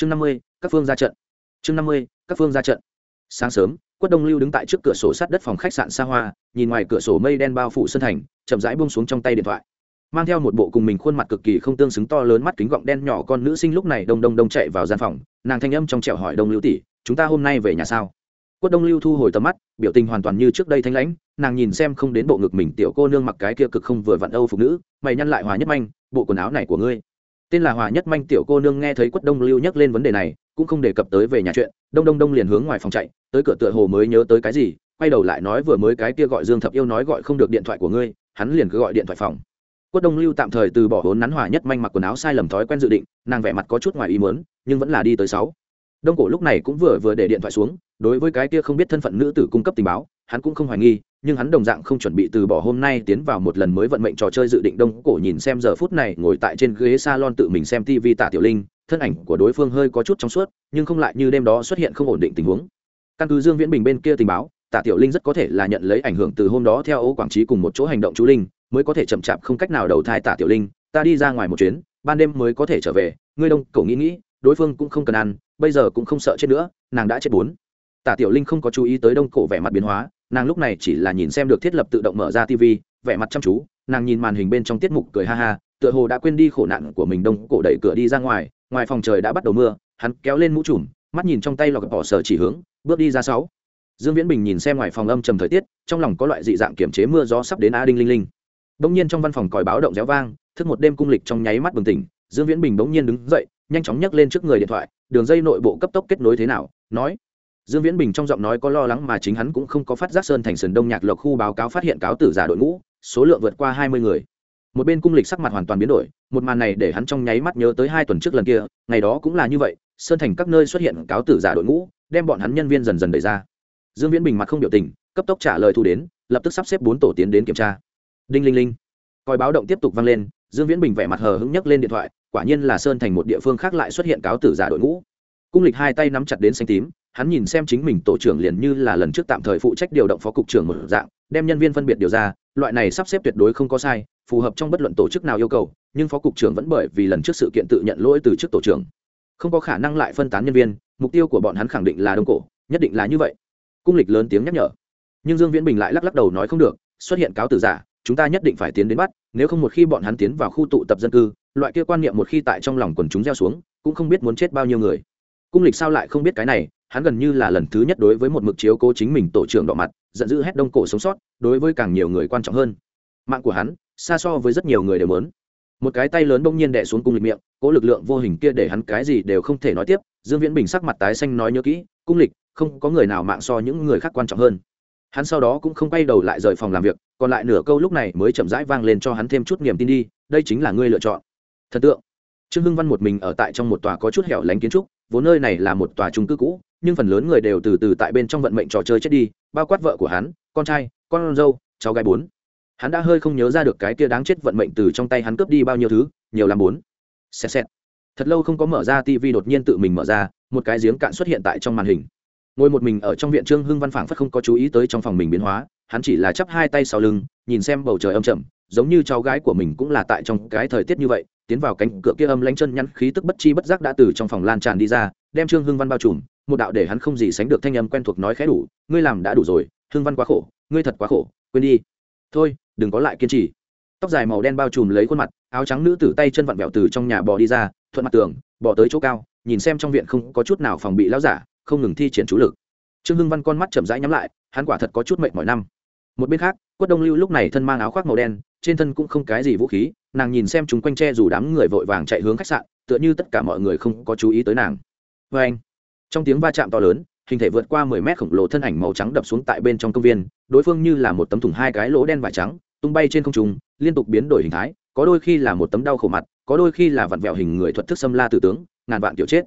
chương năm mươi, các phương ra trận. Chương năm mươi, các phương ra trận. Sáng sớm, quất đông lưu đứng tại trước cửa sổ sát đất phòng khách sạn xa hoa, nhìn ngoài cửa sổ mây đen bao phủ sân thành, chậm rãi bông xuống trong tay điện thoại. Mang theo một bộ cùng mình khuôn mặt cực kỳ không tương xứng to lớn mắt kính gọng đen nhỏ con nữ sinh lúc này đông đông đông chạy vào gian phòng, nàng thanh âm trong trẻo hỏi đông lưu tỷ, chúng ta hôm nay về nhà sao? Quất đông lưu thu hồi tầm mắt, biểu tình hoàn toàn như trước đây thanh lãnh, nàng nhìn xem không đến bộ ngực mình tiểu cô nương mặc cái kia cực không vừa vặn âu phụ nữ, mày nhăn lại hòa nhất manh, bộ quần áo này của ngươi? Tên là hòa nhất manh tiểu cô nương nghe thấy quất đông lưu nhắc lên vấn đề này, cũng không đề cập tới về nhà chuyện, đông đông đông liền hướng ngoài phòng chạy, tới cửa tựa hồ mới nhớ tới cái gì, quay đầu lại nói vừa mới cái kia gọi dương thập yêu nói gọi không được điện thoại của ngươi, hắn liền cứ gọi điện thoại phòng. Quất đông lưu tạm thời từ bỏ vốn nắn hòa nhất manh mặc quần áo sai lầm thói quen dự định, nàng vẻ mặt có chút ngoài ý muốn, nhưng vẫn là đi tới sáu. Đông cổ lúc này cũng vừa vừa để điện thoại xuống, đối với cái kia không biết thân phận nữ tử cung cấp tình báo hắn cũng không hoài nghi, nhưng hắn đồng dạng không chuẩn bị từ bỏ hôm nay tiến vào một lần mới vận mệnh trò chơi dự định đông cổ nhìn xem giờ phút này ngồi tại trên ghế salon tự mình xem tv tả tiểu linh, thân ảnh của đối phương hơi có chút trong suốt, nhưng không lại như đêm đó xuất hiện không ổn định tình huống. Căn cứ dương viễn bình bên kia tình báo, tả tiểu linh rất có thể là nhận lấy ảnh hưởng từ hôm đó theo ô quảng trí cùng một chỗ hành động chú linh, mới có thể chậm chạp không cách nào đầu thai tả tiểu linh, ta đi ra ngoài một chuyến, ban đêm mới có thể trở về, ngươi đông cổ nghĩ nghĩ, đối phương cũng không cần ăn, bây giờ cũng không sợ chết nữa, nàng đã chết bốn. Tả tiểu linh không có chú ý tới đông cổ vẻ mặt biến hóa nàng lúc này chỉ là nhìn xem được thiết lập tự động mở ra tv vẻ mặt chăm chú, nàng nhìn màn hình bên trong tiết mục cười ha ha, tựa hồ đã quên đi khổ nạn của mình đông, cổ đẩy cửa đi ra ngoài ngoài phòng trời đã bắt đầu mưa, hắn kéo lên mũ trùm, mắt nhìn trong tay lọc bỏ sở chỉ hướng, bước đi ra sáu. Dương viễn bình nhìn xem ngoài phòng âm trầm thời tiết, trong lòng có loại dị dạng kiểm chế mưa gió sắp đến a đinh linh linh. Bỗng nhiên trong văn phòng còi báo động réo vang, thức một đêm cung lịch trong nháy mắt bừng tỉnh, dương viễn bình bỗng nhiên đứng dậy, nhanh chóng nhấc lên trước người điện thoại, đường dây nội bộ cấp tốc kết nối thế nào, nói dương viễn bình trong giọng nói có lo lắng mà chính hắn cũng không có phát giác sơn thành sườn đông nhạc lộc khu báo cáo phát hiện cáo tử giả đội ngũ, số lượng vượt qua hai mươi người. Một bên cung lịch sắc mặt hoàn toàn biến đổi, một màn này để hắn trong nháy mắt nhớ tới hai tuần trước lần kia, ngày đó cũng là như vậy, sơn thành các nơi xuất hiện cáo tử giả đội ngũ, đem bọn hắn nhân viên dần dần đẩy ra. Dương viễn bình mặt không biểu tình, cấp tốc trả lời thu đến, lập tức sắp xếp bốn tổ tiến đến kiểm tra. Đinh linh linh. Coi báo động tiếp tục vang lên, dương viễn bình vẻ mặt hờ hững nhấc lên điện thoại, quả nhiên là sơn thành một địa phương khác lại xuất hiện cáo tử giả đội ngũ. Cung lịch hai tay nắm chặt đến xanh tím hắn nhìn xem chính mình tổ trưởng liền như là lần trước tạm thời phụ trách điều động phó cục trưởng một dạng, đem nhân viên phân biệt điều ra, loại này sắp xếp tuyệt đối không có sai, phù hợp trong bất luận tổ chức nào yêu cầu, nhưng phó cục trưởng vẫn bởi vì lần trước sự kiện tự nhận lỗi từ chức tổ trưởng. Không có khả năng lại phân tán nhân viên, mục tiêu của bọn hắn khẳng định là đông cổ, nhất định là như vậy. Cung lịch lớn tiếng nhắc nhở. Nhưng dương viễn bình lại lắc lắc đầu nói không được, xuất hiện cáo tử giả, chúng ta nhất định phải tiến đến bắt, nếu không một khi bọn hắn tiến vào khu tụ tập dân cư, loại kia quan niệm một khi tại trong lòng quần chúng gieo xuống, cũng không biết muốn chết bao nhiêu người. Cung lịch sao lại không biết cái này hắn gần như là lần thứ nhất đối với một mực chiếu cố chính mình tổ trưởng đỏ mặt, giận dữ hét đông cổ sống sót, đối với càng nhiều người quan trọng hơn. Mạng của hắn, xa so với rất nhiều người đều muốn. Một cái tay lớn bỗng nhiên đè xuống cung lịch miệng, cố lực lượng vô hình kia để hắn cái gì đều không thể nói tiếp, dương viễn bình sắc mặt tái xanh nói nhớ kỹ, cung lịch, không có người nào mạng so những người khác quan trọng hơn. Hắn sau đó cũng không quay đầu lại rời phòng làm việc, còn lại nửa câu lúc này mới chậm rãi vang lên cho hắn thêm chút niềm tin đi, đây chính là ngươi lựa chọn. Thần tượng trương hưng văn một mình ở tại trong một tòa có chút hẻo lánh kiến trúc, vốn nơi này là một tòa trung cư cũ, nhưng phần lớn người đều từ từ tại bên trong vận mệnh trò chơi chết đi, bao quát vợ của hắn, con trai, con dâu, cháu gái bốn. Hắn đã hơi không nhớ ra được cái kia đáng chết vận mệnh từ trong tay hắn cướp đi bao nhiêu thứ, nhiều làm bốn. Xẹt xẹt. Thật lâu không có mở ra tv đột nhiên tự mình mở ra, một cái giếng cạn xuất hiện tại trong màn hình. Ngồi một mình ở trong viện trương hưng văn phảng phất không có chú ý tới trong phòng mình biến hóa, hắn chỉ là chắp hai tay sau lưng, nhìn xem bầu trời âm chậm giống như cháu gái của mình cũng là tại trong cái thời tiết như vậy, tiến vào cánh cửa kia âm lánh chân nhắn khí tức bất chi bất giác đã từ trong phòng lan tràn đi ra, đem trương hưng văn bao trùm, một đạo để hắn không gì sánh được thanh âm quen thuộc nói khẽ đủ, ngươi làm đã đủ rồi, hưng văn quá khổ, ngươi thật quá khổ, quên đi. Thôi, đừng có lại kiên trì. Tóc dài màu đen bao trùm lấy khuôn mặt, áo trắng nữ tử tay chân vặn vẹo từ trong nhà bò đi ra, thuận mặt tường, bò tới chỗ cao, nhìn xem trong viện không có chút nào phòng bị lão giả, không ngừng thi triển chú lực. Trương hưng văn con mắt chậm rãi nhắm lại, hắn quả thật có chút mệnh mọi năm một bên khác, quất đông lưu lúc này thân mang áo khoác màu đen, trên thân cũng không cái gì vũ khí, nàng nhìn xem chúng quanh tre dù đám người vội vàng chạy hướng khách sạn, tựa như tất cả mọi người không có chú ý tới nàng. Vê anh, trong tiếng va chạm to lớn, hình thể vượt qua mười mét khổng lồ thân ảnh màu trắng đập xuống tại bên trong công viên, đối phương như là một tấm thùng hai cái lỗ đen và trắng, tung bay trên không trung, liên tục biến đổi hình thái, có đôi khi là một tấm đau khổ mặt, có đôi khi là vặn vẹo hình người thuật thức xâm la tử tướng, ngàn vạn kiểu chết.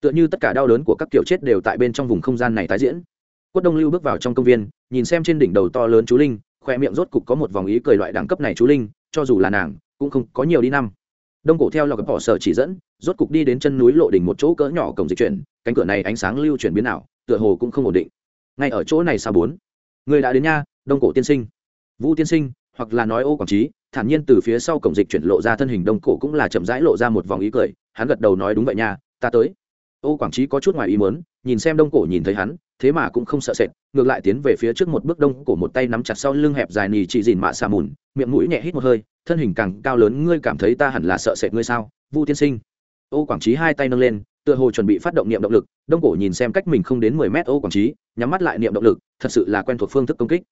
Tựa như tất cả đau đớn của các kiểu chết đều tại bên trong vùng không gian này tái diễn. Quất đông lưu bước vào trong công viên nhìn xem trên đỉnh đầu to lớn chú linh, khoe miệng rốt cục có một vòng ý cười loại đẳng cấp này chú linh, cho dù là nàng, cũng không có nhiều đi năm. Đông cổ theo lọc bỏ sở chỉ dẫn, rốt cục đi đến chân núi lộ đỉnh một chỗ cỡ nhỏ cổng dịch chuyển, cánh cửa này ánh sáng lưu chuyển biến ảo, tựa hồ cũng không ổn định. Ngay ở chỗ này sao bốn? Người đã đến nha, đông cổ tiên sinh. Vũ tiên sinh, hoặc là nói ô quảng trí, thản nhiên từ phía sau cổng dịch chuyển lộ ra thân hình đông cổ cũng là chậm rãi lộ ra một vòng ý cười, hắn gật đầu nói đúng vậy nha, ta tới. Ô quảng trí có chút ngoài ý mớn nhìn xem đông cổ nhìn thấy hắn thế mà cũng không sợ sệt, ngược lại tiến về phía trước một bước đông cổ một tay nắm chặt sau lưng hẹp dài nì chỉ dìn mạ xà mùn, miệng mũi nhẹ hít một hơi, thân hình càng cao lớn, ngươi cảm thấy ta hẳn là sợ sệt ngươi sao? Vu tiên sinh. Ô quảng trí hai tay nâng lên, tựa hồ chuẩn bị phát động niệm động lực, đông cổ nhìn xem cách mình không đến mười mét, ô quảng trí, nhắm mắt lại niệm động lực, thật sự là quen thuộc phương thức công kích.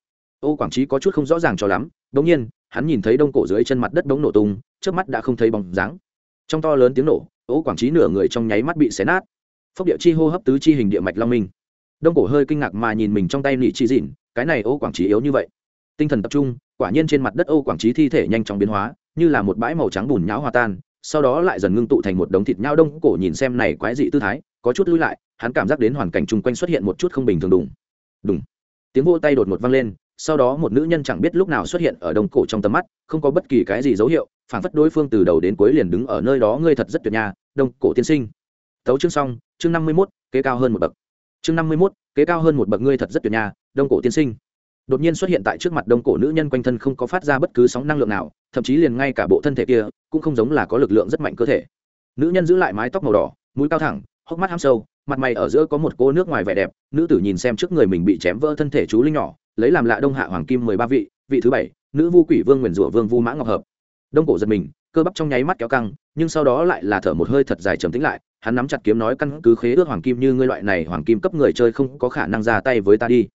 Ô quảng trí có chút không rõ ràng cho lắm đống nhiên, hắn nhìn thấy đông cổ dưới chân mặt đất đống nổ tung trước mắt đã không thấy bóng dáng. Trong to lớn tiếng nổ, ô quảng trí nửa người trong nháy mắt bị xé nát. Phốc địa chi hô hấp tứ chi hình địa mạch long minh đông cổ hơi kinh ngạc mà nhìn mình trong tay nị chi dịn, cái này ô quảng trí yếu như vậy. Tinh thần tập trung, quả nhiên trên mặt đất ô quảng trí thi thể nhanh chóng biến hóa, như là một bãi màu trắng bùn nhão hòa tan, sau đó lại dần ngưng tụ thành một đống thịt nhau đông cổ nhìn xem này quái dị tư thái, có chút lui lại, hắn cảm giác đến hoàn cảnh chung quanh xuất hiện một chút không bình thường đùng. Đùng. Tiếng vô tay đột ngột vang lên, sau đó một nữ nhân chẳng biết lúc nào xuất hiện ở đông cổ trong tầm mắt, không có bất kỳ cái gì dấu hiệu phản phất đối phương từ đầu đến cuối liền đứng ở nơi đó, ngươi thật rất tuyệt nhà đông cổ tiên sinh. Tấu chương xong, chương năm mươi mốt, kế cao hơn một bậc chương năm mươi mốt, kế cao hơn một bậc ngươi thật rất tuyệt nhà đông cổ tiên sinh. Đột nhiên xuất hiện tại trước mặt đông cổ nữ nhân quanh thân không có phát ra bất cứ sóng năng lượng nào, thậm chí liền ngay cả bộ thân thể kia cũng không giống là có lực lượng rất mạnh cơ thể. Nữ nhân giữ lại mái tóc màu đỏ, mũi cao thẳng, hốc mắt ham sâu, mặt mày ở giữa có một cô nước ngoài vẻ đẹp, nữ tử nhìn xem trước người mình bị chém vỡ thân thể chú linh nhỏ, lấy làm lạ đông hạ hoàng kim mười ba vị vị thứ bảy, nữ vu quỷ vương nguyền rủa vương vu mã ngọc hợp. Đông cổ giật mình cơ bắp trong nháy mắt kéo căng, nhưng sau đó lại là thở một hơi thật dài trầm tĩnh lại, hắn nắm chặt kiếm nói căn cứ khế ước hoàng kim như ngươi loại này hoàng kim cấp người chơi không có khả năng ra tay với ta đi.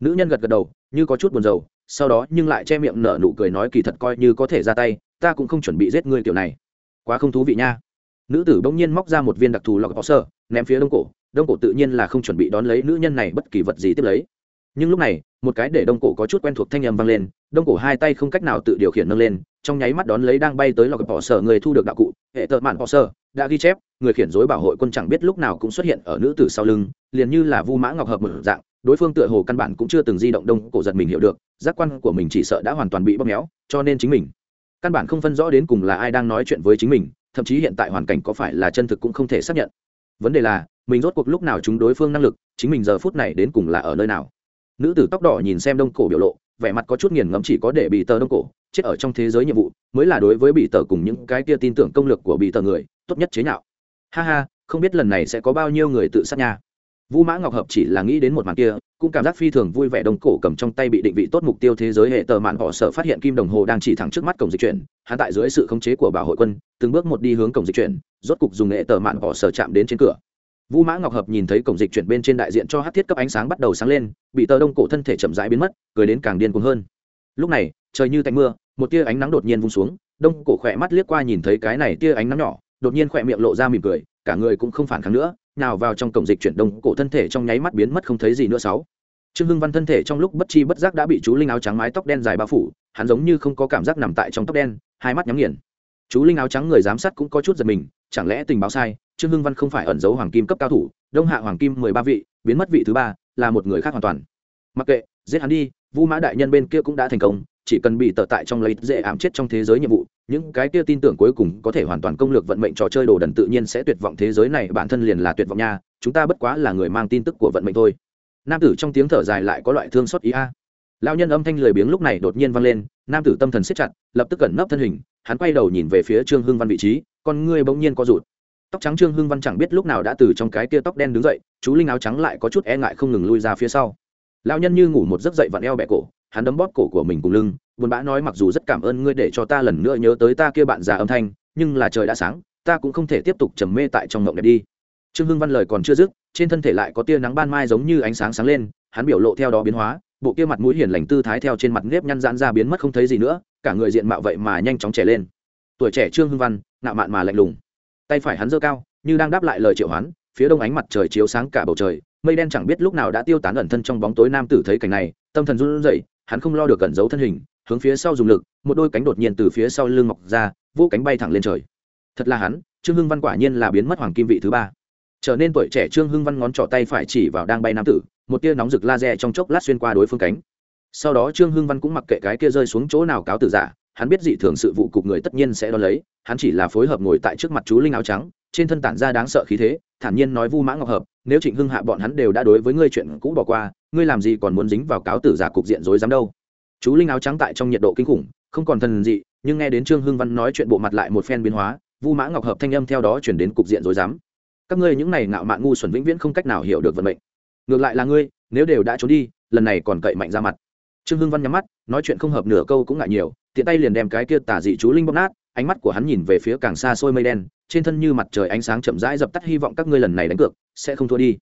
Nữ nhân gật gật đầu, như có chút buồn rầu, sau đó nhưng lại che miệng nở nụ cười nói kỳ thật coi như có thể ra tay, ta cũng không chuẩn bị giết ngươi kiểu này. Quá không thú vị nha. Nữ tử bỗng nhiên móc ra một viên đặc thù lọc có sơ, ném phía đông cổ đông cổ tự nhiên là không chuẩn bị đón lấy nữ nhân này bất kỳ vật gì tiếp lấy nhưng lúc này, một cái để đông cổ có chút quen thuộc thanh âm vang lên, đông cổ hai tay không cách nào tự điều khiển nâng lên, trong nháy mắt đón lấy đang bay tới lọc bỏ sở người thu được đạo cụ, hệ tợ mạn bỏ sở, đã ghi chép, người khiển dối bảo hội quân chẳng biết lúc nào cũng xuất hiện ở nữ tử sau lưng, liền như là vu mã ngọc hợp một dạng, đối phương tựa hồ căn bản cũng chưa từng di động đông cổ giật mình hiểu được, giác quan của mình chỉ sợ đã hoàn toàn bị bóp méo, cho nên chính mình căn bản không phân rõ đến cùng là ai đang nói chuyện với chính mình, thậm chí hiện tại hoàn cảnh có phải là chân thực cũng không thể xác nhận. Vấn đề là, mình rốt cuộc lúc nào chúng đối phương năng lực, chính mình giờ phút này đến cùng là ở nơi nào? Nữ tử tóc đỏ nhìn xem đông cổ biểu lộ, vẻ mặt có chút nghiền ngẫm chỉ có để bị tờ đông cổ, chết ở trong thế giới nhiệm vụ, mới là đối với bị tờ cùng những cái kia tin tưởng công lực của bị tờ người, tốt nhất chế nhạo. Ha ha, không biết lần này sẽ có bao nhiêu người tự sát nha. Vũ mã ngọc hợp chỉ là nghĩ đến một màn kia, cũng cảm giác phi thường vui vẻ đông cổ cầm trong tay bị định vị tốt mục tiêu thế giới hệ tờ mạn họ sợ phát hiện kim đồng hồ đang chỉ thẳng trước mắt cổng dịch chuyển, hắn tại dưới sự khống chế của bảo hội quân, từng bước một đi hướng cổng dịch chuyển, rốt cục dùng hệ tờ mạn họ sợ chạm đến trên cửa vũ mã ngọc hợp nhìn thấy cổng dịch chuyển bên trên đại diện cho hát thiết cấp ánh sáng bắt đầu sáng lên, bị tờ đông cổ thân thể chậm rãi biến mất, cười đến càng điên cuồng hơn. Lúc này, trời như tạnh mưa, một tia ánh nắng đột nhiên vung xuống, đông cổ khỏe mắt liếc qua nhìn thấy cái này tia ánh nắng nhỏ, đột nhiên khỏe miệng lộ ra mỉm cười, cả người cũng không phản kháng nữa, nào vào trong cổng dịch chuyển đông cổ thân thể trong nháy mắt biến mất không thấy gì nữa sáu. Trương hưng văn thân thể trong lúc bất chi bất giác đã bị chú linh áo trắng mái tóc đen dài bao phủ, hắn giống như không có cảm giác nằm tại trong tóc đen, hai mắt nhắm nghiền. Chú linh áo trắng người giám sát cũng có chút giật mình chẳng lẽ tình báo sai, trương hưng văn không phải ẩn giấu hoàng kim cấp cao thủ, đông hạ hoàng kim mười ba vị, biến mất vị thứ ba, là một người khác hoàn toàn mặc kệ, giết hắn đi, vu mã đại nhân bên kia cũng đã thành công, chỉ cần bị tờ tại trong lấy dễ ảm chết trong thế giới nhiệm vụ, những cái kia tin tưởng cuối cùng có thể hoàn toàn công lược vận mệnh trò chơi đồ đần tự nhiên sẽ tuyệt vọng thế giới này, bản thân liền là tuyệt vọng nha, chúng ta bất quá là người mang tin tức của vận mệnh thôi nam tử trong tiếng thở dài lại có loại thương xót ý a à. lao nhân âm thanh lười biếng lúc này đột nhiên vang lên, nam tử tâm thần siết chặt, lập tức cẩn nấp thân hình hắn quay đầu nhìn về phía trương hưng văn vị trí, con ngươi bỗng nhiên co rụt. Tóc trắng trương hưng văn chẳng biết lúc nào đã từ trong cái tia tóc đen đứng dậy, chú linh áo trắng lại có chút e ngại không ngừng lui ra phía sau. Lao nhân như ngủ một giấc dậy vặn eo bẹ cổ, hắn đấm bóp cổ của mình cùng lưng, buồn bã nói mặc dù rất cảm ơn ngươi để cho ta lần nữa nhớ tới ta kia bạn già âm thanh, nhưng là trời đã sáng, ta cũng không thể tiếp tục trầm mê tại trong mộng đẹp đi. Trương hưng văn lời còn chưa dứt, trên thân thể lại có tia nắng ban mai giống như ánh sáng sáng lên, hắn biểu lộ theo đó biến hóa, bộ kia mặt mũi hiền lành tư thái theo trên mặt nếp nhăn giãn ra biến mất không thấy gì nữa cả người diện mạo vậy mà nhanh chóng trẻ lên. Tuổi trẻ trương hưng văn nạo mạn mà lạnh lùng. Tay phải hắn giơ cao, như đang đáp lại lời triệu hoán, phía đông ánh mặt trời chiếu sáng cả bầu trời, mây đen chẳng biết lúc nào đã tiêu tán ẩn thân trong bóng tối nam tử thấy cảnh này, tâm thần run rẩy, hắn không lo được cẩn giấu thân hình, hướng phía sau dùng lực, một đôi cánh đột nhiên từ phía sau lưng mọc ra vô cánh bay thẳng lên trời. Thật là hắn, trương hưng văn quả nhiên là biến mất hoàng kim vị thứ ba. Trở nên tuổi trẻ trương hưng văn ngón trỏ tay phải chỉ vào đang bay nam tử, một tia nóng rực laser trong chốc lát xuyên qua đối phương cánh sau đó trương hưng văn cũng mặc kệ cái kia rơi xuống chỗ nào cáo tử giả, hắn biết dị thường sự vụ cục người tất nhiên sẽ đo lấy, hắn chỉ là phối hợp ngồi tại trước mặt chú linh áo trắng, trên thân tản ra đáng sợ khí thế, thản nhiên nói vu mã ngọc hợp, nếu trịnh hưng hạ bọn hắn đều đã đối với ngươi chuyện cũ bỏ qua, ngươi làm gì còn muốn dính vào cáo tử giả cục diện rối dám đâu? Chú linh áo trắng tại trong nhiệt độ kinh khủng, không còn thần dị, nhưng nghe đến trương hưng văn nói chuyện bộ mặt lại một phen biến hóa, vu mã ngọc hợp thanh âm theo đó chuyển đến cục diện rối dám các ngươi những này ngạo mạn ngu xuẩn vĩnh viễn không cách nào hiểu được vận mệnh. Ngược lại là ngươi, nếu đều đã trốn đi, lần này còn cậy mạnh ra mặt trương hưng văn nhắm mắt, nói chuyện không hợp nửa câu cũng ngại nhiều, tiện tay liền đem cái kia tả dị chú linh bóp nát, ánh mắt của hắn nhìn về phía càng xa xôi mây đen, trên thân như mặt trời ánh sáng chậm rãi dập tắt hy vọng các ngươi lần này đánh cược, sẽ không thua đi.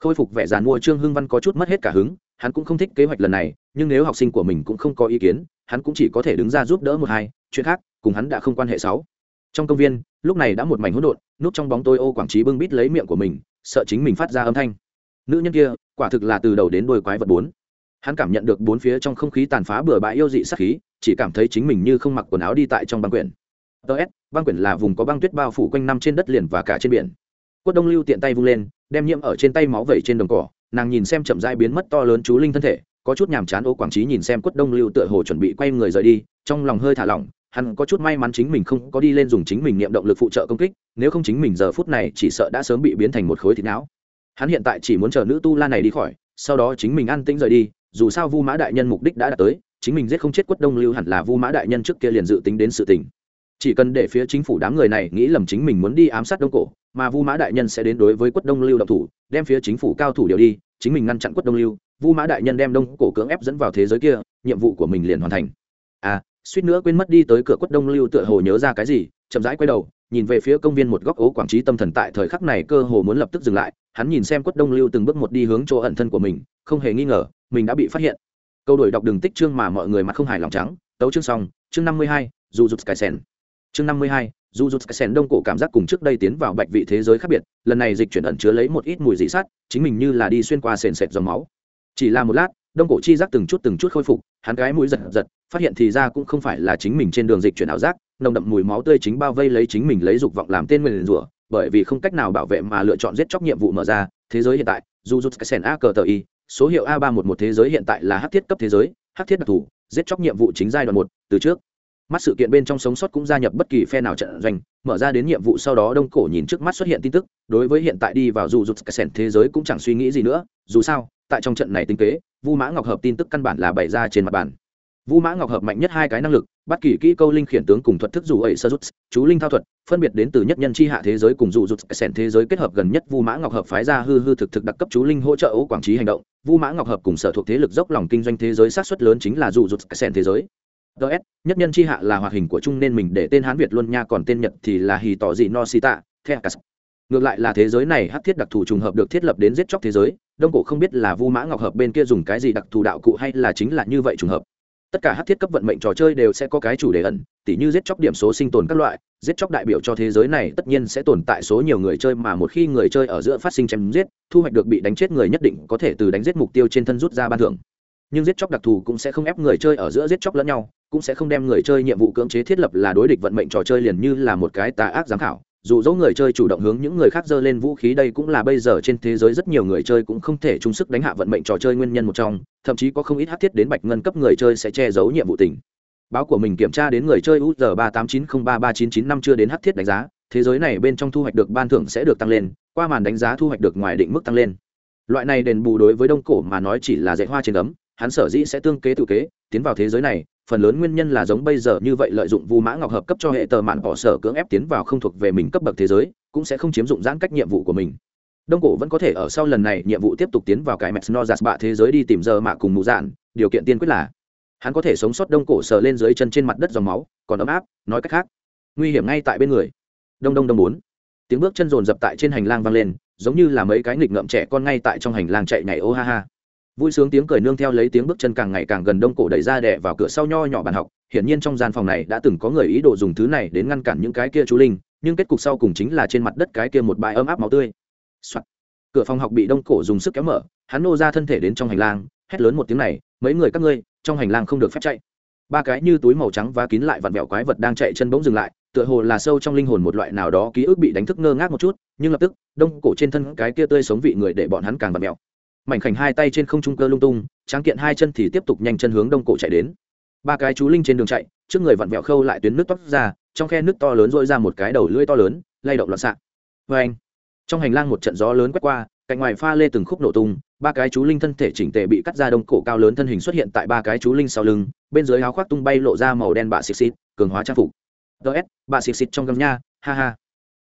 Khôi phục vẻ giàn mua trương hưng văn có chút mất hết cả hứng, hắn cũng không thích kế hoạch lần này, nhưng nếu học sinh của mình cũng không có ý kiến, hắn cũng chỉ có thể đứng ra giúp đỡ một hai, chuyện khác, cùng hắn đã không quan hệ sáu. Trong công viên, lúc này đã một mảnh hỗn độn, núp trong bóng tôi ô quảng trí bưng bít lấy miệng của mình, sợ chính mình phát ra âm thanh. Nữ nhân kia, quả thực là từ đầu đến đôi quái vật bốn hắn cảm nhận được bốn phía trong không khí tàn phá bừa bãi yêu dị sắc khí, chỉ cảm thấy chính mình như không mặc quần áo đi tại trong băng quyển. Ts băng quyển là vùng có băng tuyết bao phủ quanh năm trên đất liền và cả trên biển. Quất đông lưu tiện tay vung lên, đem nhiễm ở trên tay máu vẩy trên đồng cỏ, nàng nhìn xem chậm dai biến mất to lớn chú linh thân thể, có chút nhàm chán ô quảng trí nhìn xem quất đông lưu tựa hồ chuẩn bị quay người rời đi, trong lòng hơi thả lỏng, hắn có chút may mắn chính mình không có đi lên dùng chính mình niệm động lực phụ trợ công kích, nếu không chính mình giờ phút này chỉ sợ đã sớm bị biến thành một khối thịt não. Hắn hiện tại chỉ muốn chờ nữ tu la này đi khỏi, sau đó chính mình ăn tĩnh rời đi dù sao vu mã đại nhân mục đích đã đạt tới, chính mình giết không chết quất đông lưu hẳn là vu mã đại nhân trước kia liền dự tính đến sự tình. Chỉ cần để phía chính phủ đám người này nghĩ lầm chính mình muốn đi ám sát đông cổ, mà vu mã đại nhân sẽ đến đối với quất đông lưu độc thủ, đem phía chính phủ cao thủ điều đi, chính mình ngăn chặn quất đông lưu, vu mã đại nhân đem đông cổ cưỡng ép dẫn vào thế giới kia, nhiệm vụ của mình liền hoàn thành. À suýt nữa quên mất đi tới cửa quất đông lưu tựa hồ nhớ ra cái gì, chậm rãi quay đầu, nhìn về phía công viên một góc ố quảng trí tâm thần tại thời khắc này cơ hồ muốn lập tức dừng lại, hắn nhìn xem quất đông lưu từng bước một đi hướng chỗ ẩn thân của mình, không hề nghi ngờ mình đã bị phát hiện. Câu đổi đọc đường tích chương mà mọi người mặt không hài lòng trắng, tấu chương xong, chương năm mươi hai dù rụt sky sen. Chương năm mươi hai dù rụt sky sen đông cổ cảm giác cùng trước đây tiến vào bạch vị thế giới khác biệt, lần này dịch chuyển ẩn chứa lấy một ít mùi dị sát chính mình như là đi xuyên qua sền sệt dòng máu. Chỉ là một lát, đông cổ chi giác từng chút từng chút khôi phục, hắn cái mũi giật giật, phát hiện thì ra cũng không phải là chính mình trên đường dịch chuyển ảo giác, nồng đậm mùi máu tươi chính bao vây lấy chính mình lấy dục vọng làm tên nguyền rủa, bởi vì không cách nào bảo vệ mà lựa chọn giết chóc nhiệm vụ mở ra, thế giới hiện tại dù rút cái sèn a cờ tờ y số hiệu a ba một một thế giới hiện tại là hát thiết cấp thế giới, hát thiết đặc thù, giết chóc nhiệm vụ chính giai đoạn một, từ trước. Mắt sự kiện bên trong sống sót cũng gia nhập bất kỳ phe nào trận doanh, mở ra đến nhiệm vụ sau đó đông cổ nhìn trước mắt xuất hiện tin tức, đối với hiện tại đi vào dù rụt cái sèn thế giới cũng chẳng suy nghĩ gì nữa, dù sao, tại trong trận này tinh kế, vu mã ngọc hợp tin tức căn bản là bày ra trên mặt bàn. Vu Mã Ngọc hợp mạnh nhất hai cái năng lực, bắt kỳ kỹ câu linh khiển tướng cùng thuật thức dù ấy sơ rút, chú linh thao thuật, phân biệt đến từ nhất nhân chi hạ thế giới cùng dù rụt sẻn thế giới kết hợp gần nhất Vu Mã Ngọc hợp phái ra hư hư thực thực đặc cấp chú linh hỗ trợ ố quảng trí hành động. Vu Mã Ngọc hợp cùng sở thuộc thế lực dốc lòng kinh doanh thế giới sát suất lớn chính là dù rụt sẻn thế giới. DS, nhất nhân chi hạ là hoạt hình của chung nên mình để tên Hán Việt luôn nha còn tên Nhật thì là hì tỏ gì no si tạ. Ngược lại là thế giới này hắc thiết đặc thù trùng hợp được thiết lập đến giết chóc thế giới, Đông cổ không biết là Vu Mã Ngọc hợp bên kia dùng cái gì đặc thù đạo cụ hay là chính là như vậy trùng hợp tất cả hát thiết cấp vận mệnh trò chơi đều sẽ có cái chủ đề ẩn, tỉ như giết chóc điểm số sinh tồn các loại. Giết chóc đại biểu cho thế giới này tất nhiên sẽ tồn tại số nhiều người chơi mà một khi người chơi ở giữa phát sinh chém giết, thu hoạch được bị đánh chết người nhất định có thể từ đánh giết mục tiêu trên thân rút ra ban thưởng. Nhưng giết chóc đặc thù cũng sẽ không ép người chơi ở giữa giết chóc lẫn nhau, cũng sẽ không đem người chơi nhiệm vụ cưỡng chế thiết lập là đối địch vận mệnh trò chơi liền như là một cái tà ác giám khảo dù dẫu người chơi chủ động hướng những người khác dơ lên vũ khí đây cũng là bây giờ trên thế giới rất nhiều người chơi cũng không thể chung sức đánh hạ vận mệnh trò chơi nguyên nhân một trong, thậm chí có không ít hát thiết đến bạch ngân cấp người chơi sẽ che giấu nhiệm vụ tỉnh báo của mình kiểm tra đến người chơi UR ba tám chín không ba ba chín chín năm chưa đến hát thiết đánh giá, thế giới này bên trong thu hoạch được ban thưởng sẽ được tăng lên, qua màn đánh giá thu hoạch được ngoài định mức tăng lên. Loại này đền bù đối với đông cổ mà nói chỉ là dạy hoa trên ấm hắn sở dĩ sẽ tương kế tự kế, tiến vào thế giới này phần lớn nguyên nhân là giống bây giờ như vậy lợi dụng vu mã ngọc hợp cấp cho hệ tờ mạn bỏ sở cưỡng ép tiến vào không thuộc về mình cấp bậc thế giới, cũng sẽ không chiếm dụng giãn cách nhiệm vụ của mình. Đông cổ vẫn có thể ở sau lần này nhiệm vụ tiếp tục tiến vào cái mẹt no giạt bạ thế giới đi tìm giờ mạ cùng mụ dạn, điều kiện tiên quyết là, hắn có thể sống sót đông cổ sờ lên dưới chân trên mặt đất dòng máu, còn ấm áp, nói cách khác, nguy hiểm ngay tại bên người. Đông đông đông bốn. Tiếng bước chân rồn dập tại trên hành lang vang lên, giống như là mấy cái nghịch ngợm trẻ con ngay tại trong hành lang chạy nhảy, ô ha ha vui sướng tiếng cười nương theo lấy tiếng bước chân càng ngày càng gần đông cổ đẩy ra đè vào cửa sau nho nhỏ bàn học. Hiển nhiên trong gian phòng này đã từng có người ý đồ dùng thứ này đến ngăn cản những cái kia chú linh, nhưng kết cục sau cùng chính là trên mặt đất cái kia một bãi ấm áp máu tươi、Soạn. cửa phòng học bị đông cổ dùng sức kéo mở, hắn nô ra thân thể đến trong hành lang, hét lớn một tiếng này, mấy người các ngươi, trong hành lang không được phép chạy. Ba cái như túi màu trắng và kín lại vặn vẹo quái vật đang chạy chân bỗng dừng lại, tựa hồ là sâu trong linh hồn một loại nào đó ký ức bị đánh thức ngơ ngác một chút, nhưng lập tức, đông cổ trên thân cái kia tươi sống vị người để bọn hắn càng vặn vẹo mảnh khảnh hai tay trên không trung cơ lung tung, tráng kiện hai chân thì tiếp tục nhanh chân hướng đông cổ chạy đến. Ba cái chú linh trên đường chạy, trước người vặn vẹo khâu lại tuyến nước toát ra, trong khe nước to lớn dội ra một cái đầu lưỡi to lớn, lay động loạn xạ. Vê anh, trong hành lang một trận gió lớn quét qua, cạnh ngoài pha lê từng khúc nổ tung, ba cái chú linh thân thể chỉnh tề bị cắt ra đông cổ cao lớn thân hình xuất hiện tại ba cái chú linh sau lưng, bên dưới áo khoác tung bay lộ ra màu đen bạ xịt xịt, cường hóa trang phục. Ts bạ xịt xịt trong gầm nha, ha ha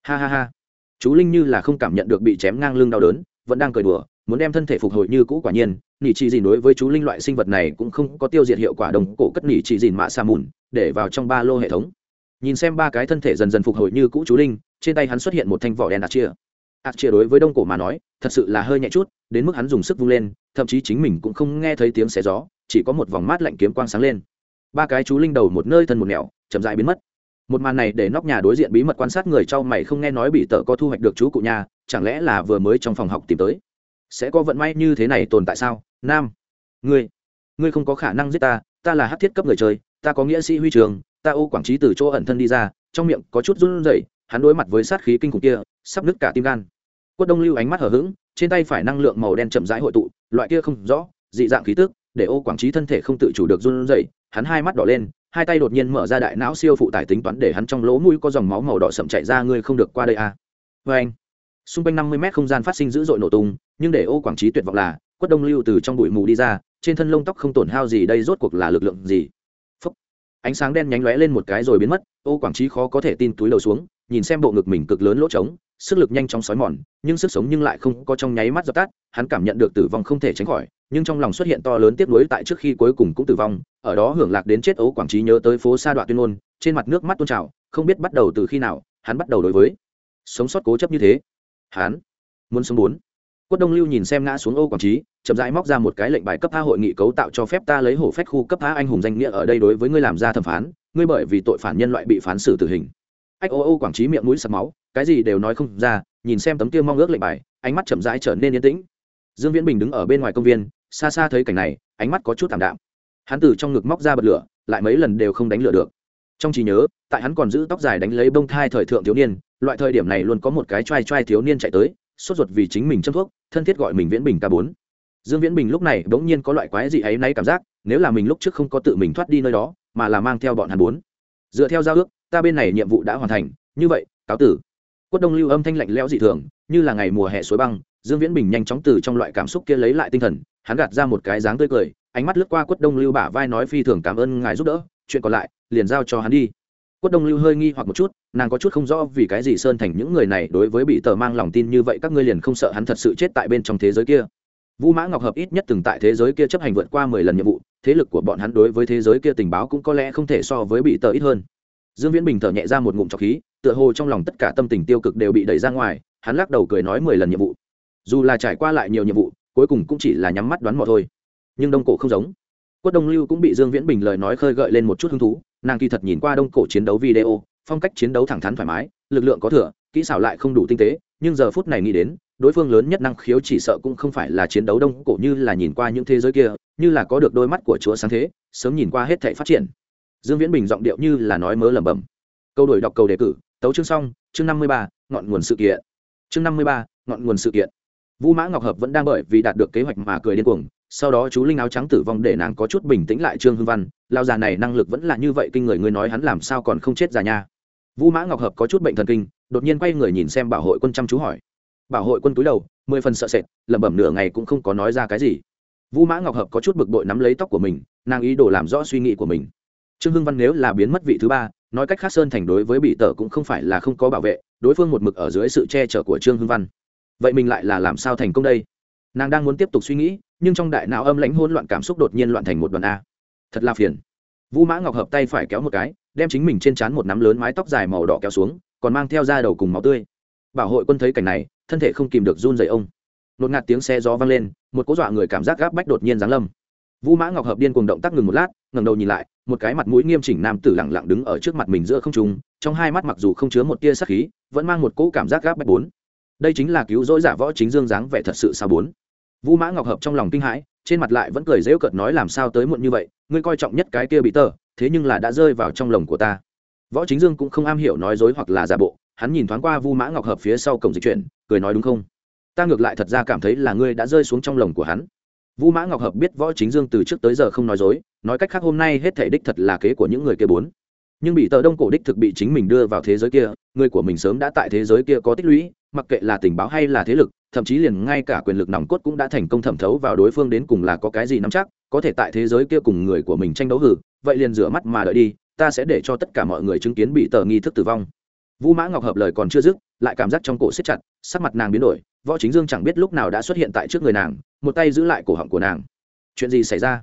ha ha ha. Chú linh như là không cảm nhận được bị chém ngang lưng đau đớn, vẫn đang cười đùa muốn đem thân thể phục hồi như cũ quả nhiên, nỉ chỉ dìn đối với chú linh loại sinh vật này cũng không có tiêu diệt hiệu quả đồng cổ cất nỉ chỉ dìn mạ sa mùn, để vào trong ba lô hệ thống. Nhìn xem ba cái thân thể dần dần phục hồi như cũ chú linh, trên tay hắn xuất hiện một thanh vỏ đen ạt chia ạt chia đối với đông cổ mà nói, thật sự là hơi nhẹ chút, đến mức hắn dùng sức vung lên, thậm chí chính mình cũng không nghe thấy tiếng xé gió, chỉ có một vòng mát lạnh kiếm quang sáng lên. Ba cái chú linh đầu một nơi thân một nẻo, chậm dại biến mất. Một màn này để nóc nhà đối diện bí mật quan sát người trong mày không nghe nói bị tợ có thu hoạch được chú cụ nhà, chẳng lẽ là vừa mới trong phòng học tìm tới? Sẽ có vận may như thế này tồn tại sao? Nam, ngươi ngươi không có khả năng giết ta ta là hát thiết cấp người chơi, ta có nghĩa sĩ huy trường, ta ô quảng trí từ chỗ ẩn thân đi ra, trong miệng có chút run rẩy, hắn đối mặt với sát khí kinh khủng kia, sắp nứt cả tim gan. Quất đông lưu ánh mắt hở h ữ g trên tay phải năng lượng màu đen chậm rãi hội tụ, loại kia không rõ, dị dạng khí tức, để ô quảng trí thân thể không tự chủ được run rẩy, hắn hai mắt đỏ lên, hai tay đột nhiên mở ra đại não siêu phụ tải tính toán để hắn trong lỗ mũi có dòng máu màu đỏ sậm chạy ra, ngươi không được qua đây à. vê anh xung quanh năm mươi mét không gian phát sinh dữ dội nổ tung, nhưng để ô quảng trí tuyệt vọng là, quất đông lưu từ trong bụi mù đi ra, trên thân lông tóc không tổn hao gì đây rốt cuộc là lực lượng gì Phúc. ánh sáng đen nhánh lóe lên một cái rồi biến mất, ô quảng trí khó có thể tin túi đầu xuống, nhìn xem bộ ngực mình cực lớn lỗ trống, sức lực nhanh chóng sói mòn, nhưng sức sống nhưng lại không có trong nháy mắt dập tắt, hắn cảm nhận được tử vong không thể tránh khỏi, nhưng trong lòng xuất hiện to lớn tiếc nuối tại trước khi cuối cùng cũng tử vong, ở đó hưởng lạc đến chết ấu quảng trí nhớ tới phố sa đoạn tuyên ngôn, trên mặt nước mắt tôn trào, không biết bắt đầu từ khi nào, hắn bắt đầu đối với sống sót cố chấp như thế hắn muốn sống bốn. Quất đông lưu nhìn xem ngã xuống ô quảng trí, chậm rãi móc ra một cái lệnh bài cấp a hội nghị cấu tạo cho phép ta lấy hổ phách khu cấp a anh hùng danh nghĩa ở đây đối với ngươi làm ra thẩm phán, ngươi bởi vì tội phản nhân loại bị phán xử tử hình. Ách, ô ô, quảng trí miệng mũi sặc máu, cái gì đều nói không ra, nhìn xem tấm kia mong ước lệnh bài, ánh mắt chậm rãi trở nên yên tĩnh. Dương viễn bình đứng ở bên ngoài công viên, xa xa thấy cảnh này, ánh mắt có chút thảm đạm. Hắn từ trong ngực móc ra bật lửa, lại mấy lần đều không đánh lửa được. Trong trí nhớ, tại hắn còn giữ tóc dài đánh lấy bông thai thời thượng thiếu niên loại thời điểm này luôn có một cái t r a i t r a i thiếu niên chạy tới, sốt ruột vì chính mình châm thuốc, thân thiết gọi mình viễn bình k bốn. Dương viễn bình lúc này bỗng nhiên có loại quái dị ấy náy cảm giác, nếu là mình lúc trước không có tự mình thoát đi nơi đó, mà là mang theo bọn hắn bốn. Dựa theo giao ước, ta bên này nhiệm vụ đã hoàn thành, như vậy, cáo tử. Quất đông lưu âm thanh lạnh lẽo dị thường, như là ngày mùa hè suối băng, dương viễn bình nhanh chóng từ trong loại cảm xúc kia lấy lại tinh thần, hắn gạt ra một cái dáng tươi cười, ánh mắt lướt qua quất đông lưu bả vai nói phi thường cảm ơn ngài giúp đỡ, chuyện còn lại, liền giao cho hắn đi quất đông lưu hơi nghi hoặc một chút, nàng có chút không rõ vì cái gì sơn thành những người này đối với bị tờ mang lòng tin như vậy, các ngươi liền không sợ hắn thật sự chết tại bên trong thế giới kia. Vũ mã ngọc hợp ít nhất từng tại thế giới kia chấp hành vượt qua mười lần nhiệm vụ, thế lực của bọn hắn đối với thế giới kia tình báo cũng có lẽ không thể so với bị tờ ít hơn. Dương viễn bình thở nhẹ ra một ngụm trọc khí, tựa hồ trong lòng tất cả tâm tình tiêu cực đều bị đẩy ra ngoài, hắn lắc đầu cười nói mười lần nhiệm vụ. Dù là trải qua lại nhiều nhiệm vụ, cuối cùng cũng chỉ là nhắm mắt đoán mò thôi. Nhưng đông cổ không giống quất đông lưu cũng bị dương viễn bình lời nói khơi gợi lên một chút hứng thú, nàng kỳ thật nhìn qua đông cổ chiến đấu video, phong cách chiến đấu thẳng thắn thoải mái, lực lượng có thừa, kỹ xảo lại không đủ tinh tế, nhưng giờ phút này nghĩ đến, đối phương lớn nhất năng khiếu chỉ sợ cũng không phải là chiến đấu đông cổ như là nhìn qua những thế giới kia, như là có được đôi mắt của chúa sáng thế, sớm nhìn qua hết thể phát triển. Dương viễn bình giọng điệu như là nói mớ lẩm bẩm. Câu đổi đọc cầu đề cử, tấu chương xong, chương năm mươi ba, ngọn nguồn sự kiện. Chương năm mươi ba, ngọn nguồn sự kiện. Vũ mã ngọc hợp vẫn đang bởi vì đạt được kế hoạch mà cười điên cuồng sau đó chú linh áo trắng tử vong để nàng có chút bình tĩnh lại trương hưng văn lao già này năng lực vẫn là như vậy kinh người ngươi nói hắn làm sao còn không chết già nha vũ mã ngọc hợp có chút bệnh thần kinh đột nhiên quay người nhìn xem bảo hội quân chăm chú hỏi bảo hội quân túi đầu mười phần sợ sệt lẩm bẩm nửa ngày cũng không có nói ra cái gì vũ mã ngọc hợp có chút bực bội nắm lấy tóc của mình nàng ý đồ làm rõ suy nghĩ của mình trương hưng văn nếu là biến mất vị thứ ba nói cách khác sơn thành đối với bị tở cũng không phải là không có bảo vệ đối phương một mực ở dưới sự che chở của trương hưng văn vậy mình lại là làm sao thành công đây nàng đang muốn tiếp tục suy nghĩ, nhưng trong đại não âm lãnh hỗn loạn cảm xúc đột nhiên loạn thành một đoàn a. Thật là phiền. Vũ mã ngọc hợp tay phải kéo một cái, đem chính mình trên trán một nắm lớn mái tóc dài màu đỏ kéo xuống, còn mang theo da đầu cùng máu tươi. Bảo hội quân thấy cảnh này, thân thể không kìm được run dày ông. Nột ngạt tiếng xe gió vang lên, một cố dọa người cảm giác gáp bách đột nhiên giáng lâm. Vũ mã ngọc hợp điên cùng động tác ngừng một lát, ngẩng đầu nhìn lại, một cái mặt mũi nghiêm chỉnh nam tử lặng lặng đứng ở trước mặt mình giữa không trung, trong hai mắt mặc dù không chứa một tia sắc khí, vẫn mang một cỗ cảm giác gáp bách bốn. Đây chính là cứu rỗi giả võ chính dương dáng vẻ thật sự sao bốn vũ mã ngọc hợp trong lòng kinh hãi, trên mặt lại vẫn cười dễu cợt nói làm sao tới muộn như vậy, ngươi coi trọng nhất cái kia bị tờ, thế nhưng là đã rơi vào trong lồng của ta. Võ chính dương cũng không am hiểu nói dối hoặc là giả bộ, hắn nhìn thoáng qua vu mã ngọc hợp phía sau cổng dịch chuyển, cười nói đúng không? Ta ngược lại thật ra cảm thấy là ngươi đã rơi xuống trong lồng của hắn. Vu mã ngọc hợp biết võ chính dương từ trước tới giờ không nói dối, nói cách khác hôm nay hết thể đích thật là kế của những người kia bốn nhưng bị tờ đông cổ đích thực bị chính mình đưa vào thế giới kia, người của mình sớm đã tại thế giới kia có tích lũy, mặc kệ là tình báo hay là thế lực, thậm chí liền ngay cả quyền lực nòng cốt cũng đã thành công thẩm thấu vào đối phương đến cùng là có cái gì nắm chắc, có thể tại thế giới kia cùng người của mình tranh đấu hử, vậy liền rửa mắt mà đợi đi, ta sẽ để cho tất cả mọi người chứng kiến bị tờ nghi thức tử vong. Vũ mã ngọc hợp lời còn chưa dứt, lại cảm giác trong cổ xếp chặt, sắc mặt nàng biến đổi, võ chính dương chẳng biết lúc nào đã xuất hiện tại trước người nàng, một tay giữ lại cổ họng của nàng. Chuyện gì xảy ra?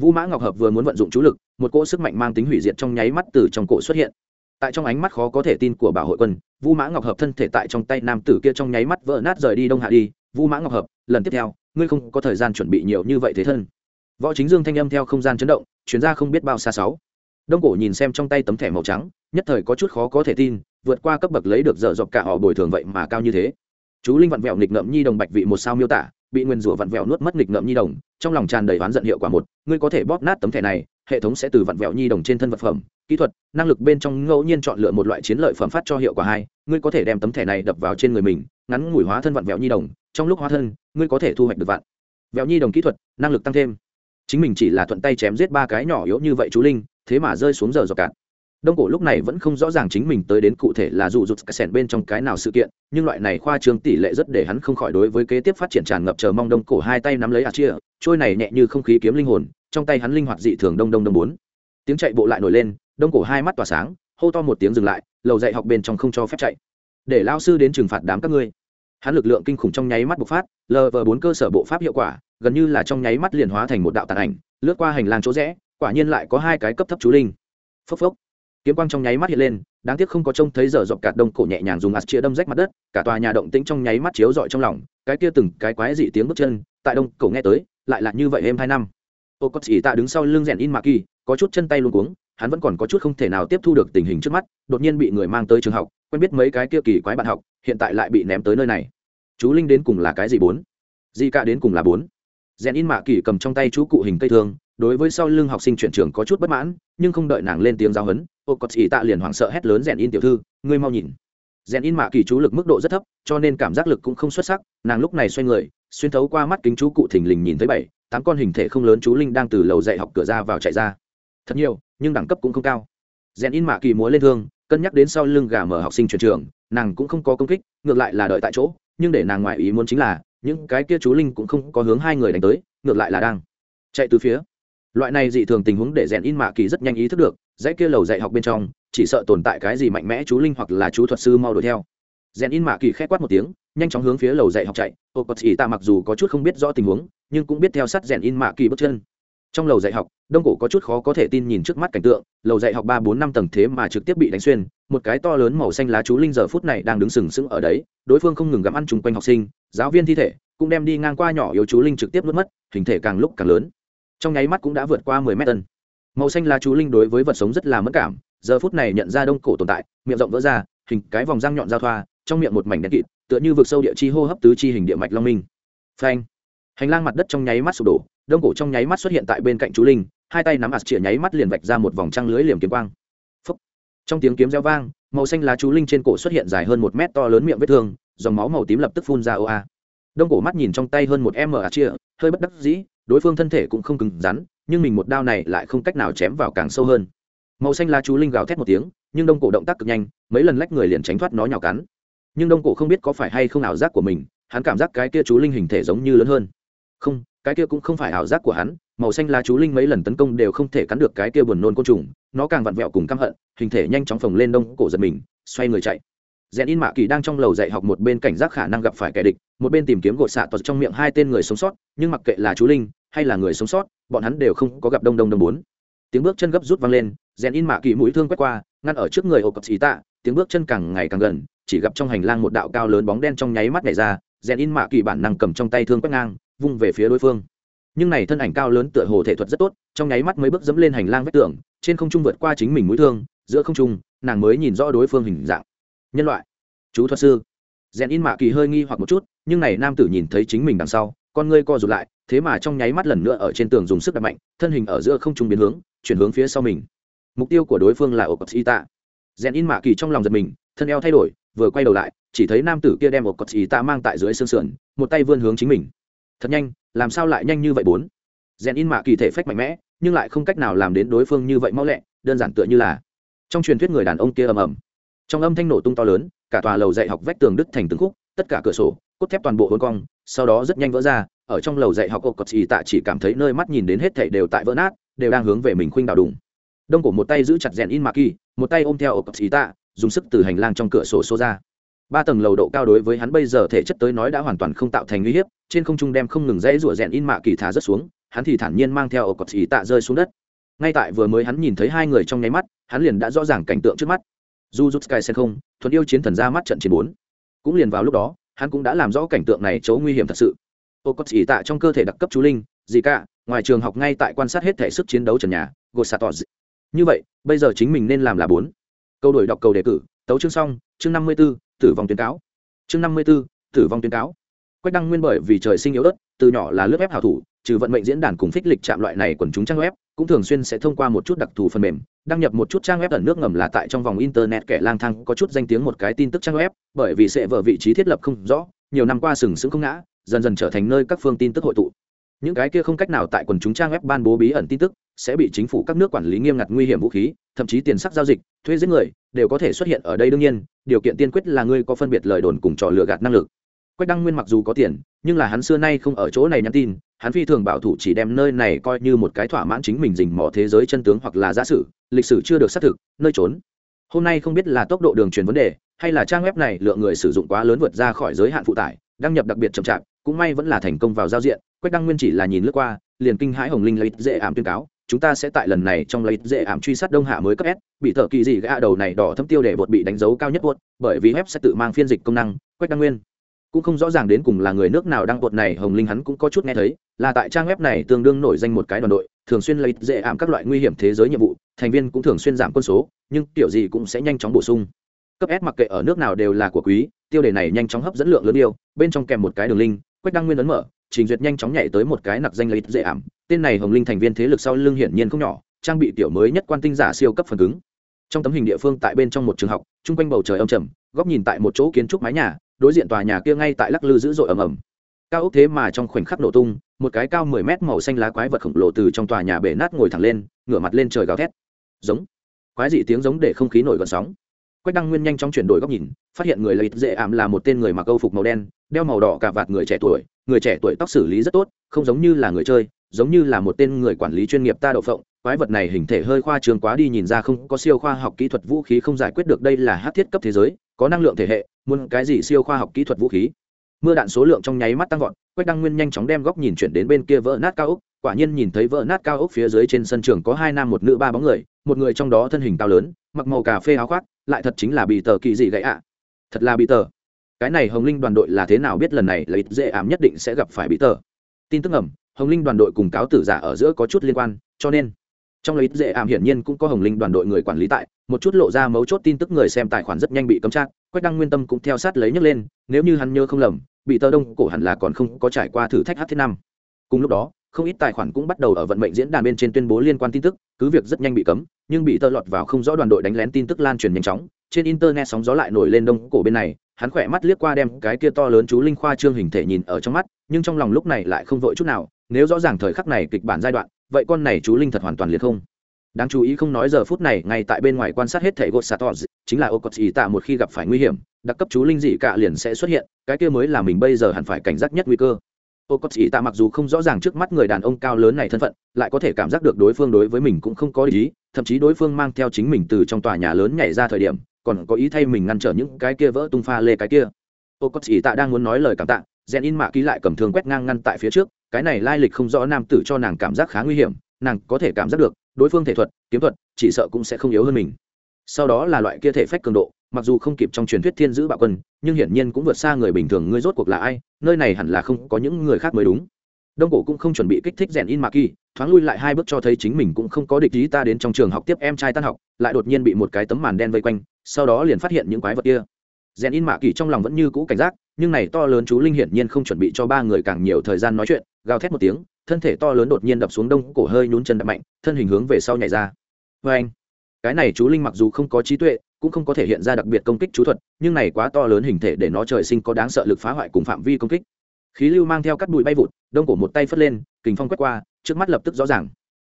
Vũ mã ngọc hợp vừa muốn vận dụng chú lực một cỗ sức mạnh mang tính hủy diệt trong nháy mắt từ trong cổ xuất hiện. Tại trong ánh mắt khó có thể tin của bảo hội quân, vu mã ngọc hợp thân thể tại trong tay nam tử kia trong nháy mắt vỡ nát rời đi đông hạ đi. Vu mã ngọc hợp, lần tiếp theo, ngươi không có thời gian chuẩn bị nhiều như vậy thế thân. Võ chính dương thanh âm theo không gian chấn động chuyến ra không biết bao xa sáu. Đông cổ nhìn xem trong tay tấm thẻ màu trắng, nhất thời có chút khó có thể tin, vượt qua cấp bậc lấy được dở dọc cả họ bồi thường vậy mà cao như thế. Chú linh vặn vẹo nghịch ngợm nhi đồng bạch vị một sao miêu tả, bị nguyên rủa vặn vẹo nuốt mất nghịch ngợm nhi đồng, trong lòng tràn đầy oán giận hiệu quả một, ngươi có thể bóp nát tấm thẻ này hệ thống sẽ từ vặn vẹo nhi đồng trên thân vật phẩm, kỹ thuật, năng lực bên trong ngẫu nhiên chọn lựa một loại chiến lợi phẩm phát cho hiệu quả hai, ngươi có thể đem tấm thẻ này đập vào trên người mình, ngắn ngủi hóa thân vặn vẹo nhi đồng, trong lúc hóa thân, ngươi có thể thu hoạch được vặn vẹo nhi đồng kỹ thuật, năng lực tăng thêm. Chính mình chỉ là thuận tay chém giết ba cái nhỏ yếu như vậy chú linh, thế mà rơi xuống giờ dọc cạn đông cổ lúc này vẫn không rõ ràng chính mình tới đến cụ thể là dù rụt cái sẻn bên trong cái nào sự kiện, nhưng loại này khoa trương tỷ lệ rất để hắn không khỏi đối với kế tiếp phát triển tràn ngập chờ mong đông cổ hai tay nắm lấy a chia, trôi này nhẹ như không khí kiếm linh hồn, trong tay hắn linh hoạt dị thường đông đông đông bốn. Tiếng chạy bộ lại nổi lên, đông cổ hai mắt tỏa sáng, hô to một tiếng dừng lại, lầu dạy học bên trong không cho phép chạy. Để lao sư đến trừng phạt đám các ngươi. Hắn lực lượng kinh khủng trong nháy mắt bộc phát lờ vờ bốn cơ sở bộ pháp hiệu quả, gần như là trong nháy mắt liền hóa thành một đạo tàn ảnh, lướt qua hành lang chỗ rẽ, quả nhiên lại có hai cái cấp thấp chú linh. Phốc phốc kiếm quang trong nháy mắt hiện lên, đáng tiếc không có trông thấy giờ dọc cạt đông cổ nhẹ nhàng dùng ạt chia đâm rách mặt đất, cả tòa nhà động tĩnh trong nháy mắt chiếu rọi trong lòng, cái kia từng cái quái dị tiếng bước chân, tại đông cổ nghe tới, lại là như vậy em hai năm. Ô có chỉ tạ đứng sau lưng rèn in mạc kỳ, có chút chân tay luôn cuống, hắn vẫn còn có chút không thể nào tiếp thu được tình hình trước mắt, đột nhiên bị người mang tới trường học, quen biết mấy cái kia kỳ quái bạn học, hiện tại lại bị ném tới nơi này. Chú linh đến cùng là cái gì bốn? Di cả đến cùng là bốn? Rèn in mạ kỳ cầm trong tay chú cụ hình cây thương, đối với sau lưng học sinh chuyển trường có chút bất mãn, nhưng không đợi nàng lên tiếng giáo huấn ô cọt xì tạ liền hoảng sợ hét lớn rèn in tiểu thư, ngươi mau nhìn. Rèn in mạ kỳ chú lực mức độ rất thấp, cho nên cảm giác lực cũng không xuất sắc, nàng lúc này xoay người, xuyên thấu qua mắt kính chú cụ thình lình nhìn thấy bảy, tám con hình thể không lớn chú linh đang từ lầu dạy học cửa ra vào chạy ra. Thật nhiều, nhưng đẳng cấp cũng không cao. Rèn in mạ kỳ múa lên thương, cân nhắc đến sau lưng gà mở học sinh chuyển trường, nàng cũng không có công kích, ngược lại là đợi tại chỗ, nhưng để nàng ngoại ý muốn chính là, những cái kia chú linh cũng không có hướng hai người đánh tới, ngược lại là đang chạy từ phía. Loại này dị thường tình huống để rèn in mạ kỳ rất nhanh ý thức được dãy kia lầu dạy học bên trong, chỉ sợ tồn tại cái gì mạnh mẽ chú linh hoặc là chú thuật sư mau đuổi theo. Rèn in mạ kỳ k h é quát một tiếng, nhanh chóng hướng phía lầu dạy học chạy. Ô, có ỉ ta mặc dù có chút không biết rõ tình huống, nhưng cũng biết theo sát rèn in mạ kỳ bước chân. Trong lầu dạy học, đông cổ có chút khó có thể tin nhìn trước mắt cảnh tượng, lầu dạy học ba bốn năm tầng thế mà trực tiếp bị đánh xuyên, một cái to lớn màu xanh lá chú linh giờ phút này đang đứng sừng sững ở đấy, đối phương không ngừng gặm ăn chung quanh học sinh, giáo viên thi thể cũng đem đi ngang qua nhỏ yếu chú linh trực tiếp nuốt mất, hình thể càng lúc càng lớn. Trong nháy mắt cũng đã vượt qua mười mét tân màu xanh lá chú linh đối với vật sống rất là mất cảm, giờ phút này nhận ra đông cổ tồn tại, miệng rộng vỡ ra, hình cái vòng răng nhọn giao thoa, trong miệng một mảnh đen kịt, tựa như vực sâu địa chi hô hấp tứ chi hình địa mạch long minh. Phanh. Hành lang mặt đất trong nháy mắt sụp đổ, đông cổ trong nháy mắt xuất hiện tại bên cạnh chú linh, hai tay nắm ạt chĩa nháy mắt liền vạch ra một vòng trăng lưới liềm kiếm quang. Phúc. trong tiếng kiếm reo vang, màu xanh lá chú linh trên cổ xuất hiện dài hơn một mét to lớn miệng vết thương, dòng máu màu tím lập tức phun ra ô a. Đông cổ mắt nhìn trong tay hơn một m ạt chĩa hơi bất đắc dĩ, đối phương thân thể cũng không cứng rắn nhưng mình một đao này lại không cách nào chém vào càng sâu hơn. Màu xanh lá chú linh gào thét một tiếng, nhưng đông cổ động tác cực nhanh, mấy lần lách người liền tránh thoát nó nhào cắn. Nhưng đông cổ không biết có phải hay không ảo giác của mình, hắn cảm giác cái kia chú linh hình thể giống như lớn hơn. Không, cái kia cũng không phải ảo giác của hắn, màu xanh lá chú linh mấy lần tấn công đều không thể cắn được cái kia buồn nôn côn trùng, nó càng vặn vẹo cùng căm hận, hình thể nhanh chóng phồng lên đông cổ giật mình, xoay người chạy. Rèn in mạ kỳ đang trong lầu dạy học một bên cảnh giác khả năng gặp phải kẻ địch, một bên tìm kiếm gột xạ tọt trong miệng hai tên người sống sót, nhưng mặc kệ là chú linh hay là người sống sót, bọn hắn đều không có gặp đông đông đông bốn. Tiếng bước chân gấp rút vang lên, rèn in mạ kỳ mũi thương quét qua, ngăn ở trước người ô cập xì tạ, tiếng bước chân càng ngày càng gần, chỉ gặp trong hành lang một đạo cao lớn bóng đen trong nháy mắt nhảy ra, rèn in mạ kỳ bản năng cầm trong tay thương quét ngang, vung về phía đối phương. Nhưng này thân ảnh cao lớn tựa hồ thể thuật rất tốt, trong nháy mắt mấy bước dẫm lên hành lang vách tường, trên không trung vượt qua chính mình mũi thương, giữa không trung, nàng mới nhìn rõ đối phương hình dạng. Nhân loại. Chú thuật sư. Rèn in mạ kỳ hơi nghi hoặc một chút, nhưng này nam tử nhìn thấy chính mình đằng sau, con ngươi co rụt lại thế mà trong nháy mắt lần nữa ở trên tường dùng sức đập mạnh, thân hình ở giữa không trung biến hướng, chuyển hướng phía sau mình. Mục tiêu của đối phương là ổ cọc y tạ rèn in mạ kỳ trong lòng giật mình, thân eo thay đổi, vừa quay đầu lại, chỉ thấy nam tử kia đem ổ cọc y tạ mang tại dưới xương sườn, một tay vươn hướng chính mình. Thật nhanh, làm sao lại nhanh như vậy bốn? Rèn in mạ kỳ thể phách mạnh mẽ, nhưng lại không cách nào làm đến đối phương như vậy mau lẹ, đơn giản tựa như là trong truyền thuyết người đàn ông kia ầm ầm. Trong âm thanh nổ tung to lớn, cả tòa lầu dạy học vách tường đứt thành từng khúc, tất cả cửa sổ, cốt thép toàn bộ hôn cong sau đó rất nhanh vỡ ra, ở trong lầu dạy học ô cọt xì tạ chỉ cảm thấy nơi mắt nhìn đến hết thảy đều tại vỡ nát, đều đang hướng về mình khuynh đào đùng. Đông cổ một tay giữ chặt rèn in mạc kỳ, một tay ôm theo ô cọt xì tạ, dùng sức từ hành lang trong cửa sổ xô ra. Ba tầng lầu độ cao đối với hắn bây giờ thể chất tới nói đã hoàn toàn không tạo thành uy hiếp, trên không trung đem không ngừng dãy rủa rèn in mạ kỳ thả rất xuống, hắn thì thản nhiên mang theo ô cọt xì tạ rơi xuống đất. Ngay tại vừa mới hắn nhìn thấy hai người trong nháy mắt, hắn liền đã rõ ràng cảnh tượng trước mắt. Du rút sky sen không thuận yêu chiến thần ra mắt trận chiến bốn. Cũng liền vào lúc đó hắn cũng đã làm rõ cảnh tượng này chỗ nguy hiểm thật sự. Ô có chỉ tạ trong cơ thể đặc cấp chú linh gì cả ngoài trường học ngay tại quan sát hết thể sức chiến đấu trần nhà gột sạt tỏ như vậy, bây giờ chính mình nên làm là bốn. Câu đổi đọc cầu đề cử, tấu chương xong, chương năm mươi b ố tử vong tuyên cáo. Chương năm mươi b ố tử vong tuyên cáo. Quách đăng nguyên bởi vì trời sinh yếu ớt, từ nhỏ là lớp ép hảo thủ, trừ vận mệnh diễn đàn cùng phích lịch chạm loại này quần chúng trang web cũng thường xuyên sẽ thông qua một chút đặc thù phần mềm, đăng nhập một chút trang web ẩn nước ngầm là tại trong vòng internet kẻ lang thang có chút danh tiếng một cái tin tức trang web, bởi vì sẽ vở vị trí thiết lập không rõ, nhiều năm qua sừng sững không ngã, dần dần trở thành nơi các phương tin tức hội tụ. Những cái kia không cách nào tại quần chúng trang web ban bố bí ẩn tin tức, sẽ bị chính phủ các nước quản lý nghiêm ngặt nguy hiểm vũ khí, thậm chí tiền sắc giao dịch, thuê giết người, đều có thể xuất hiện ở đây đương nhiên, điều kiện tiên quyết là ngươi có phân biệt lời đồn cùng trò lừa gạt năng lực. Quách đăng nguyên mặc dù có tiền, nhưng là hắn xưa nay không ở chỗ này nhắn tin hắn phi thường bảo thủ chỉ đem nơi này coi như một cái thỏa mãn chính mình dình mò thế giới chân tướng hoặc là giả sử, lịch sử chưa được xác thực, nơi trốn. Hôm nay không biết là tốc độ đường truyền vấn đề, hay là trang web này lượng người sử dụng quá lớn vượt ra khỏi giới hạn phụ tải, đăng nhập đặc biệt chậm chạp, cũng may vẫn là thành công vào giao diện, quách đăng nguyên chỉ là nhìn lướt qua, liền kinh hãi hồng linh lấy dễ ảm tuyên cáo, chúng ta sẽ tại lần này trong lấy dễ ảm truy sát đông hạ mới cấp s, bị thợ kỳ dị gã đầu này đỏ thâm tiêu để bột bị đánh dấu cao nhất bột bởi vì web sẽ tự mang phiên dịch công năng, quách đăng nguyên cũng không rõ ràng đến cùng là người nước nào đăng bột này, hồng linh hắn cũng có chút nghe thấy, là tại trang web này tương đương nổi danh một cái đoàn đội, thường xuyên lấy dễ ảm các loại nguy hiểm thế giới nhiệm vụ, thành viên cũng thường xuyên giảm quân số, nhưng kiểu gì cũng sẽ nhanh chóng bổ sung. Cấp s mặc kệ ở nước nào đều là của quý, tiêu đề này nhanh chóng hấp dẫn lượng lớn yêu, bên trong kèm một cái đường link, quách đăng nguyên ấn mở, trình duyệt nhanh chóng nhảy tới một cái nặc danh lấy dễ ảm, tên này hồng linh thành viên thế lực sau lưng hiển nhiên không nhỏ, trang bị tiểu mới nhất quan tinh giả siêu cấp phần cứng. Trong tấm hình địa phương tại bên trong một trường học, chung quanh bầu trời âm trầm, góc nhìn tại một chỗ kiến trúc mái nhà đối diện tòa nhà kia ngay tại lắc lư dữ dội ầm ầm. Cao ốc thế mà trong khoảnh khắc nổ tung, một cái cao mười mét màu xanh lá quái vật khổng lồ từ trong tòa nhà bể nát ngồi thẳng lên, ngửa mặt lên trời gào thét. Giống. Quái dị tiếng giống để không khí nổi gợn sóng. Quách đăng nguyên nhanh chóng chuyển đổi góc nhìn, phát hiện người lấy dễ ảm là một tên người mặc âu phục màu đen, đeo màu đỏ cả vạt người trẻ tuổi, người trẻ tuổi tóc xử lý rất tốt, không giống như là người chơi, giống như là một tên người quản lý chuyên nghiệp ta đậu phộng quái vật này hình thể hơi khoa trương quá đi nhìn ra không có siêu khoa học kỹ thuật vũ khí không giải quyết được đây là hát thiết cấp thế giới, có năng lượng thể hệ, muốn cái gì siêu khoa học kỹ thuật vũ khí? Mưa đạn số lượng trong nháy mắt tăng vọt, quách đăng nguyên nhanh chóng đem góc nhìn chuyển đến bên kia vỡ nát cao ốc, quả nhiên nhìn thấy vỡ nát cao ốc phía dưới trên sân trường có hai nam một nữ ba bóng người, một người trong đó thân hình cao lớn, mặc màu cà phê áo khoác, lại thật chính là bị tờ kỳ dị gãy ạ. Thật là bị tờ. Cái này hồng linh đoàn đội là thế nào biết lần này là ít dễ ảm nhất định sẽ gặp phải bị tờ. Tin tức ẩm, hồng linh đoàn đội cùng cáo tử giả ở giữa có chút liên quan, cho nên trong lấy dễ ảm hiển nhiên cũng có hồng linh đoàn đội người quản lý tại, một chút lộ ra mấu chốt tin tức người xem tài khoản rất nhanh bị cấm trác quách đăng nguyên tâm cũng theo sát lấy nhấc lên, nếu như hắn nhớ không lầm, bị tờ đông cổ hẳn là còn không có trải qua thử thách h thứ năm. Cùng lúc đó, không ít tài khoản cũng bắt đầu ở vận mệnh diễn đàn bên trên tuyên bố liên quan tin tức, cứ việc rất nhanh bị cấm, nhưng bị tơ lọt vào không rõ đoàn đội đánh lén tin tức lan truyền nhanh chóng, trên internet sóng gió lại nổi lên đông cổ bên này, hắn khỏe mắt liếc qua đem cái kia to lớn chú linh khoa trương hình thể nhìn ở trong mắt, nhưng trong lòng lúc này lại không vội chút nào, nếu rõ ràng thời khắc này kịch bản giai đoạn vậy con này chú linh thật hoàn toàn liệt không? Đáng chú ý không nói giờ phút này, ngay tại bên ngoài quan sát hết thể gột sator chính là ô cột ý tạ một khi gặp phải nguy hiểm, đặc cấp chú linh dị cả liền sẽ xuất hiện, cái kia mới là mình bây giờ hẳn phải cảnh giác nhất nguy cơ. Ô cột ý tạ mặc dù không rõ ràng trước mắt người đàn ông cao lớn này thân phận, lại có thể cảm giác được đối phương đối với mình cũng không có ý, thậm chí đối phương mang theo chính mình từ trong tòa nhà lớn nhảy ra thời điểm, còn có ý thay mình ngăn trở những cái kia vỡ tung pha lê cái kia. Ô cột ý tạ đang muốn nói lời cảm tạ rèn in mạ ký lại cầm thương quét ngang ngăn tại phía trước cái này lai lịch không rõ nam tử cho nàng cảm giác khá nguy hiểm, nàng có thể cảm giác được, đối phương thể thuật, kiếm thuật, chỉ sợ cũng sẽ không yếu hơn mình. Sau đó là loại kia thể phách cường độ, mặc dù không kịp trong truyền thuyết thiên giữ bạo quân, nhưng hiển nhiên cũng vượt xa người bình thường, ngươi rốt cuộc là ai, nơi này hẳn là không có những người khác mới đúng. Đông cổ cũng không chuẩn bị kích thích rèn in mạc kỳ thoáng lui lại hai bước cho thấy chính mình cũng không có địch ý ta đến trong trường học tiếp em trai tan học, lại đột nhiên bị một cái tấm màn đen vây quanh, sau đó liền phát hiện những quái vật kia rèn in mạ kỳ trong lòng vẫn như cũ cảnh giác, nhưng này to lớn chú linh hiển nhiên không chuẩn bị cho ba người càng nhiều thời gian nói chuyện, gào thét một tiếng, thân thể to lớn đột nhiên đập xuống đông cổ hơi nhún chân đập mạnh, thân hình hướng về sau nhảy ra. Vê anh, cái này chú linh mặc dù không có trí tuệ, cũng không có thể hiện ra đặc biệt công kích chú thuật, nhưng này quá to lớn hình thể để nó trời sinh có đáng sợ lực phá hoại cùng phạm vi công kích. Khí lưu mang theo các bụi bay vụt, đông cổ một tay phất lên, kình phong quét qua, trước mắt lập tức rõ ràng.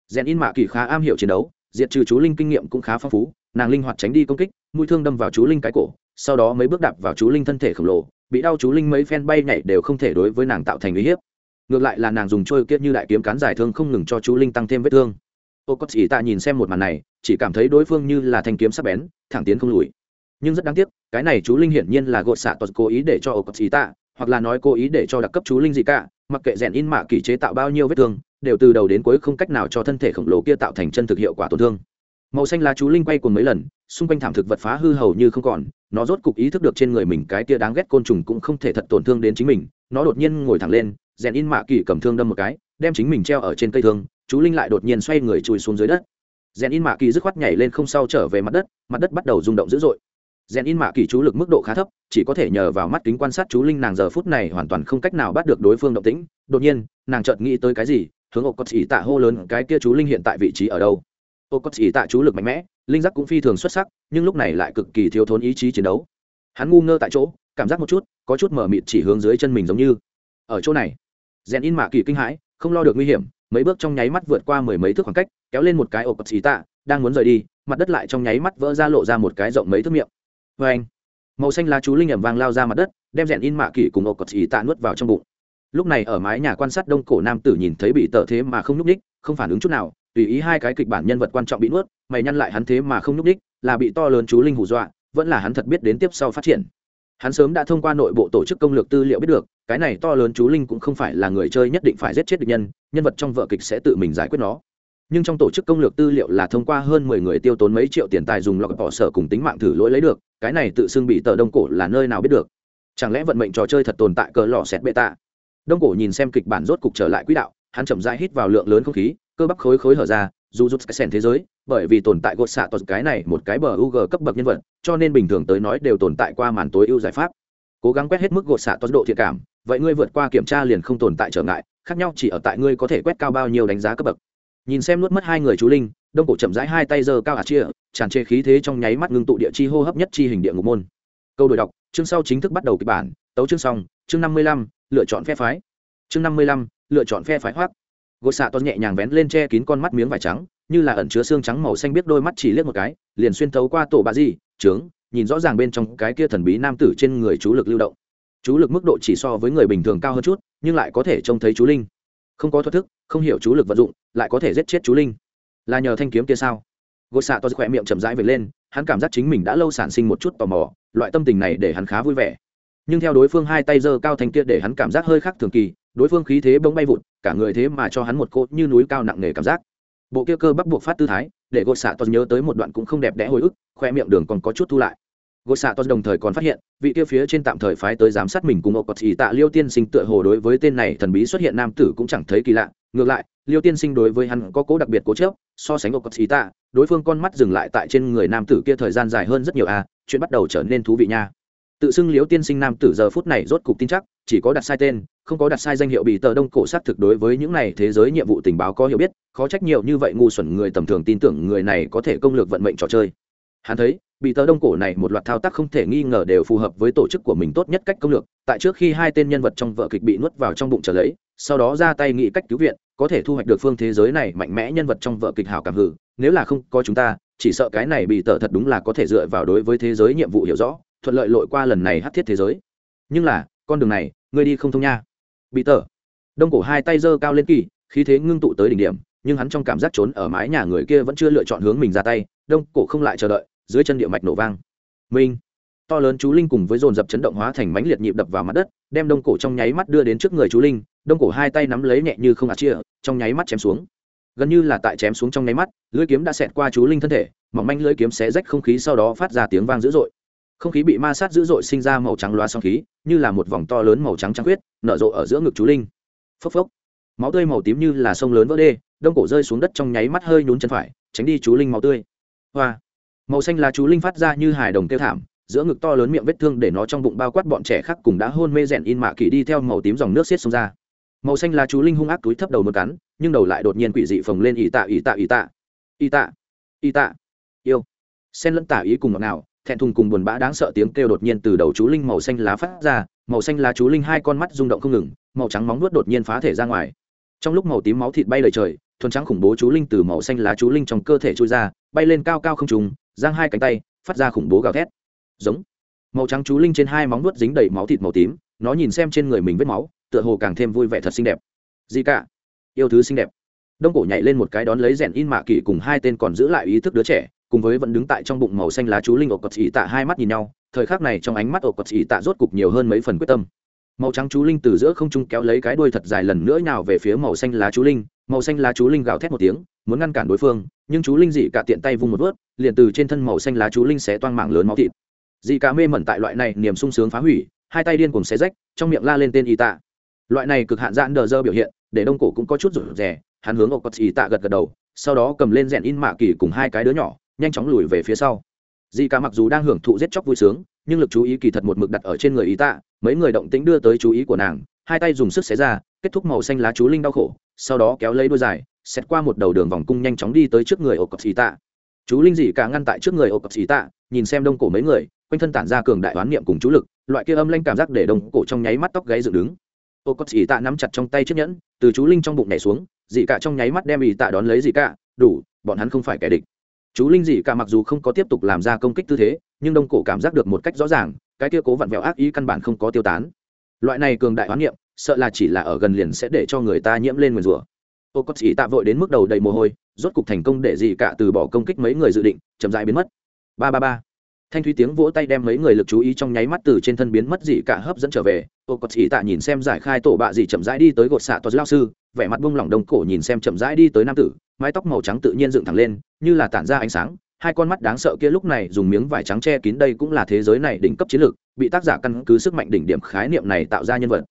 Rèn in mạ kỳ khá am hiểu chiến đấu, diệt trừ chú linh kinh nghiệm cũng khá phong phú, nàng linh hoạt tránh đi công kích, mũi thương đâm vào chú linh cái cổ sau đó mấy bước đạp vào chú linh thân thể khổng lồ, bị đau chú linh mấy phen bay nhảy đều không thể đối với nàng tạo thành uy hiếp. Ngược lại là nàng dùng trôi kiết như đại kiếm cán giải thương không ngừng cho chú linh tăng thêm vết thương. Ô cốt chỉ ta nhìn xem một màn này, chỉ cảm thấy đối phương như là thanh kiếm sắp bén, thẳng tiến không lùi. Nhưng rất đáng tiếc, cái này chú linh hiển nhiên là gột xạ toàn cố ý để cho ô cốt xì tạ, hoặc là nói cố ý để cho đặc cấp chú linh gì cả, mặc kệ rèn in mạ kỳ chế tạo bao nhiêu vết thương, đều từ đầu đến cuối không cách nào cho thân thể khổng lồ kia tạo thành chân thực hiệu quả tổn thương. Màu xanh lá chú linh quay cùng mấy lần xung quanh thảm thực vật phá hư hầu như không còn, nó rốt cục ý thức được trên người mình cái tia đáng ghét côn trùng cũng không thể thật tổn thương đến chính mình, nó đột nhiên ngồi thẳng lên, rèn in mạ kỳ cầm thương đâm một cái, đem chính mình treo ở trên cây thương, chú linh lại đột nhiên xoay người chui xuống dưới đất. Rèn in mạ kỳ dứt khoát nhảy lên không sau trở về mặt đất mặt đất bắt đầu rung động dữ dội. Rèn in mạ kỳ chú lực mức độ khá thấp, chỉ có thể nhờ vào mắt kính quan sát chú linh nàng giờ phút này hoàn toàn không cách nào bắt được đối phương động tĩnh. Đột nhiên, nàng chợt nghĩ tới cái gì, hướng ô cốt xỉ tạ hô lớn, cái kia chú linh hiện tại vị trí ở đâu? Ô cốt xỉ tạ chú lực mạnh mẽ linh giác cũng phi thường xuất sắc, nhưng lúc này lại cực kỳ thiếu thốn ý chí chiến đấu. Hắn ngu ngơ tại chỗ, cảm giác một chút, có chút mở mịt chỉ hướng dưới chân mình giống như. Ở chỗ này rèn in mạ kỳ kinh hãi, không lo được nguy hiểm, mấy bước trong nháy mắt vượt qua mười mấy thước khoảng cách, kéo lên một cái ổ cốt chỉ tạ, đang muốn rời đi, mặt đất lại trong nháy mắt vỡ ra lộ ra một cái rộng mấy thước miệng. Vê anh, màu xanh lá chú linh ẩm vang lao ra mặt đất, đem rèn in mạ kỳ cùng ổ cốt chỉ tạ nuốt vào trong bụng. Lúc này ở mái nhà quan sát đông cổ nam tử nhìn thấy bị tợ thế mà không nhúc ních không phản ứng chút nào tùy ý hai cái kịch bản nhân vật quan trọng bị nuốt, mày nhăn lại hắn thế mà không nhúc đích là bị to lớn chú linh hù dọa, vẫn là hắn thật biết đến tiếp sau phát triển. Hắn sớm đã thông qua nội bộ tổ chức công lược tư liệu biết được, cái này to lớn chú linh cũng không phải là người chơi nhất định phải giết chết địch nhân nhân vật trong vợ kịch sẽ tự mình giải quyết nó. Nhưng trong tổ chức công lược tư liệu là thông qua hơn mười người tiêu tốn mấy triệu tiền tài dùng lọc bỏ sở cùng tính mạng thử lỗi lấy được, cái này tự xưng bị tờ đông cổ là nơi nào biết được? Chẳng lẽ vận mệnh trò chơi thật tồn tại cờ lò xét bệ tạ? Đông cổ nhìn xem kịch bản rốt cục trở lại quỹ đạo, hắn chậm rãi hít vào lượng lớn không khí cơ bắp khối khối hở ra, dù rút cái sèn thế giới, bởi vì tồn tại gột xạ toàn cái này một cái bờ u g cấp bậc nhân vật, cho nên bình thường tới nói đều tồn tại qua màn tối ưu giải pháp. Cố gắng quét hết mức gột xạ toàn độ thiện cảm, vậy ngươi vượt qua kiểm tra liền không tồn tại trở ngại, khác nhau chỉ ở tại ngươi có thể quét cao bao nhiêu đánh giá cấp bậc. Nhìn xem nuốt mất hai người chú linh, đông cổ chậm rãi hai tay giơ cao hạt chia, tràn trề khí thế trong nháy mắt ngưng tụ địa chi hô hấp nhất chi hình địa ngục môn. Câu đổi đọc, chương sau chính thức bắt đầu kịch bản, tấu chương xong, chương năm mươi lăm, lựa chọn phe phái. Chương năm mươi lăm, lựa chọn phe phái hoác gột xạ toàn nhẹ nhàng vén lên che kín con mắt miếng vải trắng, như là ẩn chứa xương trắng màu xanh biết đôi mắt chỉ liếc một cái, liền xuyên thấu qua tổ bà di trướng, nhìn rõ ràng bên trong cái kia thần bí nam tử trên người chú lực lưu động. Chú lực mức độ chỉ so với người bình thường cao hơn chút, nhưng lại có thể trông thấy chú linh. Không có thoát thức, không hiểu chú lực vận dụng, lại có thể giết chết chú linh. Là nhờ thanh kiếm kia sao? Gột xạ to khỏe miệng chậm rãi về lên, hắn cảm giác chính mình đã lâu sản sinh một chút tò mò, loại tâm tình này để hắn khá vui vẻ. Nhưng theo đối phương hai tay giơ cao thanh kia để hắn cảm giác hơi khác thường kỳ đối phương khí thế bỗng bay vụt, cả người thế mà cho hắn một cốt như núi cao nặng nề cảm giác. Bộ kia cơ bắp buộc phát tư thái, để gột xạ tos nhớ tới một đoạn cũng không đẹp đẽ hồi ức, khoe miệng đường còn có chút thu lại. Gột xạ tos đồng thời còn phát hiện, vị kia phía trên tạm thời phái tới giám sát mình cùng ô cọt ý tạ liêu tiên sinh tựa hồ đối với tên này thần bí xuất hiện nam tử cũng chẳng thấy kỳ lạ. Ngược lại, liêu tiên sinh đối với hắn có cố đặc biệt cố chớp so sánh ô cọt ý tạ đối phương con mắt dừng lại tại trên người nam tử kia thời gian dài hơn rất nhiều à chuyện bắt đầu trở nên thú vị nha tự xưng liếu tiên sinh nam tử giờ phút này rốt cục tin chắc, chỉ có đặt sai tên, không có đặt sai danh hiệu bị tờ đông cổ sát thực đối với những này thế giới nhiệm vụ tình báo có hiểu biết, khó trách nhiều như vậy ngu xuẩn người tầm thường tin tưởng người này có thể công lược vận mệnh trò chơi. Hắn thấy, bị tờ đông cổ này một loạt thao tác không thể nghi ngờ đều phù hợp với tổ chức của mình tốt nhất cách công lược, tại trước khi hai tên nhân vật trong vợ kịch bị nuốt vào trong bụng trở lấy, sau đó ra tay nghĩ cách cứu viện, có thể thu hoạch được phương thế giới này mạnh mẽ nhân vật trong vợ kịch hảo cảm hử, nếu là không có chúng ta, chỉ sợ cái này bị tờ thật đúng là có thể dựa vào đối với thế giới nhiệm vụ hiểu rõ thuận lợi lội qua lần này hát thiết thế giới. Nhưng là, con đường này, ngươi đi không thông nha. Bị tở đông cổ hai tay giơ cao lên kỳ, khí thế ngưng tụ tới đỉnh điểm, nhưng hắn trong cảm giác trốn ở mái nhà người kia vẫn chưa lựa chọn hướng mình ra tay, đông cổ không lại chờ đợi, dưới chân địa mạch nổ vang. Minh to lớn chú linh cùng với dồn dập chấn động hóa thành mánh liệt nhịp đập vào mặt đất, đem đông cổ trong nháy mắt đưa đến trước người chú linh, đông cổ hai tay nắm lấy nhẹ như không hạt chia, trong nháy mắt chém xuống. Gần như là tại chém xuống trong nháy mắt, lưỡi kiếm đã xẹt qua chú linh thân thể, mỏng manh lưỡi kiếm xé rách không khí sau đó phát ra tiếng vang dữ dội không khí bị ma sát dữ dội sinh ra màu trắng loa song khí, như là một vòng to lớn màu trắng trắng huyết nở rộ ở giữa ngực chú linh. Phốc phốc. Máu tươi màu tím như là sông lớn vỡ đê, đông cổ rơi xuống đất trong nháy mắt hơi nhún chân phải, tránh đi chú linh máu tươi. Hoa. Màu xanh là chú linh phát ra như hài đồng kêu thảm, giữa ngực to lớn miệng vết thương để nó trong bụng bao quát bọn trẻ khác cùng đã hôn mê rèn in mạ kỳ đi theo màu tím dòng nước xiết xông ra. Màu xanh là chú linh hung ác túi thấp đầu một cắn, nhưng đầu lại đột nhiên quỷ dị phồng lên ỷ tạ ỷ tạ ỷ tạ. Ỷ tạ. Ỷ tạ. Yêu. Xen lẫn tả ý cùng ngọt nào thẹn thùng cùng buồn bã đáng sợ tiếng kêu đột nhiên từ đầu chú linh màu xanh lá phát ra, màu xanh lá chú linh hai con mắt rung động không ngừng, màu trắng móng nuốt đột nhiên phá thể ra ngoài. Trong lúc màu tím máu thịt bay lời trời, thuần trắng khủng bố chú linh từ màu xanh lá chú linh trong cơ thể trôi ra, bay lên cao cao không trùng giang hai cánh tay, phát ra khủng bố gào thét. Giống. Màu trắng chú linh trên hai móng nuốt dính đầy máu thịt màu tím, nó nhìn xem trên người mình vết máu, tựa hồ càng thêm vui vẻ thật xinh đẹp. Gì cả. Yêu thứ xinh đẹp. Đông cổ nhảy lên một cái đón lấy rèn in mạ kỳ cùng hai tên còn giữ lại ý thức đứa trẻ cùng với vẫn đứng tại trong bụng màu xanh lá chú linh ổ cọt ỉ tạ hai mắt nhìn nhau, thời khắc này trong ánh mắt ổ cọt ỉ tạ rốt cục nhiều hơn mấy phần quyết tâm. Màu trắng chú linh từ giữa không trung kéo lấy cái đuôi thật dài lần nữa nào về phía màu xanh lá chú linh, màu xanh lá chú linh gào thét một tiếng, muốn ngăn cản đối phương, nhưng chú linh dị cả tiện tay vung một vớt, liền từ trên thân màu xanh lá chú linh sẽ toang mạng lớn máu thịt. Dị cả mê mẩn tại loại này niềm sung sướng phá hủy, hai tay điên cùng xé rách, trong miệng la lên tên y tạ. Loại này cực hạn dạn đờ dơ biểu hiện, để đông cổ cũng có chút rủ rẻ hắn hướng ổ cọt y tạ gật gật đầu, sau đó cầm lên rèn in mạ kỳ cùng hai cái đứa nhỏ nhanh chóng lùi về phía sau. Dị cả mặc dù đang hưởng thụ giết chóc vui sướng, nhưng lực chú ý kỳ thật một mực đặt ở trên người y tạ, mấy người động tĩnh đưa tới chú ý của nàng, hai tay dùng sức xé ra, kết thúc màu xanh lá chú linh đau khổ, sau đó kéo lấy đôi dài xét qua một đầu đường vòng cung nhanh chóng đi tới trước người ô cọt xì tạ. Chú linh dị cả ngăn tại trước người ô cọt xì tạ, nhìn xem đông cổ mấy người, quanh thân tản ra cường đại đoán niệm cùng chú lực, loại kia âm lanh cảm giác để đông cổ trong nháy mắt tóc gáy dựng đứng. Ô cọt xì tạ nắm chặt trong tay chiếc nhẫn, từ chú linh trong bụng nhảy xuống dị cả trong nháy mắt đem ý tạ đón lấy dị cả, đủ, bọn hắn không phải kẻ địch chú linh dị cả mặc dù không có tiếp tục làm ra công kích tư thế, nhưng đông cổ cảm giác được một cách rõ ràng, cái kia cố vặn vẹo ác ý căn bản không có tiêu tán. Loại này cường đại hoán niệm, sợ là chỉ là ở gần liền sẽ để cho người ta nhiễm lên nguyền rủa. Ô có chỉ tạ vội đến mức đầu đầy mồ hôi, rốt cục thành công để dị cả từ bỏ công kích mấy người dự định, chậm dại biến mất. Ba ba ba. Thanh thúy tiếng vỗ tay đem mấy người lực chú ý trong nháy mắt từ trên thân biến mất, dị cả hấp dẫn trở về. Ô có chỉ tạ nhìn xem giải khai tổ bạ dị chậm rãi đi tới gột xạ toa lao sư, vẻ mặt buông lỏng đông cổ nhìn xem chậm rãi đi tới nam tử mái tóc màu trắng tự nhiên dựng thẳng lên như là tản ra ánh sáng. Hai con mắt đáng sợ kia lúc này dùng miếng vải trắng che kín đây cũng là thế giới này đỉnh cấp chiến lược bị tác giả căn cứ sức mạnh đỉnh điểm khái niệm này tạo ra nhân vật.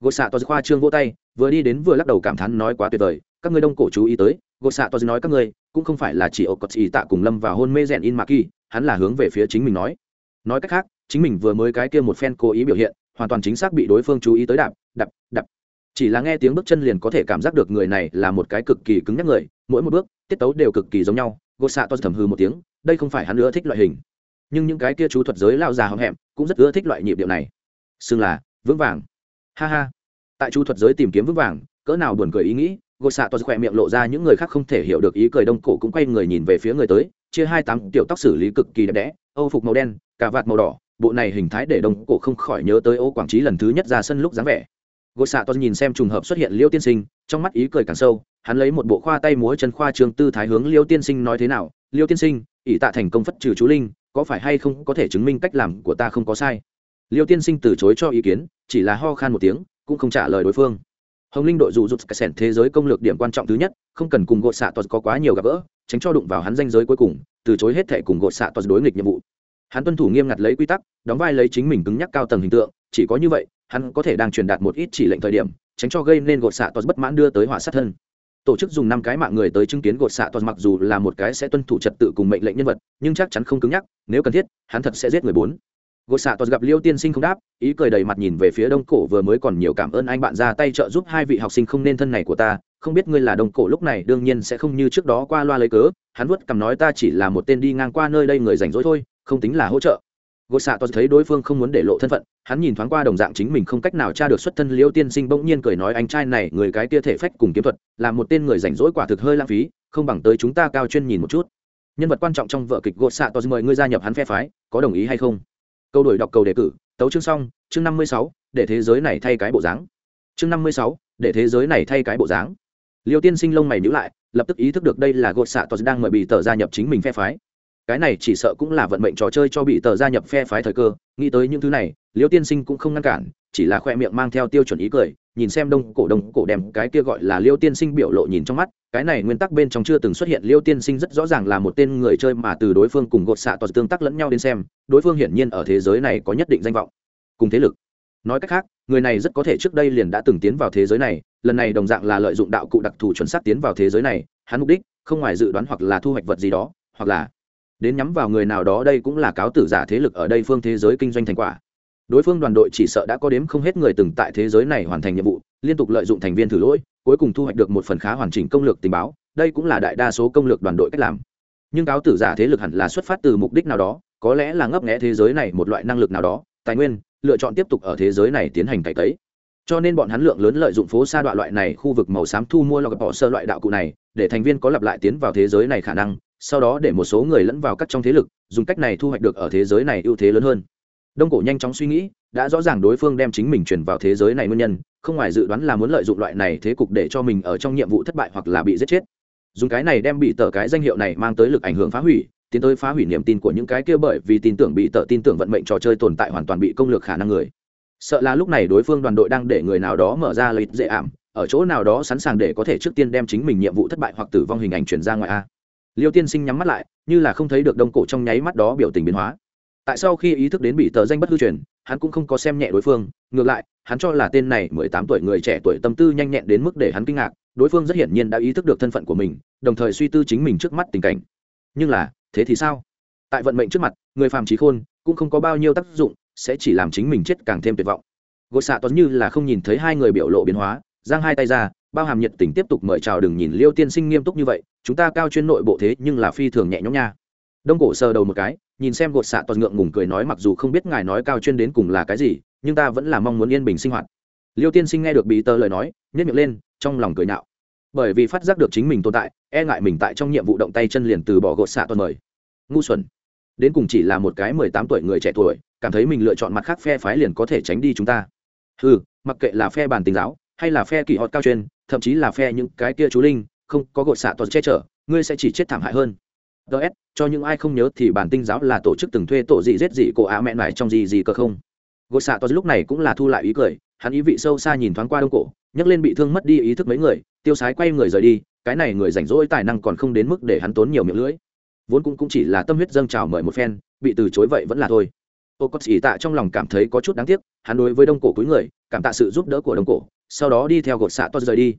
Gột xạ toa khoa trương vỗ tay vừa đi đến vừa lắc đầu cảm thán nói quá tuyệt vời các ngươi đông cổ chú ý tới. Gột xạ toa nói các ngươi cũng không phải là chỉ ổ cột ý tạ cùng lâm và hôn mê rèn in mạc kỳ, hắn là hướng về phía chính mình nói. Nói cách khác chính mình vừa mới cái kia một phen cố ý biểu hiện hoàn toàn chính xác bị đối phương chú ý tới đạp đạp đạp chỉ là nghe tiếng bước chân liền có thể cảm giác được người này là một cái cực kỳ cứng nhắc người, mỗi một bước, tiết tấu đều cực kỳ giống nhau. Gột xạ toa thầm hư một tiếng, đây không phải hắn nữa thích loại hình. Nhưng những cái kia chú thuật giới lao già hậm hẹm cũng rất ưa thích loại nhịp điệu này. Xưng là vững vàng. Ha ha. Tại chú thuật giới tìm kiếm vững vàng, cỡ nào buồn cười ý nghĩ gột xạ toa khỏe miệng lộ ra những người khác không thể hiểu được ý cười đông cổ cũng quay người nhìn về phía người tới, chia hai tám tiểu tóc xử lý cực kỳ đẹp đẽ, âu phục màu đen, cà vạt màu đỏ, bộ này hình thái để đông cổ không khỏi nhớ tới ô quảng trí lần thứ nhất ra sân lúc dáng vẻ gỗ xạ to nhìn xem trùng hợp xuất hiện liêu tiên sinh, trong mắt ý cười càng sâu, hắn lấy một bộ khoa tay múa chân khoa trường tư thái hướng liêu tiên sinh nói thế nào, liêu tiên sinh, ỷ tạ thành công phất trừ chú linh, có phải hay không có thể chứng minh cách làm của ta không có sai? Liêu tiên sinh từ chối cho ý kiến, chỉ là ho khan một tiếng, cũng không trả lời đối phương. Hồng linh đội dù rụt cả sẻn thế giới công lược điểm quan trọng thứ nhất, không cần cùng gột xạ tos có quá nhiều gặp gỡ, tránh cho đụng vào hắn danh giới cuối cùng, từ chối hết thể cùng gột xạ tos đối nghịch nhiệm vụ. Hắn tuân thủ nghiêm ngặt lấy quy tắc, đóng vai lấy chính mình cứng nhắc cao tầng hình tượng, chỉ có như vậy hắn có thể đang truyền đạt một ít chỉ lệnh thời điểm, tránh cho gây nên gột xạ tos bất mãn đưa tới hỏa sát thân. Tổ chức dùng năm cái mạng người tới chứng kiến gột xạ tos mặc dù là một cái sẽ tuân thủ trật tự cùng mệnh lệnh nhân vật, nhưng chắc chắn không cứng nhắc, nếu cần thiết, hắn thật sẽ giết người bốn. Gột xạ tos gặp liêu tiên sinh không đáp, ý cười đầy mặt nhìn về phía đông cổ vừa mới còn nhiều cảm ơn anh bạn ra tay trợ giúp hai vị học sinh không nên thân này của ta, không biết ngươi là đông cổ lúc này đương nhiên sẽ không như trước đó qua loa lấy cớ, hắn vuốt cầm nói ta chỉ là một tên đi ngang qua nơi đây người rảnh rỗi thôi, không tính là hỗ trợ gột xạ tôi thấy đối phương không muốn để lộ thân phận, hắn nhìn thoáng qua đồng dạng chính mình không cách nào tra được xuất thân liêu tiên sinh bỗng nhiên cười nói, anh trai này, người cái tia thể phách cùng kiếm thuật, là một tên người rảnh rỗi quả thực hơi lãng phí, không bằng tới chúng ta cao chuyên nhìn một chút. Nhân vật quan trọng trong vở kịch gột xạ tôi mời ngươi gia nhập hắn phe phái, có đồng ý hay không? Câu đổi đọc cầu đề cử, tấu chương xong, chương năm mươi sáu, để thế giới này thay cái bộ dáng. Chương năm mươi sáu, để thế giới này thay cái bộ dáng. Liêu tiên sinh lông mày nhữ lại, lập tức ý thức được đây là gột xạ tôi đang mời bị tờ gia nhập chính mình phe phái cái này chỉ sợ cũng là vận mệnh trò chơi cho bị tờ gia nhập phe phái thời cơ, nghĩ tới những thứ này, liêu tiên sinh cũng không ngăn cản, chỉ là khoe miệng mang theo tiêu chuẩn ý cười, nhìn xem đông cổ đông cổ đem cái kia gọi là liêu tiên sinh biểu lộ nhìn trong mắt, cái này nguyên tắc bên trong chưa từng xuất hiện, liêu tiên sinh rất rõ ràng là một tên người chơi mà từ đối phương cùng gột xạ toàn tương tác lẫn nhau đến xem, đối phương hiển nhiên ở thế giới này có nhất định danh vọng, cùng thế lực. Nói cách khác, người này rất có thể trước đây liền đã từng tiến vào thế giới này, lần này đồng dạng là lợi dụng đạo cụ đặc thù chuẩn xác tiến vào thế giới này, hắn mục đích không ngoài dự đoán hoặc là thu hoạch vật gì đó, hoặc là đến nhắm vào người nào đó đây cũng là cáo tử giả thế lực ở đây phương thế giới kinh doanh thành quả. Đối phương đoàn đội chỉ sợ đã có đếm không hết người từng tại thế giới này hoàn thành nhiệm vụ, liên tục lợi dụng thành viên thử lỗi, cuối cùng thu hoạch được một phần khá hoàn chỉnh công lược tình báo, đây cũng là đại đa số công lược đoàn đội cách làm. Nhưng cáo tử giả thế lực hẳn là xuất phát từ mục đích nào đó, có lẽ là ngấp nghẽ thế giới này một loại năng lực nào đó, tài nguyên, lựa chọn tiếp tục ở thế giới này tiến hành cải tấy. Cho nên bọn hắn lượng lớn lợi dụng phố xa đoạn loại này khu vực màu xám thu mua lọc bỏ sơ loại đạo cụ này, để thành viên có lặp lại tiến vào thế giới này khả năng sau đó để một số người lẫn vào các trong thế lực, dùng cách này thu hoạch được ở thế giới này ưu thế lớn hơn. Đông cổ nhanh chóng suy nghĩ, đã rõ ràng đối phương đem chính mình chuyển vào thế giới này nguyên nhân, không ngoài dự đoán là muốn lợi dụng loại này thế cục để cho mình ở trong nhiệm vụ thất bại hoặc là bị giết chết. Dùng cái này đem bị tờ cái danh hiệu này mang tới lực ảnh hưởng phá hủy, tiến tới phá hủy niềm tin của những cái kia bởi vì tin tưởng bị tờ tin tưởng vận mệnh trò chơi tồn tại hoàn toàn bị công lược khả năng người. Sợ là lúc này đối phương đoàn đội đang để người nào đó mở ra lợi dễ ảm, ở chỗ nào đó sẵn sàng để có thể trước tiên đem chính mình nhiệm vụ thất bại hoặc tử vong hình ảnh chuyển ra ngoài a liêu tiên sinh nhắm mắt lại, như là không thấy được đông cổ trong nháy mắt đó biểu tình biến hóa. Tại sau khi ý thức đến bị tờ danh bất hư truyền, hắn cũng không có xem nhẹ đối phương, ngược lại, hắn cho là tên này mười tám tuổi người trẻ tuổi tâm tư nhanh nhẹn đến mức để hắn kinh ngạc, đối phương rất hiển nhiên đã ý thức được thân phận của mình, đồng thời suy tư chính mình trước mắt tình cảnh. Nhưng là, thế thì sao? Tại vận mệnh trước mặt, người phàm trí khôn cũng không có bao nhiêu tác dụng, sẽ chỉ làm chính mình chết càng thêm tuyệt vọng. Gột xạ toán như là không nhìn thấy hai người biểu lộ biến hóa, giang hai tay ra bao hàm nhiệt tình tiếp tục mời chào đừng nhìn liêu tiên sinh nghiêm túc như vậy, chúng ta cao chuyên nội bộ thế nhưng là phi thường nhẹ nhõm nha. Đông cổ sờ đầu một cái, nhìn xem gột xạ toàn ngượng ngùng cười nói mặc dù không biết ngài nói cao chuyên đến cùng là cái gì, nhưng ta vẫn là mong muốn yên bình sinh hoạt. Liêu tiên sinh nghe được bị tờ lời nói nhét miệng lên, trong lòng cười nạo bởi vì phát giác được chính mình tồn tại e ngại mình tại trong nhiệm vụ động tay chân liền từ bỏ gột xạ toàn mời. Ngu xuẩn. Đến cùng chỉ là một cái mười tám tuổi người trẻ tuổi, cảm thấy mình lựa chọn mặt khác phe phái liền có thể tránh đi chúng ta. Ừ mặc kệ là phe bàn tình giáo hay là phe kỳ họt cao chuyên thậm chí là phe những cái kia chú linh không có gột xạ toàn che chở ngươi sẽ chỉ chết thảm hại hơn. Ts cho những ai không nhớ thì bản tinh giáo là tổ chức từng thuê tổ dị giết dị cổ á mẹ này trong gì gì cơ không? Gột xạ toàn lúc này cũng là thu lại ý cười hắn ý vị sâu xa nhìn thoáng qua đông cổ nhấc lên bị thương mất đi ý thức mấy người tiêu sái quay người rời đi cái này người rảnh rỗi tài năng còn không đến mức để hắn tốn nhiều miệng lưỡi. Vốn cũng, cũng chỉ là tâm huyết dâng trào mời một phen bị từ chối vậy vẫn là thôi. Ô có chỉ tạ trong lòng cảm thấy có chút đáng tiếc hắn đối với đông cổ cuối người cảm tạ sự giúp đỡ của đông cổ sau đó đi theo gột xạ to rời đi.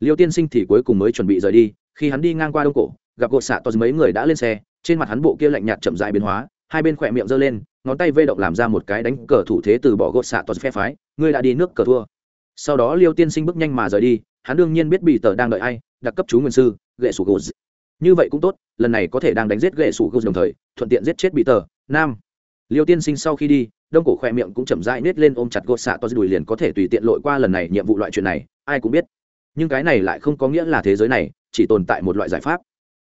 Liêu tiên sinh thì cuối cùng mới chuẩn bị rời đi, khi hắn đi ngang qua đông cổ, gặp gột xạ to mấy người đã lên xe, trên mặt hắn bộ kia lạnh nhạt chậm dại biến hóa, hai bên khỏe miệng giơ lên, ngón tay vây động làm ra một cái đánh cờ thủ thế từ bỏ gột xạ to phe phái, ngươi đã đi nước cờ thua. Sau đó liêu tiên sinh bước nhanh mà rời đi, hắn đương nhiên biết bị tờ đang đợi ai, đặc cấp chú nguyên sư gệ sủ gột. Như vậy cũng tốt, lần này có thể đang đánh giết gệ sủ gột đồng thời, thuận tiện giết chết bị tờ. Nam. Liêu tiên sinh sau khi đi đông cổ khoe miệng cũng chậm rãi nết lên ôm chặt gột xạ to đùi liền có thể tùy tiện lội qua lần này nhiệm vụ loại chuyện này, ai cũng biết. Nhưng cái này lại không có nghĩa là thế giới này chỉ tồn tại một loại giải pháp.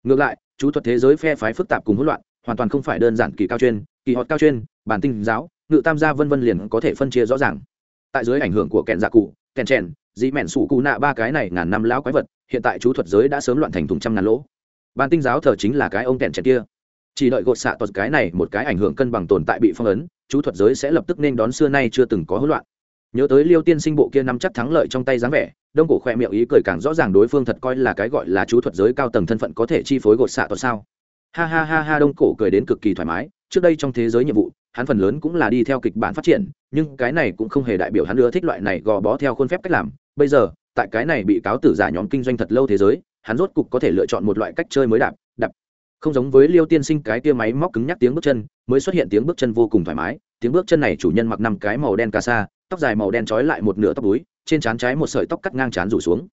Ngược lại, chú thuật thế giới phe phái phức tạp cùng hỗn loạn, hoàn toàn không phải đơn giản kỳ cao chuyên, kỳ họt cao chuyên, bản tinh giáo, ngự tam gia vân vân liền có thể phân chia rõ ràng. Tại dưới ảnh hưởng của kẹn dạ cụ, kẹn chèn, dĩ mẹn sủ cụ nạ ba cái này ngàn năm lão quái vật, hiện tại chú thuật giới đã sớm loạn thành thùng trăm ngàn lỗ. Bản tinh giáo thờ chính là cái ông kẹn chèn kia chỉ đợi gột xạ tuật cái này một cái ảnh hưởng cân bằng tồn tại bị phong ấn, chú thuật giới sẽ lập tức nên đón xưa nay chưa từng có hỗn loạn. Nhớ tới liêu tiên sinh bộ kia nắm chắc thắng lợi trong tay dáng vẻ, đông cổ khoe miệng ý cười càng rõ ràng đối phương thật coi là cái gọi là chú thuật giới cao tầng thân phận có thể chi phối gột xạ tuật sao. Ha ha ha ha, đông cổ cười đến cực kỳ thoải mái, trước đây trong thế giới nhiệm vụ, hắn phần lớn cũng là đi theo kịch bản phát triển, nhưng cái này cũng không hề đại biểu hắn ưa thích loại này gò bó theo khuôn phép cách làm. Bây giờ, tại cái này bị cáo tử giả nhóm kinh doanh thật lâu thế giới, hắn rốt cục có thể lựa chọn một loại cách chơi mới đạp không giống với liêu tiên sinh, cái tia máy móc cứng nhắc tiếng bước chân, mới xuất hiện tiếng bước chân vô cùng thoải mái. Tiếng bước chân này chủ nhân mặc năm cái màu đen cà sa, tóc dài màu đen trói lại một nửa tóc túi trên trán trái một sợi tóc cắt ngang trán rủ xuống.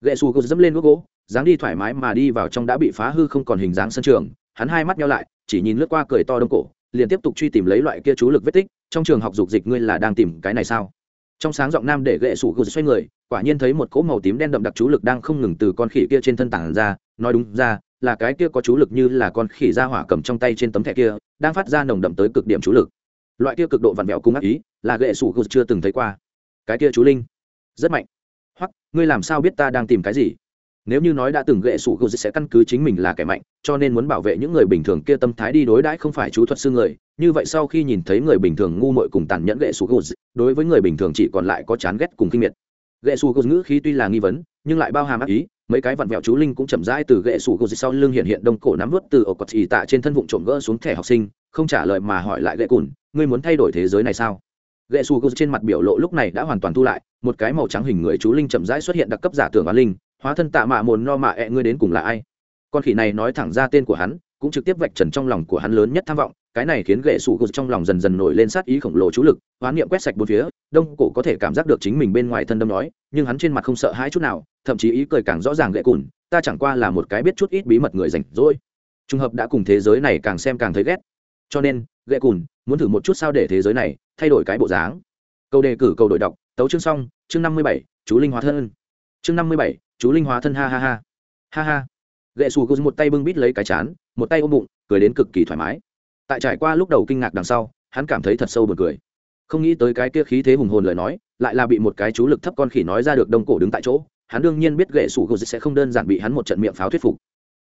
Gậy xù gô dẫm lên gốc gỗ, dáng đi thoải mái mà đi vào trong đã bị phá hư không còn hình dáng sân trường. Hắn hai mắt nhau lại, chỉ nhìn lướt qua cười to đông cổ, liền tiếp tục truy tìm lấy loại kia chú lực vết tích. Trong trường học dục dịch ngươi là đang tìm cái này sao? Trong sáng giọng nam để gậy sủ gù xoay người, quả nhiên thấy một cỗ màu tím đen đậm đặc chú lực đang không ngừng từ con khỉ kia trên thân tảng ra, nói đúng ra là cái kia có chú lực như là con khỉ ra hỏa cầm trong tay trên tấm thẻ kia, đang phát ra nồng đậm tới cực điểm chú lực. Loại kia cực độ vặn vẹo cung ác ý, là gậy sủ gù chưa từng thấy qua. Cái kia chú linh, rất mạnh. Hoặc ngươi làm sao biết ta đang tìm cái gì? Nếu như nói đã từng gệ sủ gù sẽ căn cứ chính mình là kẻ mạnh, cho nên muốn bảo vệ những người bình thường kia tâm thái đi đối đãi không phải chú thuật sư người, như vậy sau khi nhìn thấy người bình thường ngu muội cùng tàn nhẫn gệ sủ gù đối với người bình thường chỉ còn lại có chán ghét cùng kinh miệt. Gệ sủ gù ngữ khí tuy là nghi vấn, nhưng lại bao hàm ác ý mấy cái vặn vẹo chú linh cũng chậm rãi từ gệ sủ gù sau lưng hiện hiện đông cổ nắm vút từ ổ quật ì tạ trên thân vụn trộm gỡ xuống thẻ học sinh, không trả lời mà hỏi lại gệ cùn, ngươi muốn thay đổi thế giới này sao? Gệ xù gù trên mặt biểu lộ lúc này đã hoàn toàn thu lại, một cái màu trắng hình người chú linh chậm rãi xuất hiện đặc cấp giả tưởng oán linh, hóa thân tạ mạ mồn no mạ ẹ, ngươi đến cùng là ai? Con khỉ này nói thẳng ra tên của hắn, cũng trực tiếp vạch trần trong lòng của hắn lớn nhất tham vọng, cái này khiến gệ sủ gục trong lòng dần dần nổi lên sát ý khổng lồ chú lực, hoán niệm quét sạch bốn phía, đông cổ có thể cảm giác được chính mình bên ngoài thân đâm nói, nhưng hắn trên mặt không sợ hãi chút nào thậm chí ý cười càng rõ ràng gậy cùn, ta chẳng qua là một cái biết chút ít bí mật người rảnh rỗi. Trùng hợp đã cùng thế giới này càng xem càng thấy ghét. Cho nên, gậy cùn, muốn thử một chút sao để thế giới này thay đổi cái bộ dáng. Câu đề cử, câu đổi đọc, tấu chương xong, chương năm mươi bảy, chú linh hóa thân. Chương năm mươi bảy, chú linh hóa thân, ha ha ha. Ha ha. Gệ xù guz một tay bưng bít lấy cái chán, một tay ôm bụng, cười đến cực kỳ thoải mái. Tại trải qua lúc đầu kinh ngạc đằng sau, hắn cảm thấy thật sâu b u ồ n cười. Không nghĩ tới cái kia khí thế hùng hồn lời nói, lại là bị một cái chú lực thấp con khỉ nói ra được đông cổ đứng tại chỗ hắn đương nhiên biết gậy sủ gô sẽ không đơn giản bị hắn một trận miệng pháo thuyết phục.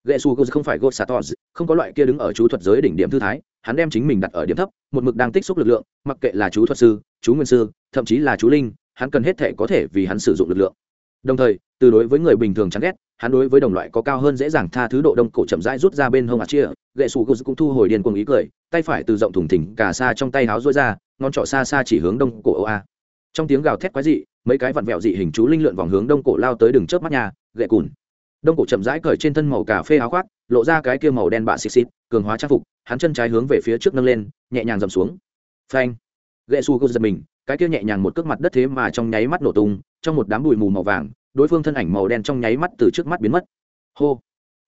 Gậy xù không phải gô sato không có loại kia đứng ở chú thuật giới đỉnh điểm thư thái, hắn đem chính mình đặt ở điểm thấp, một mực đang tích xúc lực lượng, mặc kệ là chú thuật sư, chú nguyên sư, thậm chí là chú linh, hắn cần hết thể có thể vì hắn sử dụng lực lượng. Đồng thời, từ đối với người bình thường chán ghét, hắn đối với đồng loại có cao hơn dễ dàng tha thứ độ đông cổ chậm rãi rút ra bên hông ạt chia gậy xù cũng thu hồi điền cuồng ý cười, tay phải từ rộng thủng thỉnh cả xa trong tay háo rối ra, ngón trỏ xa xa chỉ hướng đông cổ âu a trong tiếng gào thét quái dị, mấy cái vặn vẹo dị hình chú linh lượn vòng hướng đông cổ lao tới đường chớp mắt nhà gậy cùn. Đông cổ chậm rãi cởi trên thân màu cà phê áo khoác, lộ ra cái kia màu đen bạ xịt xịt, cường hóa trang phục, hắn chân trái hướng về phía trước nâng lên, nhẹ nhàng dầm xuống. Phanh. Gậy xù giật mình, cái kia nhẹ nhàng một cước mặt đất thế mà trong nháy mắt nổ tung, trong một đám bụi mù màu vàng, đối phương thân ảnh màu đen trong nháy mắt từ trước mắt biến mất. Hô.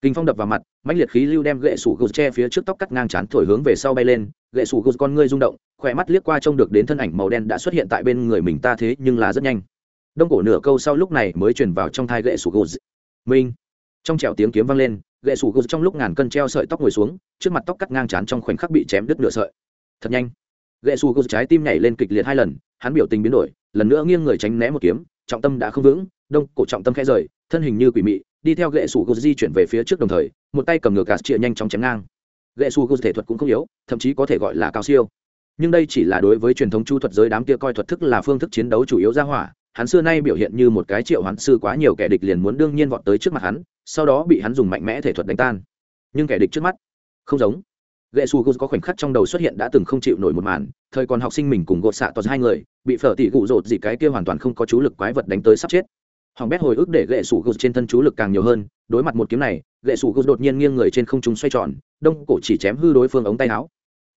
Kinh phong đập vào mặt, mãnh liệt khí lưu đem gậy sủ gột che phía trước tóc cắt ngang chán thổi hướng về sau bay lên gậy sủ gột con ngươi rung động khỏe mắt liếc qua trông được đến thân ảnh màu đen đã xuất hiện tại bên người mình ta thế nhưng là rất nhanh. Đông cổ nửa câu sau lúc này mới truyền vào trong thai gậy sủ gô minh. Trong trèo tiếng kiếm vang lên, gậy sủ gô trong lúc ngàn cân treo sợi tóc ngồi xuống, trước mặt tóc cắt ngang chán trong khoảnh khắc bị chém đứt nửa sợi. Thật nhanh. Gậy sủ gô trái tim nhảy lên kịch liệt hai lần, hắn biểu tình biến đổi, lần nữa nghiêng người tránh né một kiếm, trọng tâm đã không vững, đông cổ trọng tâm khẽ rời, thân hình như quỷ mị, đi theo gậy sủ gô di chuyển về phía trước đồng thời, một tay cầm ngược gạt chia nhanh chóng chém ngang. Gậy sủ gô thể thuật cũng không yếu, thậm chí có thể gọi là cao siêu nhưng đây chỉ là đối với truyền thống chu thuật giới đám kia coi thuật thức là phương thức chiến đấu chủ yếu ra hỏa. Hắn xưa nay biểu hiện như một cái triệu hoán sư quá nhiều kẻ địch liền muốn đương nhiên vọt tới trước mặt hắn, sau đó bị hắn dùng mạnh mẽ thể thuật đánh tan. Nhưng kẻ địch trước mắt, không giống. Gậy su có khoảnh khắc trong đầu xuất hiện đã từng không chịu nổi một màn, thời còn học sinh mình cùng gột xạ toàn hai người, bị phở tỷ cụ rột gì cái kia hoàn toàn không có chú lực quái vật đánh tới sắp chết. Hoàng bét hồi ức để gậy sủ gus trên thân chú lực càng nhiều hơn, đối mặt một kiếm này gậy sủ gus đột nhiên nghiêng người trên không trung xoay tròn, đông cổ chỉ chém hư đối phương ống tay áo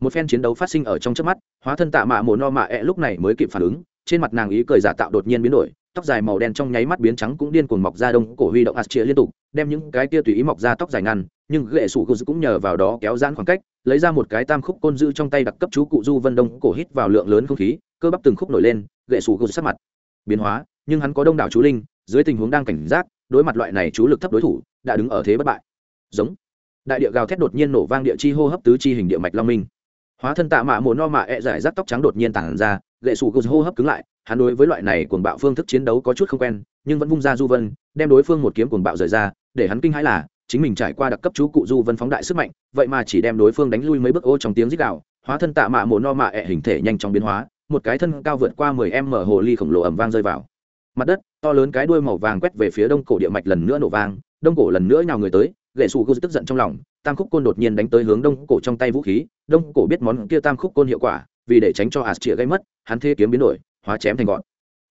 một phen chiến đấu phát sinh ở trong trước mắt, hóa thân tạ mạ mồ no mạ ẹ、e、lúc lúc này mới kịp phản ứng, trên mặt nàng ý cười giả tạo đột nhiên biến đổi, tóc dài màu đen trong nháy mắt biến trắng cũng điên cuồng mọc ra đông, cổ huy động ạt chia liên tục, đem những cái kia tùy ý mọc ra tóc dài ngăn, nhưng gậy sủ gột cũng nhờ vào đó kéo giãn khoảng cách, lấy ra một cái tam khúc côn dư trong tay đặc cấp chú cụ du vân đông, cổ hít vào lượng lớn không khí, cơ bắp từng khúc nổi lên gậy sủ gột sắc mặt biến hóa, nhưng hắn có đông đảo chú linh, dưới tình huống đang cảnh giác, đối mặt loại này chú lực thấp đối thủ, đã đứng ở thế bất bại. Giống. Đại địa gào thét đột nhiên nổ vang địa chi hô hấp tứ chi hình địa mạch long minh hóa thân tạ mạ mồ no mạ e giải rác tóc trắng đột nhiên tản ra, gậy sủ gột hô hấp cứng lại, hắn đối với loại này cuồng bạo phương thức chiến đấu có chút không quen, nhưng vẫn vung ra du vân, đem đối phương một kiếm cuồng bạo rời ra, để hắn kinh hãi là, chính mình trải qua đặc cấp chú cụ du vân phóng đại sức mạnh, vậy mà chỉ đem đối phương đánh lui mấy bước ô trong tiếng rít đạo hóa thân tạ mạ mồ no mạ e hình thể nhanh chóng biến hóa, một cái thân cao vượt qua mười m hồ ly khổng lồ ẩm vang rơi vào. Mặt đất, to lớn cái đuôi màu vàng quét về phía đông cổ địa mạch lần nữa nổ vang, đông cổ lần nữa nhào người tới, gậy sủ gô tức giận trong lòng tam khúc côn đột nhiên đánh tới hướng đông cổ trong tay vũ khí, đông cổ biết món kia tam khúc côn hiệu quả, vì để tránh cho ạt chĩa gây mất, hắn thê kiếm biến đổi, hóa chém thành gọn.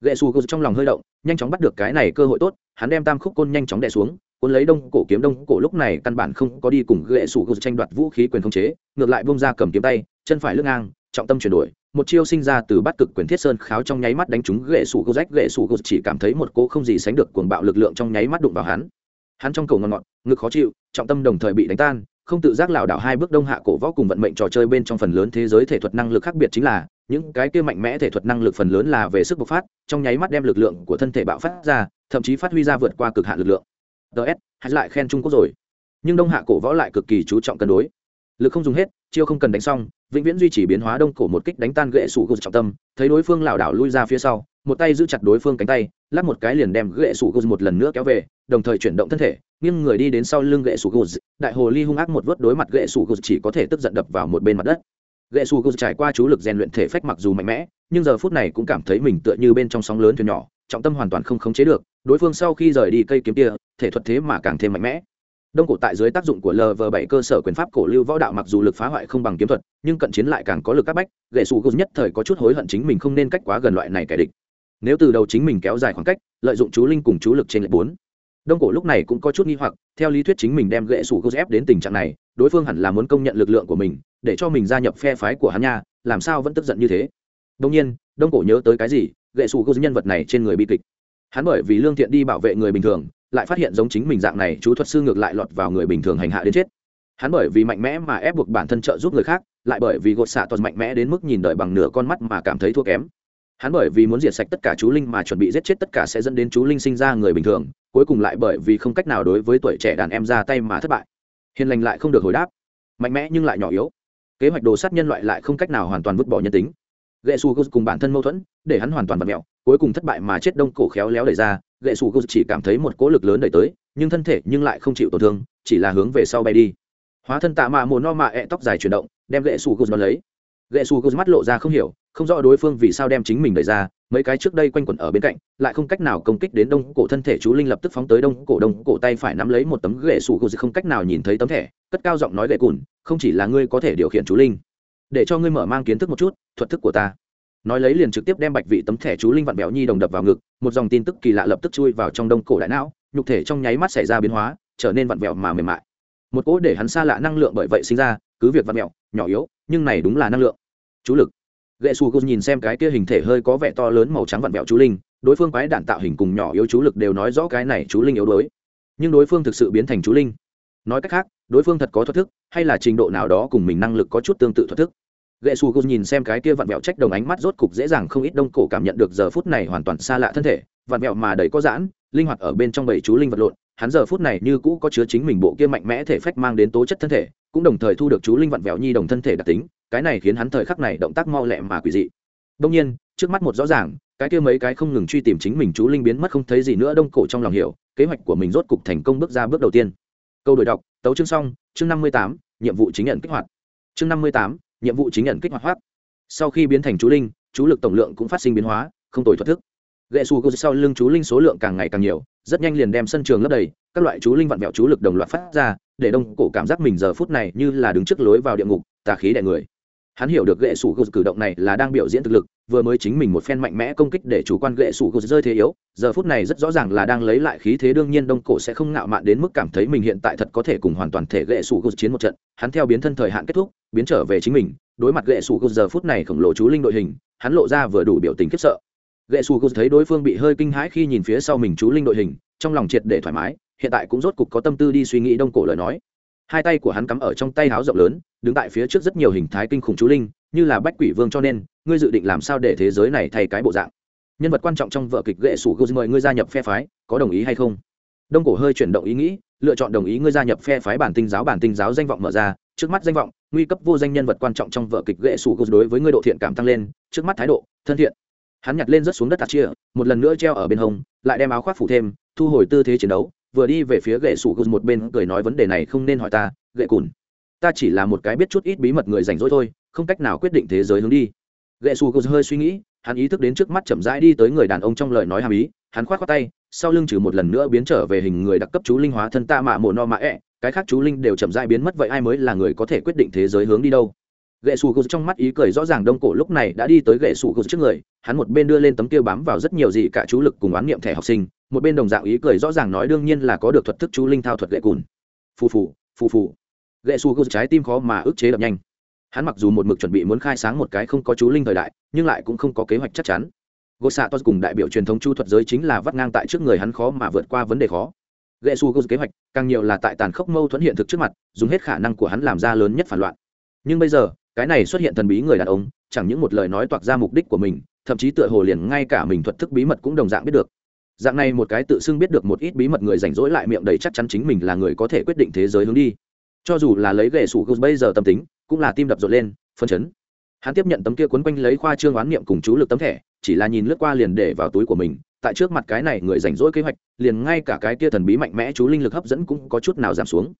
Gậy xù gô trong lòng hơi động, nhanh chóng bắt được cái này cơ hội tốt, hắn đem tam khúc côn nhanh chóng đè xuống, cuốn lấy đông cổ kiếm, đông cổ lúc này căn bản không có đi cùng gậy sủ gô tranh đoạt vũ khí quyền khống chế, ngược lại bông ra cầm kiếm tay, chân phải lưng ngang, trọng tâm chuyển đổi, một chiêu sinh ra từ bát cực quyền thiết sơn kháo trong nháy mắt đánh trúng gậy sủ gô rách gậy sủ chỉ cảm thấy một cỗ không gì sánh được cuồng bạo lực lượng trong nháy mắt đụng vào hắn hắn trong cổ ngọn ngọn ngực khó chịu, trọng tâm đồng thời bị đánh tan, không tự giác lảo đảo hai bước đông hạ cổ võ cùng vận mệnh trò chơi bên trong phần lớn thế giới thể thuật năng lực khác biệt chính là, những cái kia mạnh mẽ thể thuật năng lực phần lớn là về sức bộc phát, trong nháy mắt đem lực lượng của thân thể bạo phát ra, thậm chí phát huy ra vượt qua cực hạn lực lượng. Ts hay lại khen trung quốc rồi. Nhưng đông hạ cổ võ lại cực kỳ chú trọng cân đối. Lực không dùng hết, chiêu không cần đánh xong vĩnh viễn duy trì biến hóa đông cổ một kích đánh tan gậy sủ gô trọng tâm, thấy đối phương lảo đảo lui ra phía sau, một tay giữ chặt đối phương cánh tay, lắp một cái liền đem gậy sủ gô một lần nữa kéo về, đồng thời chuyển động thân thể, nghiêng người đi đến sau lưng gậy sủ gô đại hồ ly hung ác một vớt đối mặt gậy sủ gô chỉ có thể tức giận đập vào một bên mặt đất. Gậy sủ gô trải qua chú lực rèn luyện thể phách mặc dù mạnh mẽ, nhưng giờ phút này cũng cảm thấy mình tựa như bên trong sóng lớn thuyền nhỏ, trọng tâm hoàn toàn không khống chế được, đối phương sau khi rời đi cây kiếm kia, thể thuật thế mà càng thêm mạnh mẽ đông cổ tại dưới tác dụng của lv bảy cơ sở quyền pháp cổ lưu võ đạo mặc dù lực phá hoại không bằng kiếm thuật, nhưng cận chiến lại càng có lực các bách, gậy sủ gục nhất thời có chút hối hận chính mình không nên cách quá gần loại này kẻ địch. Nếu từ đầu chính mình kéo dài khoảng cách, lợi dụng chú linh cùng chú lực trên lệ bốn. Đông cổ lúc này cũng có chút nghi hoặc, theo lý thuyết chính mình đem gậy sủ gục ép đến tình trạng này, đối phương hẳn là muốn công nhận lực lượng của mình, để cho mình gia nhập phe phái của hắn nha, làm sao vẫn tức giận như thế. Đông nhiên, đông cổ nhớ tới cái gì, gậy sủ gục nhân vật này trên người bi kịch. Hắn bởi vì lương thiện đi bảo vệ người bình thường lại phát hiện giống chính mình dạng này chú thuật sư ngược lại lọt vào người bình thường hành hạ đến chết. Hắn bởi vì mạnh mẽ mà ép buộc bản thân trợ giúp người khác, lại bởi vì gột xạ toàn mạnh mẽ đến mức nhìn đợi bằng nửa con mắt mà cảm thấy thua kém. Hắn bởi vì muốn diệt sạch tất cả chú linh mà chuẩn bị giết chết tất cả sẽ dẫn đến chú linh sinh ra người bình thường, cuối cùng lại bởi vì không cách nào đối với tuổi trẻ đàn em ra tay mà thất bại. Hiền lành lại không được hồi đáp. Mạnh mẽ nhưng lại nhỏ yếu. Kế hoạch đồ sát nhân loại lại không cách nào hoàn toàn vứt bỏ nhân tính. Gậy su cùng bản thân mâu thuẫn, để hắn hoàn toàn bật mẹo, cuối cùng thất bại mà chết đông cổ khéo léo đẩy ra gậy sủ chỉ cảm thấy một cỗ lực lớn đẩy tới, nhưng thân thể nhưng lại không chịu tổn thương, chỉ là hướng về sau bay đi. Hóa thân tạ mạ mồ no mạ ẹ tóc dài chuyển động, đem gậy sủ guz đón lấy. Gậy sủ guz mắt lộ ra không hiểu, không rõ đối phương vì sao đem chính mình đẩy ra, mấy cái trước đây quanh quẩn ở bên cạnh, lại không cách nào công kích đến đông cổ thân thể chú linh lập tức phóng tới đông cổ đông cổ tay phải nắm lấy một tấm gậy sủ guz không cách nào nhìn thấy tấm thẻ, cất cao giọng nói gậy cùn, không chỉ là ngươi có thể điều khiển chú linh, để cho ngươi mở mang kiến thức một chút, thuật thức của ta nói lấy liền trực tiếp đem bạch vị tấm thẻ chú linh vạn béo nhi đồng đập vào ngực, một dòng tin tức kỳ lạ lập tức chui vào trong đông cổ đại não, nhục thể trong nháy mắt xảy ra biến hóa, trở nên vặn vẹo mà mềm mại. Một cỗ để hắn xa lạ năng lượng bởi vậy sinh ra, cứ việc vặn vẹo, nhỏ yếu, nhưng này đúng là năng lượng. Chú lực. Gậy Su gôn nhìn xem cái kia hình thể hơi có vẻ to lớn màu trắng vặn vẹo chú linh, đối phương quái đản tạo hình cùng nhỏ yếu chú lực đều nói rõ cái này chú linh yếu đuối. Nhưng đối phương thực sự biến thành chú linh. Nói cách khác, đối phương thật có thoát thức, hay là trình độ nào đó cùng mình năng lực có chút tương tự thoát thức gậy xù gôn nhìn xem cái kia vặn vẹo trách đồng ánh mắt rốt cục dễ dàng không ít đông cổ cảm nhận được giờ phút này hoàn toàn xa lạ thân thể, vặn vẹo mà đầy có giãn, linh hoạt ở bên trong bảy chú linh vật lộn, hắn giờ phút này như cũ có chứa chính mình bộ kia mạnh mẽ thể phách mang đến tố chất thân thể, cũng đồng thời thu được chú linh vặn vẹo nhi đồng thân thể đặc tính, cái này khiến hắn thời khắc này động tác mau lẹ mà quỷ dị. Đông nhiên, trước mắt một rõ ràng, cái kia mấy cái không ngừng truy tìm chính mình chú linh biến mất không thấy gì nữa đông cổ trong lòng hiểu, kế hoạch của mình rốt cục thành công bước ra bước đầu tiên. Câu đổi đọc, tấu chương xong, chương năm mươi tám, nhiệm vụ chính nhận kích hoạt. Chương năm mươi tám nhiệm vụ chính nhận kích hoạt hoác. Sau khi biến thành chú linh, chú lực tổng lượng cũng phát sinh biến hóa, không tồi thoát thức. Gậy xù cô sau lưng chú linh số lượng càng ngày càng nhiều, rất nhanh liền đem sân trường lấp đầy, các loại chú linh vặn vẹo chú lực đồng loạt phát ra, để đông cổ cảm giác mình giờ phút này như là đứng trước lối vào địa ngục, tà khí đè người hắn hiểu được gậy sủ gô cử động này là đang biểu diễn thực lực, vừa mới chính mình một phen mạnh mẽ công kích để chủ quan gậy sủ gô rơi thế yếu, giờ phút này rất rõ ràng là đang lấy lại khí thế đương nhiên đông cổ sẽ không ngạo mạn đến mức cảm thấy mình hiện tại thật có thể cùng hoàn toàn thể gậy sủ gô chiến một trận. Hắn theo biến thân thời hạn kết thúc, biến trở về chính mình, đối mặt gậy sủ gô giờ phút này khổng lồ chú linh đội hình, hắn lộ ra vừa đủ biểu tình khiếp sợ. Gậy sủ gô thấy đối phương bị hơi kinh hãi khi nhìn phía sau mình chú linh đội hình, trong lòng triệt để thoải mái, hiện tại cũng rốt cục có tâm tư đi suy nghĩ đông cổ lời nói hai tay của hắn cắm ở trong tay háo rộng lớn, đứng tại phía trước rất nhiều hình thái kinh khủng chú linh, như là bách quỷ vương cho nên, ngươi dự định làm sao để thế giới này thay cái bộ dạng? Nhân vật quan trọng trong vở kịch ghệ sủ gô mời ngươi gia nhập phe phái, có đồng ý hay không? Đông cổ hơi chuyển động ý nghĩ, lựa chọn đồng ý ngươi gia nhập phe phái bản tinh giáo, bản tinh giáo danh vọng mở ra, trước mắt danh vọng, nguy cấp vô danh nhân vật quan trọng trong vở kịch ghệ sủ gô đối với ngươi độ thiện cảm tăng lên, trước mắt thái độ, thân thiện. Hắn nhặt lên rất xuống đất tạt chia một lần nữa treo ở bên hông, lại đem áo khoác phủ thêm, thu hồi tư thế chiến đấu vừa đi về phía gậy sủ gù, một bên cười nói vấn đề này không nên hỏi ta, gậy cùn. Ta chỉ là một cái biết chút ít bí mật người rảnh rỗi thôi, không cách nào quyết định thế giới hướng đi. Gậy sủ gù hơi suy nghĩ, hắn ý thức đến trước mắt chậm rãi đi tới người đàn ông trong lời nói hàm ý, hắn khoát khoát tay, sau lưng trừ một lần nữa biến trở về hình người đặc cấp chú linh hóa thân ta mạ mồ no mạ ẹ, cái khác chú linh đều chậm rãi biến mất, vậy ai mới là người có thể quyết định thế giới hướng đi đâu? Gậy sủ gù trong mắt ý cười rõ ràng đông cổ lúc này đã đi tới gậy sủ gù trước người, hắn một bên đưa lên tấm kia bám vào rất nhiều gì cả chú lực cùng oán niệm thẻ học sinh, một bên đồng dạng ý cười rõ ràng nói đương nhiên là có được thuật thức chú linh thao thuật gậy cùn. Phù phù phù phù. Gậy sủ gù trái tim khó mà ức chế đập nhanh. Hắn mặc dù một mực chuẩn bị muốn khai sáng một cái không có chú linh thời đại, nhưng lại cũng không có kế hoạch chắc chắn. Gỗ xạ tos cùng đại biểu truyền thống chu thuật giới chính là vắt ngang tại trước người hắn khó mà vượt qua vấn đề khó. Gậy su kế hoạch, càng nhiều là tại tàn khốc mâu thuẫn hiện thực trước mặt, dùng hết khả năng của hắn làm ra lớn nhất phản loạn. Nhưng bây giờ cái này xuất hiện thần bí người đàn ông, chẳng những một lời nói toạc ra mục đích của mình, thậm chí tựa hồ liền ngay cả mình thuật thức bí mật cũng đồng dạng biết được. Dạng này một cái tự xưng biết được một ít bí mật người rảnh rỗi lại miệng đầy chắc chắn chính mình là người có thể quyết định thế giới hướng đi. Cho dù là lấy ghệ sủ bây giờ tâm tính, cũng là tim đập rộn lên, phân chấn. Hắn tiếp nhận tấm kia quấn quanh lấy khoa trương oán niệm cùng chú lực tấm thẻ, chỉ là nhìn lướt qua liền để vào túi của mình, tại trước mặt cái này người rảnh rỗi kế hoạch, liền ngay cả cái kia thần bí mạnh mẽ chú linh lực hấp dẫn cũng có chút nào giảm xuống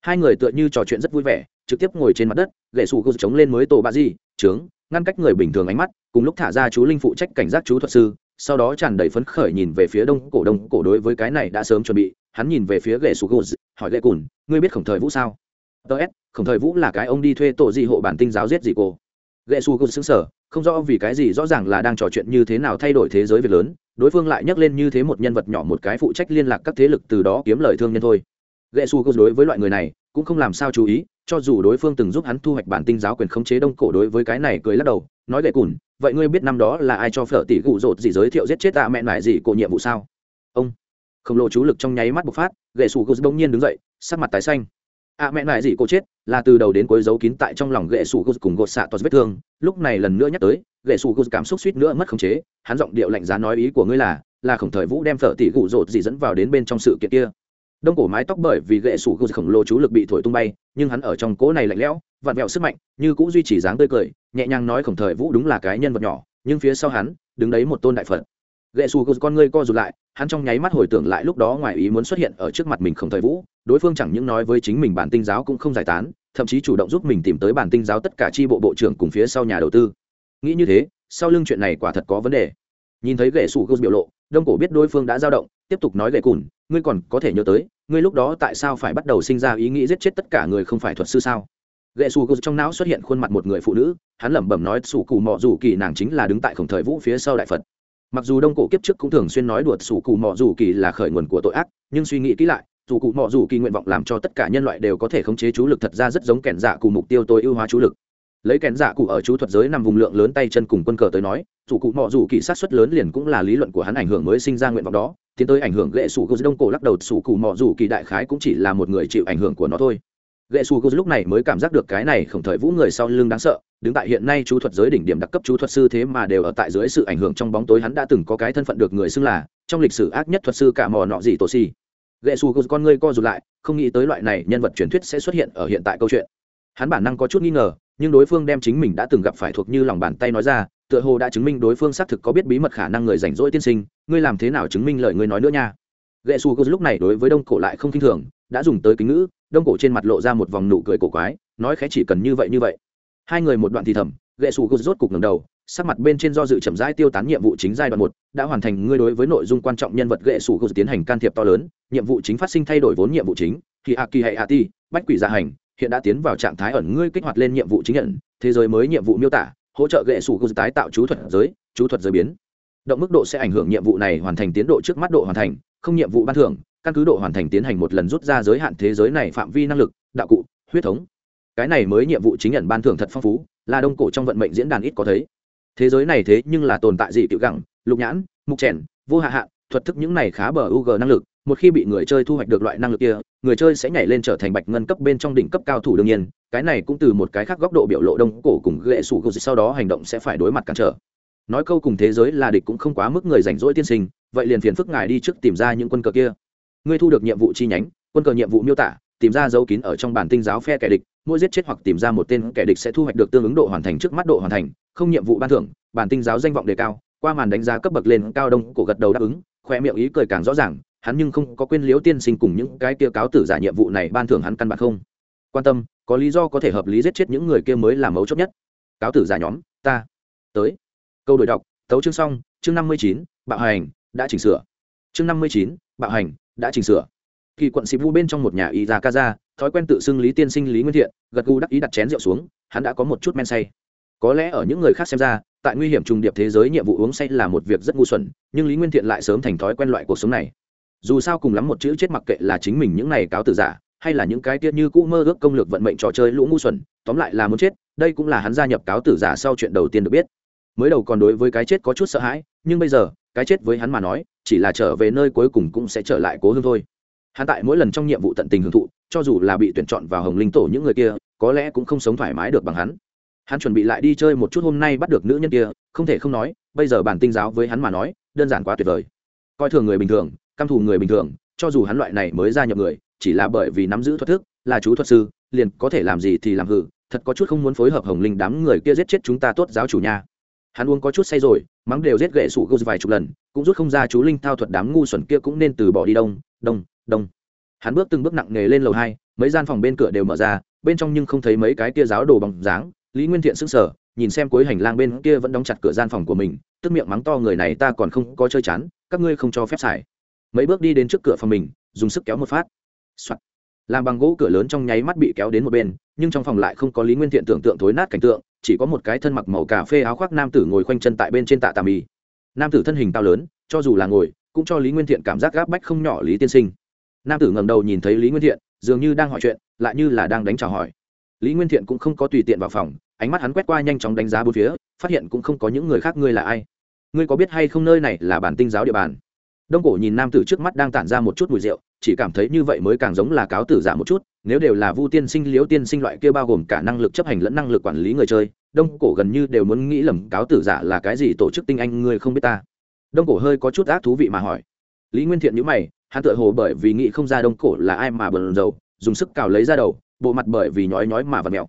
hai người tựa như trò chuyện rất vui vẻ, trực tiếp ngồi trên mặt đất, gậy sủ gô chống lên mới tổ ba di, trướng, ngăn cách người bình thường ánh mắt, cùng lúc thả ra chú linh phụ trách cảnh giác chú thuật sư, sau đó tràn đầy phấn khởi nhìn về phía đông cổ đông cổ đối với cái này đã sớm chuẩn bị, hắn nhìn về phía gậy sủ gô hỏi gậy cùn, ngươi biết khổng thời vũ sao? Ts khổng thời vũ là cái ông đi thuê tổ di hộ bản tinh giáo giết gì cô. Gậy sủ gô xứng sở không rõ vì cái gì rõ ràng là đang trò chuyện như thế nào thay đổi thế giới việc lớn, đối phương lại nhắc lên như thế một nhân vật nhỏ một cái phụ trách liên lạc các thế lực từ đó kiếm lời thương nhân thôi gậy su cô đối với loại người này cũng không làm sao chú ý, cho dù đối phương từng giúp hắn thu hoạch bản tinh giáo quyền khống chế đông cổ đối với cái này cười lắc đầu, nói gậy cùn, vậy ngươi biết năm đó là ai cho phở tỷ gụ rột gì giới thiệu giết chết tạ mẹ lại gì cổ nhiệm vụ sao? Ông khổng lồ chú lực trong nháy mắt bộc phát gậy su gus bỗng nhiên đứng dậy, sắc mặt tái xanh. Ạ mẹ lại gì cô chết, là từ đầu đến cuối giấu kín tại trong lòng gậy su gus cùng gột xạ toàn vết thương, lúc này lần nữa nhắc tới gậy su gus cảm xúc suýt nữa mất khống chế, hắn giọng điệu lạnh giá nói ý của ngươi là là khổng thời vũ đem phở tỷ gụ rột gì dẫn vào đến bên trong sự kiện kia đông cổ mái tóc bởi vì gậy sủ gô khổng lồ chú lực bị thổi tung bay, nhưng hắn ở trong cỗ này lạnh lẽo, vặn vẹo sức mạnh, như cũng duy trì dáng tươi cười, nhẹ nhàng nói khổng thời vũ đúng là cái nhân vật nhỏ, nhưng phía sau hắn, đứng đấy một tôn đại phật. Ghệ xù con ngươi co rụt lại, hắn trong nháy mắt hồi tưởng lại lúc đó ngoài ý muốn xuất hiện ở trước mặt mình khổng thời vũ, đối phương chẳng những nói với chính mình bản tinh giáo cũng không giải tán, thậm chí chủ động giúp mình tìm tới bản tinh giáo tất cả tri bộ bộ trưởng cùng phía sau nhà đầu tư. Nghĩ như thế, sau lưng chuyện này quả thật có vấn đề. Nhìn thấy gậy sủ gos biểu lộ, đông cổ biết đối phương đã dao động, tiếp tục nói gậy cùn ngươi còn có thể nhớ tới, ngươi lúc đó tại sao phải bắt đầu sinh ra ý nghĩ giết chết tất cả người không phải thuật sư sao? Ghệ xù trong não xuất hiện khuôn mặt một người phụ nữ, hắn lẩm bẩm nói sủ cụ mọ dù kỳ nàng chính là đứng tại khổng thời vũ phía sau đại phật. Mặc dù đông cổ kiếp trước cũng thường xuyên nói đùa sủ cụ mọ dù kỳ là khởi nguồn của tội ác, nhưng suy nghĩ kỹ lại dù cụ mọ dù kỳ nguyện vọng làm cho tất cả nhân loại đều có thể khống chế chú lực thật ra rất giống kẻn dạ cùng mục tiêu tối ưu hóa chú lực lấy kèn dạ cụ ở chú thuật giới nằm vùng lượng lớn tay chân cùng quân cờ tới nói, dù cụ mọ dù kỳ sát xuất lớn liền cũng là lý luận của hắn ảnh hưởng mới sinh ra nguyện vọng đó, tiến tới ảnh hưởng gệ sủ gô đông cổ lắc đầu sủ cụ mọ dù kỳ đại khái cũng chỉ là một người chịu ảnh hưởng của nó thôi. Gệ sủ gô lúc này mới cảm giác được cái này khổng thời vũ người sau lưng đáng sợ, đứng tại hiện nay chú thuật giới đỉnh điểm đặc cấp chú thuật sư thế mà đều ở tại dưới sự ảnh hưởng trong bóng tối hắn đã từng có cái thân phận được người xưng là, trong lịch sử ác nhất thuật sư cả mò nọ gì tổ si gệ xù con ngươi co rụt lại, không nghĩ tới loại này nhân vật truyền thuyết sẽ xuất hiện ở hiện tại câu chuyện hắn bản năng có chút nghi ngờ, nhưng đối phương đem chính mình đã từng gặp phải thuộc như lòng bàn tay nói ra, tựa hồ đã chứng minh đối phương xác thực có biết bí mật khả năng người rảnh rỗi tiên sinh, ngươi làm thế nào chứng minh lời ngươi nói nữa nha. Ghệ xù lúc này đối với đông cổ lại không k i n h thường, đã dùng tới kính ngữ, đông cổ trên mặt lộ ra một vòng nụ cười cổ quái, nói khẽ chỉ cần như vậy như vậy. Hai người một đoạn thì thầm ghệ xù rốt cục ngầm đầu, sắc mặt bên trên do dự chậm rãi tiêu tán nhiệm vụ chính giai đoạn một, đã hoàn thành ngươi đối với nội dung quan trọng nhân vật gệ sủ tiến hành can thiệp to lớn, nhiệm vụ chính phát sinh thay đổi vốn nhiệm vụ chính thì a kỳ hệ a ti, bách quỷ gia hành hiện đã tiến vào trạng thái ẩn ngươi kích hoạt lên nhiệm vụ chính nhận, thế giới mới nhiệm vụ miêu tả, hỗ trợ gậy sủ tái tạo chú thuật giới, chú thuật giới biến. Động mức độ sẽ ảnh hưởng nhiệm vụ này hoàn thành tiến độ trước mắt độ hoàn thành, không nhiệm vụ ban thưởng, căn cứ độ hoàn thành tiến hành một lần rút ra giới hạn thế giới này phạm vi năng lực, đạo cụ, huyết thống. Cái này mới nhiệm vụ chính nhận ban thưởng thật phong phú, là đông cổ trong vận mệnh diễn đàn ít có thấy. Thế giới này thế nhưng là tồn tại dị tiểu gẳng, lục nhãn, mục trẻn vô hạ hạ, thuật thức những này khá bờ u g năng lực một khi bị người chơi thu hoạch được loại năng lực kia, người chơi sẽ nhảy lên trở thành bạch ngân cấp bên trong đỉnh cấp cao thủ đương nhiên, cái này cũng từ một cái khác góc độ biểu lộ đông cổ cùng ghệ sủ gục sau đó hành động sẽ phải đối mặt cản trở. Nói câu cùng thế giới là địch cũng không quá mức người rảnh rỗi tiên sinh, vậy liền phiền phức ngài đi trước tìm ra những quân cờ kia. Ngươi thu được nhiệm vụ chi nhánh, quân cờ nhiệm vụ miêu tả, tìm ra dấu kín ở trong bản tinh giáo phe kẻ địch, mỗi giết chết hoặc tìm ra một tên kẻ địch sẽ thu hoạch được tương ứng độ hoàn thành trước mắt độ hoàn thành, không nhiệm vụ ban thưởng, bản tinh giáo danh vọng đề cao, qua màn đánh giá cấp bậc lên cao đông cổ gật đầu đáp ứng, khoe miệng ý cười càng rõ ràng hắn nhưng không có quên liếu tiên sinh cùng những cái kia cáo tử giả nhiệm vụ này ban thưởng hắn căn bản không. Quan tâm, có lý do có thể hợp lý giết chết những người kia mới là mấu chốt nhất. Cáo tử giả nhóm, ta, tới. Câu đổi đọc tấu chương xong, chương năm mươi chín, bạo hành, đã chỉnh sửa. Chương năm mươi chín, bạo hành, đã chỉnh sửa. Kỳ quận xịp vu bên trong một nhà y ra ca ra thói quen tự xưng lý tiên sinh lý nguyên thiện, gật gù đắc ý đặt chén rượu xuống, hắn đã có một chút men say. Có lẽ ở những người khác xem ra, tại nguy hiểm trùng điệp thế giới nhiệm vụ uống say là một việc rất ngu xuẩn, nhưng lý nguyên thiện lại sớm thành thói quen loại cuộc sống này dù sao cùng lắm một chữ chết mặc kệ là chính mình những này cáo từ giả, hay là những cái tiết như cũ mơ ước công lược vận mệnh trò chơi lũ ngu xuẩn, tóm lại là muốn chết, đây cũng là hắn gia nhập cáo tử giả sau chuyện đầu tiên được biết. Mới đầu còn đối với cái chết có chút sợ hãi, nhưng bây giờ, cái chết với hắn mà nói, chỉ là trở về nơi cuối cùng cũng sẽ trở lại cố hương thôi. Hắn tại mỗi lần trong nhiệm vụ tận tình hưởng thụ, cho dù là bị tuyển chọn vào hồng linh tổ những người kia, có lẽ cũng không sống thoải mái được bằng hắn. Hắn chuẩn bị lại đi chơi một chút hôm nay bắt được nữ nhân kia, không thể không nói, bây giờ bản tinh giáo với hắn mà nói, đơn giản quá tuyệt vời. Coi thường người bình thường căm thù người bình thường, cho dù hắn loại này mới ra nhập người, chỉ là bởi vì nắm giữ thuật thức, là chú thuật sư, liền có thể làm gì thì làm hử, thật có chút không muốn phối hợp hồng linh đám người kia giết chết chúng ta tốt giáo chủ nha. Hắn uống có chút say rồi, mắng đều giết gậy sủ gâu vài chục lần, cũng rút không ra chú linh thao thuật đám ngu xuẩn kia cũng nên từ bỏ đi đông đông đông. Hắn bước từng bước nặng nề lên lầu hai, mấy gian phòng bên cửa đều mở ra, bên trong nhưng không thấy mấy cái kia giáo đồ bằng dáng. Lý nguyên thiện sững sờ, nhìn xem cuối hành lang bên kia vẫn đóng chặt cửa gian phòng của mình, tức miệng mắng to, người này ta còn không có chơi chán, các ngươi không cho phép xài mấy bước đi đến trước cửa phòng mình, dùng sức kéo một phát、Soạn. làm bằng gỗ cửa lớn trong nháy mắt bị kéo đến một bên, nhưng trong phòng lại không có lý nguyên thiện tưởng tượng thối nát cảnh tượng, chỉ có một cái thân mặc màu cà phê áo khoác nam tử ngồi khoanh chân tại bên trên tạ tà mì. Nam tử thân hình cao lớn, cho dù là ngồi, cũng cho lý nguyên thiện cảm giác gáp bách không nhỏ lý tiên sinh. Nam tử ngầm đầu nhìn thấy lý nguyên thiện, dường như đang hỏi chuyện, lại như là đang đánh chào hỏi. Lý nguyên thiện cũng không có tùy tiện vào phòng, ánh mắt hắn quét qua nhanh chóng đánh giá bốn phía, phát hiện cũng không có những người khác ngươi là ai. Ngươi có biết hay không nơi này là bản tinh giáo địa bàn? Đông cổ nhìn nam tử trước mắt đang tản ra một chút mùi rượu, chỉ cảm thấy như vậy mới càng giống là cáo tử giả một chút, nếu đều là vu tiên sinh liếu tiên sinh loại kia bao gồm cả năng lực chấp hành lẫn năng lực quản lý người chơi, đông cổ gần như đều muốn nghĩ lầm cáo tử giả là cái gì tổ chức tinh anh ngươi không biết ta. Đông cổ hơi có chút ác thú vị mà hỏi. Lý nguyên thiện nhữ mày, hắn tự hồ bởi vì nghĩ không ra đông cổ là ai mà bờn dầu dùng sức cào lấy ra đầu, bộ mặt bởi vì nhói nhói mà vật mèo.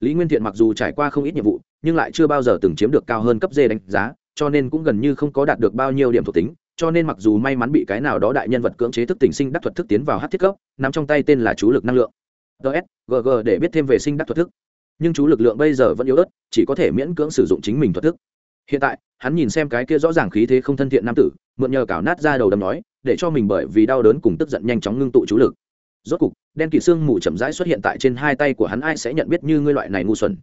Lý nguyên thiện mặc dù trải qua không ít nhiệm vụ, nhưng lại chưa bao giờ từng chiếm được cao hơn cấp d đánh giá, cho nên cũng gần như không có đạt được bao nhiêu điểm thuộc tính cho nên mặc dù may mắn bị cái nào đó đại nhân vật cưỡng chế thức tỉnh sinh đắc thuật thức tiến vào hát thiết cấp nằm trong tay tên là chú lực năng lượng. Ts gg để biết thêm về sinh đắc thuật thức. Nhưng chú lực lượng bây giờ vẫn yếu ớt, chỉ có thể miễn cưỡng sử dụng chính mình thuật thức. Hiện tại, hắn nhìn xem cái kia rõ ràng khí thế không thân thiện nam tử, mượn nhờ cào nát ra đầu đầm nói, để cho mình bởi vì đau đớn cùng tức giận nhanh chóng ngưng tụ chú lực. Rốt cục, đen kỳ xương mù chậm rãi xuất hiện tại trên hai tay của hắn, ai sẽ nhận biết như ngươi loại này ngu xuẩn.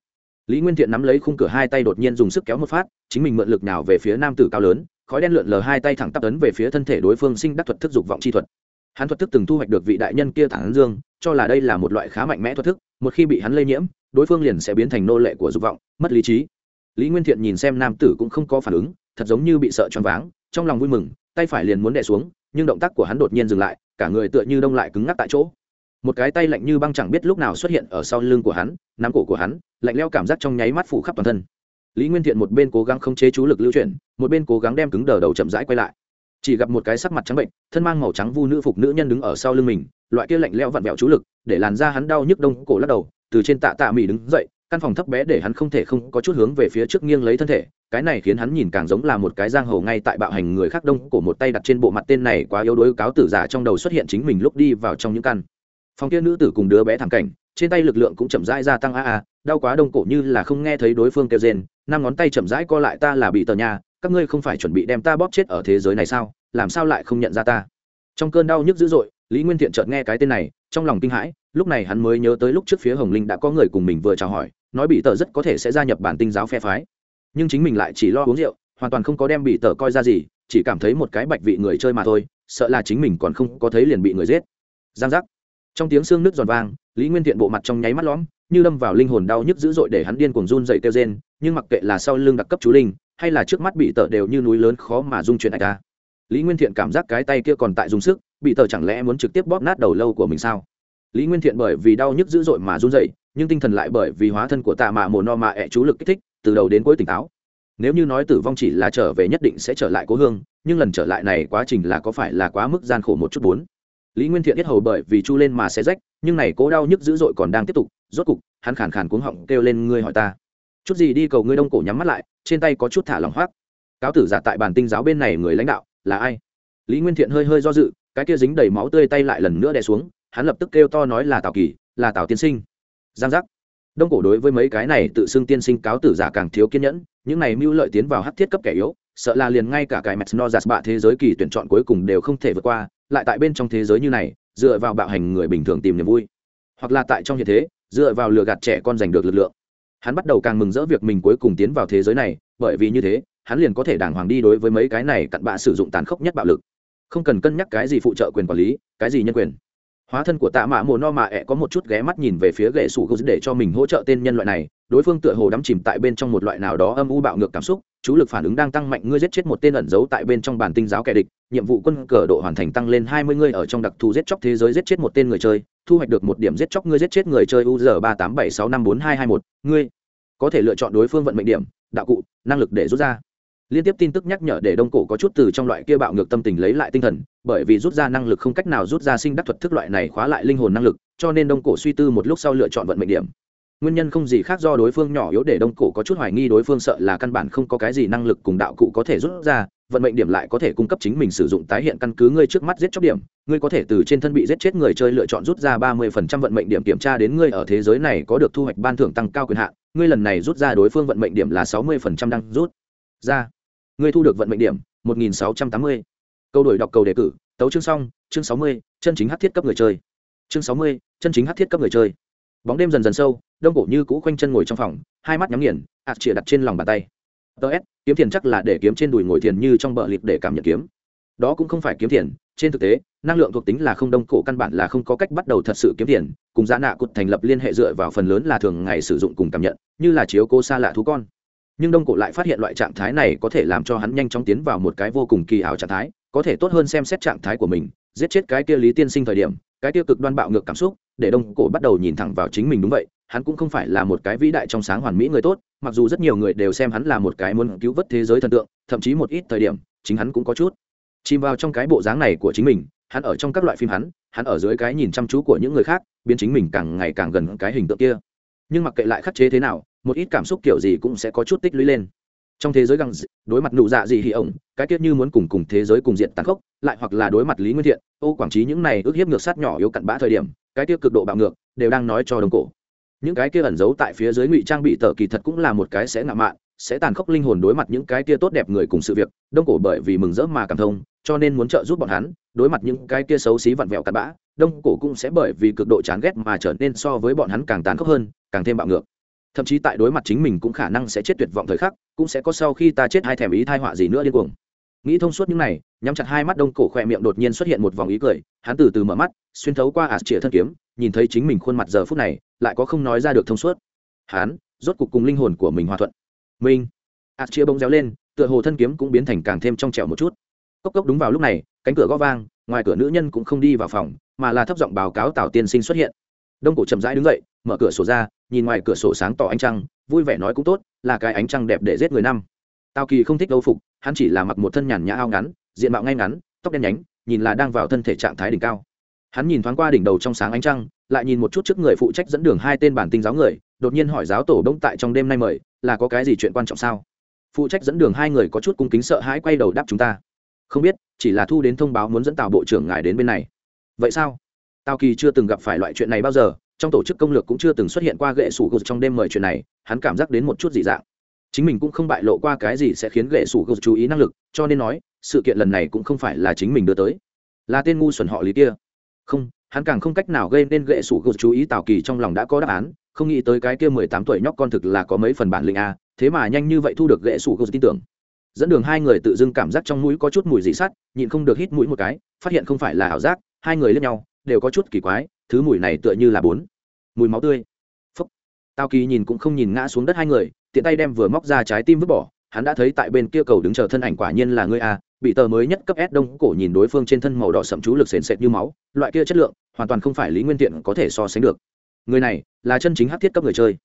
Lý nguyên thiện nắm lấy khung cửa hai tay đột nhiên dùng sức kéo một phát, chính mình mượn lực nào về phía nam tử cao lớn khói đen lượn lờ hai tay thẳng tắp ấn về phía thân thể đối phương sinh đắc thuật thức dục vọng chi thuật. Hắn thuật thức từng thu hoạch được vị đại nhân kia thẳng dương, cho là đây là một loại khá mạnh mẽ thuật thức, một khi bị hắn lây nhiễm, đối phương liền sẽ biến thành nô lệ của dục vọng, mất lý trí. Lý nguyên thiện nhìn xem nam tử cũng không có phản ứng, thật giống như bị sợ choáng váng, trong lòng vui mừng, tay phải liền muốn đè xuống, nhưng động tác của hắn đột nhiên dừng lại, cả người tựa như đông lại cứng ngắc tại chỗ. Một cái tay lạnh như băng chẳng biết lúc nào xuất hiện ở sau lưng của hắn, nắm cổ của hắn, lạnh leo cảm giác trong nháy mắt phủ khắp toàn thân lý nguyên thiện một bên cố gắng không chế chú lực lưu chuyển, một bên cố gắng đem cứng đờ đầu chậm rãi quay lại. Chỉ gặp một cái sắc mặt trắng bệnh, thân mang màu trắng vu nữ phục nữ nhân đứng ở sau lưng mình, loại kia lạnh leo vặn vẹo chú lực, để làn da hắn đau nhức đông cổ lắc đầu, từ trên tạ tạ mỹ đứng dậy, căn phòng thấp bé để hắn không thể không có chút hướng về phía trước nghiêng lấy thân thể, cái này khiến hắn nhìn càng giống là một cái giang hồ ngay tại bạo hành người khác đông cổ một tay đặt trên bộ mặt tên này quá yếu đuối cáo tử giả trong đầu xuất hiện chính mình lúc đi vào trong những căn. Phòng kia nữ tử cùng đứa bé thẳng cảnh trên tay lực lượng cũng chậm rãi gia tăng. A a, đau quá đông cổ như là không nghe thấy đối phương kêu rên, năm ngón tay chậm rãi co lại, ta là bị tờ nhà, các ngươi không phải chuẩn bị đem ta bóp chết ở thế giới này sao? Làm sao lại không nhận ra ta? Trong cơn đau nhức dữ dội, lý nguyên thiện chợt nghe cái tên này, trong lòng kinh hãi, lúc này hắn mới nhớ tới lúc trước phía hồng linh đã có người cùng mình vừa chào hỏi, nói bị tờ rất có thể sẽ gia nhập bản tinh giáo phe phái. Nhưng chính mình lại chỉ lo uống rượu, hoàn toàn không có đem bị tờ coi ra gì, chỉ cảm thấy một cái bạch vị người chơi mà thôi, sợ là chính mình còn không có thấy liền bị người giết. Giang giác trong tiếng xương nước giòn vang, lý nguyên thiện bộ mặt trong nháy mắt lõm, như lâm vào linh hồn đau nhức dữ dội để hắn điên cuồng run dậy kêu rên, nhưng mặc kệ là sau lưng đặc cấp chú linh, hay là trước mắt bị tờ đều như núi lớn khó mà dung chuyển ạch ta lý nguyên thiện cảm giác cái tay kia còn tại dùng sức, bị tờ chẳng lẽ muốn trực tiếp bóp nát đầu lâu của mình sao? Lý nguyên thiện bởi vì đau nhức dữ dội mà run dậy, nhưng tinh thần lại bởi vì hóa thân của tạ mạ mồ no mạ ẹ chú lực kích thích, từ đầu đến cuối tỉnh táo. Nếu như nói tử vong chỉ là trở về nhất định sẽ trở lại cố hương, nhưng lần trở lại này quá trình là có phải là quá mức gian khổ một chút bốn? Lý nguyên thiện biết hầu bởi vì chu lên mà sẽ rách, nhưng này cố đau nhức dữ dội còn đang tiếp tục, rốt cục, hắn khàn khàn cuống họng kêu lên, ngươi hỏi ta, chút gì đi cầu ngươi đông cổ nhắm mắt lại, trên tay có chút thả lòng hoác. Cáo tử giả tại bàn tinh giáo bên này người lãnh đạo, là ai? Lý nguyên thiện hơi hơi do dự, cái kia dính đầy máu tươi tay lại lần nữa đè xuống, hắn lập tức kêu to nói là tào kỳ, là tào tiên sinh. Giang giác. Đông cổ đối với mấy cái này tự xưng tiên sinh cáo tử giả càng thiếu kiên nhẫn, những này mưu lợi tiến vào hắc thiết cấp kẻ yếu, sợ là liền ngay cả cái mẹt no giạt bạ thế giới kỳ tuyển chọn cuối cùng đều không thể vượt qua lại tại bên trong thế giới như này, dựa vào bạo hành người bình thường tìm niềm vui. Hoặc là tại trong hiện thế, dựa vào lừa gạt trẻ con giành được lực lượng. Hắn bắt đầu càng mừng rỡ việc mình cuối cùng tiến vào thế giới này, bởi vì như thế, hắn liền có thể đàng hoàng đi đối với mấy cái này cặn bạ sử dụng tàn khốc nhất bạo lực. Không cần cân nhắc cái gì phụ trợ quyền quản lý, cái gì nhân quyền. Hóa thân của tạ mạ mồ no mạ ẹ có một chút ghé mắt nhìn về phía gậy sủ gấu để cho mình hỗ trợ tên nhân loại này đối phương tựa hồ đắm chìm tại bên trong một loại nào đó âm u bạo ngược cảm xúc, chú lực phản ứng đang tăng mạnh, ngươi giết chết một tên ẩn giấu tại bên trong bản tinh giáo kẻ địch, nhiệm vụ quân cờ độ hoàn thành tăng lên hai mươi ngươi ở trong đặc thù giết chóc thế giới giết chết một tên người chơi, thu hoạch được một điểm giết chóc, ngươi giết chết người chơi uz ba tám bảy sáu năm bốn hai hai một, ngươi có thể lựa chọn đối phương vận mệnh điểm, đạo cụ, năng lực để rút ra. Liên tiếp tin tức nhắc nhở để đông cổ có chút từ trong loại kia bạo ngược tâm tình lấy lại tinh thần, bởi vì rút ra năng lực không cách nào rút ra sinh đắc thuật thức loại này khóa lại linh hồn năng lực, cho nên đông cổ suy tư một lúc sau lựa chọn vận mệnh điểm nguyên nhân không gì khác do đối phương nhỏ yếu để đông cổ có chút hoài nghi đối phương sợ là căn bản không có cái gì năng lực cùng đạo cụ có thể rút ra, vận mệnh điểm lại có thể cung cấp chính mình sử dụng tái hiện căn cứ ngươi trước mắt giết chóc điểm, ngươi có thể từ trên thân bị giết chết người chơi lựa chọn rút ra ba mươi phần trăm vận mệnh điểm kiểm tra đến ngươi ở thế giới này có được thu hoạch ban thưởng tăng cao quyền hạn, ngươi lần này rút ra đối phương vận mệnh điểm là sáu mươi phần trăm đang rút ra. Ngươi thu được vận mệnh điểm một nghìn sáu trăm tám mươi. Câu đổi đọc cầu đề cử, tấu chương xong, chương sáu mươi, chân chính hát thiết cấp người chơi. Chương sáu mươi, chân chính hát thiết cấp người chơi. Bóng đêm dần dần sâu đông cổ như cũ khoanh chân ngồi trong phòng, hai mắt nhắm nghiền, ạt chĩa đặt trên lòng bàn tay. Tớ s, kiếm tiền chắc là để kiếm trên đùi ngồi thiền như trong bờ liệt để cảm nhận kiếm. Đó cũng không phải kiếm tiền, trên thực tế, năng lượng thuộc tính là không đông cổ, căn bản là không có cách bắt đầu thật sự kiếm tiền, cùng giá nạ cụt thành lập liên hệ dựa vào phần lớn là thường ngày sử dụng cùng cảm nhận, như là chiếu cô xa lạ thú con. Nhưng đông cổ lại phát hiện loại trạng thái này có thể làm cho hắn nhanh chóng tiến vào một cái vô cùng kỳ ảo trạng thái, có thể tốt hơn xem xét trạng thái của mình, giết chết cái kia lý tiên sinh thời điểm cái tiêu cực đoan bạo ngược cảm xúc, để đông cổ bắt đầu nhìn thẳng vào chính mình đúng vậy, hắn cũng không phải là một cái vĩ đại trong sáng hoàn mỹ người tốt, mặc dù rất nhiều người đều xem hắn là một cái muốn cứu vớt thế giới thần tượng, thậm chí một ít thời điểm, chính hắn cũng có chút chìm vào trong cái bộ dáng này của chính mình, hắn ở trong các loại phim hắn hắn ở dưới cái nhìn chăm chú của những người khác, biến chính mình càng ngày càng gần cái hình tượng kia. Nhưng mặc kệ lại khắc chế thế nào, một ít cảm xúc kiểu gì cũng sẽ có chút tích lũy lên trong thế giới găng đối mặt nụ dạ gì hỉ ổng, cái tiết như muốn cùng cùng thế giới cùng diện tàn khốc, lại hoặc là đối mặt lý nguyên thiện, ô quảng trí những này ước hiếp ngược sát nhỏ yếu cặn bã thời điểm, cái tiết cực độ bạo ngược, đều đang nói cho đồng cổ. Những cái kia ẩn giấu tại phía dưới ngụy trang bị tờ kỳ thật cũng là một cái sẽ ngạo mạn, sẽ tàn khốc linh hồn đối mặt những cái kia tốt đẹp người cùng sự việc, đông cổ bởi vì mừng rỡ mà cảm thông, cho nên muốn trợ giúp bọn hắn, đối mặt những cái kia xấu xí vặn vẹo cặn bã, đông cổ cũng sẽ bởi vì cực độ chán ghét mà trở nên so với bọn hắn càng tàn khốc hơn, càng thêm bạo ngược thậm chí tại đối mặt chính mình cũng khả năng sẽ chết tuyệt vọng thời khắc, cũng sẽ có sau khi ta chết hai thèm ý thai họa gì nữa điên cuồng. Nghĩ thông suốt những này, nhắm chặt hai mắt đông cổ khỏe miệng đột nhiên xuất hiện một vòng ý cười, hắn từ từ mở mắt, xuyên thấu qua ạt chĩa thân kiếm, nhìn thấy chính mình khuôn mặt giờ phút này, lại có không nói ra được thông suốt. Hắn, rốt cục cùng linh hồn của mình hòa thuận. Minh ạt chĩa bông réo lên, tựa hồ thân kiếm cũng biến thành càng thêm trong trẻo một chút. Cốc cốc đúng vào lúc này, cánh cửa gõ vang, ngoài cửa nữ nhân cũng không đi vào phòng, mà là thấp giọng báo cáo tào tiên sinh xuất hiện đông cổ chậm rãi đứng dậy, mở cửa sổ ra, nhìn ngoài cửa sổ sáng tỏ ánh trăng, vui vẻ nói cũng tốt, là cái ánh trăng đẹp để giết người năm. Tào kỳ không thích âu phục, hắn chỉ là mặc một thân nhàn nhã ao ngắn, diện mạo ngay ngắn, tóc đen nhánh, nhìn là đang vào thân thể trạng thái đỉnh cao. Hắn nhìn thoáng qua đỉnh đầu trong sáng ánh trăng, lại nhìn một chút trước người phụ trách dẫn đường hai tên bản tinh giáo người, đột nhiên hỏi giáo tổ đông tại trong đêm nay mời, là có cái gì chuyện quan trọng sao? Phụ trách dẫn đường hai người có chút cung kính sợ hãi quay đầu đáp chúng ta. Không biết, chỉ là thu đến thông báo muốn dẫn tào bộ trưởng ngài đến bên này. Vậy sao? Tao kỳ chưa từng gặp phải loại chuyện này bao giờ, trong tổ chức công lược cũng chưa từng xuất hiện qua gậy sủ gục trong đêm mời chuyện này, hắn cảm giác đến một chút dị dạng. Chính mình cũng không bại lộ qua cái gì sẽ khiến gậy sủ gục chú ý năng lực, cho nên nói, sự kiện lần này cũng không phải là chính mình đưa tới. Là tên ngu xuẩn họ lý kia. Không, hắn càng không cách nào gây nên gậy sủ gục chú ý tào kỳ trong lòng đã có đáp án, không nghĩ tới cái kia mười tám tuổi nhóc con thực là có mấy phần bản lĩnh a, thế mà nhanh như vậy thu được gậy sủ gục tin tưởng. Dẫn đường hai người tự dưng cảm giác trong mũi có chút mùi dị sắt, nhịn không được hít mũi một cái, phát hiện không phải là ảo giác, hai người lên nhau đều có chút kỳ quái, thứ mùi này tựa như là bốn. Mùi máu tươi. Phúc tao kỳ nhìn cũng không nhìn ngã xuống đất hai người, tiện tay đem vừa móc ra trái tim vứt bỏ, hắn đã thấy tại bên kia cầu đứng chờ thân ảnh quả nhiên là ngươi a bị tờ mới nhất cấp s đông cổ nhìn đối phương trên thân màu đỏ sậm chú lực sền sệt như máu, loại kia chất lượng, hoàn toàn không phải lý nguyên tiện có thể so sánh được. Người này, là chân chính hát thiết cấp người chơi.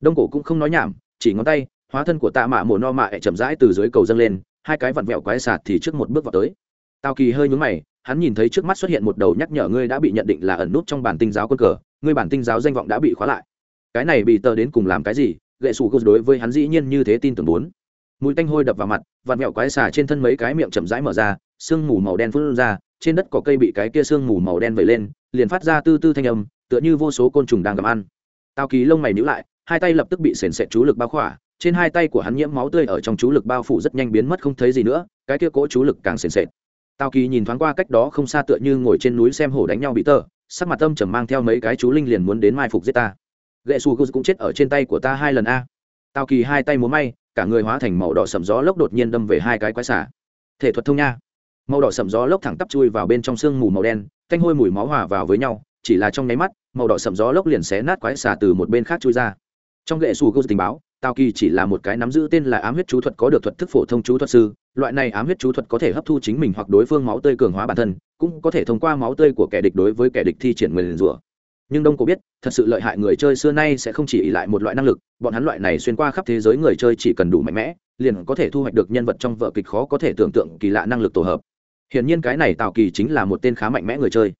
Đông cổ cũng không nói nhảm, chỉ ngón tay, hóa thân của tạ mạ mồ no mạ chậm rãi từ dưới cầu dâng lên, hai cái vặn vẹo quái sạt thì trước một bước vào tới. Tào kỳ hơi nhúng mày hắn nhìn thấy trước mắt xuất hiện một đầu nhắc nhở ngươi đã bị nhận định là ẩn nút trong bản tinh giáo quân cờ, ngươi bản tinh giáo danh vọng đã bị khóa lại. Cái này bị tờ đến cùng làm cái gì? Gậy sủ đối với hắn dĩ nhiên như thế tin tưởng bốn mũi tanh hôi đập vào mặt, vạt mẹo quái xà trên thân mấy cái miệng chậm rãi mở ra, sương mù màu đen phun ra, trên đất có cây bị cái kia sương mù màu đen vẩy lên, liền phát ra tư tư thanh âm, tựa như vô số côn trùng đang gặm ăn. Tao ký lông mày nhữ lại, hai tay lập tức bị sền sệt chú lực bao khỏa, trên hai tay của hắn nhiễm máu tươi ở trong chú lực bao phủ rất nhanh biến mất không thấy gì nữa, cái kia cỗ chú lực càng sền sệt. Tào kỳ nhìn thoáng qua cách đó không xa tựa như ngồi trên núi xem hổ đánh nhau bị tơ, sắc mặt tâm trầm mang theo mấy cái chú linh liền muốn đến mai phục giết ta. Gậy su cũng chết ở trên tay của ta hai lần a. Tào kỳ hai tay múa may, cả người hóa thành màu đỏ sầm gió lốc đột nhiên đâm về hai cái quái xả thể thuật thông nha. Màu đỏ sầm gió lốc thẳng tắp chui vào bên trong sương mù màu đen, canh hôi mùi máu hòa vào với nhau, chỉ là trong nháy mắt, màu đỏ sầm gió lốc liền xé nát quái xả từ một bên khác chui ra. Trong gậy su tình báo, Tào kỳ chỉ là một cái nắm giữ tên là ám huyết chú thuật có được thuật thức phổ thông chú thuật sư loại này ám huyết chú thuật có thể hấp thu chính mình hoặc đối phương máu tươi cường hóa bản thân, cũng có thể thông qua máu tươi của kẻ địch đối với kẻ địch thi triển nguyền rủa. Nhưng đông cổ biết, thật sự lợi hại người chơi xưa nay sẽ không chỉ ỉ lại một loại năng lực, bọn hắn loại này xuyên qua khắp thế giới người chơi chỉ cần đủ mạnh mẽ, liền có thể thu hoạch được nhân vật trong vợ kịch khó có thể tưởng tượng kỳ lạ năng lực tổ hợp. Hiển nhiên cái này tạo kỳ chính là một tên khá mạnh mẽ người chơi.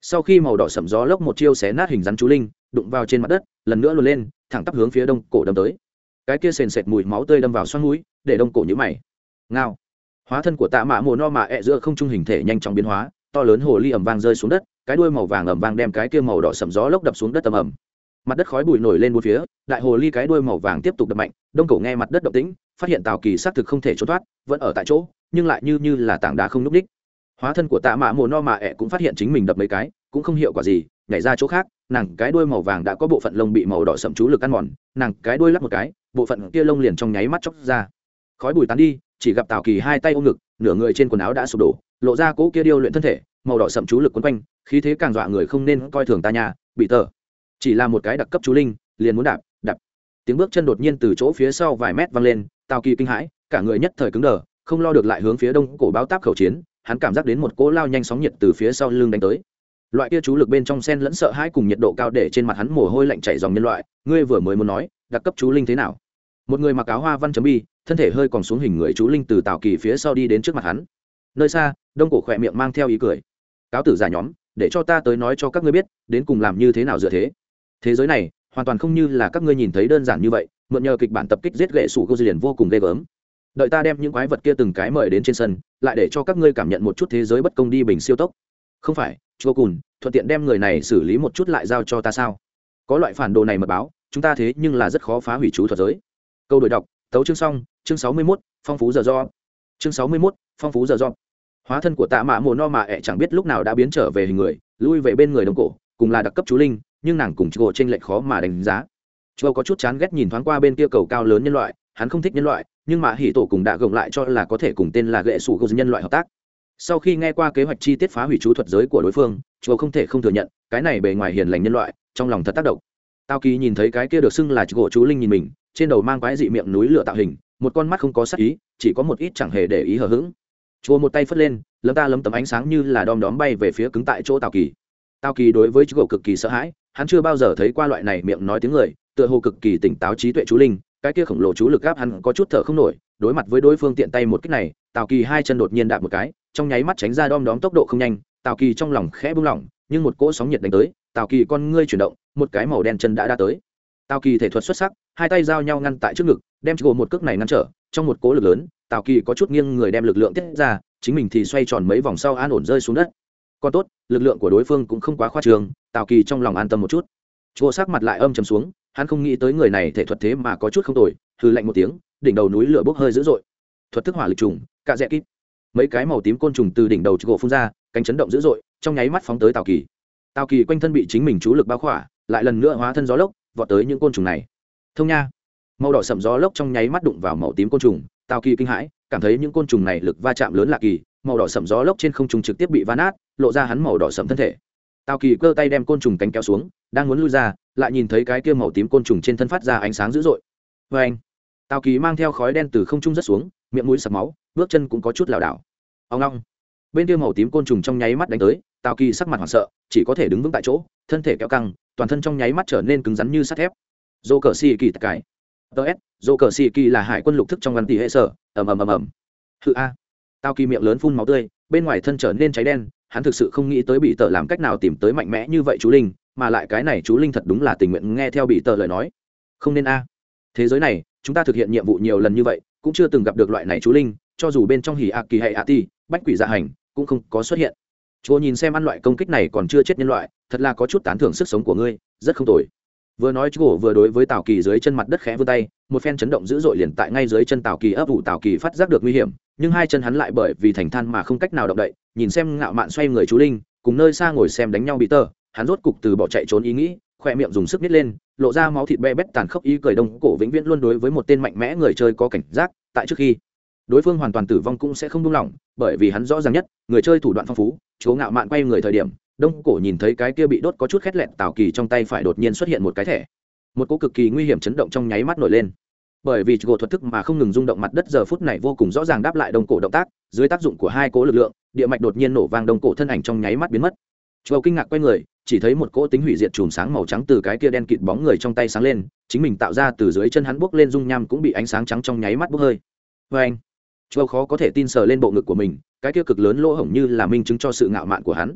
Sau khi màu đỏ sẩm gió lốc một chiêu xé nát hình rắn chú linh, đụng vào trên mặt đất, lần nữa luồn lên, thẳng tắp hướng phía đông cổ đâm tới. Cái kia sền sệt mùi máu tươi đâm vào xoăn mũi, để đông cổ nhữ mày ngao. Hóa thân của tạ mạ mồ no mạ ẹ e giữa không trung hình thể nhanh chóng biến hóa, to lớn hồ ly ẩm vang rơi xuống đất, cái đuôi màu vàng ẩm vang đem cái kia màu đỏ sầm gió lốc đập xuống đất tầm ẩm mặt đất khói bụi nổi lên bốn phía, đại hồ ly cái đuôi màu vàng tiếp tục đập mạnh, đông cổ nghe mặt đất động tĩnh, phát hiện tào kỳ xác thực không thể trốn thoát, vẫn ở tại chỗ, nhưng lại như như là tảng đá không núp đích. Hóa thân của tạ mạ mồ no mạ ẹ e cũng phát hiện chính mình đập mấy cái, cũng không hiệu quả gì, nhảy ra chỗ khác, nàng cái đuôi màu vàng đã có bộ phận lông bị màu đỏ sậm chú lực ăn mòn, nàng cái đuôi lắp một cái, bộ phận kia lông liền trong nháy mắt chóc ra. Khói bùi tán đi chỉ gặp tào kỳ hai tay ôm ngực, nửa người trên quần áo đã sụp đổ, lộ ra cỗ kia điêu luyện thân thể, màu đỏ sậm chú lực quấn quanh, khí thế càng dọa người không nên coi thường ta nhà bị tờ. Chỉ là một cái đặc cấp chú linh, liền muốn đạp đạp. Tiếng bước chân đột nhiên từ chỗ phía sau vài mét vang lên, tào kỳ kinh hãi, cả người nhất thời cứng đờ, không lo được lại hướng phía đông cổ báo táp khẩu chiến, hắn cảm giác đến một cỗ lao nhanh sóng nhiệt từ phía sau lưng đánh tới. Loại kia chú lực bên trong sen lẫn sợ hãi cùng nhiệt độ cao để trên mặt hắn mồ hôi lạnh chảy dòng nhân loại, ngươi vừa mới muốn nói, đặc cấp chú linh thế nào? Một người mặc áo hoa văn chấm bi, thân thể hơi còn xuống hình người chú linh từ tào kỳ phía sau đi đến trước mặt hắn. Nơi xa, đông cổ khỏe miệng mang theo ý cười. Cáo tử giả nhóm, để cho ta tới nói cho các ngươi biết, đến cùng làm như thế nào dựa thế. Thế giới này, hoàn toàn không như là các ngươi nhìn thấy đơn giản như vậy, mượn nhờ kịch bản tập kích giết gậy sủ câu liền vô cùng ghê gớm. Đợi ta đem những quái vật kia từng cái mời đến trên sân, lại để cho các ngươi cảm nhận một chút thế giới bất công đi bình siêu tốc. Không phải chô cùn, thuận tiện đem người này xử lý một chút lại giao cho ta sao? Có loại phản đồ này mật báo, chúng ta thế nhưng là rất khó phá hủy chú thuật giới câu đổi đọc, tấu chương xong, chương sáu mươi mốt, phong phú giờ do. Chương sáu mươi mốt, phong phú giờ do. Hóa thân của tạ mạ mồ no mạ ẹ chẳng biết lúc nào đã biến trở về hình người, lui về bên người đồng cổ, cùng là đặc cấp chú linh, nhưng nàng cùng gỗ trên lệch khó mà đánh giá. Châu có chút chán ghét nhìn thoáng qua bên kia cầu cao lớn nhân loại, hắn không thích nhân loại, nhưng mà hỉ tổ cùng đã gồng lại cho là có thể cùng tên là gệ sủ gồm nhân loại hợp tác. Sau khi nghe qua kế hoạch chi tiết phá hủy chú thuật giới của đối phương Châu không thể không thừa nhận, cái này bề ngoài hiền lành nhân loại, trong lòng thật tác động tao kỳ nhìn thấy cái kia được xưng là gỗ chú linh nhìn mình, trên đầu mang quái dị miệng núi lửa tạo hình, một con mắt không có sắc ý, chỉ có một ít chẳng hề để ý hờ hững. Chùa một tay phất lên, lấm ta lấm tấm ánh sáng như là đom đóm bay về phía cứng tại chỗ tào kỳ tào kỳ đối với gỗ cực kỳ sợ hãi, hắn chưa bao giờ thấy qua loại này miệng nói tiếng người, tựa hồ cực kỳ tỉnh táo trí tuệ chú linh, cái kia khổng lồ chú lực gáp hắn có chút thở không nổi, đối mặt với đối phương tiện tay một cách này, tào kỳ hai chân đột nhiên đạp một cái, trong nháy mắt tránh ra đom đóm tốc độ không nhanh, tào kỳ trong lòng khẽ bung lỏng, nhưng một cỗ sóng nhiệt đánh tới, tào kỳ con ngươi chuyển động một cái màu đen chân đã đã tới. Tào kỳ thể thuật xuất sắc, hai tay giao nhau ngăn tại trước ngực, đem gỗ một cước này ngăn trở, trong một cố lực lớn, tào kỳ có chút nghiêng người đem lực lượng tiết ra, chính mình thì xoay tròn mấy vòng sau an ổn rơi xuống đất. Còn tốt, lực lượng của đối phương cũng không quá khoa trường tào kỳ trong lòng an tâm một chút. Chùa sắc mặt lại âm chầm xuống, hắn không nghĩ tới người này thể thuật thế mà có chút không tồi hư lạnh một tiếng, đỉnh đầu núi lửa bốc hơi dữ dội. Thuật thức hỏa lực trùng, cạ dẹ kíp. Mấy cái màu tím côn trùng từ đỉnh đầu gỗ phun ra, cánh chấn động dữ dội, trong nháy mắt phóng tới tào kỳ. Tào kỳ quanh thân bị chính mình chú lực bao khỏa lại lần nữa hóa thân gió lốc, vọt tới những côn trùng này. Thông nha. Màu đỏ sậm gió lốc trong nháy mắt đụng vào màu tím côn trùng tào kỳ kinh hãi, cảm thấy những côn trùng này lực va chạm lớn lạ kỳ, màu đỏ sậm gió lốc trên không trùng trực tiếp bị va nát, lộ ra hắn màu đỏ sậm thân thể. Tào kỳ cơ tay đem côn trùng cánh kéo xuống, đang muốn lui ra, lại nhìn thấy cái kia màu tím côn trùng trên thân phát ra ánh sáng dữ dội. Vê anh tào kỳ mang theo khói đen từ không trung rất xuống, miệng mũi sặc máu, bước chân cũng có chút lảo đảo. Ông long. Bên kia màu tím côn trùng trong nháy mắt đánh tới tào kỳ sắc mặt hoảng sợ, chỉ có thể đứng vững tại chỗ, thân thể kéo căng toàn thân trong nháy mắt trở nên cứng rắn như sắt thép. Dô cờ xì kỳ tạc cái. Ts dô cờ xì kỳ là hải quân lục thức trong văn tỷ hệ sở. Ầm ầm ầm ầm. Hự a. Tao kỳ miệng lớn phun máu tươi, bên ngoài thân trở nên cháy đen, hắn thực sự không nghĩ tới bị tờ làm cách nào tìm tới mạnh mẽ như vậy chú linh, mà lại cái này chú linh thật đúng là tình nguyện nghe theo bị tờ lời nói. Không nên a. Thế giới này, chúng ta thực hiện nhiệm vụ nhiều lần như vậy, cũng chưa từng gặp được loại này chú linh, cho dù bên trong hỉ ạc kỳ hay ạ ti, bách quỷ dạ hành, cũng không có xuất hiện chùa nhìn xem ăn loại công kích này còn chưa chết nhân loại, thật là có chút tán thưởng sức sống của ngươi, rất không tồi. Vừa nói chú vừa đối với tào kỳ dưới chân mặt đất khẽ vươn tay, một phen chấn động dữ dội liền tại ngay dưới chân tào kỳ ấp ủ tào kỳ phát giác được nguy hiểm, nhưng hai chân hắn lại bởi vì thành than mà không cách nào động đậy, nhìn xem ngạo mạn xoay người chú linh, cùng nơi xa ngồi xem đánh nhau bị tơ, hắn rốt cục từ bỏ chạy trốn ý nghĩ khoe miệng dùng sức nít lên, lộ ra máu thịt be bét tàn khốc ý cười đông cổ vĩnh viễn luôn đối với một tên mạnh mẽ người chơi có cảnh giác, tại trước khi đối phương hoàn toàn tử vong cũng sẽ không buông lỏng bởi vì hắn rõ ràng nhất người chơi thủ đoạn phong phú chúa ngạo mạn quay người thời điểm đông cổ nhìn thấy cái kia bị đốt có chút khét lẹn tào kỳ trong tay phải đột nhiên xuất hiện một cái thẻ. Một cỗ cực kỳ nguy hiểm chấn động trong nháy mắt nổi lên. Bởi vì gỗ thuật thức mà không ngừng rung động mặt đất giờ phút này vô cùng rõ ràng đáp lại đông cổ động tác dưới tác dụng của hai cỗ lực lượng địa mạch đột nhiên nổ vang đông cổ thân ảnh trong nháy mắt biến mất. Châu kinh ngạc quay người, chỉ thấy một cỗ tính hủy diệt chùm sáng màu trắng từ cái kia đen kịt bóng người trong tay sáng lên, chính mình tạo ra từ dưới chân hắn bước lên dung nham cũng bị ánh sáng trắng trong nháy mắt bốc hơi. vê anh, Châu khó có thể tin sờ lên bộ ngực của mình, cái kia cực lớn lỗ hổng như là minh chứng cho sự ngạo mạn của hắn.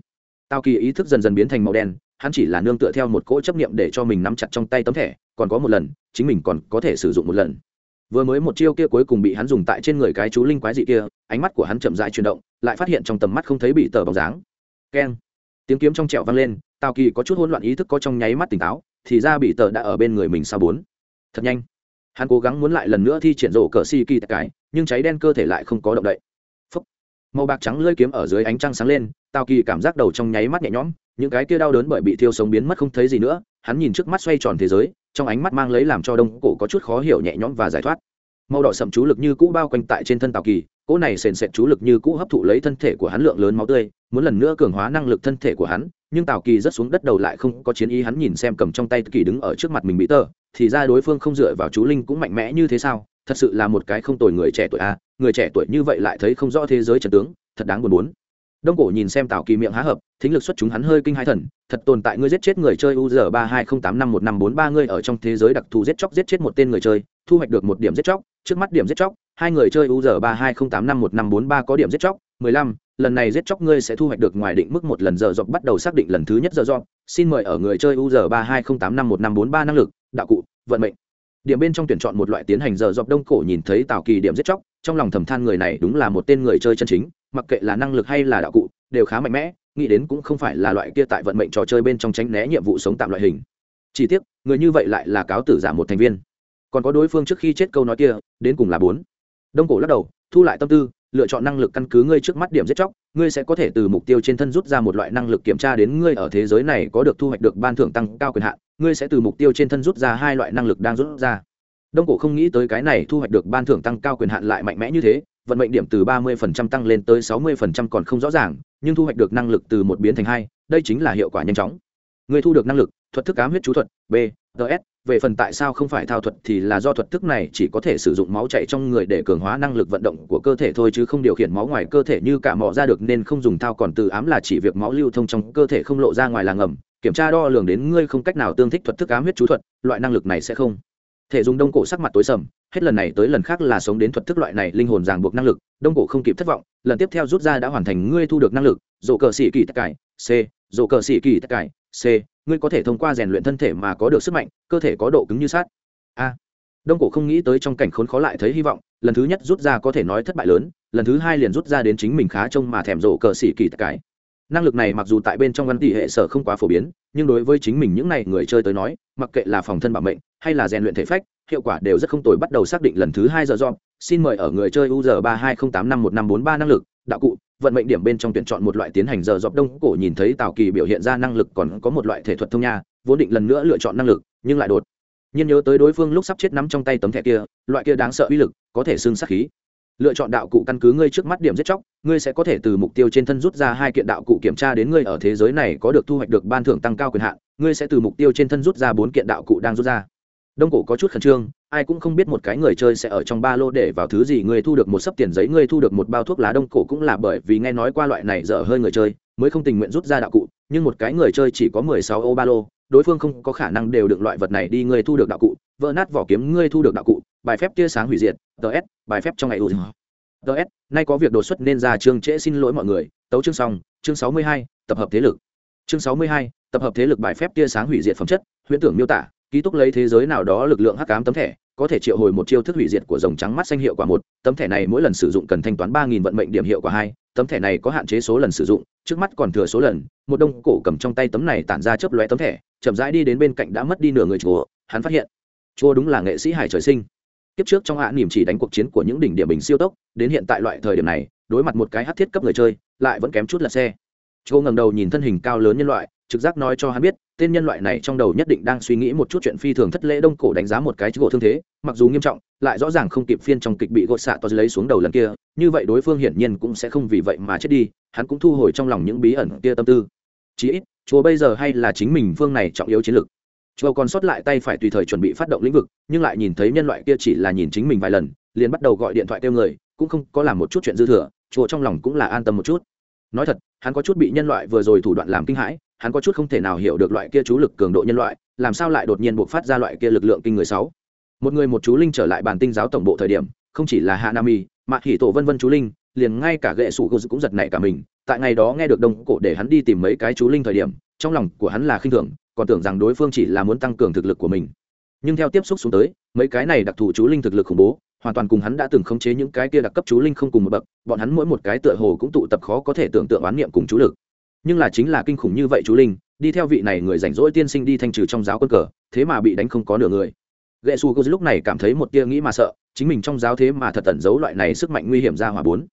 Tao kỳ ý thức dần dần biến thành màu đen, hắn chỉ là nương tựa theo một cỗ chấp niệm để cho mình nắm chặt trong tay tấm thẻ, còn có một lần, chính mình còn có thể sử dụng một lần. Vừa mới một chiêu kia cuối cùng bị hắn dùng tại trên người cái chú linh quái dị kia, ánh mắt của hắn chậm rãi chuyển động, lại phát hiện trong tầm mắt không thấy bị tờ bóng dáng. Keng tiếng kiếm trong trẹo vang lên tào kỳ có chút hỗn loạn ý thức có trong nháy mắt tỉnh táo thì ra bị tờ đã ở bên người mình sao bốn thật nhanh hắn cố gắng muốn lại lần nữa thi triển rổ cờ si kỳ tại cái, nhưng cháy đen cơ thể lại không có động đậy Phúc. màu bạc trắng lơi kiếm ở dưới ánh trăng sáng lên, tào kỳ cảm giác đầu trong nháy mắt nhẹ nhõm, những cái kia đau đớn bởi bị thiêu sống biến mất không thấy gì nữa, hắn nhìn trước mắt xoay tròn thế giới, trong ánh mắt mang lấy làm cho đông cổ có chút khó hiểu nhẹ nhõm và giải thoát màu đỏ sậm chú lực như cũ bao quanh tại trên thân tào kỳ, cỗ này sền sệt chú lực như cũ hấp thụ lấy thân thể của hắn lượng lớn máu tươi, muốn lần nữa cường hóa năng lực thân thể của hắn, nhưng tào kỳ rất xuống đất đầu lại không có chiến ý, hắn nhìn xem cầm trong tay kỳ đứng ở trước mặt mình bị tơ thì ra đối phương không dựa vào chú linh cũng mạnh mẽ như thế sao? Thật sự là một cái không tồi người trẻ tuổi a người trẻ tuổi như vậy lại thấy không rõ thế giới trần tướng, thật đáng buồn muốn. Đông cổ nhìn xem tào kỳ miệng há hợp thính lực xuất chúng hắn hơi kinh hai thần, thật tồn tại ngươi giết chết người chơi u z ba hai không tám năm một năm bốn ba ngươi ở trong thế giới đặc thù giết chóc giết chết một tên người chơi, thu hoạch được một điểm giết chóc, trước mắt điểm giết chóc, hai người chơi u z ba hai không tám năm một năm bốn ba có điểm giết chóc mười lăm, lần này giết chóc ngươi sẽ thu hoạch được ngoài định mức một lần giờ dọc bắt đầu xác định lần thứ nhất giờ dọc. Xin mời ở người chơi u z ba hai không tám năm một năm bốn ba năng lực, đạo cụ, vận mệnh. Điểm bên trong tuyển chọn một loại tiến hành giờ dọc đông cổ nhìn thấy tào kỳ điểm giết chóc, trong lòng thầm than người này đúng là một tên người chơi chân chính, mặc kệ là năng lực hay là đạo cụ, đều khá mạnh mẽ, nghĩ đến cũng không phải là loại kia tại vận mệnh trò chơi bên trong tránh né nhiệm vụ sống tạm loại hình. Chỉ tiếc, người như vậy lại là cáo tử giả một thành viên. Còn có đối phương trước khi chết câu nói kia, đến cùng là bốn. Đông cổ lắc đầu, thu lại tâm tư lựa chọn năng lực căn cứ ngươi trước mắt điểm giết chóc, ngươi sẽ có thể từ mục tiêu trên thân rút ra một loại năng lực kiểm tra đến ngươi ở thế giới này có được thu hoạch được ban thưởng tăng cao quyền hạn, ngươi sẽ từ mục tiêu trên thân rút ra hai loại năng lực đang rút ra. Đông cổ không nghĩ tới cái này thu hoạch được ban thưởng tăng cao quyền hạn lại mạnh mẽ như thế, vận mệnh điểm từ ba mươi phần trăm tăng lên tới sáu mươi phần trăm còn không rõ ràng, nhưng thu hoạch được năng lực từ một biến thành hai, đây chính là hiệu quả nhanh chóng. Ngươi thu được năng lực, thuật thức ám huyết chú thuật, b ts về phần tại sao không phải thao thuật thì là do thuật thức này chỉ có thể sử dụng máu chạy trong người để cường hóa năng lực vận động của cơ thể thôi chứ không điều khiển máu ngoài cơ thể như cả mỏ ra được nên không dùng thao còn từ ám là chỉ việc máu lưu thông trong cơ thể không lộ ra ngoài là ngầm kiểm tra đo lường đến ngươi không cách nào tương thích thuật thức ám huyết chú thuật, loại năng lực này sẽ không. Thể dùng đông cổ sắc mặt tối sầm, hết lần này tới lần khác là sống đến thuật thức loại này linh hồn ràng buộc năng lực, đông cổ không kịp thất vọng, lần tiếp theo rút ra đã hoàn thành ngươi thu được năng lực dỗ cờ sĩ kỳ tất cải, c dỗ cờ sĩ kỳ tất cải, c ngươi có thể thông qua rèn luyện thân thể mà có được sức mạnh, cơ thể có độ cứng như sát a. Đông cổ không nghĩ tới trong cảnh khốn khó lại thấy hy vọng, lần thứ nhất rút ra có thể nói thất bại lớn, lần thứ hai liền rút ra đến chính mình khá trông mà thèm rộ cờ sĩ kỳ tất cải năng lực này mặc dù tại bên trong văn tỷ hệ sở không quá phổ biến, nhưng đối với chính mình những n à y người chơi tới nói, mặc kệ là phòng thân bảo mệnh, hay là rèn luyện thể phách, hiệu quả đều rất không tồi, bắt đầu xác định lần thứ hai giờ do xin mời ở người chơi u giờ ba hai tám năm một năm bốn ba năng lực, đạo cụ vận mệnh điểm bên trong tuyển chọn một loại tiến hành giờ dọc đông cổ nhìn thấy tào kỳ biểu hiện ra năng lực còn có một loại thể thuật thông nha, vốn định lần nữa lựa chọn năng lực, nhưng lại đột nhiên nhớ tới đối phương lúc sắp chết nắm trong tay tấm thẻ kia, loại kia đáng sợ uy lực, có thể xưng sát khí. Lựa chọn đạo cụ căn cứ ngươi trước mắt điểm giết chóc, ngươi sẽ có thể từ mục tiêu trên thân rút ra hai kiện đạo cụ kiểm tra đến ngươi ở thế giới này có được thu hoạch được ban thưởng tăng cao quyền hạn, ngươi sẽ từ mục tiêu trên thân rút ra bốn kiện đạo cụ đang rút ra đông cổ có chút khẩn trương, ai cũng không biết một cái người chơi sẽ ở trong ba lô để vào thứ gì ngươi thu được một sấp tiền giấy ngươi thu được một bao thuốc lá. Đông cổ cũng là bởi vì nghe nói qua loại này dở hơi người chơi, mới không tình nguyện rút ra đạo cụ, nhưng một cái người chơi chỉ có mười sáu ô ba lô, đối phương không có khả năng đều được loại vật này đi ngươi thu được đạo cụ, vỡ nát vỏ kiếm ngươi thu được đạo cụ, bài phép tia sáng hủy diệt ts bài phép trong ngày ưu ts nay có việc đột xuất nên ra chương trễ xin lỗi mọi người, tấu chương xong, chương sáu mươi hai, tập hợp thế lực. Chương sáu mươi hai, tập hợp thế lực bài phép tia sáng hủy diệt phẩm chất, huyễn tưởng miêu tả ký túc lấy thế giới nào đó lực lượng hắc ám tấm thẻ, có thể triệu hồi một chiêu thức hủy diệt của dòng trắng mắt xanh hiệu quả một, tấm thẻ này mỗi lần sử dụng cần thanh toán ba nghìn vận mệnh điểm hiệu quả hai, tấm thẻ này có hạn chế số lần sử dụng, trước mắt còn thừa số lần, một đông cổ cầm trong tay tấm này tản ra chớp lóe tấm thẻ, chậm rãi đi đến bên cạnh đã mất đi nửa người chùa, hắn phát hiện, chùa đúng là nghệ sĩ hải trời sinh. Tiếp trước trong hạ niềm chỉ đánh cuộc chiến của những đỉnh điểm bình siêu tốc, đến hiện tại loại thời điểm này, đối mặt một cái hát thiết cấp người chơi, lại vẫn kém chút là xe. Chùa ngầm đầu nhìn thân hình cao lớn nhân loại, trực giác nói cho hắn biết tên nhân loại này trong đầu nhất định đang suy nghĩ một chút chuyện phi thường thất lễ đông cổ đánh giá một cái gỗ thương thế, mặc dù nghiêm trọng, lại rõ ràng không kịp phiên trong kịch bị gột xạ to lấy xuống đầu lần kia, như vậy đối phương hiển nhiên cũng sẽ không vì vậy mà chết đi, hắn cũng thu hồi trong lòng những bí ẩn kia tâm tư. Chí ít chúa bây giờ hay là chính mình phương này trọng yếu chiến lược. Chúa còn sót lại tay phải tùy thời chuẩn bị phát động lĩnh vực, nhưng lại nhìn thấy nhân loại kia chỉ là nhìn chính mình vài lần, liền bắt đầu gọi điện thoại kêu người, cũng không có làm một chút chuyện dư thừa chúa trong lòng cũng là an tâm một chút. Nói thật, hắn có chút bị nhân loại vừa rồi thủ đoạn làm kinh hãi hắn có chút không thể nào hiểu được loại kia chú lực cường độ nhân loại, làm sao lại đột nhiên buộc phát ra loại kia lực lượng kinh người sáu? Một người một chú linh trở lại bản tinh giáo tổng bộ thời điểm, không chỉ là hạ nam y mà hỉ tổ vân vân chú linh, liền ngay cả gệ sủ cũng giật nảy cả mình, tại ngày đó nghe được đông cổ để hắn đi tìm mấy cái chú linh thời điểm, trong lòng của hắn là khinh thường, còn tưởng rằng đối phương chỉ là muốn tăng cường thực lực của mình. Nhưng theo tiếp xúc xuống tới, mấy cái này đặc thù chú linh thực lực khủng bố, hoàn toàn cùng hắn đã từng khống chế những cái kia đặc cấp chú linh không cùng một bậc, bọn hắn mỗi một cái tựa hồ cũng tụ tập khó có thể tưởng tượng oán niệm cùng chú lực nhưng là chính là kinh khủng như vậy chú linh, đi theo vị này người rảnh rỗi tiên sinh đi thanh trừ trong giáo quân cờ, thế mà bị đánh không có nửa người. Ghệ su cô lúc này cảm thấy một tia nghĩ mà sợ, chính mình trong giáo thế mà thật tẩn giấu loại này sức mạnh nguy hiểm ra hòa bốn.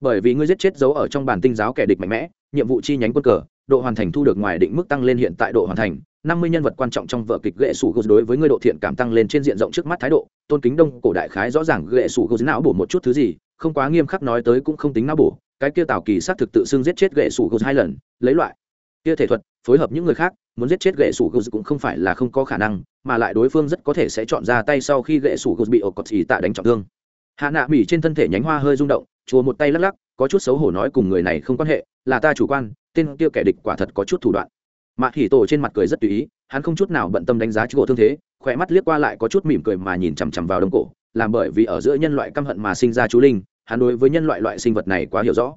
Bởi vì ngươi giết chết giấu ở trong bản tinh giáo kẻ địch mạnh mẽ, nhiệm vụ chi nhánh quân cờ, độ hoàn thành thu được ngoài định mức tăng lên hiện tại độ hoàn thành, năm mươi nhân vật quan trọng trong vở kịch ghệ sủ gô đối với ngươi độ thiện cảm tăng lên trên diện rộng trước mắt thái độ, tôn kính đông cổ đại khái rõ ràng ghệ sủ gô não bổ một chút thứ gì, không quá nghiêm khắc nói tới cũng không tính não bổ cái kia tào kỳ xác thực tự xưng giết chết gậy sủ gô hai lần, lấy loại kia thể thuật, phối hợp những người khác, muốn giết chết gậy sủ gô cũng không phải là không có khả năng, mà lại đối phương rất có thể sẽ chọn ra tay sau khi gậy sủ gô bị ổ cọt xì tạ đánh trọng thương. Hạ nạ mỹ trên thân thể nhánh hoa hơi rung động, chùa một tay lắc lắc, có chút xấu hổ nói cùng người này không quan hệ, là ta chủ quan, tên kia kẻ địch quả thật có chút thủ đoạn. Mạ hỉ tổ trên mặt cười rất tùy ý, hắn không chút nào bận tâm đánh giá chỗ thương thế, khỏe mắt liếc qua lại có chút mỉm cười mà nhìn chằm chằm vào đông cổ, làm bởi vì ở giữa nhân loại căm hận mà sinh ra chú linh hắn đối với nhân loại loại sinh vật này quá hiểu rõ.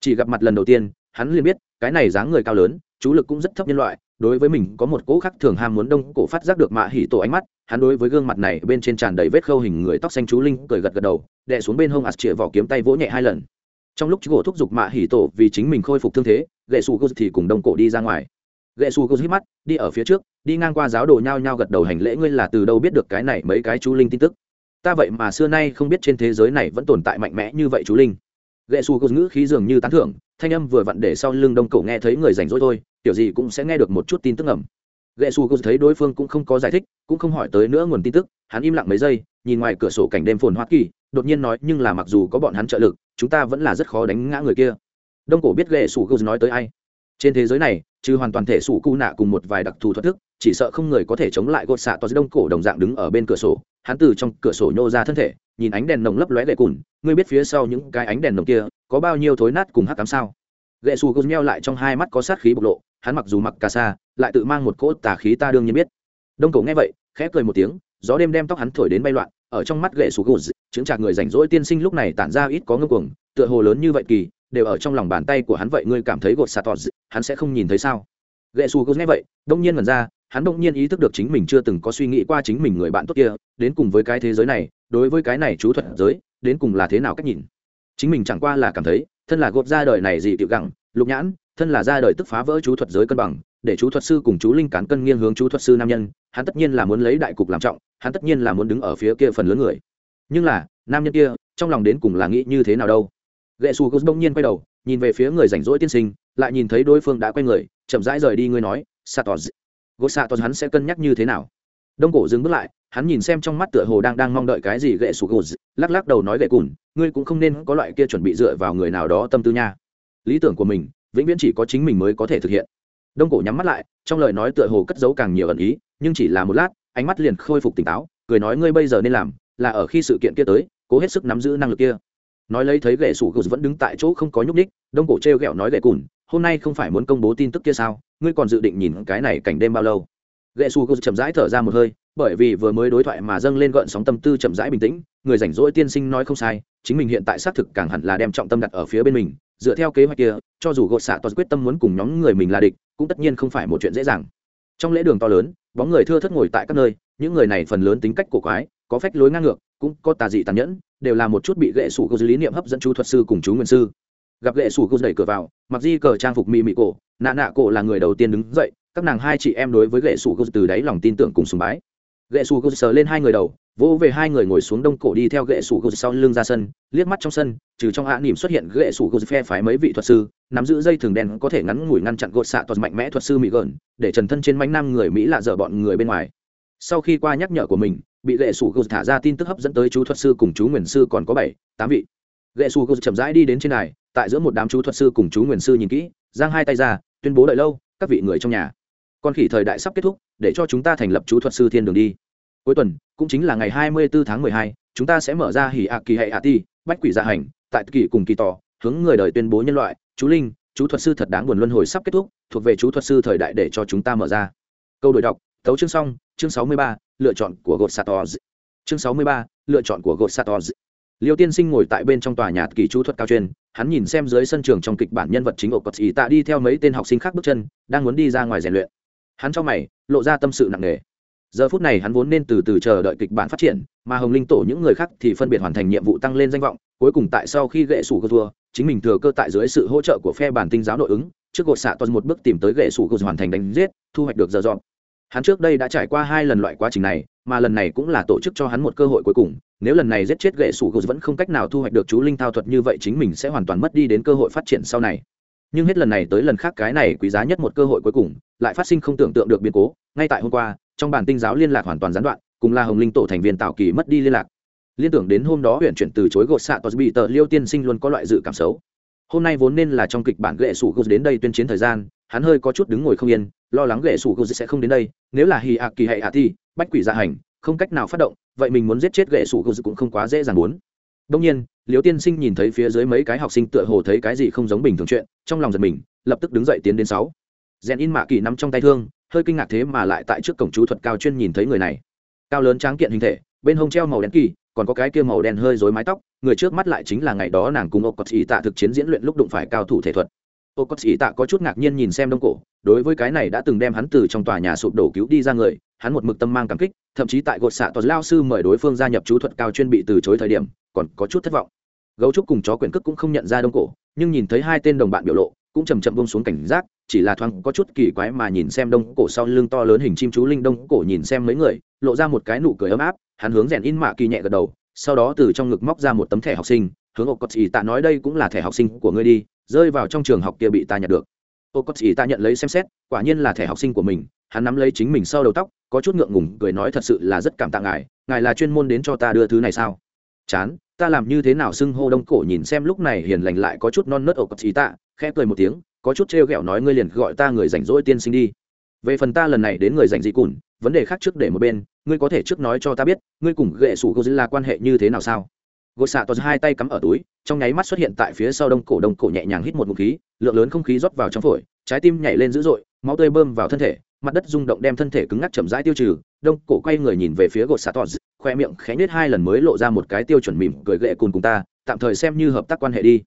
Chỉ gặp mặt lần đầu tiên, hắn liền biết, cái này dáng người cao lớn, chú lực cũng rất thấp nhân loại, đối với mình có một cỗ khắc thường ham muốn đông cổ phát giác được mạ hỉ tổ ánh mắt, hắn đối với gương mặt này bên trên tràn đầy vết khâu hình người tóc xanh chú linh cười gật gật đầu, đè xuống bên hông ạt chĩa vỏ kiếm tay vỗ nhẹ hai lần. Trong lúc chú gỗ thúc giục mạ hỉ tổ vì chính mình khôi phục thương thế, gệ xù gô thì cùng đông cổ đi ra ngoài. Gệ xù gô hít mắt, đi ở phía trước, đi ngang qua giáo đồ nhao nhao gật đầu hành lễ, ngươi là từ đâu biết được cái này mấy cái chú linh tin tức? Ta vậy mà xưa nay không biết trên thế giới này vẫn tồn tại mạnh mẽ như vậy chú linh. Ghệ xù gô ngữ khí dường như tán thưởng, thanh âm vừa vặn để sau lưng đông cổ nghe thấy người rảnh rỗi thôi kiểu gì cũng sẽ nghe được một chút tin tức ngầm. Ghệ xù gô thấy đối phương cũng không có giải thích, cũng không hỏi tới nữa nguồn tin tức, hắn im lặng mấy giây, nhìn ngoài cửa sổ cảnh đêm phồn hoa kỳ, đột nhiên nói, nhưng là mặc dù có bọn hắn trợ lực, chúng ta vẫn là rất khó đánh ngã người kia. Đông cổ biết ghệ sủ gô nói tới ai. Trên thế giới này, trừ hoàn toàn thể sủ cu nạ cùng một vài đặc thù thoát thức chỉ sợ không người có thể chống lại gột xạ toa đông cổ đồng dạng đứng ở bên cửa sổ. Hắn từ trong cửa sổ nhô ra thân thể, nhìn ánh đèn nồng lấp lóe gậy cùn. Ngươi biết phía sau những cái ánh đèn nồng kia có bao nhiêu thối nát cùng hắc cám sao? Gậy xù gột nheo lại trong hai mắt có sát khí bộc lộ, hắn mặc dù mặc cà sa, lại tự mang một cỗ tà khí ta đương nhiên biết. Đông cổ nghe vậy, khẽ cười một tiếng, gió đêm đem tóc hắn thổi đến bay loạn, ở trong mắt gậy xù gột chứng trạc người rảnh rỗi tiên sinh lúc này tản ra ít có ngưng cuồng, tựa hồ lớn như vậy kỳ, đều ở trong lòng bàn tay của hắn vậy ngươi cảm thấy gột xạ tọt hắn sẽ không nhìn thấy sao? Gậy xù gột nghe vậy, đông nhiên mần ra hắn đột nhiên ý thức được chính mình chưa từng có suy nghĩ qua chính mình người bạn tốt kia, đến cùng với cái thế giới này, đối với cái này chú thuật giới, đến cùng là thế nào cách nhìn? Chính mình chẳng qua là cảm thấy, thân là gộp ra đời này gì tiểu gẳng, lục nhãn, thân là ra đời tức phá vỡ chú thuật giới cân bằng, để chú thuật sư cùng chú linh cán cân nghiêng hướng chú thuật sư nam nhân, hắn tất nhiên là muốn lấy đại cục làm trọng, hắn tất nhiên là muốn đứng ở phía kia phần lớn người. Nhưng là, nam nhân kia, trong lòng đến cùng là nghĩ như thế nào đâu? Gệ xù gos bỗng nhiên quay đầu, nhìn về phía người rảnh rỗi tiên sinh, lại nhìn thấy đối phương đã quay người, chậm rãi rời đi, ngươi nói satos Gỗ gos satos hắn sẽ cân nhắc như thế nào? Đông cổ dừng bước lại, hắn nhìn xem trong mắt tựa hồ đang đang mong đợi cái gì gậy sụt gos lắc lắc đầu nói gậy cùn, ngươi cũng không nên có loại kia chuẩn bị dựa vào người nào đó tâm tư nha. Lý tưởng của mình, vĩnh viễn chỉ có chính mình mới có thể thực hiện. Đông cổ nhắm mắt lại, trong lời nói tựa hồ cất giấu càng nhiều ẩn ý, nhưng chỉ là một lát, ánh mắt liền khôi phục tỉnh táo, cười nói, ngươi bây giờ nên làm là ở khi sự kiện kia tới, cố hết sức nắm giữ năng lực kia. Nói lấy thấy gậy sụt gục vẫn đứng tại chỗ không có nhúc ních đông cổ t r g ẹ o nói gậy cùn hôm nay không phải muốn công bố tin tức kia sao? Ngươi còn dự định nhìn cái này cảnh đêm bao lâu? Ghệ su gục chậm rãi thở ra một hơi, bởi vì vừa mới đối thoại mà dâng lên gợn sóng tâm tư chậm rãi bình tĩnh, người rảnh rỗi tiên sinh nói không sai, chính mình hiện tại xác thực càng hẳn là đem trọng tâm đặt ở phía bên mình, dựa theo kế hoạch kia, cho dù gột xạ toàn quyết tâm muốn cùng nhóm người mình là địch, cũng tất nhiên không phải một chuyện dễ dàng. Trong lễ đường to lớn, bóng người thưa thất ngồi tại các nơi, những người này phần lớn tính cách cổ quái, có phách lối ngang ngược, cũng có tà dị tàn nhẫn, đều là một chút bị gậy sủ gô lý niệm hấp dẫn chú thuật sư cùng chú nguyên sư gặp gậy sủ gô đẩy cửa vào, mặc di cờ trang phục mị mị cổ, nạ nạ cổ là người đầu tiên đứng dậy, các nàng hai chị em đối với gậy sủ gô từ đáy lòng tin tưởng cùng sùng bái. Gậy sủ gô sờ lên hai người đầu, vỗ về hai người ngồi xuống đông cổ đi theo gậy sủ gô sau lưng ra sân, liếc mắt trong sân, trừ trong hạ nỉm xuất hiện gậy sủ gô phe phái mấy vị thuật sư, nắm giữ dây thường đen có thể ngắn ngủi ngăn chặn gột xạ toàn mạnh mẽ thuật sư mỹ gợn, để trần thân trên mánh nam người mỹ lạ dở bọn người bên ngoài. Sau khi qua nhắc nhở của mình, bị gậy sủ gô thả ra tin tức hấp dẫn tới chú thuật sư cùng chú nguyền sư còn có bảy, tám vị. Gậy sủ gô chậm rãi đi đến trên này tại giữa một đám chú thuật sư cùng chú nguyền sư nhìn kỹ giang hai tay ra tuyên bố đợi lâu các vị người trong nhà. Con khỉ thời đại sắp kết thúc để cho chúng ta thành lập chú thuật sư thiên đường đi. Cuối tuần cũng chính là ngày hai mươi 24 tháng mười hai, chúng ta sẽ mở ra hỉ ạ kỳ hệ ạ ti bách quỷ gia dạ hành tại kỳ cùng kỳ tỏ hướng người đời tuyên bố nhân loại chú linh chú thuật sư thật đáng buồn luân hồi sắp kết thúc thuộc về chú thuật sư thời đại để cho chúng ta mở ra. Câu đổi đọc tấu chương xong chương sáu mươi ba lựa chọn của gột satos chương sáu mươi ba lựa chọn của gột satos liêu tiên sinh ngồi tại bên trong tòa nhà kỳ chú thuật cao chuyên hắn nhìn xem dưới sân trường trong kịch bản nhân vật chính ổ cọt ý tạ đi theo mấy tên học sinh khác bước chân, đang muốn đi ra ngoài rèn luyện. Hắn cho mày, lộ ra tâm sự nặng nề. Giờ phút này hắn vốn nên từ từ chờ đợi kịch bản phát triển, mà hồng linh tổ những người khác thì phân biệt hoàn thành nhiệm vụ tăng lên danh vọng, cuối cùng tại sau khi gậy sủ cơ thua chính mình thừa cơ tại dưới sự hỗ trợ của phe bản tinh giáo nội ứng, trước gột xạ toàn một bước tìm tới gậy sủ cơ hoàn thành đánh giết, thu hoạch được giờ dọn. Hắn trước đây đã trải qua hai lần loại quá trình này mà lần này cũng là tổ chức cho hắn một cơ hội cuối cùng. Nếu lần này giết chết gậy sủ gột vẫn không cách nào thu hoạch được chú linh thao thuật như vậy, chính mình sẽ hoàn toàn mất đi đến cơ hội phát triển sau này. Nhưng hết lần này tới lần khác, cái này quý giá nhất một cơ hội cuối cùng, lại phát sinh không tưởng tượng được biến cố. Ngay tại hôm qua, trong bản tinh giáo liên lạc hoàn toàn gián đoạn, cùng là hồng linh tổ thành viên tạo kỳ mất đi liên lạc. Liên tưởng đến hôm đó huyện chuyển từ chối gột xạ tos bị tờ liêu tiên sinh luôn có loại dự cảm xấu. Hôm nay vốn nên là trong kịch bản gậy sủ gột đến đây tuyên chiến thời gian, hắn hơi có chút đứng ngồi không yên, lo lắng gậy sủ gột sẽ không đến đây, nếu là hì ạ kỳ hệ hạ thi bách quỷ dạ hành, không cách nào phát động, vậy mình muốn giết chết gậy sủ gột cũng không quá dễ dàng muốn. Đông nhiên liều tiên sinh nhìn thấy phía dưới mấy cái học sinh tựa hồ thấy cái gì không giống bình thường chuyện, trong lòng giật mình, lập tức đứng dậy tiến đến sáu. Rèn in mạ kỳ nắm trong tay thương, hơi kinh ngạc thế mà lại tại trước cổng chú thuật cao chuyên nhìn thấy người này. Cao lớn tráng kiện hình thể, bên hông treo màu đen kỳ, còn có cái kia màu đen hơi rối mái tóc, người trước mắt lại chính là ngày đó nàng cùng ô cọt ý tạ thực chiến diễn luyện lúc đụng phải cao thủ thể thuật ô cốt sĩ tạ có chút ngạc nhiên nhìn xem đông cổ, đối với cái này đã từng đem hắn từ trong tòa nhà sụp đổ cứu đi ra người, hắn một mực tâm mang cảm kích, thậm chí tại gột xạ tòa lao sư mời đối phương gia nhập chú thuật cao chuyên bị từ chối thời điểm, còn có chút thất vọng. Gấu trúc cùng chó quyển cước cũng không nhận ra đông cổ, nhưng nhìn thấy hai tên đồng bạn biểu lộ, cũng chầm chậm bông xuống cảnh giác, chỉ là thoáng có chút kỳ quái mà nhìn xem đông cổ sau lưng to lớn hình chim chú linh đông cổ nhìn xem mấy người, lộ ra một cái nụ cười ấm áp, hắn hướng rèn in mạ kỳ nhẹ gật đầu, sau đó từ trong ngực móc ra một tấm thẻ học sinh hướng ô cốt ý tạ nói đây cũng là thẻ học sinh của ngươi đi, rơi vào trong trường học kia bị ta nhặt được. Ô cốt ý tạ nhận lấy xem xét, quả nhiên là thẻ học sinh của mình, hắn nắm lấy chính mình sau đầu tóc, có chút ngượng ngùng, cười nói thật sự là rất cảm tạ ngài ngài là chuyên môn đến cho ta đưa thứ này sao? Chán, ta làm như thế nào xưng hô đông cổ nhìn xem lúc này hiền lành lại có chút non nớt ô cốt ý tạ khẽ cười một tiếng, có chút trêu ghẹo nói ngươi liền gọi ta người rảnh rỗi tiên sinh đi. Về phần ta lần này đến người rảnh dị cùn, vấn đề khác trước để một bên, ngươi có thể trước nói cho ta biết, ngươi cùng ghệ sủ cô là quan hệ như thế nào sao? Gột xạ toàn hai tay cắm ở túi, trong nháy mắt xuất hiện tại phía sau đông cổ đông cổ nhẹ nhàng hít một ngụm khí, lượng lớn không khí rót vào trong phổi, trái tim nhảy lên dữ dội, máu tươi bơm vào thân thể, mặt đất rung động đem thân thể cứng ngắc chậm rãi tiêu trừ, đông cổ quay người nhìn về phía gột xạ toàn khoe miệng khẽ nết hai lần mới lộ ra một cái tiêu chuẩn mỉm cười ghệ cùn cùng ta, tạm thời xem như hợp tác quan hệ đi.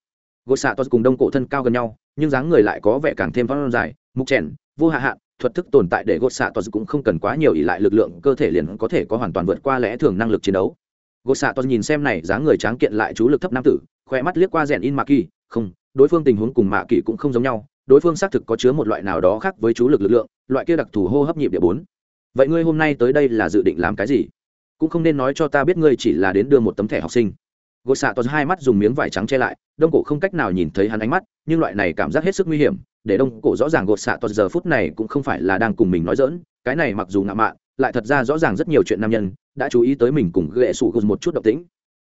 Gột xạ toàn cùng đông cổ thân cao gần nhau, nhưng dáng người lại có vẻ càng thêm phong dài, mục trẻn vô hạ hạn, thuật thức tồn tại để gột xạ toàn cũng không cần quá nhiều ỉ lại lực lượng, cơ thể liền có thể có hoàn toàn vượt qua lẽ thường năng lực chiến đấu gột xạ toàn nhìn xem này, dáng người tráng kiện lại chú lực thấp nam tử khoe mắt liếc qua rèn in mạ kỳ, không, đối phương tình huống cùng mạ kỳ cũng không giống nhau, đối phương xác thực có chứa một loại nào đó khác với chú lực lực lượng, loại kia đặc thù hô hấp nhịp địa bốn. Vậy ngươi hôm nay tới đây là dự định làm cái gì? Cũng không nên nói cho ta biết ngươi chỉ là đến đưa một tấm thẻ học sinh. Gột xạ toàn hai mắt dùng miếng vải trắng che lại, đông cổ không cách nào nhìn thấy hắn ánh mắt, nhưng loại này cảm giác hết sức nguy hiểm, để đông cổ rõ ràng gột xạ toàn giờ phút này cũng không phải là đang cùng mình nói dỡn cái này mặc dù ngạo mạn lại thật ra rõ ràng rất nhiều chuyện nam nhân đã chú ý tới mình cùng ghệ sủ gồm một chút động tĩnh.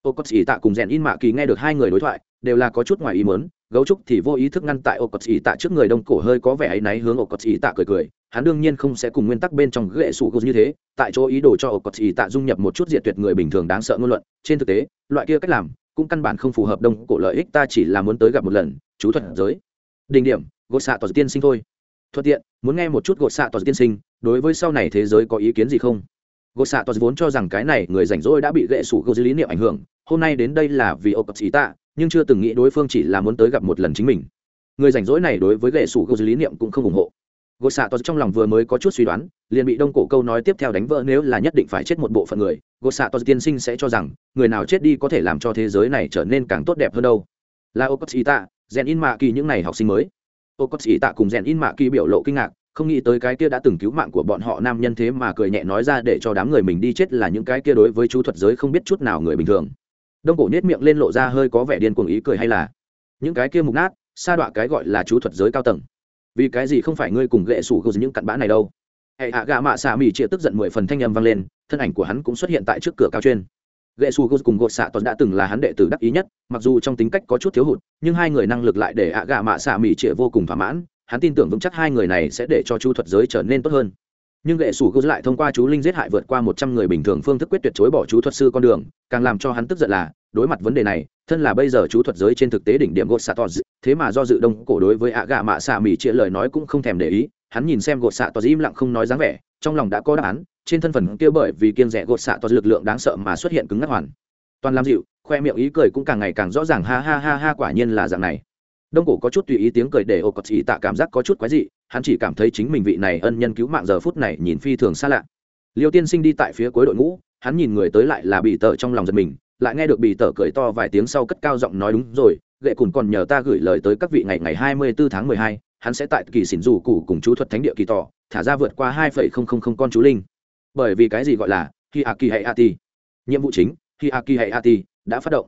Ô cốt xỉ tạ cùng rèn in mạ kỳ nghe được hai người đối thoại, đều là có chút ngoài ý mớn gấu trúc thì vô ý thức ngăn tại ô cốt xỉ tạ trước người đông cổ hơi có vẻ áy náy hướng ô cốt xỉ tạ cười cười, hắn đương nhiên không sẽ cùng nguyên tắc bên trong ghệ sủ gồm như thế, tại chỗ ý đồ cho ô cốt xỉ tạ dung nhập một chút diệt tuyệt người bình thường đáng sợ ngôn luận. Trên thực tế, loại kia cách làm cũng căn bản không phù hợp đông cổ lợi ích, ta chỉ là muốn tới gặp một lần, chú thuật giới. Đỉnh điểm gột xạ tòa tiên sinh thôi. Thuận tiện, muốn nghe một chút gột xạ tòa tiên sinh đối với sau này thế giới có ý kiến gì không? Gột xạ tos vốn cho rằng cái này người rảnh rỗi đã bị gậy sủ gột lý niệm ảnh hưởng, hôm nay đến đây là vì ô cập sĩ tạ nhưng chưa từng nghĩ đối phương chỉ là muốn tới gặp một lần chính mình. Người rảnh rỗi này đối với gậy sủ gột lý niệm cũng không ủng hộ. Gột xạ tos trong lòng vừa mới có chút suy đoán, liền bị đông cổ câu nói tiếp theo đánh vỡ nếu là nhất định phải chết một bộ phận người. Gột xạ tos tiên sinh sẽ cho rằng, người nào chết đi có thể làm cho thế giới này trở nên càng tốt đẹp hơn đâu. Là ô cập ý tạ rèn in mạ kỳ những n à y học sinh mới. Ô cập ý tạ cùng rèn in mạ kỳ biểu lộ kinh ngạc không nghĩ tới cái kia đã từng cứu mạng của bọn họ nam nhân thế mà cười nhẹ nói ra để cho đám người mình đi chết là những cái kia đối với chú thuật giới không biết chút nào người bình thường. Đông cổ nhét miệng lên lộ ra hơi có vẻ điên cuồng ý cười hay là, những cái kia mục nát, sa đọa cái gọi là chú thuật giới cao tầng. Vì cái gì không phải ngươi cùng ghệ sủ gờ những cặn bã này đâu? Hệ hạ gà mạ xạ mỹ chĩa tức giận mười phần thanh âm vang lên, thân ảnh của hắn cũng xuất hiện tại trước cửa cao trên. Ghệ sủ gờ cùng gột xạ tuấn đã từng là hắn đệ tử đắc ý nhất, mặc dù trong tính cách có chút thiếu hụt, nhưng hai người năng lực lại để hạ gà mạ xạ mỹ chĩa vô cùng thỏa mãn hắn tin tưởng vững chắc hai người này sẽ để cho chú thuật giới trở nên tốt hơn. Nhưng ghệ sủ gờ lại thông qua chú linh giết hại vượt qua một trăm người bình thường phương thức quyết tuyệt chối bỏ chú thuật sư con đường, càng làm cho hắn tức giận là, đối mặt vấn đề này, thân là bây giờ chú thuật giới trên thực tế đỉnh điểm gột xạ tos thế mà do dự đông cổ đối với ạ gà mạ xạ mỹ chĩa lời nói cũng không thèm để ý, hắn nhìn xem gột xạ tos im lặng không nói dáng vẻ, trong lòng đã có đáp án, trên thân phần kia bởi vì kiên rẻ gột xạ tos lực lượng đáng sợ mà xuất hiện cứng ngắc hoàn. Toàn làm dịu, khoe miệng ý cười cũng càng ngày càng rõ ràng, ha ha ha ha, quả nhiên là dạng này đông cổ có chút tùy ý tiếng cười để ô cọt xì tạ cảm giác có chút quái dị, hắn chỉ cảm thấy chính mình vị này ân nhân cứu mạng giờ phút này nhìn phi thường xa lạ. Liêu tiên sinh đi tại phía cuối đội ngũ, hắn nhìn người tới lại là bị tờ trong lòng giật mình, lại nghe được bị tờ cười to vài tiếng sau cất cao giọng nói đúng rồi gậy cùn còn nhờ ta gửi lời tới các vị ngày ngày hai mươi bốn tháng mười hai, hắn sẽ tại kỳ xỉn dù cụ cùng chú thuật thánh địa kỳ tỏ, thả ra vượt qua hai phẩy không không không con chú linh. Bởi vì cái gì gọi là khi a kỳ hay a ti nhiệm vụ chính khi a kỳ hay a ti đã phát động.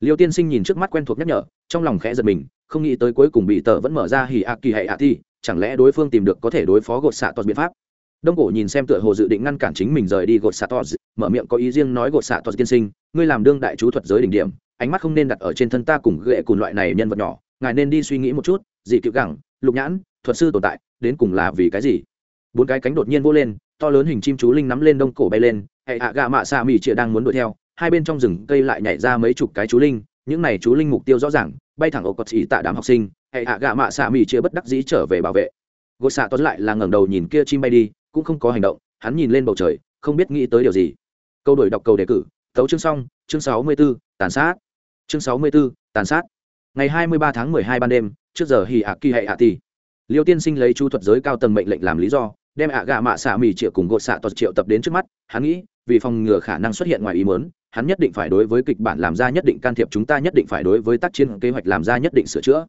Liêu tiên sinh nhìn trước mắt quen thuộc nhắc nhở, trong lòng khẽ giật mình không nghĩ tới cuối cùng bị tờ vẫn mở ra hỉ a kỳ hệ a thi, chẳng lẽ đối phương tìm được có thể đối phó gột xạ toàn biện pháp? Đông cổ nhìn xem tựa hồ dự định ngăn cản chính mình rời đi gột xạ toàn mở miệng có ý riêng nói gột xạ toàn tiên sinh ngươi làm đương đại chú thuật giới đỉnh điểm ánh mắt không nên đặt ở trên thân ta cùng ghệ cùng loại này nhân vật nhỏ ngài nên đi suy nghĩ một chút dị cựu gẳng lục nhãn thuật sư tồn tại đến cùng là vì cái gì? Bốn cái cánh đột nhiên vô lên to lớn hình chim chú linh nắm lên đông cổ bay lên hệ hạ gạ mạ xa mì chĩa đang muốn đuổi theo hai bên trong rừng cây lại nhảy ra mấy chục cái chú linh những này chú linh mục tiêu rõ ràng bay thẳng ổ cọt xỉ tạ đám học sinh, hệ hạ gạ mạ xạ mỹ chia bất đắc dĩ trở về bảo vệ. Gột xạ tos lại là ngẩng đầu nhìn kia chim bay đi, cũng không có hành động, hắn nhìn lên bầu trời, không biết nghĩ tới điều gì. Câu đổi đọc cầu đề cử tấu chương xong, chương sáu mươi b ố tàn sát. Chương sáu mươi b ố tàn sát. Ngày hai mươi ba tháng mười hai ban đêm, trước giờ hì ạ kỳ hệ ạ tỷ liêu tiên sinh lấy chu thuật giới cao tầng mệnh lệnh làm lý do, đem ạ gạ mạ xạ mỹ triệu cùng gột xạ toàn triệu tập đến trước mắt. Hắn nghĩ, vì phòng ngừa khả năng xuất hiện ngoài ý mớn hắn nhất định phải đối với kịch bản làm ra nhất định can thiệp, chúng ta nhất định phải đối với tác chiến kế hoạch làm ra nhất định sửa chữa.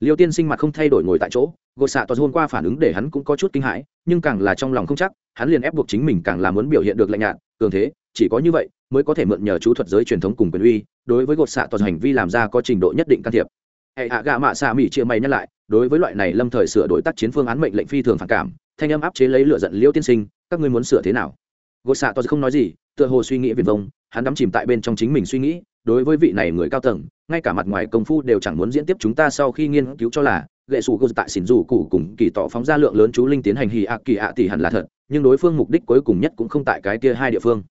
Liêu tiên sinh mặt không thay đổi ngồi tại chỗ gột xạ toàn hôm qua phản ứng để hắn cũng có chút kinh hãi, nhưng càng là trong lòng không chắc, hắn liền ép buộc chính mình càng là muốn biểu hiện được lạnh nhạt, cường thế, chỉ có như vậy mới có thể mượn nhờ chú thuật giới truyền thống cùng quyền uy, đối với gột xạ toàn hành vi làm ra có trình độ nhất định can thiệp. Hệ hạ gạ mạ xạ mỹ chia mày nhắc lại, đối với loại này lâm thời sửa đổi tác chiến phương án mệnh lệnh phi thường phản cảm, thanh âm áp chế lấy lựa giận liêu tiên sinh, các ngươi muốn sửa thế nào? Gột xạ toàn không nói gì tựa hồ suy nghĩ viền vông, hắn đắm chìm tại bên trong chính mình suy nghĩ, đối với vị này người cao tầng, ngay cả mặt ngoài công phu đều chẳng muốn diễn tiếp chúng ta sau khi nghiên cứu cho là, gậy sủ gột tại xỉn dù cụ cùng kỳ tỏ phóng ra lượng lớn chú linh tiến hành hì ạ kỳ ạ tỷ hẳn là thật, nhưng đối phương mục đích cuối cùng nhất cũng không tại cái kia hai địa phương.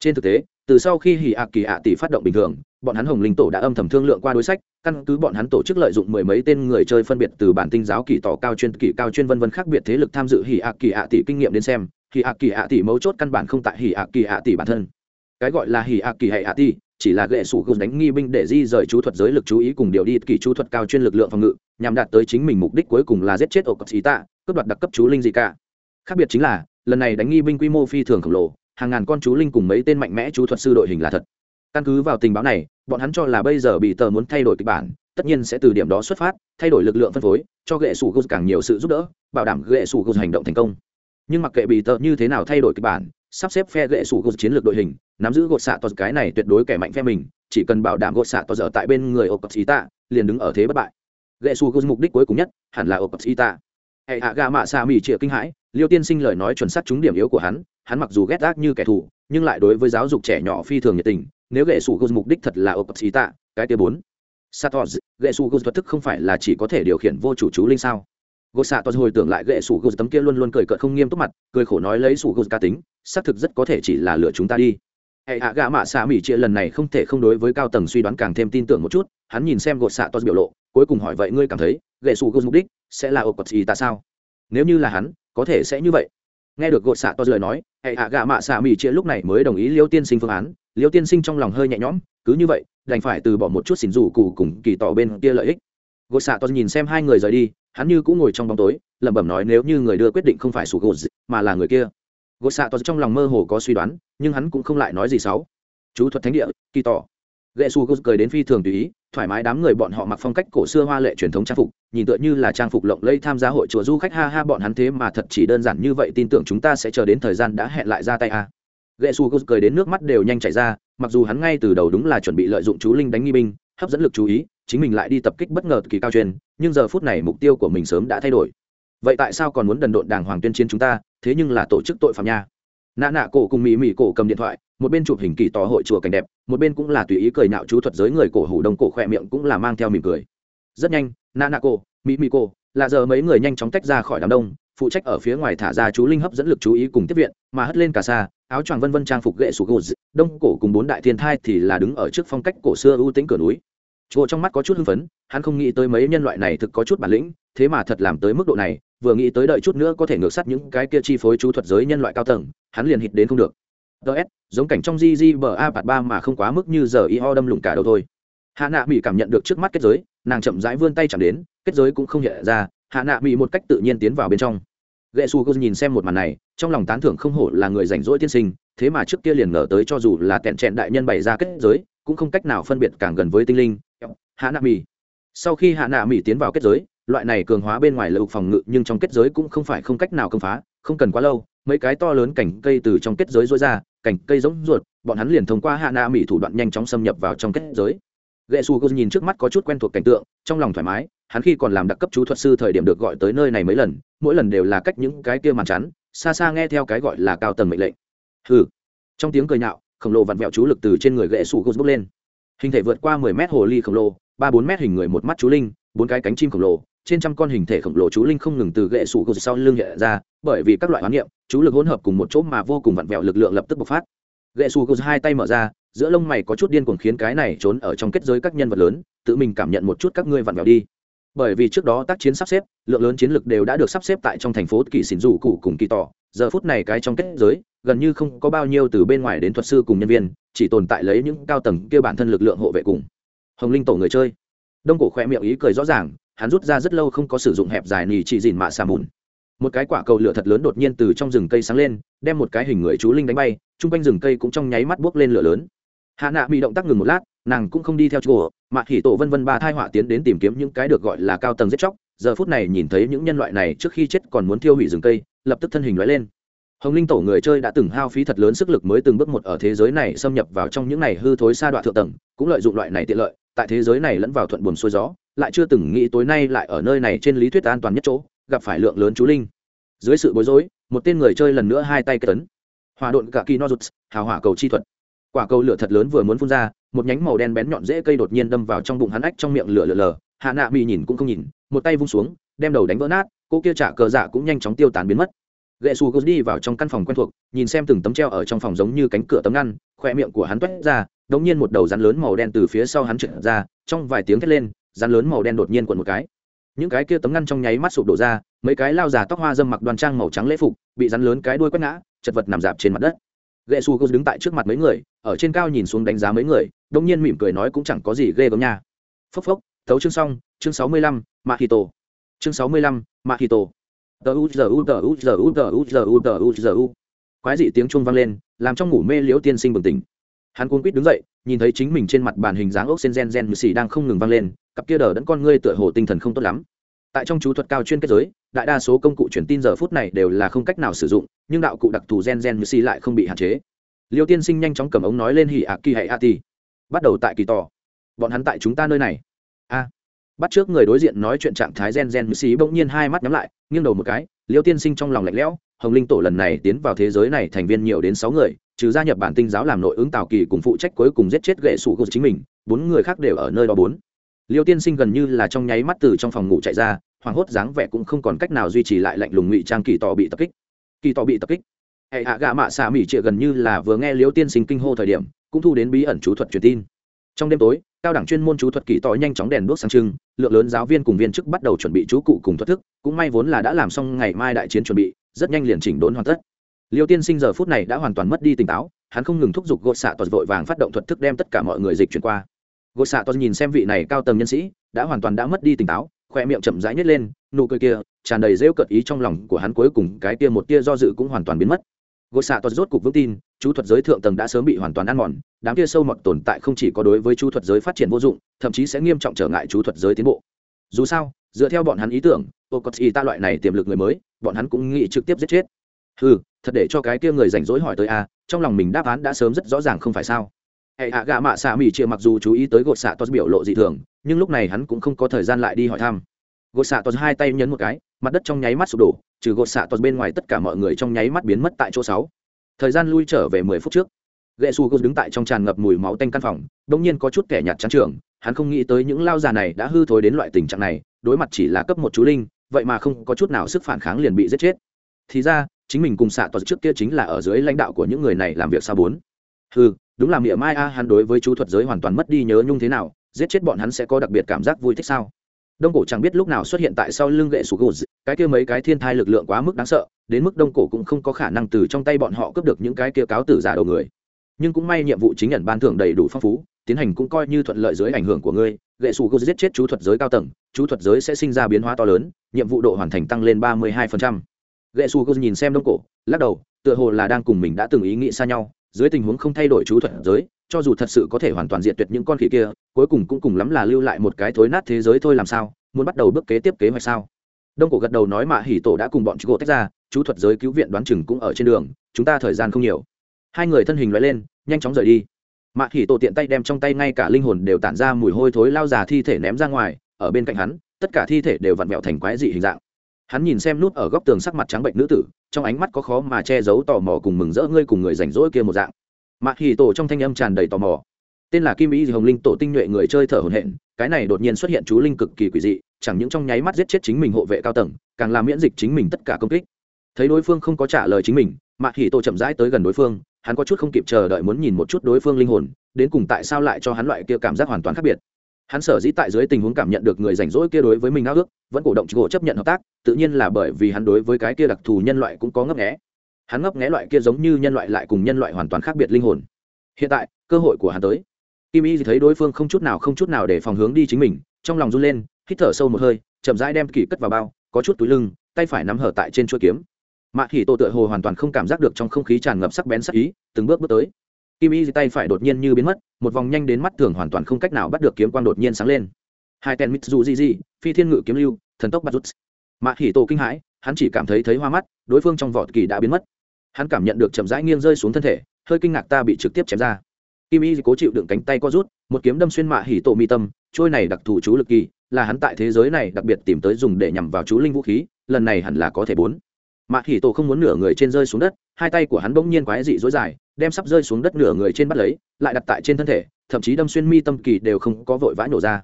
Trên thực tế, từ sau khi hì ạ kỳ ạ tỷ phát động bình thường, bọn hắn hồng linh tổ đã âm thầm thương lượng qua đối sách, căn cứ bọn hắn tổ chức lợi dụng mười mấy tên người chơi phân biệt từ bản tinh giáo kỳ tỏ cao chuyên kỳ cao chuyên vân vân khác biệt thế lực tham dự hì ạ kỳ ạ tỷ kinh nghiệm đến xem hì ạ kỳ ạ tỷ mấu chốt căn bản không tại hì ạ kỳ ạ tỷ bản thân. Cái gọi là hì ạ kỳ hệ ạ tỷ, chỉ là gệ sủ gồm đánh nghi binh để di rời chú thuật giới lực chú ý cùng điều đi kỳ chú thuật cao chuyên lực lượng phòng ngự, nhằm đạt tới chính mình mục đích cuối cùng là giết chết ổ cập xí tạ cướp đoạt đặc cấp chú linh gì cả khác biệt chính là, lần này đánh nghi binh quy mô phi thường khổng lồ, hàng ngàn con chú linh cùng mấy tên mạnh mẽ chú thuật sư đội hình là thật. Căn cứ vào tình báo này, bọn hắn cho là bây giờ bị tờ muốn thay đổi kịch bản, tất nhiên sẽ từ điểm đó xuất phát, thay đổi lực lượng phân phối, cho gệ sủ gồm càng nhiều sự giúp đỡ, bảo đảm gệ sủ gồm hành động thành công nhưng mặc kệ bị tợ như thế nào thay đổi kịch bản, sắp xếp phe gậy sủ gột chiến lược đội hình, nắm giữ gột xạ tos cái này tuyệt đối kẻ mạnh phe mình, chỉ cần bảo đảm gột xạ to ở tại bên người ô liền đứng ở thế bất bại. Gậy sủ gột mục đích cuối cùng nhất, hẳn là ô cập hệ hạ gà mạ xa mỹ trịa kinh hãi, liêu tiên sinh lời nói chuẩn xác trúng điểm yếu của hắn hắn mặc dù ghét ác như kẻ thù, nhưng lại đối với giáo dục trẻ nhỏ phi thường nhiệt tình, nếu gậy sủ gột mục đích thật là ô cái tia bốn. Satos gậy sủ gột thuật thức không phải là chỉ có thể điều khiển vô chủ chú linh sao? Gột xạ toàn hồi tưởng lại gậy sủ gột tấm kia luôn luôn cười cợt không nghiêm túc mặt, cười khổ nói lấy sủ gột ca tính, xác thực rất có thể chỉ là lựa chúng ta đi. Hệ hạ gạ mạ xạ mỹ chia lần này không thể không đối với cao tầng suy đoán càng thêm tin tưởng một chút, hắn nhìn xem gột xạ toàn biểu lộ, cuối cùng hỏi vậy ngươi cảm thấy gậy sủ gột mục đích sẽ là ô quật gì ta sao? Nếu như là hắn, có thể sẽ như vậy. Nghe được gột xạ toàn lời nói, hệ hạ gạ mạ xạ mỹ chia lúc này mới đồng ý liêu tiên sinh phương án, liêu tiên sinh trong lòng hơi nhẹ nhõm, cứ như vậy, đành phải từ bỏ một chút xỉn rủ cụ cùng kỳ tỏ bên kia lợi ích. Gột xạ toàn nhìn xem hai người rời đi hắn như cũng ngồi trong bóng tối, lẩm bẩm nói nếu như người đưa quyết định không phải sủ gột mà là người kia. Gột xạ to trong lòng mơ hồ có suy đoán, nhưng hắn cũng không lại nói gì xấu. Chú thuật thánh địa, kỳ tỏ. Ghệ su gột cười đến phi thường tùy ý, thoải mái đám người bọn họ mặc phong cách cổ xưa hoa lệ truyền thống trang phục, nhìn tựa như là trang phục lộng lẫy tham gia hội chùa du khách, ha ha, bọn hắn thế mà thật chỉ đơn giản như vậy, tin tưởng chúng ta sẽ chờ đến thời gian đã hẹn lại ra tay a à. ghệ su gột cười đến nước mắt đều nhanh chảy ra, mặc dù hắn ngay từ đầu đúng là chuẩn bị lợi dụng chú linh đánh nghi binh, hấp dẫn lực chú ý chính mình lại đi tập kích bất ngờ kỳ cao truyền nhưng giờ phút này mục tiêu của mình sớm đã thay đổi. Vậy tại sao còn muốn đần độn đàng hoàng tuyên chiến chúng ta, thế nhưng là tổ chức tội phạm nha? Nạ nạ cổ cùng mỹ mỹ cổ cầm điện thoại, một bên chụp hình kỳ tỏ hội chùa cảnh đẹp, một bên cũng là tùy ý cười nạo chú thuật giới người cổ hủ đông cổ khỏe miệng cũng là mang theo mỉm cười. Rất nhanh, nạ nạ cổ mỹ mỹ cổ, là giờ mấy người nhanh chóng tách ra khỏi đám đông, phụ trách ở phía ngoài thả ra chú linh hấp dẫn lực chú ý cùng tiếp viện, mà hất lên cả xa, áo choàng vân vân trang phục gậy sụt gột đông cổ cùng bốn đại thiên thai thì là đứng ở trước phong cách cổ xưa ưu tĩnh cửa núi chỗ trong mắt có chút hưng phấn, hắn không nghĩ tới mấy nhân loại này thực có chút bản lĩnh, thế mà thật làm tới mức độ này, vừa nghĩ tới đợi chút nữa có thể ngược sát những cái kia chi phối chú thuật giới nhân loại cao tầng, hắn liền hít đến không được. Ts giống cảnh trong gg bờ a bạt ba mà không quá mức như giờ y ho đâm lủng cả đầu thôi. Hạ nạ mỹ cảm nhận được trước mắt kết giới, nàng chậm rãi vươn tay chẳng đến, kết giới cũng không hiện ra, hạ nạ mỹ một cách tự nhiên tiến vào bên trong. Ghệ su cô nhìn xem một màn này, trong lòng tán thưởng không hổ là người rảnh rỗi tiên sinh, thế mà trước kia liền ngờ tới cho dù là tẹn trẹn đại nhân bày ra kết giới cũng không cách nào phân biệt càng gần với tinh linh. Hạ nạ mỹ sau khi hạ nạ mỹ tiến vào kết giới, loại này cường hóa bên ngoài lậu phòng ngự nhưng trong kết giới cũng không phải không cách nào công phá, không cần quá lâu, mấy cái to lớn cảnh cây từ trong kết giới rối ra cảnh cây giống ruột, bọn hắn liền thông qua hạ nạ mỹ thủ đoạn nhanh chóng xâm nhập vào trong kết giới. Ghệ su nhìn trước mắt có chút quen thuộc cảnh tượng, trong lòng thoải mái, hắn khi còn làm đặc cấp chú thuật sư thời điểm được gọi tới nơi này mấy lần, mỗi lần đều là cách những cái kia màn chắn, xa xa nghe theo cái gọi là cao tầng mệnh lệnh. Hừ. Trong tiếng cười nhạo khổng lồ vặn vẹo chú lực từ trên người ghệ su bốc lên. Hình thể vượt qua mười mét hồ ly khổng lồ, ba bốn mét hình người một mắt chú linh, bốn cái cánh chim khổng lồ, trên trăm con hình thể khổng lồ chú linh không ngừng từ ghệ sủ gột sau lưng hiện ra, bởi vì các loại hoán niệm, chú lực hỗn hợp cùng một chỗ mà vô cùng vặn vẹo lực lượng lập tức bộc phát. Ghệ sủ gột hai tay mở ra, giữa lông mày có chút điên cuồng khiến cái này trốn ở trong kết giới các nhân vật lớn, tự mình cảm nhận một chút các ngươi vặn vẹo đi bởi vì trước đó tác chiến sắp xếp, lượng lớn chiến lực đều đã được sắp xếp tại trong thành phố kỳ xỉn rủ cụ cùng kỳ tỏ. Giờ phút này cái trong kết giới, gần như không có bao nhiêu từ bên ngoài đến thuật sư cùng nhân viên, chỉ tồn tại lấy những cao tầng kia bản thân lực lượng hộ vệ cùng. Hồng linh tổ người chơi. Đông cổ khoe miệng ý cười rõ ràng, hắn rút ra rất lâu không có sử dụng hẹp dài nì chỉ dìn mạ xà mùn. Một cái quả cầu lửa thật lớn đột nhiên từ trong rừng cây sáng lên, đem một cái hình người chú linh đánh bay, chung quanh rừng cây cũng trong nháy mắt buốc lên lửa lớn. Hạ nạ bị động tác ngừng một lát, nàng cũng không đi theo chỗ mà hỉ tổ vân vân ba thai họa tiến đến tìm kiếm những cái được gọi là cao tầng giết chóc. Giờ phút này nhìn thấy những nhân loại này trước khi chết còn muốn thiêu hủy rừng cây, lập tức thân hình nói lên. Hồng linh tổ người chơi đã từng hao phí thật lớn sức lực mới từng bước một ở thế giới này xâm nhập vào trong những này hư thối xa đoạn thượng tầng, cũng lợi dụng loại này tiện lợi, tại thế giới này lẫn vào thuận buồm xuôi gió, lại chưa từng nghĩ tối nay lại ở nơi này trên lý thuyết an toàn nhất chỗ, gặp phải lượng lớn chú linh. Dưới sự bối rối, một tên người chơi lần nữa hai tay kết tấn. Hòa độn cả kỳ nozuts, hào hỏa cầu chi thuật quả cầu lửa thật lớn vừa muốn phun ra, một nhánh màu đen bén nhọn dễ cây đột nhiên đâm vào trong bụng hắn ách trong miệng lửa lửa lờ. Hạ nạ bị nhìn cũng không nhìn, một tay vung xuống, đem đầu đánh vỡ nát, cô kia trả cờ dạ cũng nhanh chóng tiêu tán biến mất. Ghệ xù gos đi vào trong căn phòng quen thuộc, nhìn xem từng tấm treo ở trong phòng giống như cánh cửa tấm ngăn, khoe miệng của hắn toét ra đống nhiên một đầu rắn lớn màu đen từ phía sau hắn trượt ra, trong vài tiếng thét lên, rắn lớn màu đen đột nhiên quần một cái. Những cái kia tấm ngăn trong nháy mắt sụp đổ ra, mấy cái lao già tóc hoa dâm mặc đoàn trang màu trắng lễ phục, bị rắn lớn cái đuôi quét ngã, chật vật nằm dạp trên mặt đất ghệ su gô đứng tại trước mặt mấy người, ở trên cao nhìn xuống đánh giá mấy người, đông nhiên mỉm cười nói cũng chẳng có gì ghê gớm nha. Phốc phốc, thấu chương xong, chương sáu mươi lăm mạ hì tổ chương sáu mươi lăm mạ hì tổ giờ giờ giờ giờ quái dị tiếng chuông vang lên, làm trong ngủ mê liễu tiên sinh bừng tỉnh. Hắn cuốn quýt đứng dậy, nhìn thấy chính mình trên mặt bàn hình dáng ốc sen gen gen mười xì đang không ngừng vang lên, cặp kia đờ đẫn con ngươi tựa hồ tinh thần không tốt lắm tại trong chú thuật cao chuyên kết giới, đại đa số công cụ truyền tin giờ phút này đều là không cách nào sử dụng, nhưng đạo cụ đặc thù gen gen như si lại không bị hạn chế. Liêu tiên sinh nhanh chóng cầm ống nói lên hỉ ạ kỳ hay a ti bắt đầu tại kỳ tỏ bọn hắn tại chúng ta nơi này. A. Bắt trước người đối diện nói chuyện trạng thái gen gen như si bỗng nhiên hai mắt nhắm lại, nghiêng đầu một cái, liêu tiên sinh trong lòng lạnh lẽo, hồng linh tổ lần này tiến vào thế giới này thành viên nhiều đến sáu người, trừ gia nhập bản tinh giáo làm nội ứng tào kỳ cùng phụ trách cuối cùng giết chết gậy sủ của chính mình, bốn người khác đều ở nơi đó bốn liêu tiên sinh gần như là trong nháy mắt từ trong phòng ngủ chạy ra, hoảng hốt dáng vẻ cũng không còn cách nào duy trì lại lạnh lùng ngụy trang kỳ tỏ bị tập kích. Kỳ tỏ bị tập kích. Hệ hạ gạ mạ xạ mỹ trịa gần như là vừa nghe liêu tiên sinh kinh hô thời điểm, cũng thu đến bí ẩn chú thuật truyền tin. Trong đêm tối, cao đẳng chuyên môn chú thuật kỳ tỏ nhanh chóng đèn đuốc sáng trưng, lượng lớn giáo viên cùng viên chức bắt đầu chuẩn bị chú cụ cùng thuật thức, cũng may vốn là đã làm xong ngày mai đại chiến chuẩn bị, rất nhanh liền chỉnh đốn hoàn tất. Liêu tiên sinh giờ phút này đã hoàn toàn mất đi tỉnh táo, hắn không ngừng thúc giục gột xạ toàn vội vàng phát động thuật thức đem tất cả mọi người dịch chuyển qua gột xạ toàn nhìn xem vị này cao tầng nhân sĩ, đã hoàn toàn đã mất đi tỉnh táo khoe miệng chậm rãi nhét lên, nụ cười kia tràn đầy rêu cợt ý trong lòng của hắn cuối cùng, cái kia một tia do dự cũng hoàn toàn biến mất. Gột xạ toàn rốt cục vững tin, chú thuật giới thượng tầng đã sớm bị hoàn toàn ăn mòn, đám kia sâu mọt tồn tại không chỉ có đối với chú thuật giới phát triển vô dụng, thậm chí sẽ nghiêm trọng trở ngại chú thuật giới tiến bộ. Dù sao, dựa theo bọn hắn ý tưởng, ô cốt y ta loại này tiềm lực người mới, bọn hắn cũng nghĩ trực tiếp giết chết. Ừ thật để cho cái kia người rảnh rỗi hỏi tới a trong lòng mình đáp án đã sớm rất rõ ràng không phải sao hệ hạ gạ mạ xạ mỹ chia mặc dù chú ý tới gột xạ tos biểu lộ dị thường, nhưng lúc này hắn cũng không có thời gian lại đi hỏi thăm. Gột xạ tos hai tay nhấn một cái, mặt đất trong nháy mắt sụp đổ, trừ gột xạ tos bên ngoài tất cả mọi người trong nháy mắt biến mất tại chỗ sáu. Thời gian lui trở về mười phút trước ghệ su đứng tại trong tràn ngập mùi máu tanh căn phòng đông nhiên có chút kẻ nhạt trắng trường hắn không nghĩ tới những lao già này đã hư thối đến loại tình trạng này, đối mặt chỉ là cấp một chú linh, vậy mà không có chút nào sức phản kháng liền bị giết chết. Thì ra, chính mình cùng xạ tos trước kia chính là ở dưới lãnh đạo của những người này làm việc xa bốn. Ừ đúng là miệng mai a, hắn đối với chú thuật giới hoàn toàn mất đi nhớ nhung thế nào, giết chết bọn hắn sẽ có đặc biệt cảm giác vui thích sao? Đông cổ chẳng biết lúc nào xuất hiện tại sau lưng gậy sủ gù cái kia mấy cái thiên thai lực lượng quá mức đáng sợ, đến mức đông cổ cũng không có khả năng từ trong tay bọn họ cướp được những cái kia cáo tử giả đầu người. Nhưng cũng may nhiệm vụ chính nhận ban thưởng đầy đủ phong phú, tiến hành cũng coi như thuận lợi dưới ảnh hưởng của ngươi, gậy sủ gù giết chết chú thuật giới cao tầng, chú thuật giới sẽ sinh ra biến hóa to lớn, nhiệm vụ độ hoàn thành tăng lên ba mươi hai phần trăm. Ghệ nhìn xem đông cổ, lắc đầu, tựa hồ là đang cùng mình đã từng ý nghĩ xa nhau dưới tình huống không thay đổi chú thuật giới, cho dù thật sự có thể hoàn toàn diệt tuyệt những con khỉ kia, cuối cùng cũng cùng lắm là lưu lại một cái thối nát thế giới thôi làm sao, muốn bắt đầu bước kế tiếp kế hoạch sao? Đông cổ gật đầu nói mạ hỉ tổ đã cùng bọn chú gỗ tách ra, chú thuật giới cứu viện đoán chừng cũng ở trên đường, chúng ta thời gian không nhiều. Hai người thân hình loại lên, nhanh chóng rời đi. Mạ hỉ tổ tiện tay đem trong tay ngay cả linh hồn đều tản ra mùi hôi thối lao già thi thể ném ra ngoài, ở bên cạnh hắn, tất cả thi thể đều vặn vẹo thành quái dị hình dạng hắn nhìn xem nút ở góc tường sắc mặt trắng bệnh nữ tử, trong ánh mắt có khó mà che giấu tò mò cùng mừng rỡ ngươi cùng người rảnh rỗi kia một dạng. Mạc hì tổ trong thanh âm tràn đầy tò mò. Tên là kim ý hồng linh tổ tinh nhuệ người chơi thở hồn hện cái này đột nhiên xuất hiện chú linh cực kỳ quỷ dị, chẳng những trong nháy mắt giết chết chính mình hộ vệ cao tầng, càng làm miễn dịch chính mình tất cả công kích. Thấy đối phương không có trả lời chính mình, mạc hì tổ chậm rãi tới gần đối phương, hắn có chút không kịp chờ đợi muốn nhìn một chút đối phương linh hồn, đến cùng tại sao lại cho hắn loại kia cảm giác hoàn toàn khác biệt hắn sở dĩ tại dưới tình huống cảm nhận được người rảnh rỗi kia đối với mình ao ước, vẫn cổ động gỗ chấp nhận hợp tác, tự nhiên là bởi vì hắn đối với cái kia đặc thù nhân loại cũng có ngấp nghẽ hắn ngấp nghẽ loại kia giống như nhân loại lại cùng nhân loại hoàn toàn khác biệt linh hồn. Hiện tại, cơ hội của hắn tới. Kim y thì thấy đối phương không chút nào không chút nào để phòng hướng đi chính mình, trong lòng run lên, hít thở sâu một hơi, chậm rãi đem kỳ cất vào bao, có chút túi lưng, tay phải nắm hở tại trên chuôi kiếm. Mạ hỉ tổ tựa hồ hoàn toàn không cảm giác được trong không khí tràn ngập sắc bén sắc ý, từng bước bước tới kim y tay phải đột nhiên như biến mất, một vòng nhanh đến mắt thường hoàn toàn không cách nào bắt được kiếm quang đột nhiên sáng lên. Hai ten mitsu di di phi thiên ngự kiếm lưu, thần tốc bắt rút. Mạ hỉ tổ kinh hãi, hắn chỉ cảm thấy thấy hoa mắt, đối phương trong vọt kỳ đã biến mất. Hắn cảm nhận được chậm rãi nghiêng rơi xuống thân thể, hơi kinh ngạc ta bị trực tiếp chém ra. Kim y cố chịu đựng cánh tay co rút, một kiếm đâm xuyên mạ hỉ tổ mi tâm, trôi này đặc thù chú lực kỳ, là hắn tại thế giới này đặc biệt tìm tới dùng để nhằm vào chú linh vũ khí, lần này hẳn là có thể bốn. Mạ hỉ tổ không muốn nửa người trên rơi xuống đất, hai tay của hắn bỗng nhiên quái dị dối dài đem sắp rơi xuống đất nửa người trên bắt lấy, lại đặt tại trên thân thể, thậm chí đâm xuyên mi tâm kỳ đều không có vội vã nổ ra.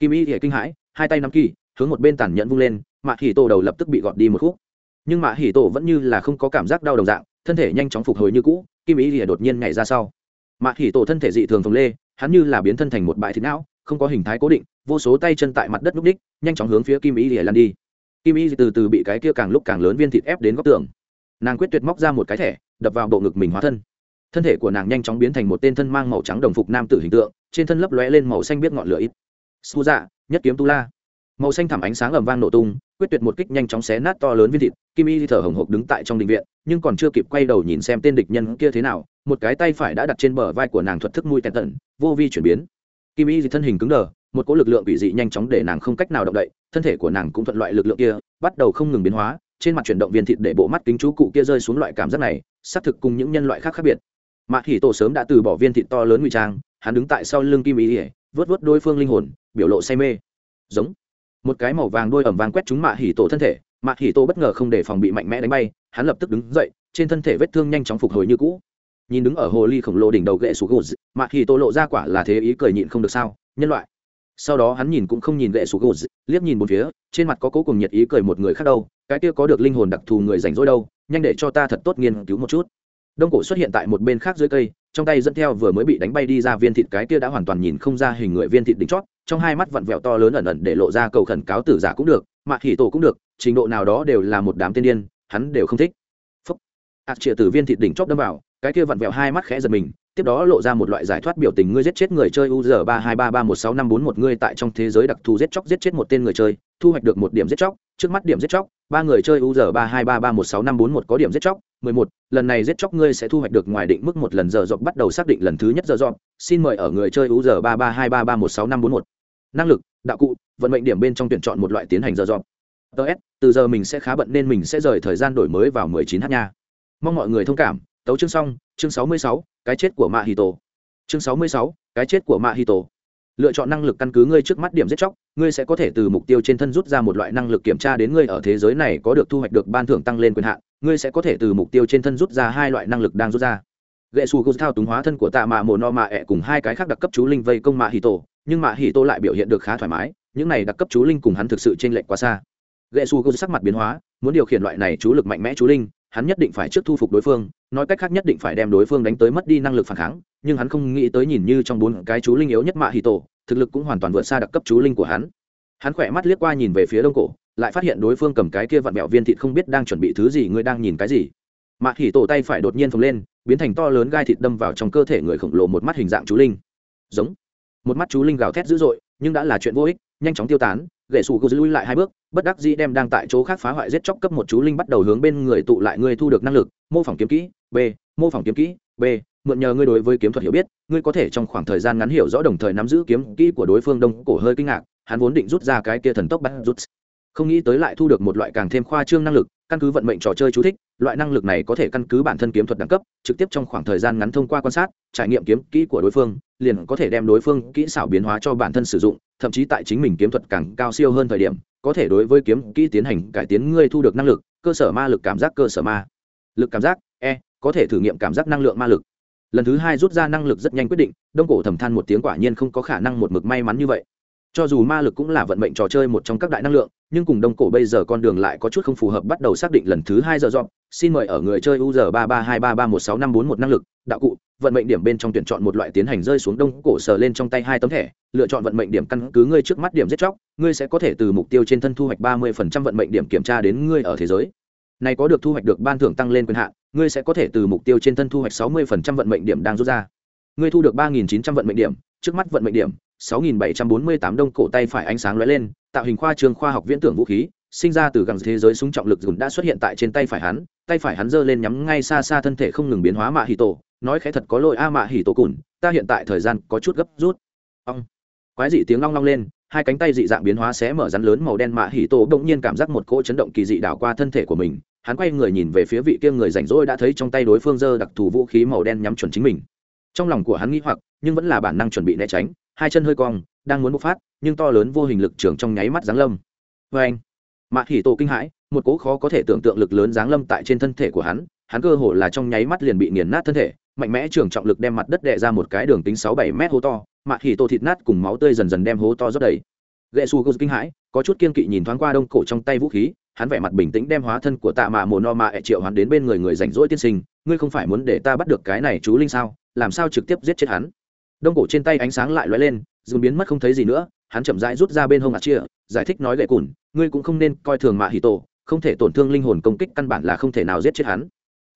Kim y thì kinh hãi, hai tay nắm kỳ, hướng một bên tàn nhẫn vung lên, mạ hỉ tổ đầu lập tức bị gọt đi một khúc. Nhưng mạ hỉ tổ vẫn như là không có cảm giác đau đồng dạng, thân thể nhanh chóng phục hồi như cũ, kim y thì đột nhiên nhảy ra sau. Mạ hỉ tổ thân thể dị thường phồng lê, hắn như là biến thân thành một bãi thịt não, không có hình thái cố định, vô số tay chân tại mặt đất núp đích, nhanh chóng hướng phía kim y thì lăn đi. Kim y từ từ bị cái kia càng lúc càng lớn viên thịt ép đến góc tường. Nàng quyết tuyệt móc ra một cái thẻ, đập vào bộ ngực mình hóa thân thân thể của nàng nhanh chóng biến thành một tên thân mang màu trắng đồng phục nam tử hình tượng, trên thân lấp lóe lên màu xanh biết ngọn lửa ít. Su dạ nhất kiếm tu la. Màu xanh thảm ánh sáng ầm vang nổ tung, quyết tuyệt một kích nhanh chóng xé nát to lớn viên thịt, kim y thở hồng hộc đứng tại trong đình viện, nhưng còn chưa kịp quay đầu nhìn xem tên địch nhân kia thế nào, một cái tay phải đã đặt trên bờ vai của nàng thuật thức mùi tẹn tận, vô vi chuyển biến. Kim y thân hình cứng đờ, một cỗ lực lượng quỷ dị nhanh chóng để nàng không cách nào động đậy, thân thể của nàng cũng thuận loại lực lượng kia, bắt đầu không ngừng biến hóa, trên mặt chuyển động viên thịt để bộ mắt kính chú cụ kia rơi xuống loại cảm giác này, xác thực cùng những nhân loại khác khác biệt mạ hỉ tổ sớm đã từ bỏ viên thịt to lớn ngụy trang, hắn đứng tại sau lưng kim ý ỉa, vớt vớt đối phương linh hồn, biểu lộ say mê. Giống. Một cái màu vàng đôi ẩm vàng quét trúng mạ hỉ tổ thân thể, mạ hỉ tổ bất ngờ không để phòng bị mạnh mẽ đánh bay, hắn lập tức đứng dậy, trên thân thể vết thương nhanh chóng phục hồi như cũ. Nhìn đứng ở hồ ly khổng lồ đỉnh đầu gậy xuống gù mạ hỉ tổ lộ ra quả là thế ý cười nhịn không được sao, nhân loại. Sau đó hắn nhìn cũng không nhìn gậy xuống gù liếc nhìn một phía, trên mặt có cố cùng nhiệt ý cười một người khác đâu, cái kia có được linh hồn đặc thù người rảnh rỗi đâu, nhanh để cho ta thật tốt nghiên cứu một chút đông cổ xuất hiện tại một bên khác dưới cây, trong tay dẫn theo vừa mới bị đánh bay đi ra viên thịt cái kia đã hoàn toàn nhìn không ra hình người viên thịt đỉnh chót, trong hai mắt vặn vẹo to lớn ẩn ẩn để lộ ra cầu khẩn cáo tử giả cũng được, mạ hỉ tổ cũng được, trình độ nào đó đều là một đám tiên điên, hắn đều không thích. Phúc. Ạt chĩa từ viên thịt đỉnh chót đâm vào, cái kia vặn vẹo hai mắt khẽ giật mình tiếp đó lộ ra một loại giải thoát biểu tình, ngươi giết chết người chơi u giờ ba hai ba ba một sáu năm bốn một, ngươi tại trong thế giới đặc thù giết chóc giết chết một tên người chơi, thu hoạch được một điểm giết chóc, trước mắt điểm giết chóc, ba người chơi u giờ ba hai ba ba một sáu năm bốn một có điểm giết chóc, mười một, lần này giết chóc ngươi sẽ thu hoạch được ngoài định mức một lần giờ dọc bắt đầu xác định lần thứ nhất giờ dọc xin mời ở người chơi u giờ ba ba hai ba ba một sáu năm bốn một. Năng lực, đạo cụ, vận mệnh điểm bên trong tuyển chọn một loại tiến hành giờ dọc ts từ giờ mình sẽ khá bận nên mình sẽ rời thời gian đổi mới vào mười chín h nha. Mong mọi người thông cảm tấu chương xong, chương sáu mươi sáu, cái chết của mạ hì tổ. Chương sáu mươi sáu, cái chết của mạ hì tổ. Lựa chọn năng lực căn cứ ngươi trước mắt điểm giết chóc, ngươi sẽ có thể từ mục tiêu trên thân rút ra một loại năng lực kiểm tra đến ngươi ở thế giới này có được thu hoạch được ban thưởng tăng lên quyền hạn, ngươi sẽ có thể từ mục tiêu trên thân rút ra hai loại năng lực đang rút ra. Gậy xù gô thao túng hóa thân của tạ mạ mồ no mạ ẹ cùng hai cái khác đặc cấp chú linh vây công mạ hì tổ, nhưng mạ hì tổ lại biểu hiện được khá thoải mái, những này đặc cấp chú linh cùng hắn thực sự t r ê n lệch quá xa. Gậy xù gô sắc mặt biến hóa, muốn điều khiển loại này chú lực mạnh mẽ chú linh hắn nhất định phải trước thu phục đối phương, nói cách khác nhất định phải đem đối phương đánh tới mất đi năng lực phản kháng, nhưng hắn không nghĩ tới nhìn như trong bốn cái chú linh yếu nhất mạ hì tổ, thực lực cũng hoàn toàn vượt xa đặc cấp chú linh của hắn. Hắn khỏe mắt liếc qua nhìn về phía đông cổ, lại phát hiện đối phương cầm cái kia vặn bẹo viên thịt không biết đang chuẩn bị thứ gì, ngươi đang nhìn cái gì? Mạ hì tổ tay phải đột nhiên phồng lên, biến thành to lớn gai thịt đâm vào trong cơ thể người khổng lồ một mắt hình dạng chú linh. Giống. Một mắt chú linh gào thét dữ dội, nhưng đã là chuyện vô ích, nhanh chóng tiêu tán gậy sủ gù lui lại hai bước, bất đắc dĩ đem đang tại chỗ khác phá hoại giết chóc cấp một chú linh bắt đầu hướng bên người tụ lại ngươi thu được năng lực, mô phỏng kiếm kỹ, b, mô phỏng kiếm kỹ, b, mượn nhờ ngươi đối với kiếm thuật hiểu biết, ngươi có thể trong khoảng thời gian ngắn hiểu rõ đồng thời nắm giữ kiếm kỹ của đối phương đông cổ hơi kinh ngạc, hắn vốn định rút ra cái kia thần tốc bắt rút. Không nghĩ tới lại thu được một loại càng thêm khoa trương năng lực, căn cứ vận mệnh trò chơi chú thích, loại năng lực này có thể căn cứ bản thân kiếm thuật đẳng cấp, trực tiếp trong khoảng thời gian ngắn thông qua quan sát, trải nghiệm kiếm kỹ của đối phương liền có thể đem đối phương kỹ xảo biến hóa cho bản thân sử dụng, thậm chí tại chính mình kiếm thuật càng cao siêu hơn thời điểm, có thể đối với kiếm kỹ tiến hành cải tiến ngươi thu được năng lực, cơ sở ma lực cảm giác cơ sở ma lực cảm giác e có thể thử nghiệm cảm giác năng lượng ma lực. Lần thứ hai rút ra năng lực rất nhanh quyết định, đông cổ thầm than một tiếng quả nhiên không có khả năng một mực may mắn như vậy. Cho dù ma lực cũng là vận mệnh trò chơi một trong các đại năng lượng, nhưng cùng đông cổ bây giờ con đường lại có chút không phù hợp bắt đầu xác định lần thứ hai giờ dọn. Xin mời ở người chơi u giờ ba ba hai ba ba một sáu năm bốn một năng lực, đạo cụ vận mệnh điểm bên trong tuyển chọn một loại tiến hành rơi xuống đông cổ sờ lên trong tay hai tấm thẻ, lựa chọn vận mệnh điểm căn cứ ngươi trước mắt điểm giết chóc, ngươi sẽ có thể từ mục tiêu trên thân thu hoạch ba mươi phần trăm vận mệnh điểm kiểm tra đến ngươi ở thế giới. Này có được thu hoạch được ban thưởng tăng lên quyền hạn, ngươi sẽ có thể từ mục tiêu trên thân thu hoạch sáu mươi phần trăm vận mệnh điểm đang rút ra. Ngươi thu được ba nghìn chín trăm vận mệnh điểm, trước mắt vận mệnh điểm 6748 đông cổ tay phải ánh sáng lóe lên, tạo hình khoa trường khoa học viễn tưởng vũ khí, sinh ra từ gần thế giới súng trọng lực dùn đã xuất hiện tại trên tay phải hắn, tay phải hắn giơ lên nhắm ngay xa xa thân thể không ngừng biến hóa mạ hì tổ nói khẽ thật có lỗi a mạ hỉ tổ cùn, ta hiện tại thời gian có chút gấp rút. Ong. Quái dị tiếng long long lên, hai cánh tay dị dạng biến hóa xé mở rắn lớn màu đen mạ hỉ tổ bỗng nhiên cảm giác một cỗ chấn động kỳ dị đảo qua thân thể của mình. Hắn quay người nhìn về phía vị kia người rảnh rỗi đã thấy trong tay đối phương giơ đặc thù vũ khí màu đen nhắm chuẩn chính mình. Trong lòng của hắn nghĩ hoặc, nhưng vẫn là bản năng chuẩn bị né tránh, hai chân hơi cong, đang muốn bộc phát, nhưng to lớn vô hình lực trường trong nháy mắt giáng lâm. Vê anh mạ hỉ tổ kinh hãi, một cỗ khó có thể tưởng tượng lực lớn giáng lâm tại trên thân thể của hắn hắn cơ hồ là trong nháy mắt liền bị nghiền nát thân thể mạnh mẽ trường trọng lực đem mặt đất đè ra một cái đường tính sáu bảy mét hố to mạ hỉ tô thịt nát cùng máu tươi dần dần đem hố to rót đầy. Gậy su gô kinh hãi, có chút kiên kỵ nhìn thoáng qua đông cổ trong tay vũ khí, hắn vẻ mặt bình tĩnh đem hóa thân của tạ mạ mồ no mạ ẹ triệu hắn đến bên người người rảnh rỗi tiên sinh, ngươi không phải muốn để ta bắt được cái này chú linh sao? Làm sao trực tiếp giết chết hắn? Đông cổ trên tay ánh sáng lại lóe lên dù biến mất không thấy gì nữa, hắn chậm rãi rút ra bên hông ạt chia, giải thích nói gậy cùn, ngươi cũng không nên coi thường mạ hỉ tổ, không thể tổn thương linh hồn công kích căn bản là không thể nào giết chết hắn.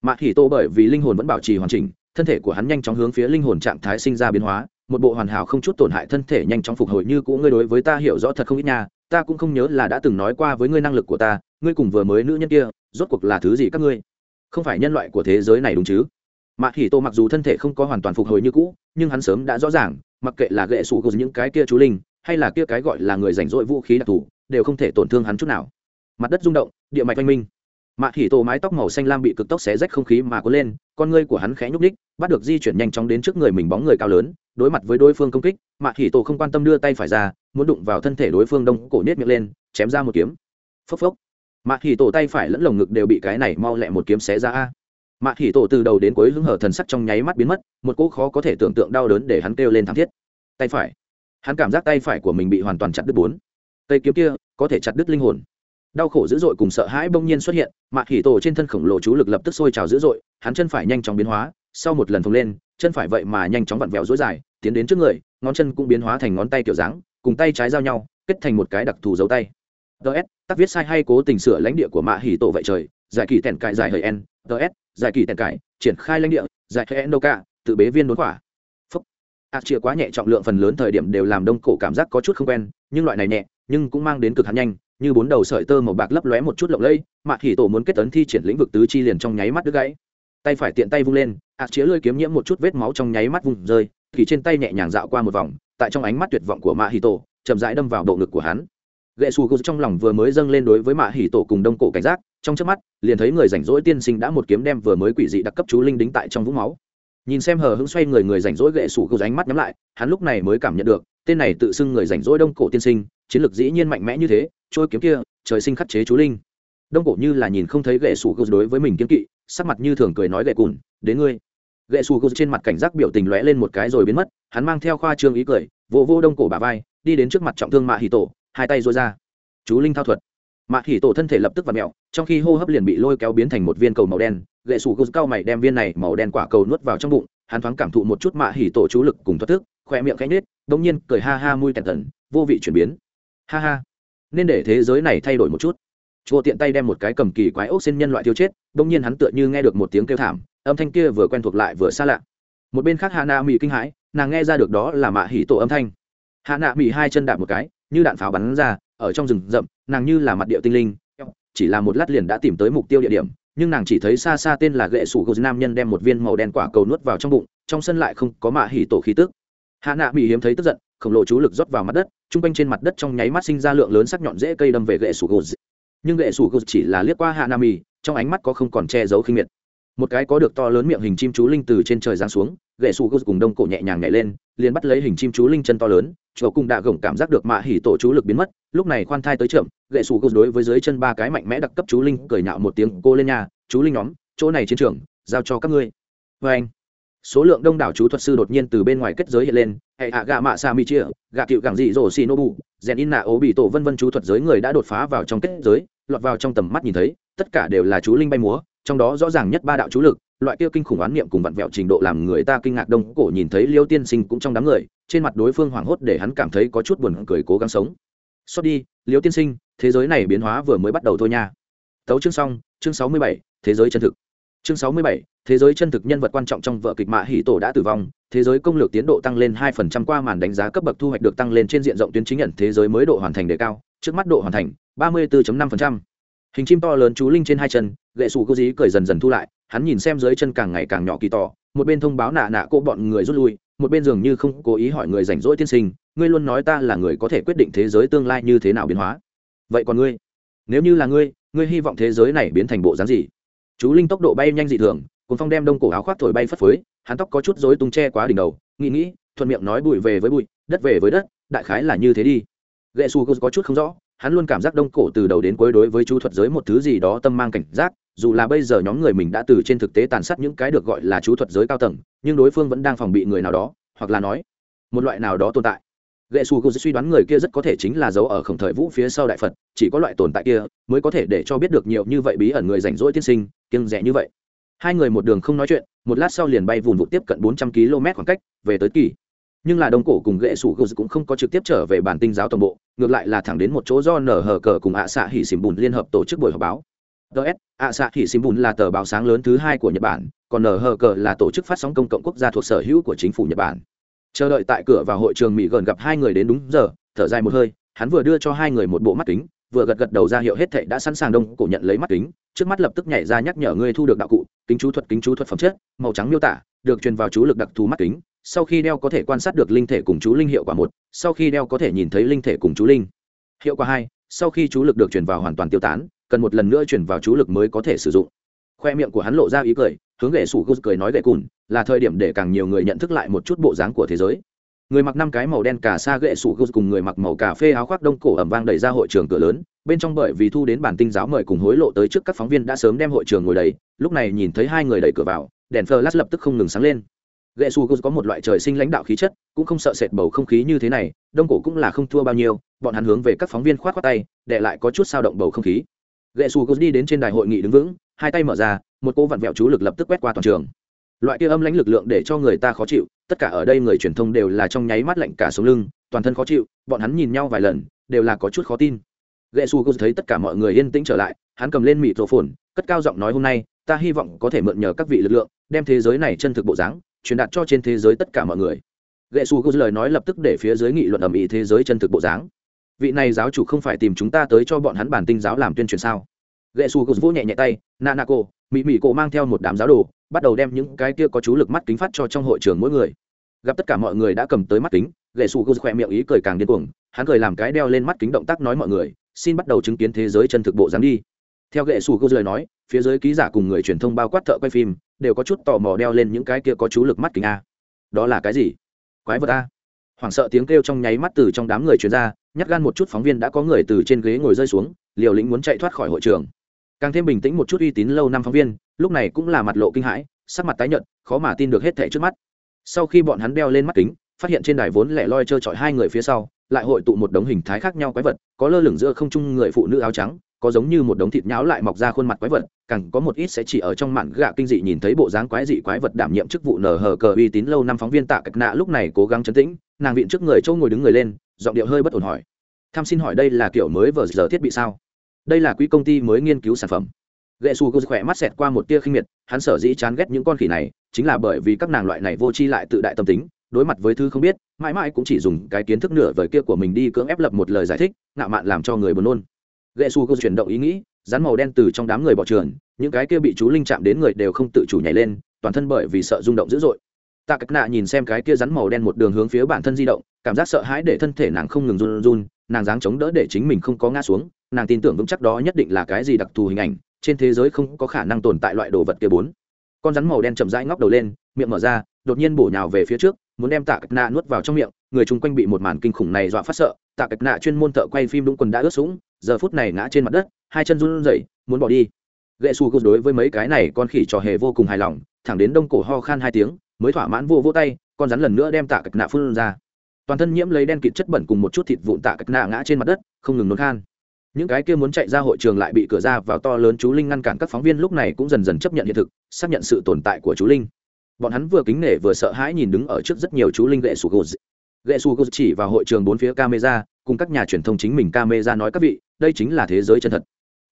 Mạ hỉ tổ bởi vì linh hồn vẫn bảo trì hoàn chỉnh thân thể của hắn nhanh chóng hướng phía linh hồn trạng thái sinh ra biến hóa, một bộ hoàn hảo không chút tổn hại thân thể nhanh chóng phục hồi như cũ, ngươi đối với ta hiểu rõ thật không ít nha, ta cũng không nhớ là đã từng nói qua với ngươi năng lực của ta, ngươi cùng vừa mới nữ nhân kia, rốt cuộc là thứ gì các ngươi? Không phải nhân loại của thế giới này đúng chứ? Mạ hỉ tô mặc dù thân thể không có hoàn toàn phục hồi như cũ, nhưng hắn sớm đã rõ ràng, mặc kệ là gệ sụ của những cái kia chú linh, hay là kia cái gọi là người rảnh rỗi vũ khí đặc thù, đều không thể tổn thương hắn chút nào. Mặt đất rung động, địa mạch oanh minh. Mạ hỉ Tô mái tóc màu xanh lam bị cực tốc xé rách không khí mà có lên con ngươi của hắn khẽ nhúc ních bắt được di chuyển nhanh chóng đến trước người mình bóng người cao lớn, đối mặt với đối phương công kích mạ hỉ tổ không quan tâm đưa tay phải ra, muốn đụng vào thân thể đối phương đông cổ nết miệng lên, chém ra một kiếm. Phốc phốc. Mạ hỉ tổ tay phải lẫn lồng ngực đều bị cái này mau lẹ một kiếm xé ra. A mạ hỉ tổ từ đầu đến cuối hứng hở thần sắc trong nháy mắt biến mất, một cỗ khó có thể tưởng tượng đau đớn để hắn kêu lên thảm thiết. Tay phải. Hắn cảm giác tay phải của mình bị hoàn toàn chặt đứt bốn. Cây kiếm kia có thể chặt đứt linh hồn đau khổ dữ dội cùng sợ hãi bỗng nhiên xuất hiện mạ hỉ tổ trên thân khổng lồ chú lực lập tức sôi trào dữ dội, hắn chân phải nhanh chóng biến hóa, sau một lần phồng lên, chân phải vậy mà nhanh chóng vặn vẹo dối dài, tiến đến trước người, ngón chân cũng biến hóa thành ngón tay kiểu dáng, cùng tay trái giao nhau, kết thành một cái đặc thù dấu tay. Ts tắc viết sai hay cố tình sửa lãnh địa của mạ hỉ tổ vậy trời, giải kỳ tèn cải giải hơi n ts giải kỳ tèn cải, triển khai lãnh địa, giải hơi n đâu cả, tự bế viên đốn quả phúc. Ạc chìa quá nhẹ trọng lượng phần lớn thời điểm đều làm đông cổ cảm giác có chút không quen, nhưng loại này nhẹ, nhưng cũng mang đến cực hạt nhanh như bốn đầu sợi tơ màu bạc lấp lóe một chút lộng lẫy, mạ hỉ tổ muốn kết tấn thi triển lĩnh vực tứ chi liền trong nháy mắt đứt gãy. Tay phải tiện tay vung lên ạc chĩa lưỡi kiếm nhiễm một chút vết máu trong nháy mắt vùng rơi thì trên tay nhẹ nhàng dạo qua một vòng tại trong ánh mắt tuyệt vọng của mạ hỉ tổ chậm rãi đâm vào bộ ngực của hắn. Gậy xù gô trong lòng vừa mới dâng lên đối với mạ hỉ tổ cùng đông cổ cảnh giác trong chớp mắt liền thấy người rảnh rỗi tiên sinh đã một kiếm đem vừa mới quỷ dị đặc cấp chú linh đính tại trong vũng máu. Nhìn xem hờ hững xoay người người rảnh rỗi gậy sủ gô ánh mắt nhắm lại hắn lúc này mới cảm nhận được tên này tự xưng người rảnh rỗi đông cổ tiên sinh chiến lược dĩ nhiên mạnh mẽ như thế, trôi kiếm kia, trời sinh khắc chế chú linh. Đông cổ như là nhìn không thấy gậy sủ gô đối với mình kiếm kỵ, sắc mặt như thường cười nói gậy cùn, đến ngươi. Gậy sủ gô trên mặt cảnh giác biểu tình lóe lên một cái rồi biến mất, hắn mang theo khoa trương ý cười, vô vô đông cổ bà vai, đi đến trước mặt trọng thương mạ hì tổ, hai tay dối ra. Chú linh thao thuật. Mạ hỉ tổ thân thể lập tức và mẹo trong khi hô hấp liền bị lôi kéo biến thành một viên cầu màu đen. Gậy sủ gô cao mày đem viên này màu đen quả cầu nuốt vào trong bụng, hắn thoáng cảm thụ một chút mạ hỉ tổ chú lực cùng thoát thức khoe miệng cánh nết bỗng nhiên cười ha ha mui tần tần, vô vị chuyển biến ha ha. Nên để thế giới này thay đổi một chút. Chùa tiện tay đem một cái cầm kỳ quái ốc xin nhân loại tiêu chết bỗng nhiên hắn tựa như nghe được một tiếng kêu thảm, âm thanh kia vừa quen thuộc lại vừa xa lạ. Một bên khác hạ nạ mỹ kinh hãi, nàng nghe ra được đó là mạ hỉ tổ âm thanh. Hạ nạ mỹ hai chân đạp một cái, như đạn pháo bắn ra, ở trong rừng rậm, nàng như là mặt địa tinh linh. Chỉ là một lát liền đã tìm tới mục tiêu địa điểm, nhưng nàng chỉ thấy xa xa tên là gậy sủ gô nam nhân đem một viên màu đen quả cầu nuốt vào trong bụng, trong sân lại không có mạ hỉ tổ khí tức. Hạ nạ mỹ hiếm thấy tức giận khổng lồ chú lực rót vào mặt đất t r u n g quanh trên mặt đất trong nháy mắt sinh ra lượng lớn sắc nhọn dễ cây đâm về gậy sủ gô nhưng gậy sủ gô chỉ là liếc qua hạ nam mì trong ánh mắt có không còn che giấu khinh miệt. Một cái có được to lớn miệng hình chim chú linh từ trên trời giáng xuống, gậy sủ gô cùng đông cổ nhẹ nhàng nhảy lên, liền bắt lấy hình chim chú linh chân to lớn, chỗ cùng đạ gồng cảm giác được mạ hỉ tổ chú lực biến mất, lúc này khoan thai tới chậm, gậy sủ gô đối với dưới chân ba cái mạnh mẽ đặc cấp chú linh cười nhạo một tiếng, cô lên nhà, chú linh nhóm, chỗ này chiến trường, giao cho các ngươi. Vê anh số lượng đông đảo chú thuật sư đột nhiên từ bên ngoài kết giới hiện lên, hệ hạ gạ mạ sa mi chia, gạ cựu gẳng dị dỗ xì nô bụ rèn in nạ ố bị tổ vân vân chú thuật giới người đã đột phá vào trong kết giới, lọt vào trong tầm mắt nhìn thấy, tất cả đều là chú linh bay múa, trong đó rõ ràng nhất ba đạo chú lực, loại kia kinh khủng oán niệm cùng vặn vẹo trình độ làm người ta kinh ngạc đông cổ nhìn thấy liêu tiên sinh cũng trong đám người, trên mặt đối phương hoảng hốt để hắn cảm thấy có chút buồn cười cố gắng sống. Xót đi, liêu tiên sinh, thế giới này biến hóa vừa mới bắt đầu thôi nha. Tấu chương xong, chương sáu mươi bảy, thế giới chân thực chương sáu mươi bảy, thế giới chân thực nhân vật quan trọng trong vợ kịch mạ hỉ tổ đã tử vong, thế giới công lược tiến độ tăng lên 2% qua màn đánh giá cấp bậc thu hoạch được tăng lên trên diện rộng tuyến chính nhận thế giới mới độ hoàn thành đề cao, trước mắt độ hoàn thành 34.5%. hình chim to lớn chú linh trên hai chân, gậy sủ cô dí cười dần dần thu lại, hắn nhìn xem dưới chân càng ngày càng nhỏ kỳ tỏ, một bên thông báo nạ nạ cô bọn người rút lui, một bên dường như không cố ý hỏi người rảnh rỗi tiên sinh, ngươi luôn nói ta là người có thể quyết định thế giới tương lai như thế nào biến hóa. Vậy còn ngươi? Nếu như là ngươi ngươi hy vọng thế giới này biến thành bộ dáng gì? Chú linh tốc độ bay nhanh dị thường cùng phong đem đông cổ áo khoác thổi bay phất phới, hắn tóc có chút rối tung che quá đỉnh đầu, nghĩ nghĩ, thuận miệng nói bụi về với bụi, đất về với đất, đại khái là như thế đi. Gậy su có chút không rõ, hắn luôn cảm giác đông cổ từ đầu đến cuối đối với chú thuật giới một thứ gì đó tâm mang cảnh giác, dù là bây giờ nhóm người mình đã từ trên thực tế tàn sát những cái được gọi là chú thuật giới cao tầng, nhưng đối phương vẫn đang phòng bị người nào đó, hoặc là nói, một loại nào đó tồn tại. Gậy su suy đoán người kia rất có thể chính là dấu ở khổng thời vũ phía sau đại phật, chỉ có loại tồn tại kia mới có thể để cho biết được nhiều như vậy bí ẩn người rảnh rỗi tiên sinh kiêng rẻ như vậy. Hai người một đường không nói chuyện, một lát sau liền bay vùn vụt tiếp cận bốn trăm km khoảng cách, về tới kỳ. Nhưng là đông cổ cùng ghệ sủ gô cũng không có trực tiếp trở về bản tinh giáo toàn bộ, ngược lại là thẳng đến một chỗ do nở hờ cờ cùng ạ xạ hỉ xìm bùn liên hợp tổ chức buổi họp báo. Ts ạ xạ hỉ xìm bùn là tờ báo sáng lớn thứ hai của nhật bản, còn nở hờ cờ là tổ chức phát sóng công cộng quốc gia thuộc sở hữu của chính phủ nhật bản. Chờ đợi tại cửa và hội trường mỹ gần gặp hai người đến đúng giờ, thở dài một hơi, hắn vừa đưa cho hai người một bộ mắt kính vừa gật gật đầu ra hiệu hết thệ đã sẵn sàng đông cổ nhận lấy mắt kính, trước mắt lập tức nhảy ra nhắc nhở ngươi thu được đạo cụ, kính chú thuật, kính chú thuật phẩm chất, màu trắng miêu tả, được truyền vào chú lực đặc thù mắt kính, sau khi đeo có thể quan sát được linh thể cùng chú linh hiệu quả một, sau khi đeo có thể nhìn thấy linh thể cùng chú linh hiệu quả hai, sau khi chú lực được truyền vào hoàn toàn tiêu tán, cần một lần nữa truyền vào chú lực mới có thể sử dụng. Khoe miệng của hắn lộ ra ý cười, hướng gậy sủ gus cười nói gậy cùn, là thời điểm để càng nhiều người nhận thức lại một chút bộ dáng của thế giới người mặc năm cái màu đen cả xa ghệ sủ gus cùng người mặc màu cà phê áo khoác đông cổ ẩm vang đẩy ra hội trường cửa lớn. Bên trong bởi vì thu đến bản tinh giáo mời cùng hối lộ tới trước các phóng viên đã sớm đem hội trường ngồi đầy. Lúc này nhìn thấy hai người đẩy cửa vào, đèn flash lập tức không ngừng sáng lên. Ghệ su có một loại trời sinh lãnh đạo khí chất, cũng không sợ sệt bầu không khí như thế này, đông cổ cũng là không thua bao nhiêu, bọn hắn hướng về các phóng viên khoát khoát tay, để lại có chút sao động bầu không khí. Ghệ su đi đến trên đài hội nghị đứng vững, hai tay mở ra, một cô vặn vẹo chú lực lập tức quét qua toàn trường. Loại kia âm lãnh lực lượng để cho người ta khó chịu tất cả ở đây người truyền thông đều là trong nháy mắt lạnh cả sống lưng, toàn thân khó chịu, bọn hắn nhìn nhau vài lần, đều là có chút khó tin. Ghệ su thấy tất cả mọi người yên tĩnh trở lại, hắn cầm lên mịt rổ phồn cất cao giọng nói hôm nay, ta hy vọng có thể mượn nhờ các vị lực lượng, đem thế giới này chân thực bộ dáng, truyền đạt cho trên thế giới tất cả mọi người. Ghệ su lời nói lập tức để phía dưới nghị luận ầm ĩ thế giới chân thực bộ dáng. Vị này giáo chủ không phải tìm chúng ta tới cho bọn hắn bản tinh giáo làm tuyên truyền sao? Ghệ su vỗ nhẹ nhẹ tay, nanako mỹ mỹ cổ mang theo một đám giáo đồ, bắt đầu đem những cái kia có chú lực mắt kính phát cho trong hội trường mỗi người gặp tất cả mọi người đã cầm tới mắt kính ghệ su khỏe miệng ý cười càng điên cuồng, hắn cười làm cái đeo lên mắt kính động tác nói mọi người, xin bắt đầu chứng kiến thế giới chân thực bộ dáng đi. Theo ghệ su lời nói, phía dưới ký giả cùng người truyền thông bao quát thợ quay phim, đều có chút tò mò đeo lên những cái kia có chú lực mắt kính a. Đó là cái gì? Quái vật a. Hoảng sợ tiếng kêu trong nháy mắt từ trong đám người truyền ra, nhát gan một chút phóng viên đã có người từ trên ghế ngồi rơi xuống, liều lĩnh muốn chạy thoát khỏi hội trường. Càng thêm bình tĩnh một chút uy tín lâu năm phóng viên, lúc này cũng là mặt lộ kinh hãi, sắc mặt tái nhợt, khó mà tin được hết thảy trước mắt sau khi bọn hắn đeo lên mắt kính, phát hiện trên đài vốn lẻ loi trơ trọi hai người phía sau, lại hội tụ một đống hình thái khác nhau quái vật, có lơ lửng giữa không trung người phụ nữ áo trắng, có giống như một đống thịt nháo lại mọc ra khuôn mặt quái vật, càng có một ít sẽ chỉ ở trong mạn gạ kinh dị nhìn thấy bộ dáng quái dị quái vật đảm nhiệm chức vụ nở hờ cờ uy tín lâu năm phóng viên tạ cạch nạ lúc này cố gắng chấn tĩnh, nàng viện trước người châu ngồi đứng người lên, giọng điệu hơi bất ổn hỏi. Tham xin hỏi đây là kiểu mới vờ giờ thiết bị sao? Đây là quỹ công ty mới nghiên cứu sản phẩm. Ghệ su khỏe mắt xẹt qua một tia khinh miệt, hắn sở dĩ chán ghét những con khỉ này chính là bởi vì các nàng loại này vô tri lại tự đại tâm tính, đối mặt với thứ không biết, mãi mãi cũng chỉ dùng cái kiến thức nửa vời kia của mình đi cưỡng ép lập một lời giải thích, ngạo mạn làm cho người buồn nôn. Ghệ su cơ chuyển động ý nghĩ, rắn màu đen từ trong đám người bỏ trường những cái kia bị chú linh chạm đến người đều không tự chủ nhảy lên, toàn thân bởi vì sợ rung động dữ dội. Tạ cách nạ nhìn xem cái kia rắn màu đen một đường hướng phía bản thân di động, cảm giác sợ hãi để thân thể nàng không ngừng run run, nàng dáng chống đỡ để chính mình không có ngã xuống, nàng tin tưởng vững chắc đó nhất định là cái gì đặc thù hình ảnh, trên thế giới không có khả năng tồn tại loại đồ vật kia bốn con rắn màu đen chậm rãi ngóc đầu lên, miệng mở ra, đột nhiên bổ nhào về phía trước, muốn đem tạ cách nạ nuốt vào trong miệng, người chung quanh bị một màn kinh khủng này dọa phát sợ, tạ cách nạ chuyên môn thợ quay phim đúng quần đã ướt sũng, giờ phút này ngã trên mặt đất, hai chân run rẩy, muốn bỏ đi. Gậy su đối với mấy cái này con khỉ trò hề vô cùng hài lòng, thẳng đến đông cổ ho khan hai tiếng, mới thỏa mãn vô vô tay, con rắn lần nữa đem tạ cách nạ phun ra. Toàn thân nhiễm lấy đen kịt chất bẩn cùng một chút thịt vụn tạ cách nạ ngã trên mặt đất, không ngừng nôn khan những cái kia muốn chạy ra hội trường lại bị cửa ra vào to lớn chú linh ngăn cản, các phóng viên lúc này cũng dần dần chấp nhận hiện thực, xác nhận sự tồn tại của chú linh. Bọn hắn vừa kính nể vừa sợ hãi nhìn đứng ở trước rất nhiều chú linh gậy sù gột. Gậy sù gột chỉ vào hội trường bốn phía camera, cùng các nhà truyền thông chính mình camera nói, các vị, đây chính là thế giới chân thật.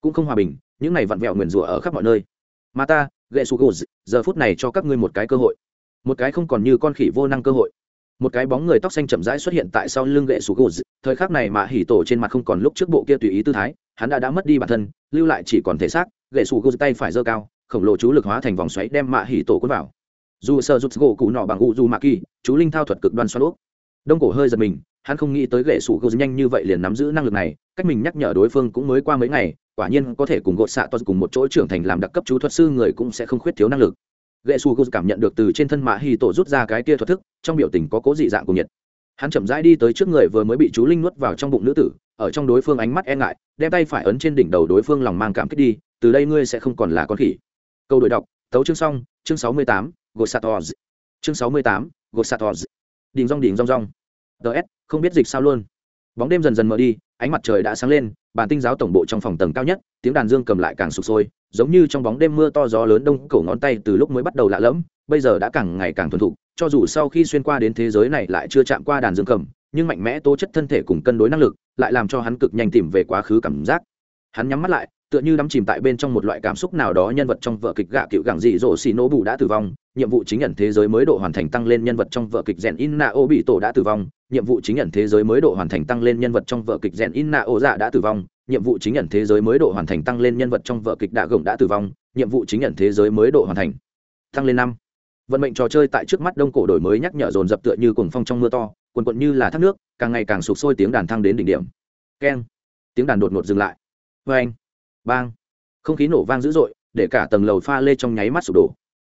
Cũng không hòa bình, những này vặn vẹo nguyền rủa ở khắp mọi nơi. Mà ta, gậy sù gột, giờ phút này cho các ngươi một cái cơ hội. Một cái không còn như con khỉ vô năng cơ hội một cái bóng người tóc xanh chậm rãi xuất hiện tại sau lưng gậy sủ gỗ thời khắc này mà hỉ tổ trên mặt không còn lúc trước bộ kia tùy ý tư thái, hắn đã đã mất đi bản thân, lưu lại chỉ còn thể xác, gậy sủ gỗ tay phải giơ cao, khổng lồ chú lực hóa thành vòng xoáy đem mạ hỉ tổ cuốn vào. Dù sơ rút gỗ cụ nọ bằng u dù mạ kỳ, chú linh thao thuật cực đoan xoan úp đông cổ hơi giật mình, hắn không nghĩ tới gậy sủ gỗ nhanh như vậy liền nắm giữ năng lực này, cách mình nhắc nhở đối phương cũng mới qua mấy ngày, quả nhiên có thể cùng gột xạ toa cùng một chỗ trưởng thành làm đặc cấp chú thuật sư người cũng sẽ không khuyết thiếu năng lực gậy su gỗ cảm nhận được từ trên thân mạ hì tổ rút ra cái kia thuật thức, trong biểu tình có cố dị dạng của nhiệt. Hắn chậm rãi đi tới trước người vừa mới bị chú linh nuốt vào trong bụng nữ tử, ở trong đối phương ánh mắt e ngại, đem tay phải ấn trên đỉnh đầu đối phương lòng mang cảm kích đi, từ đây ngươi sẽ không còn là con khỉ. Câu đổi đọc tấu chương xong, chương sáu mươi tám, gột sạt chương sáu mươi tám, gột sạt đình rong đình rong rong ts không biết dịch sao luôn. Bóng đêm dần dần mở đi ánh mặt trời đã sáng lên, bàn tinh giáo tổng bộ trong phòng tầng cao nhất, tiếng đàn dương cầm lại càng sụp sôi, giống như trong bóng đêm mưa to gió lớn đông cổ ngón tay từ lúc mới bắt đầu lạ lẫm, bây giờ đã càng ngày càng thuần thục, cho dù sau khi xuyên qua đến thế giới này lại chưa chạm qua đàn dương cầm, nhưng mạnh mẽ tố chất thân thể cùng cân đối năng lực lại làm cho hắn cực nhanh tìm về quá khứ cảm giác. Hắn nhắm mắt lại tựa như đắm chìm tại bên trong một loại cảm xúc nào đó, nhân vật trong vợ kịch gạ cựu gẳng dị dỗ xì nổ bù đã tử vong, nhiệm vụ chính nhận thế giới mới độ hoàn thành tăng lên nhân vật trong vợ kịch rèn in na ô bị tổ đã tử vong, nhiệm vụ chính nhận thế giới mới độ hoàn thành tăng lên nhân vật trong vợ kịch rèn in na ô dạ đã tử vong, nhiệm vụ chính nhận thế giới mới độ hoàn thành tăng lên nhân vật trong vợ kịch đạ gồng đã tử vong, nhiệm vụ chính nhận thế giới mới độ hoàn thành tăng lên năm. Vận mệnh trò chơi tại trước mắt đông cổ đổi mới nhắc nhở dồn dập tựa như cuồng phong trong mưa to quần quận như là thác nước, càng ngày càng sụp sôi tiếng đàn thăng đến đỉnh điểm. Keng. Tiếng đàn đột ngột dừng lại. Vê anh bang. Không khí nổ vang dữ dội, để cả tầng lầu pha lê trong nháy mắt sụp đổ.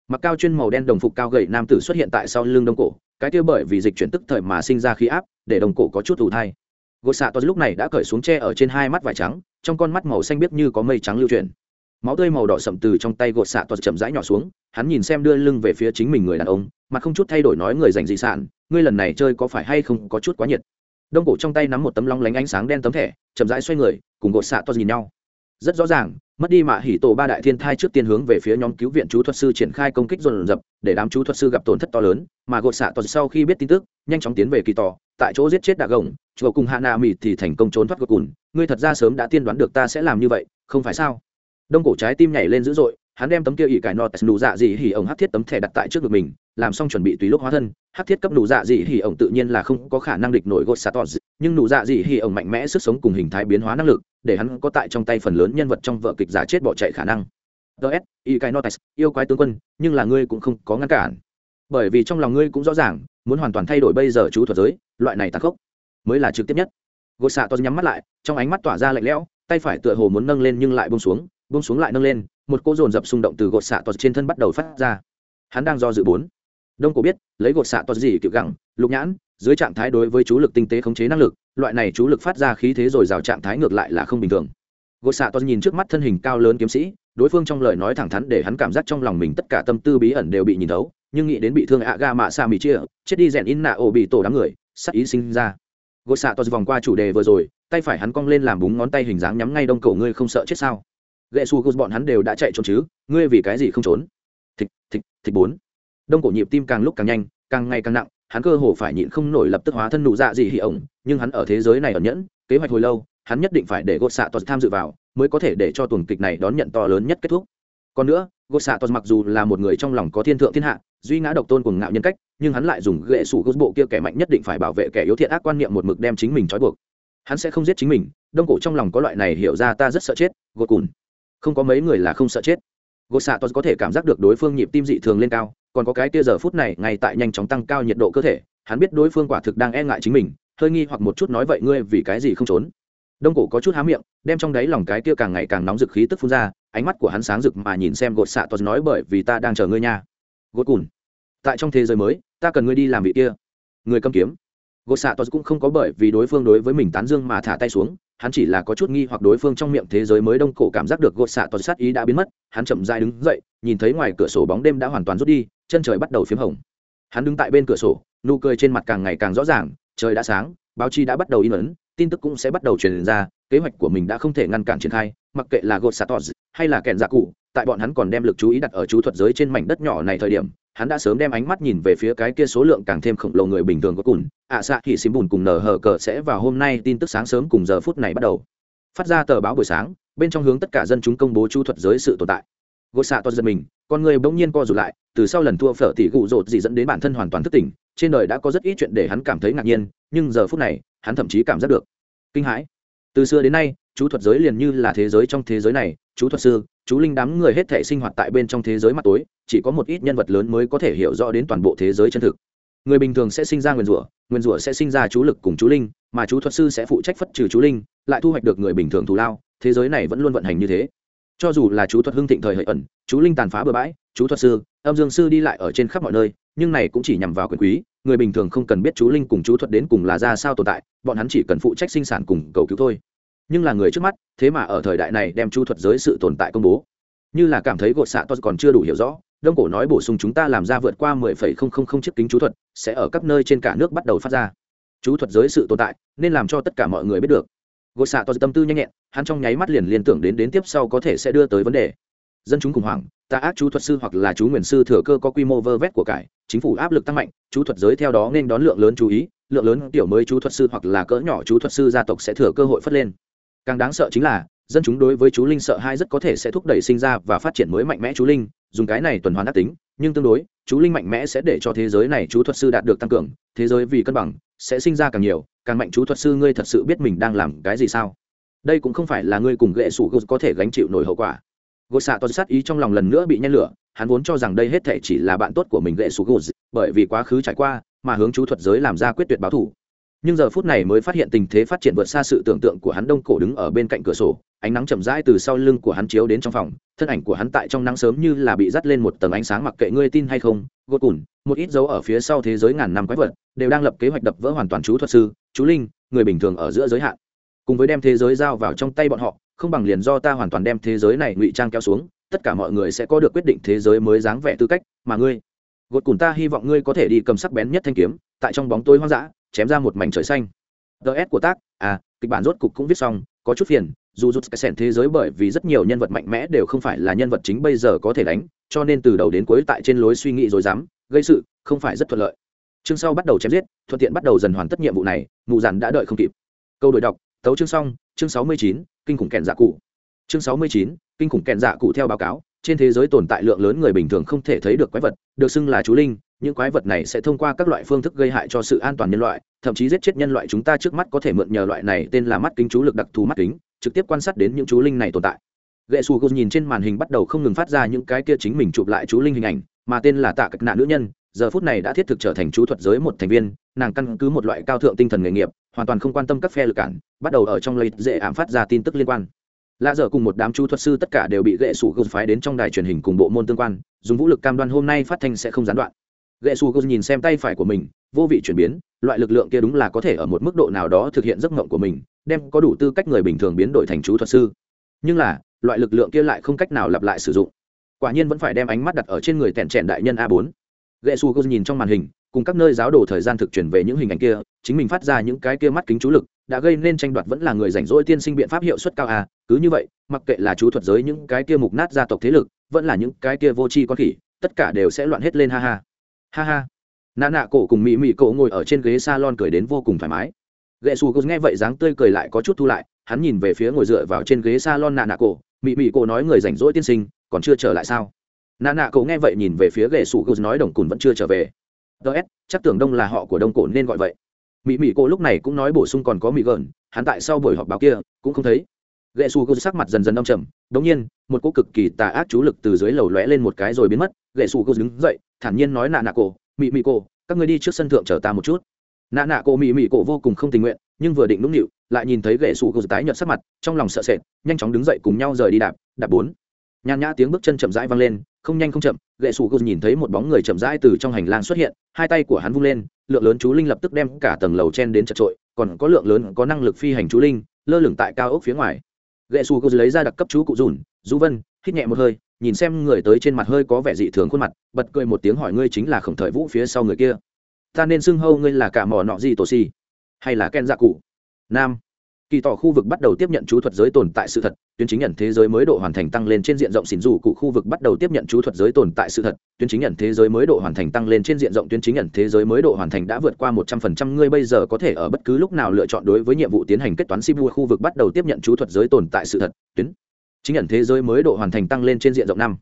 Mặc cao chuyên màu đen đồng phục cao gầy nam tử xuất hiện tại sau lưng đông cổ, cái kia bởi vì dịch chuyển tức thời mà sinh ra khí áp, để đồng cổ có chút ủ thai. Gột xạ to lúc này đã cởi xuống tre ở trên hai mắt vải trắng, trong con mắt màu xanh biết như có mây trắng lưu chuyển. Máu tươi màu đỏ sậm từ trong tay gột xạ to chậm rãi nhỏ xuống, hắn nhìn xem đưa lưng về phía chính mình người đàn ông mà không chút thay đổi nói người dành dị sản, ngươi lần này chơi có phải hay không có chút quá nhiệt? Đông cổ trong tay nắm một tấm long lánh ánh sáng đen tấm thẻ, chậm rãi xoay người, cùng gột xạ to nhìn nhau rất rõ ràng, mất đi mạ hỉ tổ ba đại thiên thai trước tiên hướng về phía nhóm cứu viện chú thuật sư triển khai công kích dồn dập, để đám chú thuật sư gặp tổn thất to lớn, mà gột xạ toàn sau khi biết tin tức, nhanh chóng tiến về kỳ tỏ tại chỗ giết chết đạc gồng, chùa cùng hạ nạ mịt thì thành công trốn thoát gột cùn. Ngươi thật ra sớm đã tiên đoán được ta sẽ làm như vậy, không phải sao? Đông cổ trái tim nhảy lên dữ dội hắn đem tấm kia ỉ cải nọ nụ dạ dị hỉ ổng hát thiết tấm thẻ đặt tại trước ngực mình, làm xong chuẩn bị tùy lúc hóa thân, hát thiết cấp nụ dạ dị hỉ ổng tự nhiên là không có khả năng địch nổi gột xạ tọt nhưng nụ dạ dị hỉ ổng mạnh mẽ sức sống cùng hình thái biến hóa năng lực, để hắn có tại trong tay phần lớn nhân vật trong vợ kịch giả chết bỏ chạy khả năng. Ts ỉ cải nọ yêu quái tướng quân, nhưng là ngươi cũng không có ngăn cản. Bởi vì trong lòng ngươi cũng rõ ràng, muốn hoàn toàn thay đổi bây giờ chú thuật giới, loại này tàn khốc mới là trực tiếp nhất. Gột xạ tọt nhắm mắt lại, trong ánh mắt tỏa ra lạnh lẽo, tay phải tựa hồ muốn nâng lên nhưng lại bông xuống bông xuống lại nâng lên, một cô dồn dập xung động từ gột xạ toa trên thân bắt đầu phát ra. Hắn đang do dự bốn. Đông cổ biết, lấy gột xạ toa gì kiểu gẳng, lục nhãn, dưới trạng thái đối với chú lực tinh tế khống chế năng lực, loại này chú lực phát ra khí thế rồi rào trạng thái ngược lại là không bình thường. Gột xạ toa nhìn trước mắt thân hình cao lớn kiếm sĩ, đối phương trong lời nói thẳng thắn để hắn cảm giác trong lòng mình tất cả tâm tư bí ẩn đều bị nhìn thấu, nhưng nghĩ đến bị thương ạ ga mạ sa mì chia, chết đi rèn in nạ ổ bị tổ đám người, sắc ý sinh ra. Gột xạ toa vòng qua chủ đề vừa rồi, tay phải hắn cong lên làm búng ngón tay hình dáng nhắm ngay đông cổ ngươi không sợ chết sao? Ghệ su bọn hắn đều đã chạy trốn chứ, ngươi vì cái gì không trốn? Thịt thịt thịt bốn. Đông cổ nhịp tim càng lúc càng nhanh, càng ngày càng nặng, hắn cơ hồ phải nhịn không nổi lập tức hóa thân nụ dạ gì hỉ ổng, nhưng hắn ở thế giới này ẩn nhẫn, kế hoạch hồi lâu, hắn nhất định phải để gột xạ toàn tham dự vào, mới có thể để cho tuần kịch này đón nhận to lớn nhất kết thúc. Còn nữa gột xạ toàn mặc dù là một người trong lòng có thiên thượng thiên hạ, duy ngã độc tôn cùng ngạo nhân cách, nhưng hắn lại dùng ghệ sủ gột bộ kia kẻ mạnh nhất định phải bảo vệ kẻ yếu thiện ác quan niệm một mực đem chính mình trói buộc. Hắn sẽ không giết chính mình, đông cổ trong lòng có loại này hiểu ra ta rất sợ chết, gột cùn không có mấy người là không sợ chết. Gột xạ tos có thể cảm giác được đối phương nhịp tim dị thường lên cao, còn có cái kia giờ phút này ngay tại nhanh chóng tăng cao nhiệt độ cơ thể, hắn biết đối phương quả thực đang e ngại chính mình, hơi nghi hoặc một chút nói vậy ngươi vì cái gì không trốn. Đông cổ có chút há miệng, đem trong đáy lòng cái kia càng ngày càng nóng rực khí tức phun ra, ánh mắt của hắn sáng rực mà nhìn xem gột xạ tos nói bởi vì ta đang chờ ngươi nha. Gột cùn tại trong thế giới mới, ta cần ngươi đi làm vị kia. Người cầm kiếm. Gột xạ tos cũng không có bởi vì đối phương đối với mình tán dương mà thả tay xuống hắn chỉ là có chút nghi hoặc đối phương trong miệng thế giới mới đông cổ cảm giác được gột xạ toàn sát ý đã biến mất, hắn chậm dai đứng dậy, nhìn thấy ngoài cửa sổ bóng đêm đã hoàn toàn rút đi, chân trời bắt đầu p h í m hồng. Hắn đứng tại bên cửa sổ, nụ cười trên mặt càng ngày càng rõ ràng, trời đã sáng, báo chí đã bắt đầu in ấn, tin tức cũng sẽ bắt đầu truyền ra, kế hoạch của mình đã không thể ngăn cản triển khai, mặc kệ là gột xạ tos hay là kẹn dạ cụ, tại bọn hắn còn đem lực chú ý đặt ở chú thuật giới trên mảnh đất nhỏ này thời điểm hắn đã sớm đem ánh mắt nhìn về phía cái kia số lượng càng thêm khổng lồ người bình thường có cùn à, ạ xạ thị xím bùn cùng nở hờ cờ sẽ vào hôm nay tin tức sáng sớm cùng giờ phút này bắt đầu. Phát ra tờ báo buổi sáng, bên trong hướng tất cả dân chúng công bố chu thuật giới sự tồn tại. Gỗ xạ to dân mình, con người bỗng nhiên co rụt lại, từ sau lần thua phở tỷ gụ rột gì dẫn đến bản thân hoàn toàn thức tỉnh, trên đời đã có rất ít chuyện để hắn cảm thấy ngạc nhiên, nhưng giờ phút này, hắn thậm chí cảm giác được kinh hãi từ xưa đến nay, chú thuật giới liền như là thế giới trong thế giới này, chú thuật sư, chú linh đám người hết thể sinh hoạt tại bên trong thế giới mặt tối, chỉ có một ít nhân vật lớn mới có thể hiểu rõ đến toàn bộ thế giới chân thực. Người bình thường sẽ sinh ra nguyên rủa nguyên rủa sẽ sinh ra chú lực cùng chú linh, mà chú thuật sư sẽ phụ trách phất trừ chú linh, lại thu hoạch được người bình thường thù lao, thế giới này vẫn luôn vận hành như thế. Cho dù là chú thuật hưng thịnh thời hợi ẩn, chú linh tàn phá bừa bãi, chú thuật sư, âm dương sư đi lại ở trên khắp mọi nơi, nhưng này cũng chỉ nhằm vào quyền quý người bình thường không cần biết chú linh cùng chú thuật đến cùng là ra sao tồn tại, bọn hắn chỉ cần phụ trách sinh sản cùng cầu cứu thôi. Nhưng là người trước mắt, thế mà ở thời đại này đem chú thuật giới sự tồn tại công bố. Như là cảm thấy gột xạ to còn chưa đủ hiểu rõ, đông cổ nói bổ sung chúng ta làm ra vượt qua mười phẩy không không không chiếc kính chú thuật, sẽ ở các nơi trên cả nước bắt đầu phát ra. Chú thuật giới sự tồn tại, nên làm cho tất cả mọi người biết được. Gột xạ tos tâm tư nhanh nhẹn, hắn trong nháy mắt liền liên tưởng đến đến tiếp sau có thể sẽ đưa tới vấn đề dân chúng khủng hoảng ta ác chú thuật sư hoặc là chú nguyền sư thừa cơ có quy mô vơ vét của cải, chính phủ áp lực tăng mạnh, chú thuật giới theo đó nên đón lượng lớn chú ý, lượng lớn tiểu mới chú thuật sư hoặc là cỡ nhỏ chú thuật sư gia tộc sẽ thừa cơ hội phất lên. Càng đáng sợ chính là, dân chúng đối với chú linh sợ hai rất có thể sẽ thúc đẩy sinh ra và phát triển mới mạnh mẽ chú linh, dùng cái này tuần hoàn ác tính, nhưng tương đối, chú linh mạnh mẽ sẽ để cho thế giới này chú thuật sư đạt được tăng cường, thế giới vì cân bằng, sẽ sinh ra càng nhiều, càng mạnh chú thuật sư ngươi thật sự biết mình đang làm cái gì sao? Đây cũng không phải là ngươi cùng ghệ sủ có thể gánh chịu nổi hậu quả gột xạ toàn sát ý trong lòng lần nữa bị nhen lửa, hắn vốn cho rằng đây hết thể chỉ là bạn tốt của mình gậy sủ gột bởi vì quá khứ trải qua mà hướng chú thuật giới làm ra quyết tuyệt báo thủ. Nhưng giờ phút này mới phát hiện tình thế phát triển vượt xa sự tưởng tượng của hắn đông cổ đứng ở bên cạnh cửa sổ, ánh nắng chậm rãi từ sau lưng của hắn chiếu đến trong phòng, thân ảnh của hắn tại trong nắng sớm như là bị dắt lên một tầng ánh sáng mặc kệ ngươi tin hay không, gột cùn, một ít dấu ở phía sau thế giới ngàn năm quái vật, đều đang lập kế hoạch đập vỡ hoàn toàn chú thuật sư, chú linh, người bình thường ở giữa giới hạn. Cùng với đem thế giới giao vào trong tay bọn họ không bằng liền do ta hoàn toàn đem thế giới này ngụy trang kéo xuống, tất cả mọi người sẽ có được quyết định thế giới mới dáng vẻ tư cách, mà ngươi, gột cùn ta hy vọng ngươi có thể đi cầm sắc bén nhất thanh kiếm, tại trong bóng tối hoang dã, chém ra một mảnh trời xanh. Ts của tác à kịch bản rốt cục cũng viết xong, có chút phiền, dù rút cái sẻn thế giới bởi vì rất nhiều nhân vật mạnh mẽ đều không phải là nhân vật chính bây giờ có thể đánh, cho nên từ đầu đến cuối tại trên lối suy nghĩ rồi dám, gây sự, không phải rất thuận lợi. Chương sau bắt đầu chém giết, thuận tiện bắt đầu dần hoàn tất nhiệm vụ này mụ dàn đã đợi không kịp. Câu đổi đọc tấu chương xong, chương sáu mươi chín, kinh khủng kẹn dạ cụ. Chương sáu mươi chín, kinh khủng kẹn dạ cụ theo báo cáo, trên thế giới tồn tại lượng lớn người bình thường không thể thấy được quái vật, được xưng là chú linh, những quái vật này sẽ thông qua các loại phương thức gây hại cho sự an toàn nhân loại, thậm chí giết chết nhân loại chúng ta trước mắt có thể mượn nhờ loại này tên là mắt kính chú lực đặc thù mắt kính, trực tiếp quan sát đến những chú linh này tồn tại. Gậy xù gô nhìn trên màn hình bắt đầu không ngừng phát ra những cái kia chính mình chụp lại chú linh hình ảnh, mà tên là tạ cách nạn nữ nhân giờ phút này đã thiết thực trở thành chú thuật giới một thành viên, nàng căn cứ một loại cao thượng tinh thần nghề nghiệp, hoàn toàn không quan tâm các phe lực cản, bắt đầu ở trong lấy dễ ảm phát ra tin tức liên quan. Lạ dở cùng một đám chú thuật sư tất cả đều bị gậy sủ gôn phái đến trong đài truyền hình cùng bộ môn tương quan, dùng vũ lực cam đoan hôm nay phát thanh sẽ không gián đoạn. Gậy sủ gôn nhìn xem tay phải của mình, vô vị chuyển biến, loại lực lượng kia đúng là có thể ở một mức độ nào đó thực hiện giấc mộng của mình, đem có đủ tư cách người bình thường biến đổi thành chú thuật sư. Nhưng là, loại lực lượng kia lại không cách nào lặp lại sử dụng. Quả nhiên vẫn phải đem ánh mắt đặt ở trên người tèn trẻn đại nhân a 4 ghệ su nhìn trong màn hình, cùng các nơi giáo đồ thời gian thực chuyển về những hình ảnh kia, chính mình phát ra những cái kia mắt kính chú lực, đã gây nên tranh đoạt vẫn là người rảnh rỗi tiên sinh biện pháp hiệu suất cao à cứ như vậy, mặc kệ là chú thuật giới những cái kia mục nát gia tộc thế lực, vẫn là những cái kia vô tri con khỉ, tất cả đều sẽ loạn hết lên, ha ha. Ha ha. Nạ nạ cổ cùng mỹ mỹ cổ ngồi ở trên ghế salon cười đến vô cùng thoải mái. Ghệ xù nghe vậy dáng tươi cười lại có chút thu lại, hắn nhìn về phía ngồi dựa vào trên ghế salon nạ nạ cổ mỹ mỹ cổ nói người rảnh rỗi tiên sinh, còn chưa trở lại sao? Nà nạ cậu nghe vậy nhìn về phía ghệ xù nói đồng cùn vẫn chưa trở về. Ts chắc tưởng đông là họ của đông cổ nên gọi vậy. Mỹ mỹ cô lúc này cũng nói bổ sung còn có mỹ gợn, hắn tại sau buổi họp báo kia cũng không thấy. Ghệ su cô sắc mặt dần dần đông trầm, đống nhiên, một cô cực kỳ tà ác chú lực từ dưới lầu lóe lên một cái rồi biến mất. Ghệ su cô đứng dậy, thản nhiên nói nạ nạ cô mỹ mỹ cô, các người đi trước sân thượng chờ ta một chút. Nạ nạ cô mỹ mỹ cô vô cùng không tình nguyện, nhưng vừa định nũng nịu, lại nhìn thấy ghệ su cô tái nhợt sắc mặt, trong lòng sợ sệt, nhanh chóng đứng dậy cùng nhau rời đi đạp đạp bốn nhàn nhã tiếng bước chân chậm rãi vang lên, không nhanh không chậm gậy sủ gô nhìn thấy một bóng người chậm rãi từ trong hành lang xuất hiện, hai tay của hắn vung lên, lượng lớn chú linh lập tức đem cả tầng lầu chen đến chật trội, còn có lượng lớn có năng lực phi hành chú linh, lơ lửng tại cao ốc phía ngoài. Gậy sủ gô lấy ra đặc cấp chú cụ dùn du vân, hít nhẹ một hơi, nhìn xem người tới trên mặt hơi có vẻ dị thường khuôn mặt, bật cười một tiếng hỏi ngươi chính là khổng thời vũ phía sau người kia. Ta nên xưng hâu ngươi là cả mỏ nọ gì tổ xì hay là ken dạ cụ? Nam kỳ tỏ khu vực bắt đầu tiếp nhận chú thuật giới tồn tại sự thật, tuyến chính nhận thế giới mới độ hoàn thành tăng lên trên diện rộng xỉn dù cụ khu vực bắt đầu tiếp nhận chú thuật giới tồn tại sự thật, tuyến chính nhận thế giới mới độ hoàn thành tăng lên trên diện rộng tuyến chính nhận thế giới mới độ hoàn thành đã vượt qua một trăm phần trăm, ngươi bây giờ có thể ở bất cứ lúc nào lựa chọn đối với nhiệm vụ tiến hành kết toán sibu khu vực bắt đầu tiếp nhận chú thuật giới tồn tại sự thật, tuyến chính nhận thế giới mới độ hoàn thành tăng lên trên diện rộng năm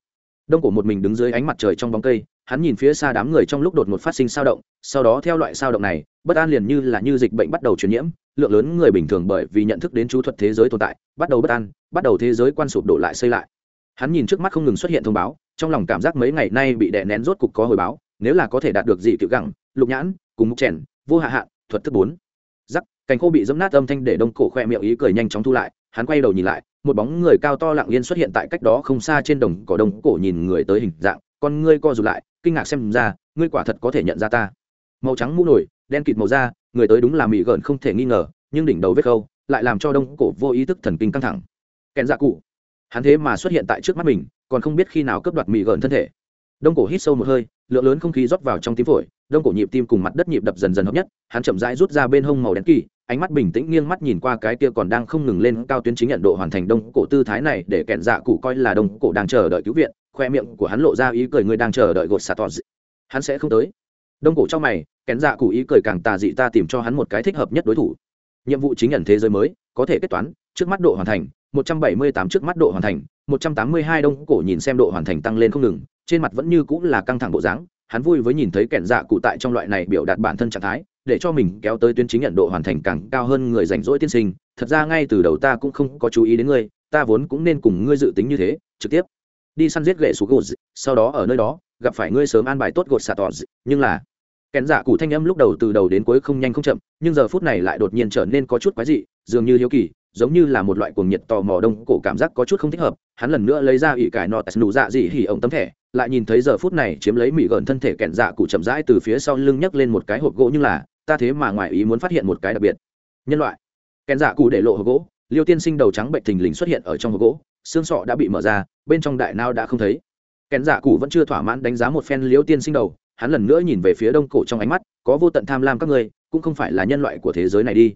đông cổ một mình đứng dưới ánh mặt trời trong bóng cây, hắn nhìn phía xa đám người trong lúc đột ngột phát sinh sao động, sau đó theo loại sao động này, bất an liền như là như dịch bệnh bắt đầu truyền nhiễm, lượng lớn người bình thường bởi vì nhận thức đến chú thuật thế giới tồn tại, bắt đầu bất an, bắt đầu thế giới quan sụp đổ lại xây lại. Hắn nhìn trước mắt không ngừng xuất hiện thông báo, trong lòng cảm giác mấy ngày nay bị đè nén rốt cục có hồi báo, nếu là có thể đạt được dị cựu gẳng, lục nhãn, cùng mục trẻn vô hạ hạn, thuật thức bốn. Giắc cành khô bị dẫm nát âm thanh để đông cổ khoe miệng ý cười nhanh chóng thu lại, hắn quay đầu nhìn lại một bóng người cao to lặng yên xuất hiện tại cách đó không xa trên đồng cỏ đông cổ nhìn người tới hình dạng, con ngươi co rụt lại, kinh ngạc xem ra, ngươi quả thật có thể nhận ra ta. Màu trắng mũ nổi, đen kịt màu da, người tới đúng là mỹ gợn không thể nghi ngờ, nhưng đỉnh đầu vết khâu lại làm cho đông cổ vô ý thức thần kinh căng thẳng. Kèn dạ cụ. Hắn thế mà xuất hiện tại trước mắt mình, còn không biết khi nào cướp đoạt mỹ gợn thân thể. Đông cổ hít sâu một hơi, lượng lớn không khí rót vào trong tím phổi, đông cổ nhịp tim cùng mặt đất nhịp đập dần dần hợp nhất, hắn chậm rãi rút ra bên hông màu đen kỳ ánh mắt bình tĩnh nghiêng mắt nhìn qua cái kia còn đang không ngừng lên cao tuyến chính nhận độ hoàn thành đông cổ tư thái này để kẹn dạ cụ coi là đông cổ đang chờ đợi cứu viện, khoe miệng của hắn lộ ra ý cười người đang chờ đợi gột xà tỏ hắn sẽ không tới. Đông cổ trong mày, kẹn dạ cụ ý cười càng tà dị ta tìm cho hắn một cái thích hợp nhất đối thủ. Nhiệm vụ chính nhận thế giới mới, có thể kết toán, trước mắt độ hoàn thành 178 trước mắt độ hoàn thành 182 đông cổ nhìn xem độ hoàn thành tăng lên không ngừng, trên mặt vẫn như cũng là căng thẳng bộ dáng. Hắn vui với nhìn thấy kẹn dạ cụ tại trong loại này biểu đạt bản thân trạng thái để cho mình kéo tới tuyến chính nhận độ hoàn thành càng cao hơn người rảnh rỗi tiên sinh. Thật ra ngay từ đầu ta cũng không có chú ý đến ngươi, ta vốn cũng nên cùng ngươi dự tính như thế, trực tiếp. Đi săn giết gậy xuống gột sau đó ở nơi đó, gặp phải ngươi sớm an bài tốt gột xạ tỏ nhưng là kẻn dạ cụ thanh âm lúc đầu từ đầu đến cuối không nhanh không chậm, nhưng giờ phút này lại đột nhiên trở nên có chút quái dị, dường như hiếu kỳ, giống như là một loại cuồng nhiệt tò mò đông cổ cảm giác có chút không thích hợp. Hắn lần nữa lấy ra ỷ cải nọ nụ dạ dị hỉ ổng tấm thẻ, lại nhìn thấy giờ phút này chiếm lấy mỹ gần thân thể kẹn dạ cụ chậm rãi từ phía sau lưng nhấc lên một cái hộp gỗ, nhưng là ta thế mà ngoài ý muốn phát hiện một cái đặc biệt. Nhân loại. Kèn giả cụ để lộ hộp gỗ, liêu tiên sinh đầu trắng bệnh thình lình xuất hiện ở trong hộp gỗ, xương sọ đã bị mở ra, bên trong đại nao đã không thấy. Kèn giả cụ vẫn chưa thỏa mãn đánh giá một phen liêu tiên sinh đầu, hắn lần nữa nhìn về phía đông cổ trong ánh mắt, có vô tận tham lam các ngươi cũng không phải là nhân loại của thế giới này đi.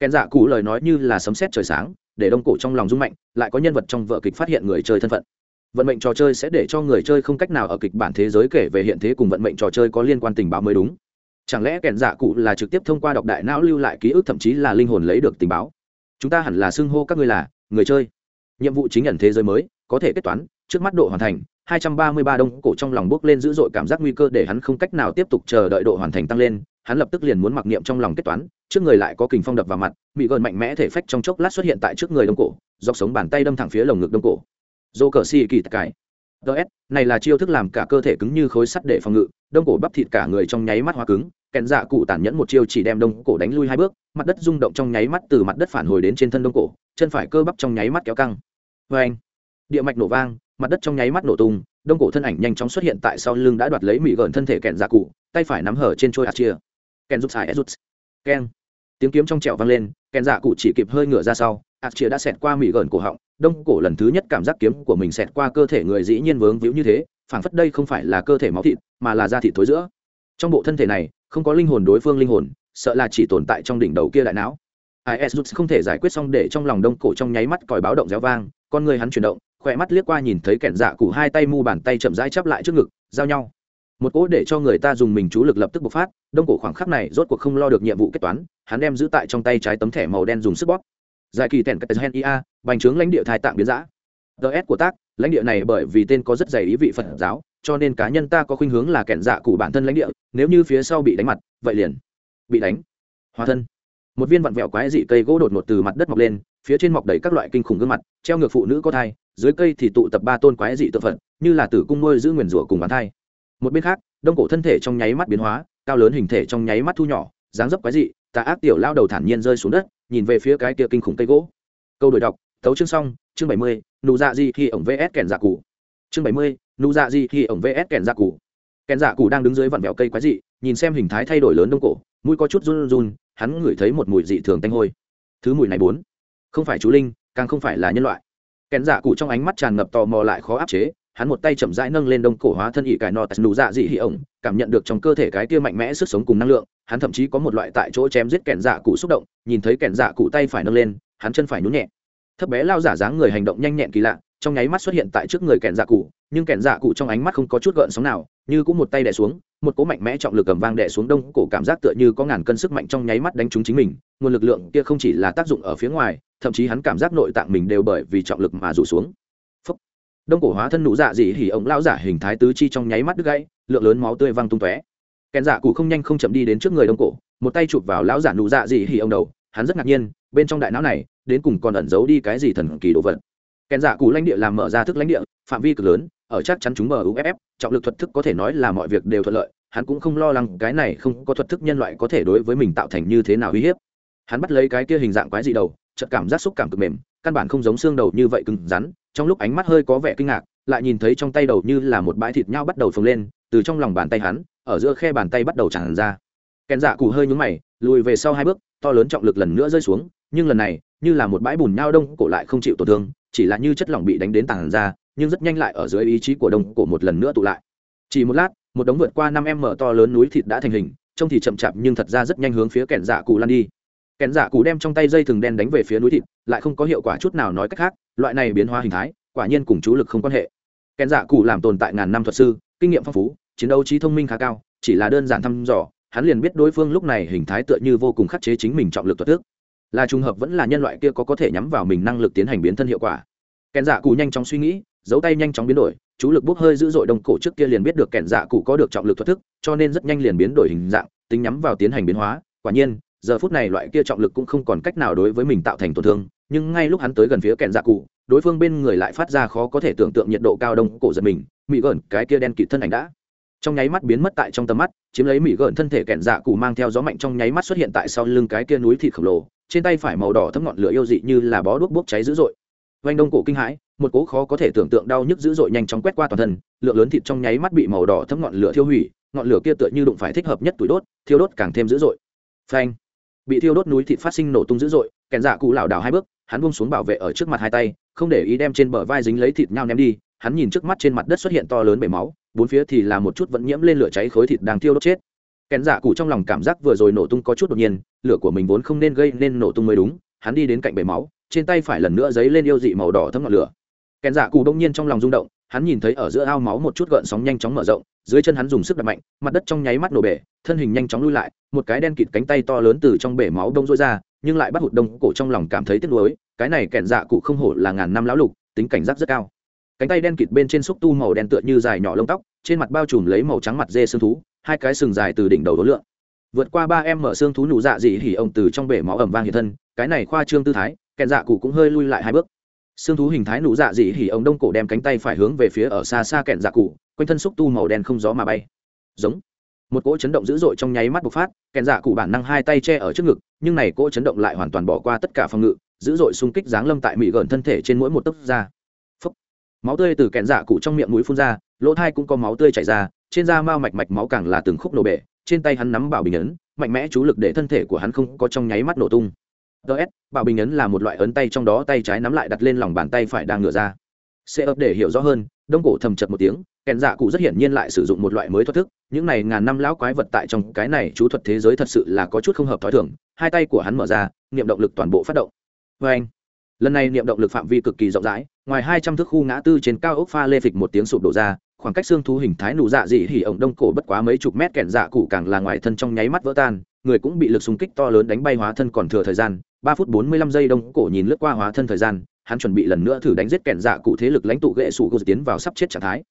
Kèn giả cụ lời nói như là sấm sét trời sáng, để đông cổ trong lòng rung mạnh, lại có nhân vật trong vợ kịch phát hiện người chơi thân phận. Vận mệnh trò chơi sẽ để cho người chơi không cách nào ở kịch bản thế giới kể về hiện thế cùng vận mệnh trò chơi có liên quan tình báo mới đúng chẳng lẽ kẻn dạ cụ là trực tiếp thông qua đọc đại não lưu lại ký ức, thậm chí là linh hồn lấy được tình báo? Chúng ta hẳn là xưng hô các ngươi là người chơi. Nhiệm vụ chính nhận thế giới mới, có thể kết toán, trước mắt độ hoàn thành 233 đông cổ trong lòng bước lên dữ dội cảm giác nguy cơ để hắn không cách nào tiếp tục chờ đợi độ hoàn thành tăng lên, hắn lập tức liền muốn mặc niệm trong lòng kết toán, trước người lại có kình phong đập vào mặt bị gợn mạnh mẽ thể phách trong chốc lát xuất hiện tại trước người đông cổ, dọc sống bàn tay đâm thẳng phía lồng ngực đông cổ. Dô cờ xì kỳ cải. Ts này là chiêu thức làm cả cơ thể cứng như khối sắt để phòng ngự, đông cổ bắp thịt cả người trong nháy mắt hóa cứng kẹn dạ cụ tàn nhẫn một chiêu chỉ đem đông cổ đánh lui hai bước, mặt đất rung động trong nháy mắt từ mặt đất phản hồi đến trên thân đông cổ, chân phải cơ bắp trong nháy mắt kéo căng. Vê anh địa mạch nổ vang, mặt đất trong nháy mắt nổ tung, đông cổ thân ảnh nhanh chóng xuất hiện tại sau lưng đã đoạt lấy mỹ gợn thân thể kẹn dạ cụ, tay phải nắm hở trên trôi hạt chia. Kèn rút xài, rút keng! Tiếng kiếm trong trẹo vang lên, kèn dạ cụ chỉ kịp hơi ngửa ra sau, hạt chia đã xẹt qua mỹ gợn cổ họng, đông cổ lần thứ nhất cảm giác kiếm của mình xẹt qua cơ thể người dĩ nhiên vướng víu như thế, phảng phất đây không phải là cơ thể máu thịt, mà là da thịt thối giữa. Trong bộ thân thể này không có linh hồn đối phương linh hồn, sợ là chỉ tồn tại trong đỉnh đầu kia đại não. Is rút không thể giải quyết xong để trong lòng đông cổ trong nháy mắt còi báo động réo vang, con người hắn chuyển động, khỏe mắt liếc qua nhìn thấy kẻn dạ cụ hai tay mu bàn tay chậm rãi chắp lại trước ngực, giao nhau. Một cỗ để cho người ta dùng mình chú lực lập tức bộc phát, đông cổ khoảng khắc này rốt cuộc không lo được nhiệm vụ kết toán, hắn đem giữ tại trong tay trái tấm thẻ màu đen dùng sức bóp. Giải kỳ tèn cắt hen ia bành trướng lãnh địa thai tạng biến giã ts của tác, lãnh địa này bởi vì tên có rất dày ý vị phật giáo cho nên cá nhân ta có khuynh hướng là kẻn dạ cụ bản thân lãnh địa, nếu như phía sau bị đánh mặt, vậy liền bị đánh. Hóa thân. Một viên vặn vẹo quái dị cây gỗ đột ngột từ mặt đất mọc lên, phía trên mọc đầy các loại kinh khủng gương mặt, treo ngược phụ nữ có thai, dưới cây thì tụ tập ba tôn quái dị tự phận như là tử cung nuôi giữ nguyền rủa cùng bán thai. Một bên khác, đông cổ thân thể trong nháy mắt biến hóa, cao lớn hình thể trong nháy mắt thu nhỏ, dáng dấp quái dị, tà ác tiểu lao đầu thản nhiên rơi xuống đất, nhìn về phía cái kia kinh khủng cây gỗ. Câu đổi đọc tấu chương xong, chương bảy mươi, nụ dạ di khi ổng vs kèn dạ cụ. Chương bảy mươi nụ dạ gì khi ổng vs kèn dạ cụ kèn dạ cụ đang đứng dưới vặn vẹo cây quái dị, nhìn xem hình thái thay đổi lớn đông cổ, mũi có chút run run, hắn ngửi thấy một mùi dị thường tanh hôi. Thứ mùi này bốn, không phải chú linh, càng không phải là nhân loại. Kèn dạ cụ trong ánh mắt tràn ngập tò mò lại khó áp chế, hắn một tay chậm rãi nâng lên đông cổ hóa thân ỉ cải nọ tạt nụ dạ dị hỉ ổng, cảm nhận được trong cơ thể cái kia mạnh mẽ sức sống cùng năng lượng, hắn thậm chí có một loại tại chỗ chém giết kẹn dạ cụ xúc động, nhìn thấy kẹn dạ cụ tay phải nâng lên, hắn chân phải nhún nhẹ. Thấp bé lao giả dáng người hành động nhanh nhẹn kỳ lạ, trong nháy mắt xuất hiện tại trước người kẹn dạ cụ nhưng kẹn dạ cụ trong ánh mắt không có chút gợn sóng nào, như cũng một tay đẻ xuống, một cỗ mạnh mẽ trọng lực cầm vang đẻ xuống đông cổ cảm giác tựa như có ngàn cân sức mạnh trong nháy mắt đánh trúng chính mình, nguồn lực lượng kia không chỉ là tác dụng ở phía ngoài, thậm chí hắn cảm giác nội tạng mình đều bởi vì trọng lực mà rủ xuống. Đông cổ hóa thân nụ dạ dị hỉ ống lao giả hình thái tứ chi trong nháy mắt đứt gãy, lượng lớn máu tươi văng tung tóe. Kẹn dạ cụ không nhanh không chậm đi đến trước người đông cổ, một tay chụp vào lão giả nụ dạ dị hỉ ông đầu, hắn rất ngạc nhiên, bên trong đại não này, đến cùng còn ẩn giấu đi cái gì thần kỳ đồ vật. Kèn dạ cụ lãnh địa làm mở ra thức lãnh địa, phạm vi cực lớn ở chắc chắn chúng muff trọng lực thuật thức có thể nói là mọi việc đều thuận lợi, hắn cũng không lo lắng cái này không có thuật thức nhân loại có thể đối với mình tạo thành như thế nào uy hiếp. Hắn bắt lấy cái kia hình dạng quái dị đầu, chợt cảm giác xúc cảm cực mềm, căn bản không giống xương đầu như vậy cứng rắn, trong lúc ánh mắt hơi có vẻ kinh ngạc, lại nhìn thấy trong tay đầu như là một bãi thịt nhau bắt đầu phồng lên, từ trong lòng bàn tay hắn, ở giữa khe bàn tay bắt đầu tràn ra. Kèn dạ cụ hơi nhướng mày, lùi về sau hai bước, to lớn trọng lực lần nữa rơi xuống, nhưng lần này, như là một bãi bùn nhau đông, cổ lại không chịu tổn thương, chỉ là như chất lỏng bị đánh đến tàn ra nhưng rất nhanh lại ở dưới ý chí của đông cổ một lần nữa tụ lại. Chỉ một lát, một đống vượt qua năm em mở to lớn núi thịt đã thành hình, trông thì chậm chạp nhưng thật ra rất nhanh hướng phía kẻn dạ cụ lan đi. Kẻn dạ cụ đem trong tay dây thừng đen đánh về phía núi thịt, lại không có hiệu quả chút nào nói cách khác, loại này biến hóa hình thái, quả nhiên cùng chú lực không quan hệ. Kẻn dạ cụ làm tồn tại ngàn năm thuật sư, kinh nghiệm phong phú, chiến đấu trí thông minh khá cao, chỉ là đơn giản thăm dò, hắn liền biết đối phương lúc này hình thái tựa như vô cùng khắc chế chính mình trọng lực thuật tước là trùng hợp vẫn là nhân loại kia có có thể nhắm vào mình năng lực tiến hành biến thân hiệu quả. Kèn dạ cụ nhanh chóng suy nghĩ dấu tay nhanh chóng biến đổi, chú lực bốc hơi dữ dội đông cổ trước kia liền biết được kẻn dạ cụ có được trọng lực thoát thức, cho nên rất nhanh liền biến đổi hình dạng, tính nhắm vào tiến hành biến hóa. Quả nhiên, giờ phút này loại kia trọng lực cũng không còn cách nào đối với mình tạo thành tổn thương, nhưng ngay lúc hắn tới gần phía kẻn dạ cụ, đối phương bên người lại phát ra khó có thể tưởng tượng nhiệt độ cao đông cổ giật mình mỹ gợn, cái kia đen kịt thân ảnh đã trong nháy mắt biến mất tại trong tầm mắt, chiếm lấy mỹ gợn thân thể kẹn dạ cụ mang theo gió mạnh trong nháy mắt xuất hiện tại sau lưng cái kia núi thịt khổng lồ, trên tay phải màu đỏ thấm ngọn lửa yêu dị như là bó đuốc bốc cháy dữ dội. Vanh đông cổ kinh hãi một cố khó có thể tưởng tượng đau nhức dữ dội nhanh chóng quét qua toàn thân, lượng lớn thịt trong nháy mắt bị màu đỏ thấm ngọn lửa thiêu hủy, ngọn lửa kia tựa như đụng phải thích hợp nhất tuổi đốt, thiêu đốt càng thêm dữ dội. Phanh! Bị thiêu đốt núi thịt phát sinh nổ tung dữ dội, kèn dạ cụ lảo đảo hai bước, hắn buông xuống bảo vệ ở trước mặt hai tay, không để ý đem trên bờ vai dính lấy thịt nhau ném đi, hắn nhìn trước mắt trên mặt đất xuất hiện to lớn bể máu, bốn phía thì là một chút vẫn nhiễm lên lửa cháy khối thịt đang thiêu đốt chết. Kèn dạ cụ trong lòng cảm giác vừa rồi nổ tung có chút đột nhiên, lửa của mình vốn không nên gây nên nổ tung mới đúng, hắn đi đến cạnh bể máu, trên tay phải lần nữa giấy lên yêu dị màu đỏ thấm ngọn lửa kèn dạ cụ đông nhiên trong lòng rung động, hắn nhìn thấy ở giữa ao máu một chút gợn sóng nhanh chóng mở rộng, dưới chân hắn dùng sức đập mạnh, mặt đất trong nháy mắt nổ bể, thân hình nhanh chóng lui lại, một cái đen kịt cánh tay to lớn từ trong bể máu đông rối ra, nhưng lại bắt hụt đông cổ trong lòng cảm thấy tiếc nuối, cái này kèn dạ cụ không hổ là ngàn năm lão lục, tính cảnh giác rất cao. Cánh tay đen kịt bên trên xúc tu màu đen tựa như dài nhỏ lông tóc, trên mặt bao trùm lấy màu trắng mặt dê xương thú, hai cái sừng dài từ đỉnh đầu đối lượng vượt qua ba em mở xương thú nụ dạ dị hỉ ông từ trong bể máu ẩm vang hiện thân, cái này khoa trương tư thái, kèn dạ cụ cũng hơi lui lại hai bước xương thú hình thái nụ dạ dị hỉ ống đông cổ đem cánh tay phải hướng về phía ở xa xa kẹn dạ cụ, quanh thân xúc tu màu đen không gió mà bay. Giống. Một cỗ chấn động dữ dội trong nháy mắt bộc phát, kẹn dạ cụ bản năng hai tay che ở trước ngực, nhưng này cỗ chấn động lại hoàn toàn bỏ qua tất cả phòng ngự, dữ dội xung kích giáng lâm tại mỹ gợn thân thể trên mỗi một tấc da. Phốc. máu tươi từ kẹn dạ cụ trong miệng mũi phun ra, lỗ thai cũng có máu tươi chảy ra, trên da mao mạch mạch máu càng là từng khúc nổ bể, trên tay hắn nắm bảo bình ấn, mạnh mẽ chú lực để thân thể của hắn không có trong nháy mắt nổ tung ts bảo bình ấn là một loại ấn tay trong đó tay trái nắm lại đặt lên lòng bàn tay phải đang ngửa ra. Sẽ ấp để hiểu rõ hơn, đông cổ thầm chật một tiếng, kèn dạ cụ rất hiển nhiên lại sử dụng một loại mới thoát thức, những này ngàn năm lão quái vật tại trong cái này chú thuật thế giới thật sự là có chút không hợp t h ó i thưởng hai tay của hắn mở ra, niệm động lực toàn bộ phát động. Vê anh, lần này niệm động lực phạm vi cực kỳ rộng rãi, ngoài hai trăm thước khu ngã tư trên cao ốc pha lê phịch một tiếng sụp đổ ra, khoảng cách xương thú hình thái nụ dạ dị hỉ ổng đông cổ bất quá mấy chục mét kẹn dạ cụ càng là ngoài thân trong nháy mắt vỡ tan người cũng bị lực xung kích to lớn đánh bay hóa thân còn thừa thời gian. Ba phút bốn mươi lăm giây đông cổ nhìn lướt qua hóa thân thời gian, hắn chuẩn bị lần nữa thử đánh giết kẹn dạ cụ thế lực lãnh tụ ghệ sủ gô tiến vào sắp chết trạng thái.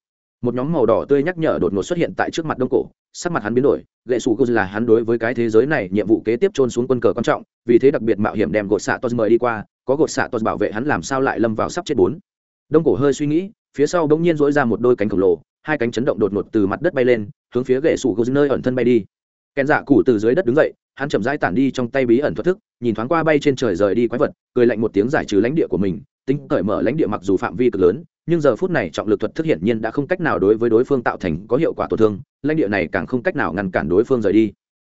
Một nhóm màu đỏ tươi nhắc nhở đột ngột xuất hiện tại trước mặt đông cổ, sắc mặt hắn biến đổi. Ghệ sủ gô là hắn đối với cái thế giới này nhiệm vụ kế tiếp trôn xuống quân cờ quan trọng, vì thế đặc biệt mạo hiểm đem gột xạ tos mời đi qua, có gột xạ tos bảo vệ hắn làm sao lại lâm vào sắp chết bốn. Đông cổ hơi suy nghĩ, phía sau bỗng nhiên dỗi ra một đôi cánh khổng lồ, hai cánh chấn động đột ngột từ mặt đất bay lên, hướng phía ghệ sủ gô nơi ẩn thân bay đi kèn dạ cụ từ dưới đất đứng dậy, hắn chậm rãi tản đi trong tay bí ẩn thoát thức, nhìn thoáng qua bay trên trời rời đi quái vật, cười lạnh một tiếng giải trừ lãnh địa của mình, tính cởi mở lãnh địa mặc dù phạm vi cực lớn, nhưng giờ phút này trọng lực thuật thức hiển nhiên đã không cách nào đối với đối phương tạo thành có hiệu quả tổn thương, lãnh địa này càng không cách nào ngăn cản đối phương rời đi.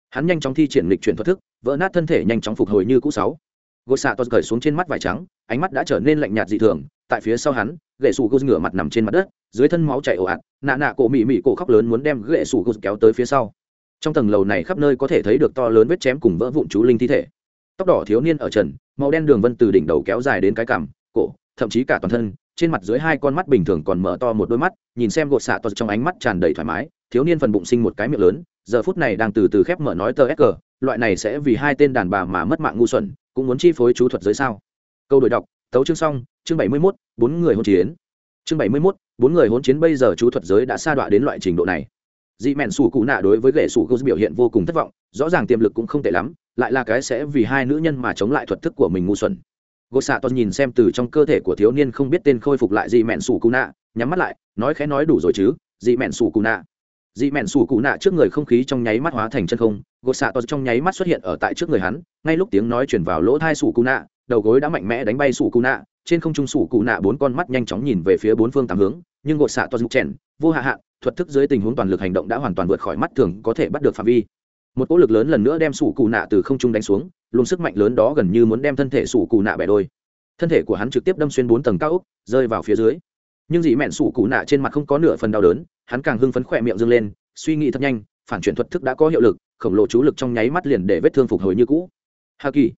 Hắn nhanh chóng thi triển lịch chuyển thuật thức, vỡ nát thân thể nhanh chóng phục hồi như cũ sáu. Gột xạ toàn cởi xuống trên mắt vải trắng, ánh mắt đã trở nên lạnh nhạt dị thường, tại phía sau hắn, gậy sủ gô ngửa mặt nằm trên mặt đất, dưới thân máu chảy ồ ạt, nạ nạ cổ mị mị cổ khóc lớn muốn đem gậy sủ gô kéo tới phía sau trong tầng lầu này khắp nơi có thể thấy được to lớn vết chém cùng vỡ vụn chú linh thi thể. Tóc đỏ thiếu niên ở trần, màu đen đường vân từ đỉnh đầu kéo dài đến cái cằm, cổ, thậm chí cả toàn thân, trên mặt dưới hai con mắt bình thường còn mở to một đôi mắt, nhìn xem gột xạ to trong ánh mắt tràn đầy thoải mái, thiếu niên phần bụng sinh một cái miệng lớn, giờ phút này đang từ từ khép mở nói tờ sg loại này sẽ vì hai tên đàn bà mà mất mạng ngu xuẩn, cũng muốn chi phối chú thuật giới sao? Câu đổi đọc, tấu chương xong, chương bảy mươi mốt, bốn người hôn chiến. Chương bảy mươi mốt, bốn người hỗn chiến bây giờ chú thuật giới đã sa đọa đến loại trình độ này dị mẹn sủ cụ nạ đối với ghệ sủ gô biểu hiện vô cùng thất vọng, rõ ràng tiềm lực cũng không tệ lắm, lại là cái sẽ vì hai nữ nhân mà chống lại thuật thức của mình ngu xuẩn. Gô xạ toàn nhìn xem từ trong cơ thể của thiếu niên không biết tên khôi phục lại dị mẹn sủ cụ nạ, nhắm mắt lại, nói khẽ nói đủ rồi chứ, dị mẹn sủ cụ nạ. Dị mẹn sủ cụ nạ trước người không khí trong nháy mắt hóa thành chân không, gô xạ toàn trong nháy mắt xuất hiện ở tại trước người hắn, ngay lúc tiếng nói chuyển vào lỗ thai sủ cụ nạ, đầu gối đã mạnh mẽ đánh bay sủ cụ nạ, trên không trung sủ cụ nạ bốn con mắt nhanh chóng nhìn về phía bốn phương tám hướng, nhưng gột xạ toàn mục chèn vô hạ hạn, thuật thức dưới tình huống toàn lực hành động đã hoàn toàn vượt khỏi mắt thường có thể bắt được phạm vi. Một cỗ lực lớn lần nữa đem sủ cụ nạ từ không trung đánh xuống luôn sức mạnh lớn đó gần như muốn đem thân thể sủ cụ nạ bẻ đôi. Thân thể của hắn trực tiếp đâm xuyên bốn tầng cao ốc, rơi vào phía dưới. Nhưng dị mẹn sủ cụ nạ trên mặt không có nửa phần đau đớn, hắn càng hưng phấn khỏe miệng dâng lên, suy nghĩ thật nhanh, phản chuyển thuật thức đã có hiệu lực, khổng lồ chú lực trong nháy mắt liền để vết thương phục hồi như cũ. Hà kỳ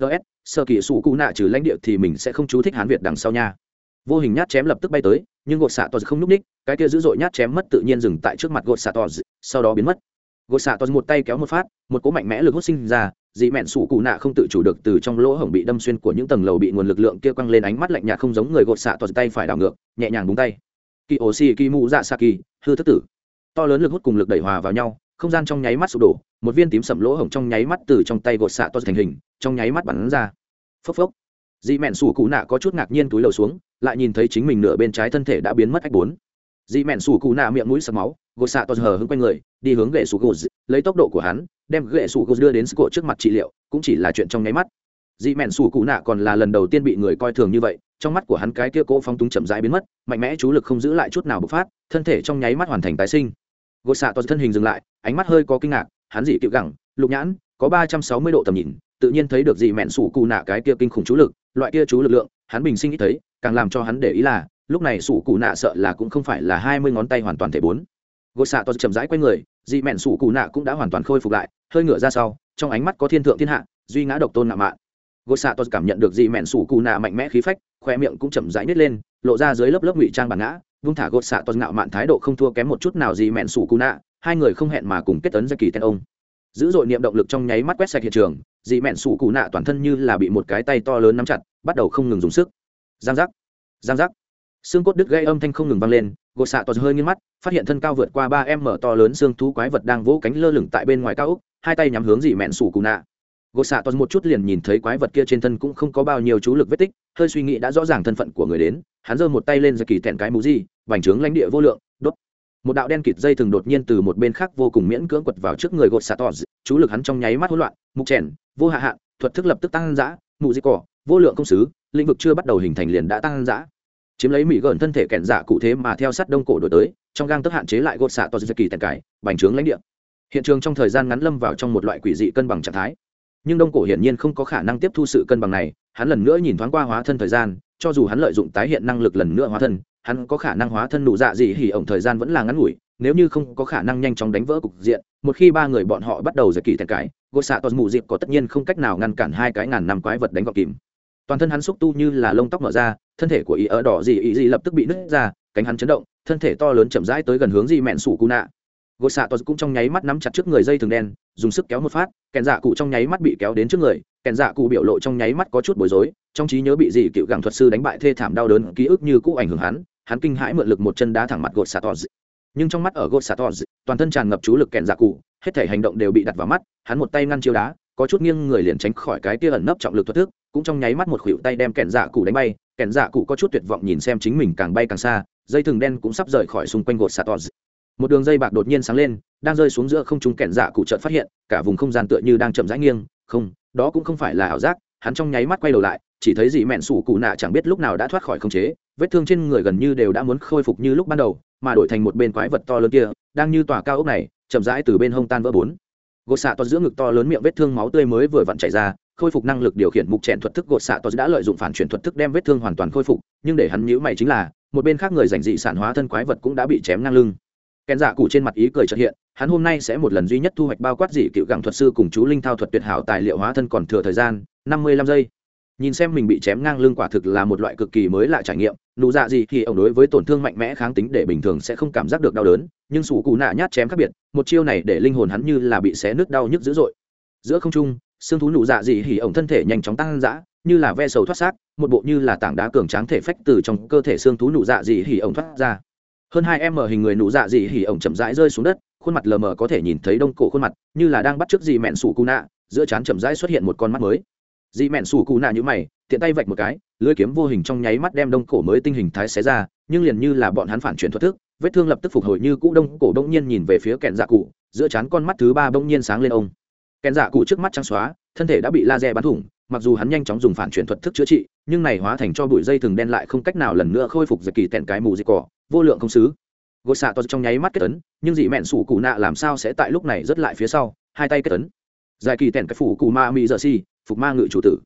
ts sơ kỳ sủ cụ nạ trừ lãnh địa thì mình sẽ không chú thích hán việt đằng sau nha. Vô hình nhát chém lập tức bay tới nhưng gột xạ tos không núp ních, cái kia dữ dội nhát chém mất tự nhiên dừng tại trước mặt gột xạ tos sau đó biến mất. Gột xạ tos một tay kéo một phát, một cỗ mạnh mẽ lực hút sinh ra, dị mẹn sủ cụ nạ không tự chủ được từ trong lỗ hổng bị đâm xuyên của những tầng lầu bị nguồn lực lượng kia quăng lên ánh mắt lạnh nhạt không giống người gột xạ tos tay phải đảo ngược, nhẹ nhàng búng tay. Kỳ ổ xì kỳ mụ dạ xạ kỳ hư thất tử. To lớn lực hút cùng lực đẩy hòa vào nhau, không gian trong nháy mắt sụp đổ, một viên tím sầm lỗ hổng trong nháy mắt từ trong tay gột xạ tos thành hình, trong nháy mắt bắn ra. Phốc phốc. Dị mẹn sủ cụ nạ có chút ngạc nhiên túi lầu xuống lại nhìn thấy chính mình nửa bên trái thân thể đã biến mất ách bốn. Dị mẹn sủ cụ nạ miệng mũi sặc máu, gột xạ tos hờ hưng quanh người, đi hướng gậy sủ gột lấy tốc độ của hắn, đem gậy sủ gột đưa đến sco trước mặt trị liệu, cũng chỉ là chuyện trong nháy mắt. Dị mẹn sủ cụ nạ còn là lần đầu tiên bị người coi thường như vậy, trong mắt của hắn cái kia cỗ phong túng chậm rãi biến mất, mạnh mẽ chú lực không giữ lại chút nào bộc phát, thân thể trong nháy mắt hoàn thành tái sinh. Gột xạ tos thân hình dừng lại, ánh mắt hơi có kinh ngạc, hắn dị cựu gẳng, lục nhãn, có ba trăm sáu mươi độ tầm nhìn, tự nhiên thấy được dị mẹn sủ cụ nạ cái kia kinh khủng chú lực, loại kia chú lực lượng, hắn bình sinh ít thấy càng làm cho hắn để ý là, lúc này sủ cụ nạ sợ là cũng không phải là hai mươi ngón tay hoàn toàn thể bốn. Gột xạ to chậm rãi q u a y người, dị mẹn sủ cụ nạ cũng đã hoàn toàn khôi phục lại, hơi ngửa ra sau, trong ánh mắt có thiên thượng thiên hạ, duy ngã độc tôn ngạo mạn. Gột xạ to cảm nhận được dị mẹn sủ cụ nạ mạnh mẽ khí phách khoe miệng cũng chậm rãi nít lên, lộ ra dưới lớp lớp ngụy trang bản ngã, vung thả gột xạ to ngạo mạn thái độ không thua kém một chút nào dị mẹn sủ cụ nạ, hai người không hẹn mà cùng kết tấn ra kỳ tên ông. Dữ dội niệm động lực trong nháy mắt quét sạch hiện trường, dị mẹn sủ cụ nạ toàn thân như là bị một cái tay to lớn nắm chặt, bắt đầu không ngừng dùng sức giang giác. Giang giác. Xương cốt đứt gây âm thanh không ngừng vang lên gột xạ to hơi nghiêng mắt, phát hiện thân cao vượt qua ba em mở to lớn xương thú quái vật đang vỗ cánh lơ lửng tại bên ngoài cao úc, hai tay nhắm hướng dị mẹn sủ cù nạ. Gột xạ to một chút liền nhìn thấy quái vật kia trên thân cũng không có bao nhiêu chú lực vết tích, hơi suy nghĩ đã rõ ràng thân phận của người đến, hắn giơ một tay lên ra kỳ thẹn cái mũ gì, vành trướng lãnh địa vô lượng, đốt. Một đạo đen kịt dây thường đột nhiên từ một bên khác vô cùng miễn cưỡng quật vào trước người gột xạ to, chú lực hắn trong nháy mắt hỗn loạn, mục chèn, vô hạ hạn thuật thức lập tức tăng giã mụ di cỏ, vô lượng công sứ lĩnh vực chưa bắt đầu hình thành liền đã tăng dã. Chiếm lấy mỹ gần thân thể kẹn dạ cụ thế mà theo sát đông cổ đổi tới, trong gang tức hạn chế lại gột xạ to kỳ tèn cải bành trướng lãnh địa. Hiện trường trong thời gian ngắn lâm vào trong một loại quỷ dị cân bằng trạng thái. Nhưng đông cổ hiển nhiên không có khả năng tiếp thu sự cân bằng này, hắn lần nữa nhìn thoáng qua hóa thân thời gian, cho dù hắn lợi dụng tái hiện năng lực lần nữa hóa thân, hắn có khả năng hóa thân nụ dạ gì hỉ ổng thời gian vẫn là ngắn ngủi, nếu như không có khả năng nhanh chóng đánh vỡ cục diện, một khi ba người bọn họ bắt đầu giật kỳ tèn cải gột xạ to mù dịp có tất nhiên không cách nào ngăn cản hai cái ngàn năm quái vật đánh gọn kìm toàn thân hắn xúc tu như là lông tóc mở ra, thân thể của ý ở đỏ gì ý gì lập tức bị nứt ra, cánh hắn chấn động, thân thể to lớn chậm rãi tới gần hướng gì mẹn sủ cụ nạ. Gột xạ tos cũng trong nháy mắt nắm chặt trước người dây thường đen, dùng sức kéo một phát, kèn dạ cụ trong nháy mắt bị kéo đến trước người, kèn dạ cụ biểu lộ trong nháy mắt có chút bối rối, trong trí nhớ bị dị cựu gặng thuật sư đánh bại thê thảm đau đớn, ký ức như cũ ảnh hưởng hắn hắn kinh hãi mượn lực một chân đá thẳng mặt gột xạ tos nhưng trong mắt ở gột xạ tos toàn thân tràn ngập chú lực kèn dạ cụ, hết thể hành động đều bị đặt vào mắt, hắn một tay ngăn chiêu đá, có chút nghiêng người liền tránh khỏi cái tia ẩn nấp trọng lực thoát thức cũng trong nháy mắt một khuỷu tay đem kẹn dạ cụ đánh bay kẹn dạ cụ có chút tuyệt vọng nhìn xem chính mình càng bay càng xa, dây thừng đen cũng sắp rời khỏi xung quanh gột xạ tọt. Một đường dây bạc đột nhiên sáng lên, đang rơi xuống giữa không trung kẹn dạ cụ chợt phát hiện, cả vùng không gian tựa như đang chậm rãi nghiêng, không, đó cũng không phải là ảo giác, hắn trong nháy mắt quay đầu lại, chỉ thấy dị mẹn sủ cụ nạ chẳng biết lúc nào đã thoát khỏi khống chế, vết thương trên người gần như đều đã muốn khôi phục như lúc ban đầu, mà đổi thành một bên quái vật to lớn kia, đang như tòa cao ốc này, chậm rãi từ bên hông tan vỡ bốn. Gột xạ to giữa ngực to lớn miệng vết thương máu tươi mới vừa vặn chảy ra khôi phục năng lực điều khiển mục trẻn thuật thức gột xạ tos đã lợi dụng phản chuyển thuật thức đem vết thương hoàn toàn khôi phục, nhưng để hắn nhữ mày chính là, một bên khác người giành dị sản hóa thân quái vật cũng đã bị chém ngang lưng. Kèn dạ cụ trên mặt ý cười trật hiện, hắn hôm nay sẽ một lần duy nhất thu hoạch bao quát dị cựu gặng thuật sư cùng chú linh thao thuật tuyệt hảo tài liệu hóa thân còn thừa thời gian, năm mươi lăm giây. Nhìn xem mình bị chém ngang lưng quả thực là một loại cực kỳ mới lạ trải nghiệm, nụ dạ gì thì ông đối với tổn thương mạnh mẽ kháng tính để bình thường sẽ không cảm giác được đau đớn, nhưng sủ cụ nạ nhát chém khác biệt, một chiêu này để linh hồn hắn như là bị xé nước đau nhức dữ dội. Giữa không trung xương thú nụ dạ dị hỉ ổng thân thể nhanh chóng tăng dã, như là ve sầu thoát xác, một bộ như là tảng đá cường tráng thể phách từ trong cơ thể xương thú nụ dạ dị hỉ ổng thoát ra. Hơn hai em mở hình người nụ dạ dị hỉ ổng chậm rãi rơi xuống đất, khuôn mặt lờ mờ có thể nhìn thấy đông cổ khuôn mặt, như là đang bắt trước dị mẹn sủ cù nạ, giữa trán chậm rãi xuất hiện một con mắt mới. Dị mẹn sủ cù nạ như mày, tiện tay vạch một cái, lưỡi kiếm vô hình trong nháy mắt đem đông cổ mới tinh hình thái xé ra, nhưng liền như là bọn hắn phản chuyển thoát thức, vết thương lập tức phục hồi như cũ, đông cổ đông nhiên nhìn về phía kẹn dạ cụ, giữa trán con mắt thứ ba bỗng nhiên sáng lên ông kèn dạ cụ trước mắt trắng xóa, thân thể đã bị laser bắn thủng, mặc dù hắn nhanh chóng dùng phản chuyển thuật thức chữa trị, nhưng này hóa thành cho bụi dây thừng đen lại không cách nào lần nữa khôi phục giật kỳ tẹn cái mù dịch cỏ, vô lượng không xứ. Gột xạ to trong nháy mắt kết tấn nhưng dị mẹn sủ cụ nạ làm sao sẽ tại lúc này rất lại phía sau, hai tay kết tấn dài kỳ tẹn cái phủ cụ ma mỹ dợ si phục ma ngự chủ tử.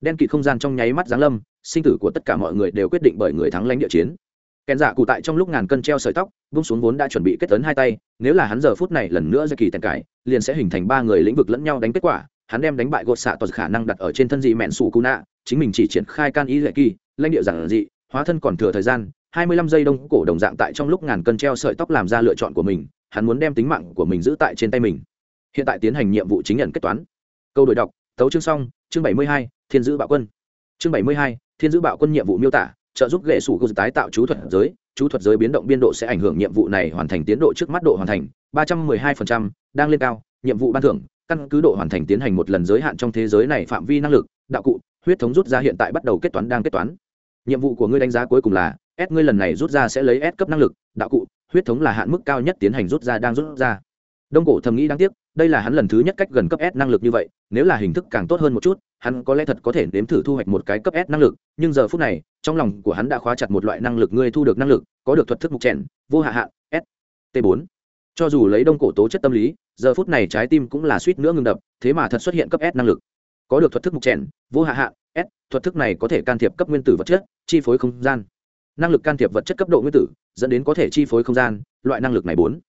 Đen kỳ không gian trong nháy mắt giáng lâm, sinh tử của tất cả mọi người đều quyết định bởi người thắng lãnh địa chiến kèn dạ cụ tại trong lúc ngàn cân treo sợi tóc bung xuống vốn đã chuẩn bị kết tấn hai tay, nếu là hắn giờ phút này lần nữa ra kỳ tèn cải, liền sẽ hình thành ba người lĩnh vực lẫn nhau đánh kết quả, hắn đem đánh bại gột xạ toàn khả năng đặt ở trên thân dị mẹn sủ cụ nạ, chính mình chỉ triển khai can ý lệ kỳ, lãnh địa giản dị, hóa thân còn thừa thời gian, hai mươi lăm giây đông cổ đồng dạng tại trong lúc ngàn cân treo sợi tóc làm ra lựa chọn của mình, hắn muốn đem tính mạng của mình giữ tại trên tay mình. Hiện tại tiến hành nhiệm vụ chính nhận kết toán. Câu đổi đọc, tấu chương xong, chương bảy mươi hai, thiên giữ bạo quân. Chương bảy mươi hai, thiên giữ bạo quân nhiệm vụ miêu tả trợ giúp ghệ sủ cơ tái tạo chú thuật giới. Chú thuật giới biến động biên độ sẽ ảnh hưởng nhiệm vụ này hoàn thành tiến độ trước mắt độ hoàn thành, ba trăm mười hai phần trăm, đang lên cao. Nhiệm vụ ban thưởng, căn cứ độ hoàn thành tiến hành một lần giới hạn trong thế giới này phạm vi năng lực, đạo cụ, huyết thống rút ra hiện tại bắt đầu kết toán đang kết toán. Nhiệm vụ của ngươi đánh giá cuối cùng là, s ngươi lần này rút ra sẽ lấy s cấp năng lực, đạo cụ, huyết thống là hạn mức cao nhất tiến hành rút ra đang rút ra. Đông cổ thầm nghĩ đáng tiếc đây là hắn lần thứ nhất cách gần cấp s năng lực như vậy, nếu là hình thức càng tốt hơn một chút, hắn có lẽ thật có thể nếm thử thu hoạch một cái cấp s năng lực, nhưng giờ phút này, trong lòng của hắn đã khóa chặt một loại năng lực ngươi thu được năng lực, có được thuật thức mục trẻn vô hạ hạn, s t 4 cho dù lấy đông cổ tố chất tâm lý, giờ phút này trái tim cũng là suýt nữa ngừng đập, thế mà thật xuất hiện cấp s năng lực. Có được thuật thức mục trẻn vô hạ hạn, s, thuật thức này có thể can thiệp cấp nguyên tử vật chất, chi phối không gian. Năng lực can thiệp vật chất cấp độ nguyên tử, dẫn đến có thể chi phối không gian, loại năng lực này bốn.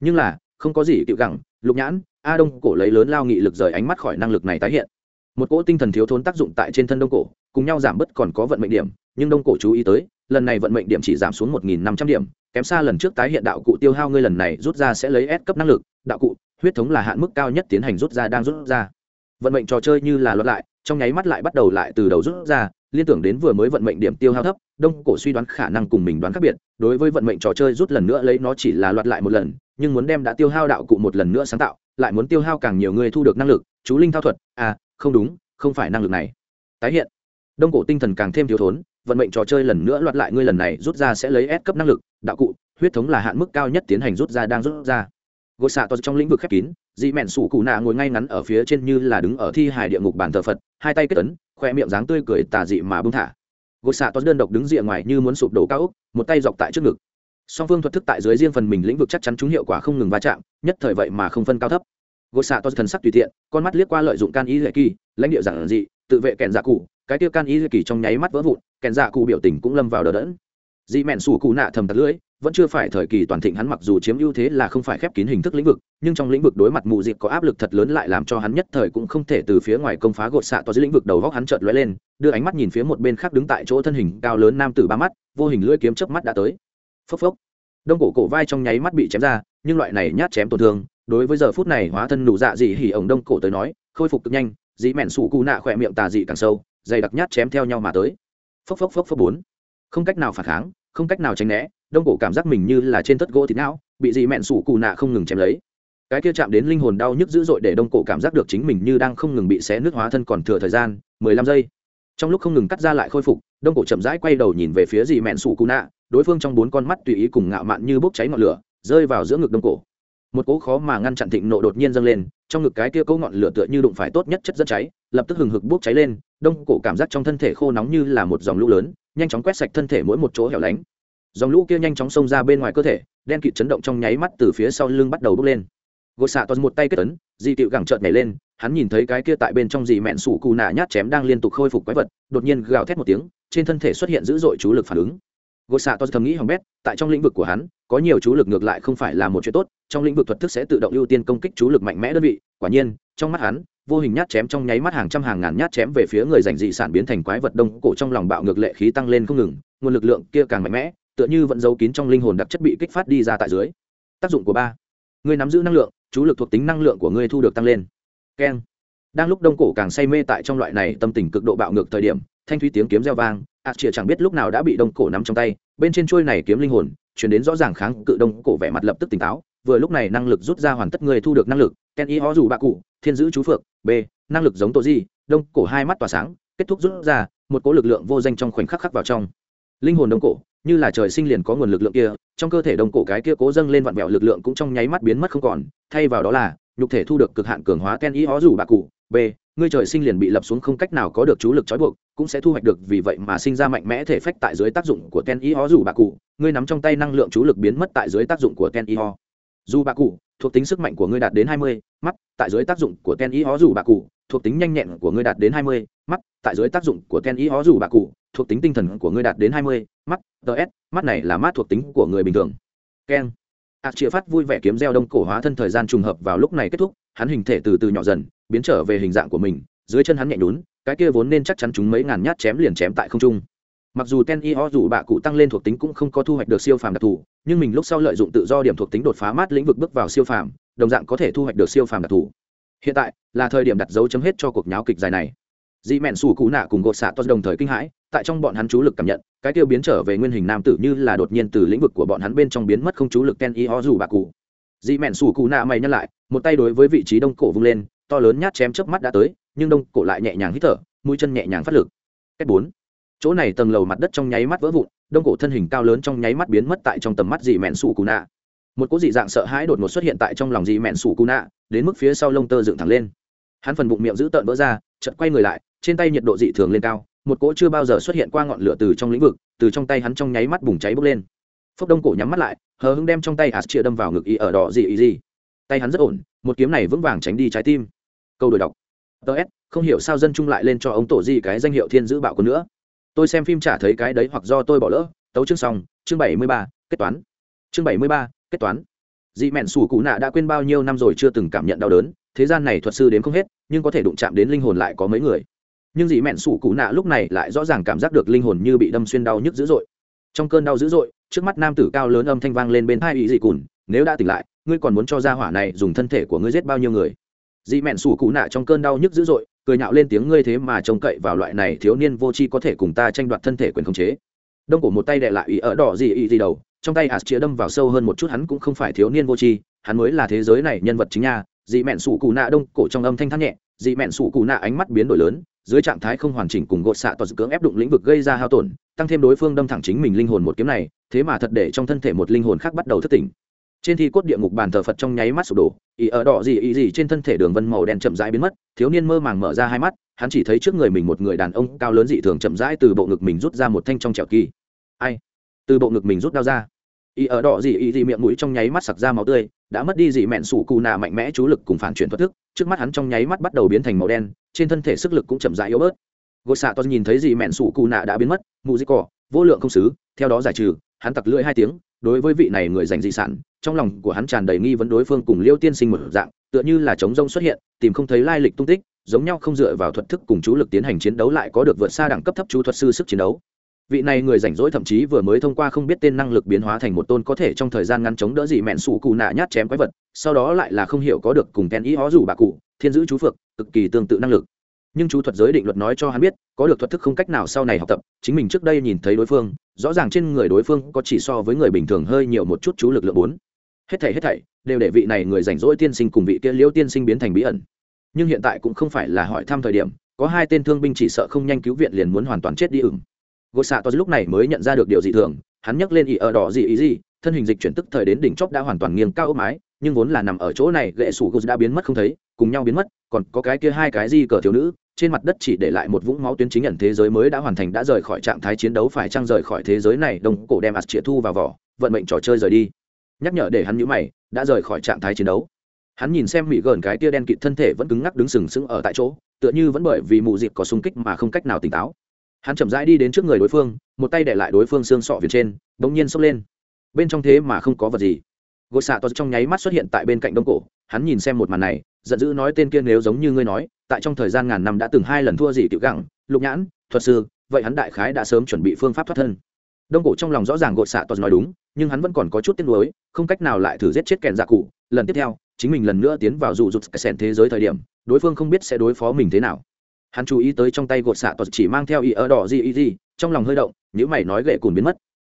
Nhưng là, không có gì tiểu gẳng, lục nhãn a đông cổ lấy lớn lao nghị lực rời ánh mắt khỏi năng lực này tái hiện. Một cỗ tinh thần thiếu thốn tác dụng tại trên thân đông cổ, cùng nhau giảm bớt còn có vận mệnh điểm, nhưng đông cổ chú ý tới, lần này vận mệnh điểm chỉ giảm xuống một nghìn năm trăm điểm, kém xa lần trước tái hiện đạo cụ tiêu hao ngươi lần này rút ra sẽ lấy S cấp năng lực, đạo cụ, huyết thống là hạn mức cao nhất tiến hành rút ra đang rút ra. Vận mệnh trò chơi như là luật lại, trong nháy mắt lại bắt đầu lại từ đầu rút ra, liên tưởng đến vừa mới vận mệnh điểm tiêu hao thấp, đông cổ suy đoán khả năng cùng mình đoán khác biệt, đối với vận mệnh trò chơi rút lần nữa lấy nó chỉ là loạt lại một lần, nhưng muốn đem đã tiêu hao đạo cụ một lần nữa sáng tạo lại muốn tiêu hao càng nhiều người thu được năng lực chú linh thao thuật à không đúng không phải năng lực này. Tái hiện. Đông cổ tinh thần càng thêm thiếu thốn vận mệnh trò chơi lần nữa loạt lại ngươi lần này rút ra sẽ lấy S cấp năng lực đạo cụ huyết thống là hạn mức cao nhất tiến hành rút ra đang rút ra. Gột xạ to trong lĩnh vực khép kín dị mẹn sủ cụ nạ ngồi ngay ngắn ở phía trên như là đứng ở thi hài địa ngục bàn thờ phật hai tay kết ấn khoe miệng dáng tươi cười tà dị mà bưng thả. Gột xạ to đơn độc đứng rìa ngoài như muốn sụp đổ cao ốc, một tay dọc tại trước ngực song phương thuật thức tại dưới riêng phần mình lĩnh vực chắc chắn chúng hiệu quả không ngừng va chạm, nhất thời vậy mà không phân cao thấp. Gột xạ to thần sắc tùy tiện, con mắt liếc qua lợi dụng can ý lệ kỳ, lãnh địa giản dị, tự vệ kèn dạ cụ, cái tiêu can ý lệ kỳ trong nháy mắt vỡ vụn, kèn dạ cụ biểu tình cũng lâm vào đờ đẫn. Dị mẹn sủ cụ nạ thầm tật lưỡi, vẫn chưa phải thời kỳ toàn thịnh hắn mặc dù chiếm ưu thế là không phải khép kín hình thức lĩnh vực, nhưng trong lĩnh vực đối mặt mù dịp có áp lực thật lớn lại làm cho hắn nhất thời cũng không thể từ phía ngoài công phá gột xạ to dưới lĩnh vực đầu góc hắn chợt lóe lên, đưa ánh mắt nhìn phía một bên khác đứng tại chỗ thân hình cao lớn nam tử ba mắt, vô hình lưỡi kiếm chớp mắt đã tới phốc phốc. Đông cổ cổ vai trong nháy mắt bị chém ra, nhưng loại này nhát chém tổn thương, đối với giờ phút này hóa thân nụ dạ dị hỉ ổng đông cổ tới nói, khôi phục cực nhanh dị mẹn sủ cụ nạ khỏe miệng tà dị càng sâu, dày đặc nhát chém theo nhau mà tới. Phốc phốc phốc phốc bốn. Không cách nào phản kháng, không cách nào tránh né, đông cổ cảm giác mình như là trên tất gỗ thịt não, bị dị mẹn sủ cụ nạ không ngừng chém lấy. Cái kia chạm đến linh hồn đau nhức dữ dội để đông cổ cảm giác được chính mình như đang không ngừng bị xé nước hóa thân còn thừa thời gian, mười lăm giây trong lúc không ngừng cắt ra lại khôi phục, đông cổ chậm rãi quay đầu nhìn về phía dì mẹn sủ cụ nạ, đối phương trong bốn con mắt tùy ý cùng ngạo mạn như bốc cháy ngọn lửa, rơi vào giữa ngực đông cổ. Một cỗ khó mà ngăn chặn thịnh nộ đột nhiên dâng lên, trong ngực cái kia cỗ ngọn lửa tựa như đụng phải tốt nhất chất dẫn cháy, lập tức hừng hực bốc cháy lên, đông cổ cảm giác trong thân thể khô nóng như là một dòng lũ lớn, nhanh chóng quét sạch thân thể mỗi một chỗ hẻo lánh. Dòng lũ kia nhanh chóng xông ra bên ngoài cơ thể, đen kịt chấn động trong nháy mắt từ phía sau lưng bắt đầu bốc lên. Gột xạ toàn một tay kết ấn, di cựu gẳng trợn nhảy lên hắn nhìn thấy cái kia tại bên trong dì mẹn sủ cù nạ nhát chém đang liên tục khôi phục quái vật, đột nhiên gào thét một tiếng, trên thân thể xuất hiện dữ dội chú lực phản ứng. Gột xạ to thầm nghĩ hỏng bét, tại trong lĩnh vực của hắn, có nhiều chú lực ngược lại không phải là một chuyện tốt, trong lĩnh vực thuật thức sẽ tự động ưu tiên công kích chú lực mạnh mẽ đơn vị, quả nhiên, trong mắt hắn, vô hình nhát chém trong nháy mắt hàng trăm hàng ngàn nhát chém về phía người giành dị sản biến thành quái vật đông cổ trong lòng bạo ngược lệ khí tăng lên không ngừng, nguồn lực lượng kia càng mạnh mẽ, tựa như vẫn giấu kín trong linh hồn đặc chất bị kích phát đi ra tại dưới. Tác dụng của ba ngươi nắm giữ năng lượng, chú lực thuộc tính năng lượng của ngươi thu được tăng lên keng. Đang lúc đông cổ càng say mê tại trong loại này tâm tình cực độ bạo ngược thời điểm, thanh thúy tiếng kiếm reo vang a chĩa chẳng biết lúc nào đã bị đông cổ nắm trong tay, bên trên trôi này kiếm linh hồn, chuyển đến rõ ràng kháng cự đông cổ vẻ mặt lập tức tỉnh táo, vừa lúc này năng lực rút ra hoàn tất người thu được năng lực, ken y ho dù bạ cụ, thiên giữ chú phượng, b, năng lực giống tội di, đông cổ hai mắt tỏa sáng, kết thúc rút ra, một cỗ lực lượng vô danh trong khoảnh khắc khắc vào trong. Linh hồn đông cổ, như là trời sinh liền có nguồn lực lượng kia, trong cơ thể đông cổ cái kia cố dâng lên vặn vẹo lực lượng cũng trong nháy mắt biến mất không còn, thay vào đó là nhục thể thu được cực hạn cường hóa ken y ho rủ bạ cụ, b, ngươi trời sinh liền bị lập xuống không cách nào có được chú lực trói buộc, cũng sẽ thu hoạch được vì vậy mà sinh ra mạnh mẽ thể phách tại dưới tác dụng của ken y ho rủ bạ cụ, ngươi nắm trong tay năng lượng chú lực biến mất tại dưới tác dụng của ken y ho dù bà cụ, thuộc tính sức mạnh của ngươi đạt đến hai mươi mắt tại dưới tác dụng của ken y ho rủ bạ cụ, thuộc tính nhanh nhẹn của ngươi đạt đến hai mươi mắt tại dưới tác dụng của ken y ho rủ bạ cụ, thuộc tính tinh thần của ngươi đạt đến hai mươi mắt ts mắt này là mát thuộc tính của người bình thường. Ken ạc à, phát vui vẻ kiếm gieo đông cổ hóa thân thời gian trùng hợp vào lúc này kết thúc hắn hình thể từ từ nhỏ dần biến trở về hình dạng của mình dưới chân hắn nhẹ nhún cái kia vốn nên chắc chắn chúng mấy ngàn nhát chém liền chém tại không trung. Mặc dù ten y ho dù bạ cụ tăng lên thuộc tính cũng không có thu hoạch được siêu phàm đặc thù nhưng mình lúc sau lợi dụng tự do điểm thuộc tính đột phá mát lĩnh vực bước vào siêu phàm đồng dạng có thể thu hoạch được siêu phàm đặc thù. Hiện tại là thời điểm đặt dấu chấm hết cho cuộc nháo kịch dài này dị mẹn xù cụ nạ cùng gột xạ tos đồng thời kinh hãi, tại trong bọn hắn chú lực cảm nhận, cái tiêu biến trở về nguyên hình nam tử như là đột nhiên từ lĩnh vực của bọn hắn bên trong biến mất không chú lực ten y ho dù bà cụ. Dị mẹn xù cụ nạ mày nhắc lại, một tay đối với vị trí đông cổ vung lên, to lớn nhát chém chớp mắt đã tới, nhưng đông cổ lại nhẹ nhàng hít thở, mũi chân nhẹ nhàng phát lực. Cách bốn. Chỗ này tầng lầu mặt đất trong nháy mắt vỡ vụn, đông cổ thân hình cao lớn trong nháy mắt biến mất tại trong tầm mắt dị mẹn xù cụ nạ. Một cỗ dị dạng sợ hãi đột ngột xuất hiện tại trong lòng dị mẹn xù cụ nạ, đến mức phía sau lông tơ dựng thẳng lên. Hắn phần bụng miệng giữ tợn vỡ ra chợt quay người lại, trên tay nhiệt độ dị thường lên cao, một cỗ chưa bao giờ xuất hiện qua ngọn lửa từ trong lĩnh vực, từ trong tay hắn trong nháy mắt bùng cháy bốc lên. Phốc đông cổ nhắm mắt lại, hờ hững đem trong tay ạt chia đâm vào ngực y ở đỏ dị ý gì tay hắn rất ổn, một kiếm này vững vàng tránh đi trái tim. Câu đổi đọc. Ts không hiểu sao dân trung lại lên cho ông tổ gì cái danh hiệu thiên giữ bạo quân nữa. Tôi xem phim chả thấy cái đấy hoặc do tôi bỏ lỡ. Tấu chương xong, chương bảy mươi ba, kết toán. Chương bảy mươi ba, kết toán dị mẹn sủ cụ nạ đã quên bao nhiêu năm rồi chưa từng cảm nhận đau đớn, thế gian này thuật sư đến không hết, nhưng có thể đụng chạm đến linh hồn lại có mấy người. Nhưng dị mẹn sủ cụ nạ lúc này lại rõ ràng cảm giác được linh hồn như bị đâm xuyên đau nhức dữ dội. Trong cơn đau dữ dội, trước mắt nam tử cao lớn âm thanh vang lên bên hai ý dị cùn, nếu đã tỉnh lại, ngươi còn muốn cho ra hỏa này dùng thân thể của ngươi giết bao nhiêu người? Dị mẹn sủ cụ nạ trong cơn đau nhức dữ dội, cười nhạo lên tiếng, ngươi thế mà trông cậy vào loại này thiếu niên vô tri có thể cùng ta tranh đoạt thân thể quyền khống chế. Đông cổ một tay đệ lại ý ở đỏ gì ý gì đầu trong tay ạt chĩa đâm vào sâu hơn một chút hắn cũng không phải thiếu niên vô tri, hắn mới là thế giới này nhân vật chính nha. Dị mẹn sủ cụ nạ đông cổ trong âm thanh thắt nhẹ, dị mẹn sủ cụ nạ ánh mắt biến đổi lớn, dưới trạng thái không hoàn chỉnh cùng gột xạ toàn cưỡng ép đụng lĩnh vực gây ra hao tổn, tăng thêm đối phương đâm thẳng chính mình linh hồn một kiếm này, thế mà thật để trong thân thể một linh hồn khác bắt đầu thất tỉnh. Trên thi cốt địa ngục bàn thờ phật trong nháy mắt sụp đổ ý ở đỏ gì ý gì trên thân thể đường vân màu đen chậm rãi biến mất, thiếu niên mơ màng mở ra hai mắt, hắn chỉ thấy trước người mình một người đàn ông cao lớn dị thường chậm rãi từ bộ ngực mình rút ra một thanh trong trẹo kỳ. Ai? Từ bộ ngực mình rút đao ra. Y ở đỏ gì, y gì miệng mũi trong nháy mắt sặc ra máu tươi, đã mất đi dị mẹn sủ cù nà mạnh mẽ chú lực cùng phản chuyển thoát thức, trước mắt hắn trong nháy mắt bắt đầu biến thành màu đen, trên thân thể sức lực cũng chậm rãi yếu bớt. Gột xạ toàn nhìn thấy dị mẹn sủ cù nà đã biến mất mụ di cỏ, vô lượng không xứ, theo đó giải trừ, hắn tặc lưỡi hai tiếng, đối với vị này người dành dị sản, trong lòng của hắn tràn đầy nghi vấn đối phương cùng liêu tiên sinh một dạng, tựa như là chống rông xuất hiện, tìm không thấy lai lịch tung tích, giống nhau không dựa vào thuật thức cùng chú lực tiến hành chiến đấu lại có được vượt xa đẳng cấp thấp chú thuật sư sức chiến đấu vị này người rảnh rỗi thậm chí vừa mới thông qua không biết tên năng lực biến hóa thành một tôn có thể trong thời gian ngắn chống đỡ dị mẹn sủ cụ nạ nhát chém quái vật, sau đó lại là không hiểu có được cùng ken ý hó rủ bà cụ, thiên giữ chú phược cực kỳ tương tự năng lực. Nhưng chú thuật giới định luật nói cho hắn biết, có được thuật thức không cách nào sau này học tập, chính mình trước đây nhìn thấy đối phương, rõ ràng trên người đối phương có chỉ so với người bình thường hơi nhiều một chút chú lực lượng bốn. Hết thảy hết thảy, đều để vị này người rảnh rỗi tiên sinh cùng vị kia liễu tiên sinh biến thành bí ẩn. Nhưng hiện tại cũng không phải là hỏi thăm thời điểm, có hai tên thương binh chỉ sợ không nhanh cứu viện liền muốn hoàn toàn chết đi ửng gỗ xạ to lúc này mới nhận ra được điều dị thường, hắn nhấc lên ý ở đỏ gì ý gì, thân hình dịch chuyển tức thời đến đỉnh chóp đã hoàn toàn nghiêng cao ốc mái, nhưng vốn là nằm ở chỗ này, gậy sủ gột đã biến mất không thấy, cùng nhau biến mất, còn có cái kia hai cái gì cờ thiếu nữ, trên mặt đất chỉ để lại một vũng máu tuyến chính nhận thế giới mới đã hoàn thành đã rời khỏi trạng thái chiến đấu phải trăng rời khỏi thế giới này, đông cổ đem ạt chĩa thu vào vỏ, vận mệnh trò chơi rời đi. Nhắc nhở để hắn nhũ mày, đã rời khỏi trạng thái chiến đấu. Hắn nhìn xem mỹ gờn cái tia đen kịt thân thể vẫn cứng ngắc đứng sừng sững ở tại chỗ, tựa như vẫn bởi vì mù dịp có sung kích mà không cách nào tỉnh táo hắn chậm rãi đi đến trước người đối phương, một tay để lại đối phương xương sọ phía trên đ ỗ n g nhiên xốc lên. Bên trong thế mà không có vật gì. Gột xạ to trong nháy mắt xuất hiện tại bên cạnh đông cổ, hắn nhìn xem một màn này, giận dữ nói tên kia nếu giống như ngươi nói, tại trong thời gian ngàn năm đã từng hai lần thua gì tiểu gẳng lục nhãn, thuật sư, vậy hắn đại khái đã sớm chuẩn bị phương pháp thoát thân. Đông cổ trong lòng rõ ràng gột xạ to nói đúng, nhưng hắn vẫn còn có chút tiếc nuối, không cách nào lại thử giết chết kèn dạ cụ. Lần tiếp theo, chính mình lần nữa tiến vào dụ dụt cái sèn thế giới thời điểm, đối phương không biết sẽ đối phó mình thế nào hắn chú ý tới trong tay gột xạ tos chỉ mang theo ý ở đỏ gì ý gì, trong lòng hơi động, những mày nói gậy cùn biến mất.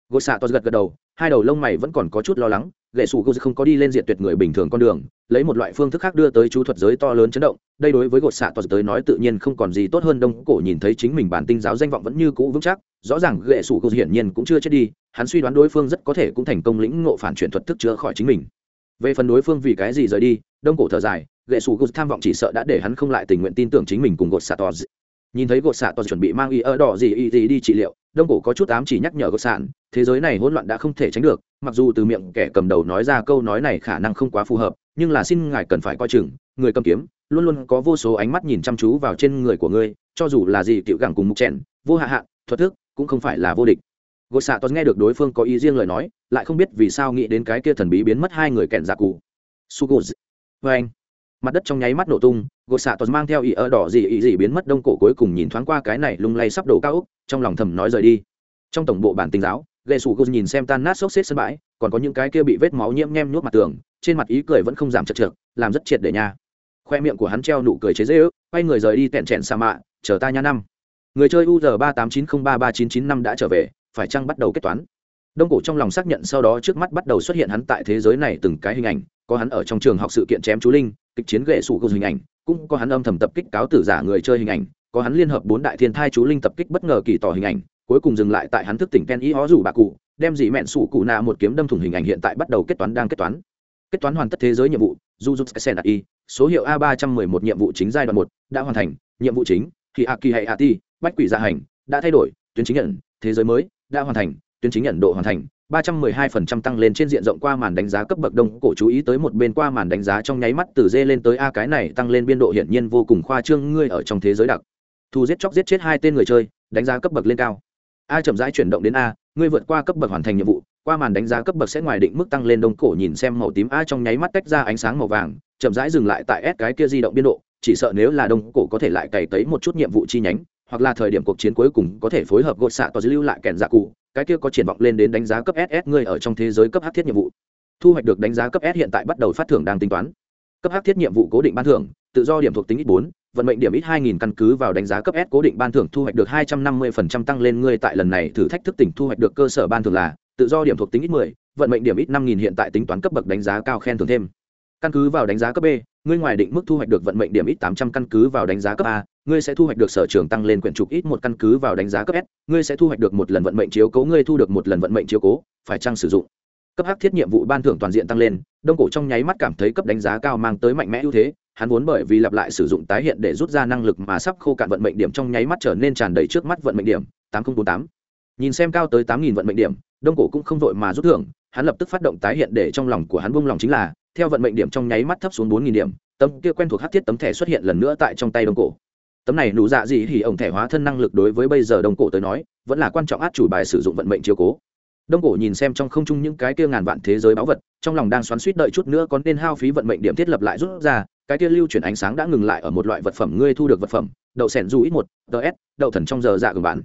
Gột xạ tos gật gật đầu, hai đầu lông mày vẫn còn có chút lo lắng gậy sủ gột không có đi lên diện tuyệt người bình thường con đường, lấy một loại phương thức khác đưa tới chú thuật giới to lớn chấn động, đây đối với gột xạ tos tới nói tự nhiên không còn gì tốt hơn đông cổ nhìn thấy chính mình bản tinh giáo danh vọng vẫn như cũ vững chắc, rõ ràng gậy sủ gột hiển nhiên cũng chưa chết đi, hắn suy đoán đối phương rất có thể cũng thành công lĩnh ngộ phản chuyển thuật thức chữa khỏi chính mình. Về phần đối phương vì cái gì rời đi, đông cổ thở dài gậy sủ gột tham vọng chỉ sợ đã để hắn không lại tình nguyện tin tưởng chính mình cùng gột xạ tos nhìn thấy gột xạ tos chuẩn bị mang y ở đỏ gì y gì đi trị liệu, đông cổ có chút ám chỉ nhắc nhở gột sản thế giới này hỗn loạn đã không thể tránh được, mặc dù từ miệng kẻ cầm đầu nói ra câu nói này khả năng không quá phù hợp, nhưng là xin ngài cần phải coi chừng, người cầm kiếm, luôn luôn có vô số ánh mắt nhìn chăm chú vào trên người của ngươi, cho dù là gì tiểu gẳng cùng mục chèn, vô hạ hạ, thuật thức, cũng không phải là vô địch. Gột xạ Toàn nghe được đối phương có ý riêng lời nói, lại không biết vì sao nghĩ đến cái kia thần bí biến mất hai người kẹn giả cụ. Su vê vâng. anh mặt đất trong nháy mắt nổ tung, gột xạ tos mang theo ý ở đỏ gì ý gì biến mất đông cổ cuối cùng nhìn thoáng qua cái này lung lay sắp đổ cao úc, trong lòng thầm nói rời đi. Trong tổng bộ bản tình giáo ghệ sủ gột nhìn xem tan nát xốc xếp sân bãi, còn có những cái kia bị vết máu nhiễm nhem nuốt mặt tường, trên mặt ý cười vẫn không giảm chật trượt làm rất triệt để nha. Khoe miệng của hắn treo nụ cười chế dễ ước, quay người rời đi tẹn trẹn sa mạ, chờ ta nha năm. Người chơi u ba tám chín không ba ba chín chín năm đã trở về, phải chăng bắt đầu kết toán? Đông cổ trong lòng xác nhận sau đó trước mắt bắt đầu xuất hiện hắn tại thế giới này từng cái hình ảnh có hắn ở trong trường học sự kiện chém chú linh, kịch chiến ghệ sủ gồm hình ảnh, cũng có hắn âm thầm tập kích cáo tử giả người chơi hình ảnh, có hắn liên hợp bốn đại thiên thai chú linh tập kích bất ngờ kỳ tỏ hình ảnh, cuối cùng dừng lại tại hắn thức tỉnh ken ý hó rủ bà cụ, đem dị mẹn sủ cụ nạ một kiếm đâm thủng hình ảnh hiện tại bắt đầu kết toán đang kết toán. Kết toán hoàn tất thế giới nhiệm vụ du sen y, số hiệu a ba trăm mười một nhiệm vụ chính giai đoạn một, đã hoàn thành, nhiệm vụ chính thì a kỳ hay a ti bách quỷ gia hành, đã thay đổi, tuyến chính nhận, thế giới mới, đã hoàn thành, tuyến chính nhận độ hoàn thành ba trăm mười hai phần trăm tăng lên trên diện rộng qua màn đánh giá cấp bậc đông. Cổ chú ý tới một bên qua màn đánh giá trong nháy mắt từ dê lên tới A cái này tăng lên biên độ hiển nhiên vô cùng khoa trương. Ngươi ở trong thế giới đặc. Thu giết chóc giết chết hai tên người chơi, đánh giá cấp bậc lên cao. A chậm rãi chuyển động đến A, ngươi vượt qua cấp bậc hoàn thành nhiệm vụ, qua màn đánh giá cấp bậc sẽ ngoài định mức tăng lên đông. Cổ nhìn xem màu tím A trong nháy mắt tách ra ánh sáng màu vàng, chậm rãi dừng lại tại S cái kia di động biên độ, chỉ sợ nếu là đông cổ có thể lại cày tới một chút nhiệm vụ chi nhánh, hoặc là thời điểm cuộc chiến cuối cùng có thể phối hợp gột xạ tòa lưu lại kèn dạ cụ cái kia có triển vọng lên đến đánh giá cấp ss ngươi ở trong thế giới cấp h thiết nhiệm vụ. Thu hoạch được đánh giá cấp s hiện tại bắt đầu phát thưởng đang tính toán. Cấp h thiết nhiệm vụ cố định ban thưởng, tự do điểm thuộc tính ít bốn, vận mệnh điểm ít hai nghìn căn cứ vào đánh giá cấp s cố định ban thưởng thu hoạch được hai trăm năm mươi phần trăm tăng lên ngươi tại lần này thử thách thức tỉnh thu hoạch được cơ sở ban thưởng là, tự do điểm thuộc tính ít mười, vận mệnh điểm ít năm nghìn hiện tại tính toán cấp bậc đánh giá cao khen thưởng thêm. Căn cứ vào đánh giá cấp b, ngươi ngoài định mức thu hoạch được vận mệnh điểm ít tám trăm căn cứ vào đánh giá cấp a ngươi sẽ thu hoạch được sở trường tăng lên quyển trục ít một căn cứ vào đánh giá cấp s, ngươi sẽ thu hoạch được một lần vận mệnh chiếu cố, ngươi thu được một lần vận mệnh chiếu cố, phải chăng sử dụng? Cấp hắc thiết nhiệm vụ ban thưởng toàn diện tăng lên, đông cổ trong nháy mắt cảm thấy cấp đánh giá cao mang tới mạnh mẽ ưu thế, hắn vốn bởi vì lặp lại sử dụng tái hiện để rút ra năng lực mà sắp khô cạn vận mệnh điểm trong nháy mắt trở nên tràn đầy trước mắt vận mệnh điểm, tám nghìn bốn tám. Nhìn xem cao tới tám nghìn vận mệnh điểm, đông cổ cũng không vội mà rút thưởng, hắn lập tức phát động tái hiện để trong lòng của hắn buông lòng chính là, theo vận mệnh điểm trong nháy mắt thấp xuống bốn nghìn điểm, tấm kia quen thuộc hắc thiết tấm thẻ xuất hiện lần nữa tại trong tay đông cổ tấm này nụ dạ gì thì ổng thẻ hóa thân năng lực đối với bây giờ đông cổ tới nói vẫn là quan trọng át chủ bài sử dụng vận mệnh chiếu cố. Đông cổ nhìn xem trong không trung những cái kia ngàn vạn thế giới báu vật trong lòng đang xoắn suýt đợi chút nữa có nên hao phí vận mệnh điểm thiết lập lại rút ra cái kia lưu chuyển ánh sáng đã ngừng lại ở một loại vật phẩm ngươi thu được vật phẩm đậu sẻn du ít một ts đậu thần trong giờ dạ của bản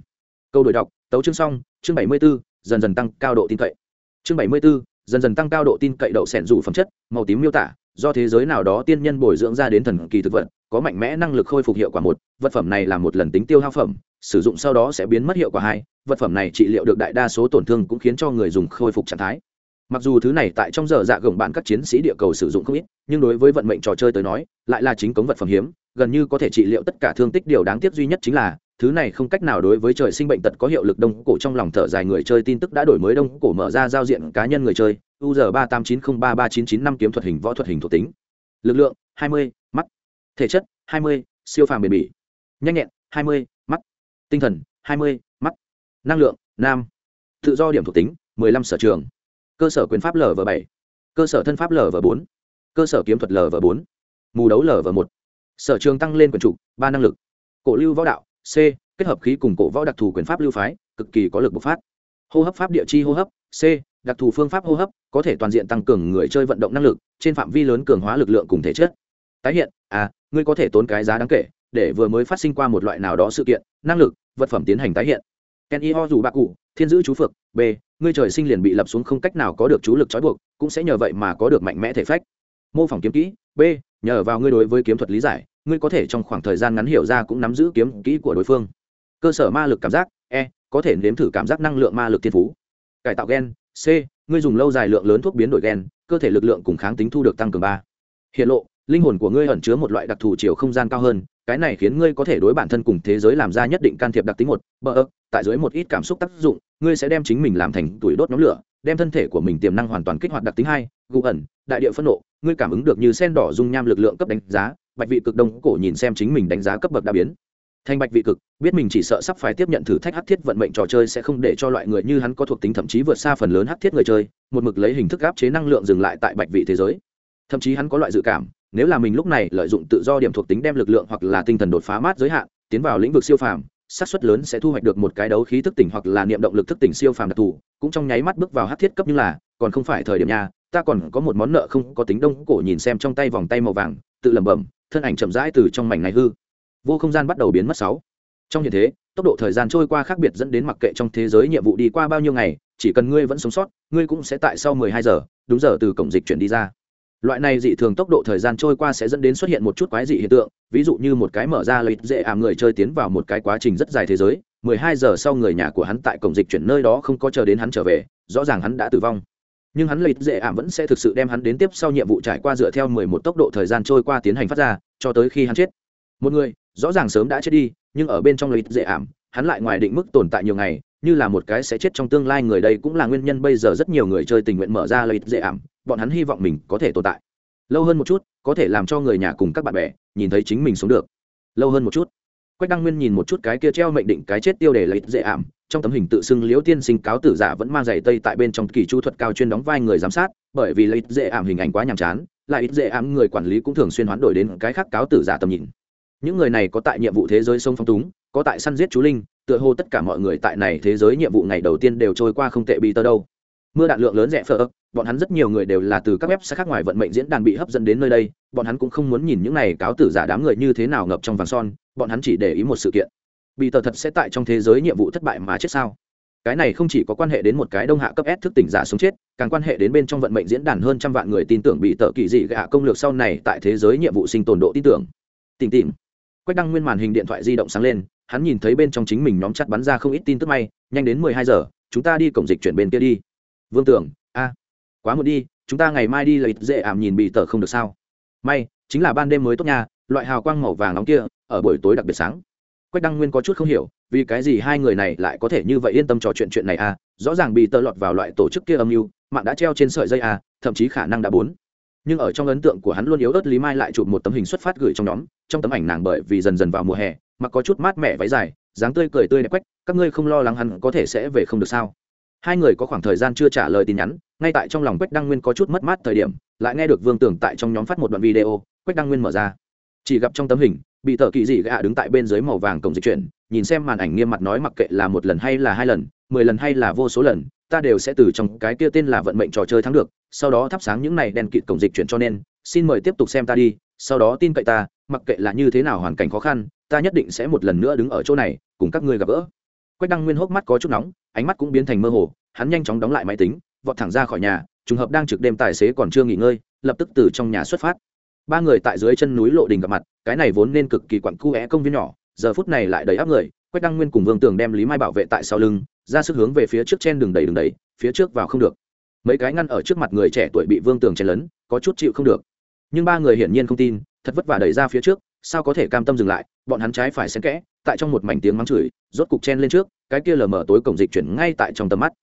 câu đổi đọc tấu chương xong chương bảy mươi 74, dần dần tăng cao độ tin cậy. Chương bảy mươi 74, dần dần tăng cao độ tin cậy đậu sẻn dù phẩm chất, màu tím miêu tả, do thế giới nào đó tiên nhân bồi dưỡng ra đến thần kỳ thực vật, có mạnh mẽ năng lực khôi phục hiệu quả một, vật phẩm này là một lần tính tiêu hao phẩm, sử dụng sau đó sẽ biến mất hiệu quả hai, vật phẩm này trị liệu được đại đa số tổn thương cũng khiến cho người dùng khôi phục trạng thái. Mặc dù thứ này tại trong giờ dạ gồng bạn các chiến sĩ địa cầu sử dụng không ít, nhưng đối với vận mệnh trò chơi tới nói, lại là chính cống vật phẩm hiếm gần như có thể trị liệu tất cả thương tích, điều đáng tiếc duy nhất chính là, thứ này không cách nào đối với trời sinh bệnh tật có hiệu lực, đông cổ trong lòng thở dài người chơi tin tức đã đổi mới, đông cổ mở ra giao diện cá nhân người chơi, u giờ ba tám chín không ba ba chín chín năm kiếm thuật hình, võ thuật hình thuộc tính. Lực lượng, hai mươi, mắt. Thể chất, hai mươi, siêu phàm bền bỉ. Nhanh nhẹn, hai mươi, mắt. Tinh thần, hai mươi, mắt. Năng lượng, nam. Tự do điểm thuộc tính, mười lăm sở trường. Cơ sở quyền pháp lv bảy. Cơ sở thân pháp lv bốn. Cơ sở kiếm thuật lv bốn. Mù đấu lv một sở trường tăng lên quyền trục ba năng lực. Cổ lưu võ đạo, c, kết hợp khí cùng cổ võ đặc thù quyền pháp lưu phái, cực kỳ có lực bộc phát. Hô hấp pháp địa chi hô hấp, c, đặc thù phương pháp hô hấp, có thể toàn diện tăng cường người chơi vận động năng lực, trên phạm vi lớn cường hóa lực lượng cùng thể chất. Tái hiện à ngươi có thể tốn cái giá đáng kể, để vừa mới phát sinh qua một loại nào đó sự kiện, năng lực, vật phẩm tiến hành tái hiện. Ken y ho dù bạc cụ, thiên giữ chú phược, b, ngươi trời sinh liền bị lập xuống không cách nào có được chú lực trói buộc, cũng sẽ nhờ vậy mà có được mạnh mẽ thể phách. Mô phỏng kiếm kỹ b, nhờ vào ngươi đối với kiếm thuật lý giải, ngươi có thể trong khoảng thời gian ngắn hiểu ra cũng nắm giữ kiếm kỹ của đối phương. Cơ sở ma lực cảm giác e có thể nếm thử cảm giác năng lượng ma lực thiên phú. Cải tạo gen, c, ngươi dùng lâu dài lượng lớn thuốc biến đổi gen, cơ thể lực lượng cùng kháng tính thu được tăng cường ba. Hiện lộ, linh hồn của ngươi ẩn chứa một loại đặc thù chiều không gian cao hơn, cái này khiến ngươi có thể đối bản thân cùng thế giới làm ra nhất định can thiệp đặc tính một, bờ ơ, tại dưới một ít cảm xúc tác dụng, ngươi sẽ đem chính mình làm thành tuổi đốt nhóm lửa đem thân thể của mình tiềm năng hoàn toàn kích hoạt đặc tính hai, gù ẩn, đại địa phân nộ. Ngươi cảm ứng được như sen đỏ dung nham lực lượng cấp đánh giá, bạch vị cực đông cổ nhìn xem chính mình đánh giá cấp bậc đã biến. Thành bạch vị cực, biết mình chỉ sợ sắp phải tiếp nhận thử thách hắc thiết vận mệnh trò chơi sẽ không để cho loại người như hắn có thuộc tính thậm chí vượt xa phần lớn hắc thiết người chơi, một mực lấy hình thức áp chế năng lượng dừng lại tại bạch vị thế giới. Thậm chí hắn có loại dự cảm, nếu là mình lúc này lợi dụng tự do điểm thuộc tính đem lực lượng hoặc là tinh thần đột phá mát giới hạn, tiến vào lĩnh vực siêu phàm xác suất lớn sẽ thu hoạch được một cái đấu khí thức tỉnh hoặc là niệm động lực thức tỉnh siêu phàm đặc thù, cũng trong nháy mắt bước vào hát thiết cấp như là, còn không phải thời điểm nhà ta còn có một món nợ không có tính đông cổ nhìn xem trong tay vòng tay màu vàng, tự lẩm bẩm, thân ảnh chậm rãi từ trong mảnh này hư. Vô không gian bắt đầu biến mất sáu. Trong hiện thế, tốc độ thời gian trôi qua khác biệt dẫn đến mặc kệ trong thế giới nhiệm vụ đi qua bao nhiêu ngày, chỉ cần ngươi vẫn sống sót, ngươi cũng sẽ tại sau 12 giờ, đúng giờ từ cổng dịch chuyển đi ra loại này dị thường tốc độ thời gian trôi qua sẽ dẫn đến xuất hiện một chút quái dị hiện tượng, ví dụ như một cái mở ra lợi dễ ảm người chơi tiến vào một cái quá trình rất dài thế giới 12 giờ sau người nhà của hắn tại cổng dịch chuyển nơi đó không có chờ đến hắn trở về, rõ ràng hắn đã tử vong. Nhưng hắn lợi dễ ảm vẫn sẽ thực sự đem hắn đến tiếp sau nhiệm vụ trải qua dựa theo 11 tốc độ thời gian trôi qua tiến hành phát ra, cho tới khi hắn chết. Một người, rõ ràng sớm đã chết đi, nhưng ở bên trong lợi dễ ảm, hắn lại ngoài định mức tồn tại nhiều ngày như là một cái sẽ chết trong tương lai người đây cũng là nguyên nhân bây giờ rất nhiều người chơi tình nguyện mở ra lợi dễ ảm, bọn hắn hy vọng mình có thể tồn tại. Lâu hơn một chút, có thể làm cho người nhà cùng các bạn bè nhìn thấy chính mình sống được. Lâu hơn một chút, quách đăng nguyên nhìn một chút cái kia treo mệnh định cái chết tiêu để lấy dễ ảm, trong tấm hình tự xưng liễu tiên sinh cáo tử giả vẫn mang giày tây tại bên trong kỳ chu thuật cao chuyên đóng vai người giám sát, bởi vì lấy dễ ảm hình ảnh quá nhàm chán, lại ít dễ ảm người quản lý cũng thường xuyên hoán đổi đến cái khác cáo tử giả tầm nhìn. Những người này có tại nhiệm vụ thế giới sông phong túng, có tại săn giết chú linh tựa hồ tất cả mọi người tại này thế giới nhiệm vụ ngày đầu tiên đều trôi qua không tệ bị tơ đâu mưa đạn lượng lớn rẻ phở bọn hắn rất nhiều người đều là từ các web sẽ khác ngoài vận mệnh diễn đàn bị hấp dẫn đến nơi đây bọn hắn cũng không muốn nhìn những này cáo tử giả đám người như thế nào ngập trong vàng son bọn hắn chỉ để ý một sự kiện bị tờ thật sẽ tại trong thế giới nhiệm vụ thất bại mà chết sao cái này không chỉ có quan hệ đến một cái đông hạ cấp S thức tỉnh giả sống chết, càng quan hệ đến bên trong vận mệnh diễn đàn hơn trăm vạn người tin tưởng bị tờ kỳ dị gạ công lược sau này tại thế giới nhiệm vụ sinh tồn độ tin tưởng. Tỉnh tỉnh. Quách đăng nguyên màn hình điện thoại di động sáng lên, hắn nhìn thấy bên trong chính mình nhóm chặt bắn ra không ít tin tức may, nhanh đến mười hai giờ, chúng ta đi cổng dịch chuyển bên kia đi. Vương Tưởng, a, quá muộn đi, chúng ta ngày mai đi lợi dễ ảm nhìn bị tờ không được sao? May, chính là ban đêm mới tốt nha, loại hào quang màu vàng nóng kia, ở buổi tối đặc biệt sáng quách đăng nguyên có chút không hiểu vì cái gì hai người này lại có thể như vậy yên tâm trò chuyện chuyện này à rõ ràng bị tơ lọt vào loại tổ chức kia âm mưu mạng đã treo trên sợi dây à thậm chí khả năng đã bốn nhưng ở trong ấn tượng của hắn luôn yếu ớt lý mai lại chụp một tấm hình xuất phát gửi trong nhóm, trong tấm ảnh nàng bởi vì dần dần vào mùa hè, mặc có chút mát mẻ váy dài, dáng tươi cười tươi đẹp quách, các ngươi không lo lắng hắn có thể sẽ về không được sao? Hai người có khoảng thời gian chưa trả lời tin nhắn, ngay tại trong lòng quách đăng nguyên có chút mất mát thời điểm, lại nghe được vương tưởng tại trong nhóm phát một đoạn video, quách đăng nguyên mở ra. Chỉ gặp trong tấm hình, bị tờ kỳ dị gạ đứng tại bên dưới màu vàng cổng dịch chuyển, nhìn xem màn ảnh nghiêm mặt nói mặc kệ là một lần hay là hai lần, mười lần hay là vô số lần ta đều sẽ từ trong cái kia tên là vận mệnh trò chơi thắng được, sau đó thắp sáng những này đèn kịt cổng dịch chuyển cho nên, xin mời tiếp tục xem ta đi, sau đó tin cậy ta, mặc kệ là như thế nào hoàn cảnh khó khăn, ta nhất định sẽ một lần nữa đứng ở chỗ này, cùng các ngươi gặp gỡ. Quách đăng nguyên hốc mắt có chút nóng, ánh mắt cũng biến thành mơ hồ, hắn nhanh chóng đóng lại máy tính, vọt thẳng ra khỏi nhà, trùng hợp đang trực đêm tài xế còn chưa nghỉ ngơi, lập tức từ trong nhà xuất phát. Ba người tại dưới chân núi lộ đình gặp mặt, cái này vốn nên cực kỳ quặn cu é công viên nhỏ, giờ phút này lại đầy áp người, quách đăng nguyên cùng vương tường đem lý mai bảo vệ tại sau lưng ra sức hướng về phía trước chen đường đầy đường đầy, phía trước vào không được. Mấy cái ngăn ở trước mặt người trẻ tuổi bị vương tường chen lấn, có chút chịu không được. Nhưng ba người hiển nhiên không tin, thật vất vả đẩy ra phía trước, sao có thể cam tâm dừng lại, bọn hắn trái phải xen kẽ, tại trong một mảnh tiếng mắng chửi, rốt cục chen lên trước, cái kia lờ mờ tối cổng dịch chuyển ngay tại trong tầm mắt.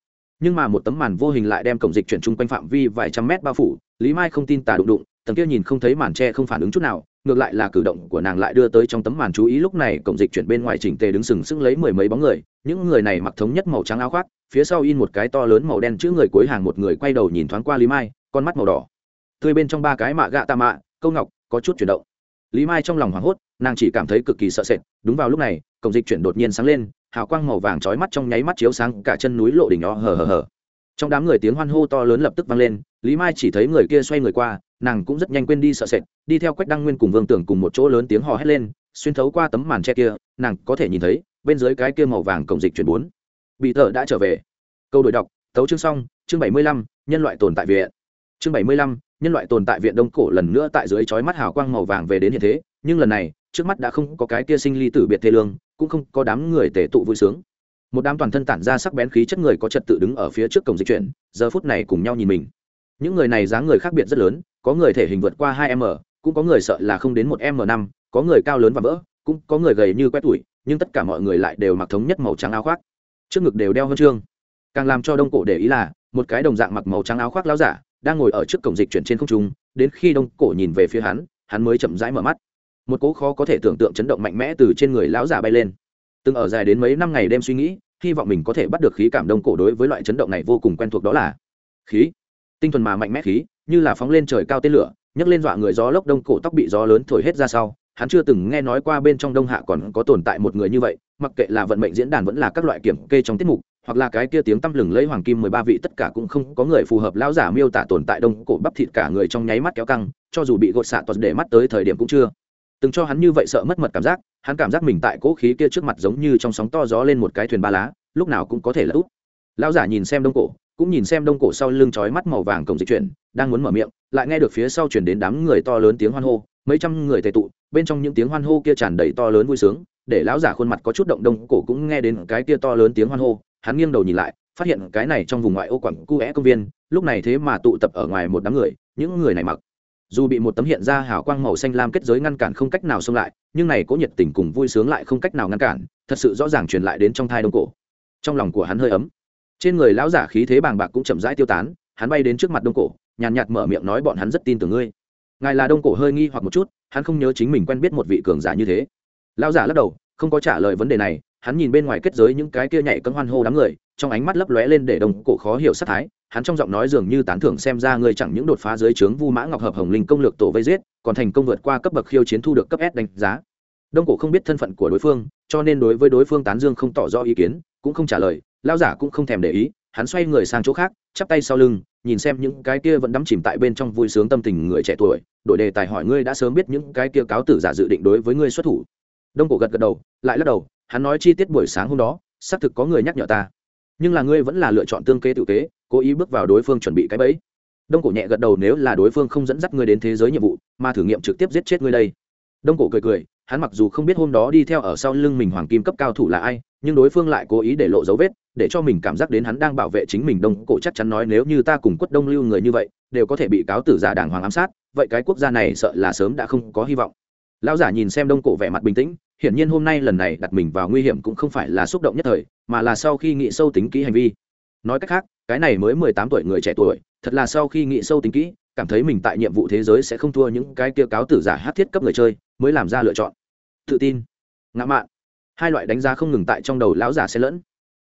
Nhưng mà một tấm màn vô hình lại đem cổng dịch chuyển chung quanh phạm vi vài trăm mét bao phủ, lý mai không tin tà đụng đụng tầng kia nhìn không thấy màn tre không phản ứng chút nào, ngược lại là cử động của nàng lại đưa tới trong tấm màn chú ý lúc này, cổng dịch chuyển bên ngoài chỉnh tề đứng sừng sững lấy mười mấy bóng người, những người này mặc thống nhất màu trắng áo khoác, phía sau in một cái to lớn màu đen chữ người cuối hàng một người quay đầu nhìn thoáng qua lý mai, con mắt màu đỏ. Tươi bên trong ba cái mạ gạ tạ mạ, câu ngọc, có chút chuyển động. Lý mai trong lòng hoảng hốt, nàng chỉ cảm thấy cực kỳ sợ sệt, đúng vào lúc này, cổng dịch chuyển đột nhiên sáng lên, hào quang màu vàng trói mắt trong nháy mắt chiếu sáng cả chân núi lộ đỉnh đó, hờ hờ hờ. Trong đám người tiếng hoan hô to lớn lập tức vang lên, lý mai chỉ thấy người kia xoay người qua nàng cũng rất nhanh quên đi sợ sệt, đi theo quách đăng nguyên cùng vương tưởng cùng một chỗ lớn tiếng hò hét lên, xuyên thấu qua tấm màn tre kia, nàng có thể nhìn thấy, bên dưới cái kia màu vàng cổng dịch chuyển bốn. Bị thợ đã trở về. Câu đổi đọc, thấu chương xong, chương bảy mươi lăm, nhân loại tồn tại viện. Chương bảy mươi lăm, nhân loại tồn tại viện đông cổ lần nữa tại dưới chói mắt hào quang màu vàng về đến hiện thế, nhưng lần này, trước mắt đã không có cái kia sinh ly tử biệt thê lương, cũng không có đám người tể tụ vui sướng. Một đám toàn thân tản ra sắc bén khí chất người có trật tự đứng ở phía trước cổng dịch chuyển, giờ phút này cùng nhau nhìn mình. Những người này dáng người khác biệt rất lớn có người thể hình vượt qua hai m, cũng có người sợ là không đến một m năm, có người cao lớn và vỡ, cũng có người gầy như quét tuổi nhưng tất cả mọi người lại đều mặc thống nhất màu trắng áo khoác. Trước ngực đều đeo huân chương. Càng làm cho đông cổ để ý là, một cái đồng dạng mặc màu trắng áo khoác láo giả đang ngồi ở trước cổng dịch chuyển trên không trung, đến khi đông cổ nhìn về phía hắn hắn mới chậm rãi mở mắt. Một cỗ khó có thể tưởng tượng chấn động mạnh mẽ từ trên người lão giả bay lên. Từng ở dài đến mấy năm ngày đêm suy nghĩ, hy vọng mình có thể bắt được khí cảm đông cổ đối với loại chấn động này vô cùng quen thuộc đó là khí. Tinh thuần mà mạnh mẽ khí như là phóng lên trời cao tên lửa, nhấc lên dọa người gió lốc đông cổ tóc bị gió lớn thổi hết ra sau. Hắn chưa từng nghe nói qua bên trong đông hạ còn có tồn tại một người như vậy, mặc kệ là vận mệnh diễn đàn vẫn là các loại kiểm kê trong tiết mục, hoặc là cái kia tiếng tăm lừng lấy hoàng kim mười ba vị, tất cả cũng không có người phù hợp lão giả miêu tả tồn tại đông cổ bắp thịt cả người trong nháy mắt kéo căng, cho dù bị gột xạ toàn để mắt tới thời điểm cũng chưa. Từng cho hắn như vậy sợ mất mật cảm giác, hắn cảm giác mình tại cỗ khí kia trước mặt giống như trong sóng to gió lên một cái thuyền ba lá, lúc nào cũng có thể là úp. Lão giả nhìn xem đông cổ cũng nhìn xem đông cổ sau lưng chói mắt màu vàng cổng dịch chuyển, đang muốn mở miệng, lại nghe được phía sau chuyển đến đám người to lớn tiếng hoan hô, mấy trăm người tề tụ, bên trong những tiếng hoan hô kia tràn đầy to lớn vui sướng, để lão giả khuôn mặt có chút động đông cổ cũng nghe đến cái kia to lớn tiếng hoan hô, hắn nghiêng đầu nhìn lại, phát hiện cái này trong vùng ngoại ô quảng cu é công viên, lúc này thế mà tụ tập ở ngoài một đám người, những người này mặc, dù bị một tấm hiện ra hào quang màu xanh lam kết giới ngăn cản không cách nào xông lại, nhưng này có nhiệt tình cùng vui sướng lại không cách nào ngăn cản, thật sự rõ ràng truyền lại đến trong thai đông cổ. Trong lòng của hắn hơi ấm trên người lão giả khí thế bàng bạc cũng chậm rãi tiêu tán, hắn bay đến trước mặt đông cổ, nhàn nhạt mở miệng nói bọn hắn rất tin tưởng ngươi. Ngài là đông cổ hơi nghi hoặc một chút, hắn không nhớ chính mình quen biết một vị cường giả như thế. Lão giả lắc đầu, không có trả lời vấn đề này, hắn nhìn bên ngoài kết giới những cái kia nhảy cân hoan hô đám người, trong ánh mắt lấp lóe lên để đông cổ khó hiểu sát thái, hắn trong giọng nói dường như tán thưởng xem ra ngươi chẳng những đột phá dưới trướng vu mã ngọc hợp hồng linh công lược tổ vây giết, còn thành công vượt qua cấp bậc khiêu chiến thu được cấp s đánh giá. Đông cổ không biết thân phận của đối phương, cho nên đối với đối phương tán dương không tỏ rõ ý kiến, cũng không trả lời lao giả cũng không thèm để ý, hắn xoay người sang chỗ khác, chắp tay sau lưng, nhìn xem những cái kia vẫn đắm chìm tại bên trong vui sướng tâm tình người trẻ tuổi, đổi đề tài hỏi ngươi đã sớm biết những cái kia cáo tử giả dự định đối với ngươi xuất thủ. Đông cổ gật gật đầu, lại lắc đầu, hắn nói chi tiết buổi sáng hôm đó, xác thực có người nhắc nhở ta. Nhưng là ngươi vẫn là lựa chọn tương kế tự kế, cố ý bước vào đối phương chuẩn bị cái bẫy. Đông cổ nhẹ gật đầu, nếu là đối phương không dẫn dắt ngươi đến thế giới nhiệm vụ, mà thử nghiệm trực tiếp giết chết ngươi đây. Đông cổ cười cười hắn mặc dù không biết hôm đó đi theo ở sau lưng mình hoàng kim cấp cao thủ là ai, nhưng đối phương lại cố ý để lộ dấu vết, để cho mình cảm giác đến hắn đang bảo vệ chính mình đông cổ chắc chắn nói nếu như ta cùng quất đông lưu người như vậy, đều có thể bị cáo tử giả đảng hoàng ám sát, vậy cái quốc gia này sợ là sớm đã không có hy vọng. Lão giả nhìn xem đông cổ vẻ mặt bình tĩnh, hiển nhiên hôm nay lần này đặt mình vào nguy hiểm cũng không phải là xúc động nhất thời, mà là sau khi nghĩ sâu tính kỹ hành vi. Nói cách khác, cái này mới mười tám tuổi người trẻ tuổi, thật là sau khi nghĩ sâu tính kỹ cảm thấy mình tại nhiệm vụ thế giới sẽ không thua những cái kia cáo tử giả hát thiết cấp người chơi, mới làm ra lựa chọn. Tự tin. Ngã mạn. Hai loại đánh giá không ngừng tại trong đầu lão giả xen lẫn.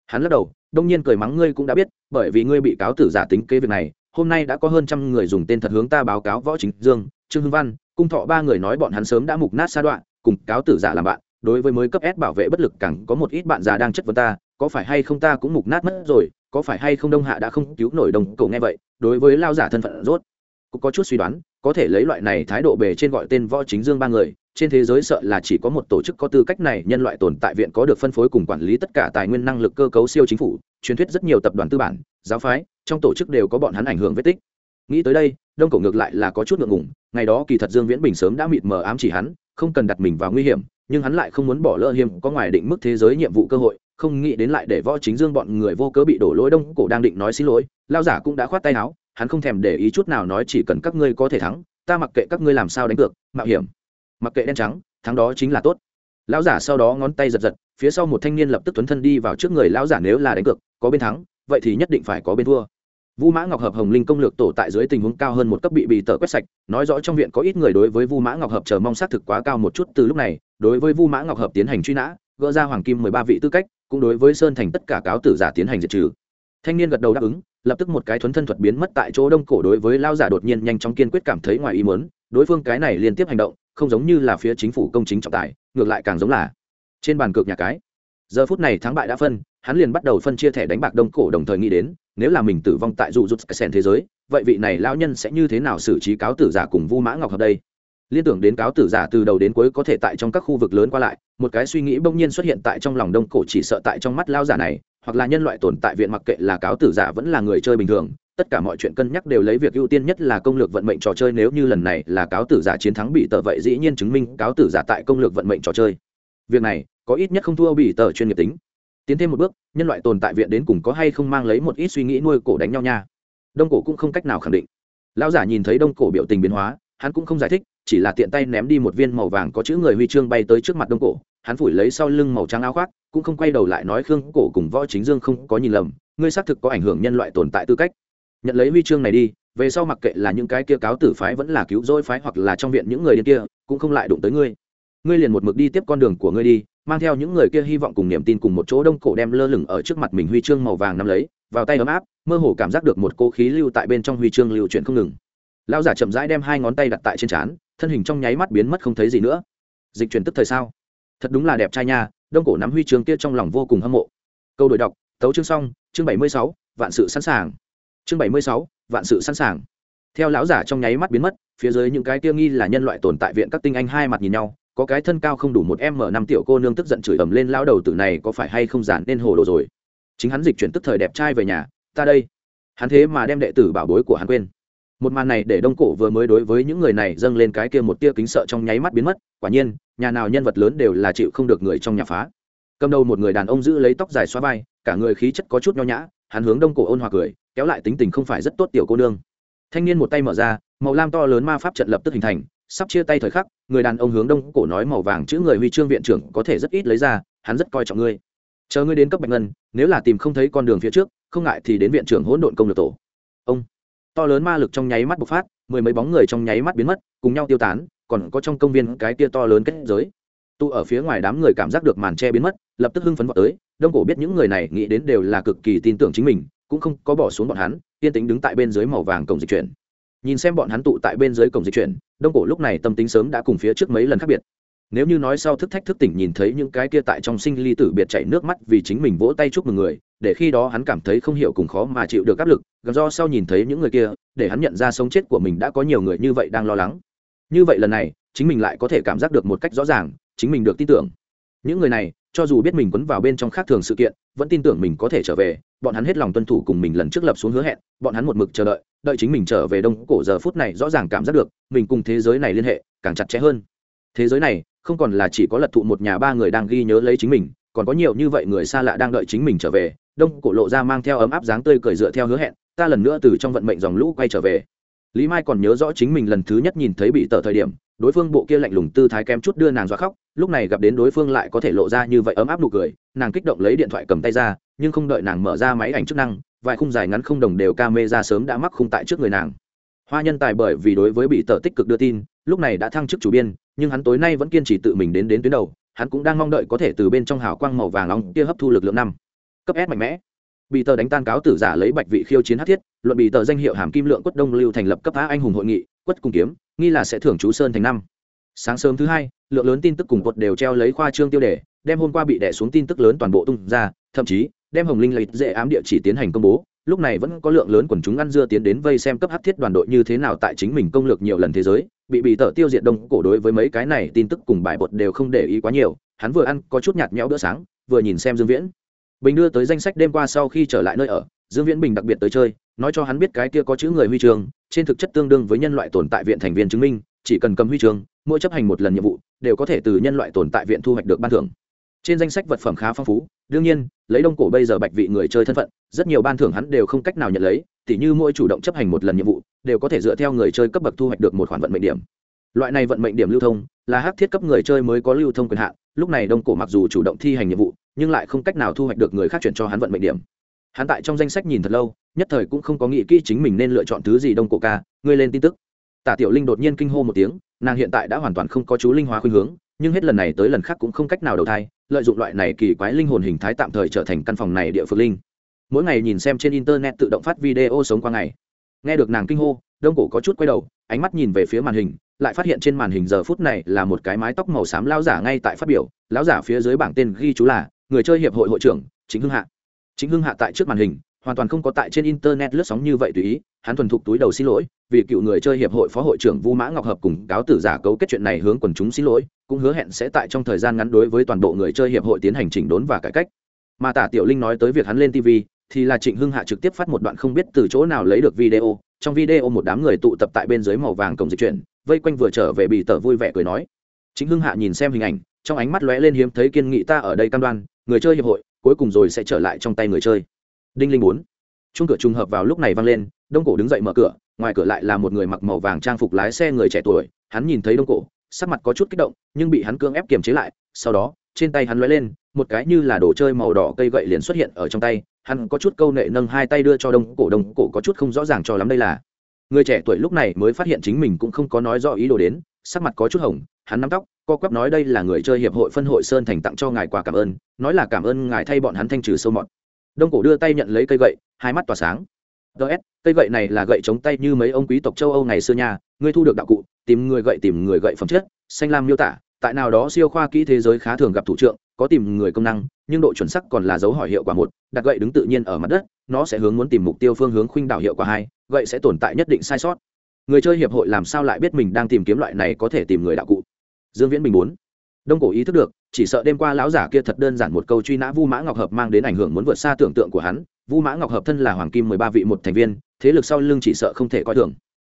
Hắn lắc đầu, đông nhiên cười mắng ngươi cũng đã biết, bởi vì ngươi bị cáo tử giả tính kế việc này, hôm nay đã có hơn trăm người dùng tên thật hướng ta báo cáo võ chính dương, trương hưng văn, cung thọ ba người nói bọn hắn sớm đã mục nát sa đoạn, cùng cáo tử giả làm bạn, đối với mới cấp s bảo vệ bất lực càng có một ít bạn già đang chất vấn ta, có phải hay không ta cũng mục nát mất rồi, có phải hay không đông hạ đã không cứu nổi đồng cổ nghe vậy, đối với lao giả thân phận rốt cũng có chút suy đoán, có thể lấy loại này thái độ bề trên gọi tên võ chính dương ba người, trên thế giới sợ là chỉ có một tổ chức có tư cách này, nhân loại tồn tại viện có được phân phối cùng quản lý tất cả tài nguyên năng lực cơ cấu siêu chính phủ, truyền thuyết rất nhiều tập đoàn tư bản, giáo phái, trong tổ chức đều có bọn hắn ảnh hưởng vết tích. Nghĩ tới đây, đông cổ ngược lại là có chút ngượng ngùng, ngày đó kỳ thật dương viễn bình sớm đã mịt mờ ám chỉ hắn, không cần đặt mình vào nguy hiểm, nhưng hắn lại không muốn bỏ lỡ hiểm, có ngoài định mức thế giới nhiệm vụ cơ hội, không nghĩ đến lại để võ chính dương bọn người vô cớ bị đổ lỗi đông cổ đang định nói xin lỗi lao giả cũng đã khoát tay áo hắn không thèm để ý chút nào nói chỉ cần các ngươi có thể thắng, ta mặc kệ các ngươi làm sao đánh cược, mạo hiểm. Mặc kệ đen trắng, thắng đó chính là tốt. Lão giả sau đó ngón tay giật giật, phía sau một thanh niên lập tức tuấn thân đi vào trước người lão giả nếu là đánh cược, có bên thắng, vậy thì nhất định phải có bên thua. Vu mã ngọc hợp hồng linh công lược tổ tại dưới tình huống cao hơn một cấp bị bị tờ quét sạch, nói rõ trong viện có ít người đối với vu mã ngọc hợp chờ mong xác thực quá cao một chút từ lúc này, đối với vu mã ngọc hợp tiến hành truy nã, gỡ ra hoàng kim mười ba vị tư cách, cũng đối với sơn thành tất cả cáo tử giả tiến hành diệt trừ. Thanh niên gật đầu đáp ứng lập tức một cái thuấn thân thuật biến mất tại chỗ đông cổ đối với lao giả đột nhiên nhanh chóng kiên quyết cảm thấy ngoài ý muốn, đối phương cái này liên tiếp hành động, không giống như là phía chính phủ công chính trọng tài, ngược lại càng giống là trên bàn cược nhà cái. Giờ phút này thắng bại đã phân, hắn liền bắt đầu phân chia thẻ đánh bạc đông cổ đồng thời nghĩ đến, nếu là mình tử vong tại dụ rút sen thế giới, vậy vị này lão nhân sẽ như thế nào xử trí cáo tử giả cùng vu mã ngọc hợp đây? Liên tưởng đến cáo tử giả từ đầu đến cuối có thể tại trong các khu vực lớn qua lại, một cái suy nghĩ bỗng nhiên xuất hiện tại trong lòng đông cổ chỉ sợ tại trong mắt lao giả này, hoặc là nhân loại tồn tại viện mặc kệ là cáo tử giả vẫn là người chơi bình thường, tất cả mọi chuyện cân nhắc đều lấy việc ưu tiên nhất là công lược vận mệnh trò chơi, nếu như lần này là cáo tử giả chiến thắng bị tờ vậy dĩ nhiên chứng minh cáo tử giả tại công lược vận mệnh trò chơi. Việc này, có ít nhất không thua bị tờ chuyên nghiệp tính. Tiến thêm một bước, nhân loại tồn tại viện đến cùng có hay không mang lấy một ít suy nghĩ nuôi cổ đánh nhau nha. Đông cổ cũng không cách nào khẳng định. Lão giả nhìn thấy đông cổ biểu tình biến hóa, hắn cũng không giải thích chỉ là tiện tay ném đi một viên màu vàng có chữ người huy chương bay tới trước mặt đông cổ, hắn phủi lấy sau lưng màu trắng áo khoác, cũng không quay đầu lại nói khương cổ cùng võ chính dương không có nhìn lầm, ngươi xác thực có ảnh hưởng nhân loại tồn tại tư cách. Nhận lấy huy chương này đi, về sau mặc kệ là những cái kia cáo tử phái vẫn là cứu rỗi phái hoặc là trong viện những người điên kia, cũng không lại đụng tới ngươi. Ngươi liền một mực đi tiếp con đường của ngươi đi, mang theo những người kia hy vọng cùng niềm tin cùng một chỗ đông cổ đem lơ lửng ở trước mặt mình huy chương màu vàng nắm lấy, vào tay ấm áp, mơ hồ cảm giác được một cô khí lưu tại bên trong huy chương lưu chuyển không ngừng lão giả chậm rãi đem hai ngón tay đặt tại trên trán, thân hình trong nháy mắt biến mất không thấy gì nữa. Dịch chuyển tức thời sao? Thật đúng là đẹp trai nha, đông cổ nắm huy chương kia trong lòng vô cùng hâm mộ. Câu đổi đọc, tấu chương xong, chương bảy mươi sáu, vạn sự sẵn sàng. Chương bảy mươi sáu, vạn sự sẵn sàng. Theo lão giả trong nháy mắt biến mất, phía dưới những cái kia nghi là nhân loại tồn tại viện các tinh anh hai mặt nhìn nhau, có cái thân cao không đủ một m năm tiểu cô nương tức giận chửi ầm lên lao đầu tử này có phải hay không giản nên hồ đồ rồi? Chính hắn dịch chuyển tức thời đẹp trai về nhà, ta đây. Hắn thế mà đem đệ tử bảo bối của hắn quên một màn này để đông cổ vừa mới đối với những người này dâng lên cái kia một tia kính sợ trong nháy mắt biến mất, quả nhiên, nhà nào nhân vật lớn đều là chịu không được người trong nhà phá. Cầm đầu một người đàn ông giữ lấy tóc dài xoa vai, cả người khí chất có chút nho nhã, hắn hướng đông cổ ôn hòa cười, kéo lại tính tình không phải rất tốt tiểu cô nương. Thanh niên một tay mở ra, màu lam to lớn ma pháp trận lập tức hình thành, sắp chia tay thời khắc, người đàn ông hướng đông cổ nói màu vàng chữ người huy chương viện trưởng có thể rất ít lấy ra, hắn rất coi trọng ngươi. Chờ ngươi đến cấp bạch ngân, nếu là tìm không thấy con đường phía trước, không ngại thì đến viện trưởng hỗn độn công lược tổ to lớn ma lực trong nháy mắt bộc phát, mười mấy bóng người trong nháy mắt biến mất, cùng nhau tiêu tán, còn có trong công viên cái tia to lớn kết giới. Tụ ở phía ngoài đám người cảm giác được màn tre biến mất, lập tức hưng phấn vào tới, đông cổ biết những người này nghĩ đến đều là cực kỳ tin tưởng chính mình, cũng không có bỏ xuống bọn hắn, yên tính đứng tại bên dưới màu vàng cổng dịch chuyển. Nhìn xem bọn hắn tụ tại bên dưới cổng dịch chuyển, đông cổ lúc này tâm tính sớm đã cùng phía trước mấy lần khác biệt nếu như nói sau thức thách thức tỉnh nhìn thấy những cái kia tại trong sinh ly tử biệt chảy nước mắt vì chính mình vỗ tay chúc mừng người, để khi đó hắn cảm thấy không hiểu cùng khó mà chịu được áp lực, gần do sau nhìn thấy những người kia, để hắn nhận ra sống chết của mình đã có nhiều người như vậy đang lo lắng. Như vậy lần này, chính mình lại có thể cảm giác được một cách rõ ràng, chính mình được tin tưởng. Những người này, cho dù biết mình quấn vào bên trong khác thường sự kiện, vẫn tin tưởng mình có thể trở về, bọn hắn hết lòng tuân thủ cùng mình lần trước lập xuống hứa hẹn, bọn hắn một mực chờ đợi đợi chính mình trở về đông cổ giờ phút này rõ ràng cảm giác được, mình cùng thế giới này liên hệ càng chặt chẽ hơn. Thế giới này không còn là chỉ có lật thụ một nhà ba người đang ghi nhớ lấy chính mình, còn có nhiều như vậy người xa lạ đang đợi chính mình trở về, đông cổ lộ ra mang theo ấm áp dáng tươi cười dựa theo hứa hẹn, ta lần nữa từ trong vận mệnh dòng lũ quay trở về. Lý mai còn nhớ rõ chính mình lần thứ nhất nhìn thấy bị tờ thời điểm, đối phương bộ kia lạnh lùng tư thái kém chút đưa nàng dọa khóc, lúc này gặp đến đối phương lại có thể lộ ra như vậy ấm áp nụ cười, nàng kích động lấy điện thoại cầm tay ra, nhưng không đợi nàng mở ra máy ảnh chức năng, vài khung dài ngắn không đồng đều ca mê ra sớm đã mắc khung tại trước người nàng hoa nhân tài bởi vì đối với bị tờ tích cực đưa tin, lúc này đã thăng chức chủ biên, nhưng hắn tối nay vẫn kiên trì tự mình đến đến tuyến đầu, hắn cũng đang mong đợi có thể từ bên trong hào quang màu vàng nóng kia hấp thu lực lượng năm. Cấp s mạnh mẽ. Bị tờ đánh tan cáo tử giả lấy bạch vị khiêu chiến hát thiết, luận bị tờ danh hiệu hàm kim lượng quất đông lưu thành lập cấp á anh hùng hội nghị, quất cung kiếm, nghi là sẽ thưởng chú sơn thành năm. Sáng sớm thứ hai, lượng lớn tin tức cùng quật đều treo lấy khoa trương tiêu đề, đem hôm qua bị đẻ xuống tin tức lớn toàn bộ tung ra, thậm chí, đem hồng linh lấy dễ ám địa chỉ tiến hành công bố lúc này vẫn có lượng lớn quần chúng ăn dưa tiến đến vây xem cấp hát thiết đoàn đội như thế nào tại chính mình công lược nhiều lần thế giới, bị bị tở tiêu diệt đông cổ đối với mấy cái này tin tức cùng bài bột đều không để ý quá nhiều, hắn vừa ăn có chút nhạt nhẽo bữa sáng, vừa nhìn xem dương viễn. Bình đưa tới danh sách đêm qua sau khi trở lại nơi ở, dương viễn bình đặc biệt tới chơi, nói cho hắn biết cái kia có chữ người huy trường trên thực chất tương đương với nhân loại tồn tại viện thành viên chứng minh, chỉ cần cầm huy trường mỗi chấp hành một lần nhiệm vụ, đều có thể từ nhân loại tồn tại viện thu hoạch được ban thưởng trên danh sách vật phẩm khá phong phú, đương nhiên, lấy đông cổ bây giờ bạch vị người chơi thân phận, rất nhiều ban thưởng hắn đều không cách nào nhận lấy, tỉ như mỗi chủ động chấp hành một lần nhiệm vụ, đều có thể dựa theo người chơi cấp bậc thu hoạch được một khoản vận mệnh điểm. Loại này vận mệnh điểm lưu thông, là hắc thiết cấp người chơi mới có lưu thông quyền hạn, lúc này đông cổ mặc dù chủ động thi hành nhiệm vụ, nhưng lại không cách nào thu hoạch được người khác chuyển cho hắn vận mệnh điểm. Hắn tại trong danh sách nhìn thật lâu, nhất thời cũng không có nghĩ kỹ chính mình nên lựa chọn thứ gì đông cổ ca, ngươi lên tin tức. Tả tiểu linh đột nhiên kinh hô một tiếng, nàng hiện tại đã hoàn toàn không có chú linh hóa khuynh hướng nhưng hết lần này tới lần khác cũng không cách nào đầu thai, lợi dụng loại này kỳ quái linh hồn hình thái tạm thời trở thành căn phòng này địa phương linh. Mỗi ngày nhìn xem trên internet tự động phát video sống qua ngày. Nghe được nàng kinh hô, đông cổ có chút quay đầu, ánh mắt nhìn về phía màn hình, lại phát hiện trên màn hình giờ phút này là một cái mái tóc màu xám lao giả ngay tại phát biểu. Lão giả phía dưới bảng tên ghi chú là, người chơi hiệp hội hội trưởng, chính hưng hạ. Chính hưng hạ tại trước màn hình hoàn toàn không có tại trên internet lướt sóng như vậy tùy ý, hắn thuần thục túi đầu xin lỗi, vì cựu người chơi hiệp hội phó hội trưởng vu mã ngọc hợp cùng cáo tử giả cấu kết chuyện này hướng quần chúng xin lỗi, cũng hứa hẹn sẽ tại trong thời gian ngắn đối với toàn bộ người chơi hiệp hội tiến hành chỉnh đốn và cải cách. Mà tả tiểu linh nói tới việc hắn lên tv thì là trịnh hưng hạ trực tiếp phát một đoạn không biết từ chỗ nào lấy được video, trong video một đám người tụ tập tại bên dưới màu vàng cổng dịch chuyển, vây quanh vừa trở về bị tờ vui vẻ cười nói. Chính hưng hạ nhìn xem hình ảnh, trong ánh mắt lóe lên hiếm thấy kiên nghị, ta ở đây cam đoan, người chơi hiệp hội cuối cùng rồi sẽ trở lại trong tay người chơi đinh linh bốn. Chung cửa trùng hợp vào lúc này vang lên, đông cổ đứng dậy mở cửa, ngoài cửa lại là một người mặc màu vàng trang phục lái xe người trẻ tuổi, hắn nhìn thấy đông cổ, sắc mặt có chút kích động, nhưng bị hắn cưỡng ép kiềm chế lại, sau đó, trên tay hắn lóe lên, một cái như là đồ chơi màu đỏ cây gậy liền xuất hiện ở trong tay, hắn có chút câu nệ nâng hai tay đưa cho đông cổ đông cổ có chút không rõ ràng cho lắm đây là. Người trẻ tuổi lúc này mới phát hiện chính mình cũng không có nói rõ ý đồ đến, sắc mặt có chút hồng, hắn nắm tóc, co quắp nói đây là người chơi hiệp hội phân hội sơn thành tặng cho ngài quà cảm ơn, nói là cảm ơn ngài thay bọn hắn thanh trừ sâu mọt đông cổ đưa tay nhận lấy cây gậy, hai mắt tỏa sáng. Ts cây gậy này là gậy chống tay như mấy ông quý tộc châu âu ngày xưa nha, ngươi thu được đạo cụ, tìm người gậy tìm người gậy phẩm chất, xanh lam miêu tả, tại nào đó siêu khoa kỹ thế giới khá thường gặp thủ trượng, có tìm người công năng, nhưng độ chuẩn sắc còn là dấu hỏi hiệu quả một, đặt gậy đứng tự nhiên ở mặt đất, nó sẽ hướng muốn tìm mục tiêu phương hướng khuynh đảo hiệu quả hai, gậy sẽ tồn tại nhất định sai sót. Người chơi hiệp hội làm sao lại biết mình đang tìm kiếm loại này có thể tìm người đạo cụ? Dương viễn bình bốn đông cổ ý thức được, chỉ sợ đêm qua lão giả kia thật đơn giản một câu truy nã vu mã ngọc hợp mang đến ảnh hưởng muốn vượt xa tưởng tượng của hắn. Vu mã ngọc hợp thân là hoàng kim mười ba vị một thành viên, thế lực sau lưng chỉ sợ không thể coi thường.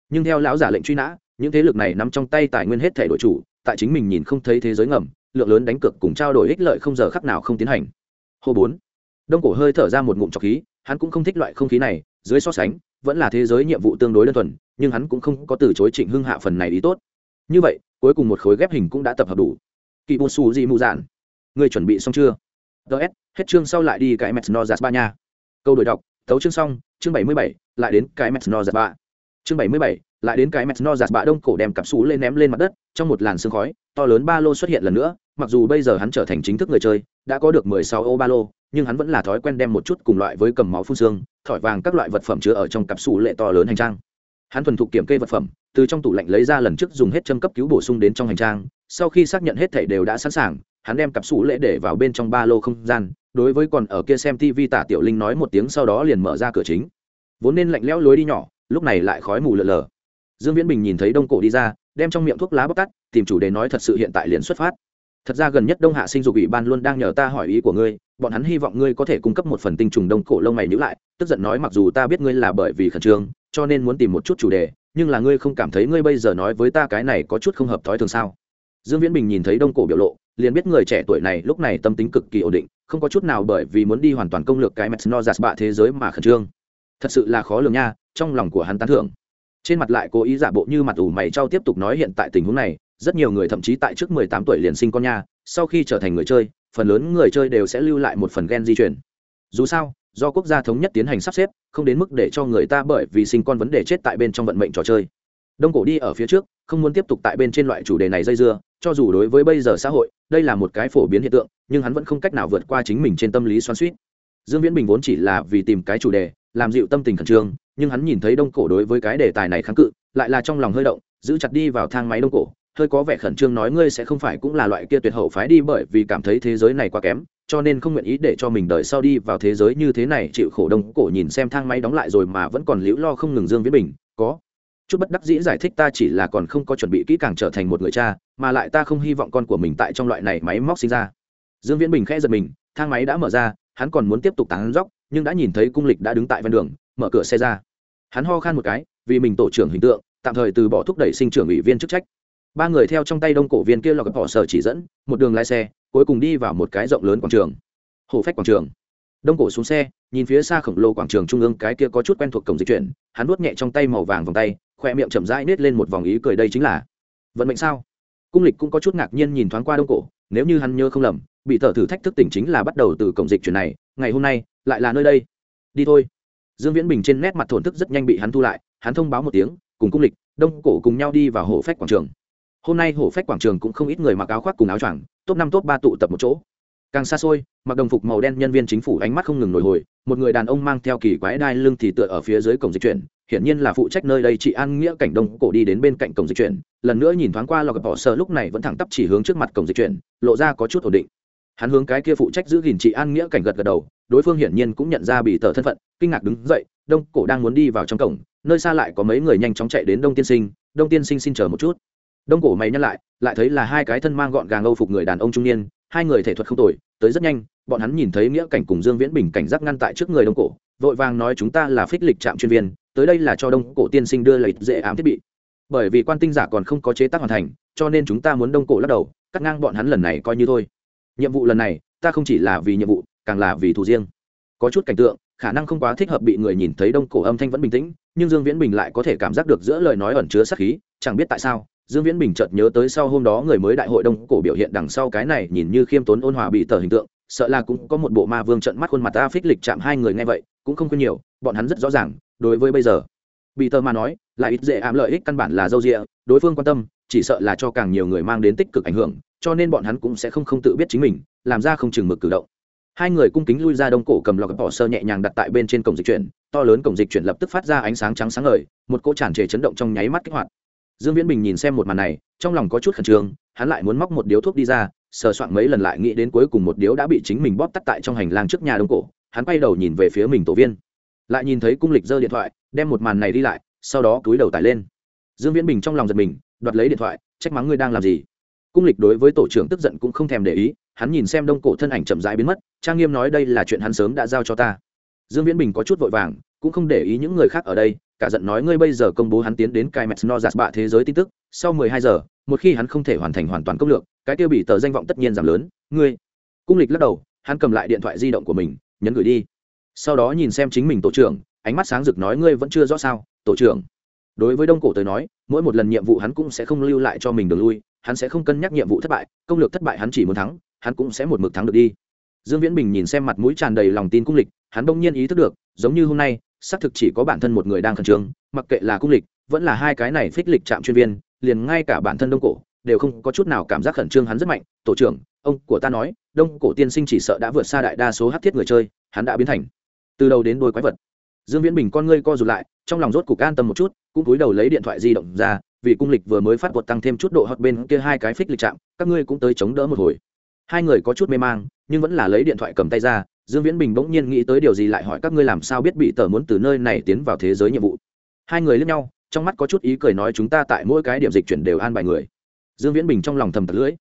Nhưng theo lão giả lệnh truy nã, những thế lực này nằm trong tay tài nguyên hết thể đội chủ, tại chính mình nhìn không thấy thế giới ngầm, lượng lớn đánh cược cùng trao đổi ích lợi không giờ khắc nào không tiến hành. Hô bốn. Đông cổ hơi thở ra một ngụm trọc khí, hắn cũng không thích loại không khí này, dưới so sánh, vẫn là thế giới nhiệm vụ tương đối đơn thuần, nhưng hắn cũng không có từ chối trịnh hưng hạ phần này ý tốt. Như vậy, cuối cùng một khối ghép hình cũng đã tập hợp đủ kỳ bù xù gì mù dạn. Người chuẩn bị xong chưa? Ts hết chương sau lại đi cái mets no ba nha. Câu đổi đọc tấu chương xong, chương bảy mươi bảy, lại đến cái mets no ba. Chương bảy mươi bảy, lại đến cái mets no ba đông cổ đem cặp xú lên ném lên mặt đất, trong một làn sương khói, to lớn ba lô xuất hiện lần nữa, mặc dù bây giờ hắn trở thành chính thức người chơi, đã có được mười sáu ô ba lô, nhưng hắn vẫn là thói quen đem một chút cùng loại với cầm máu phun xương, thỏi vàng các loại vật phẩm chứa ở trong cặp xù lệ to lớn hành trang hắn thuần thục kiểm kê vật phẩm, từ trong tủ lạnh lấy ra lần trước dùng hết châm cấp cứu bổ sung đến trong hành trang, sau khi xác nhận hết thảy đều đã sẵn sàng, hắn đem cặp sủ lễ để vào bên trong ba lô không gian, đối với còn ở kia xem tv tả tiểu linh nói một tiếng sau đó liền mở ra cửa chính. Vốn nên lạnh lẽo lối đi nhỏ, lúc này lại khói mù lờ lờ dương viễn bình nhìn thấy đông cổ đi ra, đem trong miệng thuốc lá bóc tắt, tìm chủ đề nói thật sự hiện tại liền xuất phát. Thật ra gần nhất đông hạ sinh dục ủy ban luôn đang nhờ ta hỏi ý của ngươi, bọn hắn hy vọng ngươi có thể cung cấp một phần tinh trùng đông cổ lông mày nhữ lại, tức giận nói mặc dù ta biết ngươi là bởi vì khẩn trương cho nên muốn tìm một chút chủ đề, nhưng là ngươi không cảm thấy ngươi bây giờ nói với ta cái này có chút không hợp thói thường sao? Dương viễn bình nhìn thấy đông cổ biểu lộ, liền biết người trẻ tuổi này lúc này tâm tính cực kỳ ổn định, không có chút nào bởi vì muốn đi hoàn toàn công lược cái mets no giạt bạ thế giới mà khẩn trương. Thật sự là khó lường nha, trong lòng của hắn tán thưởng. Trên mặt lại cố ý giả bộ như mặt ủ mày trao tiếp tục nói hiện tại tình huống này, rất nhiều người thậm chí tại trước mười tám tuổi liền sinh con nha, sau khi trở thành người chơi, phần lớn người chơi đều sẽ lưu lại một phần gen di chuyển dù sao do quốc gia thống nhất tiến hành sắp xếp, không đến mức để cho người ta bởi vì sinh con vấn đề chết tại bên trong vận mệnh trò chơi. Đông cổ đi ở phía trước, không muốn tiếp tục tại bên trên loại chủ đề này dây dưa, cho dù đối với bây giờ xã hội, đây là một cái phổ biến hiện tượng, nhưng hắn vẫn không cách nào vượt qua chính mình trên tâm lý xoan suýt dương viễn bình vốn chỉ là vì tìm cái chủ đề, làm dịu tâm tình khẩn trương, nhưng hắn nhìn thấy đông cổ đối với cái đề tài này kháng cự, lại là trong lòng hơi động, giữ chặt đi vào thang máy đông cổ, hơi có vẻ khẩn trương nói ngươi sẽ không phải cũng là loại kia tuyệt hậu phái đi bởi vì cảm thấy thế giới này quá kém cho nên không nguyện ý để cho mình đợi sau đi vào thế giới như thế này, chịu khổ đông cổ nhìn xem thang máy đóng lại rồi mà vẫn còn liễu lo không ngừng dương viễn bình, có, chút bất đắc dĩ giải thích ta chỉ là còn không có chuẩn bị kỹ càng trở thành một người cha, mà lại ta không hy vọng con của mình tại trong loại này máy móc sinh ra. Dương viễn bình khẽ giật mình, thang máy đã mở ra, hắn còn muốn tiếp tục tán dốc nhưng đã nhìn thấy cung lịch đã đứng tại ven đường, mở cửa xe ra. Hắn ho khan một cái, vì mình tổ trưởng hình tượng, tạm thời từ bỏ thúc đẩy sinh trưởng ủy viên chức trách. Ba người theo trong tay đông cổ viên kia lọc bỏ sở chỉ dẫn, một đường lái xe cuối cùng đi vào một cái rộng lớn quảng trường. Hồ phách quảng trường. Đông cổ xuống xe, nhìn phía xa khổng lồ quảng trường trung ương cái kia có chút quen thuộc cổng dịch chuyển, hắn nuốt nhẹ trong tay màu vàng vòng tay, khoe miệng chậm rãi nết lên một vòng ý cười đây chính là, vận mệnh sao? Cung lịch cũng có chút ngạc nhiên nhìn thoáng qua đông cổ, nếu như hắn nhớ không lầm, bị thợ thử thách thức tỉnh chính là bắt đầu từ cổng dịch chuyển này, ngày hôm nay, lại là nơi đây. Đi thôi. Dương viễn bình trên nét mặt thổn thức rất nhanh bị hắn thu lại, hắn thông báo một tiếng, cùng cung lịch, đông cổ cùng nhau đi vào hồ phách quảng trường. Hôm nay hổ phách quảng trường cũng không ít người mặc áo khoác cùng áo choàng top năm, top ba tụ tập một chỗ. Càng xa xôi, mặc đồng phục màu đen nhân viên chính phủ ánh mắt không ngừng nổi hồi, một người đàn ông mang theo kỳ quái đai lưng thì tựa ở phía dưới cổng dịch chuyển, hiển nhiên là phụ trách nơi đây chị an nghĩa cảnh đông cổ đi đến bên cạnh cổng dịch chuyển, lần nữa nhìn thoáng qua lò gặp bỏ sơ lúc này vẫn thẳng tắp chỉ hướng trước mặt cổng dịch chuyển, lộ ra có chút ổn định. Hắn hướng cái kia phụ trách giữ gìn chị an nghĩa cảnh gật gật đầu, đối phương hiển nhiên cũng nhận ra bị tờ thân phận, kinh ngạc đứng dậy, đông cổ đang muốn đi vào trong cổng, nơi xa lại có mấy người nhanh chóng chạy đến đông tiên sinh, đông tiên sinh xin chờ một chút đông cổ mày nhắc lại lại thấy là hai cái thân mang gọn gàng âu phục người đàn ông trung niên, hai người thể thuật không tồi, tới rất nhanh, bọn hắn nhìn thấy nghĩa cảnh cùng dương viễn bình cảnh giác ngăn tại trước người đông cổ, vội vàng nói chúng ta là phích lịch trạm chuyên viên, tới đây là cho đông cổ tiên sinh đưa lấy dễ ám thiết bị. Bởi vì quan tinh giả còn không có chế tác hoàn thành, cho nên chúng ta muốn đông cổ lắc đầu, cắt ngang bọn hắn lần này coi như thôi. Nhiệm vụ lần này, ta không chỉ là vì nhiệm vụ, càng là vì thù riêng. Có chút cảnh tượng, khả năng không quá thích hợp bị người nhìn thấy đông cổ âm thanh vẫn bình tĩnh, nhưng dương viễn bình lại có thể cảm giác được giữa lời nói ẩn chứa sát khí, chẳng biết tại sao dương viễn bình chợt nhớ tới sau hôm đó người mới đại hội đông cổ biểu hiện đằng sau cái này, nhìn như khiêm tốn ôn hòa bị tờ hình tượng, sợ là cũng có một bộ ma vương trận mắt khuôn mặt ta phích lịch chạm hai người nghe vậy, cũng không quên nhiều, bọn hắn rất rõ ràng, đối với bây giờ, bị tờ mà nói, là ít dễ ám lợi ích căn bản là dâu rịa đối phương quan tâm, chỉ sợ là cho càng nhiều người mang đến tích cực ảnh hưởng, cho nên bọn hắn cũng sẽ không không tự biết chính mình, làm ra không chừng mực cử động. Hai người cung kính lui ra đông cổ cầm lọc bỏ sơ nhẹ nhàng đặt tại bên trên cổng dịch chuyển, to lớn cổng dịch chuyển lập tức phát ra ánh sáng trắng sáng ngời, một cỗ tràn trề chấn động trong nháy mắt kích hoạt dương viễn bình nhìn xem một màn này, trong lòng có chút khẩn trương, hắn lại muốn móc một điếu thuốc đi ra, sờ soạn mấy lần lại nghĩ đến cuối cùng một điếu đã bị chính mình bóp tắt tại trong hành lang trước nhà đông cổ, hắn quay đầu nhìn về phía mình tổ viên. Lại nhìn thấy cung lịch giơ điện thoại, đem một màn này đi lại, sau đó túi đầu tải lên. Dương viễn bình trong lòng giật mình, đoạt lấy điện thoại, trách mắng ngươi đang làm gì? Cung lịch đối với tổ trưởng tức giận cũng không thèm để ý, hắn nhìn xem đông cổ thân ảnh chậm rãi biến mất, trang nghiêm nói đây là chuyện hắn sớm đã giao cho ta. Dương viễn bình có chút vội vàng, cũng không để ý những người khác ở đây cả giận nói ngươi bây giờ công bố hắn tiến đến cai mẹt no giạt bạ thế giới tin tức, sau mười hai giờ, một khi hắn không thể hoàn thành hoàn toàn công lược, cái tiêu bị tờ danh vọng tất nhiên giảm lớn. Ngươi. Cung lịch lắc đầu, hắn cầm lại điện thoại di động của mình, nhấn gửi đi. Sau đó nhìn xem chính mình tổ trưởng, ánh mắt sáng rực nói ngươi vẫn chưa rõ sao, tổ trưởng. Đối với đông cổ tới nói, mỗi một lần nhiệm vụ hắn cũng sẽ không lưu lại cho mình đường lui, hắn sẽ không cân nhắc nhiệm vụ thất bại, công lược thất bại hắn chỉ muốn thắng, hắn cũng sẽ một mực thắng được đi. Dương viễn bình nhìn xem mặt mũi tràn đầy lòng tin cung lịch, hắn bỗng nhiên ý thức được, giống như hôm nay xác thực chỉ có bản thân một người đang khẩn trương, mặc kệ là cung lịch, vẫn là hai cái này phích lịch chạm chuyên viên, liền ngay cả bản thân đông cổ, đều không có chút nào cảm giác khẩn trương hắn rất mạnh. Tổ trưởng, ông của ta nói, đông cổ tiên sinh chỉ sợ đã vượt xa đại đa số hát thiết người chơi, hắn đã biến thành từ đầu đến đôi quái vật. Dương viễn bình con ngươi co rụt lại, trong lòng rốt cục an tâm một chút, cũng cúi đầu lấy điện thoại di động ra, vì cung lịch vừa mới phát bột tăng thêm chút độ hoặc bên kia hai cái phích lịch chạm các ngươi cũng tới chống đỡ một hồi. Hai người có chút mê mang, nhưng vẫn là lấy điện thoại cầm tay ra dương viễn bình bỗng nhiên nghĩ tới điều gì lại hỏi các ngươi làm sao biết bị tờ muốn từ nơi này tiến vào thế giới nhiệm vụ. Hai người lướt nhau, trong mắt có chút ý cười nói chúng ta tại mỗi cái điểm dịch chuyển đều an bài người. Dương viễn bình trong lòng thầm thật lưỡi.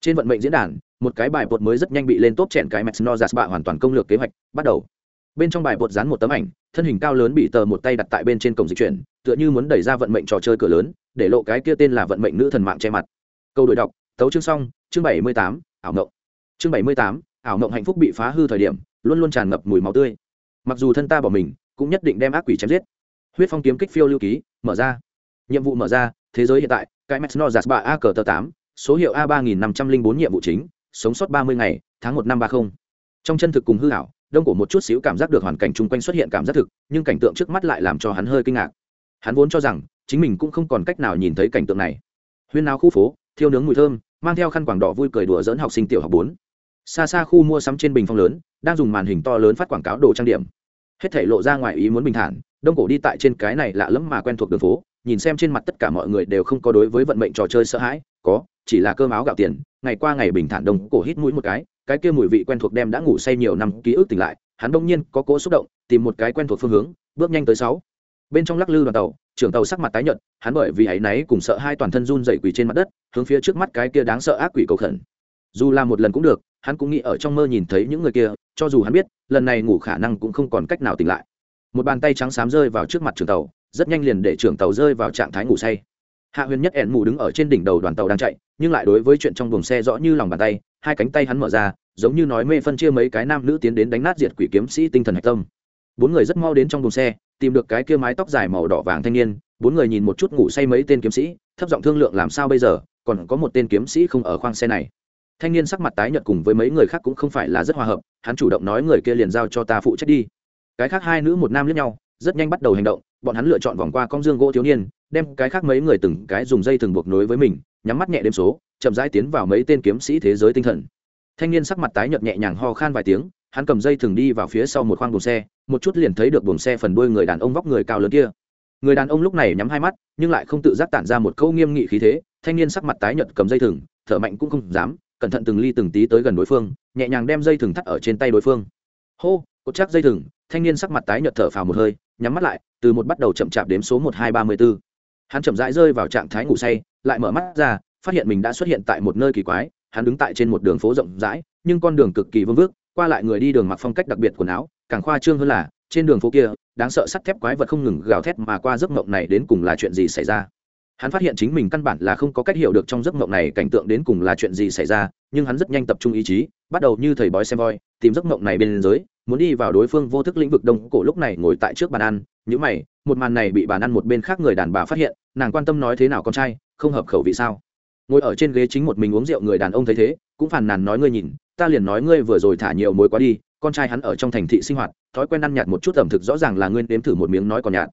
Trên vận mệnh diễn đàn, một cái bài bột mới rất nhanh bị lên top chèn cái mẹt no bạ hoàn toàn công lược kế hoạch, bắt đầu. Bên trong bài bột dán một tấm ảnh, thân hình cao lớn bị tờ một tay đặt tại bên trên cổng dịch chuyển, tựa như muốn đẩy ra vận mệnh trò chơi cửa lớn, để lộ cái kia tên là vận mệnh nữ thần mạng che mặt. Câu đổi đọc tấu chương xong, chương bảy mươi tám, ảo ngộng chương bảy mươi tám ảo mộng hạnh phúc bị phá hư thời điểm, luôn luôn tràn ngập mùi máu tươi. Mặc dù thân ta bỏ mình, cũng nhất định đem ác quỷ chém giết. Huyết phong kiếm kích phiêu lưu ký, mở ra. Nhiệm vụ mở ra, thế giới hiện tại, cái mx no ba a cờ tờ tám, số hiệu a ba nghìn năm trăm linh bốn nhiệm vụ chính, sống sót ba mươi ngày, tháng một năm ba mươi trong chân thực cùng hư hảo đông cổ một chút xíu cảm giác được hoàn cảnh chung quanh xuất hiện cảm giác thực, nhưng cảnh tượng trước mắt lại làm cho hắn hơi kinh ngạc. Hắn vốn cho rằng, chính mình cũng không còn cách nào nhìn thấy cảnh tượng này. Huyên nào khu phố, thiêu nướng mùi thơm, mang theo khăn quảng đỏ vui cười đùa dẫn học sinh tiểu học bốn xa xa khu mua sắm trên bình phong lớn, đang dùng màn hình to lớn phát quảng cáo đồ trang điểm. Hết thể lộ ra ngoài ý muốn bình thản, đông cổ đi tại trên cái này lạ lẫm mà quen thuộc đường phố, nhìn xem trên mặt tất cả mọi người đều không có đối với vận mệnh trò chơi sợ hãi, có, chỉ là cơm áo gạo tiền, ngày qua ngày bình thản đông cổ hít mũi một cái cái kia mùi vị quen thuộc đem đã ngủ say nhiều năm ký ức tỉnh lại, hắn đông nhiên có cỗ xúc động, tìm một cái quen thuộc phương hướng, bước nhanh tới sáu. Bên trong lắc lư đoàn tàu, trưởng tàu sắc mặt tái nhợt, hắn bởi vì áy náy cùng sợ hai toàn thân run dậy quỳ trên mặt đất, hướng phía trước mắt cái kia đáng sợ ác quỷ cầu khẩn. Dù làm một lần cũng được hắn cũng nghĩ ở trong mơ nhìn thấy những người kia, cho dù hắn biết, lần này ngủ khả năng cũng không còn cách nào tỉnh lại. Một bàn tay trắng xám rơi vào trước mặt trưởng tàu, rất nhanh liền để trưởng tàu rơi vào trạng thái ngủ say. Hạ huyền nhất ẻn mù đứng ở trên đỉnh đầu đoàn tàu đang chạy, nhưng lại đối với chuyện trong buồng xe rõ như lòng bàn tay, hai cánh tay hắn mở ra, giống như nói mê phân chia mấy cái nam nữ tiến đến đánh nát diệt quỷ kiếm sĩ tinh thần hạch tâm. Bốn người rất mau đến trong buồng xe, tìm được cái kia mái tóc dài màu đỏ vàng thanh niên, bốn người nhìn một chút ngủ say mấy tên kiếm sĩ, thấp giọng thương lượng làm sao bây giờ, còn có một tên kiếm sĩ không ở khoang xe này thanh niên sắc mặt tái nhợt cùng với mấy người khác cũng không phải là rất hòa hợp, hắn chủ động nói người kia liền giao cho ta phụ trách đi. Cái khác hai nữ một nam lướt nhau, rất nhanh bắt đầu hành động, bọn hắn lựa chọn vòng qua con dương gỗ thiếu niên, đem cái khác mấy người từng cái dùng dây thừng buộc nối với mình, nhắm mắt nhẹ đêm số, chậm rãi tiến vào mấy tên kiếm sĩ thế giới tinh thần. Thanh niên sắc mặt tái nhợt nhẹ nhàng ho khan vài tiếng, hắn cầm dây thừng đi vào phía sau một khoang buồng xe, một chút liền thấy được buồng xe phần đuôi người đàn ông vóc người cao lớn kia. Người đàn ông lúc này nhắm hai mắt, nhưng lại không tự giác tản ra một câu nghiêm nghị khí thế, thanh niên sắc mặt tái nhợt cầm dây thừng, thở mạnh cũng không dám cẩn thận từng ly từng tí tới gần đối phương, nhẹ nhàng đem dây thừng thắt ở trên tay đối phương. Hô, cột chắc dây thừng, thanh niên sắc mặt tái nhợt thở phào một hơi, nhắm mắt lại, từ một bắt đầu chậm chạp đếm số một, hai, ba mươi b ố hắn chậm rãi rơi vào trạng thái ngủ say, lại mở mắt ra, phát hiện mình đã xuất hiện tại một nơi kỳ quái, hắn đứng tại trên một đường phố rộng rãi, nhưng con đường cực kỳ vương vước qua lại người đi đường mặc phong cách đặc biệt quần áo, càng khoa trương hơn là, trên đường phố kia, đáng sợ sắt thép quái vật không ngừng gào thét mà qua giấc mộng này đến cùng là chuyện gì xảy ra hắn phát hiện chính mình căn bản là không có cách hiểu được trong giấc mộng này cảnh tượng đến cùng là chuyện gì xảy ra, nhưng hắn rất nhanh tập trung ý chí, bắt đầu như thầy bói xem voi, tìm giấc mộng này bên dưới muốn đi vào đối phương vô thức lĩnh vực đông cổ lúc này ngồi tại trước bàn ăn. Nhữ mày, một màn này bị bàn ăn một bên khác người đàn bà phát hiện, nàng quan tâm nói thế nào con trai, không hợp khẩu vị sao? Ngồi ở trên ghế chính một mình uống rượu người đàn ông thấy thế, cũng phàn nàn nói ngươi nhìn, ta liền nói ngươi vừa rồi thả nhiều muối quá đi, con trai hắn ở trong thành thị sinh hoạt, thói quen ăn nhạt một chút ẩm thực rõ ràng là ngươi nếm thử một miếng nói còn nhạt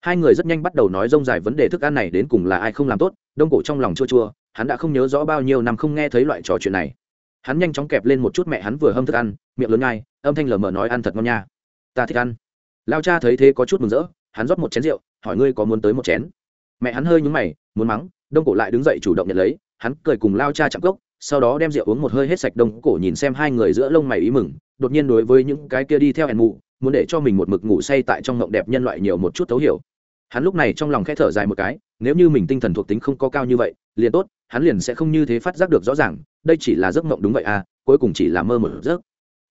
hai người rất nhanh bắt đầu nói rông dài vấn đề thức ăn này đến cùng là ai không làm tốt, đông cổ trong lòng chua chua, hắn đã không nhớ rõ bao nhiêu năm không nghe thấy loại trò chuyện này. Hắn nhanh chóng kẹp lên một chút mẹ hắn vừa hâm thức ăn, miệng lớn ngay âm thanh lờ mờ nói ăn thật ngon nha. Ta thích ăn. Lao cha thấy thế có chút mừng rỡ, hắn rót một chén rượu, hỏi ngươi có muốn tới một chén? Mẹ hắn hơi nhúng mày, muốn mắng, đông cổ lại đứng dậy chủ động nhận lấy, hắn cười cùng lao cha chạm cốc, sau đó đem rượu uống một hơi hết sạch đông cổ nhìn xem hai người giữa lông mày ý mừng, đột nhiên đối với những cái kia đi theo hèn mụ muốn để cho mình một mực ngủ say tại trong ngộng đẹp nhân loại nhiều một chút thấu hiểu. Hắn lúc này trong lòng khẽ thở dài một cái, nếu như mình tinh thần thuộc tính không có cao như vậy, liền tốt, hắn liền sẽ không như thế phát giác được rõ ràng, đây chỉ là giấc mộng đúng vậy à cuối cùng chỉ là mơ một giấc.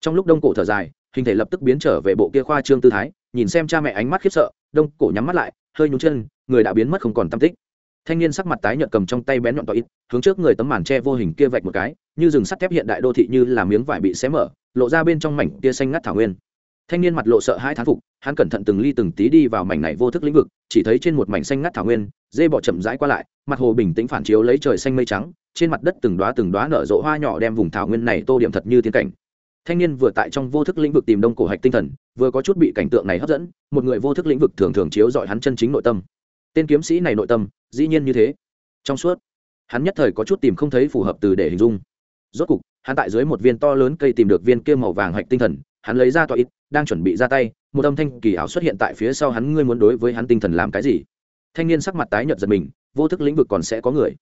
Trong lúc đông cổ thở dài, hình thể lập tức biến trở về bộ kia khoa trương tư thái, nhìn xem cha mẹ ánh mắt khiếp sợ, đông cổ nhắm mắt lại, hơi nhún chân, người đã biến mất không còn tâm tích. Thanh niên sắc mặt tái nhợt cầm trong tay bén nhọn tọa ít, hướng trước người tấm màn tre vô hình kia vạch một cái, như rừng sắt thép hiện đại đô thị như là miếng vải bị xé mở, lộ ra bên trong mảnh kia xanh ngắt thảo nguyên thanh niên mặt lộ sợ hai thán phục, hắn cẩn thận từng ly từng tí đi vào mảnh này vô thức lĩnh vực, chỉ thấy trên một mảnh xanh ngắt thảo nguyên, dê bọ chậm rãi qua lại, mặt hồ bình tĩnh phản chiếu lấy trời xanh mây trắng, trên mặt đất từng đoá từng đoá nở rộ hoa nhỏ đem vùng thảo nguyên này tô điểm thật như tiên cảnh. Thanh niên vừa tại trong vô thức lĩnh vực tìm đông cổ hạch tinh thần, vừa có chút bị cảnh tượng này hấp dẫn, một người vô thức lĩnh vực thường thường chiếu dọi hắn chân chính nội tâm. Tên kiếm sĩ này nội tâm, dĩ nhiên như thế. Trong suốt, hắn nhất thời có chút tìm không thấy phù hợp từ để hình dung. Rốt cục, hắn tại dưới một viên to lớn cây tìm được viên kia màu vàng hạch tinh thần, hắn lấy ra tọa ít đang chuẩn bị ra tay, một âm thanh kỳ ảo xuất hiện tại phía sau hắn, ngươi muốn đối với hắn tinh thần làm cái gì? Thanh niên sắc mặt tái nhợt giật mình, vô thức lĩnh vực còn sẽ có người.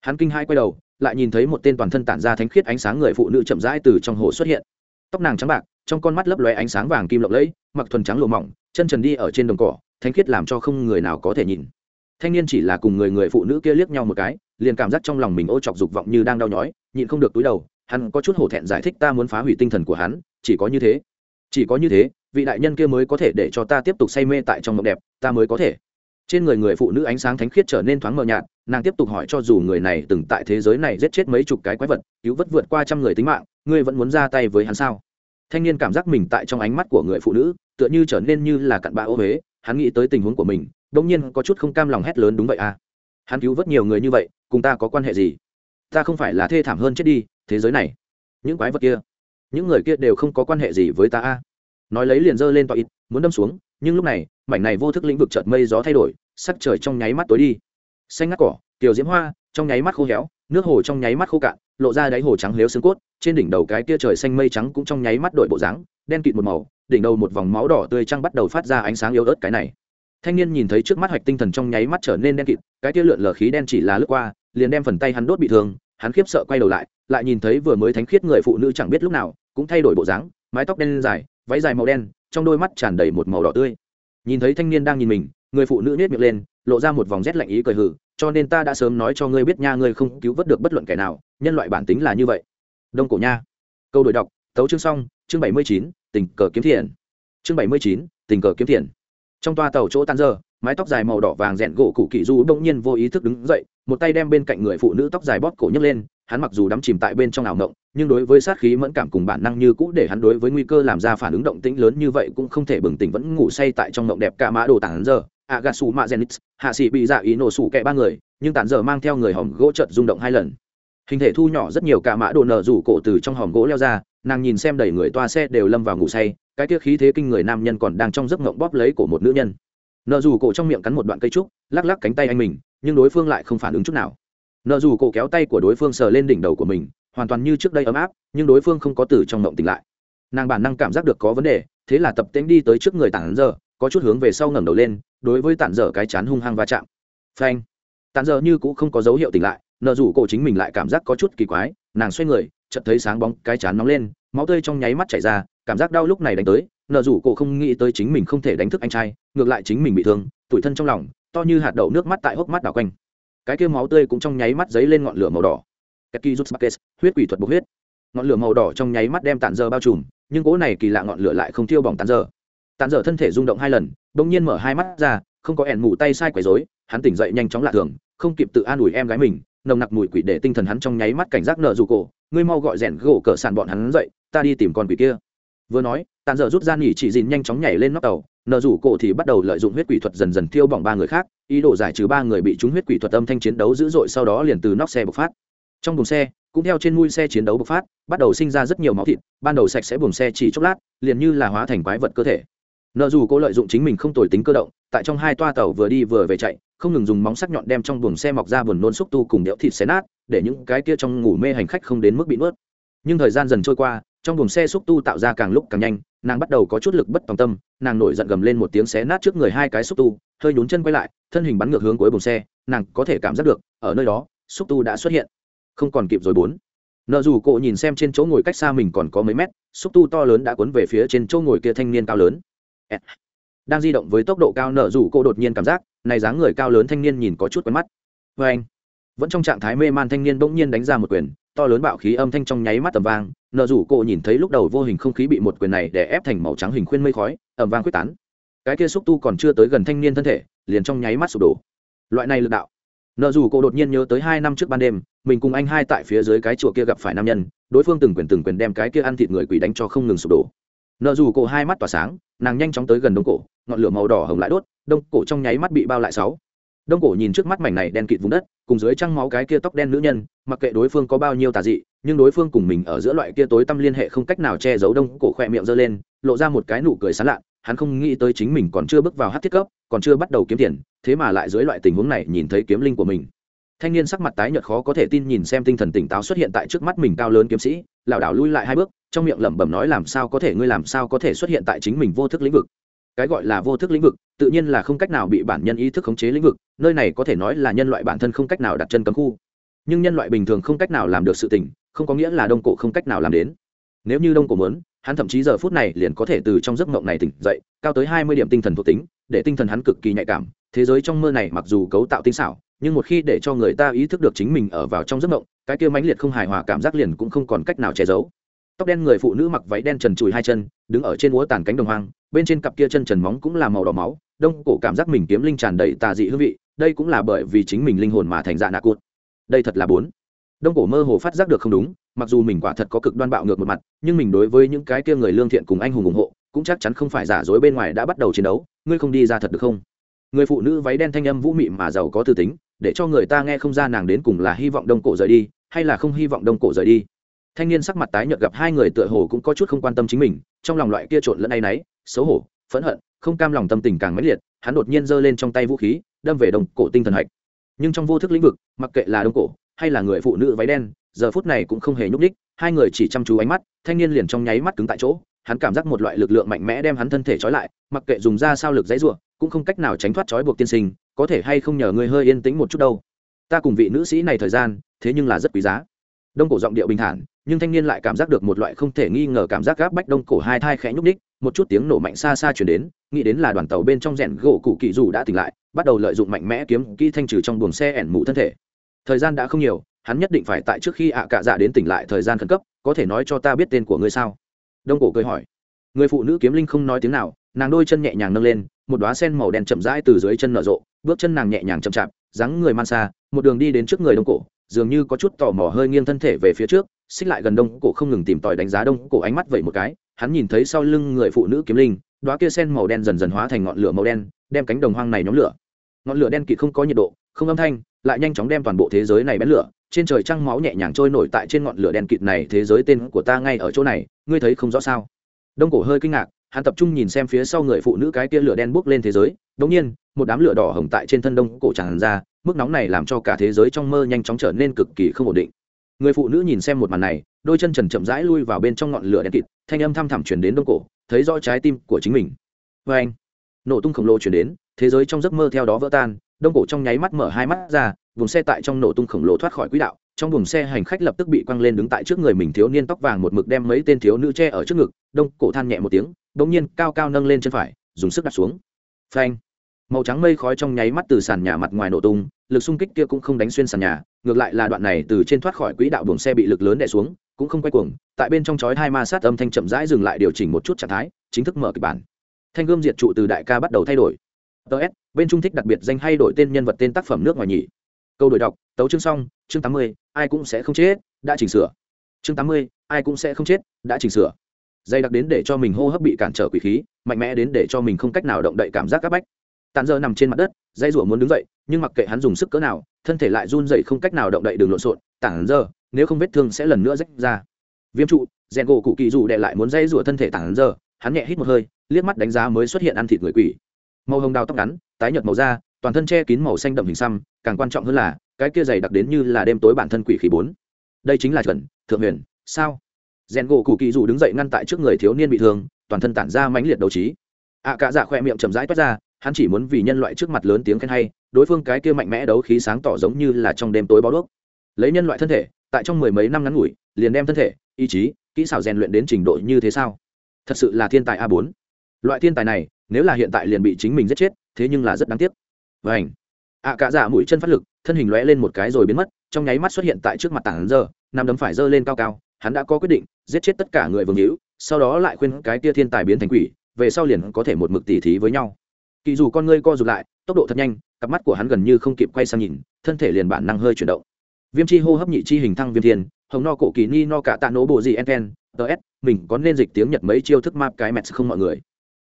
Hắn kinh hai quay đầu, lại nhìn thấy một tên toàn thân tản ra thánh khiết ánh sáng người phụ nữ chậm rãi từ trong hồ xuất hiện. Tóc nàng trắng bạc, trong con mắt lấp lóe ánh sáng vàng kim lộng lẫy, mặc thuần trắng lộ mỏng, chân trần đi ở trên đồng cỏ, thánh khiết làm cho không người nào có thể nhìn. Thanh niên chỉ là cùng người người phụ nữ kia liếc nhau một cái, liền cảm giác trong lòng mình ô chọc dục vọng như đang đau nhói, nhịn không được túi đầu, hắn có chút hổ thẹn giải thích ta muốn phá hủy tinh thần của hắn, chỉ có như thế chỉ có như thế, vị đại nhân kia mới có thể để cho ta tiếp tục say mê tại trong mộng đẹp, ta mới có thể. Trên người người phụ nữ ánh sáng thánh khiết trở nên thoáng mờ nhạt, nàng tiếp tục hỏi cho dù người này từng tại thế giới này giết chết mấy chục cái quái vật, cứu vớt vượt qua trăm người tính mạng, ngươi vẫn muốn ra tay với hắn sao? Thanh niên cảm giác mình tại trong ánh mắt của người phụ nữ, tựa như trở nên như là cặn bã ô huế, hắn nghĩ tới tình huống của mình đông nhiên có chút không cam lòng hét lớn đúng vậy à? Hắn cứu vớt nhiều người như vậy, cùng ta có quan hệ gì? Ta không phải là thê thảm hơn chết đi, thế giới này, những quái vật kia những người kia đều không có quan hệ gì với ta a. Nói lấy liền giơ lên tọa ít, muốn đâm xuống, nhưng lúc này, mảnh này vô thức lĩnh vực chợt mây gió thay đổi, sắc trời trong nháy mắt tối đi. Xanh ngắt cỏ, tiểu diễm hoa, trong nháy mắt khô héo, nước hồ trong nháy mắt khô cạn, lộ ra đáy hồ trắng lếu xương cốt, trên đỉnh đầu cái tia trời xanh mây trắng cũng trong nháy mắt đổi bộ dáng, đen kịt một màu, đỉnh đầu một vòng máu đỏ tươi trăng bắt đầu phát ra ánh sáng yếu ớt cái này. Thanh niên nhìn thấy trước mắt hoạch tinh thần trong nháy mắt trở nên đen kịt, cái tia lượn lờ khí đen chỉ là lướt qua, liền đem phần tay hắn đốt bị thương, hắn khiếp sợ quay đầu lại lại nhìn thấy vừa mới thánh khiết người phụ nữ chẳng biết lúc nào, cũng thay đổi bộ dáng, mái tóc đen dài, váy dài màu đen, trong đôi mắt tràn đầy một màu đỏ tươi. Nhìn thấy thanh niên đang nhìn mình, người phụ nữ nết miệng lên, lộ ra một vòng rét lạnh ý cười hử cho nên ta đã sớm nói cho ngươi biết nha, ngươi không cứu vớt được bất luận kẻ nào, nhân loại bản tính là như vậy. Đông cổ nha. Câu đổi đọc tấu chương xong, chương bảy mươi chín, tình cờ kiếm thiện. Chương bảy mươi chín, tình cờ kiếm thiện. Trong toa tàu chỗ tan giờ, mái tóc dài màu đỏ vàng rẽn gỗ cụ kỳ du bỗng nhiên vô ý thức đứng dậy, một tay đem bên cạnh người phụ nữ tóc dài bóp cổ nhấc lên hắn mặc dù đắm chìm tại bên trong ảo ngộng, nhưng đối với sát khí mẫn cảm cùng bản năng như cũ để hắn đối với nguy cơ làm ra phản ứng động tĩnh lớn như vậy cũng không thể bừng tỉnh vẫn ngủ say tại trong ngộng đẹp cả mã đồ tản giờ. A gà su mạ genix hạ sĩ bị dạ ý nổ sủ kẹ ba người, nhưng tản giờ mang theo người hòm gỗ chợt rung động hai lần. Hình thể thu nhỏ rất nhiều cả mã đồ nở rủ cổ từ trong hòm gỗ leo ra, nàng nhìn xem đầy người toa xe đều lâm vào ngủ say, cái tiết khí thế kinh người nam nhân còn đang trong giấc ngộng bóp lấy của một nữ nhân. Nợ dù cổ trong miệng cắn một đoạn cây trúc, lắc lắc cánh tay anh mình, nhưng đối phương lại không phản ứng chút nào nợ dù cổ kéo tay của đối phương sờ lên đỉnh đầu của mình, hoàn toàn như trước đây ấm áp, nhưng đối phương không có từ trong mộng tỉnh lại. Nàng bản năng cảm giác được có vấn đề, thế là tập tễnh đi tới trước người tản dở, có chút hướng về sau ngẩng đầu lên, đối với tản dở cái chán hung hăng va chạm. Phanh! Tản dở như cũng không có dấu hiệu tỉnh lại, nợ rủ cổ chính mình lại cảm giác có chút kỳ quái, nàng xoay người, chợt thấy sáng bóng, cái chán nóng lên, máu tươi trong nháy mắt chảy ra, cảm giác đau lúc này đánh tới, nợ rủ cổ không nghĩ tới chính mình không thể đánh thức anh trai, ngược lại chính mình bị thương, tủi thân trong lòng, to như hạt đậu nước mắt tại hốc mắt đảo quanh cái kia máu tươi cũng trong nháy mắt dấy lên ngọn lửa màu đỏ Keki bakes huyết quỷ thuật bộc huyết. Ngọn lửa màu đỏ trong nháy mắt đem tản dơ bao trùm, nhưng cỗ này kỳ lạ ngọn lửa lại không thiêu bỏng tản dơ. Tản dơ thân thể rung động hai lần, bỗng nhiên mở hai mắt ra, không có ẻn mù tay sai quấy rối, hắn tỉnh dậy nhanh chóng lạ thường, không kịp tự an ủi em gái mình, nồng nặc mùi quỷ để tinh thần hắn trong nháy mắt cảnh giác nở dù cổ, ngươi mau gọi rèn gỗ cỡ sàn bọn hắn dậy, ta đi tìm con quỷ kia. Vừa nói, tàn dở rút ra nhỉ chỉ dìn nhanh chóng nhảy lên nóc tàu, nợ rủ cổ thì bắt đầu lợi dụng huyết quỷ thuật dần dần thiêu bỏng ba người khác, ý đồ giải trừ ba người bị trúng huyết quỷ thuật âm thanh chiến đấu dữ dội sau đó liền từ nóc xe bộc phát. Trong buồng xe, cũng theo trên mui xe chiến đấu bộc phát, bắt đầu sinh ra rất nhiều máu thịt, ban đầu sạch sẽ buồng xe chỉ chốc lát, liền như là hóa thành quái vật cơ thể. Nợ dù cô lợi dụng chính mình không tồi tính cơ động, tại trong hai toa tàu vừa đi vừa về chạy, không ngừng dùng móng sắc nhọn đem trong buồng xe mọc ra buồn nôn xúc tu cùng đẽo thịt xé nát, để những cái kia trong ngủ mê hành khách không đến mức bị nuốt. Nhưng thời gian dần trôi qua, trong buồng xe xúc tu tạo ra càng lúc càng nhanh nàng bắt đầu có chút lực bất tòng tâm, nàng nổi giận gầm lên một tiếng xé nát trước người hai cái xúc tu, hơi nhún chân quay lại, thân hình bắn ngược hướng cuối bồn xe, nàng có thể cảm giác được, ở nơi đó, xúc tu đã xuất hiện. Không còn kịp rồi bốn. Nợ dù cộ nhìn xem trên chỗ ngồi cách xa mình còn có mấy mét, xúc tu to lớn đã cuốn về phía trên chỗ ngồi kia thanh niên cao lớn. Đang di động với tốc độ cao, nợ dù cộ đột nhiên cảm giác, này dáng người cao lớn thanh niên nhìn có chút quen mắt. Vê anh vẫn trong trạng thái mê man thanh niên bỗng nhiên đánh ra một quyền to lớn bạo khí âm thanh trong nháy mắt tầm vang, nợ rủ cộ nhìn thấy lúc đầu vô hình không khí bị một quyền này để ép thành màu trắng hình khuyên mây khói ẩm vang quyết tán. Cái kia xúc tu còn chưa tới gần thanh niên thân thể, liền trong nháy mắt sụp đổ. Loại này lực đạo. Nợ rủ cộ đột nhiên nhớ tới hai năm trước ban đêm, mình cùng anh hai tại phía dưới cái chùa kia gặp phải nam nhân, đối phương từng quyền từng quyền đem cái kia ăn thịt người quỷ đánh cho không ngừng sụp đổ. Nợ rủ cổ hai mắt tỏa sáng, nàng nhanh chóng tới gần đông cổ, ngọn lửa màu đỏ hồng lại đốt đông cổ trong nháy mắt bị bao lại sáu đông cổ nhìn trước mắt mảnh này đen kịt vùng đất, cùng dưới trăng máu cái kia tóc đen nữ nhân, mặc kệ đối phương có bao nhiêu tà dị, nhưng đối phương cùng mình ở giữa loại kia tối tâm liên hệ không cách nào che giấu đông cổ khỏe miệng giơ lên, lộ ra một cái nụ cười sán lạ, hắn không nghĩ tới chính mình còn chưa bước vào hát thiết cấp, còn chưa bắt đầu kiếm tiền, thế mà lại dưới loại tình huống này nhìn thấy kiếm linh của mình. Thanh niên sắc mặt tái nhợt khó có thể tin nhìn xem tinh thần tỉnh táo xuất hiện tại trước mắt mình cao lớn kiếm sĩ, lảo đảo lui lại hai bước, trong miệng lẩm bẩm nói làm sao có thể, ngươi làm sao có thể xuất hiện tại chính mình vô thức lĩnh vực cái gọi là vô thức lĩnh vực, tự nhiên là không cách nào bị bản nhân ý thức khống chế lĩnh vực, nơi này có thể nói là nhân loại bản thân không cách nào đặt chân cấm khu. Nhưng nhân loại bình thường không cách nào làm được sự tình, không có nghĩa là đông cổ không cách nào làm đến. Nếu như đông cổ muốn, hắn thậm chí giờ phút này liền có thể từ trong giấc mộng này tỉnh dậy, cao tới hai mươi điểm tinh thần thuộc tính, để tinh thần hắn cực kỳ nhạy cảm. Thế giới trong mơ này mặc dù cấu tạo tinh xảo, nhưng một khi để cho người ta ý thức được chính mình ở vào trong giấc mộng, cái kia mãnh liệt không hài hòa cảm giác liền cũng không còn cách nào che giấu tóc đen người phụ nữ mặc váy đen trần trụi hai chân, đứng ở trên úa tàn cánh đồng hoang, bên trên cặp kia chân trần móng cũng là màu đỏ máu, đông cổ cảm giác mình kiếm linh tràn đầy tà dị hương vị, đây cũng là bởi vì chính mình linh hồn mà thành dạ nạ cụt. Đây thật là bốn. Đông cổ mơ hồ phát giác được không đúng, mặc dù mình quả thật có cực đoan bạo ngược một mặt, nhưng mình đối với những cái kia người lương thiện cùng anh hùng ủng hộ, cũng chắc chắn không phải giả dối bên ngoài đã bắt đầu chiến đấu, ngươi không đi ra thật được không? Người phụ nữ váy đen thanh âm vũ mị mà giàu có tư tính, để cho người ta nghe không ra nàng đến cùng là hy vọng đông cổ rời đi, hay là không hy vọng đông cổ rời đi thanh niên sắc mặt tái nhợt gặp hai người tựa hồ cũng có chút không quan tâm chính mình, trong lòng loại kia trộn lẫn áy náy, xấu hổ, phẫn hận, không cam lòng tâm tình càng mãnh liệt, hắn đột nhiên giơ lên trong tay vũ khí, đâm về đồng cổ tinh thần hạch. Nhưng trong vô thức lĩnh vực, mặc kệ là đông cổ hay là người phụ nữ váy đen, giờ phút này cũng không hề nhúc đích hai người chỉ chăm chú ánh mắt, thanh niên liền trong nháy mắt cứng tại chỗ, hắn cảm giác một loại lực lượng mạnh mẽ đem hắn thân thể trói lại, mặc kệ dùng ra sao lực dãy ruộng cũng không cách nào tránh thoát trói buộc tiên sinh, có thể hay không nhờ người hơi yên tĩnh một chút đâu. Ta cùng vị nữ sĩ này thời gian, thế nhưng là rất quý giá. Đông cổ giọng điệu bình thản nhưng thanh niên lại cảm giác được một loại không thể nghi ngờ cảm giác gáp bách đông cổ hai thai khẽ nhúc ních một chút tiếng nổ mạnh xa xa chuyển đến, nghĩ đến là đoàn tàu bên trong rèn gỗ cụ kỳ dù đã tỉnh lại, bắt đầu lợi dụng mạnh mẽ kiếm kỹ thanh trừ trong buồng xe ẻn mụ thân thể. Thời gian đã không nhiều, hắn nhất định phải tại trước khi ạ à cạ dạ đến tỉnh lại thời gian khẩn cấp, có thể nói cho ta biết tên của ngươi sao? Đông cổ cười hỏi. Người phụ nữ kiếm linh không nói tiếng nào, nàng đôi chân nhẹ nhàng nâng lên, một đoá sen màu đen chậm rãi từ dưới chân nở rộ, bước chân nàng nhẹ nhàng chậm chạp, dáng người man xa một đường đi đến trước người đông cổ, dường như có chút tò mò hơi nghiêng thân thể về phía trước xích lại gần đông cổ không ngừng tìm tòi đánh giá đông cổ ánh mắt vậy một cái, hắn nhìn thấy sau lưng người phụ nữ kiếm linh đoá kia sen màu đen dần dần hóa thành ngọn lửa màu đen, đem cánh đồng hoang này nhóm lửa. Ngọn lửa đen kịt không có nhiệt độ, không âm thanh, lại nhanh chóng đem toàn bộ thế giới này bén lửa, trên trời trăng máu nhẹ nhàng trôi nổi tại trên ngọn lửa đen kịt này, thế giới tên của ta ngay ở chỗ này, ngươi thấy không rõ sao? Đông cổ hơi kinh ngạc, hắn tập trung nhìn xem phía sau người phụ nữ cái kia lửa đen bốc lên thế giới đống nhiên, một đám lửa đỏ hồng tại trên thân đông cổ tràn ra, mức nóng này làm cho cả thế giới trong mơ nhanh chóng trở nên cực kỳ không ổn định người phụ nữ nhìn xem một màn này, đôi chân trần chậm rãi lui vào bên trong ngọn lửa đen kịt, thanh âm thăm thẳm chuyển đến đông cổ, thấy rõ trái tim của chính mình. Vê anh, nổ tung khổng lồ chuyển đến, thế giới trong giấc mơ theo đó vỡ tan, đông cổ trong nháy mắt mở hai mắt ra, vùng xe tại trong nổ tung khổng lồ thoát khỏi quỹ đạo, trong buồng xe hành khách lập tức bị quăng lên đứng tại trước người mình thiếu niên tóc vàng một mực đem mấy tên thiếu nữ che ở trước ngực, đông cổ than nhẹ một tiếng, bỗng nhiên cao cao nâng lên chân phải, dùng sức đặt xuống. Phanh, màu trắng mây khói trong nháy mắt từ sàn nhà mặt ngoài nổ tung lực xung kích kia cũng không đánh xuyên sàn nhà, ngược lại là đoạn này từ trên thoát khỏi quỹ đạo buồng xe bị lực lớn đè xuống, cũng không quay cuồng, tại bên trong chói hai ma sát âm thanh chậm rãi dừng lại điều chỉnh một chút trạng thái, chính thức mở kịch bản. Thanh gươm diệt trụ từ đại ca bắt đầu thay đổi. Ts bên trung thích đặc biệt danh hay đổi tên nhân vật tên tác phẩm nước ngoài nhỉ? Câu đổi đọc, tấu chương xong, chương tám mươi, ai cũng sẽ không chết, đã chỉnh sửa. Chương tám mươi, ai cũng sẽ không chết, đã chỉnh sửa. Dây đặc đến để cho mình hô hấp bị cản trở quỷ khí, mạnh mẽ đến để cho mình không cách nào động đậy cảm giác các bách tàn dơ nằm trên mặt đất dây rủa muốn đứng dậy nhưng mặc kệ hắn dùng sức cỡ nào thân thể lại run dậy không cách nào động đậy đường lộn xộn. Tản dơ, nếu không vết thương sẽ lần nữa rách ra. Viêm trụ rèn gỗ cụ kỳ dù đệ lại muốn dây rủa thân thể tản dơ, hắn nhẹ hít một hơi liếc mắt đánh giá mới xuất hiện ăn thịt người quỷ. Màu hồng đào tóc ngắn tái nhợt màu da toàn thân che kín màu xanh đậm hình xăm càng quan trọng hơn là cái kia dày đặc đến như là đêm tối bản thân quỷ khí bốn. Đây chính là chuẩn thượng huyền sao? Rèn gỗ cụ kỳ dù đứng dậy ngăn tại trước người thiếu niên bị thương toàn thân tản ra mãnh liệt đầu trí. Ạ à, cả dạ khoe miệng chậm rãi toát ra hắn chỉ muốn vì nhân loại trước mặt lớn tiếng khen hay, đối phương cái kia mạnh mẽ đấu khí sáng tỏ giống như là trong đêm tối bó đuốc. Lấy nhân loại thân thể, tại trong mười mấy năm ngắn ngủi, liền đem thân thể, ý chí, kỹ xảo rèn luyện đến trình độ như thế sao? Thật sự là thiên tài a bốn. Loại thiên tài này, nếu là hiện tại liền bị chính mình giết chết, thế nhưng là rất đáng tiếc. Vảnh ạ cả dạ giả mũi chân phát lực, thân hình lóe lên một cái rồi biến mất, trong nháy mắt xuất hiện tại trước mặt tảng giờ, nằm đấm phải giơ lên cao cao, hắn đã có quyết định, giết chết tất cả người vương hữu, sau đó lại khuyên cái tia thiên tài biến thành quỷ, về sau liền có thể một mực tỉ thí với nhau kỳ dù con ngươi co rụt lại, tốc độ thật nhanh, cặp mắt của hắn gần như không kịp quay sang nhìn, thân thể liền bản năng hơi chuyển động. Viêm chi hô hấp nhị chi hình thăng viêm thiên, hồng no cổ kỳ ni no cả tạ nỗ bộ gì en ten ts mình có nên dịch tiếng nhật mấy chiêu thức map cái mẹt không mọi người.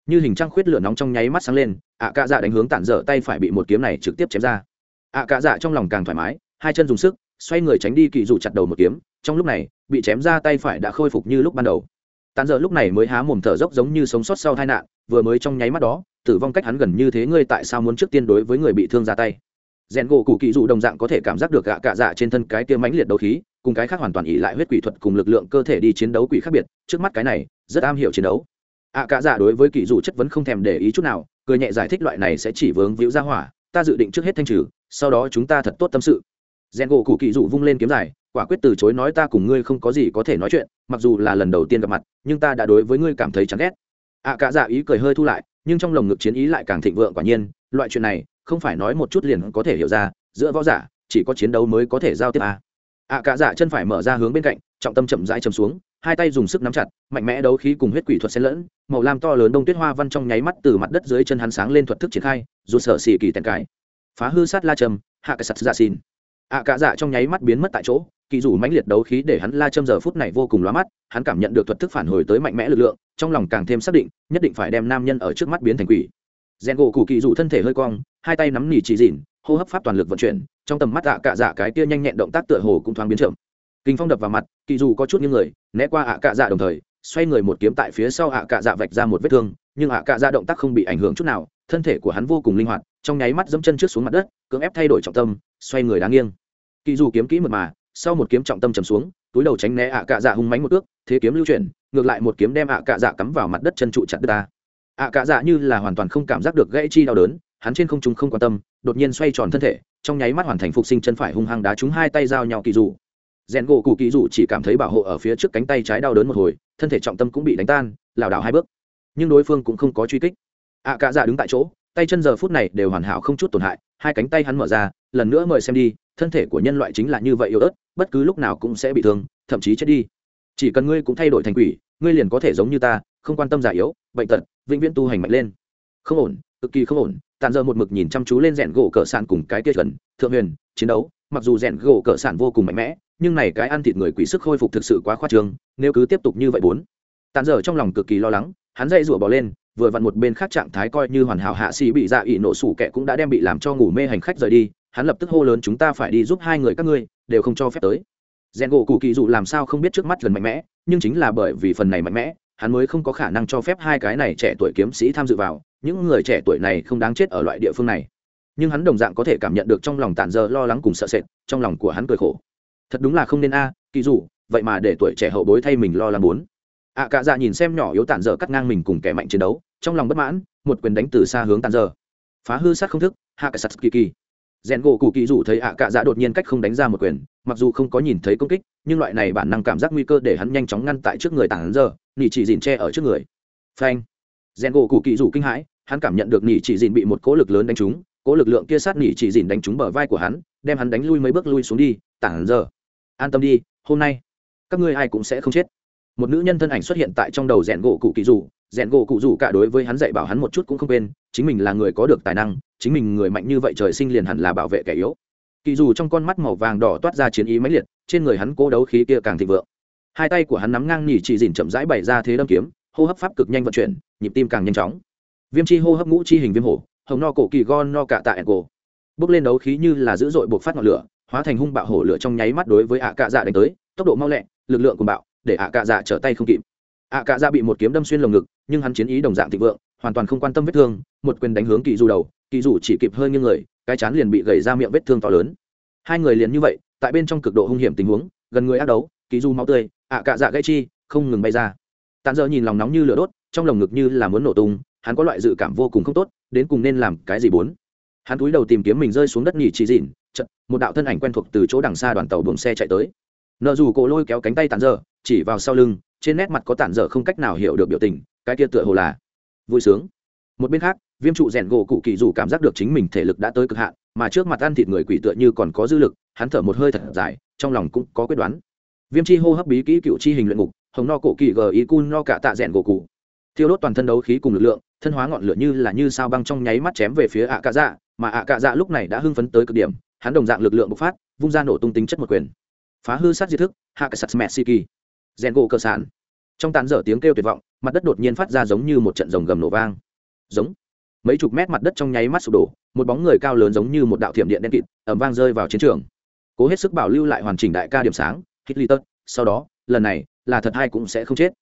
Như hình trăng khuyết lửa nóng trong nháy mắt sáng lên, ạ cạ dạ đánh hướng tản dở tay phải bị một kiếm này trực tiếp chém ra. Ạ cạ dạ trong lòng càng thoải mái, hai chân dùng sức, xoay người tránh đi kỳ dù chặt đầu một kiếm, trong lúc này, bị chém ra tay phải đã khôi phục như lúc ban đầu. Tản dở lúc này mới há mồm thở dốc giống như sống sót sau tai nạn vừa mới trong nháy mắt đó, tử vong cách hắn gần như thế ngươi tại sao muốn trước tiên đối với người bị thương ra tay? Rèn gỗ cụ kỳ dụ đồng dạng có thể cảm giác được gạ cạ dạ trên thân cái kia mãnh liệt đấu khí, cùng cái khác hoàn toàn ỉ lại huyết quỷ thuật cùng lực lượng cơ thể đi chiến đấu quỷ khác biệt, trước mắt cái này, rất am hiểu chiến đấu. Ạ cạ dạ đối với kỳ dụ chất vấn không thèm để ý chút nào, cười nhẹ giải thích loại này sẽ chỉ vướng víu ra hỏa, ta dự định trước hết thanh trừ, sau đó chúng ta thật tốt tâm sự. Rèn gỗ cụ kỳ dụ vung lên kiếm dài quả quyết từ chối nói ta cùng ngươi không có gì có thể nói chuyện, mặc dù là lần đầu tiên gặp mặt, nhưng ta đã đối với ngươi cảm thấy chán ghét ạ cả dạ ý cười hơi thu lại, nhưng trong lồng ngực chiến ý lại càng thịnh vượng quả nhiên, loại chuyện này, không phải nói một chút liền có thể hiểu ra, giữa võ giả, chỉ có chiến đấu mới có thể giao tiếp à. ạ cả dạ chân phải mở ra hướng bên cạnh, trọng tâm chậm rãi chầm xuống, hai tay dùng sức nắm chặt, mạnh mẽ đấu khí cùng huyết quỷ thuật xen lẫn, màu lam to lớn đông tuyết hoa văn trong nháy mắt từ mặt đất dưới chân hắn sáng lên thuật thức triển khai, dù sở xì kỳ tèn cái phá hư sát la trầm, hạ cái sắt dạ xin ạ cả dạ trong nháy mắt biến mất tại chỗ kỳ dù mãnh liệt đấu khí để hắn la châm giờ phút này vô cùng lóa mắt, hắn cảm nhận được thuật thức phản hồi tới mạnh mẽ lực lượng, trong lòng càng thêm xác định, nhất định phải đem nam nhân ở trước mắt biến thành quỷ. Rèn gỗ cụ kỳ dù thân thể hơi cong, hai tay nắm nỉ chỉ dịn, hô hấp pháp toàn lực vận chuyển, trong tầm mắt ạ cạ dạ cái kia nhanh nhẹn động tác tựa hồ cũng thoáng biến chậm. Kinh phong đập vào mặt kỳ dù có chút những người, né qua ạ cạ dạ đồng thời, xoay người một kiếm tại phía sau ạ cạ dạ vạch ra một vết thương, nhưng ạ cạ dạ động tác không bị ảnh hưởng chút nào, thân thể của hắn vô cùng linh hoạt, trong nháy mắt dẫm chân trước xuống mặt đất, cưỡng ép thay đổi trọng tâm, xoay người đáng nghiêng. Kỳ dù kiếm kỹ mật mà sau một kiếm trọng tâm trầm xuống, túi đầu tránh né ạ cạ dạ hung mánh một ước thế kiếm lưu chuyển, ngược lại một kiếm đem ạ cạ dạ cắm vào mặt đất chân trụ chặt đất ta. ạ cạ dạ như là hoàn toàn không cảm giác được gãy chi đau đớn, hắn trên không trung không quan tâm, đột nhiên xoay tròn thân thể, trong nháy mắt hoàn thành phục sinh chân phải hung hăng đá trúng hai tay giao nhau kỳ dù rèn gỗ cụ kỳ dù chỉ cảm thấy bảo hộ ở phía trước cánh tay trái đau đớn một hồi, thân thể trọng tâm cũng bị đánh tan, lảo đảo hai bước. Nhưng đối phương cũng không có truy kích. ạ cạ dạ đứng tại chỗ, tay chân giờ phút này đều hoàn hảo không chút tổn hại, hai cánh tay hắn mở ra lần nữa mời xem đi, thân thể của nhân loại chính là như vậy yếu ớt, bất cứ lúc nào cũng sẽ bị thương, thậm chí chết đi. Chỉ cần ngươi cũng thay đổi thành quỷ, ngươi liền có thể giống như ta, không quan tâm già yếu, bệnh tật, vĩnh viễn tu hành mạnh lên. Không ổn, cực kỳ không ổn, tàn giờ một mực nhìn chăm chú lên rèn gỗ cỡ sản cùng cái kia chuẩn, thượng huyền, chiến đấu, mặc dù rèn gỗ cỡ sản vô cùng mạnh mẽ, nhưng này cái ăn thịt người quỷ sức khôi phục thực sự quá khoa trương, nếu cứ tiếp tục như vậy bốn. Tàn giờ trong lòng cực kỳ lo lắng, hắn dậy rủa bỏ lên, vừa vặn một bên khác trạng thái coi như hoàn hảo hạ xì bị dạ ị nổ sủ kẻ cũng đã đem bị làm cho ngủ mê hành khách rời đi hắn lập tức hô lớn chúng ta phải đi giúp hai người các ngươi đều không cho phép tới. Rèn gỗ cụ kỳ dụ làm sao không biết trước mắt gần mạnh mẽ nhưng chính là bởi vì phần này mạnh mẽ hắn mới không có khả năng cho phép hai cái này trẻ tuổi kiếm sĩ tham dự vào những người trẻ tuổi này không đáng chết ở loại địa phương này. Nhưng hắn đồng dạng có thể cảm nhận được trong lòng tản Dơ lo lắng cùng sợ sệt trong lòng của hắn cười khổ. Thật đúng là không nên a kỳ dụ vậy mà để tuổi trẻ hậu bối thay mình lo lắng muốn. Ạ à, cả dạ nhìn xem nhỏ yếu tản Dơ cắt ngang mình cùng kẻ mạnh chiến đấu trong lòng bất mãn một quyền đánh từ xa hướng tản Dơ. Phá hư sát không thức hạ cả sắt kỳ kỳ rèn gỗ cụ kỳ dù thấy ạ à cạ dạ đột nhiên cách không đánh ra một quyền, mặc dù không có nhìn thấy công kích, nhưng loại này bản năng cảm giác nguy cơ để hắn nhanh chóng ngăn tại trước người tản giờ, nỉ chỉ dìn tre ở trước người. Phanh. Rèn gỗ cụ kỳ rủ kinh hãi, hắn cảm nhận được nỉ chỉ dìn bị một cỗ lực lớn đánh trúng, cỗ lực lượng kia sát nỉ chỉ dìn đánh trúng bờ vai của hắn, đem hắn đánh lui mấy bước lui xuống đi tản giờ. An tâm đi, hôm nay, các ngươi ai cũng sẽ không chết. Một nữ nhân thân ảnh xuất hiện tại trong đầu rèn gỗ cụ kỳ rủ, rèn gỗ cụ rủ cả đối với hắn dạy bảo hắn một chút cũng không quên, chính mình là người có được tài năng chính mình người mạnh như vậy trời sinh liền hẳn là bảo vệ kẻ yếu. Kỳ dù trong con mắt màu vàng đỏ toát ra chiến ý mãnh liệt, trên người hắn cố đấu khí kia càng thịnh vượng. Hai tay của hắn nắm ngang nhỉ chỉ dìn chậm rãi bày ra thế đâm kiếm, hô hấp pháp cực nhanh vận chuyển, nhịp tim càng nhanh chóng. Viêm chi hô hấp ngũ chi hình viêm hổ, hồng no cổ kỳ gon no cạ tạ cổ bước lên đấu khí như là dữ dội buộc phát ngọn lửa, hóa thành hung bạo hổ lửa trong nháy mắt đối với ạ cạ dạ đánh tới, tốc độ mau lẹ, lực lượng của bạo, để ạ cạ dạ trở tay không kịp. Ạ cạ dạ bị một kiếm đâm xuyên lồng ngực, nhưng hắn chiến ý đồng dạng thịnh vượng, hoàn toàn không quan tâm vết thương, một quyền đánh hướng kỳ du đầu kỳ dù chỉ kịp hơi nghiêng người, cái chán liền bị gầy ra miệng vết thương to lớn. Hai người liền như vậy, tại bên trong cực độ hung hiểm tình huống, gần người ác đấu, kỳ du máu tươi, ạ cạ dạ gãy chi, không ngừng bay ra. Tàn Dơ nhìn lòng nóng như lửa đốt, trong lồng ngực như là muốn nổ tung, hắn có loại dự cảm vô cùng không tốt, đến cùng nên làm cái gì bốn? Hắn cúi đầu tìm kiếm mình rơi xuống đất nhỉ chỉ dịn chật một đạo thân ảnh quen thuộc từ chỗ đằng xa đoàn tàu buồng xe chạy tới. Nợ dù cổ lôi kéo cánh tay tàn Dơ chỉ vào sau lưng, trên nét mặt có tàn Dơ không cách nào hiểu được biểu tình, cái kia tựa hồ là vui sướng. Một bên khác viêm trụ rèn gỗ cụ kỳ dù cảm giác được chính mình thể lực đã tới cực hạn mà trước mặt ăn thịt người quỷ tựa như còn có dư lực hắn thở một hơi thật dài trong lòng cũng có quyết đoán. Viêm chi hô hấp bí kỹ cựu chi hình luyện ngục hồng no cổ kỳ gờ ý cun no cả tạ rèn gỗ cụ. Thiêu đốt toàn thân đấu khí cùng lực lượng thân hóa ngọn lửa như là như sao băng trong nháy mắt chém về phía ạ cạ dạ mà ạ cạ dạ lúc này đã hưng phấn tới cực điểm hắn đồng dạng lực lượng bộc phát vung ra nổ tung tính chất một quyền. Phá hư sát diệt thức hạ cả sắt mẹ kỳ, rèn gỗ cơ sản trong tàn dở tiếng kêu tuyệt vọng mặt đất đột nhiên phát ra giống như một trận rồng gầm nổ vang. Giống mấy chục mét mặt đất trong nháy mắt sụp đổ một bóng người cao lớn giống như một đạo thiểm điện đen kịt ẩm vang rơi vào chiến trường. Cố hết sức bảo lưu lại hoàn chỉnh đại ca điểm sáng hít sau đó lần này là thật hay cũng sẽ không chết.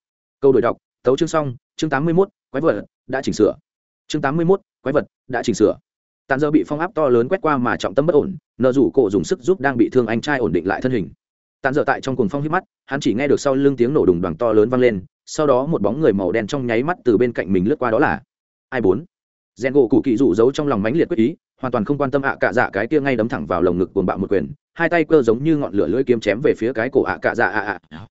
Câu đổi đọc tấu chương xong chương tám mươi 81, quái vật đã chỉnh sửa. Chương tám mươi 81, quái vật đã chỉnh sửa. Tàn dơ bị phong áp to lớn quét qua mà trọng tâm bất ổn nợ rủ cổ dùng sức giúp đang bị thương anh trai ổn định lại thân hình. Tàn dơ tại trong cuồng phong hít mắt hắn chỉ nghe được sau lưng tiếng nổ đùng đoàn to lớn vang lên sau đó một bóng người màu đen trong nháy mắt từ bên cạnh mình lướt qua đó là ai bốn? Rèn gỗ cụ kỳ dụ giấu trong lòng mãnh liệt quyết ý, hoàn toàn không quan tâm ạ cạ dạ cái kia ngay đấm thẳng vào lồng ngực cuồng bạo một quyền. Hai tay cơ giống như ngọn lửa lưỡi kiếm chém về phía cái cổ ạ cạ dạ ạ ạ.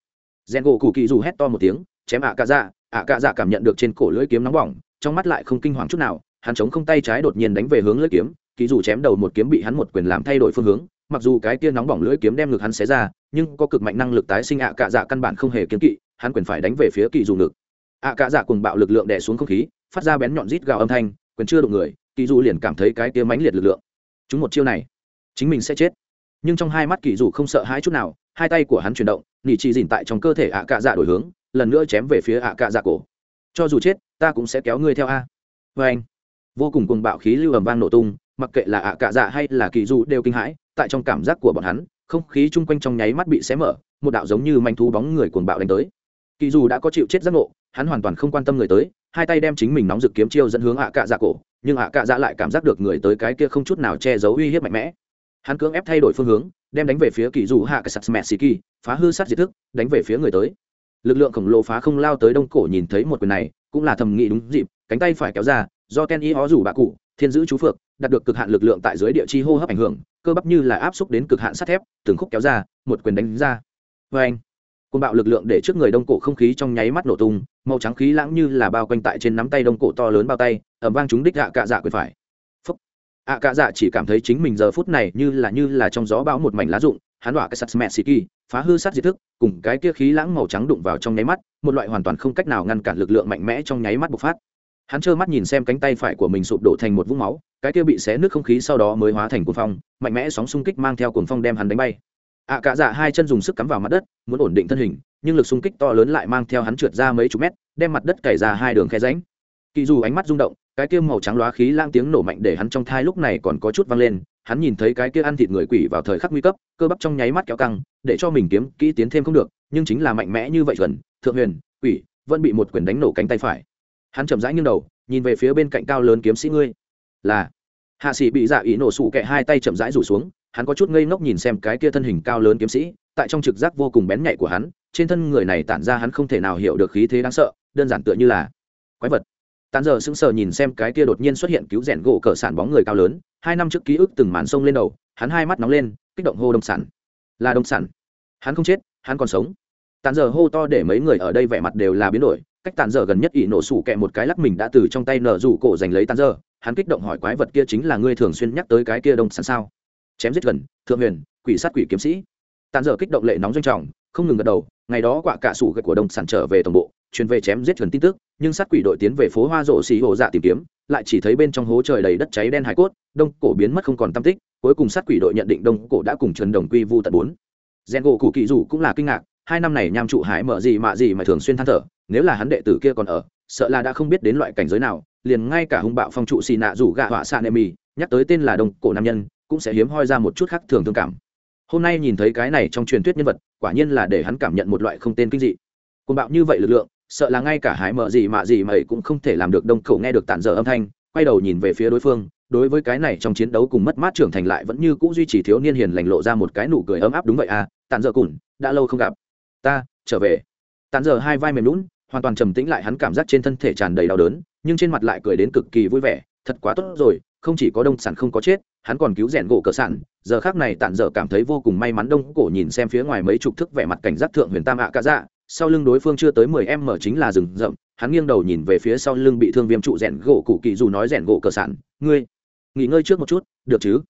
Rèn gỗ cụ kỳ Dù hét to một tiếng, chém ạ cạ dạ. Ạ cạ dạ cảm nhận được trên cổ lưỡi kiếm nóng bỏng, trong mắt lại không kinh hoàng chút nào. Hắn chống không tay trái đột nhiên đánh về hướng lưỡi kiếm kỳ dù chém đầu một kiếm bị hắn một quyền làm thay đổi phương hướng. Mặc dù cái kia nóng bỏng lưỡi kiếm đem ngực hắn xé ra, nhưng có cực mạnh năng lực tái sinh ạ cạ dạ căn bản không hề kiếm kỵ, hắn quyền phải đánh về phía kỳ dù ngực. Ạ cạ dạ cùng bạo lực lượng đè xuống không khí, phát ra bén nhọn rít gào âm thanh quyền chưa đụng người, kỳ dù liền cảm thấy cái kia mãnh liệt lực lượng. Chúng một chiêu này, chính mình sẽ chết. Nhưng trong hai mắt kỳ dù không sợ hãi chút nào, hai tay của hắn chuyển động, nỉ chỉ dìn tại trong cơ thể ạ cạ dạ đổi hướng, lần nữa chém về phía ạ cạ dạ cổ. Cho dù chết, ta cũng sẽ kéo ngươi theo a. Vê anh, vô cùng cùng bạo khí lưu ầm vang nổ tung, mặc kệ là ạ cạ dạ hay là kỳ dù đều kinh hãi, tại trong cảm giác của bọn hắn, không khí chung quanh trong nháy mắt bị xé mở, một đạo giống như manh thú bóng người cuồng bạo đánh tới. Kỳ dù đã có chịu chết giác ngộ hắn hoàn toàn không quan tâm người tới, hai tay đem chính mình nóng rực kiếm chiêu dẫn hướng ạ cạ dạ cổ, nhưng ạ cạ dạ lại cảm giác được người tới cái kia không chút nào che giấu uy hiếp mạnh mẽ. Hắn cưỡng ép thay đổi phương hướng, đem đánh về phía kỳ dù hạ cái sắt mẹ xì kỳ, phá hư sát diệt thức, đánh về phía người tới. Lực lượng khổng lồ phá không lao tới đông cổ nhìn thấy một quyền này, cũng là thầm nghĩ đúng dịp, cánh tay phải kéo ra, do ken y ó rủ bạ cụ, thiên giữ chú phượng, đạt được cực hạn lực lượng tại dưới địa chi hô hấp ảnh hưởng, cơ bắp như là áp xúc đến cực hạn sắt thép, từng khúc kéo ra, một quyền đánh ra. Vê anh côn bạo lực lượng để trước người đông cổ không khí trong nháy mắt nổ tung, màu trắng khí lãng như là bao quanh tại trên nắm tay đông cổ to lớn bao tay ẩm vang chúng đích ạ cạ dạ quyền phải. Phúc. ạ cạ dạ chỉ cảm thấy chính mình giờ phút này như là như là trong gió bão một mảnh lá rụng, hắn đọa cái sắt mẹ xì kỳ, phá hư sát diệt thức, cùng cái kia khí lãng màu trắng đụng vào trong nháy mắt, một loại hoàn toàn không cách nào ngăn cản lực lượng mạnh mẽ trong nháy mắt bộc phát. Hắn trơ mắt nhìn xem cánh tay phải của mình sụp đổ thành một vũng máu, cái kia bị xé nước không khí sau đó mới hóa thành cuồng phong, mạnh mẽ sóng xung kích mang theo cuồng phong đem hắn đánh bay ạ à, cả dạ hai chân dùng sức cắm vào mặt đất muốn ổn định thân hình nhưng lực xung kích to lớn lại mang theo hắn trượt ra mấy chục mét đem mặt đất cày ra hai đường khe ránh kỳ dù ánh mắt rung động cái kia màu trắng loá khí lang tiếng nổ mạnh để hắn trong thai lúc này còn có chút vang lên hắn nhìn thấy cái kia ăn thịt người quỷ vào thời khắc nguy cấp cơ bắp trong nháy mắt kéo căng để cho mình kiếm kỹ tiến thêm không được nhưng chính là mạnh mẽ như vậy gần thượng huyền quỷ vẫn bị một quyền đánh nổ cánh tay phải. Hắn chậm rãi nghiêng đầu nhìn về phía bên cạnh cao lớn kiếm sĩ ngươi. Là hạ sĩ bị dạ ý nổ sụ kẹ hai tay chậm rãi rủ xuống hắn có chút ngây ngốc nhìn xem cái kia thân hình cao lớn kiếm sĩ, tại trong trực giác vô cùng bén nhạy của hắn, trên thân người này tản ra hắn không thể nào hiểu được khí thế đáng sợ, đơn giản tựa như là quái vật. Tàn giờ sững sờ nhìn xem cái kia đột nhiên xuất hiện cứu rèn gỗ cờ sản bóng người cao lớn, hai năm trước ký ức từng màn sông lên đầu, hắn hai mắt nóng lên, kích động hô đông sản. Là đông sản. Hắn không chết, hắn còn sống. Tàn giờ hô to để mấy người ở đây vẻ mặt đều là biến đổi, cách tàn dở gần nhất ỷ nổ sủ kẹ một cái lắc mình đã từ trong tay nở rủ cổ giành lấy tàn dở hắn kích động hỏi quái vật kia chính là ngươi thường xuyên nhắc tới cái kia đông sản sao? Chém giết gần, thượng huyền, quỷ sát quỷ kiếm sĩ. Tàn dở kích động lệ nóng doanh trọng, không ngừng gật đầu, ngày đó quả cả sủ gạch của đông sản trở về tổng bộ, truyền về chém giết gần tin tức, nhưng sát quỷ đội tiến về phố hoa rộ xì hồ dạ tìm kiếm, lại chỉ thấy bên trong hố trời đầy đất cháy đen hải cốt, đông cổ biến mất không còn tâm tích, cuối cùng sát quỷ đội nhận định đông cổ đã cùng trần đồng quy vu tận bốn. Gen gỗ cụ kỳ dù cũng là kinh ngạc, hai năm này nham trụ hải mở gì mà gì mà thường xuyên than thở, nếu là hắn đệ tử kia còn ở, sợ là đã không biết đến loại cảnh giới nào, liền ngay cả hung bạo phong trụ xì nạ rủ gạ họa xạ nệ mì, nhắc tới tên là đông cổ nam nhân cũng sẽ hiếm hoi ra một chút khác thường thương cảm. Hôm nay nhìn thấy cái này trong truyền thuyết nhân vật, quả nhiên là để hắn cảm nhận một loại không tên kinh dị. Côn bạo như vậy lực lượng, sợ là ngay cả hải mở gì mạ gì mày cũng không thể làm được đông khẩu nghe được tản dở âm thanh, quay đầu nhìn về phía đối phương, đối với cái này trong chiến đấu cùng mất mát trưởng thành lại vẫn như cũ duy trì thiếu niên hiền lành lộ ra một cái nụ cười ấm áp đúng vậy à tản dở cùn, đã lâu không gặp. Ta, trở về. Tản dở hai vai mềm lún hoàn toàn trầm tĩnh lại hắn cảm giác trên thân thể tràn đầy đau đớn, nhưng trên mặt lại cười đến cực kỳ vui vẻ, thật quá tốt rồi, không chỉ có đông sản không có chết hắn còn cứu rèn gỗ cờ sản giờ khác này tản dở cảm thấy vô cùng may mắn đông cổ nhìn xem phía ngoài mấy chục thức vẻ mặt cảnh giác thượng huyền tam ạ cả dạ sau lưng đối phương chưa tới mười em mở chính là rừng rậm, hắn nghiêng đầu nhìn về phía sau lưng bị thương viêm trụ rèn gỗ cụ kỳ dù nói rèn gỗ cờ sản ngươi, nghỉ ngơi trước một chút, được chứ?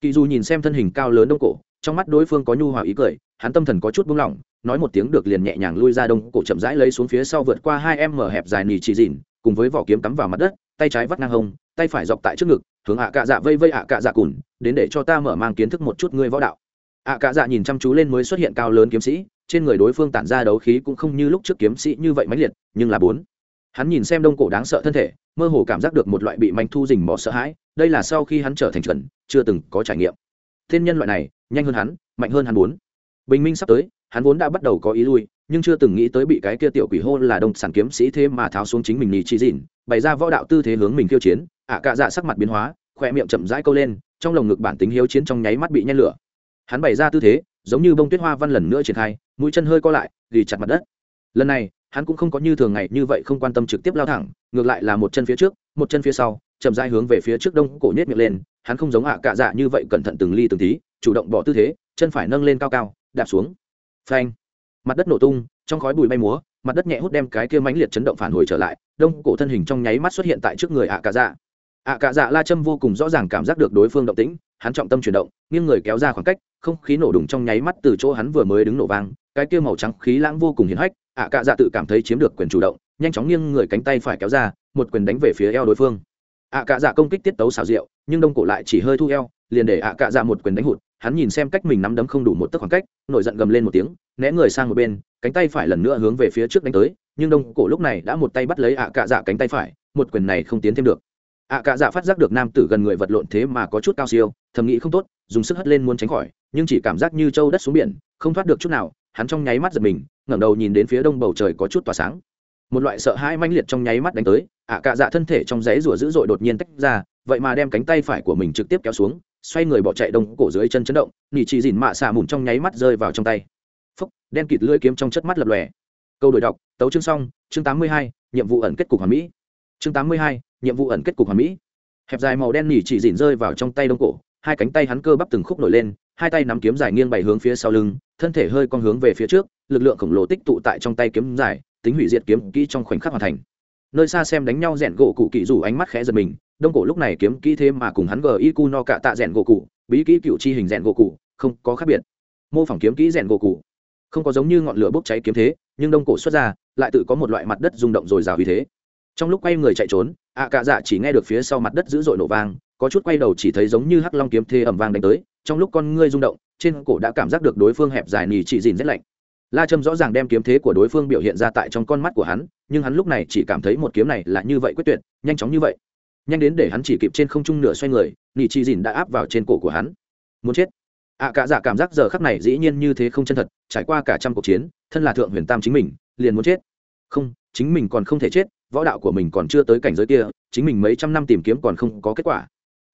Kỳ dù nhìn xem thân hình cao lớn đông cổ, trong mắt đối phương có nhu hòa ý cười, hắn tâm thần có chút buông lỏng, nói một tiếng được liền nhẹ nhàng lui ra đông cổ chậm rãi lấy xuống phía sau vượt qua hai em mở hẹp dài nì chỉ dìn cùng với vỏ kiếm cắm vào mặt đất, tay trái vắt ngang hông, tay phải dọc tại trước ngực hướng ạ cạ dạ vây vây ạ cạ dạ cùn, đến để cho ta mở mang kiến thức một chút ngươi võ đạo. ạ cạ dạ nhìn chăm chú lên mới xuất hiện cao lớn kiếm sĩ, trên người đối phương tản ra đấu khí cũng không như lúc trước kiếm sĩ như vậy mãnh liệt, nhưng là bốn. Hắn nhìn xem đông cổ đáng sợ thân thể, mơ hồ cảm giác được một loại bị manh thu dình bỏ sợ hãi, đây là sau khi hắn trở thành chuẩn, chưa từng có trải nghiệm. Thiên nhân loại này, nhanh hơn hắn, mạnh hơn hắn bốn. Bình minh sắp tới, hắn vốn đã bắt đầu có ý lui, nhưng chưa từng nghĩ tới bị cái kia tiểu quỷ hô là đông sản kiếm sĩ thế mà tháo xuống chính mình nhì chi dịn, bày ra võ đạo tư thế hướng mình khiêu chiến ạ cạ dạ sắc mặt biến hóa khoe miệng chậm rãi câu lên, trong lồng ngực bản tính hiếu chiến trong nháy mắt bị nhen lửa. Hắn bày ra tư thế, giống như bông tuyết hoa văn lần nữa triển khai, mũi chân hơi co lại, ghi chặt mặt đất. Lần này, hắn cũng không có như thường ngày như vậy không quan tâm trực tiếp lao thẳng, ngược lại là một chân phía trước, một chân phía sau, chậm rãi hướng về phía trước đông cổ nhét miệng lên, hắn không giống ạ cạ dạ như vậy cẩn thận từng ly từng tí, chủ động bỏ tư thế, chân phải nâng lên cao cao, đạp xuống. Phanh! Mặt đất nổ tung, trong khói bụi bay múa, mặt đất nhẹ hút đem cái kia mãnh liệt chấn động phản hồi trở lại, đông cổ thân hình trong nháy mắt xuất hiện tại trước người ạ cạ dạ ạ cạ dạ la châm vô cùng rõ ràng cảm giác được đối phương động tĩnh, hắn trọng tâm chuyển động, nghiêng người kéo ra khoảng cách, không khí nổ đùng trong nháy mắt từ chỗ hắn vừa mới đứng nổ vang, cái kia màu trắng khí lãng vô cùng hiển hách, ạ cạ dạ tự cảm thấy chiếm được quyền chủ động, nhanh chóng nghiêng người cánh tay phải kéo ra, một quyền đánh về phía eo đối phương. ạ cạ dạ công kích tiết tấu xào rượu, nhưng đông cổ lại chỉ hơi thu eo, liền để ạ cạ dạ một quyền đánh hụt, hắn nhìn xem cách mình nắm đấm không đủ một tấc khoảng cách, nổi giận gầm lên một tiếng, né người sang một bên, cánh tay phải lần nữa hướng về phía trước đánh tới, nhưng đông cổ lúc này đã một tay bắt lấy ạ cạ dạ cánh tay phải, một quyền này không tiến thêm được ạ cạ dạ phát giác được nam tử gần người vật lộn thế mà có chút cao siêu, thầm nghĩ không tốt, dùng sức hất lên muốn tránh khỏi, nhưng chỉ cảm giác như trâu đất xuống biển, không thoát được chút nào, hắn trong nháy mắt giật mình, ngẩng đầu nhìn đến phía đông bầu trời có chút tỏa sáng. Một loại sợ hãi mãnh liệt trong nháy mắt đánh tới, ạ cạ dạ thân thể trong giấy rủa dữ dội đột nhiên tách ra, vậy mà đem cánh tay phải của mình trực tiếp kéo xuống, xoay người bỏ chạy đông cổ dưới chân chấn động, nỉ chỉ dìn mạ xả mùn trong nháy mắt rơi vào trong tay. Phúc, đen kịt lưỡi kiếm trong chất mắt lập lòe. Câu đổi đọc, tấu chương xong, chương tám mươi hai, nhiệm vụ ẩn kết cục hoàn mỹ. Chương tám mươi hai nhiệm vụ ẩn kết cục hoàn mỹ. Hẹp dài màu đen nỉ chỉ dìn rơi vào trong tay đông cổ, hai cánh tay hắn cơ bắp từng khúc nổi lên, hai tay nắm kiếm dài nghiêng bày hướng phía sau lưng, thân thể hơi con hướng về phía trước, lực lượng khổng lồ tích tụ tại trong tay kiếm dài, tính hủy diệt kiếm kỹ trong khoảnh khắc hoàn thành. Nơi xa xem đánh nhau rèn gỗ cụ kỵ rủ ánh mắt khẽ giật mình, đông cổ lúc này kiếm kỹ thế mà cùng hắn gờ y cu no cạ tạ rèn gỗ cụ, bí kỹ cựu chi hình rèn gỗ cụ, không có khác biệt. Mô phỏng kiếm kỹ rèn gỗ cụ. Không có giống như ngọn lửa bốc cháy kiếm thế, nhưng đông cổ xuất ra, lại tự có một loại mặt đất rung động rồi rào vì thế trong lúc quay người chạy trốn ạ cạ dạ chỉ nghe được phía sau mặt đất dữ dội nổ vang có chút quay đầu chỉ thấy giống như hắc long kiếm thê ẩm vang đánh tới trong lúc con ngươi rung động trên cổ đã cảm giác được đối phương hẹp dài nỉ chỉ dìn rét lạnh. La trâm rõ ràng đem kiếm thế của đối phương biểu hiện ra tại trong con mắt của hắn nhưng hắn lúc này chỉ cảm thấy một kiếm này là như vậy quyết tuyệt nhanh chóng như vậy. Nhanh đến để hắn chỉ kịp trên không trung nửa xoay người nỉ chỉ dìn đã áp vào trên cổ của hắn. Muốn chết. Ạ à, cả dạ cảm giác giờ khắc này dĩ nhiên như thế không chân thật trải qua cả trăm cuộc chiến thân là thượng huyền tam chính mình liền muốn chết. Không chính mình còn không thể chết võ đạo của mình còn chưa tới cảnh giới kia chính mình mấy trăm năm tìm kiếm còn không có kết quả.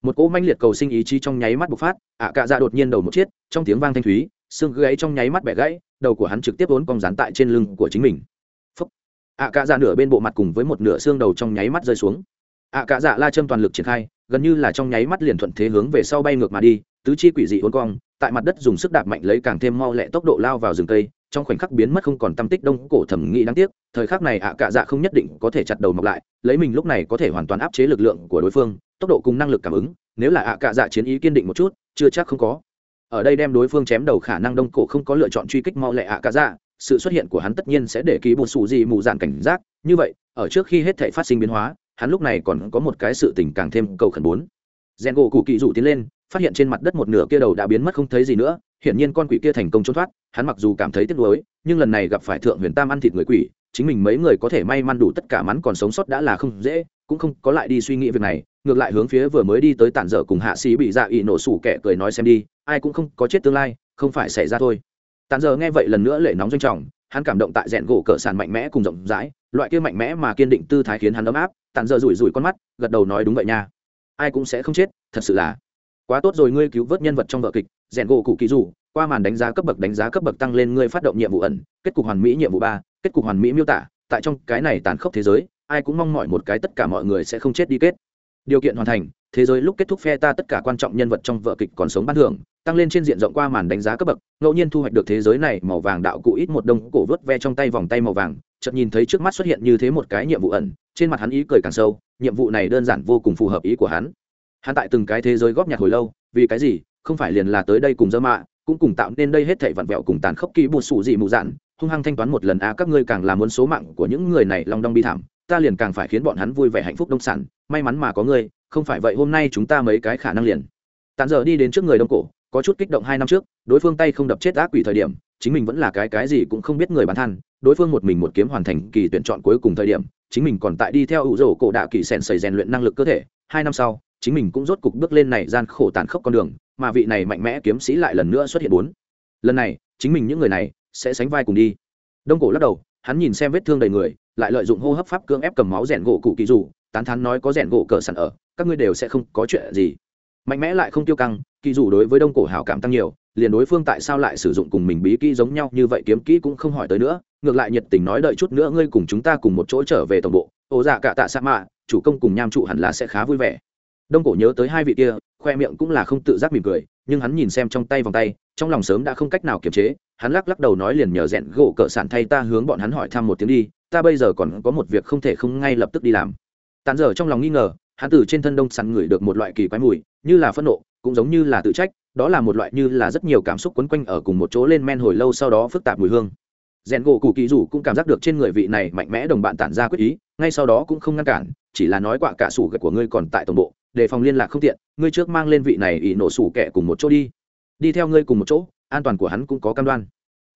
Một cỗ manh liệt cầu sinh ý chí trong nháy mắt bộc phát ạ à, cạ dạ đột nhiên đầu một chiếc, trong tiếng vang thanh thúy xương gãy trong nháy mắt bẻ gãy đầu của hắn trực tiếp vốn cong dán tại trên lưng của chính mình. Ạ cạ dạ nửa bên bộ mặt cùng với một nửa xương đầu trong nháy mắt rơi xuống. Ạ cạ dạ la châm toàn lực triển khai gần như là trong nháy mắt liền thuận thế hướng về sau bay ngược mà đi tứ chi quỷ dị uốn cong tại mặt đất dùng sức đạp mạnh lấy càng thêm mau lẹ tốc độ lao vào rừng cây trong khoảnh khắc biến mất không còn tâm tích đông cổ thẩm nghĩ đáng tiếc, thời khắc này ạ cạ dạ không nhất định có thể chặt đầu mọc lại, lấy mình lúc này có thể hoàn toàn áp chế lực lượng của đối phương, tốc độ cùng năng lực cảm ứng, nếu là ạ cạ dạ chiến ý kiên định một chút, chưa chắc không có. Ở đây đem đối phương chém đầu khả năng đông cổ không có lựa chọn truy kích mau lẹ ạ cạ dạ sự xuất hiện của hắn tất nhiên sẽ để ký bột sủ gì mù dạn cảnh giác, như vậy, ở trước khi hết thể phát sinh biến hóa, hắn lúc này còn có một cái sự tình càng thêm cầu khẩn bốn. Rèn gỗ cụ kỳ dụ tiến lên, phát hiện trên mặt đất một nửa kia đầu đã biến mất không thấy gì nữa hiển nhiên con quỷ kia thành công trốn thoát, hắn mặc dù cảm thấy tiếc nuối, nhưng lần này gặp phải thượng huyền tam ăn thịt người quỷ, chính mình mấy người có thể may mắn đủ tất cả mắn còn sống sót đã là không dễ, cũng không có lại đi suy nghĩ việc này, ngược lại hướng phía vừa mới đi tới tản dở cùng hạ sĩ bị dạ ị nổ sủ kẻ cười nói xem đi, ai cũng không có chết tương lai, không phải xảy ra thôi. Tản dở nghe vậy lần nữa lệ nóng doanh trọng, hắn cảm động tại rèn gỗ cỡ sàn mạnh mẽ cùng rộng rãi, loại kia mạnh mẽ mà kiên định tư thái khiến hắn ấm áp, tản dở rủi rủi con mắt, gật đầu nói đúng vậy nha. Ai cũng sẽ không chết, thật sự là. Quá tốt rồi, ngươi cứu vớt nhân vật trong vở kịch rèn gỗ cụ kỳ dù, qua màn đánh giá cấp bậc đánh giá cấp bậc tăng lên ngươi phát động nhiệm vụ ẩn, kết cục hoàn mỹ nhiệm vụ ba, kết cục hoàn mỹ miêu tả, tại trong cái này tàn khốc thế giới, ai cũng mong mọi một cái tất cả mọi người sẽ không chết đi kết. Điều kiện hoàn thành, thế giới lúc kết thúc phe ta tất cả quan trọng nhân vật trong vở kịch còn sống ban thưởng, tăng lên trên diện rộng qua màn đánh giá cấp bậc, ngẫu nhiên thu hoạch được thế giới này màu vàng đạo cụ ít một đông cổ vớt ve trong tay vòng tay màu vàng, chợt nhìn thấy trước mắt xuất hiện như thế một cái nhiệm vụ ẩn, trên mặt hắn ý cười càng sâu, nhiệm vụ này đơn giản vô cùng phù hợp ý của hắn. Hắn tại từng cái thế giới góp nhặt hồi lâu, vì cái gì? Không phải liền là tới đây cùng dơ mạ, cũng cùng tạo nên đây hết thảy vặn vẹo cùng tàn khốc kỹ bột sủ dị mù dạn, hung hăng thanh toán một lần, a, các ngươi càng làm muốn số mạng của những người này, long đong bi thảm, ta liền càng phải khiến bọn hắn vui vẻ hạnh phúc đông sản, may mắn mà có ngươi, không phải vậy hôm nay chúng ta mấy cái khả năng liền. Tàn giờ đi đến trước người đông cổ, có chút kích động hai năm trước, đối phương tay không đập chết ác quỷ thời điểm, chính mình vẫn là cái cái gì cũng không biết người bán than đối phương một mình một kiếm hoàn thành kỳ tuyển chọn cuối cùng thời điểm, chính mình còn tại đi theo ủ rổ cổ đạ kỳ sèn sầy rèn luyện năng lực cơ thể, hai năm sau, chính mình cũng rốt cục bước lên này gian khổ tàn khốc con đường mà vị này mạnh mẽ kiếm sĩ lại lần nữa xuất hiện bốn. Lần này, chính mình những người này sẽ sánh vai cùng đi. Đông cổ lắc đầu, hắn nhìn xem vết thương đầy người, lại lợi dụng hô hấp pháp cưỡng ép cầm máu rèn gỗ cụ kỳ dù, tán thán nói có rèn gỗ cờ sẵn ở, các ngươi đều sẽ không có chuyện gì. Mạnh mẽ lại không tiêu căng, kỳ dù đối với đông cổ hảo cảm tăng nhiều, liền đối phương tại sao lại sử dụng cùng mình bí kỹ giống nhau như vậy kiếm kỹ cũng không hỏi tới nữa, ngược lại nhiệt tình nói đợi chút nữa ngươi cùng chúng ta cùng một chỗ trở về tổng bộ, ô dạ cả tạ sa mạ, chủ công cùng nham trụ hẳn là sẽ khá vui vẻ. Đông cổ nhớ tới hai vị kia khoe miệng cũng là không tự giác mỉm cười, nhưng hắn nhìn xem trong tay vòng tay, trong lòng sớm đã không cách nào kiềm chế, hắn lắc lắc đầu nói liền nhờ rẽn gỗ cỡ sản thay ta hướng bọn hắn hỏi thăm một tiếng đi, ta bây giờ còn có một việc không thể không ngay lập tức đi làm. Tàn dở trong lòng nghi ngờ, hắn từ trên thân đông sắn ngửi được một loại kỳ quái mùi, như là phẫn nộ, cũng giống như là tự trách, đó là một loại như là rất nhiều cảm xúc quấn quanh ở cùng một chỗ lên men hồi lâu sau đó phức tạp mùi hương. Rèn gỗ cụ kỳ rủ cũng cảm giác được trên người vị này mạnh mẽ đồng bạn tản ra quyết ý, ngay sau đó cũng không ngăn cản, chỉ là nói quạ cả sủ gạch của ngươi còn tại tổng bộ đề phòng liên lạc không tiện, ngươi trước mang lên vị này ỷ nổ sủ kẻ cùng một chỗ đi. Đi theo ngươi cùng một chỗ, an toàn của hắn cũng có cam đoan.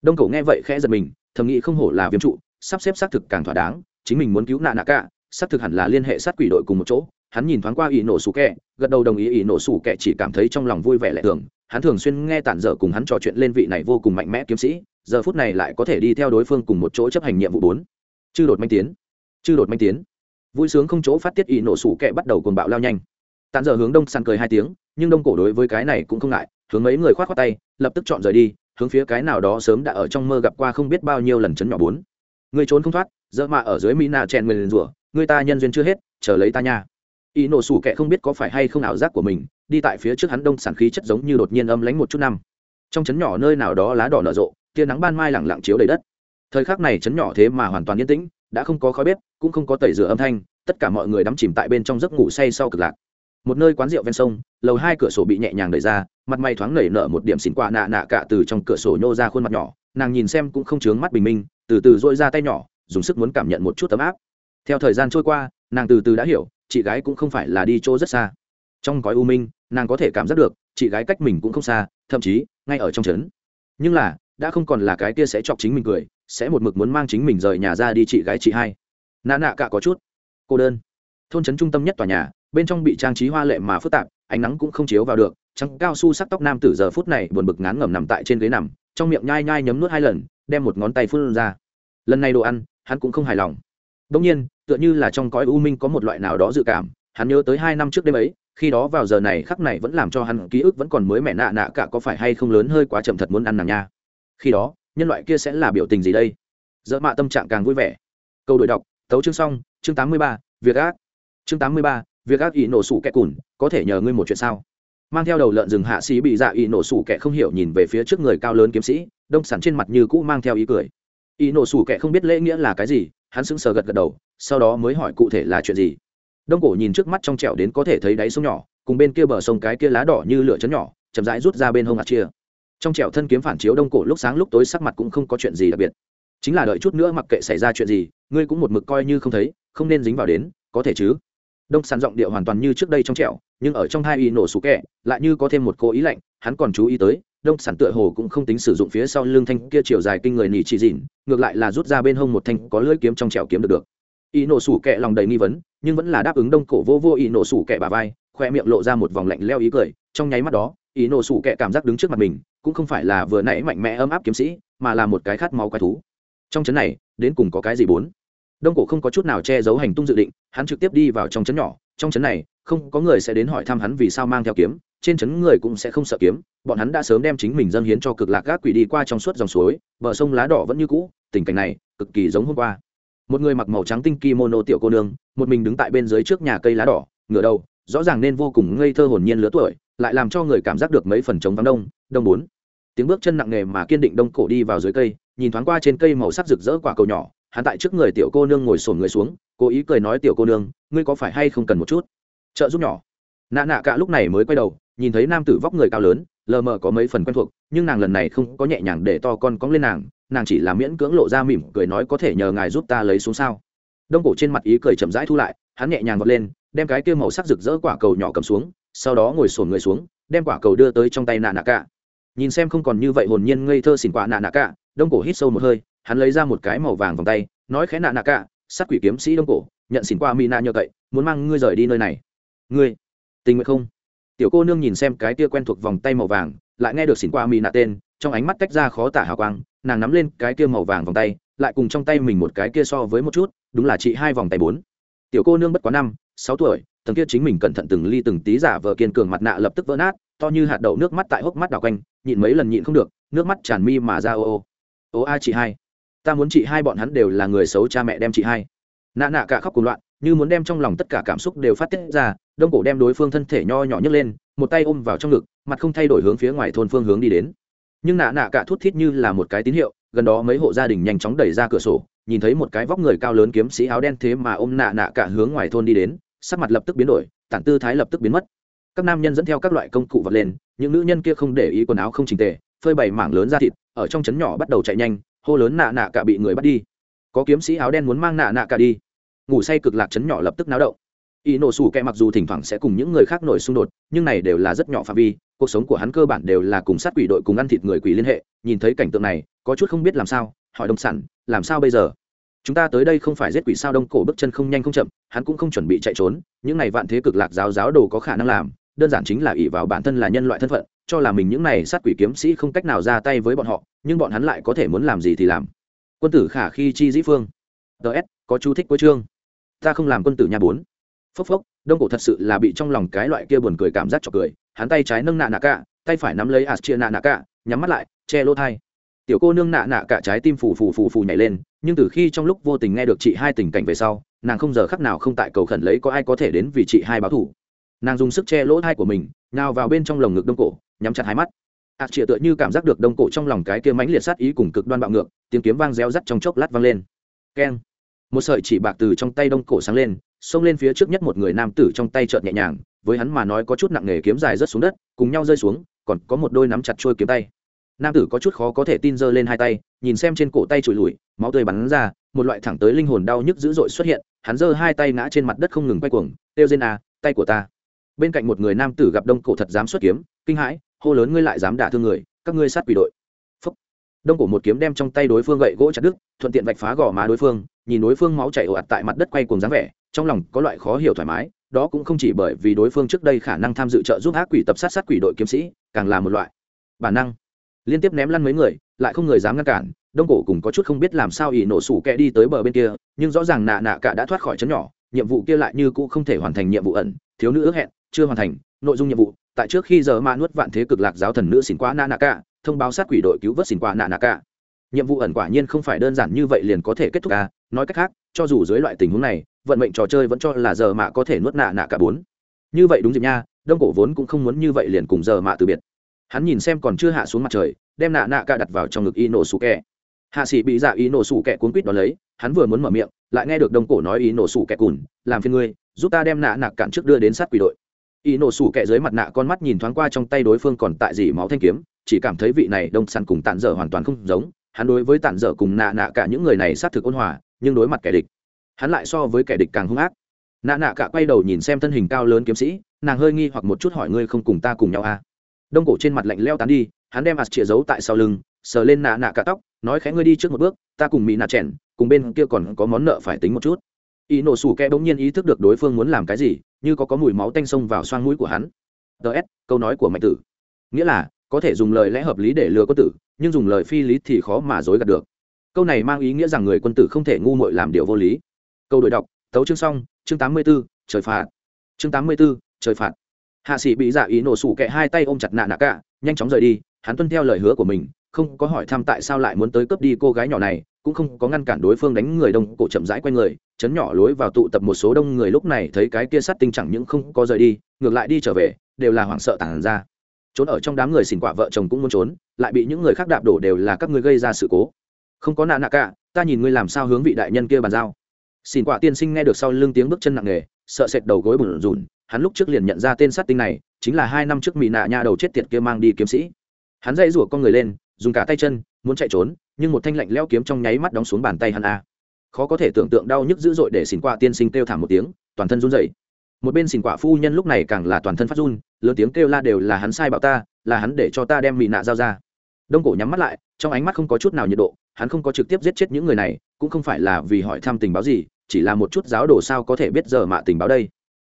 Đông cổ nghe vậy khẽ giật mình, thầm nghĩ không hổ là viêm trụ, sắp xếp xác thực càng thỏa đáng, chính mình muốn cứu nạ nạ cả xác thực hẳn là liên hệ sát quỷ đội cùng một chỗ. Hắn nhìn thoáng qua ỷ nổ sủ kẻ, gật đầu đồng ý ỷ nổ sủ kẻ chỉ cảm thấy trong lòng vui vẻ lẽ thường. Hắn thường xuyên nghe tản dở cùng hắn trò chuyện lên vị này vô cùng mạnh mẽ kiếm sĩ, giờ phút này lại có thể đi theo đối phương cùng một chỗ chấp hành nhiệm vụ bốn. Chư đột manh tiến, chư đột manh tiến. Vui sướng không chỗ phát tiết ỷ nổ sủ kẻ bắt đầu cuồng bạo lao nhanh tàn giờ hướng đông sàn cười hai tiếng, nhưng đông cổ đối với cái này cũng không ngại, hướng mấy người khoát khoác tay, lập tức chọn rời đi, hướng phía cái nào đó sớm đã ở trong mơ gặp qua không biết bao nhiêu lần chấn nhỏ bốn. Người trốn không thoát dỡ mạ ở dưới mỹ nạ chèn mình rủa, người ta nhân duyên chưa hết, chờ lấy ta nha. Y nổ sủ kệ không biết có phải hay không ảo giác của mình, đi tại phía trước hắn đông sản khí chất giống như đột nhiên âm lánh một chút năm. Trong chấn nhỏ nơi nào đó lá đỏ nở rộ, tia nắng ban mai lẳng lặng chiếu đầy đất. Thời khắc này chấn nhỏ thế mà hoàn toàn yên tĩnh, đã không có khói bếp, cũng không có tẩy rửa âm thanh, tất cả mọi người đắm chìm tại bên trong giấc ngủ say sau cực lạc một nơi quán rượu ven sông, lầu hai cửa sổ bị nhẹ nhàng đẩy ra, mặt mày thoáng nảy nở một điểm xỉn quạ nạ nạ cả từ trong cửa sổ nhô ra khuôn mặt nhỏ, nàng nhìn xem cũng không chướng mắt bình minh, từ từ dội ra tay nhỏ, dùng sức muốn cảm nhận một chút tấm áp. Theo thời gian trôi qua, nàng từ từ đã hiểu, chị gái cũng không phải là đi chỗ rất xa. Trong gói u minh, nàng có thể cảm giác được, chị gái cách mình cũng không xa, thậm chí, ngay ở trong trấn. Nhưng là, đã không còn là cái kia sẽ chọc chính mình cười, sẽ một mực muốn mang chính mình rời nhà ra đi chị gái chị hai. Nạ nạ cả có chút cô đơn. Thôn trấn trung tâm nhất tòa nhà bên trong bị trang trí hoa lệ mà phức tạp, ánh nắng cũng không chiếu vào được, trắng cao su sắc tóc nam tử giờ phút này buồn bực ngán ngẩm nằm tại trên ghế nằm, trong miệng nhai nhai nhấm nuốt hai lần, đem một ngón tay phun ra. Lần này đồ ăn, hắn cũng không hài lòng. Đông nhiên, tựa như là trong cõi u minh có một loại nào đó dự cảm, hắn nhớ tới hai năm trước đêm ấy, khi đó vào giờ này khắc này vẫn làm cho hắn ký ức vẫn còn mới mẻ nạ nạ cả có phải hay không lớn hơi quá chậm thật muốn ăn nàng nha. Khi đó, nhân loại kia sẽ là biểu tình gì đây? Dỡ mạ tâm trạng càng vui vẻ. Câu đổi đọc, tấu chương xong, chương tám mươi ba, việc ác. Chương tám mươi ba việc ác ý nổ sủ kẻ cùn, có thể nhờ ngươi một chuyện sao? Mang theo đầu lợn rừng hạ sĩ bị dạ ý nổ sủ kẻ không hiểu nhìn về phía trước người cao lớn kiếm sĩ, đông sản trên mặt như cũ mang theo ý cười. Ý nổ sủ kẻ không biết lễ nghĩa là cái gì, hắn sững sờ gật gật đầu, sau đó mới hỏi cụ thể là chuyện gì. Đông cổ nhìn trước mắt trong trẻo đến có thể thấy đáy sông nhỏ, cùng bên kia bờ sông cái kia lá đỏ như lửa chấn nhỏ, chậm rãi rút ra bên hông hạt chia. Trong trẻo thân kiếm phản chiếu đông cổ lúc sáng lúc tối sắc mặt cũng không có chuyện gì đặc biệt. Chính là đợi chút nữa mặc kệ xảy ra chuyện gì, ngươi cũng một mực coi như không thấy, không nên dính vào đến, có thể chứ? Đông sàn giọng điệu hoàn toàn như trước đây trong trẻo, nhưng ở trong hai y nổ sủ kẹ, lại như có thêm một cố ý lạnh, hắn còn chú ý tới, đông sản tựa hồ cũng không tính sử dụng phía sau lưng thanh kia chiều dài kinh người nỉ chỉ dịn, ngược lại là rút ra bên hông một thanh có lưỡi kiếm trong trẻo kiếm được được. Y nổ sủ kẹ lòng đầy nghi vấn, nhưng vẫn là đáp ứng đông cổ vô vô y nổ sủ kẹ bà vai, khoe miệng lộ ra một vòng lạnh leo ý cười, trong nháy mắt đó, y nổ sủ kẹ cảm giác đứng trước mặt mình, cũng không phải là vừa nãy mạnh mẽ ấm áp kiếm sĩ, mà là một cái khát máu quái thú. Trong chấn này, đến cùng có cái gì bốn? Đông cổ không có chút nào che giấu hành tung dự định, hắn trực tiếp đi vào trong chấn nhỏ. Trong chấn này, không có người sẽ đến hỏi thăm hắn vì sao mang theo kiếm, trên chấn người cũng sẽ không sợ kiếm. Bọn hắn đã sớm đem chính mình dâng hiến cho cực lạc gác quỷ đi qua trong suốt dòng suối, bờ sông lá đỏ vẫn như cũ, tình cảnh này cực kỳ giống hôm qua. Một người mặc màu trắng tinh kimono tiểu cô nương, một mình đứng tại bên dưới trước nhà cây lá đỏ, ngửa đầu, rõ ràng nên vô cùng ngây thơ hồn nhiên lứa tuổi, lại làm cho người cảm giác được mấy phần trống vắng đông đông bốn. Tiếng bước chân nặng nề mà kiên định đông cổ đi vào dưới cây, nhìn thoáng qua trên cây màu sắc rực rỡ quả cầu nhỏ hắn tại trước người tiểu cô nương ngồi sổn người xuống, cố ý cười nói, tiểu cô nương, ngươi có phải hay không cần một chút? Trợ giúp nhỏ. Nạ nạ cả lúc này mới quay đầu, nhìn thấy nam tử vóc người cao lớn, lờ mờ có mấy phần quen thuộc, nhưng nàng lần này không có nhẹ nhàng để to con cóng lên nàng nàng chỉ là miễn cưỡng lộ ra mỉm cười nói, có thể nhờ ngài giúp ta lấy xuống sao? Đông cổ trên mặt ý cười chậm rãi thu lại, hắn nhẹ nhàng vọt lên, đem cái kia màu sắc rực rỡ quả cầu nhỏ cầm xuống, sau đó ngồi sổn người xuống, đem quả cầu đưa tới trong tay nạ nạ cả. Nhìn xem không còn như vậy hồn nhiên ngây thơ xỉn quả nạ nạ cả, đông cổ hít sâu một hơi hắn lấy ra một cái màu vàng vòng tay, nói khẽ nạ nạ cả, sát quỷ kiếm sĩ đông cổ, nhận xỉn qua mỹ nạ nhờ cậy, muốn mang ngươi rời đi nơi này. Ngươi, tình nguyện không? Tiểu cô nương nhìn xem cái kia quen thuộc vòng tay màu vàng, lại nghe được xỉn qua mỹ nạ tên, trong ánh mắt tách ra khó tả hào quang, nàng nắm lên cái kia màu vàng vòng tay, lại cùng trong tay mình một cái kia so với một chút, đúng là chị hai vòng tay bốn. Tiểu cô nương bất quá năm, sáu tuổi tầng kia chính mình cẩn thận từng ly từng tí giả vờ kiên cường mặt nạ lập tức vỡ nát, to như hạt đậu nước mắt tại hốc mắt đào quanh, nhịn mấy lần nhịn không được, nước mắt tràn mi mà ra ô ô. Ô a chị hai ta muốn chị hai bọn hắn đều là người xấu cha mẹ đem chị hai. Nạ nạ cả khóc cùng loạn, như muốn đem trong lòng tất cả cảm xúc đều phát tiết ra, đông cổ đem đối phương thân thể nho nhỏ nhấc lên, một tay ôm vào trong ngực, mặt không thay đổi hướng phía ngoài thôn phương hướng đi đến. Nhưng nạ nạ cả thút thít như là một cái tín hiệu, gần đó mấy hộ gia đình nhanh chóng đẩy ra cửa sổ, nhìn thấy một cái vóc người cao lớn kiếm sĩ áo đen thế mà ôm nạ nạ cả hướng ngoài thôn đi đến, sắc mặt lập tức biến đổi, tản tư thái lập tức biến mất. Các nam nhân dẫn theo các loại công cụ vật lên, những nữ nhân kia không để ý quần áo không trình tề, phơi bày mảng lớn ra thịt, ở trong trấn nhỏ bắt đầu chạy nhanh hô lớn nạ nạ cả bị người bắt đi. Có kiếm sĩ áo đen muốn mang nạ nạ cả đi. Ngủ say cực lạc chấn nhỏ lập tức náo động. Y nổ sủ kẹ mặc dù thỉnh thoảng sẽ cùng những người khác nổi xung đột, nhưng này đều là rất nhỏ phạm vi, cuộc sống của hắn cơ bản đều là cùng sát quỷ đội cùng ăn thịt người quỷ liên hệ, nhìn thấy cảnh tượng này, có chút không biết làm sao, hỏi đông sản, làm sao bây giờ? Chúng ta tới đây không phải giết quỷ sao? Đông cổ bước chân không nhanh không chậm, hắn cũng không chuẩn bị chạy trốn, những này vạn thế cực lạc giáo giáo đồ có khả năng làm đơn giản chính là ỷ vào bản thân là nhân loại thân phận, cho là mình những này sát quỷ kiếm sĩ không cách nào ra tay với bọn họ, nhưng bọn hắn lại có thể muốn làm gì thì làm. Quân tử khả khi chi dĩ phương. Ts có chú thích cuối chương. Ta không làm quân tử nhà bốn. Phốc phốc, đông cổ thật sự là bị trong lòng cái loại kia buồn cười cảm giác cho cười, hắn tay trái nâng nạ nạ cả tay phải nắm lấy ạt chia nạ nạ cả nhắm mắt lại, che lỗ thai. Tiểu cô nương nạ nạ cả trái tim phù phù phù phù nhảy lên, nhưng từ khi trong lúc vô tình nghe được chị hai tình cảnh về sau, nàng không giờ khắc nào không tại cầu khẩn lấy có ai có thể đến vì chị hai báo thủ nàng dùng sức che lỗ thai của mình, nào vào bên trong lồng ngực đông cổ, nhắm chặt hai mắt. Ạt chĩa tựa như cảm giác được đông cổ trong lòng cái kia mãnh liệt sát ý cùng cực đoan bạo ngược, tiếng kiếm vang reo rắt trong chốc lát vang lên. Keng. Một sợi chỉ bạc từ trong tay đông cổ sáng lên, xông lên phía trước nhất một người nam tử trong tay trợn nhẹ nhàng, với hắn mà nói có chút nặng nề kiếm dài rớt xuống đất, cùng nhau rơi xuống, còn có một đôi nắm chặt trôi kiếm tay. Nam tử có chút khó có thể tin giơ lên hai tay, nhìn xem trên cổ tay trụi lùi, máu tươi bắn ra, một loại thẳng tới linh hồn đau nhức dữ dội xuất hiện, hắn giơ hai tay ngã trên mặt đất không ngừng quay cuồng, têu rên à tay của ta bên cạnh một người nam tử gặp đông cổ thật dám xuất kiếm, kinh hãi, hô lớn, ngươi lại dám đả thương người, các ngươi sát quỷ đội Phúc. đông cổ một kiếm đem trong tay đối phương gậy gỗ chặt đứt, thuận tiện vạch phá gò má đối phương, nhìn đối phương máu chảy ồ ạt tại mặt đất quay cuồng dáng vẻ, trong lòng có loại khó hiểu thoải mái, đó cũng không chỉ bởi vì đối phương trước đây khả năng tham dự trợ giúp ác quỷ tập sát sát quỷ đội kiếm sĩ, càng là một loại bản năng liên tiếp ném lăn mấy người, lại không người dám ngăn cản, đông cổ cùng có chút không biết làm sao ỷ nổ sủ kẹ đi tới bờ bên kia, nhưng rõ ràng nạ nạ cả đã thoát khỏi chấn nhỏ nhiệm vụ kia lại như cũ không thể hoàn thành nhiệm vụ ẩn, thiếu nữ ước hẹn, chưa hoàn thành, nội dung nhiệm vụ, tại trước khi giờ ma nuốt vạn thế cực lạc giáo thần nữ xỉn quá na nạ cả, thông báo sát quỷ đội cứu vớt xỉn quá nạ nạ cả. Nhiệm vụ ẩn quả nhiên không phải đơn giản như vậy liền có thể kết thúc cả. nói cách khác, cho dù dưới loại tình huống này, vận mệnh trò chơi vẫn cho là giờ mạ có thể nuốt nạ nạ cả bốn. Như vậy đúng dịp nha, đông cổ vốn cũng không muốn như vậy liền cùng giờ mạ từ biệt. Hắn nhìn xem còn chưa hạ xuống mặt trời, đem nạ nạ cả đặt vào trong ngực y nổ sủ kẹ hạ sĩ bị dạ y nổ sủ kẹ cuốn quýt đó lấy, hắn vừa muốn mở miệng lại nghe được đông cổ nói ý nổ sủ kẻ cùn, làm phiên ngươi, giúp ta đem nạ nạ cản trước đưa đến sát quỷ đội. Ý nổ sủ kẹ dưới mặt nạ con mắt nhìn thoáng qua trong tay đối phương còn tại dỉ máu thanh kiếm, chỉ cảm thấy vị này đông săn cùng tàn dở hoàn toàn không giống. Hắn đối với tàn dở cùng nạ nạ cả những người này sát thực ôn hòa, nhưng đối mặt kẻ địch, hắn lại so với kẻ địch càng hung ác. Nạ nạ cả quay đầu nhìn xem thân hình cao lớn kiếm sĩ, nàng hơi nghi hoặc một chút hỏi ngươi không cùng ta cùng nhau à. đông cổ trên mặt lạnh leo tán đi, hắn đem ạt chĩa giấu tại sau lưng, sờ lên nạ nạ cả tóc, nói khẽ ngươi đi trước một bước, ta cùng mỹ nạ chèn cùng bên kia còn có món nợ phải tính một chút. Y nổ sủ kẹ bỗng nhiên ý thức được đối phương muốn làm cái gì như có có mùi máu tanh sông vào xoang mũi của hắn. Ts câu nói của mạnh tử. Nghĩa là có thể dùng lời lẽ hợp lý để lừa quân tử nhưng dùng lời phi lý thì khó mà dối gạt được. Câu này mang ý nghĩa rằng người quân tử không thể ngu muội làm điều vô lý. Câu đổi đọc tấu chương xong chương tám mươi 84, trời phạt. Chương tám mươi 84, trời phạt. Hạ sĩ bị dạ ý nổ sủ kẹ hai tay ôm chặt nạ nạ cả nhanh chóng rời đi hắn tuân theo lời hứa của mình không có hỏi thăm tại sao lại muốn tới cướp đi cô gái nhỏ này cũng không có ngăn cản đối phương đánh người đông cổ chậm rãi q u a y người, chấn nhỏ lối vào tụ tập một số đông người lúc này thấy cái kia sát tinh chẳng những không có rời đi, ngược lại đi trở về, đều là hoảng sợ tàn ra. Trốn ở trong đám người xỉn quả vợ chồng cũng muốn trốn, lại bị những người khác đạp đổ đều là các người gây ra sự cố. Không có nạ nạ cả, ta nhìn ngươi làm sao hướng vị đại nhân kia bàn giao. Xỉn quả tiên sinh nghe được sau lưng tiếng bước chân nặng nề, sợ sệt đầu gối bùn rùn hắn lúc trước liền nhận ra tên sát tinh này, chính là hai năm trước mỹ nạ nha đầu chết tiệt kia mang đi kiếm sĩ. Hắn dây rủa con người lên, dùng cả tay chân, muốn chạy trốn nhưng một thanh lạnh leo kiếm trong nháy mắt đóng xuống bàn tay hắn a. Khó có thể tưởng tượng đau nhức dữ dội để xỉn quả tiên sinh kêu thảm một tiếng, toàn thân run rẩy. Một bên xỉn quả phu nhân lúc này càng là toàn thân phát run, lớn tiếng kêu la đều là hắn sai bảo ta, là hắn để cho ta đem mỹ nạ giao ra. Đông cổ nhắm mắt lại, trong ánh mắt không có chút nào nhiệt độ, hắn không có trực tiếp giết chết những người này, cũng không phải là vì hỏi thăm tình báo gì, chỉ là một chút giáo đồ sao có thể biết giờ mạ tình báo đây.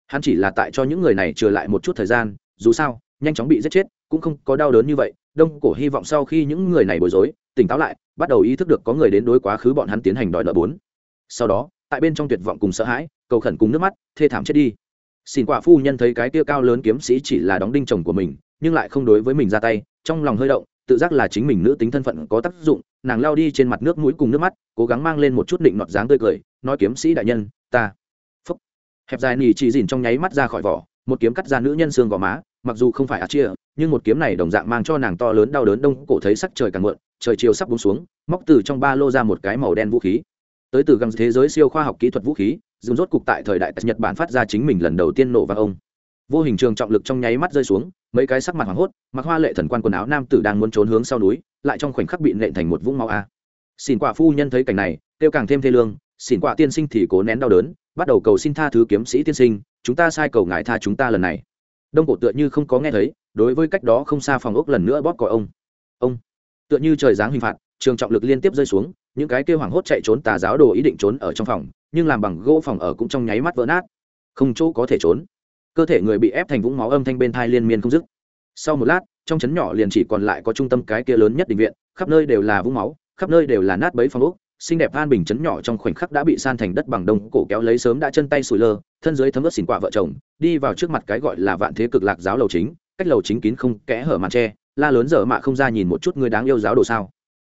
Hắn chỉ là tại cho những người này trừ lại một chút thời gian, dù sao, nhanh chóng bị giết chết, cũng không có đau đớn như vậy, đông cổ hy vọng sau khi những người này bối rối tỉnh táo lại, bắt đầu ý thức được có người đến đối quá khứ bọn hắn tiến hành đòi nợ bốn. Sau đó, tại bên trong tuyệt vọng cùng sợ hãi, cầu khẩn cùng nước mắt, thê thảm chết đi. Xin quả phu nhân thấy cái tia cao lớn kiếm sĩ chỉ là đóng đinh chồng của mình, nhưng lại không đối với mình ra tay, trong lòng hơi động, tự giác là chính mình nữ tính thân phận có tác dụng, nàng lao đi trên mặt nước mũi cùng nước mắt, cố gắng mang lên một chút định nọt dáng tươi cười, nói kiếm sĩ đại nhân, ta. Phúc. Hẹp dài nỉ chỉ dìn trong nháy mắt ra khỏi vỏ, một kiếm cắt ra nữ nhân xương gò má mặc dù không phải ạt chia, nhưng một kiếm này đồng dạng mang cho nàng to lớn đau đớn đông cổ thấy sắc trời càng muộn, trời chiều sắp búng xuống, móc từ trong ba lô ra một cái màu đen vũ khí. Tới từ găng thế giới siêu khoa học kỹ thuật vũ khí, dùng rốt cục tại thời đại nhật bản phát ra chính mình lần đầu tiên nổ vang ông. Vô hình trường trọng lực trong nháy mắt rơi xuống, mấy cái sắc mặt hoảng hốt, mặc hoa lệ thần quan quần áo nam tử đang muốn trốn hướng sau núi, lại trong khoảnh khắc bị nện thành một vũng máu a. À. xin quả phu nhân thấy cảnh này, kêu càng thêm thê lương xin quả tiên sinh thì cố nén đau đớn, bắt đầu cầu xin tha thứ kiếm sĩ tiên sinh, chúng ta sai cầu ngài tha chúng ta lần này đông cổ tựa như không có nghe thấy, đối với cách đó không xa phòng ốc lần nữa bóp còi ông. Ông, tựa như trời giáng hình phạt, trường trọng lực liên tiếp rơi xuống, những cái kêu hoảng hốt chạy trốn tà giáo đồ ý định trốn ở trong phòng, nhưng làm bằng gỗ phòng ở cũng trong nháy mắt vỡ nát. Không chỗ có thể trốn. Cơ thể người bị ép thành vũng máu âm thanh bên thai liên miên không dứt. Sau một lát, trong trấn nhỏ liền chỉ còn lại có trung tâm cái kia lớn nhất định viện, khắp nơi đều là vũng máu, khắp nơi đều là nát bấy phòng ốc xinh đẹp an bình chấn nhỏ trong khoảnh khắc đã bị san thành đất bằng đông, cổ kéo lấy sớm đã chân tay sủi lơ, thân dưới thấm ướt xỉn quả vợ chồng, đi vào trước mặt cái gọi là vạn thế cực lạc giáo lầu chính, cách lầu chính kín không kẽ hở màn tre, la lớn dở mạ không ra nhìn một chút người đáng yêu giáo đồ sao.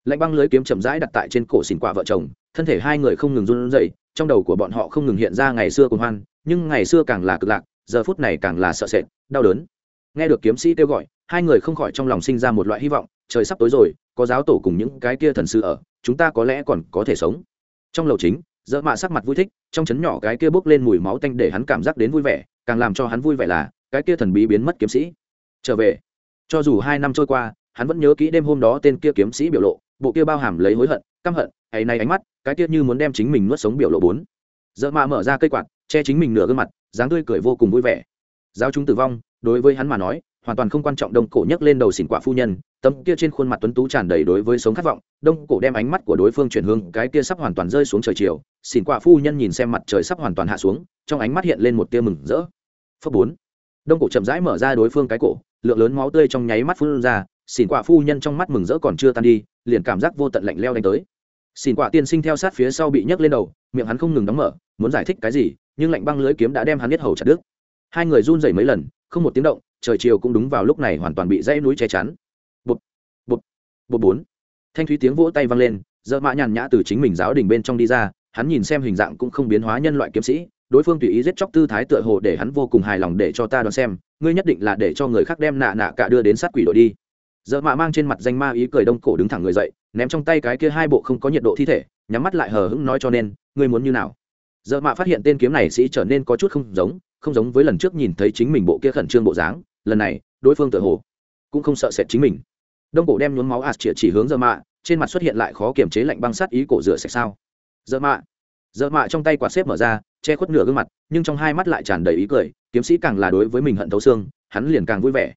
Lạnh băng lưới kiếm chậm rãi đặt tại trên cổ xỉn quả vợ chồng, thân thể hai người không ngừng run rẩy, trong đầu của bọn họ không ngừng hiện ra ngày xưa cùng hoan, nhưng ngày xưa càng là cực lạc, giờ phút này càng là sợ sệt, đau đớn. Nghe được kiếm sĩ kêu gọi, hai người không khỏi trong lòng sinh ra một loại hy vọng, trời sắp tối rồi có giáo tổ cùng những cái kia thần sư ở, chúng ta có lẽ còn có thể sống. Trong lầu chính dỡ mạ sắc mặt vui thích, trong chấn nhỏ cái kia bốc lên mùi máu tanh để hắn cảm giác đến vui vẻ, càng làm cho hắn vui vẻ là, cái kia thần bí biến mất kiếm sĩ. Trở về. Cho dù hai năm trôi qua, hắn vẫn nhớ kỹ đêm hôm đó tên kia kiếm sĩ biểu lộ, bộ kia bao hàm lấy hối hận, căm hận hay nay ánh mắt, cái kia như muốn đem chính mình nuốt sống biểu lộ bốn. Dợ mạ mở ra cây quạt, che chính mình nửa gương mặt, dáng tươi cười vô cùng vui vẻ. Giáo chúng tử vong, đối với hắn mà nói hoàn toàn không quan trọng đông cổ nhấc lên đầu xỉn quả phu nhân, tấm kia trên khuôn mặt tuấn tú tràn đầy đối với sống khát vọng, đông cổ đem ánh mắt của đối phương chuyển hướng, cái kia sắp hoàn toàn rơi xuống trời chiều, xỉn quả phu nhân nhìn xem mặt trời sắp hoàn toàn hạ xuống, trong ánh mắt hiện lên một tia mừng rỡ. Phớt bốn, đông cổ chậm rãi mở ra đối phương cái cổ, lượng lớn máu tươi trong nháy mắt phun ra, xỉn quả phu nhân trong mắt mừng rỡ còn chưa tan đi, liền cảm giác vô tận lạnh leo đánh tới. Xỉn quả tiên sinh theo sát phía sau bị nhấc lên đầu, miệng hắn không ngừng đóng mở, muốn giải thích cái gì, nhưng lạnh băng lưới kiếm đã đem hắn biết hầu chặt đứt. Hai người run rẩy mấy lần, không một tiếng động trời chiều cũng đúng vào lúc này hoàn toàn bị dãy núi che chắn. Bột bột bột bốn. Thanh thúy tiếng vỗ tay vang lên dợ mã nhàn nhã từ chính mình giáo đình bên trong đi ra, hắn nhìn xem hình dạng cũng không biến hóa nhân loại kiếm sĩ, đối phương tùy ý giết chóc tư thái tựa hồ để hắn vô cùng hài lòng để cho ta đoán xem, ngươi nhất định là để cho người khác đem nạ nạ cả đưa đến sát quỷ đội đi. Dợ mạ mang trên mặt danh ma ý cười đông cổ đứng thẳng người dậy, ném trong tay cái kia hai bộ không có nhiệt độ thi thể, nhắm mắt lại hờ hững nói cho nên, ngươi muốn như nào? Dợ mạ phát hiện tên kiếm này sĩ trở nên có chút không giống không giống với lần trước nhìn thấy chính mình bộ kia khẩn trương bộ dáng lần này, đối phương tự hồ cũng không sợ sệt chính mình. Đông cổ đem nhuốm máu ạt chĩa chỉ hướng dơ mạ, trên mặt xuất hiện lại khó kiềm chế lạnh băng sát ý cổ rửa sạch sao. Dơ mạ dơ mạ trong tay quạt xếp mở ra, che khuất nửa gương mặt, nhưng trong hai mắt lại tràn đầy ý cười, kiếm sĩ càng là đối với mình hận thấu xương, hắn liền càng vui vẻ.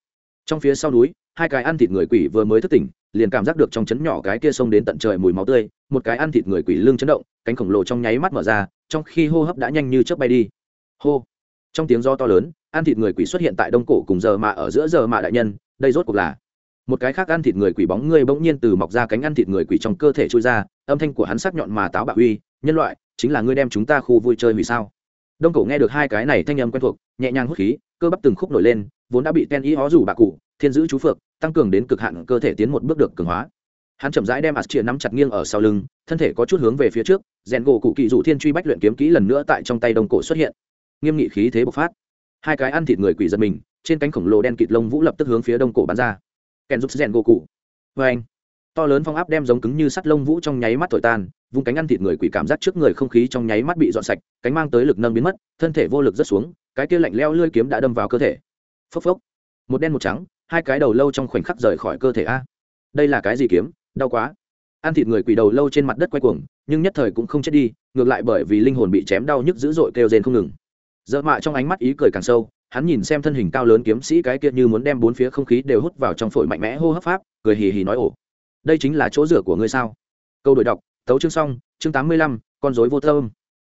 Trong phía sau núi, hai cái ăn thịt người quỷ vừa mới thức tỉnh, liền cảm giác được trong chấn nhỏ cái kia sông đến tận trời mùi máu tươi, một cái ăn thịt người quỷ lưng chấn động, cánh khổng lồ trong nháy mắt mở ra, trong khi hô hấp đã nhanh như chớp bay đi. Hô, trong tiếng do to lớn ăn thịt người quỷ xuất hiện tại đông cổ cùng giờ mạ ở giữa giờ mạ đại nhân, đây rốt cuộc là một cái khác ăn thịt người quỷ bóng ngươi bỗng nhiên từ mọc ra cánh ăn thịt người quỷ trong cơ thể trôi ra, âm thanh của hắn sắc nhọn mà táo bạo uy, nhân loại, chính là ngươi đem chúng ta khu vui chơi vì sao? Đông cổ nghe được hai cái này thanh âm quen thuộc, nhẹ nhàng hút khí, cơ bắp từng khúc nổi lên, vốn đã bị ten y hó rủ bạc cụ, thiên giữ chú phượng, tăng cường đến cực hạn cơ thể tiến một bước được cường hóa. Hắn chậm rãi đem ạt chia nắm chặt nghiêng ở sau lưng, thân thể có chút hướng về phía trước, rèn gỗ cụ kỵ dụ thiên truy bách luyện kiếm kỹ lần nữa tại trong tay đông cổ xuất hiện. Nghiêm nghị khí thế bộc phát hai cái ăn thịt người quỷ giật mình, trên cánh khổng lồ đen kịt lông vũ lập tức hướng phía đông cổ bắn ra. Kèn giúp rèn gỗ cụ. Vê anh, to lớn phong áp đem giống cứng như sắt lông vũ trong nháy mắt thổi tan, vung cánh ăn thịt người quỷ cảm giác trước người không khí trong nháy mắt bị dọn sạch, cánh mang tới lực nâng biến mất, thân thể vô lực rớt xuống, cái kia lạnh leo lưỡi kiếm đã đâm vào cơ thể. Phốc phốc. Một đen một trắng, hai cái đầu lâu trong khoảnh khắc rời khỏi cơ thể a. Đây là cái gì kiếm? Đau quá. Ăn thịt người quỷ đầu lâu trên mặt đất quay cuồng, nhưng nhất thời cũng không chết đi, ngược lại bởi vì linh hồn bị chém đau nhức dữ dội kêu rên không ngừng. Dở mạ trong ánh mắt ý cười càng sâu, hắn nhìn xem thân hình cao lớn kiếm sĩ cái kia như muốn đem bốn phía không khí đều hút vào trong phổi mạnh mẽ hô hấp pháp, cười hì hì nói ổ đây chính là chỗ rửa của ngươi sao? Câu đổi đọc, tấu chương xong, chương tám mươi lăm, con rối vô thơm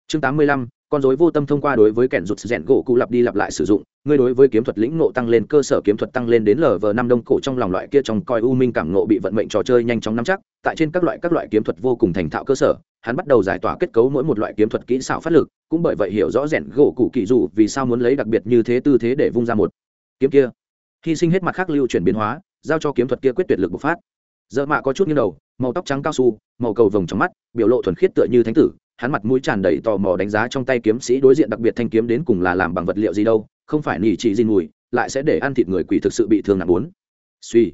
chương tám mươi lăm con dối vô tâm thông qua đối với kẻn rụt rèn gỗ cụ lặp đi lặp lại sử dụng, ngươi đối với kiếm thuật lĩnh nộ tăng lên, cơ sở kiếm thuật tăng lên đến lv năm đông cổ trong lòng loại kia trong coi u minh cảm nộ bị vận mệnh trò chơi nhanh chóng nắm chắc, tại trên các loại các loại kiếm thuật vô cùng thành thạo cơ sở, hắn bắt đầu giải tỏa kết cấu mỗi một loại kiếm thuật kỹ xảo phát lực, cũng bởi vậy hiểu rõ rèn gỗ cụ kỳ dù vì sao muốn lấy đặc biệt như thế tư thế để vung ra một kiếm kia. Hy sinh hết mặt khác lưu chuyển biến hóa, giao cho kiếm thuật kia quyết tuyệt lực bộc phát. Dợ mạ có chút như đầu, màu tóc trắng cao su, màu cầu vồng trong mắt, biểu lộ thuần khiết tựa như thánh tử hắn mặt mũi tràn đầy tò mò đánh giá trong tay kiếm sĩ đối diện đặc biệt thanh kiếm đến cùng là làm bằng vật liệu gì đâu, không phải nỉ chỉ gì mùi, lại sẽ để ăn thịt người quỷ thực sự bị thương nặng bốn suy.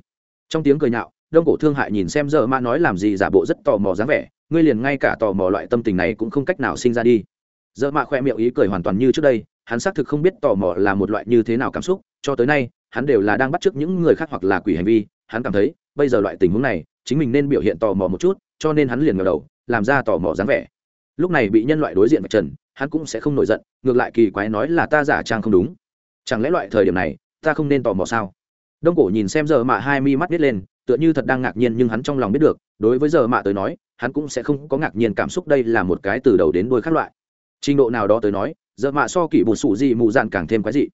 Trong tiếng cười nhạo, đông cổ thương hại nhìn xem giờ Ma nói làm gì giả bộ rất tò mò dáng vẻ, ngươi liền ngay cả tò mò loại tâm tình này cũng không cách nào sinh ra đi. Giờ Ma khoe miệng ý cười hoàn toàn như trước đây, hắn xác thực không biết tò mò là một loại như thế nào cảm xúc, cho tới nay, hắn đều là đang bắt chước những người khác hoặc là quỷ hành vi, hắn cảm thấy, bây giờ loại tình huống này, chính mình nên biểu hiện tò mò một chút, cho nên hắn liền ngờ đầu, làm ra tò mò dáng vẻ lúc này bị nhân loại đối diện vạch trần, hắn cũng sẽ không nổi giận, ngược lại kỳ quái nói là ta giả trang không đúng. Chẳng lẽ loại thời điểm này, ta không nên tò mò sao? Đông cổ nhìn xem giờ mạ hai mi mắt biết lên, tựa như thật đang ngạc nhiên nhưng hắn trong lòng biết được, đối với giờ mạ tới nói, hắn cũng sẽ không có ngạc nhiên cảm xúc đây là một cái từ đầu đến đôi khác loại. Trình độ nào đó tới nói, giờ mạ so kỷ bùn sủ gì mù dạn càng thêm quái dị.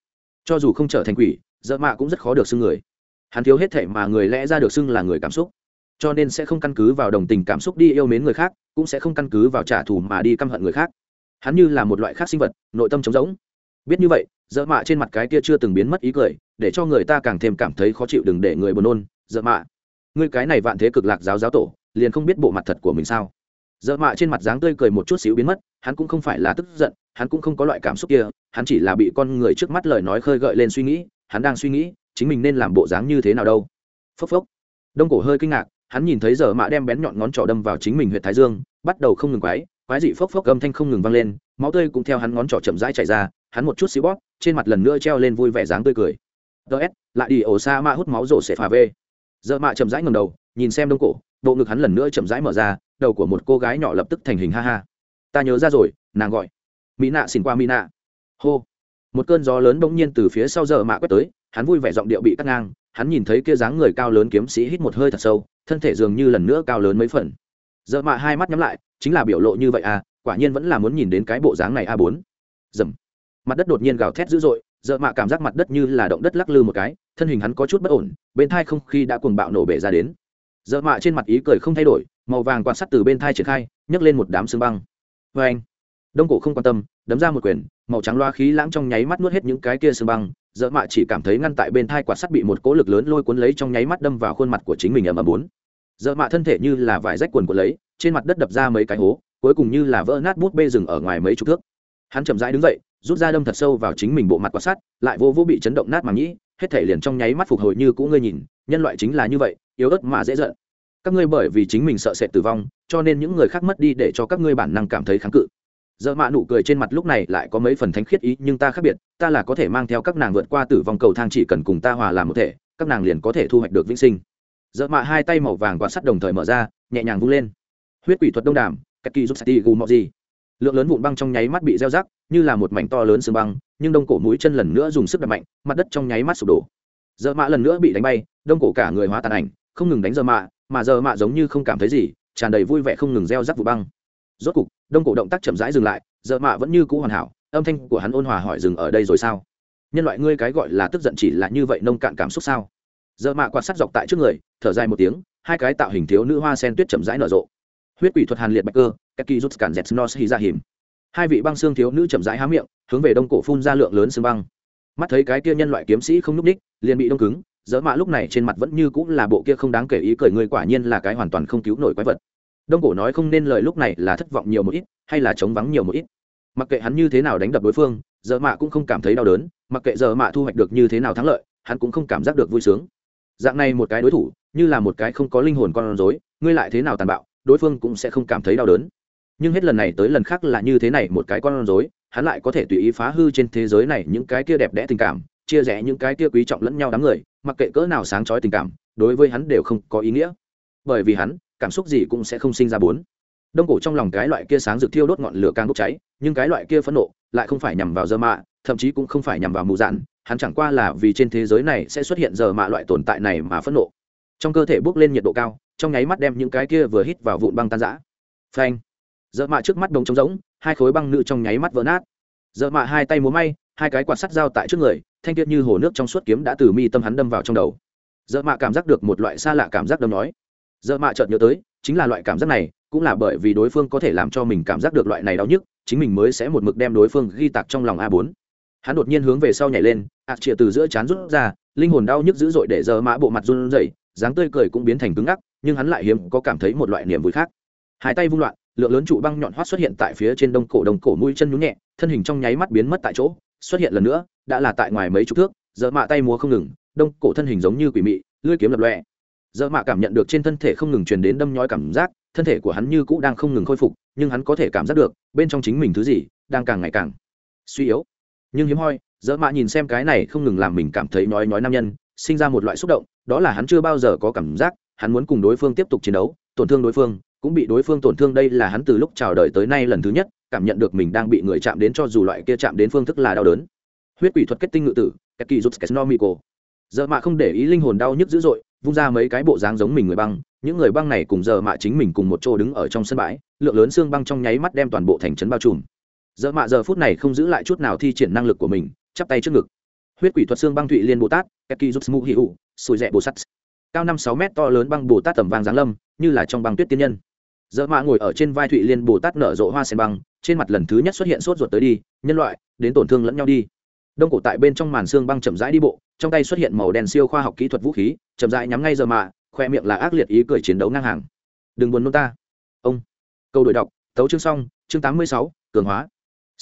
Cho dù không trở thành quỷ, giờ mạ cũng rất khó được xưng người. Hắn thiếu hết thể mà người lẽ ra được xưng là người cảm xúc cho nên sẽ không căn cứ vào đồng tình cảm xúc đi yêu mến người khác, cũng sẽ không căn cứ vào trả thù mà đi căm hận người khác. Hắn như là một loại khác sinh vật, nội tâm trống rỗng. Biết như vậy dợ mạ trên mặt cái kia chưa từng biến mất ý cười, để cho người ta càng thêm cảm thấy khó chịu đừng để người buồn nôn. Dợ mạ người cái này vạn thế cực lạc giáo giáo tổ, liền không biết bộ mặt thật của mình sao? Dợ mạ trên mặt dáng tươi cười một chút xíu biến mất, hắn cũng không phải là tức giận, hắn cũng không có loại cảm xúc kia, hắn chỉ là bị con người trước mắt lời nói khơi gợi lên suy nghĩ, hắn đang suy nghĩ, chính mình nên làm bộ dáng như thế nào đâu. Phốc phốc. Đông cổ hơi kinh ngạc hắn nhìn thấy giờ mạ đem bén nhọn ngón trỏ đâm vào chính mình huyện thái dương, bắt đầu không ngừng quái quái dị phốc phốc âm thanh không ngừng vang lên, máu tươi cũng theo hắn ngón trỏ chậm rãi chảy ra, hắn một chút xíu bóp, trên mặt lần nữa treo lên vui vẻ dáng tươi cười. Ts lại đi ổ xa mạ hút máu rổ sẽ phà về giờ mạ chậm rãi ngầm đầu, nhìn xem đông cổ, bộ ngực hắn lần nữa chậm rãi mở ra, đầu của một cô gái nhỏ lập tức thành hình ha ha. Ta nhớ ra rồi, nàng gọi. Mỹ nạ xin qua mỹ nạ. Hô. Một cơn gió lớn bỗng nhiên từ phía sau giờ mạ quét tới, hắn vui vẻ giọng điệu bị cắt ngang, hắn nhìn thấy kia dáng người cao lớn kiếm sĩ hít một hơi thật sâu thân thể dường như lần nữa cao lớn mấy phần. Dợ mạ hai mắt nhắm lại, chính là biểu lộ như vậy à quả nhiên vẫn là muốn nhìn đến cái bộ dáng này a bốn. Dầm. Mặt đất đột nhiên gào thét dữ dội, dợ mạ cảm giác mặt đất như là động đất lắc lư một cái, thân hình hắn có chút bất ổn, bên thai không khí đã cuồng bạo nổ bể ra đến. Dợ mạ trên mặt ý cười không thay đổi, màu vàng quan sát từ bên thai triển khai, nhấc lên một đám xương băng. Vê anh, đông cổ không quan tâm, đấm ra một quyền, màu trắng loa khí lãng trong nháy mắt nuốt hết những cái kia xương băng, dợ mạ chỉ cảm thấy ngăn tại bên thai quạt sắt bị một cỗ lực lớn lôi cuốn lấy trong nháy mắt đâm vào khuôn mặt của chính mình ở ầm bốn dợ mạ thân thể như là vải rách quần của lấy, trên mặt đất đập ra mấy cái hố, cuối cùng như là vỡ nát bút bê rừng ở ngoài mấy chục thước. Hắn chậm rãi đứng dậy, rút ra đâm thật sâu vào chính mình bộ mặt quan sắt lại vô vô bị chấn động nát mà nhĩ hết thể liền trong nháy mắt phục hồi như cũ ngươi nhìn, nhân loại chính là như vậy, yếu ớt mà dễ giận. Các ngươi bởi vì chính mình sợ sệt tử vong, cho nên những người khác mất đi để cho các ngươi bản năng cảm thấy kháng cự. Dợ mạ nụ cười trên mặt lúc này lại có mấy phần thánh khiết ý, nhưng ta khác biệt, ta là có thể mang theo các nàng vượt qua tử vong cầu thang chỉ cần cùng ta hòa làm một thể, các nàng liền có thể thu hoạch được vĩnh sinh dợ mạ hai tay màu vàng quan sát đồng thời mở ra, nhẹ nhàng vung lên. Huyết quỷ thuật đông đàm các kỳ giúp sati gù mọ gì. Lượng lớn vụn băng trong nháy mắt bị gieo rắc, như là một mảnh to lớn sương băng, nhưng đông cổ mũi chân lần nữa dùng sức đập mạnh, mặt đất trong nháy mắt sụp đổ. Dợ mạ lần nữa bị đánh bay, đông cổ cả người hóa tàn ảnh, không ngừng đánh dợ mạ, mà dợ mạ giống như không cảm thấy gì, tràn đầy vui vẻ không ngừng gieo rắc vụ băng. Rốt cục, đông cổ động tác chậm rãi dừng lại dợ mạ vẫn như cũ hoàn hảo, âm thanh của hắn ôn hòa hỏi dừng ở đây rồi sao? Nhân loại ngươi cái gọi là tức giận chỉ là như vậy nông cạn cảm xúc sao? Giờ mạ quạt sắt dọc tại trước người, thở dài một tiếng, hai cái tạo hình thiếu nữ hoa sen tuyết chậm rãi nở rộ. Huyết quỷ thuật hàn liệt bạch cơ các kỳ rút cản dẹt nos hy ra dạ hiểm hai vị băng xương thiếu nữ chậm rãi há miệng, hướng về đông cổ phun ra lượng lớn xương băng. Mắt thấy cái kia nhân loại kiếm sĩ không núp ních liền bị đông cứng dỡ mạ lúc này trên mặt vẫn như cũng là bộ kia không đáng kể ý cười, người quả nhiên là cái hoàn toàn không cứu nổi quái vật. Đông cổ nói không nên lời lúc này là thất vọng nhiều một ít, hay là chống vắng nhiều một ít. Mặc kệ hắn như thế nào đánh đập đối phương dỡ mạ cũng không cảm thấy đau đớn, mặc kệ giờ mạ thu hoạch được như thế nào thắng lợi, hắn cũng không cảm giác được vui sướng dạng này một cái đối thủ, như là một cái không có linh hồn con rối, ngươi lại thế nào tàn bạo, đối phương cũng sẽ không cảm thấy đau đớn. Nhưng hết lần này tới lần khác là như thế này một cái con rối, hắn lại có thể tùy ý phá hư trên thế giới này những cái kia đẹp đẽ tình cảm, chia rẽ những cái kia quý trọng lẫn nhau đám người, mặc kệ cỡ nào sáng trói tình cảm, đối với hắn đều không có ý nghĩa. Bởi vì hắn, cảm xúc gì cũng sẽ không sinh ra bốn. Đông cổ trong lòng cái loại kia sáng rực thiêu đốt ngọn lửa càng bốc cháy, nhưng cái loại kia phẫn nộ lại không phải nhằm vào dơ mạ thậm chí cũng không phải nhằm vào mù dạn, hắn chẳng qua là vì trên thế giới này sẽ xuất hiện giờ mạ loại tồn tại này mà phẫn nộ. Trong cơ thể bốc lên nhiệt độ cao, trong nháy mắt đem những cái kia vừa hít vào vụn băng tan giã phanh! Dợ mạ trước mắt đồng trống rỗng, hai khối băng nữ trong nháy mắt vỡ nát. Dợ mạ hai tay múa may, hai cái quạt sắt dao tại trước người, thanh tiết như hồ nước trong suốt kiếm đã từ mi tâm hắn đâm vào trong đầu. Dợ mạ cảm giác được một loại xa lạ cảm giác đâm nói. Dợ mạ chợt nhớ tới, chính là loại cảm giác này, cũng là bởi vì đối phương có thể làm cho mình cảm giác được loại này đau nhức, chính mình mới sẽ một mực đem đối phương ghi tạc trong lòng a bốn hắn đột nhiên hướng về sau nhảy lên, ạt chĩa từ giữa chán rút ra, linh hồn đau nhức dữ dội để giờ mã bộ mặt run rẩy, dáng tươi cười cũng biến thành cứng ngắc, nhưng hắn lại hiếm có cảm thấy một loại niềm vui khác hai tay vung loạn, lượng lớn trụ băng nhọn hoắt xuất hiện tại phía trên đông cổ đồng cổ mũi chân nhún nhẹ, thân hình trong nháy mắt biến mất tại chỗ, xuất hiện lần nữa, đã là tại ngoài mấy chục thước, giờ mạ tay múa không ngừng, đông cổ thân hình giống như quỷ mị, lưỡi kiếm lập lòe. giờ mạ cảm nhận được trên thân thể không ngừng truyền đến đâm nhói cảm giác, thân thể của hắn như cũ đang không ngừng khôi phục, nhưng hắn có thể cảm giác được, bên trong chính mình thứ gì đang càng ngày càng suy yếu nhưng hiếm hoi dỡ mạ nhìn xem cái này không ngừng làm mình cảm thấy nói nói nam nhân, sinh ra một loại xúc động, đó là hắn chưa bao giờ có cảm giác, hắn muốn cùng đối phương tiếp tục chiến đấu, tổn thương đối phương, cũng bị đối phương tổn thương đây là hắn từ lúc chào đời tới nay lần thứ nhất, cảm nhận được mình đang bị người chạm đến cho dù loại kia chạm đến phương thức là đau đớn. Huyết quỷ thuật kết tinh ngự tử kẹt kỳ rút kesnomico giờ mạ không để ý linh hồn đau nhức dữ dội, vung ra mấy cái bộ dáng giống mình người băng, những người băng này cùng giờ mạ chính mình cùng một chỗ đứng ở trong sân bãi, lượng lớn xương băng trong nháy mắt đem toàn bộ thành trấn bao trùm giờ mạ giờ phút này không giữ lại chút nào thi triển năng lực của mình, chắp tay trước ngực. Huyết quỷ thuật xương băng thụy liên bồ tát, keki giúp smu hữu sùi rẽ bồ sắt. Cao năm sáu mét to lớn băng bồ tát tầm vàng giáng lâm, như là trong băng tuyết tiên nhân. Dợ mạ ngồi ở trên vai thụy liên bồ tát nở rộ hoa sen băng, trên mặt lần thứ nhất xuất hiện sốt ruột tới đi, nhân loại, đến tổn thương lẫn nhau đi. Đông cổ tại bên trong màn xương băng chậm rãi đi bộ, trong tay xuất hiện màu đen siêu khoa học kỹ thuật vũ khí, chậm rãi nhắm ngay giờ mạ, khoe miệng là ác liệt ý cười chiến đấu ngang hàng. Đừng buồn nôn ta. Ông. Câu đổi đọc, tấu chương xong, chương tám mươi sáu, cường hóa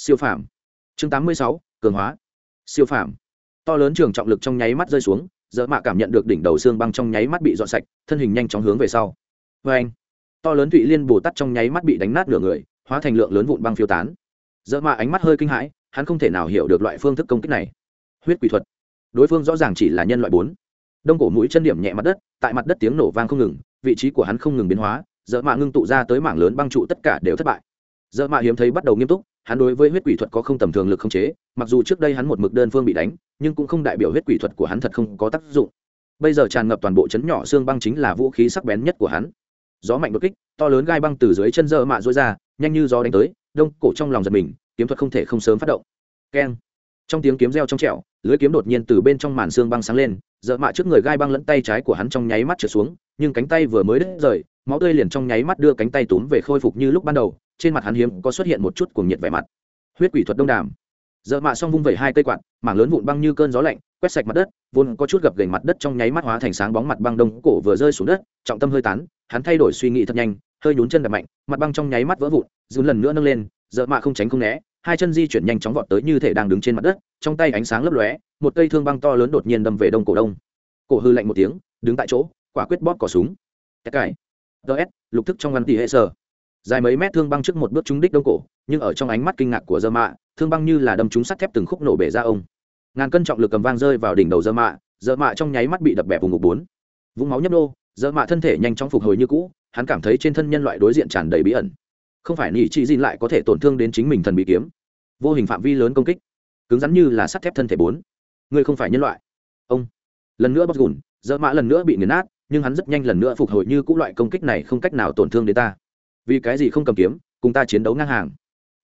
siêu phàm. Chương tám mươi sáu, cường hóa. Siêu phàm. To lớn trường trọng lực trong nháy mắt rơi xuống dỡ mạ cảm nhận được đỉnh đầu xương băng trong nháy mắt bị dọn sạch, thân hình nhanh chóng hướng về sau. Vê anh, to lớn thụy liên bồ tát trong nháy mắt bị đánh nát nửa người, hóa thành lượng lớn vụn băng phiêu tán. Dỡ mạ ánh mắt hơi kinh hãi, hắn không thể nào hiểu được loại phương thức công kích này. Huyết quỷ thuật. Đối phương rõ ràng chỉ là nhân loại bốn. Đông cổ mũi chân điểm nhẹ mặt đất, tại mặt đất tiếng nổ vang không ngừng, vị trí của hắn không ngừng biến hóa dỡ mạ ngưng tụ ra tới mảng lớn băng trụ tất cả đều thất bại. Dỡ mạ hiếm thấy bắt đầu nghiêm túc hắn đối với huyết quỷ thuật có không tầm thường lực không chế, mặc dù trước đây hắn một mực đơn phương bị đánh, nhưng cũng không đại biểu huyết quỷ thuật của hắn thật không có tác dụng. Bây giờ tràn ngập toàn bộ chấn nhỏ xương băng chính là vũ khí sắc bén nhất của hắn. Gió mạnh đột kích, to lớn gai băng từ dưới chân dơ mạ dối ra, nhanh như gió đánh tới, đông cổ trong lòng giật mình, kiếm thuật không thể không sớm phát động. Keng. Trong tiếng kiếm reo trong trẹo lưới kiếm đột nhiên từ bên trong màn xương băng sáng lên dợ mạ trước người gai băng lẫn tay trái của hắn trong nháy mắt trượt xuống, nhưng cánh tay vừa mới đứt rời, máu tươi liền trong nháy mắt đưa cánh tay túm về khôi phục như lúc ban đầu trên mặt hắn hiếm có xuất hiện một chút cuồng nhiệt vẻ mặt. Huyết quỷ thuật đông đàm. Dợ mạ xong vung vẩy hai cây quạt, mảng lớn vụn băng như cơn gió lạnh, quét sạch mặt đất, vốn có chút gập gành mặt đất trong nháy mắt hóa thành sáng bóng mặt băng đông cổ vừa rơi xuống đất, trọng tâm hơi tán, hắn thay đổi suy nghĩ thật nhanh, hơi nhún chân đập mạnh, mặt băng trong nháy mắt vỡ vụn dùn lần nữa nâng lên dợ mạ không tránh không né, hai chân di chuyển nhanh chóng vọt tới như thể đang đứng trên mặt đất, trong tay ánh sáng lấp lóe, một cây thương băng to lớn đột nhiên đâm về đông cổ đông. Cổ hư lạnh một tiếng, đứng tại chỗ, quả quyết bóp cỏ súng. Tất cải ts lục thức trong ngăn tỷ hệ sở dài mấy mét thương băng trước một bước trúng đích đông cổ, nhưng ở trong ánh mắt kinh ngạc của dơ mạ, thương băng như là đâm trúng sắt thép từng khúc nổ bể ra ông. Ngàn cân trọng lực cầm vang rơi vào đỉnh đầu dơ mạ dơ mạ trong nháy mắt bị đập bẹp vùng ngục bốn. Vũng máu nhấp đô dơ mạ thân thể nhanh chóng phục hồi như cũ, hắn cảm thấy trên thân nhân loại đối diện tràn đầy bí ẩn. Không phải nỉ chị dìn lại có thể tổn thương đến chính mình thần bị kiếm. Vô hình phạm vi lớn công kích, cứng rắn như là sắt thép thân thể bốn. Ngươi không phải nhân loại. Ông. Lần nữa bóc gùn, dơ mạ lần nữa bị nghiền nát, nhưng hắn rất nhanh lần nữa phục hồi như cũ loại công kích này không cách nào tổn thương đến ta vì cái gì không cầm kiếm, cùng ta chiến đấu ngang hàng.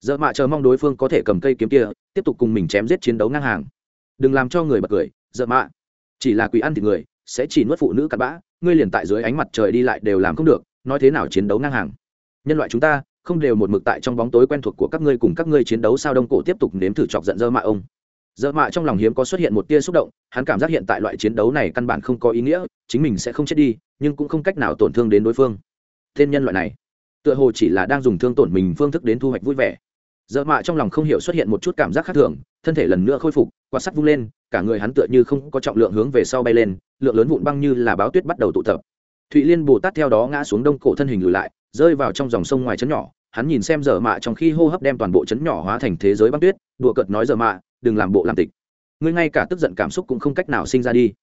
Dợ mạ chờ mong đối phương có thể cầm cây kiếm kia, tiếp tục cùng mình chém giết chiến đấu ngang hàng. Đừng làm cho người bật cười, dợ mạ. Chỉ là quỷ ăn thì người, sẽ chỉ nuốt phụ nữ cặn bã, ngươi liền tại dưới ánh mặt trời đi lại đều làm không được, nói thế nào chiến đấu ngang hàng. Nhân loại chúng ta, không đều một mực tại trong bóng tối quen thuộc của các ngươi cùng các ngươi chiến đấu sao đông cổ tiếp tục nếm thử chọc giận dơ mạ ông. Dơ mạ trong lòng hiếm có xuất hiện một tia xúc động, hắn cảm giác hiện tại loại chiến đấu này căn bản không có ý nghĩa, chính mình sẽ không chết đi, nhưng cũng không cách nào tổn thương đến đối phương. Tên nhân loại này tựa hồ chỉ là đang dùng thương tổn mình phương thức đến thu hoạch vui vẻ. Dợ mạ trong lòng không hiểu xuất hiện một chút cảm giác khác thường, thân thể lần nữa khôi phục, quạt sắt vung lên, cả người hắn tựa như không có trọng lượng hướng về sau bay lên, lượng lớn vụn băng như là báo tuyết bắt đầu tụ tập. Thụy liên bồ tát theo đó ngã xuống đông cổ thân hình lùi lại, rơi vào trong dòng sông ngoài chấn nhỏ. Hắn nhìn xem dở mạ trong khi hô hấp đem toàn bộ chấn nhỏ hóa thành thế giới băng tuyết, đùa cợt nói dở mạ, đừng làm bộ làm tịch. Ngươi ngay cả tức giận cảm xúc cũng không cách nào sinh ra đi.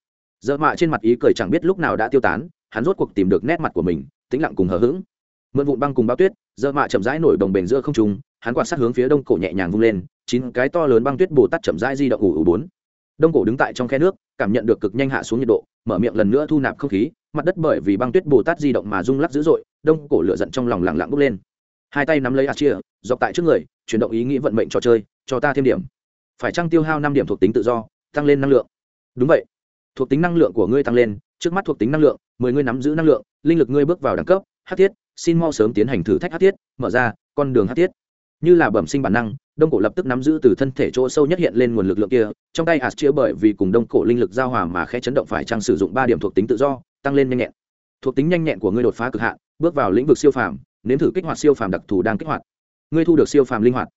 Dở mạ trên mặt ý cười chẳng biết lúc nào đã tiêu tán, hắn rốt cuộc tìm được nét mặt của mình, tĩnh lặng cùng hờ hững mượn vụn băng cùng bao tuyết dở mạ chậm rãi nổi đồng bền giữa không trung, hắn quan sát hướng phía đông cổ nhẹ nhàng vung lên, chín cái to lớn băng tuyết bồ tát chậm rãi di động ủ ủ bốn. Đông cổ đứng tại trong khe nước, cảm nhận được cực nhanh hạ xuống nhiệt độ, mở miệng lần nữa thu nạp không khí, mặt đất bởi vì băng tuyết bồ tát di động mà rung lắc dữ dội, đông cổ lửa giận trong lòng lặng lặng bốc lên. Hai tay nắm lấy a chia dọc tại trước người, chuyển động ý nghĩ vận mệnh trò chơi, cho ta thêm điểm. Phải trăng tiêu hao năm điểm thuộc tính tự do, tăng lên năng lượng? Đúng vậy. Thuộc tính năng lượng của ngươi tăng lên, trước mắt thuộc tính năng lượng, mười ngươi nắm giữ năng lượng, linh lực ngươi bước vào đẳng cấp hát thiết xin mau sớm tiến hành thử thách hát tiết, mở ra, con đường hát tiết. Như là bẩm sinh bản năng, đông cổ lập tức nắm giữ từ thân thể chỗ sâu nhất hiện lên nguồn lực lượng kia, trong tay hạt chia bởi vì cùng đông cổ linh lực giao hòa mà khẽ chấn động phải trang sử dụng ba điểm thuộc tính tự do, tăng lên nhanh nhẹn. Thuộc tính nhanh nhẹn của ngươi đột phá cực hạn, bước vào lĩnh vực siêu phàm, nếm thử kích hoạt siêu phàm đặc thù đang kích hoạt. Ngươi thu được siêu phàm linh hoạt.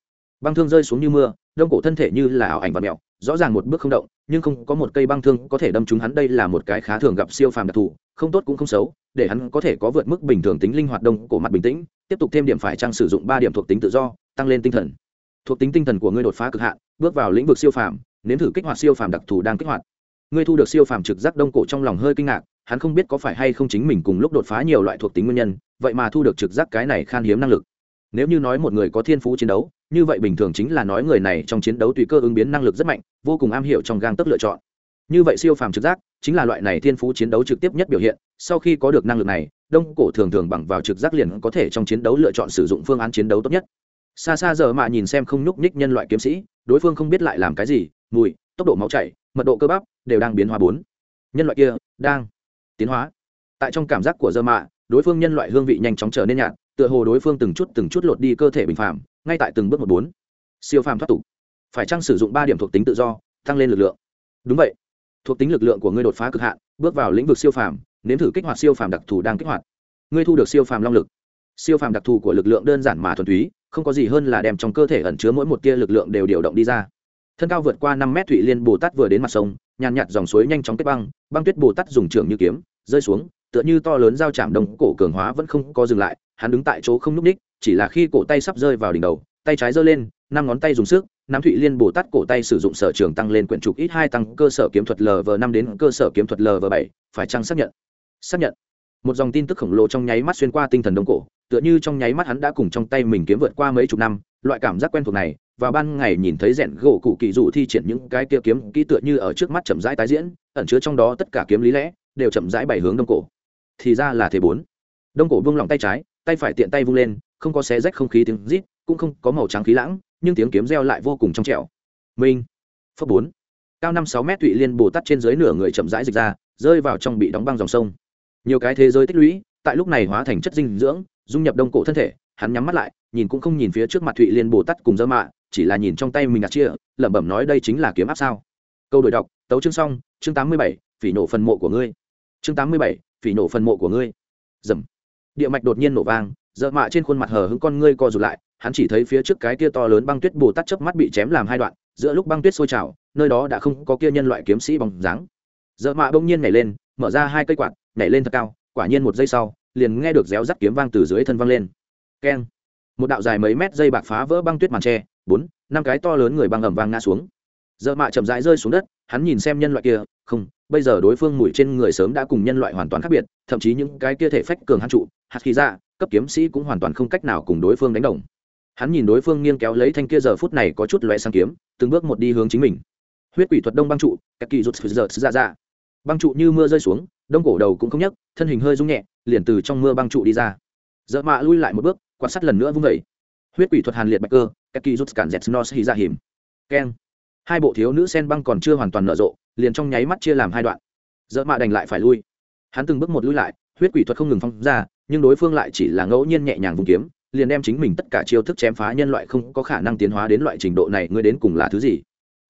Băng thương rơi xuống như mưa, đông cổ thân thể như là ảo ảnh và mèo rõ ràng một bước không động, nhưng không có một cây băng thương có thể đâm trúng hắn, đây là một cái khá thường gặp siêu phàm đặc thù, không tốt cũng không xấu, để hắn có thể có vượt mức bình thường tính linh hoạt đông cổ mặt bình tĩnh, tiếp tục thêm điểm phải trang sử dụng ba điểm thuộc tính tự do, tăng lên tinh thần. Thuộc tính tinh thần của ngươi đột phá cực hạn, bước vào lĩnh vực siêu phàm, nếm thử kích hoạt siêu phàm đặc thù đang kích hoạt. Ngươi thu được siêu phàm trực giác đông cổ trong lòng hơi kinh ngạc, hắn không biết có phải hay không chính mình cùng lúc đột phá nhiều loại thuộc tính nguyên nhân, vậy mà thu được trực giác cái này khan hiếm năng lực nếu như nói một người có thiên phú chiến đấu, như vậy bình thường chính là nói người này trong chiến đấu tùy cơ ứng biến năng lực rất mạnh, vô cùng am hiểu trong gang tấc lựa chọn. Như vậy siêu phàm trực giác, chính là loại này thiên phú chiến đấu trực tiếp nhất biểu hiện, sau khi có được năng lực này, đông cổ thường thường bằng vào trực giác liền có thể trong chiến đấu lựa chọn sử dụng phương án chiến đấu tốt nhất. Xa xa giờ mà nhìn xem không nhúc nhích nhân loại kiếm sĩ, đối phương không biết lại làm cái gì, mùi, tốc độ máu chảy, mật độ cơ bắp đều đang biến hóa bốn. Nhân loại kia đang tiến hóa. Tại trong cảm giác của dơ mạ đối phương nhân loại hương vị nhanh chóng trở nên nhạt tựa hồ đối phương từng chút từng chút lột đi cơ thể bình phàm, ngay tại từng bước một bốn. Siêu phàm thoát tục. Phải chăng sử dụng ba điểm thuộc tính tự do, tăng lên lực lượng? Đúng vậy. Thuộc tính lực lượng của ngươi đột phá cực hạn, bước vào lĩnh vực siêu phàm, nếm thử kích hoạt siêu phàm đặc thù đang kích hoạt. Ngươi thu được siêu phàm long lực. Siêu phàm đặc thù của lực lượng đơn giản mà thuần túy, không có gì hơn là đem trong cơ thể ẩn chứa mỗi một tia lực lượng đều điều động đi ra. Thân cao vượt qua năm mét thụy liên bồ tát vừa đến mặt sông, nhàn nhạt dòng suối nhanh chóng kết băng băng tuyết bồ tát dùng trường như kiếm, rơi xuống, tựa như to lớn dao chạm đồng cổ cường hóa vẫn không có dừng lại hắn đứng tại chỗ không n ú c ních, chỉ là khi cổ tay sắp rơi vào đỉnh đầu, tay trái giơ lên, năm ngón tay dùng sức, nam thụy liên bồ tát cổ tay sử dụng sở trường tăng lên quyển trục ít hai tăng cơ sở kiếm thuật lv năm đến cơ sở kiếm thuật lv bảy, phải chăng xác nhận? Xác nhận. Một dòng tin tức khổng lồ trong nháy mắt xuyên qua tinh thần đông cổ, tựa như trong nháy mắt hắn đã cùng trong tay mình kiếm vượt qua mấy chục năm, loại cảm giác quen thuộc này và ban ngày nhìn thấy rèn gỗ cụ kỳ dụ thi triển những cái kia kiếm kỹ tựa như ở trước mắt chậm rãi tái diễn, ẩn chứa trong đó tất cả kiếm lý lẽ, đều chậm rãi bảy hướng đông cổ. Thì ra là thế bốn. Đông cổ buông lỏng tay trái tay phải tiện tay vung lên, không có xé rách không khí tiếng rít, cũng không có màu trắng khí lãng, nhưng tiếng kiếm reo lại vô cùng trong trẻo. Minh. Phấp bốn. Cao năm sáu mét thụy liên bồ tát trên dưới nửa người chậm rãi dịch ra, rơi vào trong bị đóng băng dòng sông. Nhiều cái thế giới tích lũy, tại lúc này hóa thành chất dinh dưỡng, dung nhập đông cổ thân thể, hắn nhắm mắt lại, nhìn cũng không nhìn phía trước mặt thụy liên bồ tát cùng dơ mạ, chỉ là nhìn trong tay mình đặt chia lẩm bẩm nói đây chính là kiếm áp sao. Câu đổi đọc, tấu chương xong, chương tám mươi bảy, phỉ nổ phần mộ của ngươi. Chương tám mươi bảy, phỉ nổ phần mộ của ngươi. Dầm địa mạch đột nhiên nổ vang, dợ mạ trên khuôn mặt hờ hững con ngươi co rụt lại, hắn chỉ thấy phía trước cái kia to lớn băng tuyết bồ tát chớp mắt bị chém làm hai đoạn, giữa lúc băng tuyết sôi trào, nơi đó đã không có kia nhân loại kiếm sĩ bóng dáng. Dợ mạ bỗng nhiên nhảy lên, mở ra hai cây quạt, nhảy lên thật cao, quả nhiên một giây sau, liền nghe được réo rắt kiếm vang từ dưới thân vang lên. Keng. Một đạo dài mấy mét dây bạc phá vỡ băng tuyết màn tre, bốn, năm cái to lớn người băng ầm vang ngã xuống. Dợ mạ chậm rãi rơi xuống đất, hắn nhìn xem nhân loại kia, không bây giờ đối phương mùi trên người sớm đã cùng nhân loại hoàn toàn khác biệt, thậm chí những cái kia thể phách cường hắn trụ, hạt khí ra cấp kiếm sĩ cũng hoàn toàn không cách nào cùng đối phương đánh đồng. Hắn nhìn đối phương nghiêng kéo lấy thanh kia giờ phút này có chút loe sang kiếm, từng bước một đi hướng chính mình. Huyết quỷ thuật đông băng trụ, các kỳ rút giờ ra ra băng trụ như mưa rơi xuống, đông cổ đầu cũng không nhấc, thân hình hơi rung nhẹ, liền từ trong mưa băng trụ đi ra. Dợ mạ lui lại một bước, quan sát lần nữa vung vẩy huyết quỷ thuật hàn liệt bạch cơ, các kỳ rút cản dẹt nos hy ra dạ hiểm keng hai bộ thiếu nữ sen băng còn chưa hoàn toàn nở rộ, liền trong nháy mắt chia làm hai đoạn. Dợ mạ đành lại phải lui. Hắn từng bước một lui lại, huyết quỷ thuật không ngừng phong ra, nhưng đối phương lại chỉ là ngẫu nhiên nhẹ nhàng vùng kiếm, liền đem chính mình tất cả chiêu thức chém phá nhân loại không có khả năng tiến hóa đến loại trình độ này, ngươi đến cùng là thứ gì?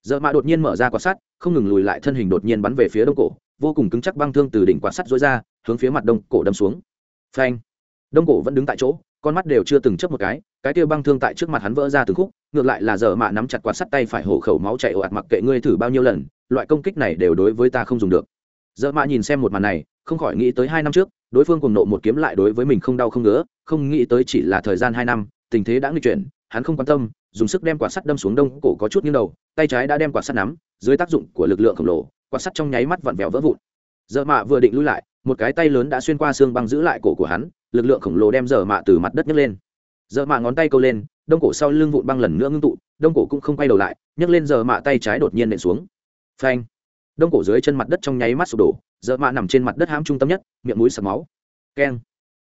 Dợ mạ đột nhiên mở ra quạt sắt, không ngừng lùi lại thân hình đột nhiên bắn về phía đông cổ, vô cùng cứng chắc băng thương từ đỉnh quạt sắt dối ra, hướng phía mặt đông cổ đâm xuống. Phanh! Đông cổ vẫn đứng tại chỗ, con mắt đều chưa từng chấp một cái cái kia băng thương tại trước mặt hắn vỡ ra từng khúc ngược lại là dở mạ nắm chặt quạt sắt tay phải hổ khẩu máu chạy ồ ạt mặc kệ ngươi thử bao nhiêu lần, loại công kích này đều đối với ta không dùng được. Dở mạ nhìn xem một màn này, không khỏi nghĩ tới hai năm trước, đối phương cùng nộ một kiếm lại đối với mình không đau không ngứa, không nghĩ tới chỉ là thời gian hai năm, tình thế đã nghi chuyển, hắn không quan tâm, dùng sức đem quạt sắt đâm xuống đông cổ có chút nghiêng đầu, tay trái đã đem quạt sắt nắm, dưới tác dụng của lực lượng khổng lồ, quạt sắt trong nháy mắt vặn vẹo vỡ vụn. Dở mạ vừa định lui lại, một cái tay lớn đã xuyên qua xương băng giữ lại cổ của hắn, lực lượng khổng lồ đem dở mạ từ mặt đất nhấc lên. Dở mạ ngón tay câu lên đông cổ sau lưng vụn băng lần nữa ngưng tụ đông cổ cũng không quay đầu lại nhấc lên giờ mạ tay trái đột nhiên nện xuống. Phanh. Đông cổ dưới chân mặt đất trong nháy mắt sụp đổ dở mạ nằm trên mặt đất hãm trung tâm nhất miệng mũi sập máu. Keng.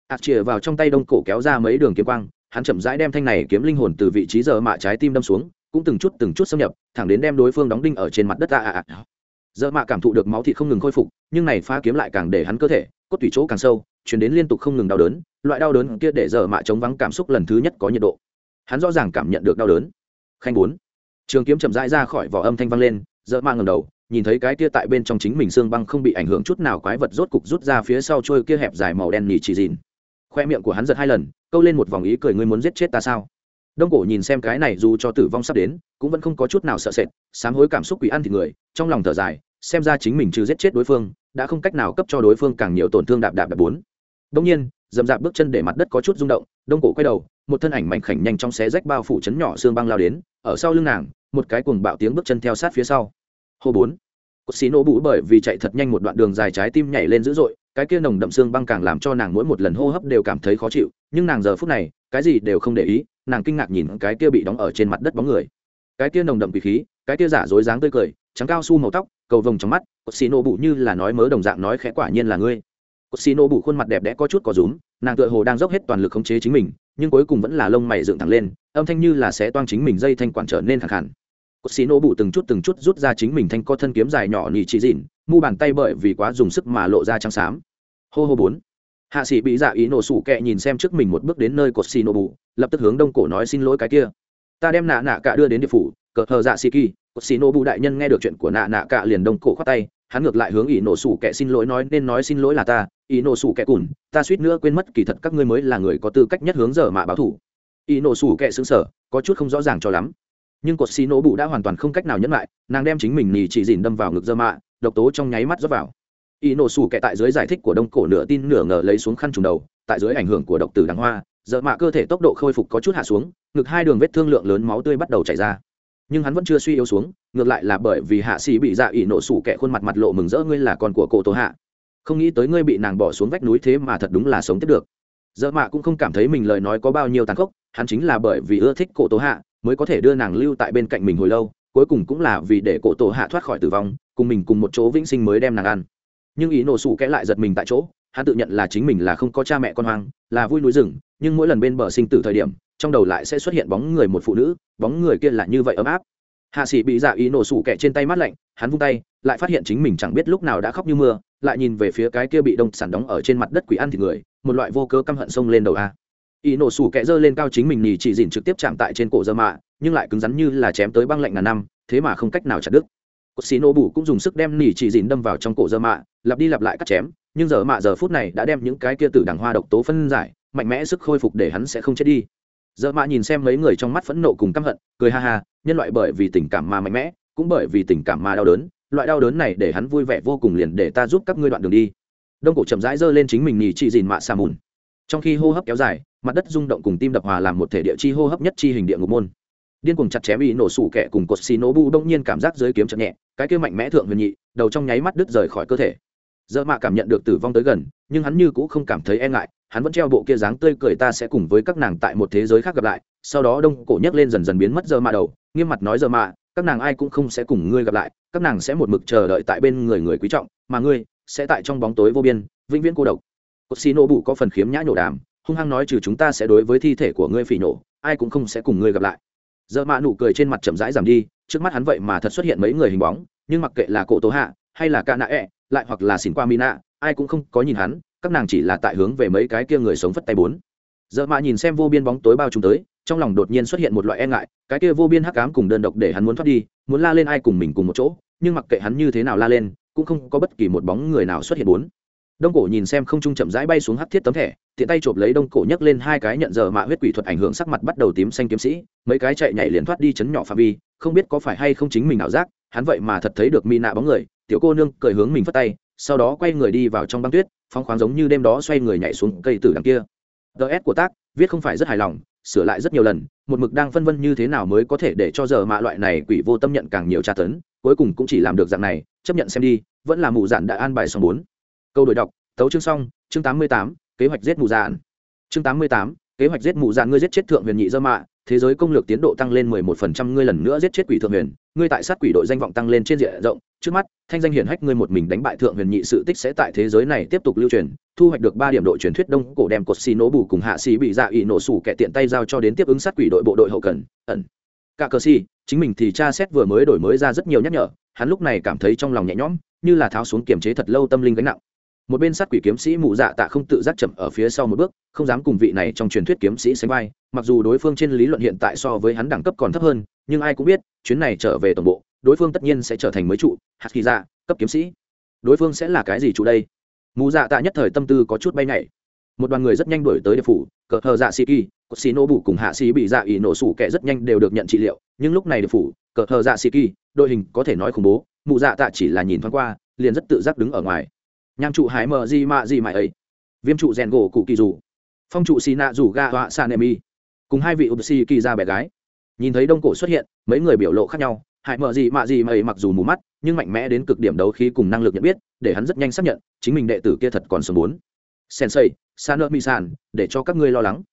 Ạt chĩa vào trong tay đông cổ kéo ra mấy đường kiếm quang hắn chậm rãi đem thanh này kiếm linh hồn từ vị trí giờ mạ trái tim đâm xuống cũng từng chút từng chút xâm nhập thẳng đến đem đối phương đóng đinh ở trên mặt đất ta à à, dở mạ cảm thụ được máu thịt không ngừng khôi phục nhưng này phá kiếm lại càng để hắn cơ thể cốt tủy chỗ càng sâu chuyển đến liên tục không ngừng đau đớn loại đau đớn kia để giờ mạ chống vắng cảm xúc lần thứ nhất có nhiệt độ hắn rõ ràng cảm nhận được đau đớn. Khanh bốn. Trường kiếm chậm rãi ra khỏi vỏ âm thanh vang lên dỡ mang ngầm đầu, nhìn thấy cái kia tại bên trong chính mình xương băng không bị ảnh hưởng chút nào quái vật rốt cục rút ra phía sau trôi kia hẹp dài màu đen nhì chỉ dìn khoe miệng của hắn giật hai lần, câu lên một vòng ý cười ngươi muốn giết chết ta sao? Đông cổ nhìn xem cái này dù cho tử vong sắp đến, cũng vẫn không có chút nào sợ sệt, sám hối cảm xúc quỷ ăn thịt người, trong lòng thở dài, xem ra chính mình trừ giết chết đối phương, đã không cách nào cấp cho đối phương càng nhiều tổn thương đạp đạp đạp bốn. Đông nhiên, dầm dạp bước chân để mặt đất có chút rung động, đông cổ quay đầu một thân ảnh mảnh khảnh nhanh trong xé rách bao phủ chấn nhỏ xương băng lao đến, ở sau lưng nàng, một cái cuồng bạo tiếng bước chân theo sát phía sau. Hô bốn. Cột xí nổ bụ bởi vì chạy thật nhanh một đoạn đường dài trái tim nhảy lên dữ dội, cái kia nồng đậm xương băng càng làm cho nàng mỗi một lần hô hấp đều cảm thấy khó chịu, nhưng nàng giờ phút này, cái gì đều không để ý, nàng kinh ngạc nhìn cái kia bị đóng ở trên mặt đất bóng người. Cái kia nồng đậm quỷ khí, cái kia giả dối dáng tươi cười, trắng cao su màu tóc, cầu vồng trong mắt, cột xì nổ bụ như là nói mớ đồng dạng nói khẽ quả nhiên là ngươi. Cột xì nổ bụ khuôn mặt đẹp đẽ có chút có rúm, nàng tựa hồ đang dốc hết toàn lực khống chế chính mình nhưng cuối cùng vẫn là lông mày dựng thẳng lên, âm thanh như là sẽ toang chính mình dây thanh quản trở nên khẳng khẳng cột xì nổ bụ từng chút từng chút rút ra chính mình thanh co thân kiếm dài nhỏ nhì chỉ dịn, mu bàn tay bởi vì quá dùng sức mà lộ ra trắng xám. Hô hô bốn. Hạ sĩ bị dạ ý nổ sủ kẹ nhìn xem trước mình một bước đến nơi cột xì nổ bụ lập tức hướng đông cổ nói xin lỗi cái kia. Ta đem nạ nạ cả đưa đến địa phủ, cờ thờ dạ xì kỳ, cột xì nổ bụ đại nhân nghe được chuyện của nạ nạ cả liền đông cổ khoát tay hắn ngược lại hướng ỷ nổ sủ kẻ xin lỗi nói, nên nói xin lỗi là ta, ỷ nổ sủ kẻ cùn, ta suýt nữa quên mất kỳ thật các ngươi mới là người có tư cách nhất hướng giờ mạ báo thủ. Ỷ nổ sủ kẻ xứng sở có chút không rõ ràng cho lắm. Nhưng cột xì nổ bụ đã hoàn toàn không cách nào nhẫn lại, nàng đem chính mình nhì chỉ dìn đâm vào ngực dơ mạ, độc tố trong nháy mắt rót vào. Y nổ sủ kẻ tại dưới giải thích của đông cổ nửa tin nửa ngờ lấy xuống khăn trùng đầu, tại dưới ảnh hưởng của độc tử đàng hoa dơ mạ cơ thể tốc độ khôi phục có chút hạ xuống, ngực hai đường vết thương lượng lớn máu tươi bắt đầu chảy ra nhưng hắn vẫn chưa suy yếu xuống, ngược lại là bởi vì hạ sĩ bị dạ ỉ nổ sủ kẻ khuôn mặt mặt lộ mừng rỡ, ngươi là con của cổ tổ hạ. Không nghĩ tới ngươi bị nàng bỏ xuống vách núi thế mà thật đúng là sống tiếp được. Dợ mạ cũng không cảm thấy mình lời nói có bao nhiêu tàn khốc, hắn chính là bởi vì ưa thích cổ tổ hạ mới có thể đưa nàng lưu tại bên cạnh mình hồi lâu, cuối cùng cũng là vì để cổ tổ hạ thoát khỏi tử vong, cùng mình cùng một chỗ vĩnh sinh mới đem nàng ăn. Nhưng ý nổ sủ kẽ lại giật mình tại chỗ, hắn tự nhận là chính mình là không có cha mẹ con hoang, là vui núi rừng, nhưng mỗi lần bên bờ sinh tử thời điểm trong đầu lại sẽ xuất hiện bóng người một phụ nữ, bóng người kia là như vậy ấm áp. Hạ sĩ bị dạ ý nổ sủ kẹ trên tay mát lạnh, hắn vung tay, lại phát hiện chính mình chẳng biết lúc nào đã khóc như mưa, lại nhìn về phía cái kia bị đông sản đóng ở trên mặt đất quỷ ăn thịt người, một loại vô cơ căm hận sông lên đầu a. Ý nổ sủ kẹ giơ lên cao chính mình nhì chỉ dìn trực tiếp chạm tại trên cổ dơ mạ, nhưng lại cứng rắn như là chém tới băng lạnh ngàn năm, thế mà không cách nào chặt đứt. Cột xì nổ bù cũng dùng sức đem nỉ chỉ dìn đâm vào trong cổ dơ mạ, lặp đi lặp lại cắt chém, nhưng giờ mạ giờ phút này đã đem những cái kia tử đằng hoa độc tố phân giải, mạnh mẽ sức khôi phục để hắn sẽ không chết đi dợ mạ nhìn xem mấy người trong mắt phẫn nộ cùng căm hận, cười ha ha, nhân loại bởi vì tình cảm mà mạnh mẽ, cũng bởi vì tình cảm mà đau đớn, loại đau đớn này để hắn vui vẻ vô cùng liền để ta giúp các ngươi đoạn đường đi. Đông cổ chậm rãi giơ lên chính mình nhì trị dìn mạ xà mùn. Trong khi hô hấp kéo dài, mặt đất rung động cùng tim đập hòa làm một thể địa chi hô hấp nhất chi hình địa ngục môn. Điên cuồng chặt chém bị nổ sủ kẻ cùng cột xì nổ bu đông nhiên cảm giác dưới kiếm chậm nhẹ, cái kia mạnh mẽ thượng huyền nhị, đầu trong nháy mắt đứt rời khỏi cơ thể. Dơ mạ cảm nhận được tử vong tới gần, nhưng hắn như cũng không cảm thấy e ngại hắn vẫn treo bộ kia dáng tươi cười ta sẽ cùng với các nàng tại một thế giới khác gặp lại sau đó đông cổ nhấc lên dần dần biến mất giờ mạ đầu nghiêm mặt nói giờ mạ các nàng ai cũng không sẽ cùng ngươi gặp lại các nàng sẽ một mực chờ đợi tại bên người người quý trọng mà ngươi sẽ tại trong bóng tối vô biên vĩnh viễn cô độc. Cột xì nổ bụ có phần khiếm nhã nhổ đàm hung hăng nói trừ chúng ta sẽ đối với thi thể của ngươi phỉ nổ ai cũng không sẽ cùng ngươi gặp lại. Giờ mạ nụ cười trên mặt chậm rãi giảm đi trước mắt hắn vậy mà thật xuất hiện mấy người hình bóng nhưng mặc kệ là cổ tố hạ hay là ca nạ ẹ、e, lại hoặc là xỉn qua mina ai cũng không có nhìn hắn các nàng chỉ là tại hướng về mấy cái kia người sống phất tay bốn. Dợ mạ nhìn xem vô biên bóng tối bao trùm tới, trong lòng đột nhiên xuất hiện một loại e ngại, cái kia vô biên hắc cám cùng đơn độc để hắn muốn thoát đi, muốn la lên ai cùng mình cùng một chỗ, nhưng mặc kệ hắn như thế nào la lên, cũng không có bất kỳ một bóng người nào xuất hiện bốn đông cổ nhìn xem không trung chậm rãi bay xuống hắc thiết tấm thẻ, tiện tay chộp lấy đông cổ nhấc lên hai cái nhận giờ mạ huyết quỷ thuật ảnh hưởng sắc mặt bắt đầu tím xanh kiếm sĩ, mấy cái chạy nhảy liền thoát đi chấn nhỏ phạm vi, không biết có phải hay không chính mình ảo giác, hắn vậy mà thật thấy được mi nạ bóng người, tiểu cô nương cười hướng mình phất tay, sau đó quay người đi vào trong băng tuyết phong khoáng giống như đêm đó xoay người nhảy xuống cây tử đằng kia. Ts của tác, viết không phải rất hài lòng, sửa lại rất nhiều lần, một mực đang phân vân như thế nào mới có thể để cho giờ mạ loại này quỷ vô tâm nhận càng nhiều tra tấn, cuối cùng cũng chỉ làm được dạng này, chấp nhận xem đi, vẫn là mù dạn đã an bài xong bốn câu đổi đọc, tấu chương xong, chương tám mươi tám, kế hoạch giết mù dạn. Chương tám mươi tám, kế hoạch giết mù dạn, ngươi giết chết thượng huyền nhị dơ mạ, thế giới công lược tiến độ tăng lên mười một phần trăm, ngươi lần nữa giết chết quỷ thượng huyền. Ngươi tại sát quỷ đội danh vọng tăng lên trên diện rộng. Trước mắt, thanh danh hiển hách ngươi một mình đánh bại thượng huyền nhị sự tích sẽ tại thế giới này tiếp tục lưu truyền, thu hoạch được ba điểm đội truyền thuyết đông cổ đem cột xì nổ bù cùng hạ xì bị dạ ỵ nổ sủ kẻ tiện tay giao cho đến tiếp ứng sát quỷ đội bộ đội hậu cần. Ẩn. Cả cờ xì, chính mình thì tra xét vừa mới đổi mới ra rất nhiều nhắc nhở, hắn lúc này cảm thấy trong lòng nhẹ nhõm, như là tháo xuống kiềm chế thật lâu tâm linh gánh nặng một bên sát quỷ kiếm sĩ mụ dạ tạ không tự giác chậm ở phía sau một bước, không dám cùng vị này trong truyền thuyết kiếm sĩ sánh vai, mặc dù đối phương trên lý luận hiện tại so với hắn đẳng cấp còn thấp hơn, nhưng ai cũng biết, chuyến này trở về tổng bộ, đối phương tất nhiên sẽ trở thành mới trụ, hạt kỳ dạ cấp kiếm sĩ. Đối phương sẽ là cái gì trụ đây? Mù dạ tạ nhất thời tâm tư có chút bay nhảy. Một đoàn người rất nhanh đuổi tới địa phủ, cờ hờ dạ sĩ kỳ, cột xì nổ bụ cùng hạ sĩ bị dạ ỉ nổ sủ kẻ rất nhanh đều được nhận trị liệu, nhưng lúc này địa phủ, cờ hờ dạ sĩ kỳ, đội hình có thể nói khủng bố mù dạ tạ chỉ là nhìn thoáng qua, liền rất tự giác đứng ở ngoài nham trụ hải mờ gì mạ gì mãi ấy. Viêm trụ rèn gỗ cụ kỳ dù. Phong trụ xì nạ rủ ga họa san em y cùng hai vị ụp xì kỳ ra bé gái. Nhìn thấy đông cổ xuất hiện, mấy người biểu lộ khác nhau. Hải mờ gì mạ gì mày mặc dù mù mắt, nhưng mạnh mẽ đến cực điểm đấu khí cùng năng lực nhận biết, để hắn rất nhanh xác nhận, chính mình đệ tử kia thật còn sống bốn sensei san nợ mi sàn để cho các ngươi lo lắng.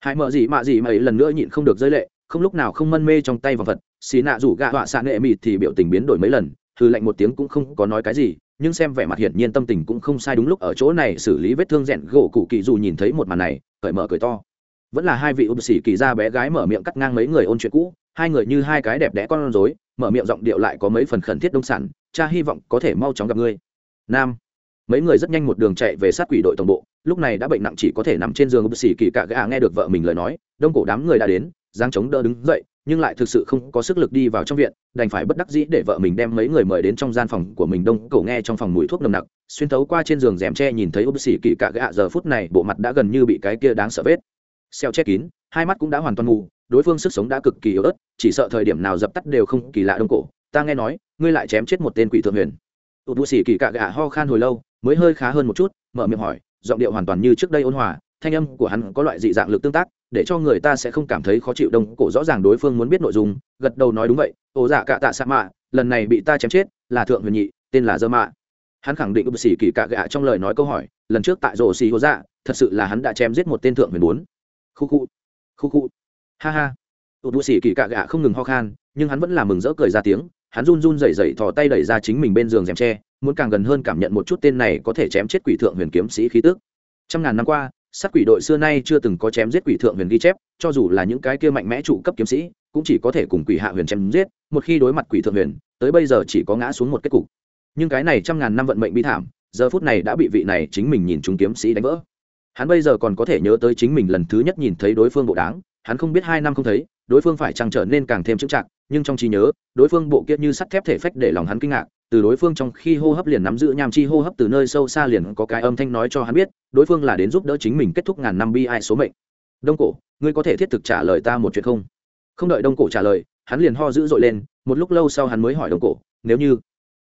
Hải mờ gì mạ gì mày lần nữa nhịn không được rơi lệ, không lúc nào không mân mê trong tay vào vật xì nạ rủ gạ họa xạ nghệ mịt thì biểu tình biến đổi mấy lần thư lạnh một tiếng cũng không có nói cái gì nhưng xem vẻ mặt hiển nhiên tâm tình cũng không sai đúng lúc ở chỗ này xử lý vết thương rẽn gỗ cụ kỳ dù nhìn thấy một màn này, cởi mở cười to. Vẫn là hai vị ụp xỉ kỳ ra bé gái mở miệng cắt ngang mấy người ôn chuyện cũ, hai người như hai cái đẹp đẽ con rối, mở miệng giọng điệu lại có mấy phần khẩn thiết đông sản cha hy vọng có thể mau chóng gặp ngươi. Nam. Mấy người rất nhanh một đường chạy về sát quỷ đội tổng bộ, lúc này đã bệnh nặng chỉ có thể nằm trên giường ụp xỉ kỳ cả gã nghe được vợ mình lời nói, đông cổ đám người đã đến giang chống đỡ đứng dậy nhưng lại thực sự không có sức lực đi vào trong viện, đành phải bất đắc dĩ để vợ mình đem mấy người mời đến trong gian phòng của mình đông cổ nghe trong phòng mùi thuốc nồng nặc, xuyên thấu qua trên giường rèm tre nhìn thấy ốp xỉ kỳ cả gạ giờ phút này bộ mặt đã gần như bị cái kia đáng sợ vết. Xeo che kín, hai mắt cũng đã hoàn toàn mù, đối phương sức sống đã cực kỳ yếu ớt, chỉ sợ thời điểm nào dập tắt đều không kỳ lạ đông cổ, ta nghe nói, ngươi lại chém chết một tên quỷ thượng huyền. Tụt bù xỉ kỳ cả gạ ho khan hồi lâu, mới hơi khá hơn một chút, mở miệng hỏi, giọng điệu hoàn toàn như trước đây ôn hòa, thanh âm của hắn có loại dị dạng lực tương tác để cho người ta sẽ không cảm thấy khó chịu. Đông cổ rõ ràng đối phương muốn biết nội dung, gật đầu nói đúng vậy. Ổ dạ cạ tạ sa mạ, lần này bị ta chém chết, là thượng huyền nhị, tên là dơ mạ. Hắn khẳng định ưu sĩ kỳ cạ gạ trong lời nói câu hỏi, lần trước tại rổ xì hô dạ thật sự là hắn đã chém giết một tên thượng huyền bốn. Khu khu khu khu. Ha ha. Ưu sĩ kỳ cạ gạ không ngừng ho khan, nhưng hắn vẫn là mừng rỡ cười ra tiếng. Hắn run run rẩy rẩy thò tay đẩy ra chính mình bên giường rèm tre, muốn càng gần hơn cảm nhận một chút tên này có thể chém chết quỷ thượng huyền kiếm sĩ khí tức. Trăm ngàn năm qua sát quỷ đội xưa nay chưa từng có chém giết quỷ thượng huyền ghi chép, cho dù là những cái kia mạnh mẽ trụ cấp kiếm sĩ, cũng chỉ có thể cùng quỷ hạ huyền chém giết, một khi đối mặt quỷ thượng huyền, tới bây giờ chỉ có ngã xuống một kết cục. Nhưng cái này trăm ngàn năm vận mệnh bi thảm, giờ phút này đã bị vị này chính mình nhìn chúng kiếm sĩ đánh vỡ. Hắn bây giờ còn có thể nhớ tới chính mình lần thứ nhất nhìn thấy đối phương bộ đáng, hắn không biết hai năm không thấy, đối phương phải trăng trở nên càng thêm chững chạc, nhưng trong trí nhớ, đối phương bộ kia như sắt thép thể phách để lòng hắn kinh ngạc từ đối phương trong khi hô hấp liền nắm giữ nham chi hô hấp từ nơi sâu xa liền có cái âm thanh nói cho hắn biết, đối phương là đến giúp đỡ chính mình kết thúc ngàn năm bi ai số mệnh. Đông cổ, ngươi có thể thiết thực trả lời ta một chuyện không? Không đợi đông cổ trả lời, hắn liền ho dữ dội lên, một lúc lâu sau hắn mới hỏi đông cổ, nếu như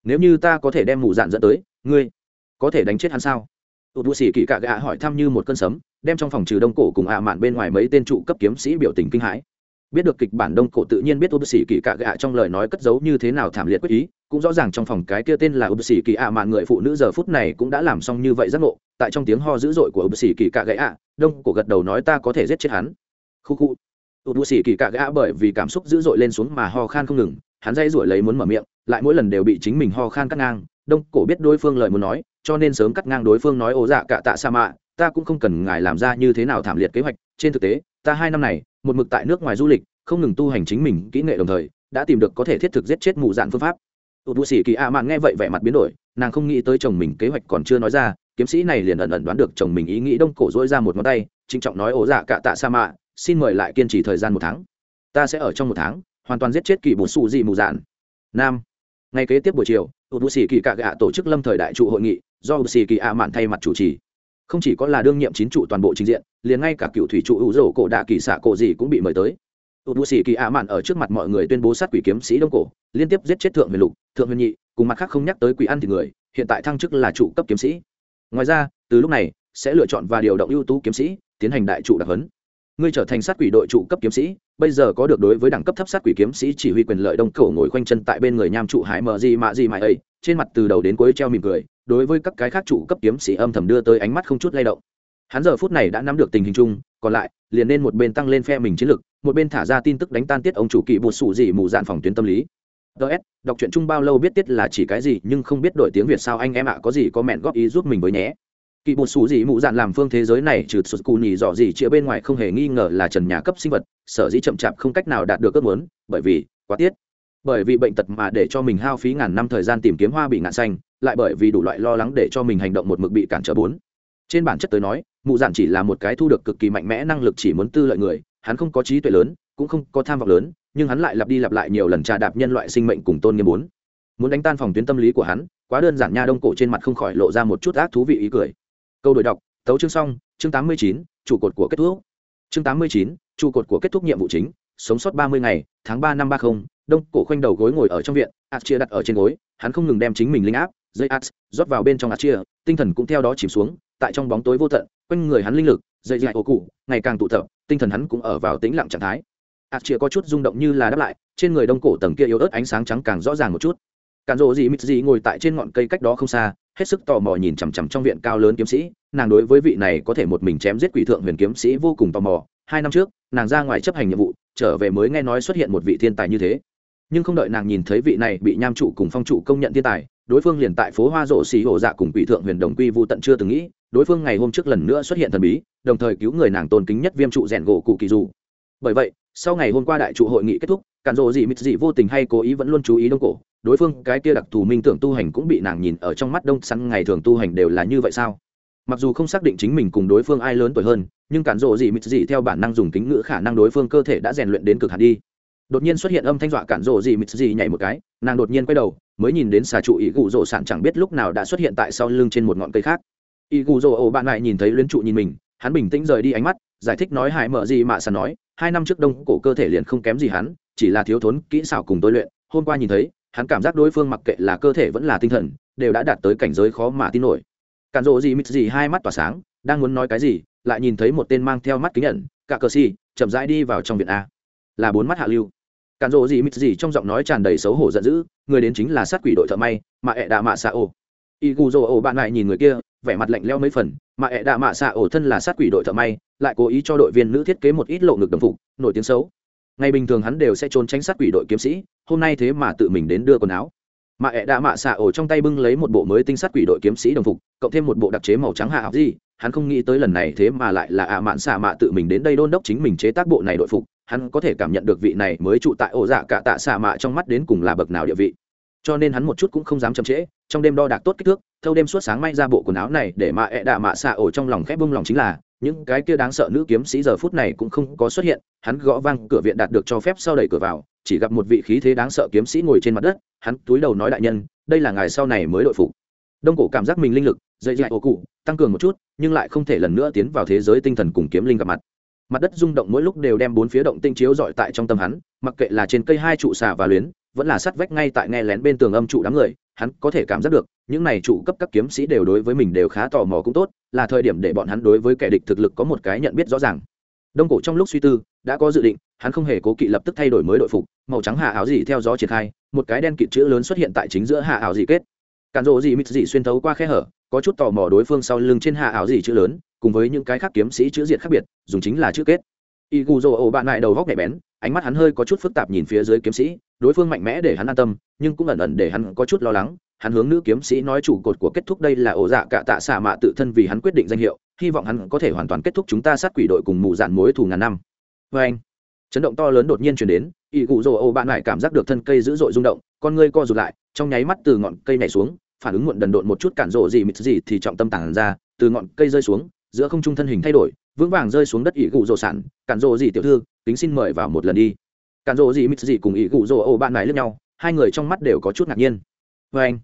nếu như ta có thể đem mù dạn dẫn tới, ngươi có thể đánh chết hắn sao? Tụt vũ sĩ kỵ cạ gạ hỏi thăm như một cơn sấm, đem trong phòng trừ đông cổ cùng ạ mạn bên ngoài mấy tên trụ cấp kiếm sĩ biểu tình kinh hãi biết được kịch bản đông cổ tự nhiên biết tụt Sĩ kỳ cạ gạ trong lời nói cất giấu như thế nào thảm liệt quyết ý, cũng rõ ràng trong phòng cái kia tên là ụp Sĩ kỳ ạ mạn người phụ nữ giờ phút này cũng đã làm xong như vậy giác ngộ, tại trong tiếng ho dữ dội của ụp Sĩ kỳ cạ gạ, đông cổ gật đầu nói ta có thể giết chết hắn. Khu khu. Ụp Sĩ kỳ cạ gạ bởi vì cảm xúc dữ dội lên xuống mà ho khan không ngừng, hắn dây rủi lấy muốn mở miệng, lại mỗi lần đều bị chính mình ho khan cắt ngang, đông cổ biết đối phương lời muốn nói, cho nên sớm cắt ngang đối phương nói ố dạ cả tạ sa mạ, ta cũng không cần ngài làm ra như thế nào thảm liệt kế hoạch. Trên thực tế ta hai năm này, một mực tại nước ngoài du lịch, không ngừng tu hành chính mình kỹ nghệ đồng thời, đã tìm được có thể thiết thực giết chết mù dạn phương pháp. Tụt bụi sĩ kỳ a mạn nghe vậy vẻ mặt biến đổi, nàng không nghĩ tới chồng mình kế hoạch còn chưa nói ra, kiếm sĩ này liền ẩn ẩn đoán được chồng mình ý nghĩ đông cổ dỗi ra một ngón tay, trịnh trọng nói ố dạ cả tạ sa mạ, xin mời lại kiên trì thời gian một tháng. Ta sẽ ở trong một tháng, hoàn toàn giết chết kỳ bùn xù dị mù dạn nam. Ngay kế tiếp buổi chiều, tụt bụi sĩ kỳ cạ gạ tổ chức lâm thời đại trụ hội nghị, do bụi sĩ kỳ a mạn thay mặt chủ trì không chỉ có là đương nhiệm chính trụ toàn bộ trình diện, liền ngay cả cựu thủy trụ hữu rổ cổ đạ kỳ xạ cổ gì cũng bị mời tới. Tụt bụi xì kỳ ạ mạn ở trước mặt mọi người tuyên bố sát quỷ kiếm sĩ đông cổ, liên tiếp giết chết thượng huyền lục, thượng huyền nhị, cùng mặt khác không nhắc tới quỷ ăn thì người, hiện tại thăng chức là trụ cấp kiếm sĩ. Ngoài ra, từ lúc này, sẽ lựa chọn và điều động ưu tú kiếm sĩ, tiến hành đại trụ đặc hấn ngươi trở thành sát quỷ đội trụ cấp kiếm sĩ, bây giờ có được đối với đẳng cấp thấp sát quỷ kiếm sĩ chỉ huy quyền lợi đông cổ ngồi khoanh chân tại bên người nham trụ hải mờ gì mạ gì mãi ấy, trên mặt từ đầu đến cuối treo mỉm cười đối với các cái khác trụ cấp kiếm sĩ âm thầm đưa tới ánh mắt không chút lay động. Hắn giờ phút này đã nắm được tình hình chung, còn lại, liền nên một bên tăng lên phe mình chiến lực, một bên thả ra tin tức đánh tan tiết ông chủ kỵ bột sủ gì mù dạn phòng tuyến tâm lý. Ts đọc truyện chung bao lâu biết tiết là chỉ cái gì, nhưng không biết đổi tiếng việt sao anh em ạ có gì có mẹn góp ý giúp mình với nhé. Kỵ bột sủ gì mù dạn làm phương thế giới này trừ sụt cù nhì dò gì chĩa bên ngoài không hề nghi ngờ là trần nhà cấp sinh vật, sở dĩ chậm chạp không cách nào đạt được ước muốn, bởi vì quá tiết bởi vì bệnh tật mà để cho mình hao phí ngàn năm thời gian tìm kiếm hoa bị ngạn xanh, lại bởi vì đủ loại lo lắng để cho mình hành động một mực bị cản trở bốn. Trên bản chất tới nói, mụ dạn chỉ là một cái thu được cực kỳ mạnh mẽ năng lực chỉ muốn tư lợi người, hắn không có trí tuệ lớn, cũng không có tham vọng lớn, nhưng hắn lại lặp đi lặp lại nhiều lần trà đạp nhân loại sinh mệnh cùng tôn nghiêm muốn muốn đánh tan phòng tuyến tâm lý của hắn, quá đơn giản nha đông cổ trên mặt không khỏi lộ ra một chút ác thú vị ý cười. Câu đổi đọc, tấu chương xong, chương tám mươi chín, trụ cột của kết thúc. Chương tám mươi chín, trụ cột của kết thúc nhiệm vụ chính, sống sót ba mươi ngày, tháng ba năm ba không đông cổ khoanh đầu gối ngồi ở trong viện, ạt chia đặt ở trên gối, hắn không ngừng đem chính mình linh áp, dây ạt, rót vào bên trong ạt chia, tinh thần cũng theo đó chìm xuống, tại trong bóng tối vô tận, quanh người hắn linh lực, dây dạy ô cụ, ngày càng tụ tập, tinh thần hắn cũng ở vào tĩnh lặng trạng thái. Ạt chia có chút rung động như là đáp lại, trên người đông cổ tầng kia yếu ớt ánh sáng trắng càng rõ ràng một chút. Cản rộ gì mít gì ngồi tại trên ngọn cây cách đó không xa, hết sức tò mò nhìn chằm chằm trong viện cao lớn kiếm sĩ, nàng đối với vị này có thể một mình chém giết quỷ thượng huyền kiếm sĩ vô cùng tò mò. Hai năm trước, nàng ra ngoài chấp hành nhiệm vụ, trở về mới nghe nói xuất hiện một vị thiên tài như thế nhưng không đợi nàng nhìn thấy vị này bị nham trụ cùng phong trụ công nhận thiên tài, đối phương liền tại phố hoa rộ xì hổ dạ cùng quỷ thượng huyền đồng quy vô tận chưa từng nghĩ, đối phương ngày hôm trước lần nữa xuất hiện thần bí, đồng thời cứu người nàng tôn kính nhất viêm trụ rèn gỗ cụ kỳ dù. Bởi vậy, sau ngày hôm qua đại trụ hội nghị kết thúc, cản rộ gì mít gì vô tình hay cố ý vẫn luôn chú ý đông cổ, đối phương cái kia đặc thù minh tưởng tu hành cũng bị nàng nhìn ở trong mắt đông sắn ngày thường tu hành đều là như vậy sao? Mặc dù không xác định chính mình cùng đối phương ai lớn tuổi hơn, nhưng cản rộ gì mít gì theo bản năng dùng kính ngữ khả năng đối phương cơ thể đã rèn luyện đến cực hạn đi đột nhiên xuất hiện âm thanh dọa cản rộ gì mít gì nhảy một cái, nàng đột nhiên quay đầu, mới nhìn đến xà trụ ý gù rộ sản chẳng biết lúc nào đã xuất hiện tại sau lưng trên một ngọn cây khác. Ý gù rộ ổ bạn lại nhìn thấy luyến trụ nhìn mình, hắn bình tĩnh rời đi ánh mắt, giải thích nói hại mở gì mà sàn nói, hai năm trước đông cổ cơ thể liền không kém gì hắn, chỉ là thiếu thốn kỹ xảo cùng tôi luyện, hôm qua nhìn thấy, hắn cảm giác đối phương mặc kệ là cơ thể vẫn là tinh thần, đều đã đạt tới cảnh giới khó mà tin nổi. Cản rộ gì mít gì hai mắt tỏa sáng, đang muốn nói cái gì, lại nhìn thấy một tên mang theo mắt kính nhận cả cờ si chậm rãi đi vào trong viện a là bốn mắt hạ lưu. Cản rộ gì mít gì trong giọng nói tràn đầy xấu hổ giận dữ, người đến chính là sát quỷ đội thợ may, mà ẹ đạ mạ xạ ổ. Y gù rồ ổ bạn lại nhìn người kia, vẻ mặt lạnh leo mấy phần, mà ẹ đạ mạ xạ ổ thân là sát quỷ đội thợ may, lại cố ý cho đội viên nữ thiết kế một ít lộ ngực đồng phục, nổi tiếng xấu. Ngày bình thường hắn đều sẽ trốn tránh sát quỷ đội kiếm sĩ, hôm nay thế mà tự mình đến đưa quần áo. Mà ẹ đạ mạ xạ ổ trong tay bưng lấy một bộ mới tinh sát quỷ đội kiếm sĩ đồng phục, cộng thêm một bộ đặc chế màu trắng hạ học gì, hắn không nghĩ tới lần này thế mà lại là ạ mạn xạ mạ tự mình đến đây đôn đốc chính mình chế tác bộ này đội phục hắn có thể cảm nhận được vị này mới trụ tại ổ dạ cả tạ xạ mạ trong mắt đến cùng là bậc nào địa vị. Cho nên hắn một chút cũng không dám chậm trễ, trong đêm đo đạc tốt kích thước, thâu đêm suốt sáng may ra bộ quần áo này để mà ẹ đạ mạ xạ ổ trong lòng khép bông lòng chính là, những cái kia đáng sợ nữ kiếm sĩ giờ phút này cũng không có xuất hiện, hắn gõ vang cửa viện đạt được cho phép sau đẩy cửa vào, chỉ gặp một vị khí thế đáng sợ kiếm sĩ ngồi trên mặt đất, hắn túi đầu nói đại nhân, đây là ngài sau này mới đội phục. Đông cổ cảm giác mình linh lực, dậy dạy ô cụ, tăng cường một chút, nhưng lại không thể lần nữa tiến vào thế giới tinh thần cùng kiếm linh gặp mặt mặt đất rung động mỗi lúc đều đem bốn phía động tinh chiếu dọi tại trong tâm hắn, mặc kệ là trên cây hai trụ xà và luyến, vẫn là sắt vách ngay tại nghe lén bên tường âm trụ đám người, hắn có thể cảm giác được, những này trụ cấp các kiếm sĩ đều đối với mình đều khá tò mò cũng tốt, là thời điểm để bọn hắn đối với kẻ địch thực lực có một cái nhận biết rõ ràng. Đông cổ trong lúc suy tư, đã có dự định, hắn không hề cố kỵ lập tức thay đổi mới đội phục, màu trắng hạ áo gì theo gió triển khai, một cái đen kịt chữ lớn xuất hiện tại chính giữa hạ áo gì kết. Cản rộ gì mít gì xuyên thấu qua khe hở có chút tò mò đối phương sau lưng trên hạ ảo gì chữ lớn, cùng với những cái khác kiếm sĩ chữ diệt khác biệt, dùng chính là chữ kết. Y gu dô ổ bạn lại đầu góc nhạy bén, ánh mắt hắn hơi có chút phức tạp nhìn phía dưới kiếm sĩ, đối phương mạnh mẽ để hắn an tâm, nhưng cũng ẩn ẩn để hắn có chút lo lắng, hắn hướng nữ kiếm sĩ nói chủ cột của kết thúc đây là ổ dạ cả tạ xạ mạ tự thân vì hắn quyết định danh hiệu, hy vọng hắn có thể hoàn toàn kết thúc chúng ta sát quỷ đội cùng mù dạn mối thù ngàn năm. Vê anh, chấn động to lớn đột nhiên chuyển đến y cụ rồ ô bạn lại cảm giác được thân cây dữ dội rung động, con ngươi co rụt lại, trong nháy mắt từ ngọn cây này xuống phản ứng muộn đần độn một chút cản rộ gì mịt gì thì trọng tâm tản ra, từ ngọn cây rơi xuống, giữa không trung thân hình thay đổi, vững vàng rơi xuống đất ỷ gụ rộ sản cản rộ gì tiểu thư tính xin mời vào một lần đi. Cản rộ gì mịt gì cùng ỷ gụ rộ ô bạn này lướt nhau, hai người trong mắt đều có chút ngạc nhiên. Vê anh,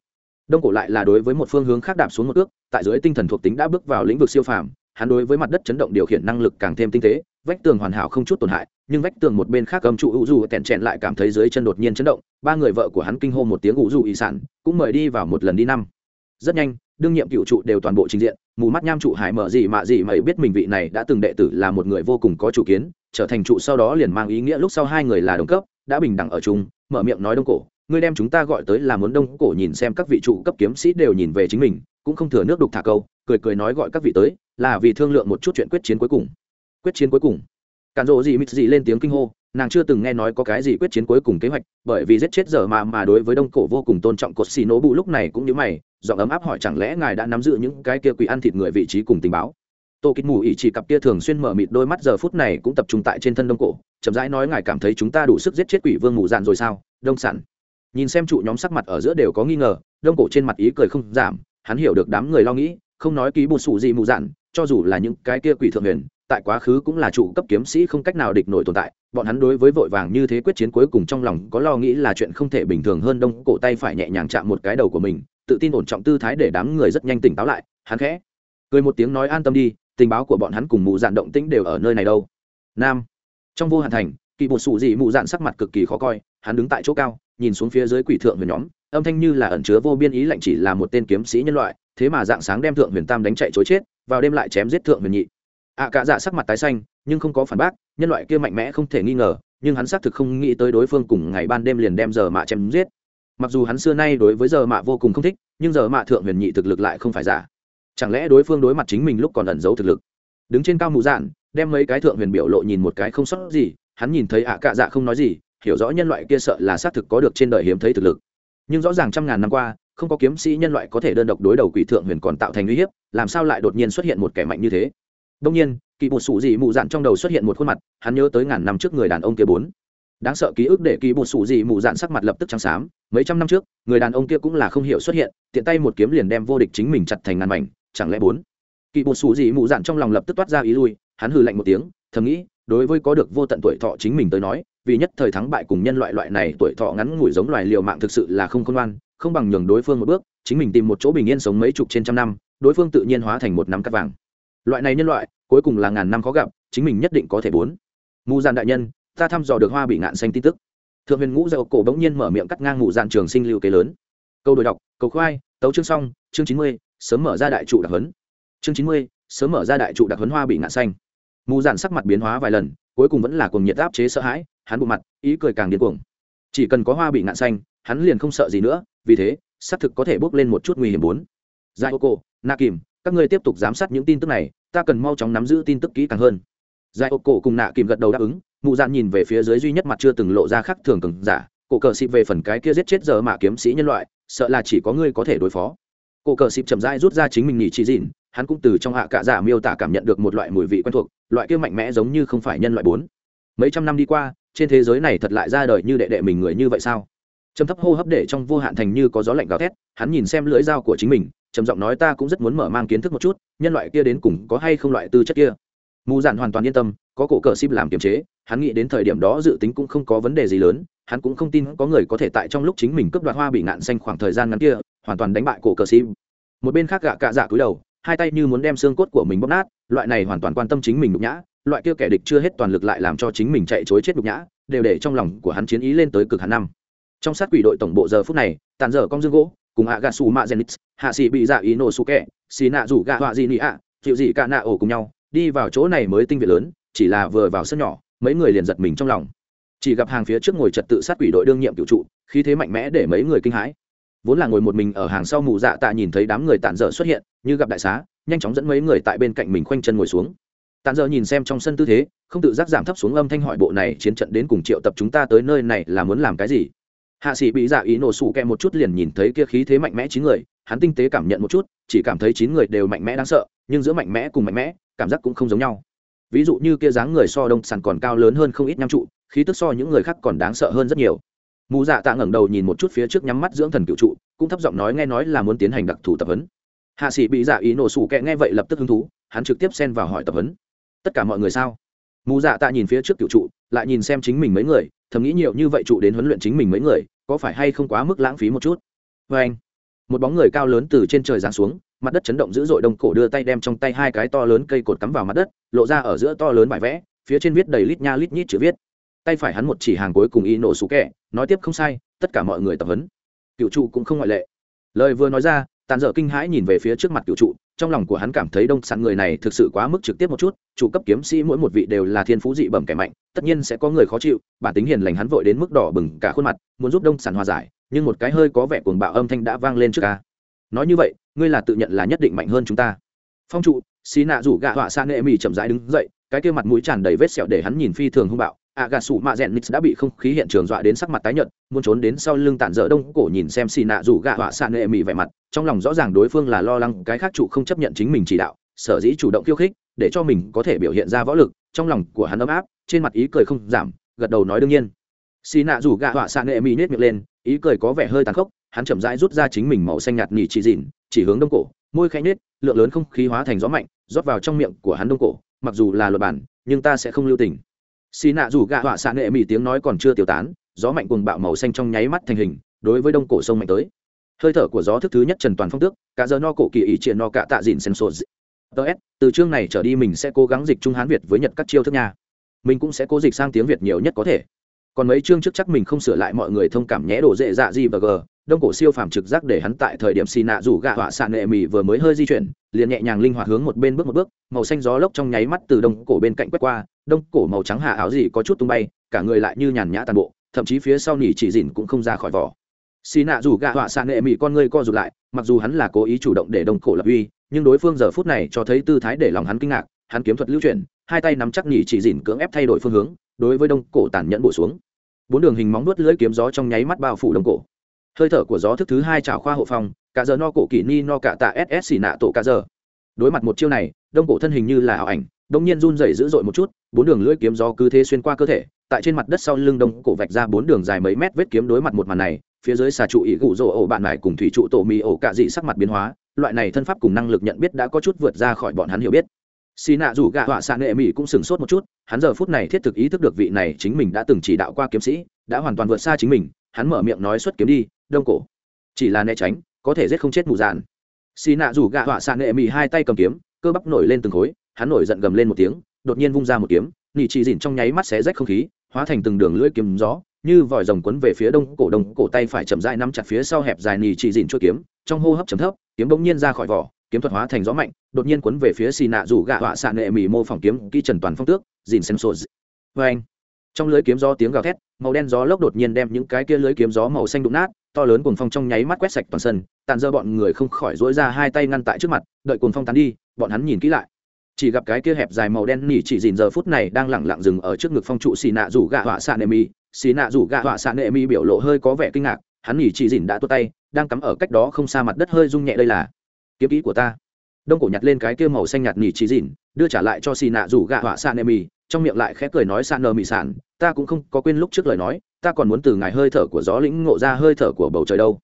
đông cổ lại là đối với một phương hướng khác đạp xuống một ước tại dưới tinh thần thuộc tính đã bước vào lĩnh vực siêu phàm, hắn đối với mặt đất chấn động điều khiển năng lực càng thêm tinh tế, vách tường hoàn hảo không chút tổn hại nhưng vách tường một bên khác cầm trụ ủ dù kẹn chẹn lại cảm thấy dưới chân đột nhiên chấn động, ba người vợ của hắn kinh hô một tiếng ủ dù ý sản, cũng mời đi vào một lần đi năm. Rất nhanh, đương nhiệm cựu trụ đều toàn bộ trình diện, mù mắt nham trụ hải mở gì mà gì mày biết mình vị này đã từng đệ tử là một người vô cùng có chủ kiến, trở thành trụ sau đó liền mang ý nghĩa lúc sau hai người là đồng cấp, đã bình đẳng ở chung, mở miệng nói đông cổ, ngươi đem chúng ta gọi tới là muốn đông cổ nhìn xem các vị trụ cấp kiếm sĩ đều nhìn về chính mình, cũng không thừa nước đục thả câu, cười cười nói gọi các vị tới, là vì thương lượng một chút chuyện quyết chiến cuối cùng. Quyết chiến cuối cùng cản rộ gì mít gì lên tiếng kinh hô, nàng chưa từng nghe nói có cái gì quyết chiến cuối cùng kế hoạch, bởi vì giết chết giờ mà mà đối với đông cổ vô cùng tôn trọng cột xì nổ bụ lúc này cũng như mày, giọng ấm áp hỏi chẳng lẽ ngài đã nắm giữ những cái kia quỷ ăn thịt người vị trí cùng tình báo? Tô kích mù ỉ chỉ cặp kia thường xuyên mở mịt đôi mắt giờ phút này cũng tập trung tại trên thân đông cổ, chậm rãi nói ngài cảm thấy chúng ta đủ sức giết chết quỷ vương mù dạn rồi sao? Đông sản. Nhìn xem trụ nhóm sắc mặt ở giữa đều có nghi ngờ, đông cổ trên mặt ý cười không giảm, hắn hiểu được đám người lo nghĩ, không nói ký bột sụ gì mù dạn, cho dù là những cái kia quỷ thượng huyền tại quá khứ cũng là trụ cấp kiếm sĩ không cách nào địch nổi tồn tại, bọn hắn đối với vội vàng như thế quyết chiến cuối cùng trong lòng có lo nghĩ là chuyện không thể bình thường hơn đông cổ tay phải nhẹ nhàng chạm một cái đầu của mình, tự tin ổn trọng tư thái để đám người rất nhanh tỉnh táo lại, hắn khẽ cười một tiếng nói an tâm đi, tình báo của bọn hắn cùng mụ dạn động tĩnh đều ở nơi này đâu. Nam, trong vô hạn thành, kỳ bột sụ dị mụ dạn sắc mặt cực kỳ khó coi, hắn đứng tại chỗ cao, nhìn xuống phía dưới quỷ thượng huyền nhóm, âm thanh như là ẩn chứa vô biên ý lạnh chỉ là một tên kiếm sĩ nhân loại, thế mà dạng sáng đem thượng huyền tam đánh chạy chối chết, vào đêm lại chém giết thượng huyền nhị ạ à, cả dạ sắc mặt tái xanh nhưng không có phản bác nhân loại kia mạnh mẽ không thể nghi ngờ nhưng hắn xác thực không nghĩ tới đối phương cùng ngày ban đêm liền đem giờ mạ chém giết. Mặc dù hắn xưa nay đối với giờ mạ vô cùng không thích nhưng giờ mạ thượng huyền nhị thực lực lại không phải giả. Chẳng lẽ đối phương đối mặt chính mình lúc còn ẩn giấu thực lực? Đứng trên cao mù dạn đem mấy cái thượng huyền biểu lộ nhìn một cái không sót gì hắn nhìn thấy ạ à cạ dạ không nói gì hiểu rõ nhân loại kia sợ là xác thực có được trên đời hiếm thấy thực lực. Nhưng rõ ràng trăm ngàn năm qua không có kiếm sĩ nhân loại có thể đơn độc đối đầu quỷ thượng huyền còn tạo thành uy hiếp làm sao lại đột nhiên xuất hiện một kẻ mạnh như thế? Đông nhiên, kỳ bột sủ dị mụ dạn trong đầu xuất hiện một khuôn mặt, hắn nhớ tới ngàn năm trước người đàn ông kia bốn. Đáng sợ ký ức để kỳ bột sủ dị mụ dạn sắc mặt lập tức trắng xám, mấy trăm năm trước, người đàn ông kia cũng là không hiểu xuất hiện, tiện tay một kiếm liền đem vô địch chính mình chặt thành ngàn mảnh, chẳng lẽ bốn? Kỳ bột sủ dị mụ dạn trong lòng lập tức toát ra ý lui, hắn hừ lạnh một tiếng, thầm nghĩ, đối với có được vô tận tuổi thọ chính mình tới nói, vì nhất thời thắng bại cùng nhân loại loại này tuổi thọ ngắn ngủi giống loài liều mạng thực sự là không khôn ngoan, không bằng nhường đối phương một bước, chính mình tìm một chỗ bình yên sống mấy chục trên trăm năm, đối phương tự nhiên hóa thành một nắm cắt vàng loại này nhân loại, cuối cùng là ngàn năm khó gặp, chính mình nhất định có thể bốn. Mù dàn đại nhân, ta thăm dò được hoa bị ngạn xanh tin tức. Thượng huyền ngũ dậu cổ bỗng nhiên mở miệng cắt ngang mù dàn trường sinh lưu kế lớn. Câu đổi đọc cầu khoai, tấu chương xong, chương chín mươi, sớm mở ra đại trụ đặc huấn. Chương chín mươi, sớm mở ra đại trụ đặc huấn hoa bị ngạn xanh. Mù dàn sắc mặt biến hóa vài lần, cuối cùng vẫn là cuồng nhiệt áp chế sợ hãi, hắn bộ mặt, ý cười càng điên cuồng. Chỉ cần có hoa bị ngạn xanh, hắn liền không sợ gì nữa, vì thế, xác thực có thể bốc lên một chút nguy hiểm bốn. Giải ô cô na kìm các ngươi tiếp tục giám sát những tin tức này, ta cần mau chóng nắm giữ tin tức kỹ càng hơn. Giải ô cổ cùng nạ kìm gật đầu đáp ứng, mụ dạn nhìn về phía dưới duy nhất mặt chưa từng lộ ra khác thường cừng giả, cổ cờ xịp về phần cái kia giết chết giờ mạ kiếm sĩ nhân loại, sợ là chỉ có ngươi có thể đối phó. Cổ cờ xịp chậm rãi rút ra chính mình nghỉ chỉ dịn, hắn cũng từ trong hạ cạ giả miêu tả cảm nhận được một loại mùi vị quen thuộc, loại kia mạnh mẽ giống như không phải nhân loại bốn. Mấy trăm năm đi qua, trên thế giới này thật lại ra đời như đệ đệ mình người như vậy sao? Trầm thấp hô hấp để trong vô hạn thành như có gió lạnh gào thét, hắn nhìn xem lưỡi dao của chính mình trầm giọng nói ta cũng rất muốn mở mang kiến thức một chút, nhân loại kia đến cùng có hay không loại tư chất kia? Mù dạn hoàn toàn yên tâm, có cổ cờ sim làm kiềm chế, hắn nghĩ đến thời điểm đó dự tính cũng không có vấn đề gì lớn, hắn cũng không tin có người có thể tại trong lúc chính mình cướp đoạt hoa bị ngạn xanh khoảng thời gian ngắn kia, hoàn toàn đánh bại cổ cờ sim một bên khác gạ cạ dạ cúi đầu, hai tay như muốn đem xương cốt của mình bóp nát, loại này hoàn toàn quan tâm chính mình nhục nhã, loại kia kẻ địch chưa hết toàn lực lại làm cho chính mình chạy chối chết nhục nhã, đều để trong lòng của hắn chiến ý lên tới cực hắn năm. Trong sát quỷ đội tổng bộ giờ phút này, tàn dở con dương gỗ, cùng hạ gà xù mạ genix hạ sĩ bị dạ ý nổ sụ kẹ, xì nạ rủ gạ họa gì nị ạ, chịu gì cả nạ ổ cùng nhau, đi vào chỗ này mới tinh viện lớn, chỉ là vừa vào sân nhỏ, mấy người liền giật mình trong lòng. Chỉ gặp hàng phía trước ngồi trật tự sát quỷ đội đương nhiệm cựu trụ, khí thế mạnh mẽ để mấy người kinh hãi. Vốn là ngồi một mình ở hàng sau mù dạ tạ nhìn thấy đám người tàn dở xuất hiện, như gặp đại xá, nhanh chóng dẫn mấy người tại bên cạnh mình khoanh chân ngồi xuống. Tàn dở nhìn xem trong sân tư thế, không tự giác giảm thấp xuống âm thanh hỏi bộ này chiến trận đến cùng triệu tập chúng ta tới nơi này là muốn làm cái gì hạ sĩ bị dạ ý nổ sủ kẹ một chút liền nhìn thấy kia khí thế mạnh mẽ chín người, hắn tinh tế cảm nhận một chút, chỉ cảm thấy chín người đều mạnh mẽ đáng sợ, nhưng giữa mạnh mẽ cùng mạnh mẽ, cảm giác cũng không giống nhau. Ví dụ như kia dáng người so đông sàn còn cao lớn hơn không ít nham trụ, khí tức so những người khác còn đáng sợ hơn rất nhiều. Mù dạ tạ ngẩng đầu nhìn một chút phía trước nhắm mắt dưỡng thần cựu trụ, cũng thấp giọng nói nghe nói là muốn tiến hành đặc thù tập huấn. Hạ sĩ bị dạ ý nổ sủ kẹ nghe vậy lập tức hứng thú, hắn trực tiếp xen vào hỏi tập huấn. Tất cả mọi người sao? Mù dạ tạ nhìn phía trước cựu trụ, lại nhìn xem chính mình mấy người thầm nghĩ nhiều như vậy trụ đến huấn luyện chính mình mấy người, có phải hay không quá mức lãng phí một chút? Vê anh, một bóng người cao lớn từ trên trời giáng xuống, mặt đất chấn động dữ dội đông cổ đưa tay đem trong tay hai cái to lớn cây cột cắm vào mặt đất, lộ ra ở giữa to lớn bài vẽ, phía trên viết đầy lít nha lít nhít chữ viết. Tay phải hắn một chỉ hàng cuối cùng y nổ xú kẻ nói tiếp không sai, tất cả mọi người tập huấn. Cựu trụ cũng không ngoại lệ. Lời vừa nói ra, tàn dở kinh hãi nhìn về phía trước mặt cựu trụ trong lòng của hắn cảm thấy đông sản người này thực sự quá mức trực tiếp một chút, chủ cấp kiếm sĩ mỗi một vị đều là thiên phú dị bẩm kẻ mạnh, tất nhiên sẽ có người khó chịu, bản tính hiền lành hắn vội đến mức đỏ bừng cả khuôn mặt, muốn giúp đông sản hòa giải, nhưng một cái hơi có vẻ cuồng bạo âm thanh đã vang lên trước ca. Nói như vậy, ngươi là tự nhận là nhất định mạnh hơn chúng ta. Phong trụ, xí nạ rủ gạ họa xa nệ mì chậm rãi đứng dậy, cái kia mặt mũi tràn đầy vết sẹo để hắn nhìn phi thường hung bạo ạ gà sủ mạ rèn nix đã bị không khí hiện trường dọa đến sắc mặt tái nhợt, muốn trốn đến sau lưng tản dở đông cổ nhìn xem xì nạ rủ gạ họa xạ nệ mị vẻ mặt, trong lòng rõ ràng đối phương là lo lắng, cái khác chủ không chấp nhận chính mình chỉ đạo, sở dĩ chủ động khiêu khích, để cho mình có thể biểu hiện ra võ lực, trong lòng của hắn ấm áp, trên mặt ý cười không giảm, gật đầu nói đương nhiên. Xì nạ rủ gạ họa xạ nệ mị nết miệng lên, ý cười có vẻ hơi tàn khốc, hắn chậm rãi rút ra chính mình màu xanh nhạt nhì chỉ dịn, chỉ hướng đông cổ, môi khẽ nết lượng lớn không khí hóa thành gió mạnh, rót vào trong miệng của hắn đông cổ, mặc dù là luật bản, nhưng ta sẽ không lưu tình xì nạ rủ gạ họa xạ nghệ mỹ tiếng nói còn chưa tiêu tán gió mạnh cuồng bạo màu xanh trong nháy mắt thành hình đối với đông cổ sông mạnh tới. Hơi thở của gió thức thứ nhất trần toàn phong tước cả giờ no cổ kỳ ý triện no cả tạ dìn sen sô ts từ chương này trở đi mình sẽ cố gắng dịch trung hán việt với nhật các chiêu thức nhà, mình cũng sẽ cố dịch sang tiếng việt nhiều nhất có thể. Còn mấy chương trước chắc mình không sửa lại mọi người thông cảm nhé đổ dễ dạ gì và g. Đông cổ siêu phàm trực giác để hắn tại thời điểm xì nạ rủ gạ họa xạ nệ mì vừa mới hơi di chuyển liền nhẹ nhàng linh hoạt hướng một bên bước một bước, màu xanh gió lốc trong nháy mắt từ đông cổ bên cạnh quét qua, đông cổ màu trắng hạ áo gì có chút tung bay, cả người lại như nhàn nhã tàn bộ, thậm chí phía sau nỉ chỉ dìn cũng không ra khỏi vỏ. Xì nạ rủ gạ họa xạ nghệ mỹ con ngươi co rụt lại, mặc dù hắn là cố ý chủ động để đông cổ lập uy, nhưng đối phương giờ phút này cho thấy tư thái để lòng hắn kinh ngạc, hắn kiếm thuật lưu chuyển, hai tay nắm chắc nỉ chỉ dìn cưỡng ép thay đổi phương hướng, đối với đông cổ tàn nhẫn bổ xuống. Bốn đường hình móng nuốt lưỡi kiếm gió trong nháy mắt bao phủ đông cổ hơi thở của gió thức thứ hai trào khoa hộ phòng, cả giờ no cổ kỳ ni no cả tạ ss xì nạ tổ cả giờ. Đối mặt một chiêu này, đông cổ thân hình như là ảo ảnh, đông nhiên run rẩy dữ dội một chút, bốn đường lưỡi kiếm gió cứ thế xuyên qua cơ thể, tại trên mặt đất sau lưng đông cổ vạch ra bốn đường dài mấy mét vết kiếm đối mặt một màn này, phía dưới xà trụ ỉ gụ rỗ ổ bạn mải cùng thủy trụ tổ mì ổ cạ dị sắc mặt biến hóa, loại này thân pháp cùng năng lực nhận biết đã có chút vượt ra khỏi bọn hắn hiểu biết. Xì nạ rủ gạ họa xạ nghệ mỹ cũng sửng sốt một chút, hắn giờ phút này thiết thực ý thức được vị này chính mình đã từng chỉ đạo qua kiếm sĩ, đã hoàn toàn vượt xa chính mình, hắn mở miệng nói xuất kiếm đi đông cổ. Chỉ là né tránh, có thể giết không chết mù dạn. Xì nạ rủ gạ họa xạ nệ mì hai tay cầm kiếm, cơ bắp nổi lên từng khối, hắn nổi giận gầm lên một tiếng, đột nhiên vung ra một kiếm, nỉ chỉ dìn trong nháy mắt xé rách không khí, hóa thành từng đường lưỡi kiếm gió, như vòi rồng quấn về phía đông cổ đông cổ tay phải chậm rãi nắm chặt phía sau hẹp dài nỉ chỉ dìn chuôi kiếm, trong hô hấp chấm thấp, kiếm bỗng nhiên ra khỏi vỏ, kiếm thuật hóa thành gió mạnh, đột nhiên quấn về phía xì nạ rủ gạ họa xạ nệ mì mô phỏng kiếm, kỹ trần toàn phong tước dìn xem sô vê vâng. anh trong lưới kiếm gió tiếng gào thét, màu đen gió lốc đột nhiên đem những cái kia lưới kiếm gió màu xanh đụng nát to lớn cuồng phong trong nháy mắt quét sạch toàn sân tàn dơ bọn người không khỏi dỗi ra hai tay ngăn tại trước mặt, đợi cuồng phong tán đi, bọn hắn nhìn kỹ lại. Chỉ gặp cái kia hẹp dài màu đen nỉ chỉ dìn giờ phút này đang lẳng lặng dừng ở trước ngực phong trụ xì nạ rủ gạ họa xạ nệ mi. Xì nạ rủ gạ họa xạ nệ mi biểu lộ hơi có vẻ kinh ngạc, hắn nỉ chỉ dìn đã tua tay, đang cắm ở cách đó không xa mặt đất hơi rung nhẹ đây là kiếm kỹ của ta. Đông cổ nhặt lên cái kia màu xanh nhạt nỉ chỉ dìn, đưa trả lại cho xì nạ rủ gạ họa xạ nệ mi, trong miệng lại khẽ cười nói xạ nờ mì sản ta cũng không có quên lúc trước lời nói, ta còn muốn từ ngài hơi thở của gió lĩnh ngộ ra hơi thở của bầu trời đâu.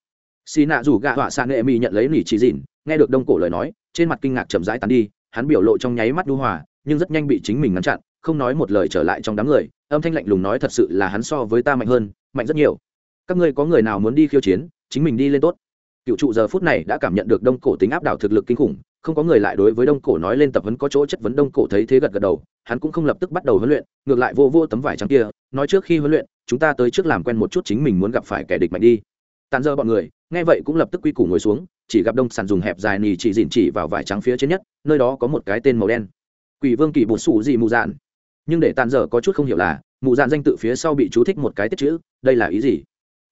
Xì nạ rủ gạ họa xạ nệ mi nhận lấy nỉ chỉ dìn nghe được đông cổ lời nói, trên mặt kinh ngạc chậm rãi tán đi, hắn biểu lộ trong nháy mắt đu hòa, nhưng rất nhanh bị chính mình ngăn chặn, không nói một lời trở lại trong đám người, âm thanh lạnh lùng nói thật sự là hắn so với ta mạnh hơn, mạnh rất nhiều. Các ngươi có người nào muốn đi khiêu chiến, chính mình đi lên tốt. Cựu trụ giờ phút này đã cảm nhận được đông cổ tính áp đảo thực lực kinh khủng không có người lại đối với đông cổ nói lên tập huấn có chỗ chất vấn đông cổ thấy thế gật gật đầu, hắn cũng không lập tức bắt đầu huấn luyện, ngược lại vô vô tấm vải trắng kia, nói trước khi huấn luyện, chúng ta tới trước làm quen một chút chính mình muốn gặp phải kẻ địch mạnh đi. Tàn dơ bọn người, nghe vậy cũng lập tức quy củ ngồi xuống, chỉ gặp đông sàn dùng hẹp dài nì chỉ dịn chỉ vào vải trắng phía trên nhất, nơi đó có một cái tên màu đen. Quỷ vương kỳ bột sủ gì mù dạn. Nhưng để tàn dở có chút không hiểu là, mù dạn danh tự phía sau bị chú thích một cái tiết chữ, đây là ý gì?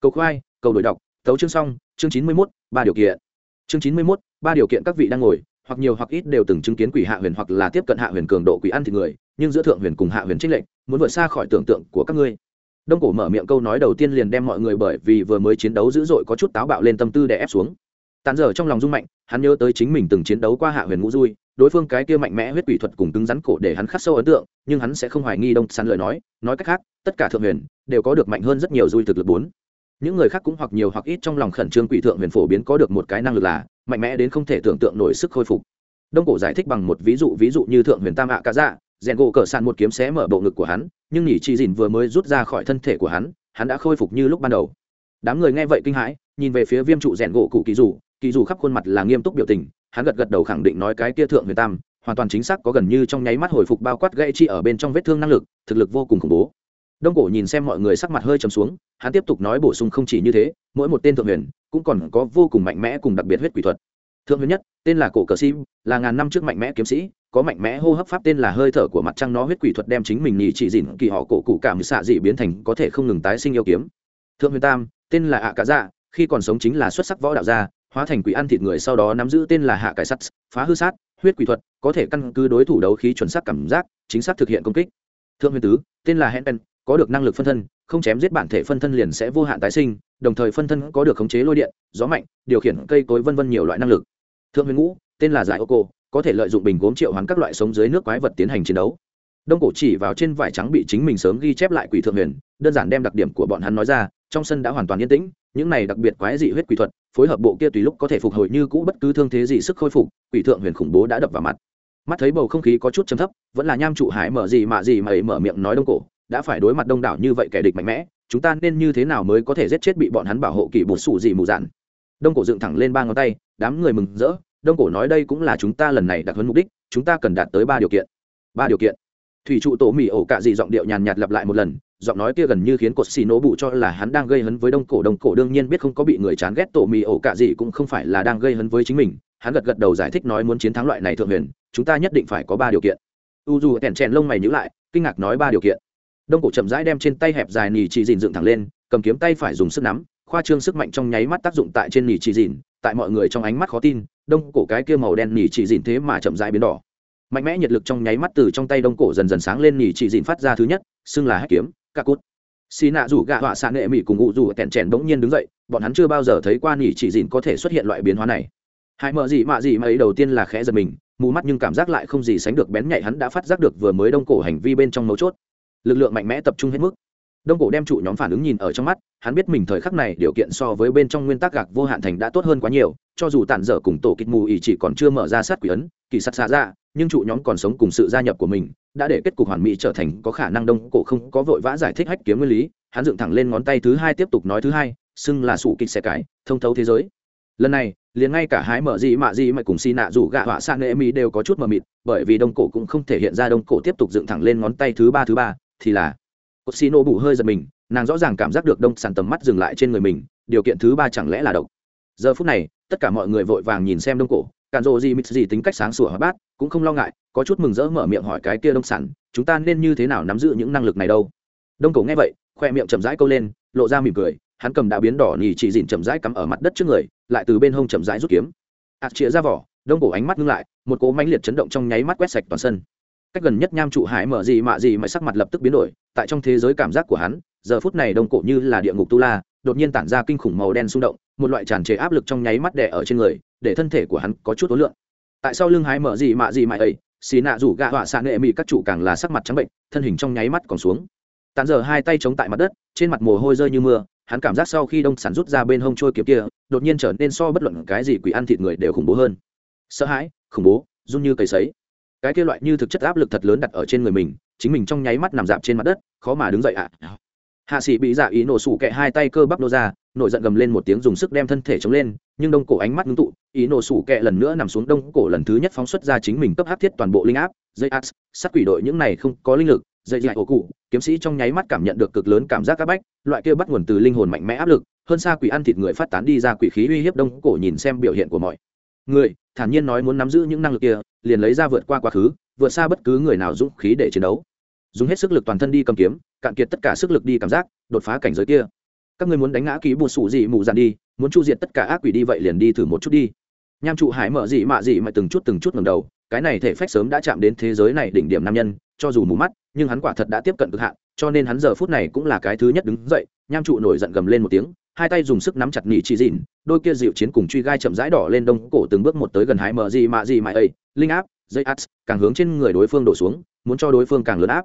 Cầu khoai, cầu đổi đọc tấu chương xong, chương chín mươi mốt, ba điều kiện. Chương chín mươi mốt, ba điều kiện các vị đang ngồi hoặc nhiều hoặc ít đều từng chứng kiến quỷ hạ huyền hoặc là tiếp cận hạ huyền cường độ quỷ ăn thịt người, nhưng giữa thượng huyền cùng hạ huyền trích lệnh, muốn vượt xa khỏi tưởng tượng của các ngươi. Đông cổ mở miệng câu nói đầu tiên liền đem mọi người bởi vì vừa mới chiến đấu dữ dội có chút táo bạo lên tâm tư để ép xuống. Tàn dở trong lòng rung mạnh, hắn nhớ tới chính mình từng chiến đấu qua hạ huyền ngũ dui, đối phương cái kia mạnh mẽ huyết quỷ thuật cùng cứng rắn cổ để hắn khắc sâu ấn tượng, nhưng hắn sẽ không hoài nghi đông sán lời nói nói cách khác, tất cả thượng huyền đều có được mạnh hơn rất nhiều dui thực lực bốn. Những người khác cũng hoặc nhiều hoặc ít trong lòng khẩn trương quỷ thượng huyền phổ biến có được một cái năng lực là mạnh mẽ đến không thể tưởng tượng nổi sức khôi phục. Đông cổ giải thích bằng một ví dụ ví dụ như thượng huyền tam ạ cá dạ rèn gỗ cỡ sàn một kiếm xé mở bộ ngực của hắn, nhưng nhỉ chi dìn vừa mới rút ra khỏi thân thể của hắn hắn đã khôi phục như lúc ban đầu. Đám người nghe vậy kinh hãi, nhìn về phía viêm trụ rèn gỗ cụ kỳ dù kỳ dù khắp khuôn mặt là nghiêm túc biểu tình, hắn gật gật đầu khẳng định nói cái kia thượng huyền tam, hoàn toàn chính xác có gần như trong nháy mắt hồi phục bao quát gãy chi ở bên trong vết thương năng lực, thực lực vô cùng khủng bố đông cổ nhìn xem mọi người sắc mặt hơi trầm xuống, hắn tiếp tục nói bổ sung không chỉ như thế, mỗi một tên thượng huyền cũng còn có vô cùng mạnh mẽ cùng đặc biệt huyết quỷ thuật. Thượng huyền nhất, tên là cổ cờ sim là ngàn năm trước mạnh mẽ kiếm sĩ, có mạnh mẽ hô hấp pháp tên là hơi thở của mặt trăng nó huyết quỷ thuật đem chính mình nhì chỉ dịn kỳ họ cổ cụ cảm xạ dị biến thành có thể không ngừng tái sinh yêu kiếm. Thượng huyền tam, tên là ạ cả dạ khi còn sống chính là xuất sắc võ đạo gia, hóa thành quỷ ăn thịt người sau đó nắm giữ tên là hạ cải sắt phá hư sát, huyết quỷ thuật, có thể căn cứ đối thủ đấu khí chuẩn xác cảm giác, chính xác thực hiện công kích. Thượng huyền tứ, tên là hẹn có được năng lực phân thân, không chém giết bản thể phân thân liền sẽ vô hạn tái sinh, đồng thời phân thân có được khống chế lôi điện, gió mạnh, điều khiển cây cối vân vân nhiều loại năng lực. Thượng huyền ngũ, tên là giải ô cô có thể lợi dụng bình gốm triệu hoán các loại sống dưới nước quái vật tiến hành chiến đấu. Đông cổ chỉ vào trên vải trắng bị chính mình sớm ghi chép lại quỷ thượng huyền, đơn giản đem đặc điểm của bọn hắn nói ra, trong sân đã hoàn toàn yên tĩnh, những này đặc biệt quái dị huyết quỷ thuật, phối hợp bộ kia tùy lúc có thể phục hồi như cũ bất cứ thương thế gì sức khôi phục, quỷ thượng huyền khủng bố đã đập vào mặt. Mắt thấy bầu không khí có chút chấm thấp, vẫn là nham trụ hải mở gì mà gì mà ấy mở miệng nói đông cổ đã phải đối mặt đông đảo như vậy kẻ địch mạnh mẽ, chúng ta nên như thế nào mới có thể giết chết bị bọn hắn bảo hộ kỳ bột sủ gì mù dạn? Đông cổ dựng thẳng lên ba ngón tay, đám người mừng rỡ, đông cổ nói đây cũng là chúng ta lần này đặt hơn mục đích, chúng ta cần đạt tới ba điều kiện. Ba điều kiện. Thủy trụ tổ mỹ ổ cạ dị giọng điệu nhàn nhạt lặp lại một lần, giọng nói kia gần như khiến cột xì nổ bụ cho là hắn đang gây hấn với đông cổ đông cổ đương nhiên biết không có bị người chán ghét tổ mì ổ cạ gì cũng không phải là đang gây hấn với chính mình, hắn gật gật đầu giải thích nói muốn chiến thắng loại này thượng huyền, chúng ta nhất định phải có ba điều kiện. U dù kèn chèn lông mày nhữ lại, kinh ngạc nói ba điều kiện đông cổ chậm rãi đem trên tay hẹp dài nỉ chỉ dìn dựng thẳng lên, cầm kiếm tay phải dùng sức nắm, khoa trương sức mạnh trong nháy mắt tác dụng tại trên nỉ chỉ dìn, tại mọi người trong ánh mắt khó tin, đông cổ cái kia màu đen nỉ chỉ dìn thế mà chậm rãi biến đỏ. Mạnh mẽ nhiệt lực trong nháy mắt từ trong tay đông cổ dần dần sáng lên nỉ chỉ dìn phát ra thứ nhất, xưng là hách kiếm ca cút. Xì nạ rủ gạ họa xạ nghệ mỹ cùng ngụ rủ tẹn chèn bỗng nhiên đứng dậy, bọn hắn chưa bao giờ thấy qua nỉ chỉ dìn có thể xuất hiện loại biến hóa này. Hãy mợ gì mạ gì mà ấy đầu tiên là khẽ giật mình, mù mắt nhưng cảm giác lại không gì sánh được bén nhạy hắn đã phát giác được vừa mới đông cổ hành vi bên trong mấu chốt lực lượng mạnh mẽ tập trung hết mức. Đông cổ đem trụ nhóm phản ứng nhìn ở trong mắt, hắn biết mình thời khắc này điều kiện so với bên trong nguyên tắc gạc vô hạn thành đã tốt hơn quá nhiều, cho dù tản dở cùng tổ kịch mù ỉ chỉ còn chưa mở ra sát quỷ ấn, kỳ sắt xa ra dạ, nhưng trụ nhóm còn sống cùng sự gia nhập của mình, đã để kết cục hoàn mỹ trở thành có khả năng đông cổ không có vội vã giải thích hách kiếm nguyên lý, hắn dựng thẳng lên ngón tay thứ hai tiếp tục nói thứ hai, xưng là sủ kịch xe cái, thông thấu thế giới. Lần này, liền ngay cả hái mở gì mạ gì mà cùng xì nạ rủ gạ họa sang nghệ mỹ đều có chút mờ mịt, bởi vì đông cổ cũng không thể hiện ra đông cổ tiếp tục dựng thẳng lên ngón tay thứ ba thứ ba thì là cột xì nổ bụ hơi giật mình, nàng rõ ràng cảm giác được đông sàn tầm mắt dừng lại trên người mình, điều kiện thứ ba chẳng lẽ là độc. Giờ phút này, tất cả mọi người vội vàng nhìn xem đông cổ cản rộ gì mít gì tính cách sáng sủa hóa bát, cũng không lo ngại, có chút mừng rỡ mở miệng hỏi cái kia đông sản, chúng ta nên như thế nào nắm giữ những năng lực này đâu? Đông cổ nghe vậy, khoe miệng chậm rãi câu lên, lộ ra mỉm cười, hắn cầm đã biến đỏ nhì chỉ dịn chậm rãi cắm ở mặt đất trước người, lại từ bên hông chậm rãi rút kiếm. Ạt chĩa ra vỏ, đông cổ ánh mắt ngưng lại, một cỗ mãnh liệt chấn động trong nháy mắt quét sạch toàn sân cách gần nhất nham trụ hải mở gì mạ gì mà sắc mặt lập tức biến đổi, tại trong thế giới cảm giác của hắn, giờ phút này đông cổ như là địa ngục tu la, đột nhiên tản ra kinh khủng màu đen xung động, một loại tràn trề áp lực trong nháy mắt đè ở trên người, để thân thể của hắn có chút ối lượng tại sao lưng hái mở gì mạ gì mạ ấy, xì nạ rủ gạ họa xạ nghệ mị các chủ càng là sắc mặt trắng bệnh, thân hình trong nháy mắt còn xuống. Tàn giờ hai tay chống tại mặt đất, trên mặt mồ hôi rơi như mưa, hắn cảm giác sau khi đông sản rút ra bên hông trôi kiếm kia, đột nhiên trở nên so bất luận cái gì quỷ ăn thịt người đều khủng bố hơn. Sợ hãi, khủng bố, run như cầy sấy cái kia loại như thực chất áp lực thật lớn đặt ở trên người mình, chính mình trong nháy mắt nằm dạp trên mặt đất, khó mà đứng dậy ạ. Hạ sĩ bị dạ ý nổ sủ kẹ hai tay cơ bắp nô ra, nổi giận gầm lên một tiếng dùng sức đem thân thể chống lên, nhưng đông cổ ánh mắt ngưng tụ, ý nổ sủ kẹ lần nữa nằm xuống đông cổ lần thứ nhất phóng xuất ra chính mình cấp hát thiết toàn bộ linh áp, dây áp sát quỷ đội những này không có linh lực, dây dạy ổ cụ, kiếm sĩ trong nháy mắt cảm nhận được cực lớn cảm giác áp bách, loại kia bắt nguồn từ linh hồn mạnh mẽ áp lực, hơn xa quỷ ăn thịt người phát tán đi ra quỷ khí uy hiếp đông cổ nhìn xem biểu hiện của mọi người thản nhiên nói muốn nắm giữ những năng lực kia, liền lấy ra vượt qua quá khứ, vượt xa bất cứ người nào dũng khí để chiến đấu. Dùng hết sức lực toàn thân đi cầm kiếm, cạn kiệt tất cả sức lực đi cảm giác, đột phá cảnh giới kia. Các ngươi muốn đánh ngã ký bùa sủ gì mù dạn đi, muốn chu diệt tất cả ác quỷ đi vậy liền đi thử một chút đi. Nham trụ hải mở gì mạ gì mà từng chút từng chút ngầm đầu, cái này thể phách sớm đã chạm đến thế giới này đỉnh điểm nam nhân, cho dù mù mắt, nhưng hắn quả thật đã tiếp cận cực hạn, cho nên hắn giờ phút này cũng là cái thứ nhất đứng dậy, nham trụ nổi giận gầm lên một tiếng hai tay dùng sức nắm chặt nhị chỉ dịn, đôi kia dịu chiến cùng truy gai chậm rãi đỏ lên đông cổ từng bước một tới gần hải mờ gì mạ gì mạ ấy. Linh áp, dây áp, càng hướng trên người đối phương đổ xuống, muốn cho đối phương càng lớn áp.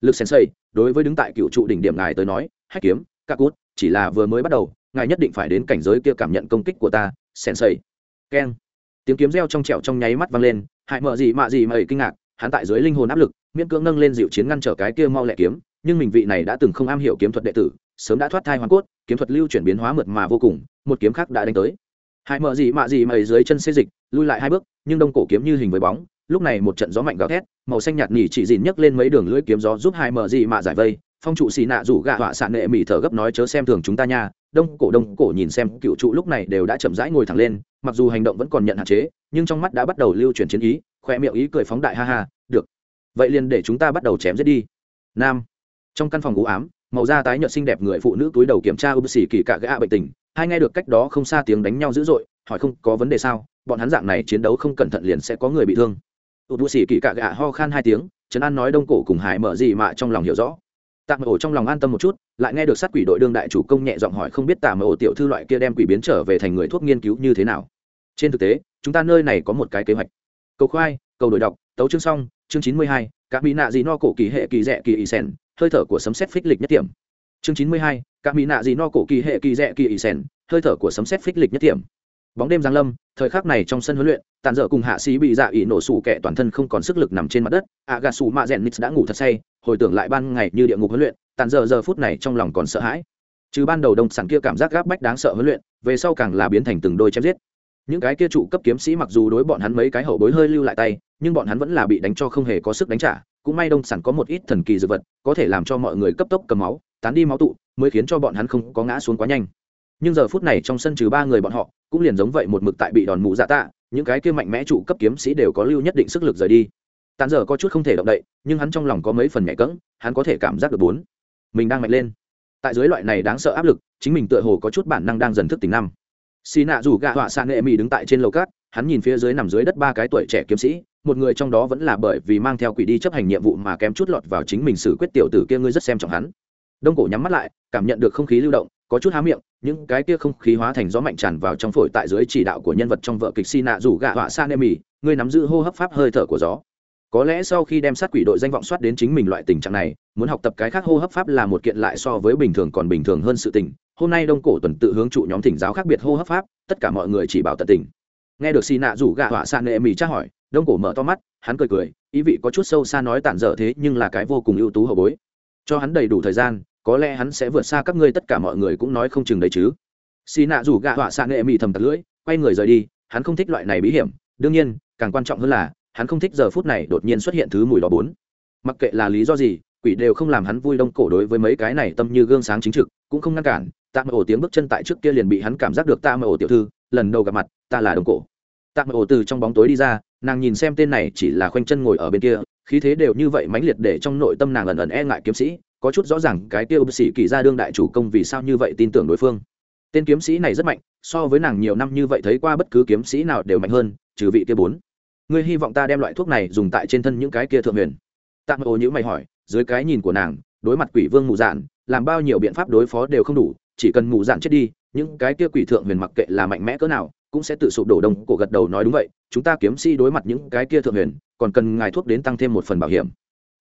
Lực sensei, đối với đứng tại cựu trụ đỉnh điểm ngài tới nói, hách kiếm, các cút, chỉ là vừa mới bắt đầu, ngài nhất định phải đến cảnh giới kia cảm nhận công kích của ta, sensei. Keng. Tiếng kiếm reo trong trẻo trong nháy mắt vang lên hại mợ gì mạ gì mà kinh ngạc, hắn tại dưới linh hồn áp lực, miễn cưỡng nâng lên dịu chiến ngăn trở cái kia mau lẹ kiếm, nhưng mình vị này đã từng không am hiểu kiếm thuật đệ tử sớm đã thoát thai hoàn cốt, kiếm thuật lưu chuyển biến hóa mượt mà vô cùng, một kiếm khác đã đánh tới. Hại mợ gì mạ gì mày dưới chân xê dịch, lui lại hai bước, nhưng đông cổ kiếm như hình với bóng, lúc này một trận gió mạnh gào thét, màu xanh nhạt nhỉ chỉ dìn nhấc lên mấy đường lưỡi kiếm gió giúp hai mợ gì mạ giải vây. Phong trụ xì nạ rủ gạ họa sạn nệ mỹ thở gấp nói chớ xem thường chúng ta nha. Đông cổ đông cổ nhìn xem cựu trụ lúc này đều đã chậm rãi ngồi thẳng lên, mặc dù hành động vẫn còn nhận hạn chế, nhưng trong mắt đã bắt đầu lưu chuyển chiến ý, khoe miệng ý cười phóng đại ha ha, được. Vậy liền để chúng ta bắt đầu chém giết đi. Nam. Trong căn phòng u ám màu da tái nhợt xinh đẹp người phụ nữ túi đầu kiểm tra ưu xỉ kỳ cả gã bệnh tình. Hai nghe được cách đó không xa tiếng đánh nhau dữ dội, hỏi không có vấn đề sao? Bọn hắn dạng này chiến đấu không cẩn thận liền sẽ có người bị thương. Ưu xỉ kỳ cả gã ho khan hai tiếng, trấn an nói đông cổ cùng hải mở gì mà trong lòng hiểu rõ. Tạm ổ trong lòng an tâm một chút, lại nghe được sát quỷ đội đương đại chủ công nhẹ giọng hỏi không biết tạm ổ tiểu thư loại kia đem quỷ biến trở về thành người thuốc nghiên cứu như thế nào. Trên thực tế, chúng ta nơi này có một cái kế hoạch. Cầu khoai, cầu đổi đọc, tấu chương xong, chương chín mươi hai các mỹ nạ gì no cổ kỳ hệ kỳ rẻ kỳ y sen hơi thở của sấm xét phích lịch nhất điểm chương chín mươi hai các mỹ nạ gì no cổ kỳ hệ kỳ rẽ kỳ ỉ sen hơi thở của sấm xét phích lịch nhất điểm bóng đêm giáng lâm, thời khắc này trong sân huấn luyện, tàn dở cùng hạ sĩ bị dạ ỉ nổ sủ kẻ toàn thân không còn sức lực nằm trên mặt đất ạ gà sủ mạ rèn nix đã ngủ thật say, hồi tưởng lại ban ngày như địa ngục huấn luyện, tàn dở giờ phút này trong lòng còn sợ hãi. Trừ ban đầu đông sản kia cảm giác gáp bách đáng sợ huấn luyện, về sau càng là biến thành từng đôi chém giết. Những cái kia trụ cấp kiếm sĩ mặc dù đối bọn hắn mấy cái hậu bối hơi lưu lại tay, nhưng bọn hắn vẫn là bị đánh cho không hề có sức đánh trả cũng may đông sản có một ít thần kỳ dược vật, có thể làm cho mọi người cấp tốc cầm máu, tán đi máu tụ, mới khiến cho bọn hắn không có ngã xuống quá nhanh. Nhưng giờ phút này trong sân trừ ba người bọn họ, cũng liền giống vậy một mực tại bị đòn mù dạ tạ, những cái kia mạnh mẽ trụ cấp kiếm sĩ đều có lưu nhất định sức lực rời đi. Tán giờ có chút không thể động đậy, nhưng hắn trong lòng có mấy phần nhẹ cỡng hắn có thể cảm giác được bốn. Mình đang mạnh lên. Tại dưới loại này đáng sợ áp lực, chính mình tựa hồ có chút bản năng đang dần thức tỉnh năm. Xì nạ dù gạ họa xạ nghệ mỹ đứng tại trên lầu cát, hắn nhìn phía dưới nằm dưới đất ba cái tuổi trẻ kiếm sĩ một người trong đó vẫn là bởi vì mang theo quỷ đi chấp hành nhiệm vụ mà kém chút lọt vào chính mình xử quyết tiểu tử kia ngươi rất xem trọng hắn. Đông cổ nhắm mắt lại, cảm nhận được không khí lưu động, có chút há miệng, những cái kia không khí hóa thành gió mạnh tràn vào trong phổi tại dưới chỉ đạo của nhân vật trong vợ kịch xì nạ rủ gạ họa sa nê mì, ngươi nắm giữ hô hấp pháp hơi thở của gió. Có lẽ sau khi đem sát quỷ đội danh vọng soát đến chính mình loại tình trạng này, muốn học tập cái khác hô hấp pháp là một kiện lại so với bình thường còn bình thường hơn sự tình. Hôm nay đông cổ tuần tự hướng trụ nhóm thỉnh giáo khác biệt hô hấp pháp, tất cả mọi người chỉ bảo tận tình. Nghe được xì nạ rủ gạ họa Sanemi nê tra hỏi đông cổ mở to mắt, hắn cười cười, ý vị có chút sâu xa nói tản dở thế nhưng là cái vô cùng ưu tú hậu bối. Cho hắn đầy đủ thời gian, có lẽ hắn sẽ vượt xa các ngươi tất cả mọi người cũng nói không chừng đấy chứ. Xì nạ rủ gạ họa xạ nghệ mị thầm tật lưỡi, quay người rời đi, hắn không thích loại này bí hiểm. Đương nhiên, càng quan trọng hơn là, hắn không thích giờ phút này đột nhiên xuất hiện thứ mùi đó bốn. Mặc kệ là lý do gì, quỷ đều không làm hắn vui đông cổ đối với mấy cái này tâm như gương sáng chính trực, cũng không ngăn cản. Tạ mơ ổ tiếng bước chân tại trước kia liền bị hắn cảm giác được tạ mơ ổ tiểu thư, lần đầu gặp mặt, ta là đông cổ tạ mơ ổ từ trong bóng tối đi ra, nàng nhìn xem tên này chỉ là khoanh chân ngồi ở bên kia, khí thế đều như vậy mãnh liệt để trong nội tâm nàng ẩn ẩn e ngại kiếm sĩ, có chút rõ ràng cái tiêu sĩ kỳ ra đương đại chủ công vì sao như vậy tin tưởng đối phương. Tên kiếm sĩ này rất mạnh, so với nàng nhiều năm như vậy thấy qua bất cứ kiếm sĩ nào đều mạnh hơn, trừ vị kia bốn. Ngươi hy vọng ta đem loại thuốc này dùng tại trên thân những cái kia thượng huyền. Tạm ô nhữ mày hỏi, dưới cái nhìn của nàng, đối mặt quỷ vương mù dạn, làm bao nhiêu biện pháp đối phó đều không đủ, chỉ cần mù dạn chết đi, những cái kia quỷ thượng huyền mặc kệ là mạnh mẽ cỡ nào cũng sẽ tự sụp đổ đồng cổ gật đầu nói đúng vậy, chúng ta kiếm sĩ đối mặt những cái kia thượng huyền, còn cần ngài thuốc đến tăng thêm một phần bảo hiểm.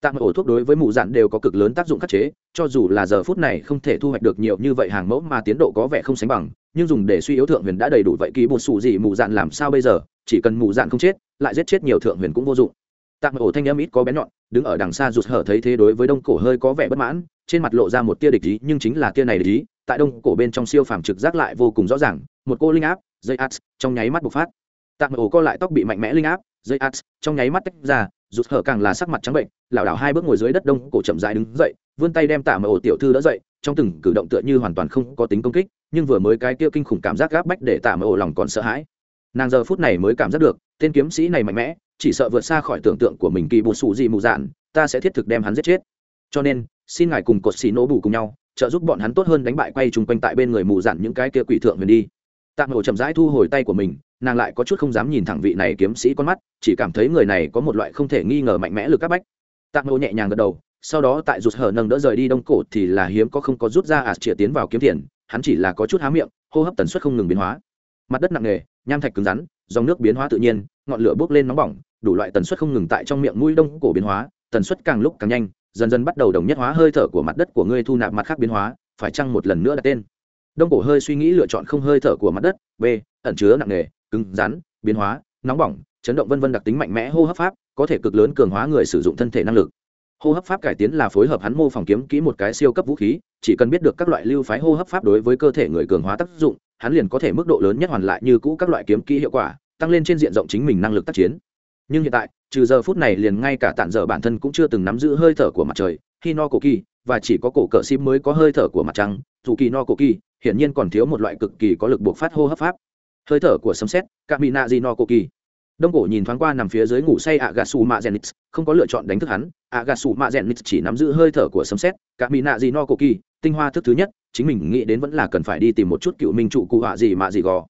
Tạm ổ thuốc đối với mù dạn đều có cực lớn tác dụng khắc chế, cho dù là giờ phút này không thể thu hoạch được nhiều như vậy hàng mẫu mà tiến độ có vẻ không sánh bằng, nhưng dùng để suy yếu thượng huyền đã đầy đủ vậy ký bột xù gì mù dạn làm sao bây giờ? Chỉ cần mù dạn không chết, lại giết chết nhiều thượng huyền cũng vô dụng. Tạm ổ thanh âm ít có bé nhọn, đứng ở đằng xa rụt hở thấy thế đối với đông cổ hơi có vẻ bất mãn, trên mặt lộ ra một tia địch ý, nhưng chính là tia này địch ý, tại đông cổ bên trong siêu phàm trực giác lại vô cùng rõ ràng một cô linh áp, dây át, trong nháy mắt bộc phát. Tạm ổ co lại tóc bị mạnh mẽ linh áp, dây át, trong nháy mắt tách ra, rụt hở càng là sắc mặt trắng bệnh, lảo đảo hai bước ngồi dưới đất đông cổ chậm dại đứng dậy, vươn tay đem tạm ổ tiểu thư đỡ dậy, trong từng cử động tựa như hoàn toàn không có tính công kích, nhưng vừa mới cái kia kinh khủng cảm giác gáp bách để tạm ổ lòng còn sợ hãi. Nàng giờ phút này mới cảm giác được, tên kiếm sĩ này mạnh mẽ, chỉ sợ vượt xa khỏi tưởng tượng của mình kỳ bột sủ gì mù dạn, ta sẽ thiết thực đem hắn giết chết. Cho nên, xin ngài cùng cột xì nỗ bù cùng nhau, trợ giúp bọn hắn tốt hơn đánh bại quay chung quanh tại bên người mù dạn những cái kia quỷ thượng huyền đi tạm ổ chậm rãi thu hồi tay của mình, nàng lại có chút không dám nhìn thẳng vị này kiếm sĩ con mắt, chỉ cảm thấy người này có một loại không thể nghi ngờ mạnh mẽ lực các bách. Tạm ổ nhẹ nhàng gật đầu, sau đó tại rụt hở nâng đỡ rời đi đông cổ thì là hiếm có không có rút ra à ạt chĩa tiến vào kiếm tiền, hắn chỉ là có chút há miệng, hô hấp tần suất không ngừng biến hóa. Mặt đất nặng nề, nham thạch cứng rắn, dòng nước biến hóa tự nhiên, ngọn lửa bốc lên nóng bỏng, đủ loại tần suất không ngừng tại trong miệng mũi đông cổ biến hóa, tần suất càng lúc càng nhanh, dần dần bắt đầu đồng nhất hóa hơi thở của mặt đất của ngươi thu nạp mặt khác biến hóa, phải chăng một lần nữa đặt tên? Đông cổ hơi suy nghĩ lựa chọn không hơi thở của mặt đất, b, ẩn chứa nặng nề, cứng rắn, biến hóa, nóng bỏng, chấn động vân vân đặc tính mạnh mẽ hô hấp pháp, có thể cực lớn cường hóa người sử dụng thân thể năng lực. Hô hấp pháp cải tiến là phối hợp hắn mô phỏng kiếm kỹ một cái siêu cấp vũ khí, chỉ cần biết được các loại lưu phái hô hấp pháp đối với cơ thể người cường hóa tác dụng, hắn liền có thể mức độ lớn nhất hoàn lại như cũ các loại kiếm kỹ hiệu quả, tăng lên trên diện rộng chính mình năng lực tác chiến. Nhưng hiện tại, trừ giờ phút này liền ngay cả tản dở bản thân cũng chưa từng nắm giữ hơi thở của mặt trời khi no cổ kỳ và chỉ có cổ cỡ sim mới có hơi thở của mặt trăng dù kỳ no cổ kỳ hiển nhiên còn thiếu một loại cực kỳ có lực buộc phát hô hấp pháp. Hơi thở của sấm xét cả mỹ nạ di no cổ kỳ đông cổ nhìn thoáng qua nằm phía dưới ngủ say ạ gà sù ma genix không có lựa chọn đánh thức hắn. Ạ gà sù ma genix chỉ nắm giữ hơi thở của sấm xét cả mỹ nạ di no cổ kỳ tinh hoa thức thứ nhất, chính mình nghĩ đến vẫn là cần phải đi tìm một chút cựu minh trụ cụ họa gì mạ gì gò.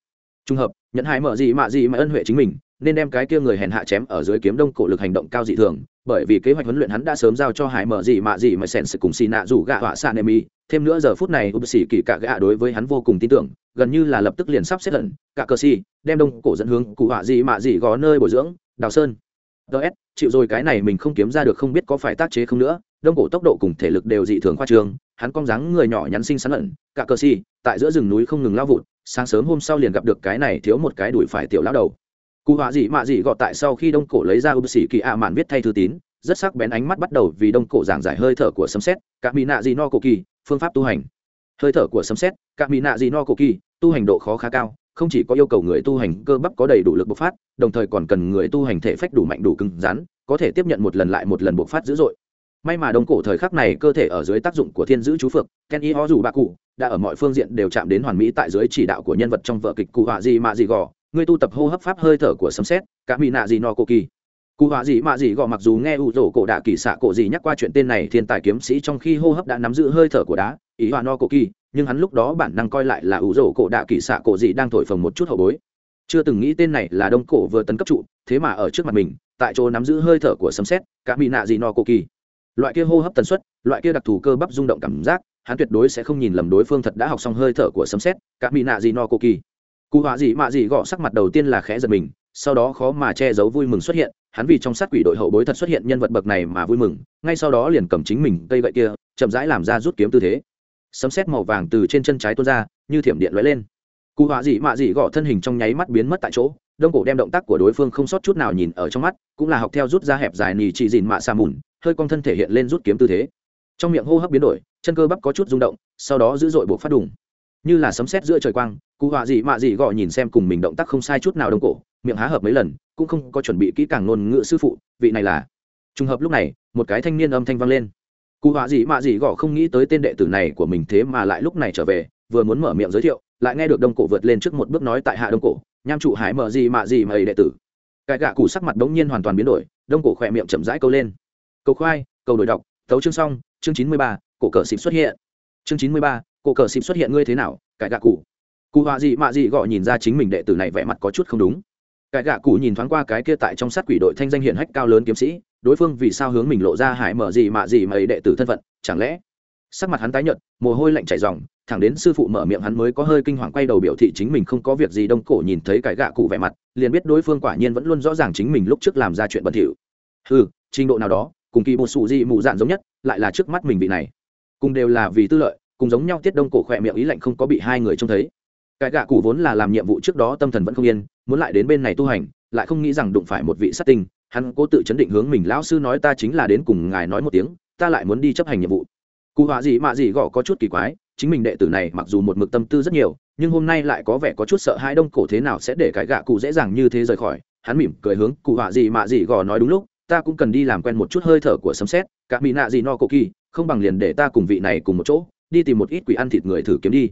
Trung hợp nhận hai mở gì mạ gì mà ân huệ chính mình, nên đem cái kia người hèn hạ chém ở dưới kiếm đông cổ lực hành động cao dị thường bởi vì kế hoạch huấn luyện hắn đã sớm giao cho hải mở gì mà gì mà sèn sự cùng xì nạ rủ gạ họa sàn em y thêm nữa giờ phút này ưu sĩ kỳ cả gạ đối với hắn vô cùng tin tưởng, gần như là lập tức liền sắp xếp lần cả cơ si đem đông cổ dẫn hướng cụ họa gì mà gì gó nơi bồi dưỡng, đào sơn. Ts chịu rồi cái này mình không kiếm ra được không biết có phải tác chế không nữa, đông cổ tốc độ cùng thể lực đều dị thường khoa trương, hắn cong dáng người nhỏ nhắn xinh xắn lận cả cơ si tại giữa rừng núi không ngừng lao vụt, sáng sớm hôm sau liền gặp được cái này thiếu một cái đuổi phải tiểu lão đầu cụ họa dị mạ dị gọt tại sau khi đông cổ lấy ra ưu sĩ kỳ ạ mạn viết thay thư tín, rất sắc bén ánh mắt bắt đầu vì đông cổ giảng giải hơi thở của sấm xét cả mỹ nạ dị no cổ kỳ, phương pháp tu hành. Hơi thở của sấm xét cả mỹ nạ dị no cổ kỳ, tu hành độ khó khá cao, không chỉ có yêu cầu người tu hành cơ bắp có đầy đủ lực bộc phát, đồng thời còn cần người tu hành thể phách đủ mạnh đủ cứng rắn, có thể tiếp nhận một lần lại một lần bộc phát dữ dội. May mà đông cổ thời khắc này cơ thể ở dưới tác dụng của thiên giữ chú phược ken y ho dù bạ cụ, đã ở mọi phương diện đều chạm đến hoàn mỹ tại dưới chỉ đạo của nhân vật trong vở kịch cụ họa gì mạ gì gò ngươi tu tập hô hấp pháp hơi thở của sấm xét cả mỹ nạ gì no cổ kỳ. Cụ họa gì mạ gì gò mặc dù nghe ủ rổ cổ đạ kỳ xạ cổ gì nhắc qua chuyện tên này, thiên tài kiếm sĩ trong khi hô hấp đã nắm giữ hơi thở của đá, ý họa no cổ kỳ, nhưng hắn lúc đó bản năng coi lại là ủ rổ cổ đạ kỳ xạ cổ gì đang thổi phồng một chút hậu bối. Chưa từng nghĩ tên này là đông cổ vừa tấn cấp trụ, thế mà ở trước mặt mình, tại chỗ nắm giữ hơi thở của sấm xét cả mỹ nạ gì no cổ kỳ. Loại kia hô hấp tần suất, loại kia đặc thù cơ bắp rung động cảm giác, hắn tuyệt đối sẽ không nhìn lầm đối phương thật đã học xong hơi thở của sấm xét cả mỹ nạ gì no cô kỳ cụ họa gì mạ gì gõ sắc mặt đầu tiên là khẽ giật mình, sau đó khó mà che giấu vui mừng xuất hiện, hắn vì trong sát quỷ đội hậu bối thật xuất hiện nhân vật bậc này mà vui mừng, ngay sau đó liền cầm chính mình cây gậy kia, chậm rãi làm ra rút kiếm tư thế. Sấm xét màu vàng từ trên chân trái tuôn ra, như thiểm điện lóe lên. Cụ họa dị mạ dị gõ thân hình trong nháy mắt biến mất tại chỗ, đông cổ đem động tác của đối phương không sót chút nào nhìn ở trong mắt, cũng là học theo rút ra hẹp dài nì chỉ dìn mạ xa mùn, hơi cong thân thể hiện lên rút kiếm tư thế. Trong miệng hô hấp biến đổi, chân cơ bắp có chút rung động, sau đó dữ dội buộc phát đùng như là sấm sét giữa trời quang, cụ họa dị mạ dị gọ nhìn xem cùng mình động tác không sai chút nào đông cổ, miệng há hợp mấy lần, cũng không có chuẩn bị kỹ càng ngôn ngữ sư phụ, vị này là. Trùng hợp lúc này, một cái thanh niên âm thanh vang lên. Cụ họa dị mạ dị gọ không nghĩ tới tên đệ tử này của mình thế mà lại lúc này trở về, vừa muốn mở miệng giới thiệu, lại nghe được đông cổ vượt lên trước một bước nói tại hạ đông cổ, nham trụ hải mở gì mạ gì mà ấy đệ tử. Cái gạ cụ sắc mặt đống nhiên hoàn toàn biến đổi, đông cổ khỏe miệng chậm rãi câu lên. Câu khoai câu đổi đọc, tấu chương xong, chương chín mươi ba, cổ cờ xịp xuất hiện. Chương chín mươi ba cổ cờ xịp xuất hiện ngươi thế nào cải gạ cụ? Cụ họa gì mạ gì gọi nhìn ra chính mình đệ tử này vẻ mặt có chút không đúng. Cải gạ cụ nhìn thoáng qua cái kia tại trong sát quỷ đội thanh danh hiển hách cao lớn kiếm sĩ, đối phương vì sao hướng mình lộ ra hải mở gì mạ gì mà ấy đệ tử thân phận, chẳng lẽ? Sắc mặt hắn tái nhợt, mồ hôi lạnh chảy ròng, thẳng đến sư phụ mở miệng hắn mới có hơi kinh hoàng quay đầu biểu thị chính mình không có việc gì đông cổ nhìn thấy cái gạ cụ vẻ mặt, liền biết đối phương quả nhiên vẫn luôn rõ ràng chính mình lúc trước làm ra chuyện bẩn thỉu. Ừ trình độ nào đó, cùng kỳ một sụ gì mù dạn giống nhất, lại là trước mắt mình vị này. Cùng đều là vì tư lợi cùng giống nhau tiết đông cổ khỏe miệng ý lạnh không có bị hai người trông thấy. Cái gạ cụ vốn là làm nhiệm vụ trước đó tâm thần vẫn không yên, muốn lại đến bên này tu hành, lại không nghĩ rằng đụng phải một vị sát tinh, hắn cố tự chấn định hướng mình, lão sư nói ta chính là đến cùng ngài nói một tiếng, ta lại muốn đi chấp hành nhiệm vụ. Cụ họa gì mạ gì gõ có chút kỳ quái, chính mình đệ tử này mặc dù một mực tâm tư rất nhiều, nhưng hôm nay lại có vẻ có chút sợ hai đông cổ thế nào sẽ để cái gạ cụ dễ dàng như thế rời khỏi. Hắn mỉm cười hướng cụ họa gì mạ gì gò nói đúng lúc, ta cũng cần đi làm quen một chút hơi thở của sấm xét cả mỹ nạ gì no cổ kỳ, không bằng liền để ta cùng vị này cùng một chỗ đi tìm một ít quỷ ăn thịt người thử kiếm đi.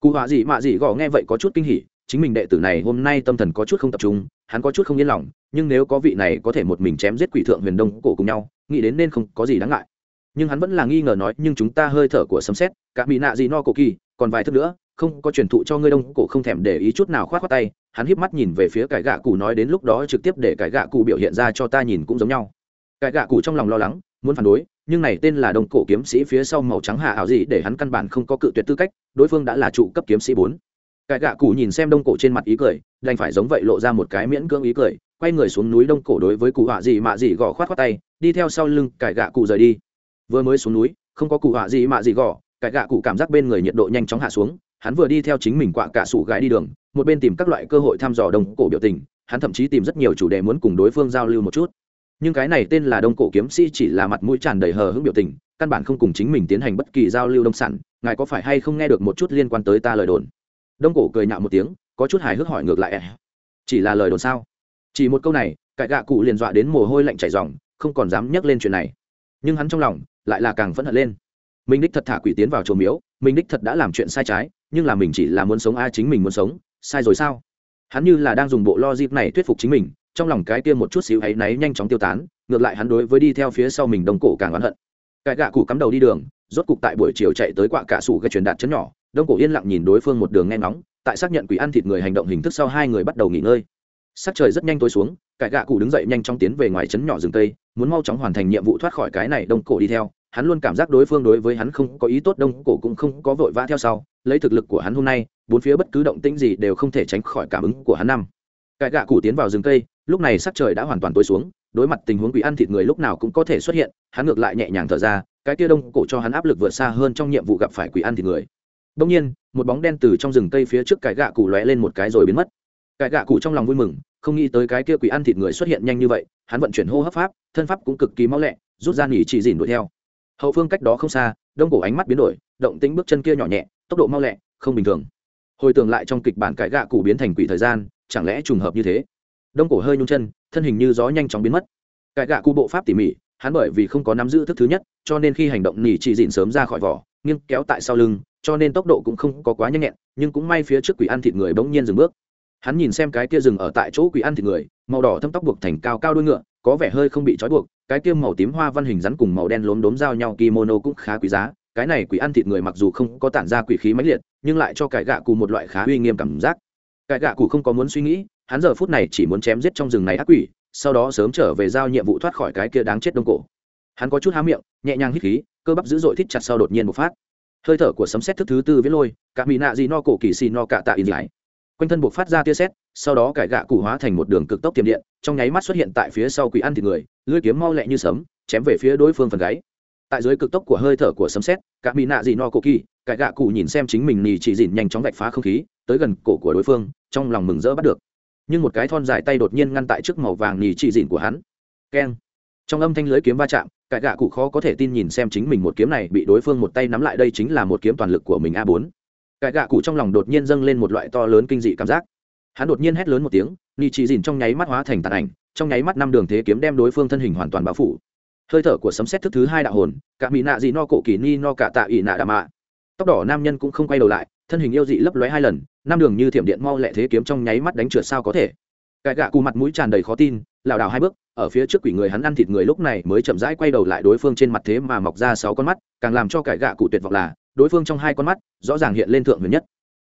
Cụ họa gì mạ gì gò nghe vậy có chút kinh hỉ, chính mình đệ tử này hôm nay tâm thần có chút không tập trung, hắn có chút không yên lòng, nhưng nếu có vị này có thể một mình chém giết quỷ thượng huyền đông cổ cùng nhau, nghĩ đến nên không có gì đáng ngại. Nhưng hắn vẫn là nghi ngờ nói, nhưng chúng ta hơi thở của sấm xét cả bị nạ gì no cổ kỳ, còn vài thức nữa, không có truyền thụ cho ngươi đông cổ không thèm để ý chút nào khoát khoát tay, hắn híp mắt nhìn về phía cái gạ cụ nói đến lúc đó trực tiếp để cái gạ cụ biểu hiện ra cho ta nhìn cũng giống nhau. Cái gạ cụ trong lòng lo lắng muốn phản đối, nhưng này tên là đông cổ kiếm sĩ phía sau màu trắng hạ ảo gì để hắn căn bản không có cự tuyệt tư cách, đối phương đã là trụ cấp kiếm sĩ bốn. Cải gạ cụ nhìn xem đông cổ trên mặt ý cười, đành phải giống vậy lộ ra một cái miễn cưỡng ý cười, quay người xuống núi đông cổ đối với cụ họa gì mạ gì gõ khoát khoát tay, đi theo sau lưng cải gạ cụ rời đi. Vừa mới xuống núi, không có cụ họa gì mạ gì gõ cải gạ cụ cảm giác bên người nhiệt độ nhanh chóng hạ xuống, hắn vừa đi theo chính mình quạ cả sủ gái đi đường, một bên tìm các loại cơ hội thăm dò đông cổ biểu tình, hắn thậm chí tìm rất nhiều chủ đề muốn cùng đối phương giao lưu một chút nhưng cái này tên là đông cổ kiếm sĩ chỉ là mặt mũi tràn đầy hờ hững biểu tình, căn bản không cùng chính mình tiến hành bất kỳ giao lưu đông sản, ngài có phải hay không nghe được một chút liên quan tới ta lời đồn? Đông cổ cười nhạo một tiếng, có chút hài hước hỏi ngược lại chỉ là lời đồn sao? Chỉ một câu này, cãi gạ cụ liền dọa đến mồ hôi lạnh chảy ròng, không còn dám nhắc lên chuyện này. Nhưng hắn trong lòng lại là càng phẫn hận lên. Mình đích thật thả quỷ tiến vào chùa miếu, mình đích thật đã làm chuyện sai trái, nhưng là mình chỉ là muốn sống ai chính mình muốn sống, sai rồi sao? Hắn như là đang dùng bộ lo dịp này thuyết phục chính mình trong lòng cái kia một chút xíu ấy náy nhanh chóng tiêu tán, ngược lại hắn đối với đi theo phía sau mình đông cổ càng oán hận. Cái gạ cụ cắm đầu đi đường, rốt cục tại buổi chiều chạy tới quạ cả sủ gây truyền đạt chấn nhỏ đông cổ yên lặng nhìn đối phương một đường nghe ngóng, tại xác nhận quỷ ăn thịt người hành động hình thức sau hai người bắt đầu nghỉ ngơi. Sắc trời rất nhanh tối xuống cải gạ cụ đứng dậy nhanh chóng tiến về ngoài trấn nhỏ rừng tây muốn mau chóng hoàn thành nhiệm vụ thoát khỏi cái này đông cổ đi theo. Hắn luôn cảm giác đối phương đối với hắn không có ý tốt đông cổ cũng không có vội vã theo sau. Lấy thực lực của hắn hôm nay, bốn phía bất cứ động tĩnh gì đều không thể tránh khỏi cảm ứng của hắn năm. Cải gạ cụ tiến vào rừng cây lúc này sắc trời đã hoàn toàn tối xuống, đối mặt tình huống quỷ ăn thịt người lúc nào cũng có thể xuất hiện, hắn ngược lại nhẹ nhàng thở ra, cái kia đông cổ cho hắn áp lực vượt xa hơn trong nhiệm vụ gặp phải quỷ ăn thịt người. Đông nhiên, một bóng đen từ trong rừng cây phía trước cái gạ cụ lóe lên một cái rồi biến mất. Cái gạ cụ trong lòng vui mừng, không nghĩ tới cái kia quỷ ăn thịt người xuất hiện nhanh như vậy, hắn vận chuyển hô hấp pháp, thân pháp cũng cực kỳ mau lẹ, rút ra nghỉ chỉ dìn đuổi theo. Hậu phương cách đó không xa, đông cổ ánh mắt biến đổi, động tính bước chân kia nhỏ nhẹ, tốc độ mau lẹ, không bình thường. Hồi tưởng lại trong kịch bản cái gạ cụ biến thành quỷ thời gian, chẳng lẽ trùng hợp như thế? Đông cổ hơi nhung chân, thân hình như gió nhanh chóng biến mất. Cải gạ cụ bộ pháp tỉ mỉ, hắn bởi vì không có nắm giữ thức thứ nhất, cho nên khi hành động nỉ chỉ dịn sớm ra khỏi vỏ, nghiêng kéo tại sau lưng, cho nên tốc độ cũng không có quá nhanh nhẹn, nhưng cũng may phía trước quỷ ăn thịt người bỗng nhiên dừng bước. Hắn nhìn xem cái kia rừng ở tại chỗ quỷ ăn thịt người, màu đỏ thâm tóc buộc thành cao cao đuôi ngựa, có vẻ hơi không bị trói buộc, cái kia màu tím hoa văn hình rắn cùng màu đen lốm đốm giao nhau kimono cũng khá quý giá, cái này quỷ ăn thịt người mặc dù không có tản ra quỷ khí mãnh liệt, nhưng lại cho cải gạ cụ một loại khá uy nghiêm cảm giác. Cải gạ cụ không có muốn suy nghĩ hắn giờ phút này chỉ muốn chém giết trong rừng này ác quỷ, sau đó sớm trở về giao nhiệm vụ thoát khỏi cái kia đáng chết đông cổ. Hắn có chút há miệng, nhẹ nhàng hít khí, cơ bắp dữ dội thít chặt sau đột nhiên một phát. Hơi thở của sấm xét thức thứ tư viết lôi, cả mỹ nạ gì no cổ kỳ xì no cả tạ in lại. Quanh thân buộc phát ra tia xét sau đó cải gạ cụ hóa thành một đường cực tốc tiềm điện, trong nháy mắt xuất hiện tại phía sau quỷ ăn thịt người, lưỡi kiếm mau lẹ như sấm, chém về phía đối phương phần gáy. Tại dưới cực tốc của hơi thở của sấm xét cả mỹ nạ gì no cổ kỳ, cải gạ cụ nhìn xem chính mình nì chỉ dịn nhanh chóng vạch phá không khí, tới gần cổ của đối phương, trong lòng mừng rỡ bắt được nhưng một cái thon dài tay đột nhiên ngăn tại trước màu vàng nhì chỉ dịn của hắn. Keng. Trong âm thanh lưới kiếm va chạm, cải gạ cụ khó có thể tin nhìn xem chính mình một kiếm này bị đối phương một tay nắm lại đây chính là một kiếm toàn lực của mình a bốn. Cải gạ cụ trong lòng đột nhiên dâng lên một loại to lớn kinh dị cảm giác. Hắn đột nhiên hét lớn một tiếng, Nhì chỉ dịn trong nháy mắt hóa thành tàn ảnh, trong nháy mắt năm đường thế kiếm đem đối phương thân hình hoàn toàn bao phủ. Hơi thở của sấm xét thức thứ hai đạo hồn cả mỹ nạ dị no cổ kỳ ni no cả tạ ỉ nạ đà mạ. Tóc đỏ nam nhân cũng không quay đầu lại thân hình yêu dị lấp lóe hai lần, năm đường như thiểm điện mau lẹ thế kiếm trong nháy mắt đánh trượt sao có thể. Cải gạ cù mặt mũi tràn đầy khó tin, lảo đảo hai bước, ở phía trước quỷ người hắn ăn thịt người lúc này mới chậm rãi quay đầu lại đối phương trên mặt thế mà mọc ra sáu con mắt, càng làm cho cải gạ cụ tuyệt vọng là, đối phương trong hai con mắt, rõ ràng hiện lên thượng huyền nhất.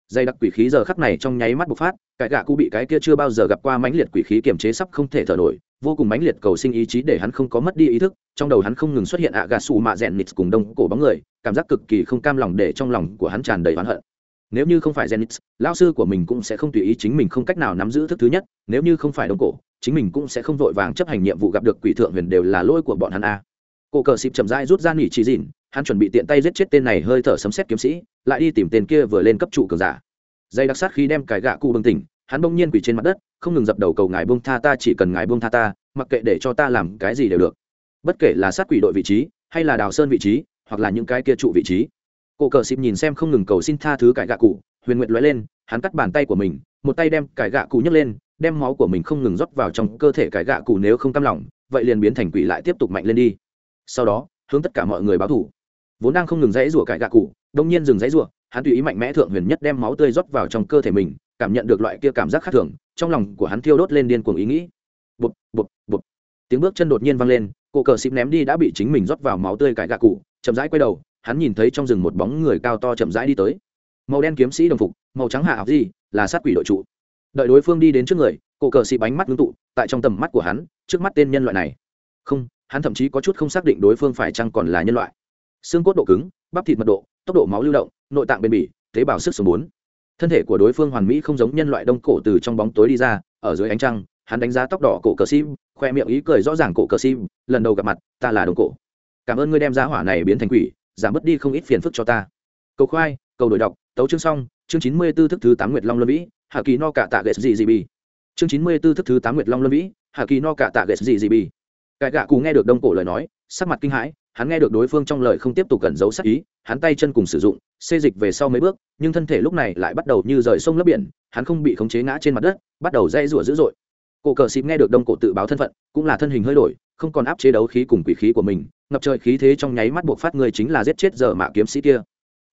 Dây đặc quỷ khí giờ khắc này trong nháy mắt bộc phát cải gạ cụ bị cái kia chưa bao giờ gặp qua mãnh liệt quỷ khí kiềm chế sắp không thể thở nổi, vô cùng mãnh liệt cầu sinh ý chí để hắn không có mất đi ý thức, trong đầu hắn không ngừng xuất hiện ạ gà xù mạ rèn nịt cùng đông cổ bóng người, cảm giác cực kỳ không cam lòng để trong lòng của hắn tràn đầy oán hận nếu như không phải Zenith, lão sư của mình cũng sẽ không tùy ý chính mình không cách nào nắm giữ thức thứ nhất, nếu như không phải Đông Cổ, chính mình cũng sẽ không vội vàng chấp hành nhiệm vụ gặp được quỷ thượng huyền đều là lỗi của bọn hắn a. Cổ cờ xịp chậm rãi rút ra nỉ chỉ dịn, hắn chuẩn bị tiện tay giết chết tên này hơi thở sấm sét kiếm sĩ, lại đi tìm tên kia vừa lên cấp trụ cường giả. Dây đặc sát khi đem cái gạ cụ bừng tỉnh, hắn bỗng nhiên quỳ trên mặt đất, không ngừng dập đầu cầu ngài buông tha ta chỉ cần ngài buông tha ta, mặc kệ để cho ta làm cái gì đều được. Bất kể là sát quỷ đội vị trí, hay là đào sơn vị trí, hoặc là những cái kia trụ vị trí cổ cờ xịp nhìn xem không ngừng cầu xin tha thứ cải gạ cụ, huyền nguyện lóe lên, hắn cắt bàn tay của mình, một tay đem cải gạ cụ nhấc lên, đem máu của mình không ngừng rót vào trong cơ thể cải gạ cụ nếu không cam lòng, vậy liền biến thành quỷ lại tiếp tục mạnh lên đi. Sau đó, hướng tất cả mọi người báo thủ. Vốn đang không ngừng dãy rủa cải gạ cụ, đông nhiên dừng dãy rủa, hắn tùy ý mạnh mẽ thượng huyền nhất đem máu tươi rót vào trong cơ thể mình, cảm nhận được loại kia cảm giác khác thường, trong lòng của hắn thiêu đốt lên điên cuồng ý nghĩ. Bụp bụp bụp. Tiếng bước chân đột nhiên vang lên cổ cờ xịp ném đi đã bị chính mình rót vào máu tươi cải gạ cụ, chậm rãi quay đầu hắn nhìn thấy trong rừng một bóng người cao to chậm rãi đi tới. Màu đen kiếm sĩ đồng phục, màu trắng hạ học gì, là sát quỷ đội trụ đợi đối phương đi đến trước người, cổ cờ xị bánh mắt ngưng tụ, tại trong tầm mắt của hắn, trước mắt tên nhân loại này. Không, hắn thậm chí có chút không xác định đối phương phải chăng còn là nhân loại. Xương cốt độ cứng, bắp thịt mật độ, tốc độ máu lưu động, nội tạng bền bỉ, tế bào sức sống bốn. Thân thể của đối phương hoàn mỹ không giống nhân loại đông cổ từ trong bóng tối đi ra, ở dưới ánh trăng, hắn đánh giá tóc đỏ cổ cờ sim khoe miệng ý cười rõ ràng cổ cờ sim lần đầu gặp mặt, ta là đông cổ. Cảm ơn ngươi đem giá hỏa này biến thành quỷ giảm bớt đi không ít phiền phức cho ta cầu khoai, cầu đổi đọc, tấu chương xong, chương chín mươi 94 thức thứ tám nguyệt long luân vĩ, hạ kỳ no cả tạ ghét gì gì bì. chương chín mươi 94 thức thứ tám nguyệt long luân vĩ, hạ kỳ no cả tạ ghét gì gì bì. cải gạ cù nghe được đông cổ lời nói, sắc mặt kinh hãi, hắn nghe được đối phương trong lời không tiếp tục cẩn giấu sắc ý, hắn tay chân cùng sử dụng, xê dịch về sau mấy bước, nhưng thân thể lúc này lại bắt đầu như rời sông lấp biển, hắn không bị khống chế ngã trên mặt đất, bắt đầu dây rủa dữ dội cổ cờ xịp nghe được đông cổ tự báo thân phận, cũng là thân hình hơi đổi, không còn áp chế đấu khí cùng quỷ khí của mình, ngập trời khí thế trong nháy mắt buộc phát người chính là giết chết giờ mạ kiếm sĩ kia.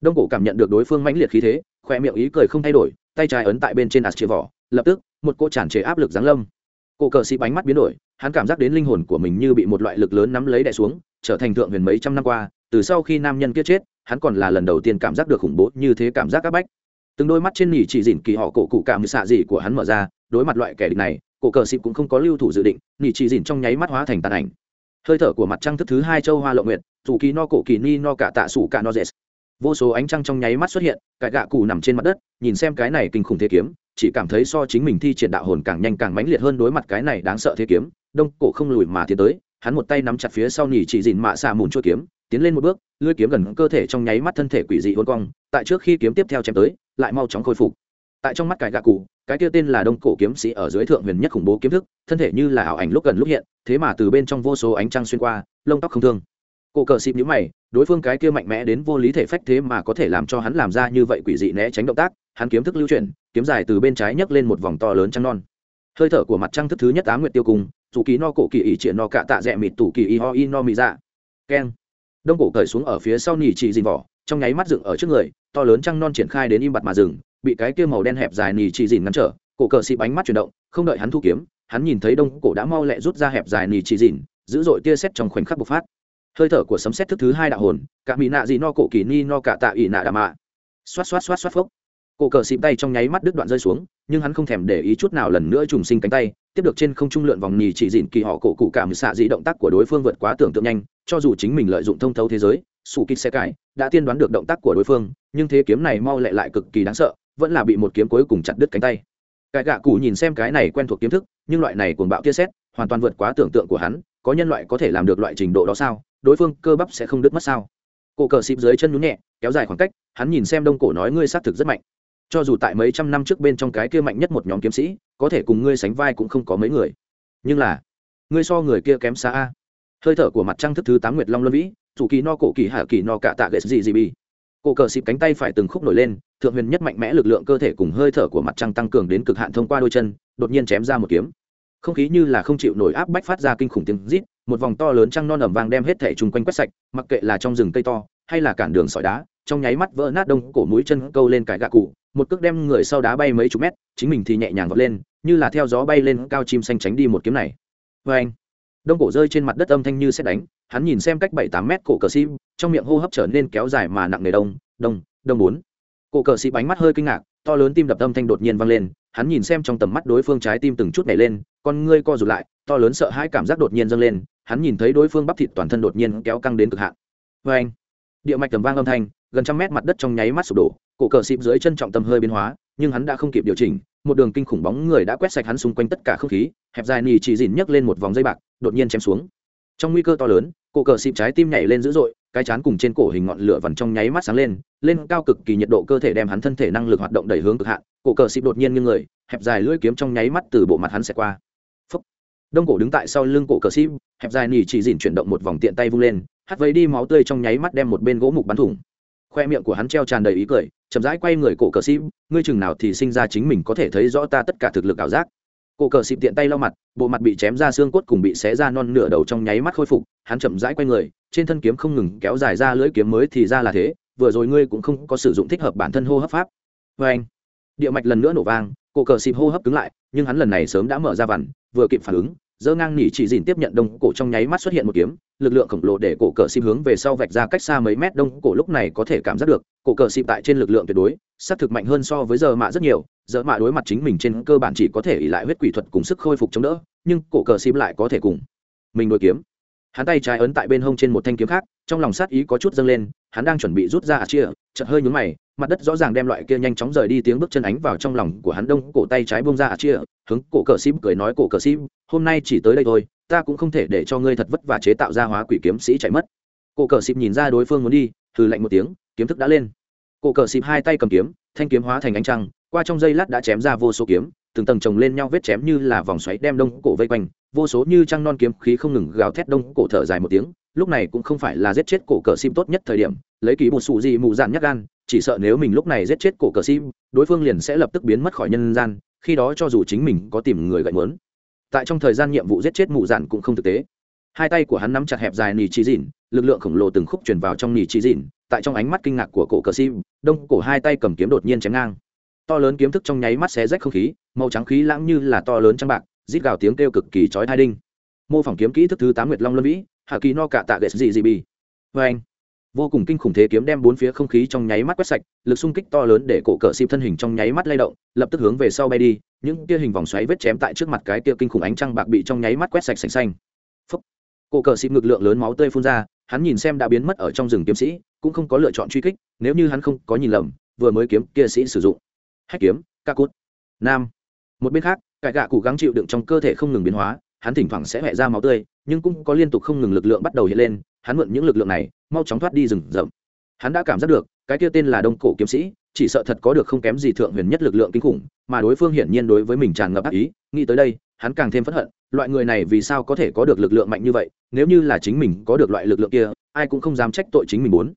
Đông cổ cảm nhận được đối phương mãnh liệt khí thế khoe miệng ý cười không thay đổi, tay trái ấn tại bên trên ạt chia vỏ, lập tức, một cô tràn trề áp lực giáng lâm. Cổ cờ sĩ bánh mắt biến đổi, hắn cảm giác đến linh hồn của mình như bị một loại lực lớn nắm lấy đè xuống, trở thành thượng huyền mấy trăm năm qua, từ sau khi nam nhân kia chết, hắn còn là lần đầu tiên cảm giác được khủng bố như thế cảm giác áp bách. Từng đôi mắt trên nỉ chỉ dỉn kỳ họ cổ cụ cảm xạ gì của hắn mở ra, đối mặt loại kẻ địch này cổ cờ xịp cũng không có lưu thủ dự định, nỉ chỉ dìn trong nháy mắt hóa thành tàn ảnh. Hơi thở của mặt trăng thức thứ hai châu hoa Lộ nguyệt, dù kỳ no cổ kỳ ni no cả tạ sủ cả no dệt. Vô số ánh trăng trong nháy mắt xuất hiện, cải gạ cụ nằm trên mặt đất, nhìn xem cái này kinh khủng thế kiếm, chỉ cảm thấy so chính mình thi triển đạo hồn càng nhanh càng mãnh liệt hơn đối mặt cái này đáng sợ thế kiếm, đông cổ không lùi mà tiến tới, hắn một tay nắm chặt phía sau nhỉ chỉ dìn mạ xà mùn chua kiếm, tiến lên một bước, lưỡi kiếm gần cơ thể trong nháy mắt thân thể quỷ dị hôn cong, tại trước khi kiếm tiếp theo chém tới, lại mau chóng khôi phục tại trong mắt cải gạ cụ, cái kia tên là đông cổ kiếm sĩ ở dưới thượng huyền nhất khủng bố kiếm thức, thân thể như là ảo ảnh lúc gần lúc hiện, thế mà từ bên trong vô số ánh trăng xuyên qua, lông tóc không thương. Cổ cờ xịp nhíu mày, đối phương cái kia mạnh mẽ đến vô lý thể phách thế mà có thể làm cho hắn làm ra như vậy quỷ dị né tránh động tác, hắn kiếm thức lưu chuyển, kiếm dài từ bên trái nhấc lên một vòng to lớn trăng non. Hơi thở của mặt trăng thức thứ nhất á nguyệt tiêu cùng dù kỳ no cổ kỳ ỉ triển no cạ tạ rẽ mịt tủ kỳ y ho y no mị dạ. Keng. Đông cổ cởi xuống ở phía sau nỉ chỉ dìn vỏ, trong nháy mắt dựng ở trước người, to lớn trăng non triển khai đến im bặt mà rừng bị cái kia màu đen hẹp dài nỉ chỉ dìn ngăn trở, cổ cờ xị bánh mắt chuyển động, không đợi hắn thu kiếm, hắn nhìn thấy đông cổ đã mau lẹ rút ra hẹp dài nỉ chỉ dìn dữ dội tia xét trong khoảnh khắc bộc phát. Hơi thở của sấm xét thức thứ hai đạo hồn, cả mỹ nạ gì no cổ kỳ ni no cả tạ ỉ nạ đà mạ. Xoát xoát xoát xoát phốc. Cổ cờ xịp tay trong nháy mắt đứt đoạn rơi xuống, nhưng hắn không thèm để ý chút nào lần nữa trùng sinh cánh tay, tiếp được trên không trung lượn vòng nhì chỉ dịn kỳ họ cổ cụ cảm xạ dị động tác của đối phương vượt quá tưởng tượng nhanh, cho dù chính mình lợi dụng thông thấu thế giới, sủ kích xe cải, đã tiên đoán được động tác của đối phương, nhưng thế kiếm này mau lẹ lại cực kỳ đáng sợ vẫn là bị một kiếm cuối cùng chặt đứt cánh tay. Cái gạ cụ nhìn xem cái này quen thuộc kiếm thức, nhưng loại này cuồng bạo tia xét hoàn toàn vượt quá tưởng tượng của hắn, có nhân loại có thể làm được loại trình độ đó sao? Đối phương cơ bắp sẽ không đứt mất sao? Cổ cờ xịp dưới chân nhún nhẹ, kéo dài khoảng cách, hắn nhìn xem đông cổ nói ngươi xác thực rất mạnh. Cho dù tại mấy trăm năm trước bên trong cái kia mạnh nhất một nhóm kiếm sĩ, có thể cùng ngươi sánh vai cũng không có mấy người. Nhưng là, ngươi so người kia kém xa a. Hơi thở của mặt trăng thức thứ tám nguyệt long luân vĩ chủ kỳ no cổ kỳ hạ kỳ no cạ tạ ghệ gì gì bi cổ cờ xịp cánh tay phải từng khúc nổi lên, thượng huyền nhất mạnh mẽ lực lượng cơ thể cùng hơi thở của mặt trăng tăng cường đến cực hạn thông qua đôi chân, đột nhiên chém ra một kiếm. Không khí như là không chịu nổi áp bách phát ra kinh khủng tiếng rít, một vòng to lớn trăng non ẩm vàng đem hết thể chung quanh quét sạch, mặc kệ là trong rừng cây to, hay là cản đường sỏi đá, trong nháy mắt vỡ nát đông cổ mũi chân câu lên cải gạ cụ, một cước đem người sau đá bay mấy chục mét, chính mình thì nhẹ nhàng vọt lên, như là theo gió bay lên cao chim xanh tránh đi một kiếm này. Vê anh đông cổ rơi trên mặt đất âm thanh như xét đánh, hắn nhìn xem cách bảy tám mét cổ cờ sim trong miệng hô hấp trở nên kéo dài mà nặng nề đông đông đông bốn. Cổ cờ xịp ánh mắt hơi kinh ngạc, to lớn tim đập âm thanh đột nhiên vang lên, hắn nhìn xem trong tầm mắt đối phương trái tim từng chút nhảy lên, con ngươi co rụt lại, to lớn sợ hãi cảm giác đột nhiên dâng lên, hắn nhìn thấy đối phương bắp thịt toàn thân đột nhiên kéo căng đến cực hạn. Vê anh, địa mạch tầm vang âm thanh, gần trăm mét mặt đất trong nháy mắt sụp đổ, cổ cờ xịp dưới chân trọng tâm hơi biến hóa, nhưng hắn đã không kịp điều chỉnh một đường kinh khủng bóng người đã quét sạch hắn xung quanh tất cả không khí, hẹp dài nỉ chỉ dìn nhấc lên một vòng dây bạc, đột nhiên chém xuống. Trong nguy cơ to lớn, cổ cờ xịp trái tim nhảy lên dữ dội, cái chán cùng trên cổ hình ngọn lửa vằn trong nháy mắt sáng lên lên cao cực kỳ nhiệt độ cơ thể đem hắn thân thể năng lực hoạt động đẩy hướng cực hạn, cổ cờ xịp đột nhiên như người, hẹp dài lưỡi kiếm trong nháy mắt từ bộ mặt hắn sẽ qua. Phúc. đông cổ đứng tại sau lưng cổ cờ xịp, hẹp dài nỉ chỉ dìn chuyển động một vòng tiện tay vung lên hắt vấy đi máu tươi trong nháy mắt đem một bên gỗ mục bắn thủng khoe miệng của hắn treo tràn đầy ý cười, chậm rãi quay người cổ cờ xịm. ngươi chừng nào thì sinh ra chính mình có thể thấy rõ ta tất cả thực lực ảo giác cổ cờ xịp tiện tay lau mặt, bộ mặt bị chém ra xương cốt cùng bị xé ra non nửa đầu trong nháy mắt khôi phục, hắn chậm rãi quay người, trên thân kiếm không ngừng kéo dài ra lưỡi kiếm mới thì ra là thế, vừa rồi ngươi cũng không có sử dụng thích hợp bản thân hô hấp pháp vê anh địa mạch lần nữa nổ vang, cổ cờ xịp hô hấp cứng lại, nhưng hắn lần này sớm đã mở ra vằn, vừa kịp phản ứng dơ ngang nỉ chỉ dìn tiếp nhận đông cổ trong nháy mắt xuất hiện một kiếm lực lượng khổng lồ để cổ cờ xịp hướng về sau vạch ra cách xa mấy mét đông. Cổ lúc này có thể cảm giác được, cổ cờ xịp tại trên lực lượng tuyệt đối xác thực mạnh hơn so với giờ mạ rất nhiều. Giờ mạ đối mặt chính mình trên cơ bản chỉ có thể ỉ lại huyết quỷ thuật cùng sức khôi phục chống đỡ, nhưng cổ cờ xịp lại có thể cùng mình đuổi kiếm. Hắn tay trái ấn tại bên hông trên một thanh kiếm khác, trong lòng sát ý có chút dâng lên, hắn đang chuẩn bị rút ra ả chia chợt hơi nhướng mày, mặt đất rõ ràng đem loại kia nhanh chóng rời đi tiếng bước chân ánh vào trong lòng của hắn, đông cổ tay trái bông ra à chia, hướng cổ cờ xịp cười nói, cổ cờ xịp hôm nay chỉ tới đây thôi, ta cũng không thể để cho ngươi thật vất vả chế tạo ra hóa quỷ kiếm sĩ chạy mất. Cổ cờ xịp nhìn ra đối phương muốn đi, hừ lạnh một tiếng, kiếm thức đã lên. Cổ cờ xịp hai tay cầm kiếm, thanh kiếm hóa thành ánh trăng, qua trong giây lát đã chém ra vô số kiếm, từng tầng chồng lên nhau vết chém như là vòng xoáy đem đông cổ vây quanh, vô số như trăng non kiếm khí không ngừng gào thét đông cổ thở dài một tiếng lúc này cũng không phải là giết chết cổ cờ sim tốt nhất thời điểm, lấy kỳ một sụ gì mù dạn nhắc gan, chỉ sợ nếu mình lúc này giết chết cổ cờ sim, đối phương liền sẽ lập tức biến mất khỏi nhân gian, khi đó cho dù chính mình có tìm người gậy mớn tại trong thời gian nhiệm vụ giết chết mù dạn cũng không thực tế. Hai tay của hắn nắm chặt hẹp dài nỉ trí dịn, lực lượng khổng lồ từng khúc truyền vào trong nỉ trí dịn, tại trong ánh mắt kinh ngạc của cổ cờ sim, đông cổ hai tay cầm kiếm đột nhiên chém ngang. To lớn kiếm thức trong nháy mắt xé rách không khí, màu trắng khí lãng như là to lớn trắng bạc, rít gào tiếng kêu cực kỳ chói hai đinh mô phỏng kiếm kỹ thức thứ tám nguyệt long luân vĩ, hạ kỳ no cả tạ gậy gì gì bi vê anh, vô cùng kinh khủng thế kiếm đem bốn phía không khí trong nháy mắt quét sạch, lực xung kích to lớn để cổ cờ xịp thân hình trong nháy mắt lay động, lập tức hướng về sau bay đi, những kia hình vòng xoáy vết chém tại trước mặt cái kia kinh khủng ánh trăng bạc bị trong nháy mắt quét sạch sành xanh. Phúc. cổ cờ xịp ngực lượng lớn máu tươi phun ra, hắn nhìn xem đã biến mất ở trong rừng kiếm sĩ, cũng không có lựa chọn truy kích, nếu như hắn không có nhìn lầm, vừa mới kiếm kia sĩ sử dụng. Hách kiếm, ca cút. Nam. Một bên khác, cải gạ cụ gắng chịu đựng trong cơ thể không ngừng biến hóa hắn thỉnh thoảng sẽ hẹ ra máu tươi, nhưng cũng có liên tục không ngừng lực lượng bắt đầu hiện lên, hắn mượn những lực lượng này, mau chóng thoát đi rừng rậm. Hắn đã cảm giác được, cái kia tên là đông cổ kiếm sĩ, chỉ sợ thật có được không kém gì thượng huyền nhất lực lượng kinh khủng, mà đối phương hiển nhiên đối với mình tràn ngập ác ý, nghĩ tới đây, hắn càng thêm phẫn hận, loại người này vì sao có thể có được lực lượng mạnh như vậy, nếu như là chính mình có được loại lực lượng kia, ai cũng không dám trách tội chính mình muốn.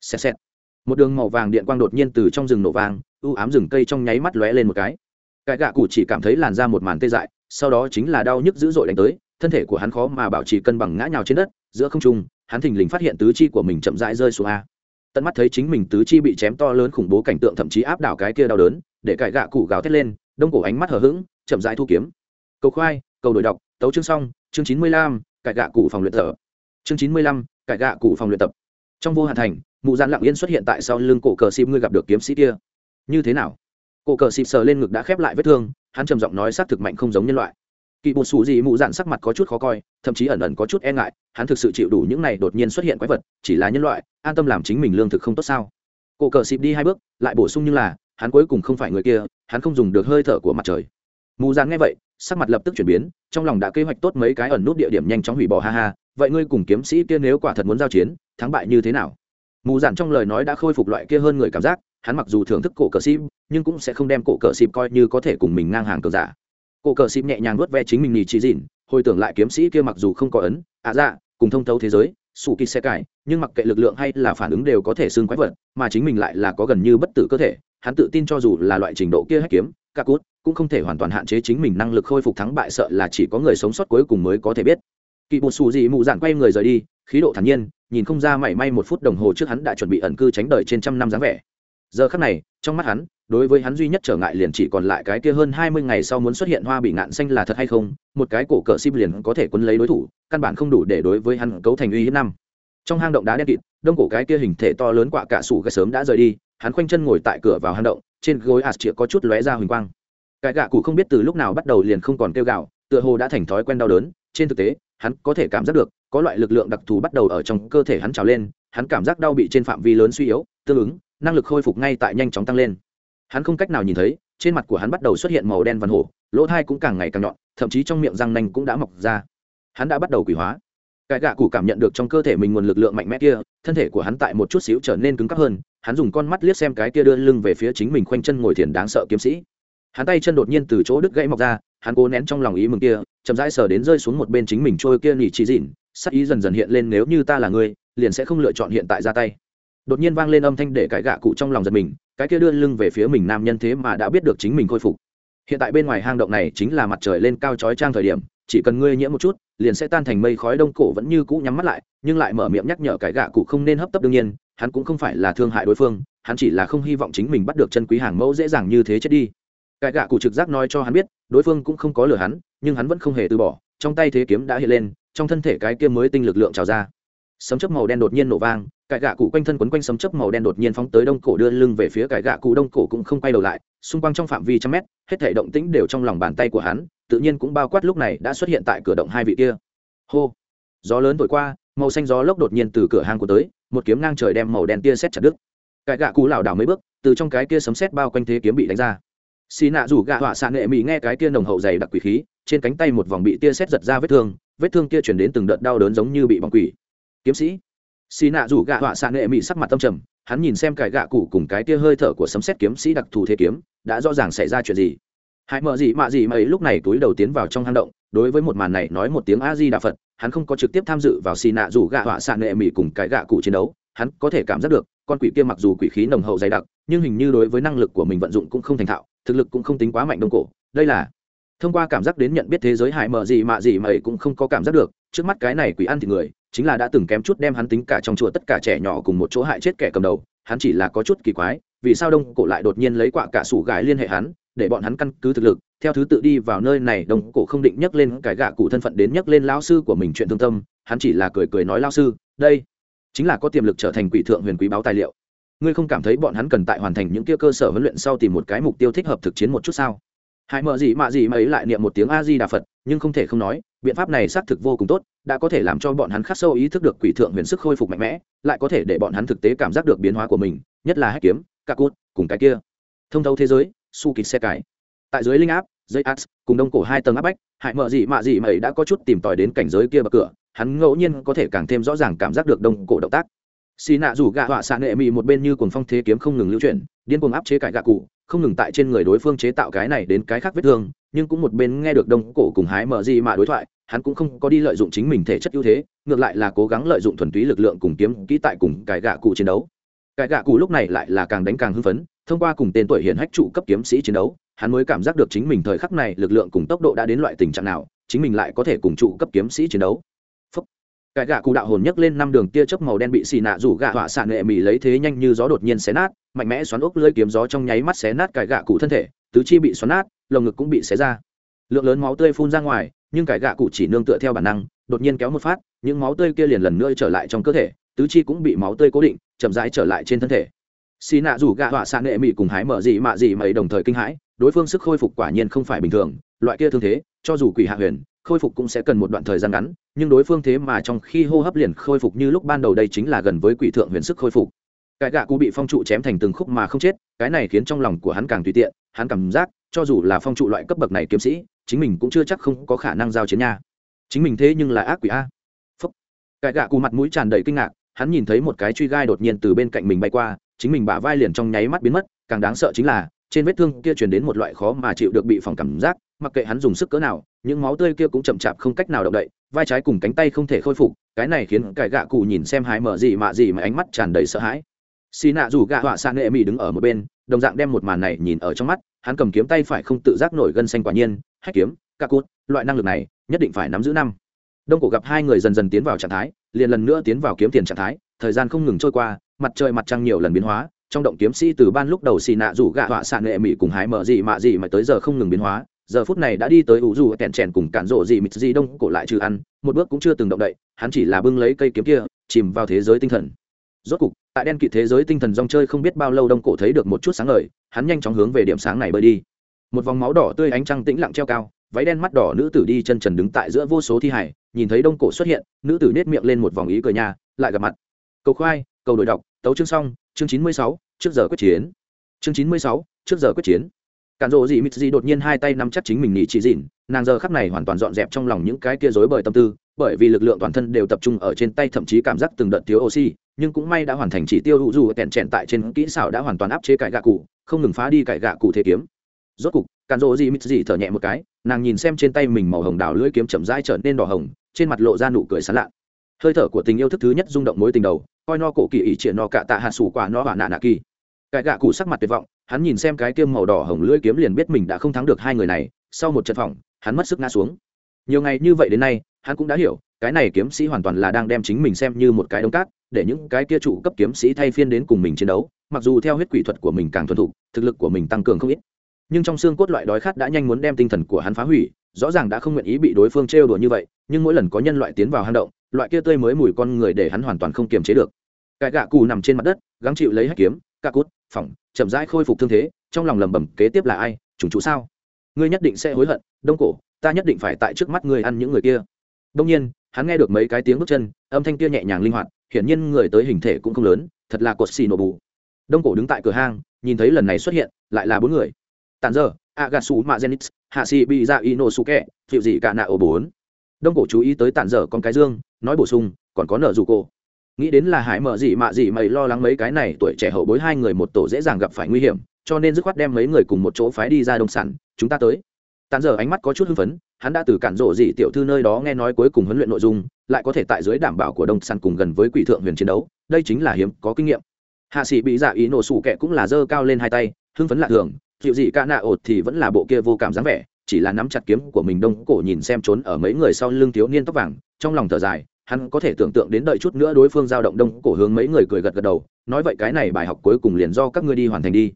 Xẹt xẹt. Một đường màu vàng điện quang đột nhiên từ trong rừng nổ vàng u ám rừng cây trong nháy mắt lóe lên một cái cái gạ cụ chỉ cảm thấy làn ra một màn tê dại sau đó chính là đau nhức dữ dội đánh tới thân thể của hắn khó mà bảo trì cân bằng ngã nhào trên đất giữa không trung hắn thình lình phát hiện tứ chi của mình chậm rãi rơi xuống a. Tận mắt thấy chính mình tứ chi bị chém to lớn khủng bố cảnh tượng thậm chí áp đảo cái kia đau đớn để cải gạ cụ gào thét lên đông cổ ánh mắt hờ hững, chậm rãi thu kiếm. Cầu khoai cầu đổi đọc tấu chương xong chương chín mươi lăm cải gạ cụ phòng luyện tập. Chương chín mươi lăm cải gạ cụ phòng luyện tập. Trong vô hạn thành mụ gian lặng yên xuất hiện tại sau lưng cổ cờ xịp ngươi gặp được kiếm sĩ kia. Như thế nào? Cổ cờ xịp sờ lên ngực đã khép lại vết thương, hắn trầm giọng nói xác thực mạnh không giống nhân loại. Kỳ bột xù gì mụ dạn sắc mặt có chút khó coi, thậm chí ẩn ẩn có chút e ngại, hắn thực sự chịu đủ những này đột nhiên xuất hiện quái vật, chỉ là nhân loại, an tâm làm chính mình lương thực không tốt sao? Cổ cờ xịp đi hai bước, lại bổ sung như là, hắn cuối cùng không phải người kia, hắn không dùng được hơi thở của mặt trời. Mù dạn nghe vậy, sắc mặt lập tức chuyển biến, trong lòng đã kế hoạch tốt mấy cái ẩn nút địa điểm nhanh chóng hủy bỏ ha ha, vậy ngươi cùng kiếm sĩ kia nếu quả thật muốn giao chiến, thắng bại như thế nào? Mù dạn trong lời nói đã khôi phục loại kia hơn người cảm giác hắn mặc dù thưởng thức cổ cờ sim nhưng cũng sẽ không đem cổ cờ sim coi như có thể cùng mình ngang hàng cờ giả. Cổ cờ sim nhẹ nhàng nuốt ve chính mình nhì trí dịn, hồi tưởng lại kiếm sĩ kia mặc dù không có ấn, ạ à dạ cùng thông thấu thế giới, sủ kỳ xe cải, nhưng mặc kệ lực lượng hay là phản ứng đều có thể xương quái vật, mà chính mình lại là có gần như bất tử cơ thể. Hắn tự tin cho dù là loại trình độ kia hết kiếm ca cút, cũng không thể hoàn toàn hạn chế chính mình năng lực khôi phục thắng bại, sợ là chỉ có người sống sót cuối cùng mới có thể biết. Kỳ bột xù gì mụ dạn quay người rời đi, khí độ thản nhiên, nhìn không ra mảy may một phút đồng hồ trước hắn đã chuẩn bị ẩn cư tránh đời trên trăm năm dáng vẻ giờ khắc này, trong mắt hắn, đối với hắn duy nhất trở ngại liền chỉ còn lại cái kia hơn hai mươi ngày sau muốn xuất hiện hoa bị ngạn xanh là thật hay không, một cái cổ cờ sim liền có thể quấn lấy đối thủ, căn bản không đủ để đối với hắn cấu thành uy hiếp năm. Trong hang động đá đen kịt, đông cổ cái kia hình thể to lớn quạ cả sủ cái sớm đã rời đi, hắn khoanh chân ngồi tại cửa vào hang động, trên gối ạt chĩa có chút lóe ra huỳnh quang. Cái gạ cụ không biết từ lúc nào bắt đầu liền không còn kêu gạo tựa hồ đã thành thói quen đau đớn, trên thực tế, hắn có thể cảm giác được, có loại lực lượng đặc thù bắt đầu ở trong cơ thể hắn trào lên, hắn cảm giác đau bị trên phạm vi lớn suy yếu, tương ứng năng lực khôi phục ngay tại nhanh chóng tăng lên. Hắn không cách nào nhìn thấy trên mặt của hắn bắt đầu xuất hiện màu đen văn hổ lỗ thai cũng càng ngày càng nhọn thậm chí trong miệng răng nanh cũng đã mọc ra. Hắn đã bắt đầu quỷ hóa. Cải gạ cụ cảm nhận được trong cơ thể mình nguồn lực lượng mạnh mẽ kia thân thể của hắn tại một chút xíu trở nên cứng cắp hơn hắn dùng con mắt liếc xem cái kia đưa lưng về phía chính mình khoanh chân ngồi thiền đáng sợ kiếm sĩ. Hắn tay chân đột nhiên từ chỗ đứt gãy mọc ra hắn cố nén trong lòng ý mừng kia chậm rãi sờ đến rơi xuống một bên chính mình trôi kia nỉ chỉ dịn sắc ý dần dần hiện lên nếu như ta là người, liền sẽ không lựa chọn hiện tại ra tay đột nhiên vang lên âm thanh để cải gạ cụ trong lòng giật mình, cái kia đưa lưng về phía mình nam nhân thế mà đã biết được chính mình khôi phục. Hiện tại bên ngoài hang động này chính là mặt trời lên cao trói trang thời điểm, chỉ cần ngươi nhiễm một chút, liền sẽ tan thành mây khói đông cổ vẫn như cũ nhắm mắt lại, nhưng lại mở miệng nhắc nhở cái gạ cụ không nên hấp tấp đương nhiên, hắn cũng không phải là thương hại đối phương, hắn chỉ là không hy vọng chính mình bắt được chân quý hàng mẫu dễ dàng như thế chết đi. Cái gạ cụ trực giác nói cho hắn biết, đối phương cũng không có lừa hắn, nhưng hắn vẫn không hề từ bỏ, trong tay thế kiếm đã hiện lên, trong thân thể cái kia mới tinh lực lượng trào ra. Sấm chớp màu đen đột nhiên nổ vang cải gạ cụ quanh thân quấn quanh sấm chớp màu đen đột nhiên phóng tới đông cổ đưa lưng về phía cải gạ cụ. Đông cổ cũng không quay đầu lại, xung quanh trong phạm vi trăm mét, hết thể động tĩnh đều trong lòng bàn tay của hắn, tự nhiên cũng bao quát lúc này đã xuất hiện tại cửa động hai vị kia. Hô! Gió lớn thổi qua, màu xanh gió lốc đột nhiên từ cửa hang của tới, một kiếm ngang trời đem màu đen tia xét chặt đứt. Cải gạ cụ lảo đảo mấy bước, từ trong cái kia sấm xét bao quanh thế kiếm bị đánh ra. Xì nạ rủ gạ họa xạ nghệ mỹ nghe cái kia nồng hậu dày đặc quỷ khí, trên cánh tay một vòng bị tia xét giật ra vết thương vết thương kia chuyển đến từng đợt đau đớn giống như bị bỏng quỷ. Kiếm sĩ! Xì nạ rủ gạ họa xạ nghệ mỹ sắc mặt tâm trầm, hắn nhìn xem cải gạ cụ cùng cái tia hơi thở của sấm xét kiếm sĩ đặc thù thế kiếm, đã rõ ràng xảy ra chuyện gì. Hãy mở gì mạ gì mà ấy lúc này túi đầu tiến vào trong hang động, đối với một màn này nói một tiếng a di đà phật, hắn không có trực tiếp tham dự vào xì nạ rủ gạ họa xạ nghệ mỹ cùng cái gạ cụ chiến đấu, hắn có thể cảm giác được, con quỷ kia mặc dù quỷ khí nồng hậu dày đặc, nhưng hình như đối với năng lực của mình vận dụng cũng không thành thạo, thực lực cũng không tính quá mạnh đông cổ. Đây là thông qua cảm giác đến nhận biết thế giới Hải mờ gì mạ gì mà ấy cũng không có cảm giác được, trước mắt cái này quỷ ăn thì người chính là đã từng kém chút đem hắn tính cả trong chùa tất cả trẻ nhỏ cùng một chỗ hại chết kẻ cầm đầu, hắn chỉ là có chút kỳ quái, vì sao đông cổ lại đột nhiên lấy quạ cả sủ gái liên hệ hắn, để bọn hắn căn cứ thực lực, theo thứ tự đi vào nơi này, đông cổ không định nhắc lên cái gạ cụ thân phận đến nhắc lên lao sư của mình chuyện thương tâm, hắn chỉ là cười cười nói lao sư, đây chính là có tiềm lực trở thành quỷ thượng huyền quý báo tài liệu. Ngươi không cảm thấy bọn hắn cần tại hoàn thành những kia cơ sở huấn luyện sau tìm một cái mục tiêu thích hợp thực chiến một chút sao? Hãy mở gì mạ gì mà ấy lại niệm một tiếng a di đà phật, nhưng không thể không nói, biện pháp này xác thực vô cùng tốt, đã có thể làm cho bọn hắn khắc sâu ý thức được quỷ thượng huyền sức khôi phục mạnh mẽ, lại có thể để bọn hắn thực tế cảm giác được biến hóa của mình, nhất là hách kiếm, Cà cút cùng cái kia. Thông thấu thế giới, su kịch xe cải tại dưới linh áp, dây áp cùng đông cổ hai tầng áp bách, hại mợ gì mạ gì mà ấy đã có chút tìm tòi đến cảnh giới kia bậc cửa, hắn ngẫu nhiên có thể càng thêm rõ ràng cảm giác được đông cổ động tác xì nạ rủ gạ họa xạ nghệ mị một bên như cuồng phong thế kiếm không ngừng lưu chuyển, điên cuồng áp chế cải gạ cụ, không ngừng tại trên người đối phương chế tạo cái này đến cái khác vết thương, nhưng cũng một bên nghe được đông cổ cùng hái mở gì mà đối thoại, hắn cũng không có đi lợi dụng chính mình thể chất ưu thế, ngược lại là cố gắng lợi dụng thuần túy lực lượng cùng kiếm kỹ tại cùng cải gạ cụ chiến đấu. Cải gạ cụ lúc này lại là càng đánh càng hưng phấn, thông qua cùng tên tuổi hiển hách trụ cấp kiếm sĩ chiến đấu, hắn mới cảm giác được chính mình thời khắc này lực lượng cùng tốc độ đã đến loại tình trạng nào, chính mình lại có thể cùng trụ cấp kiếm sĩ chiến đấu cái gạ cụ đạo hồn nhấc lên năm đường tia chớp màu đen bị xì nạ rủ gạ họa xạ nghệ mì lấy thế nhanh như gió đột nhiên xé nát, mạnh mẽ xoắn ốc lưỡi kiếm gió trong nháy mắt xé nát cái gạ cụ thân thể, tứ chi bị xoắn nát, lồng ngực cũng bị xé ra. Lượng lớn máu tươi phun ra ngoài, nhưng cái gạ cụ chỉ nương tựa theo bản năng, đột nhiên kéo một phát, những máu tươi kia liền lần nữa trở lại trong cơ thể, tứ chi cũng bị máu tươi cố định, chậm rãi trở lại trên thân thể. Xì nạ rủ gạ họa xạ nghệ mì cùng hái mở gì mạ gì mày đồng thời kinh hãi, đối phương sức khôi phục quả nhiên không phải bình thường, loại kia thương thế, cho dù quỷ hạ huyền khôi phục cũng sẽ cần một đoạn thời gian ngắn, nhưng đối phương thế mà trong khi hô hấp liền khôi phục như lúc ban đầu đây chính là gần với quỷ thượng huyền sức khôi phục. Cái gạ cụ bị phong trụ chém thành từng khúc mà không chết, cái này khiến trong lòng của hắn càng tùy tiện, hắn cảm giác, cho dù là phong trụ loại cấp bậc này kiếm sĩ, chính mình cũng chưa chắc không có khả năng giao chiến nha. Chính mình thế nhưng là ác quỷ a. Phúc. Cái gạ cụ mặt mũi tràn đầy kinh ngạc, hắn nhìn thấy một cái truy gai đột nhiên từ bên cạnh mình bay qua, chính mình bả vai liền trong nháy mắt biến mất, càng đáng sợ chính là trên vết thương kia truyền đến một loại khó mà chịu được bị phòng cảm giác, mặc kệ hắn dùng sức cỡ nào, những máu tươi kia cũng chậm chạp không cách nào động đậy, vai trái cùng cánh tay không thể khôi phục, cái này khiến cải gạ cụ nhìn xem hái mở gì mạ gì mà ánh mắt tràn đầy sợ hãi. Xì nạ dù gạ họa xạ nghệ mỹ đứng ở một bên, đồng dạng đem một màn này nhìn ở trong mắt, hắn cầm kiếm tay phải không tự giác nổi gân xanh quả nhiên, hách kiếm ca cút loại năng lực này, nhất định phải nắm giữ năm. Đông cổ gặp hai người dần dần tiến vào trạng thái, liền lần nữa tiến vào kiếm tiền trạng thái, thời gian không ngừng trôi qua, mặt trời mặt trăng nhiều lần biến hóa trong động kiếm sĩ từ ban lúc đầu xì nạ rủ gạ họa xạ nghệ mỹ cùng hái mở gì mạ gì mà tới giờ không ngừng biến hóa. Giờ phút này đã đi tới ủ dù kẹn chèn cùng cản rộ gì mịt gì đông cổ lại trừ ăn, một bước cũng chưa từng động đậy, hắn chỉ là bưng lấy cây kiếm kia, chìm vào thế giới tinh thần. Rốt cục, tại đen kịt thế giới tinh thần rong chơi không biết bao lâu đông cổ thấy được một chút sáng ngời, hắn nhanh chóng hướng về điểm sáng này bơi đi. Một vòng máu đỏ tươi ánh trăng tĩnh lặng treo cao, váy đen mắt đỏ nữ tử đi chân trần đứng tại giữa vô số thi hải nhìn thấy đông cổ xuất hiện, nữ tử nết miệng lên một vòng ý cười nhà lại gặp mặt. Cầu khoai, cầu đổi đọc, tấu chương xong chương chín mươi sáu, trước giờ quyết chiến. Chương chín mươi sáu, trước giờ quyết chiến. Cản rộ dị mịt dị đột nhiên hai tay nắm chắc chính mình nhị chỉ dịn, nàng giờ khắp này hoàn toàn dọn dẹp trong lòng những cái kia rối bời tâm tư, bởi vì lực lượng toàn thân đều tập trung ở trên tay, thậm chí cảm giác từng đợt thiếu oxy, nhưng cũng may đã hoàn thành chỉ tiêu hữu dù kẹn chẹn tại trên kỹ xảo đã hoàn toàn áp chế cải gạ cụ, không ngừng phá đi cải gạ cụ thế kiếm. Rốt cục, cản rộ dị mịt dị thở nhẹ một cái, nàng nhìn xem trên tay mình màu hồng đào lưỡi kiếm chậm rãi trở nên đỏ hồng, trên mặt lộ ra nụ cười sán lạ. Hơi thở của tình yêu thức thứ nhất rung động mối tình đầu coi no cổ kỳ ỷ triển no cạ tạ hạ sủ quả no hỏa nạ nạ kỳ. Cái gạ cụ sắc mặt tuyệt vọng, hắn nhìn xem cái kiêm màu đỏ hồng lưỡi kiếm liền biết mình đã không thắng được hai người này, sau một trận phỏng hắn mất sức ngã xuống. Nhiều ngày như vậy đến nay, hắn cũng đã hiểu, cái này kiếm sĩ hoàn toàn là đang đem chính mình xem như một cái đống cát, để những cái kia trụ cấp kiếm sĩ thay phiên đến cùng mình chiến đấu, mặc dù theo huyết quỷ thuật của mình càng thuần thục, thực lực của mình tăng cường không ít. Nhưng trong xương cốt loại đói khát đã nhanh muốn đem tinh thần của hắn phá hủy, rõ ràng đã không nguyện ý bị đối phương trêu đùa như vậy, nhưng mỗi lần có nhân loại tiến vào hang động, loại kia tươi mới mùi con người để hắn hoàn toàn không kiềm chế được cái gạ cù nằm trên mặt đất, gắng chịu lấy hách kiếm ca cút, phỏng, chậm rãi khôi phục thương thế, trong lòng lầm bầm kế tiếp là ai chủng chủ sao? Ngươi nhất định sẽ hối hận, đông cổ, ta nhất định phải tại trước mắt ngươi ăn những người kia. Đông nhiên, hắn nghe được mấy cái tiếng bước chân, âm thanh kia nhẹ nhàng linh hoạt, hiển nhiên người tới hình thể cũng không lớn, thật là cột xì nổ bù. Đông cổ đứng tại cửa hang, nhìn thấy lần này xuất hiện, lại là bốn người. Tàn dơ agasu mazenitz hạ sĩ bị ra ino suke chịu gì cả nạ ổ bốn. Đông cổ chú ý tới tàn dở con cái dương, nói bổ sung, còn có nợ dù cổ nghĩ đến là hải mở gì mạ gì mày lo lắng mấy cái này, tuổi trẻ hậu bối hai người một tổ dễ dàng gặp phải nguy hiểm, cho nên dứt khoát đem mấy người cùng một chỗ phái đi ra đông sản, chúng ta tới. Tàn giờ ánh mắt có chút hưng phấn, hắn đã từ cản rộ dị tiểu thư nơi đó nghe nói cuối cùng huấn luyện nội dung, lại có thể tại dưới đảm bảo của đông sản cùng gần với quỷ thượng huyền chiến đấu, đây chính là hiếm có kinh nghiệm. Hạ sĩ bị dạ ý nổ sủ kẹ cũng là giơ cao lên hai tay, hưng phấn lạ thường chịu gì ca nạ ột thì vẫn là bộ kia vô cảm dáng vẻ, chỉ là nắm chặt kiếm của mình đông cổ nhìn xem trốn ở mấy người sau lưng thiếu niên tóc vàng, trong lòng thở dài hắn có thể tưởng tượng đến đợi chút nữa đối phương giao động đông cổ hướng mấy người cười gật gật đầu, nói vậy cái này bài học cuối cùng liền do các ngươi đi hoàn thành đi.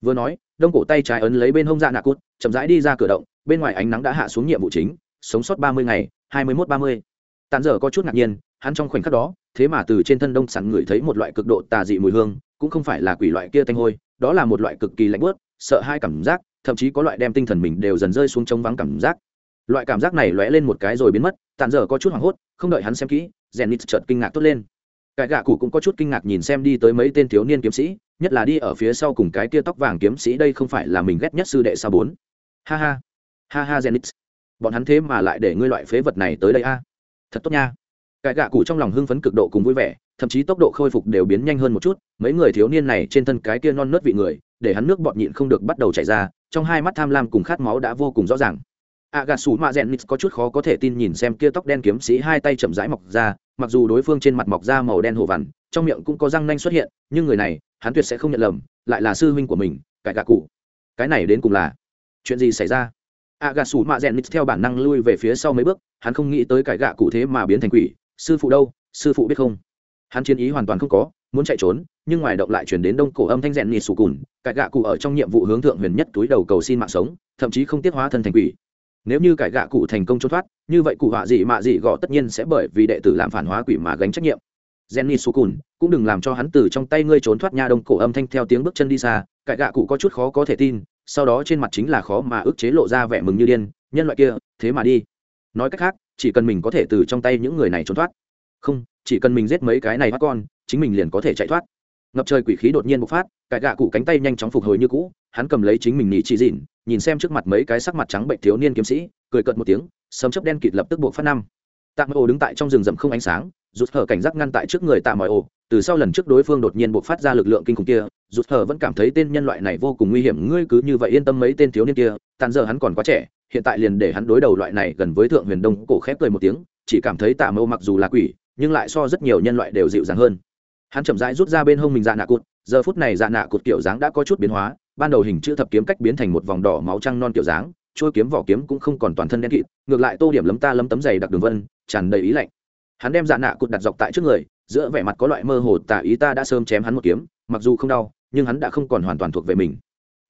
Vừa nói, đông cổ tay trái ấn lấy bên hông dạ nạ cút, chậm rãi đi ra cửa động, bên ngoài ánh nắng đã hạ xuống nhiệm vụ chính, sống sót ba mươi ngày, hai mươi mốt ba mươi. Tàn dở có chút ngạc nhiên, hắn trong khoảnh khắc đó, thế mà từ trên thân đông sẵn ngửi thấy một loại cực độ tà dị mùi hương, cũng không phải là quỷ loại kia tanh hôi, đó là một loại cực kỳ lạnh bớt sợ hai cảm giác, thậm chí có loại đem tinh thần mình đều dần rơi xuống trống vắng cảm giác. Loại cảm giác này lóe lên một cái rồi biến mất tàn dở có chút hoảng hốt, không đợi hắn xem kỹ rèn nít chợt kinh ngạc tốt lên. Cái gạ cụ cũng có chút kinh ngạc nhìn xem đi tới mấy tên thiếu niên kiếm sĩ, nhất là đi ở phía sau cùng cái tia tóc vàng kiếm sĩ đây không phải là mình ghét nhất sư đệ sao bốn? Ha ha ha ha zenith. Bọn hắn thế mà lại để ngươi loại phế vật này tới đây a. Thật tốt nha. Cái gạ cụ trong lòng hưng phấn cực độ cùng vui vẻ, thậm chí tốc độ khôi phục đều biến nhanh hơn một chút, mấy người thiếu niên này trên thân cái kia non nớt vị người, để hắn nước bọt nhịn không được bắt đầu chảy ra, trong hai mắt tham lam cùng khát máu đã vô cùng rõ ràng a gà sủ mạ rèn nít có chút khó có thể tin nhìn xem kia tóc đen kiếm sĩ hai tay chậm rãi mọc ra, mặc dù đối phương trên mặt mọc ra màu đen hồ vằn, trong miệng cũng có răng nanh xuất hiện, nhưng người này, hắn tuyệt sẽ không nhận lầm, lại là sư huynh của mình, cải gà cụ. Cái này đến cùng là chuyện gì xảy ra? A gà sủ mạ rèn nít theo bản năng lui về phía sau mấy bước, hắn không nghĩ tới cải gà cụ thế mà biến thành quỷ, sư phụ đâu, sư phụ biết không? Hắn chiến ý hoàn toàn không có, muốn chạy trốn, nhưng ngoài động lại chuyển đến đông cổ âm thanh rèn nịt sù cùn, cải gạ cụ ở trong nhiệm vụ hướng thượng huyền nhất túi đầu cầu xin mạng sống, thậm chí không tiết hóa thân thành quỷ nếu như cải gạ cụ thành công trốn thoát, như vậy cụ họa dị mạ dị gọ tất nhiên sẽ bởi vì đệ tử làm phản hóa quỷ mà gánh trách nhiệm. Jenny Sukun, cũng đừng làm cho hắn từ trong tay ngươi trốn thoát nha đông cổ âm thanh theo tiếng bước chân đi xa, cải gạ cụ có chút khó có thể tin, sau đó trên mặt chính là khó mà ức chế lộ ra vẻ mừng như điên, nhân loại kia, thế mà đi. Nói cách khác, chỉ cần mình có thể từ trong tay những người này trốn thoát. Không, chỉ cần mình giết mấy cái này bắt con, chính mình liền có thể chạy thoát. Ngập trời quỷ khí đột nhiên bộc phát, cải gạ cụ cánh tay nhanh chóng phục hồi như cũ hắn cầm lấy chính mình nhị chỉ dịn, nhìn xem trước mặt mấy cái sắc mặt trắng bệnh thiếu niên kiếm sĩ, cười cợt một tiếng, sấm chấp đen kịt lập tức buộc phát năm. Tạm ồ đứng tại trong rừng rậm không ánh sáng, rụt hở cảnh giác ngăn tại trước người tạ mọi ồ từ sau lần trước đối phương đột nhiên buộc phát ra lực lượng kinh khủng kia, rụt hở vẫn cảm thấy tên nhân loại này vô cùng nguy hiểm, ngươi cứ như vậy yên tâm mấy tên thiếu niên kia, tàn giờ hắn còn quá trẻ, hiện tại liền để hắn đối đầu loại này gần với thượng huyền đông cổ khép cười một tiếng, chỉ cảm thấy tạ mâu mặc dù là quỷ, nhưng lại so rất nhiều nhân loại đều dịu dàng hơn. Hắn chậm rãi rút ra bên hông mình dạ nạ cụt, giờ phút này dạ nạ cụt kiểu dáng đã có chút biến hóa ban đầu hình chữ thập kiếm cách biến thành một vòng đỏ máu trăng non kiểu dáng, trôi kiếm vỏ kiếm cũng không còn toàn thân đen kịt, ngược lại tô điểm lấm ta lấm tấm dày đặc đường vân, tràn đầy ý lạnh. Hắn đem dạ nạ cụt đặt dọc tại trước người, giữa vẻ mặt có loại mơ hồ tả ý ta đã sớm chém hắn một kiếm, mặc dù không đau, nhưng hắn đã không còn hoàn toàn thuộc về mình.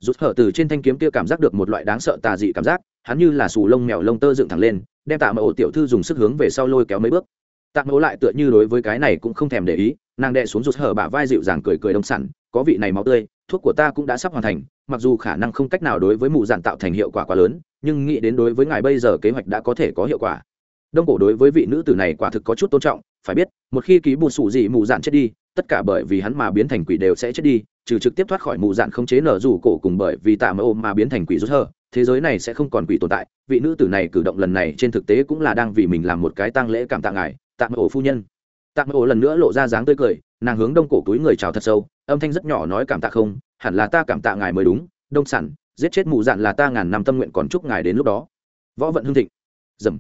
Rút hở từ trên thanh kiếm kia cảm giác được một loại đáng sợ tà dị cảm giác, hắn như là xù lông mèo lông tơ dựng thẳng lên, đem tạ mẫu tiểu thư dùng sức hướng về sau lôi kéo mấy bước. Tạ mẫu lại tựa như đối với cái này cũng không thèm để ý, nàng đệ xuống rút hở bả vai dịu dàng cười cười đông sẵn, có vị này máu tươi thuốc của ta cũng đã sắp hoàn thành, mặc dù khả năng không cách nào đối với mụ dạn tạo thành hiệu quả quá lớn, nhưng nghĩ đến đối với ngài bây giờ kế hoạch đã có thể có hiệu quả. Đông cổ đối với vị nữ tử này quả thực có chút tôn trọng, phải biết, một khi ký bù sủ dị mụ dạn chết đi, tất cả bởi vì hắn mà biến thành quỷ đều sẽ chết đi, trừ trực tiếp thoát khỏi mụ dạn không chế nở rủ cổ cùng bởi vì tạ mơ ôm mà biến thành quỷ rút hơ, thế giới này sẽ không còn quỷ tồn tại. Vị nữ tử này cử động lần này trên thực tế cũng là đang vì mình làm một cái tang lễ cảm tạ ngài, tạ mơ ổ phu nhân. Tạ mơ ổ lần nữa lộ ra dáng tươi cười nàng hướng đông cổ túi người chào thật sâu, âm thanh rất nhỏ nói cảm tạ không, hẳn là ta cảm tạ ngài mới đúng, đông sản, giết chết mụ dạn là ta ngàn năm tâm nguyện còn chúc ngài đến lúc đó. Võ vận hương thịnh. Dầm.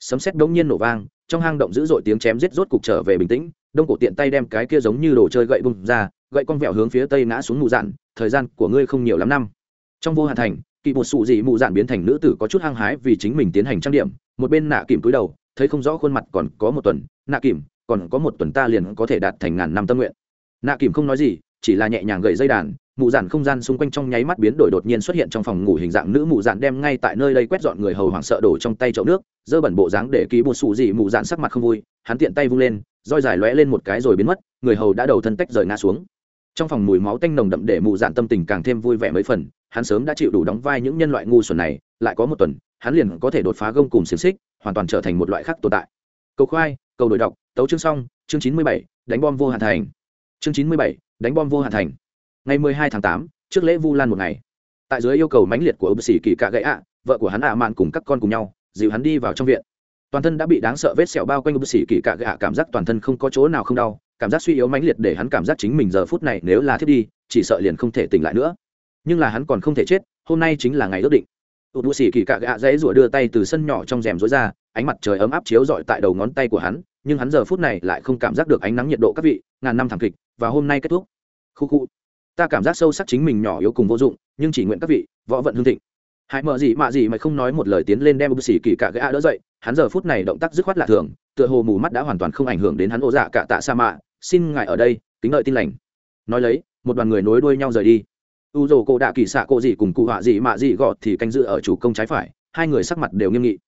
Sấm sét đống nhiên nổ vang, trong hang động dữ dội tiếng chém giết rốt cục trở về bình tĩnh, đông cổ tiện tay đem cái kia giống như đồ chơi gậy bung ra, gậy con vẹo hướng phía tây ngã xuống mụ dạn, thời gian của ngươi không nhiều lắm năm. Trong vô hạn thành, kỵ một sụ dị mụ dạn biến thành nữ tử có chút hăng hái vì chính mình tiến hành trang điểm, một bên nạ kìm túi đầu, thấy không rõ khuôn mặt còn có một tuần, nạ kìm còn có một tuần ta liền có thể đạt thành ngàn năm tâm nguyện. Nạ kìm không nói gì, chỉ là nhẹ nhàng gậy dây đàn, mụ dạn không gian xung quanh trong nháy mắt biến đổi đột nhiên xuất hiện trong phòng ngủ hình dạng nữ mụ dạn đem ngay tại nơi đây quét dọn người hầu hoảng sợ đổ trong tay chậu nước, dơ bẩn bộ dáng để ký một sụ dị mụ dạn sắc mặt không vui, hắn tiện tay vung lên, roi dài lóe lên một cái rồi biến mất, người hầu đã đầu thân tách rời ngã xuống. Trong phòng mùi máu tanh nồng đậm để mụ dạn tâm tình càng thêm vui vẻ mấy phần, hắn sớm đã chịu đủ đóng vai những nhân loại ngu xuẩn này, lại có một tuần, hắn liền có thể đột phá gông cùng xiềng xích, hoàn toàn trở thành một loại khác tồn tại. Cầu khoai, cầu đổi đọc tấu chương xong, chương chín mươi bảy, đánh bom vô hạn thành. Chương chín mươi bảy, đánh bom vô hạn thành. Ngày mười hai tháng tám, trước lễ vu lan một ngày. Tại dưới yêu cầu mãnh liệt của ông sĩ kỳ cạ gãy ạ, vợ của hắn ạ mạn cùng các con cùng nhau dịu hắn đi vào trong viện. Toàn thân đã bị đáng sợ vết sẹo bao quanh ông sĩ kỳ cạ gãy ạ, cảm giác toàn thân không có chỗ nào không đau, cảm giác suy yếu mãnh liệt để hắn cảm giác chính mình giờ phút này nếu là thiết đi, chỉ sợ liền không thể tỉnh lại nữa. Nhưng là hắn còn không thể chết, hôm nay chính là ngày ước định. Ụt bụi xì kỳ cạ gạ dãy rủa đưa tay từ sân nhỏ trong rèm rối ra, ánh mặt trời ấm áp chiếu rọi tại đầu ngón tay của hắn nhưng hắn giờ phút này lại không cảm giác được ánh nắng nhiệt độ các vị, ngàn năm thảm kịch, và hôm nay kết thúc. Khu khu. Ta cảm giác sâu sắc chính mình nhỏ yếu cùng vô dụng, nhưng chỉ nguyện các vị, võ vận hương thịnh. Hãy mở gì mạ gì mày không nói một lời tiến lên đem bác xì kỳ cả gã đỡ dậy, hắn giờ phút này động tác dứt khoát lạ thường, tựa hồ mù mắt đã hoàn toàn không ảnh hưởng đến hắn ô dạ cả tạ sa mạ. Xin ngài ở đây, kính lợi tin lành. Nói lấy, một đoàn người nối đuôi nhau rời đi. U dồ cổ đạ kỳ xạ cổ gì cùng cụ họa gì mạ gì gọt thì canh dự ở chủ công trái phải, hai người sắc mặt đều nghiêm nghị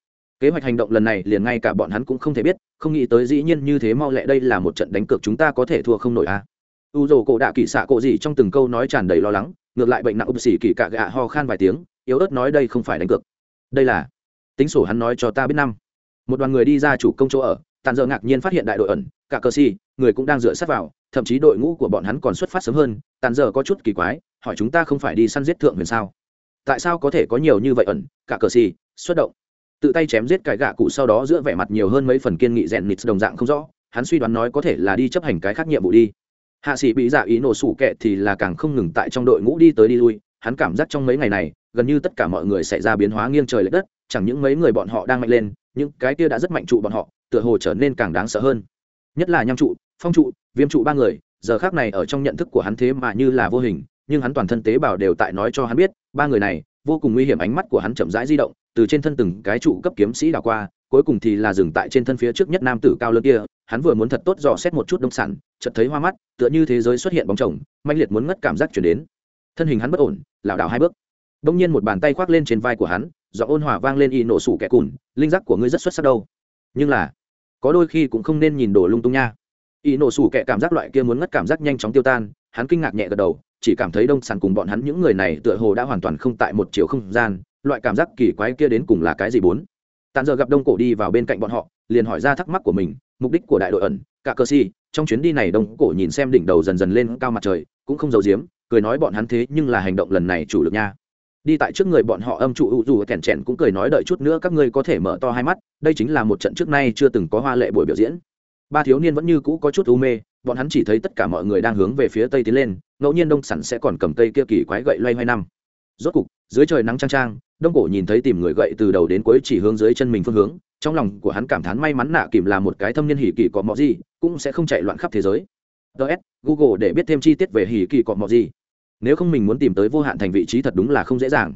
kế hoạch hành động lần này liền ngay cả bọn hắn cũng không thể biết, không nghĩ tới dĩ nhiên như thế mau lẹ đây là một trận đánh cược chúng ta có thể thua không nổi a à. u dồ cổ đạ kỳ xạ cổ gì trong từng câu nói tràn đầy lo lắng, ngược lại bệnh nặng ụp xỉ kỳ cạ gạ ho khan vài tiếng, yếu ớt nói đây không phải đánh cược. Đây là tính sổ hắn nói cho ta biết năm. Một đoàn người đi ra chủ công chỗ ở, tàn giờ ngạc nhiên phát hiện đại đội ẩn, cả cờ si người cũng đang dựa sát vào, thậm chí đội ngũ của bọn hắn còn xuất phát sớm hơn. Tàn giờ có chút kỳ quái, hỏi chúng ta không phải đi săn giết thượng huyền sao? Tại sao có thể có nhiều như vậy ẩn, cả cờ si xuất động? Tự tay chém giết cái gạ cụ sau đó giữa vẻ mặt nhiều hơn mấy phần kiên nghị rèn nịt đồng dạng không rõ, hắn suy đoán nói có thể là đi chấp hành cái khác nhiệm vụ đi. Hạ sĩ bị giả ý nổ sủ kệ thì là càng không ngừng tại trong đội ngũ đi tới đi lui, hắn cảm giác trong mấy ngày này, gần như tất cả mọi người xảy ra biến hóa nghiêng trời l ệ đất, chẳng những mấy người bọn họ đang mạnh lên, những cái kia đã rất mạnh trụ bọn họ, tựa hồ trở nên càng đáng sợ hơn. Nhất là nham trụ, phong trụ, viêm trụ ba người, giờ khác này ở trong nhận thức của hắn thế mà như là vô hình, nhưng hắn toàn thân tế bào đều tại nói cho hắn biết, ba người này, vô cùng nguy hiểm ánh mắt của hắn chậm rãi di động từ trên thân từng cái trụ cấp kiếm sĩ đảo qua, cuối cùng thì là dừng tại trên thân phía trước nhất nam tử cao lớn kia, hắn vừa muốn thật tốt dò xét một chút đông sản, chợt thấy hoa mắt, tựa như thế giới xuất hiện bóng chồng manh liệt muốn ngất cảm giác chuyển đến. Thân hình hắn bất ổn, lảo đảo hai bước. Đông nhiên một bàn tay khoác lên trên vai của hắn do ôn hòa vang lên y nổ sủ kẻ cùn, linh giác của ngươi rất xuất sắc đâu. Nhưng là, có đôi khi cũng không nên nhìn đổ lung tung nha. Y nổ sủ kẻ cảm giác loại kia muốn ngất cảm giác nhanh chóng tiêu tan, hắn kinh ngạc nhẹ gật đầu, chỉ cảm thấy đông sản cùng bọn hắn những người này tựa hồ đã hoàn toàn không tại một chiều không gian loại cảm giác kỳ quái kia đến cùng là cái gì bốn? Tàn giờ gặp đông cổ đi vào bên cạnh bọn họ, liền hỏi ra thắc mắc của mình, mục đích của đại đội ẩn, cả cơ si, trong chuyến đi này đông cổ nhìn xem đỉnh đầu dần dần lên cao mặt trời, cũng không giấu giếm, cười nói bọn hắn thế nhưng là hành động lần này chủ lực nha. Đi tại trước người bọn họ âm trụ u dù kèn chèn cũng cười nói đợi chút nữa các ngươi có thể mở to hai mắt, đây chính là một trận trước nay chưa từng có hoa lệ buổi biểu diễn. Ba thiếu niên vẫn như cũ có chút u mê, bọn hắn chỉ thấy tất cả mọi người đang hướng về phía tây tiến lên, ngẫu nhiên đông sẵn sẽ còn cầm cây kia kỳ quái gậy loay hoay năm. Rốt cục, dưới trời nắng trang trang đông cổ nhìn thấy tìm người gậy từ đầu đến cuối chỉ hướng dưới chân mình phương hướng, trong lòng của hắn cảm thán may mắn nạ kìm là một cái thâm niên hỉ kỳ có mọ gì, cũng sẽ không chạy loạn khắp thế giới. Ts google để biết thêm chi tiết về hỉ kỳ có mọ gì. Nếu không mình muốn tìm tới vô hạn thành vị trí thật đúng là không dễ dàng.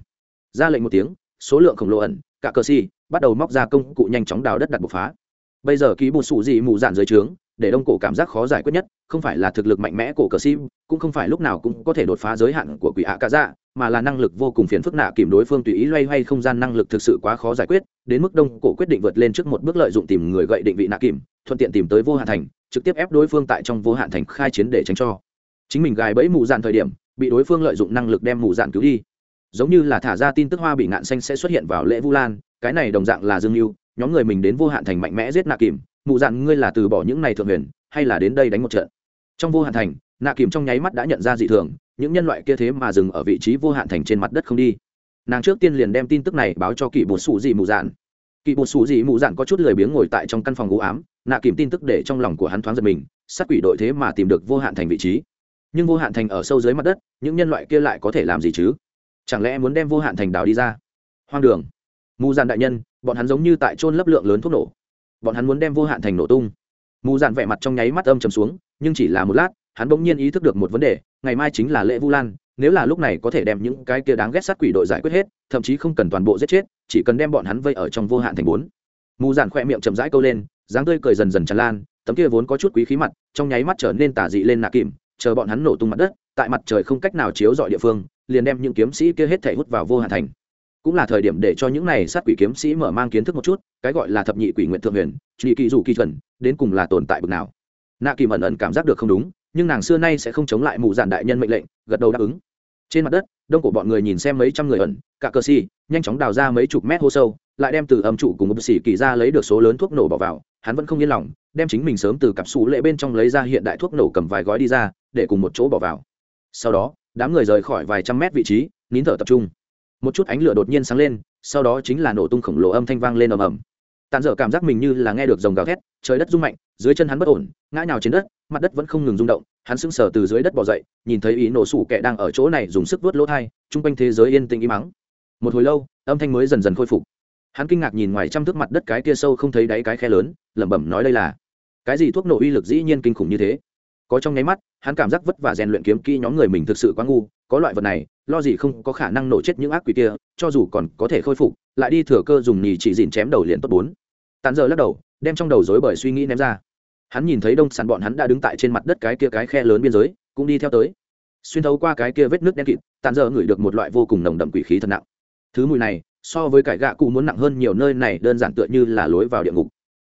Ra lệnh một tiếng, số lượng khổng lồ ẩn, cả cờ si bắt đầu móc ra công cụ nhanh chóng đào đất đặt bộc phá. Bây giờ ký bột sủ gì mù dạn dưới trướng, để đông cổ cảm giác khó giải quyết nhất, không phải là thực lực mạnh mẽ của cờ sim cũng không phải lúc nào cũng có thể đột phá giới hạn của quỷ ạ cả dạ mà là năng lực vô cùng phiền phức nạ kìm đối phương tùy ý loay hoay không gian năng lực thực sự quá khó giải quyết, đến mức đông cổ quyết định vượt lên trước một bước lợi dụng tìm người gậy định vị nạ kìm, thuận tiện tìm tới vô hạn thành, trực tiếp ép đối phương tại trong vô hạn thành khai chiến để tránh cho. Chính mình gài bẫy mù dạn thời điểm, bị đối phương lợi dụng năng lực đem mù dạn cứu đi. Giống như là thả ra tin tức hoa bị ngạn xanh sẽ xuất hiện vào lễ vu lan, cái này đồng dạng là dương mưu nhóm người mình đến vô hạn thành mạnh mẽ giết nạ kìm. Mù dạn, ngươi là từ bỏ những này thượng huyền, hay là đến đây đánh một trận? Trong vô hạn thành, nạ kìm trong nháy mắt đã nhận ra dị thường những nhân loại kia thế mà dừng ở vị trí vô hạn thành trên mặt đất không đi. Nàng trước tiên liền đem tin tức này báo cho kỵ bột xù dị mụ dạn. Kỵ bột xù dị mụ dạn có chút lười biếng ngồi tại trong căn phòng u ám, nạ kìm tin tức để trong lòng của hắn thoáng giật mình, sát quỷ đội thế mà tìm được vô hạn thành vị trí. Nhưng vô hạn thành ở sâu dưới mặt đất, những nhân loại kia lại có thể làm gì chứ? Chẳng lẽ muốn đem vô hạn thành đào đi ra? Hoang đường. Mù dạn đại nhân, bọn hắn giống như tại trôn lấp lượng lớn thuốc nổ. Bọn hắn muốn đem vô hạn thành nổ tung. Mù dạn vẻ mặt trong nháy mắt âm trầm xuống, nhưng chỉ là một lát hắn bỗng nhiên ý thức được một vấn đề, ngày mai chính là lễ vu lan, nếu là lúc này có thể đem những cái kia đáng ghét sát quỷ đội giải quyết hết, thậm chí không cần toàn bộ giết chết, chỉ cần đem bọn hắn vây ở trong vô hạn thành bốn. Mù giản khỏe miệng chậm rãi câu lên, dáng tươi cười dần dần tràn lan, tấm kia vốn có chút quý khí mặt, trong nháy mắt trở nên tả dị lên nạ kìm, chờ bọn hắn nổ tung mặt đất, tại mặt trời không cách nào chiếu dọi địa phương, liền đem những kiếm sĩ kia hết thể hút vào vô hạn thành. Cũng là thời điểm để cho những này sát quỷ kiếm sĩ mở mang kiến thức một chút, cái gọi là thập nhị quỷ nguyện thượng huyền chỉ kỳ dù kỳ chuẩn, đến cùng là tồn tại bực nào. Nạ kìm ẩn ẩn cảm giác được không đúng nhưng nàng xưa nay sẽ không chống lại mù giản đại nhân mệnh lệnh, gật đầu đáp ứng. Trên mặt đất, đông của bọn người nhìn xem mấy trăm người ẩn, cả cơ xì, nhanh chóng đào ra mấy chục mét hô sâu, lại đem từ âm trụ cùng một xỉ kỳ ra lấy được số lớn thuốc nổ bỏ vào, hắn vẫn không yên lòng, đem chính mình sớm từ cặp xù lệ bên trong lấy ra hiện đại thuốc nổ cầm vài gói đi ra, để cùng một chỗ bỏ vào. Sau đó, đám người rời khỏi vài trăm mét vị trí, nín thở tập trung. Một chút ánh lửa đột nhiên sáng lên, sau đó chính là nổ tung khổng lồ âm thanh vang lên ầm ầm. Tàn dở cảm giác mình như là nghe được dòng gào thét, trời đất rung mạnh, dưới chân hắn bất ổn, ngã nhào trên đất mặt đất vẫn không ngừng rung động, hắn sững sờ từ dưới đất bỏ dậy, nhìn thấy ý nổ sủ kẻ đang ở chỗ này dùng sức vớt lỗ thai, chung quanh thế giới yên tĩnh im mắng một hồi lâu, âm thanh mới dần dần khôi phục. Hắn kinh ngạc nhìn ngoài trăm thước mặt đất cái kia sâu không thấy đáy cái khe lớn, lẩm bẩm nói đây là cái gì thuốc nổ uy lực dĩ nhiên kinh khủng như thế. Có trong nháy mắt, hắn cảm giác vất vả rèn luyện kiếm kỹ nhóm người mình thực sự quá ngu, có loại vật này, lo gì không có khả năng nổ chết những ác quỷ kia, cho dù còn có thể khôi phục, lại đi thừa cơ dùng nhì chỉ dìn chém đầu liền tốt bốn. Tàn giờ lắc đầu, đem trong đầu dối bởi suy nghĩ ném ra hắn nhìn thấy đông sản bọn hắn đã đứng tại trên mặt đất cái kia cái khe lớn biên giới, cũng đi theo tới. Xuyên thấu qua cái kia vết nước đen kịt, tàn giờ ngửi được một loại vô cùng nồng đậm quỷ khí thật nặng. Thứ mùi này, so với cải gạ cụ muốn nặng hơn nhiều nơi này, đơn giản tựa như là lối vào địa ngục.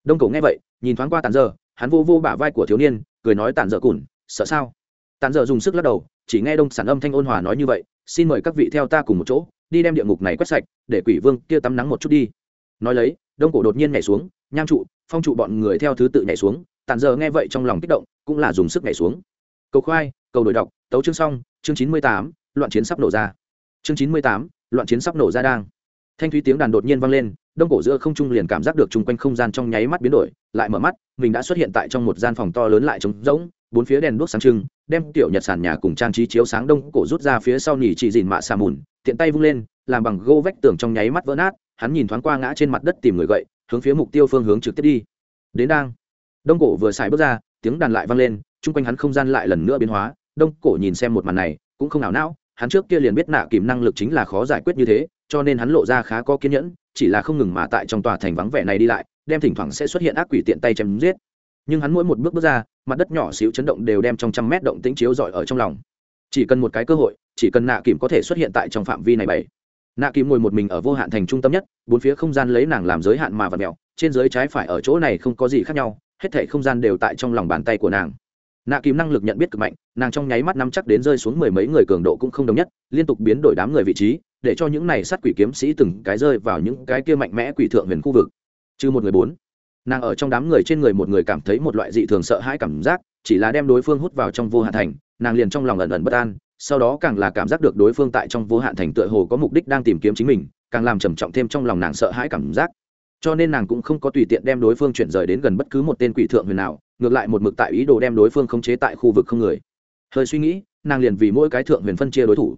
Đông cổ nghe vậy, nhìn thoáng qua tàn giờ hắn vô vô bả vai của thiếu niên, cười nói tàn dở cùn, sợ sao? Tàn dở dùng sức lắc đầu, chỉ nghe đông sản âm thanh ôn hòa nói như vậy, xin mời các vị theo ta cùng một chỗ, đi đem địa ngục này quét sạch, để quỷ vương kia tắm nắng một chút đi. Nói lấy, đông cổ đột nhiên nhảy xuống, nham trụ, phong trụ bọn người theo thứ tự nhảy xuống tàn giờ nghe vậy trong lòng kích động, cũng là dùng sức nhảy xuống. Cầu khoai, cầu đổi đọc, tấu chương xong, chương chín mươi tám, loạn chiến sắp nổ ra. Chương chín mươi tám, loạn chiến sắp nổ ra đang. Thanh thúy tiếng đàn đột nhiên vang lên, đông cổ giữa không trung liền cảm giác được chung quanh không gian trong nháy mắt biến đổi, lại mở mắt, mình đã xuất hiện tại trong một gian phòng to lớn lại trống rỗng, bốn phía đèn đuốc sáng trưng, đem tiểu nhật sàn nhà cùng trang trí chiếu sáng đông cổ rút ra phía sau nhỉ chỉ dìn mạ xà mùn, tiện tay vung lên, làm bằng gô vách tường trong nháy mắt vỡ nát, hắn nhìn thoáng qua ngã trên mặt đất tìm người gậy, hướng phía mục tiêu phương hướng trực tiếp đi. Đến đang đông cổ vừa xài bước ra, tiếng đàn lại vang lên, chung quanh hắn không gian lại lần nữa biến hóa. Đông cổ nhìn xem một màn này, cũng không nào não, hắn trước kia liền biết nạ kìm năng lực chính là khó giải quyết như thế, cho nên hắn lộ ra khá có kiên nhẫn, chỉ là không ngừng mà tại trong tòa thành vắng vẻ này đi lại, đem thỉnh thoảng sẽ xuất hiện ác quỷ tiện tay chém giết. Nhưng hắn mỗi một bước bước ra, mặt đất nhỏ xíu chấn động đều đem trong trăm mét động tĩnh chiếu rọi ở trong lòng. Chỉ cần một cái cơ hội, chỉ cần nạ kìm có thể xuất hiện tại trong phạm vi này bảy. Nạ kìm ngồi một mình ở vô hạn thành trung tâm nhất, bốn phía không gian lấy nàng làm giới hạn mà và mèo, trên dưới trái phải ở chỗ này không có gì khác nhau hết thể không gian đều tại trong lòng bàn tay của nàng. Nạ kìm năng lực nhận biết cực mạnh, nàng trong nháy mắt nắm chắc đến rơi xuống mười mấy người cường độ cũng không đồng nhất, liên tục biến đổi đám người vị trí, để cho những này sát quỷ kiếm sĩ từng cái rơi vào những cái kia mạnh mẽ quỷ thượng huyền khu vực. Chứ một người bốn, nàng ở trong đám người trên người một người cảm thấy một loại dị thường sợ hãi cảm giác, chỉ là đem đối phương hút vào trong vô hạn thành, nàng liền trong lòng ẩn ẩn bất an, sau đó càng là cảm giác được đối phương tại trong vô hạn thành tựa hồ có mục đích đang tìm kiếm chính mình, càng làm trầm trọng thêm trong lòng nàng sợ hãi cảm giác cho nên nàng cũng không có tùy tiện đem đối phương chuyển rời đến gần bất cứ một tên quỷ thượng huyền nào, ngược lại một mực tại ý đồ đem đối phương khống chế tại khu vực không người. Hơi suy nghĩ, nàng liền vì mỗi cái thượng huyền phân chia đối thủ.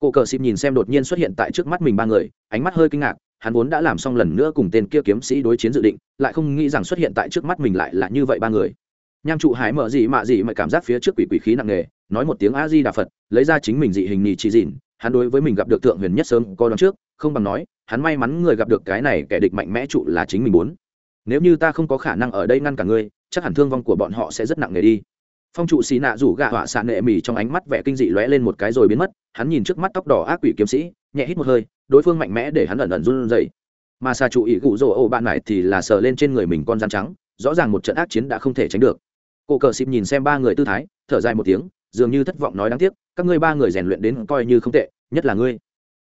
Cô cờ xịp nhìn xem đột nhiên xuất hiện tại trước mắt mình ba người, ánh mắt hơi kinh ngạc, hắn vốn đã làm xong lần nữa cùng tên kia kiếm sĩ đối chiến dự định, lại không nghĩ rằng xuất hiện tại trước mắt mình lại là như vậy ba người. Nham trụ hải mở gì mạ gì mà cảm giác phía trước quỷ quỷ khí nặng nề, nói một tiếng a di đà phật, lấy ra chính mình dị hình nhì chỉ dịn, hắn đối với mình gặp được thượng huyền nhất sớm có đón trước, không bằng nói hắn may mắn người gặp được cái này kẻ địch mạnh mẽ trụ là chính mình muốn. Nếu như ta không có khả năng ở đây ngăn cả ngươi, chắc hẳn thương vong của bọn họ sẽ rất nặng nề đi. Phong trụ xì nạ rủ gạ họa xạ nệ mỉ trong ánh mắt vẻ kinh dị lóe lên một cái rồi biến mất, hắn nhìn trước mắt tóc đỏ ác quỷ kiếm sĩ, nhẹ hít một hơi, đối phương mạnh mẽ để hắn ẩn ẩn run rẩy. Mà xà trụ ỷ cụ rỗ ô bạn này thì là sờ lên trên người mình con rắn trắng, rõ ràng một trận ác chiến đã không thể tránh được. Cô cờ xịp nhìn xem ba người tư thái, thở dài một tiếng, dường như thất vọng nói đáng tiếc, các ngươi ba người rèn luyện đến coi như không tệ, nhất là ngươi.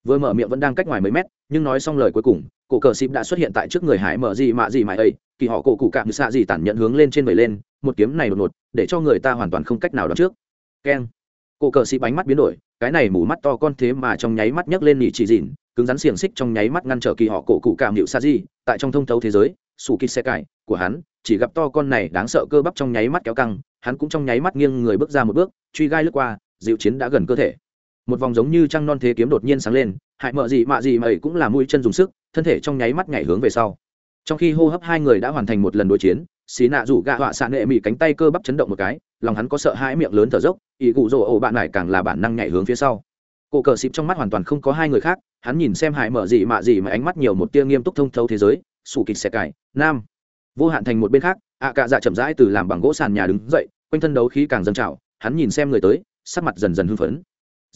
Vừa mở miệng vẫn đang cách ngoài mấy mét nhưng nói xong lời cuối cùng, cổ cờ xịp đã xuất hiện tại trước người hải mở gì mạ gì mãi ấy, kỳ họ cổ cụ cạm xạ gì tản nhận hướng lên trên bầy lên, một kiếm này đột ngột, để cho người ta hoàn toàn không cách nào đón trước keng cổ cờ xịp ánh mắt biến đổi, cái này mù mắt to con thế mà trong nháy mắt nhấc lên nhị chỉ dịn, cứng rắn xiềng xích trong nháy mắt ngăn trở kỳ họ cổ cụ cạm hiệu sa gì. tại trong thông thấu thế giới, sủ kít xe cải của hắn, chỉ gặp to con này đáng sợ cơ bắp trong nháy mắt kéo căng, hắn cũng trong nháy mắt nghiêng người bước ra một bước, truy gai lướt qua, dịu chiến đã gần cơ thể một vòng giống như trăng non thế kiếm đột nhiên sáng lên hại mợ gì mạ gì mày cũng là mũi chân dùng sức, thân thể trong nháy mắt nhảy hướng về sau. Trong khi hô hấp hai người đã hoàn thành một lần đối chiến, xì nạ rủ gạ họa xạ nệ mỹ cánh tay cơ bắp chấn động một cái, lòng hắn có sợ hãi miệng lớn thở dốc, ý cụ rỗ ổ bạn này càng là bản năng nhảy hướng phía sau. Cổ cờ xịp trong mắt hoàn toàn không có hai người khác, hắn nhìn xem hải mở gì mạ gì mà ánh mắt nhiều một tia nghiêm túc thông thấu thế giới, sủ kịch xẻ cải, nam. Vô hạn thành một bên khác, ạ cạ dạ chậm rãi từ làm bằng gỗ sàn nhà đứng dậy, quanh thân đấu khí càng dâng trào, hắn nhìn xem người tới, sắc mặt dần dần hưng phấn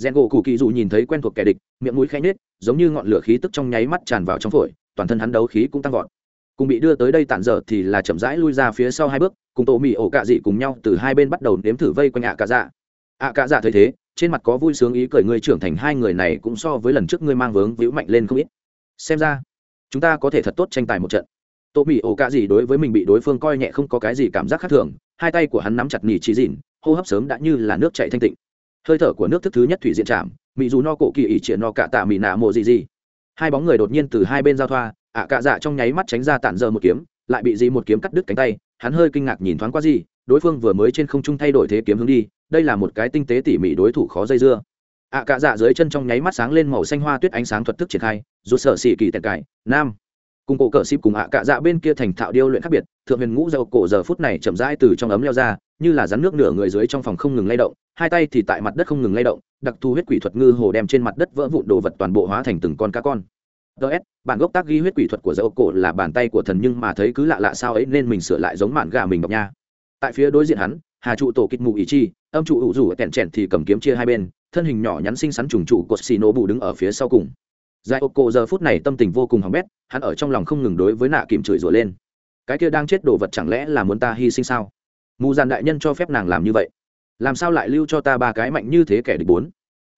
rèn gỗ cụ kỳ dù nhìn thấy quen thuộc kẻ địch, miệng mũi khẽ nhết giống như ngọn lửa khí tức trong nháy mắt tràn vào trong phổi, toàn thân hắn đấu khí cũng tăng vọt. Cùng bị đưa tới đây tản dở thì là chậm rãi lui ra phía sau hai bước, cùng tổ mì ổ cạ dị cùng nhau từ hai bên bắt đầu nếm thử vây quanh ạ cạ dạ. Ạ cạ dạ thấy thế, trên mặt có vui sướng ý cười ngươi trưởng thành hai người này cũng so với lần trước ngươi mang vướng víu mạnh lên không ít. Xem ra, chúng ta có thể thật tốt tranh tài một trận. Tổ mì ổ cạ dị đối với mình bị đối phương coi nhẹ không có cái gì cảm giác khác thường, hai tay của hắn nắm chặt nỉ chỉ dịn, hô hấp sớm đã như là nước chạy thanh tịnh hơi thở của nước thức thứ nhất thủy diện chạm mỹ dù no cổ kỳ ỉ triển no cạ tạ mỹ nạ mộ gì gì hai bóng người đột nhiên từ hai bên giao thoa, ạ cạ dạ trong nháy mắt tránh ra tản giờ một kiếm, lại bị gì một kiếm cắt đứt cánh tay, hắn hơi kinh ngạc nhìn thoáng qua gì đối phương vừa mới trên không trung thay đổi thế kiếm hướng đi, đây là một cái tinh tế tỉ mỉ đối thủ khó dây dưa. Ạ cạ dạ dưới chân trong nháy mắt sáng lên màu xanh hoa tuyết ánh sáng thuật thức triển khai rút sợ xỉ kỳ tẹn cải, nam. Cùng cổ cờ xịp cùng ạ cạ dạ bên kia thành thạo điêu luyện khác biệt, thượng huyền ngũ dầu cổ giờ phút này chậm rãi từ trong ấm leo ra, như là rắn nước nửa người dưới trong phòng không ngừng lay động hai tay thì tại mặt đất không ngừng lay động, đặc thù huyết quỷ thuật ngư hồ đem trên mặt đất vỡ vụn đồ vật toàn bộ hóa thành từng con cá con. Ts bản gốc tác ghi huyết quỷ thuật của dầu cổ là bàn tay của thần nhưng mà thấy cứ lạ lạ sao ấy nên mình sửa lại giống mạn gà mình bọc nha. Tại phía đối diện hắn, hà trụ tổ kích mù ý chi, âm trụ hữu rủ tẹn trẹn thì cầm kiếm chia hai bên, thân hình nhỏ nhắn xinh xắn trùng trụ cột xì nổ bù đứng ở phía sau cùng. Giải ô cổ giờ phút này tâm tình vô cùng hỏng bét, hắn ở trong lòng không ngừng đối với nạ kìm chửi rủa lên. Cái kia đang chết đồ vật chẳng lẽ là muốn ta hy sinh sao? Mù giàn đại nhân cho phép nàng làm như vậy làm sao lại lưu cho ta ba cái mạnh như thế kẻ địch bốn?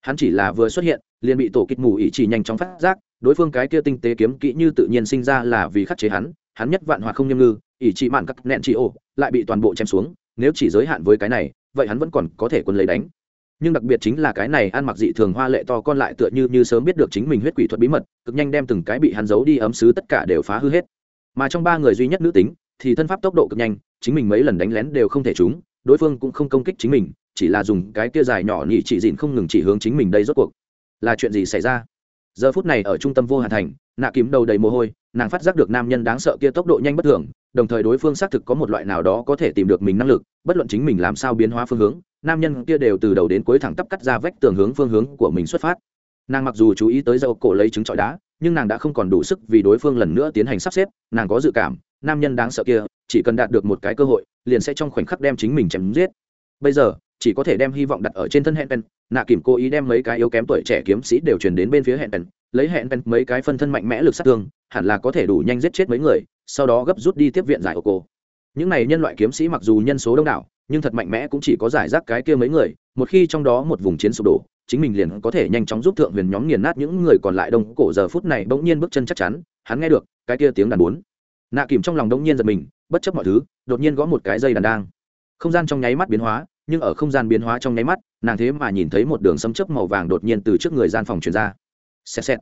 Hắn chỉ là vừa xuất hiện, liền bị tổ kịch mù ý chỉ nhanh chóng phát giác, đối phương cái kia tinh tế kiếm kỹ như tự nhiên sinh ra là vì khắc chế hắn hắn nhất vạn hoặc không nghiêm ngư ý chỉ mạn các nẹn chỉ ô lại bị toàn bộ chém xuống, nếu chỉ giới hạn với cái này, vậy hắn vẫn còn có thể quân lấy đánh. Nhưng đặc biệt chính là cái này, ăn mặc dị thường hoa lệ to con lại tựa như như sớm biết được chính mình huyết quỷ thuật bí mật, cực nhanh đem từng cái bị hắn giấu đi ấm xứ tất cả đều phá hư hết. Mà trong ba người duy nhất nữ tính, thì thân pháp tốc độ cực nhanh, chính mình mấy lần đánh lén đều không thể trúng đối phương cũng không công kích chính mình, chỉ là dùng cái kia dài nhỏ nhị chỉ dịn không ngừng chỉ hướng chính mình đây rốt cuộc. Là chuyện gì xảy ra? Giờ phút này ở trung tâm vô hạn thành, nạ kiếm đầu đầy mồ hôi, nàng phát giác được nam nhân đáng sợ kia tốc độ nhanh bất thường, đồng thời đối phương xác thực có một loại nào đó có thể tìm được mình năng lực, bất luận chính mình làm sao biến hóa phương hướng, nam nhân kia đều từ đầu đến cuối thẳng tắp cắt ra vách tường hướng phương hướng của mình xuất phát. Nàng mặc dù chú ý tới dầu cổ lấy trứng trọi đá, nhưng nàng đã không còn đủ sức vì đối phương lần nữa tiến hành sắp xếp, nàng có dự cảm nam nhân đáng sợ kia, chỉ cần đạt được một cái cơ hội, liền sẽ trong khoảnh khắc đem chính mình chém giết. Bây giờ, chỉ có thể đem hy vọng đặt ở trên thân hẹn pen nạ kìm cố ý đem mấy cái yếu kém tuổi trẻ kiếm sĩ đều chuyển đến bên phía hẹn pen lấy hẹn pen mấy cái phân thân mạnh mẽ lực sát thương, hẳn là có thể đủ nhanh giết chết mấy người, sau đó gấp rút đi tiếp viện giải ô cô những này nhân loại kiếm sĩ mặc dù nhân số đông đảo, nhưng thật mạnh mẽ cũng chỉ có giải rác cái kia mấy người, một khi trong đó một vùng chiến sụp đổ, chính mình liền có thể nhanh chóng giúp thượng huyền nhóm nghiền nát những người còn lại đông cổ, giờ phút này bỗng nhiên bước chân chắc chắn, hắn nghe được, cái kia tiếng đàn bốn nạ kìm trong lòng đông nhiên giật mình, bất chấp mọi thứ, đột nhiên gõ một cái dây đàn đang. Không gian trong nháy mắt biến hóa, nhưng ở không gian biến hóa trong nháy mắt, nàng thế mà nhìn thấy một đường sấm chớp màu vàng đột nhiên từ trước người gian phòng truyền ra. Xẹt xẹt.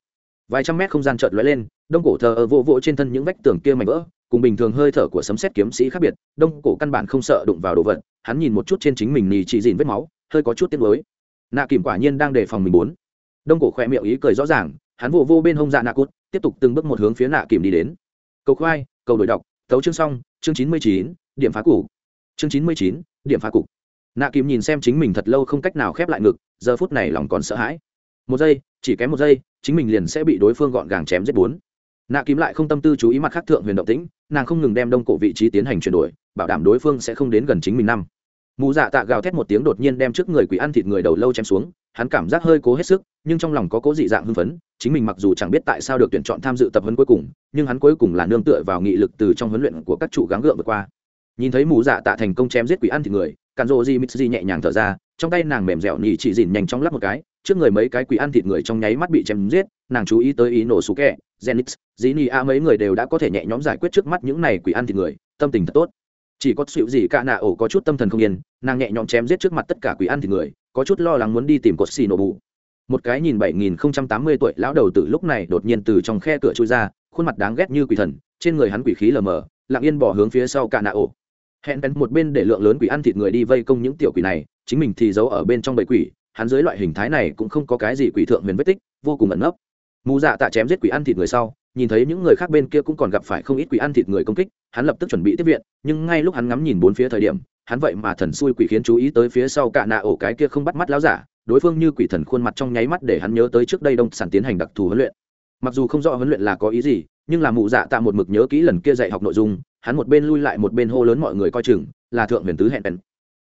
Vài trăm mét không gian chợt lóe lên, đông cổ thờ ở vô vỗ trên thân những vách tường kia mảnh vỡ, cùng bình thường hơi thở của sấm sét kiếm sĩ khác biệt, đông cổ căn bản không sợ đụng vào đồ vật, hắn nhìn một chút trên chính mình nì chỉ dìn vết máu, hơi có chút tiếc nuối. Nạ kìm quả nhiên đang đề phòng mình bốn đông cổ khỏe miệng ý cười rõ ràng, hắn vô vô bên hông dạ nạ cút, tiếp tục từng bước một hướng phía nạ kìm đi đến. Cầu khoai cầu đổi đọc, tấu chương xong, chương chín mươi chín, điểm phá cục. Chương chín mươi chín, điểm phá cục. Nạ kìm nhìn xem chính mình thật lâu không cách nào khép lại ngực, giờ phút này lòng còn sợ hãi. Một giây, chỉ kém một giây, chính mình liền sẽ bị đối phương gọn gàng chém giết bốn. Nạ kìm lại không tâm tư chú ý mặt khác thượng huyền động tĩnh, nàng không ngừng đem đông cổ vị trí tiến hành chuyển đổi, bảo đảm đối phương sẽ không đến gần chính mình năm mù dạ tạ gào thét một tiếng đột nhiên đem trước người quỷ ăn thịt người đầu lâu chém xuống, hắn cảm giác hơi cố hết sức, nhưng trong lòng có cố dị dạng hưng phấn, chính mình mặc dù chẳng biết tại sao được tuyển chọn tham dự tập huấn cuối cùng, nhưng hắn cuối cùng là nương tựa vào nghị lực từ trong huấn luyện của các chủ gắng gượng vượt qua. Nhìn thấy mù dạ tạ thành công chém giết quỷ ăn thịt người, cản rộ di mitsuji nhẹ nhàng thở ra, trong tay nàng mềm dẻo nhì chỉ dìn nhanh chóng lắp một cái, trước người mấy cái quỷ ăn thịt người trong nháy mắt bị chém giết, nàng chú ý tới ý nổ sủ kẹ genix dĩ ni a, mấy người đều đã có thể nhẹ nhõm giải quyết trước mắt những này quỷ ăn thịt người, tâm tình thật tốt chỉ có xịu gì cả nạ ổ có chút tâm thần không yên, nàng nhẹ nhõm chém giết trước mặt tất cả quỷ ăn thịt người, có chút lo lắng muốn đi tìm cột xì nổ bụ một cái nhìn bảy nghìn không trăm tám mươi tuổi lão đầu từ lúc này đột nhiên từ trong khe cửa chui ra, khuôn mặt đáng ghét như quỷ thần, trên người hắn quỷ khí lờ mờ, lặng yên bỏ hướng phía sau cả nạ ổ. Hẹn bén một bên để lượng lớn quỷ ăn thịt người đi vây công những tiểu quỷ này, chính mình thì giấu ở bên trong bầy quỷ, hắn dưới loại hình thái này cũng không có cái gì quỷ thượng huyền vết tích, vô cùng ẩn nấp. Mù dạ tạ chém giết quỷ ăn thịt người sau nhìn thấy những người khác bên kia cũng còn gặp phải không ít quỷ ăn thịt người công kích, hắn lập tức chuẩn bị tiếp viện, nhưng ngay lúc hắn ngắm nhìn bốn phía thời điểm, hắn vậy mà thần xui quỷ khiến chú ý tới phía sau cả nạ ổ cái kia không bắt mắt láo giả, đối phương như quỷ thần khuôn mặt trong nháy mắt để hắn nhớ tới trước đây đông sản tiến hành đặc thù huấn luyện. Mặc dù không rõ huấn luyện là có ý gì, nhưng là mụ dạ tạ một mực nhớ kỹ lần kia dạy học nội dung, hắn một bên lui lại một bên hô lớn mọi người coi chừng, là thượng huyền tứ hẹn bèn.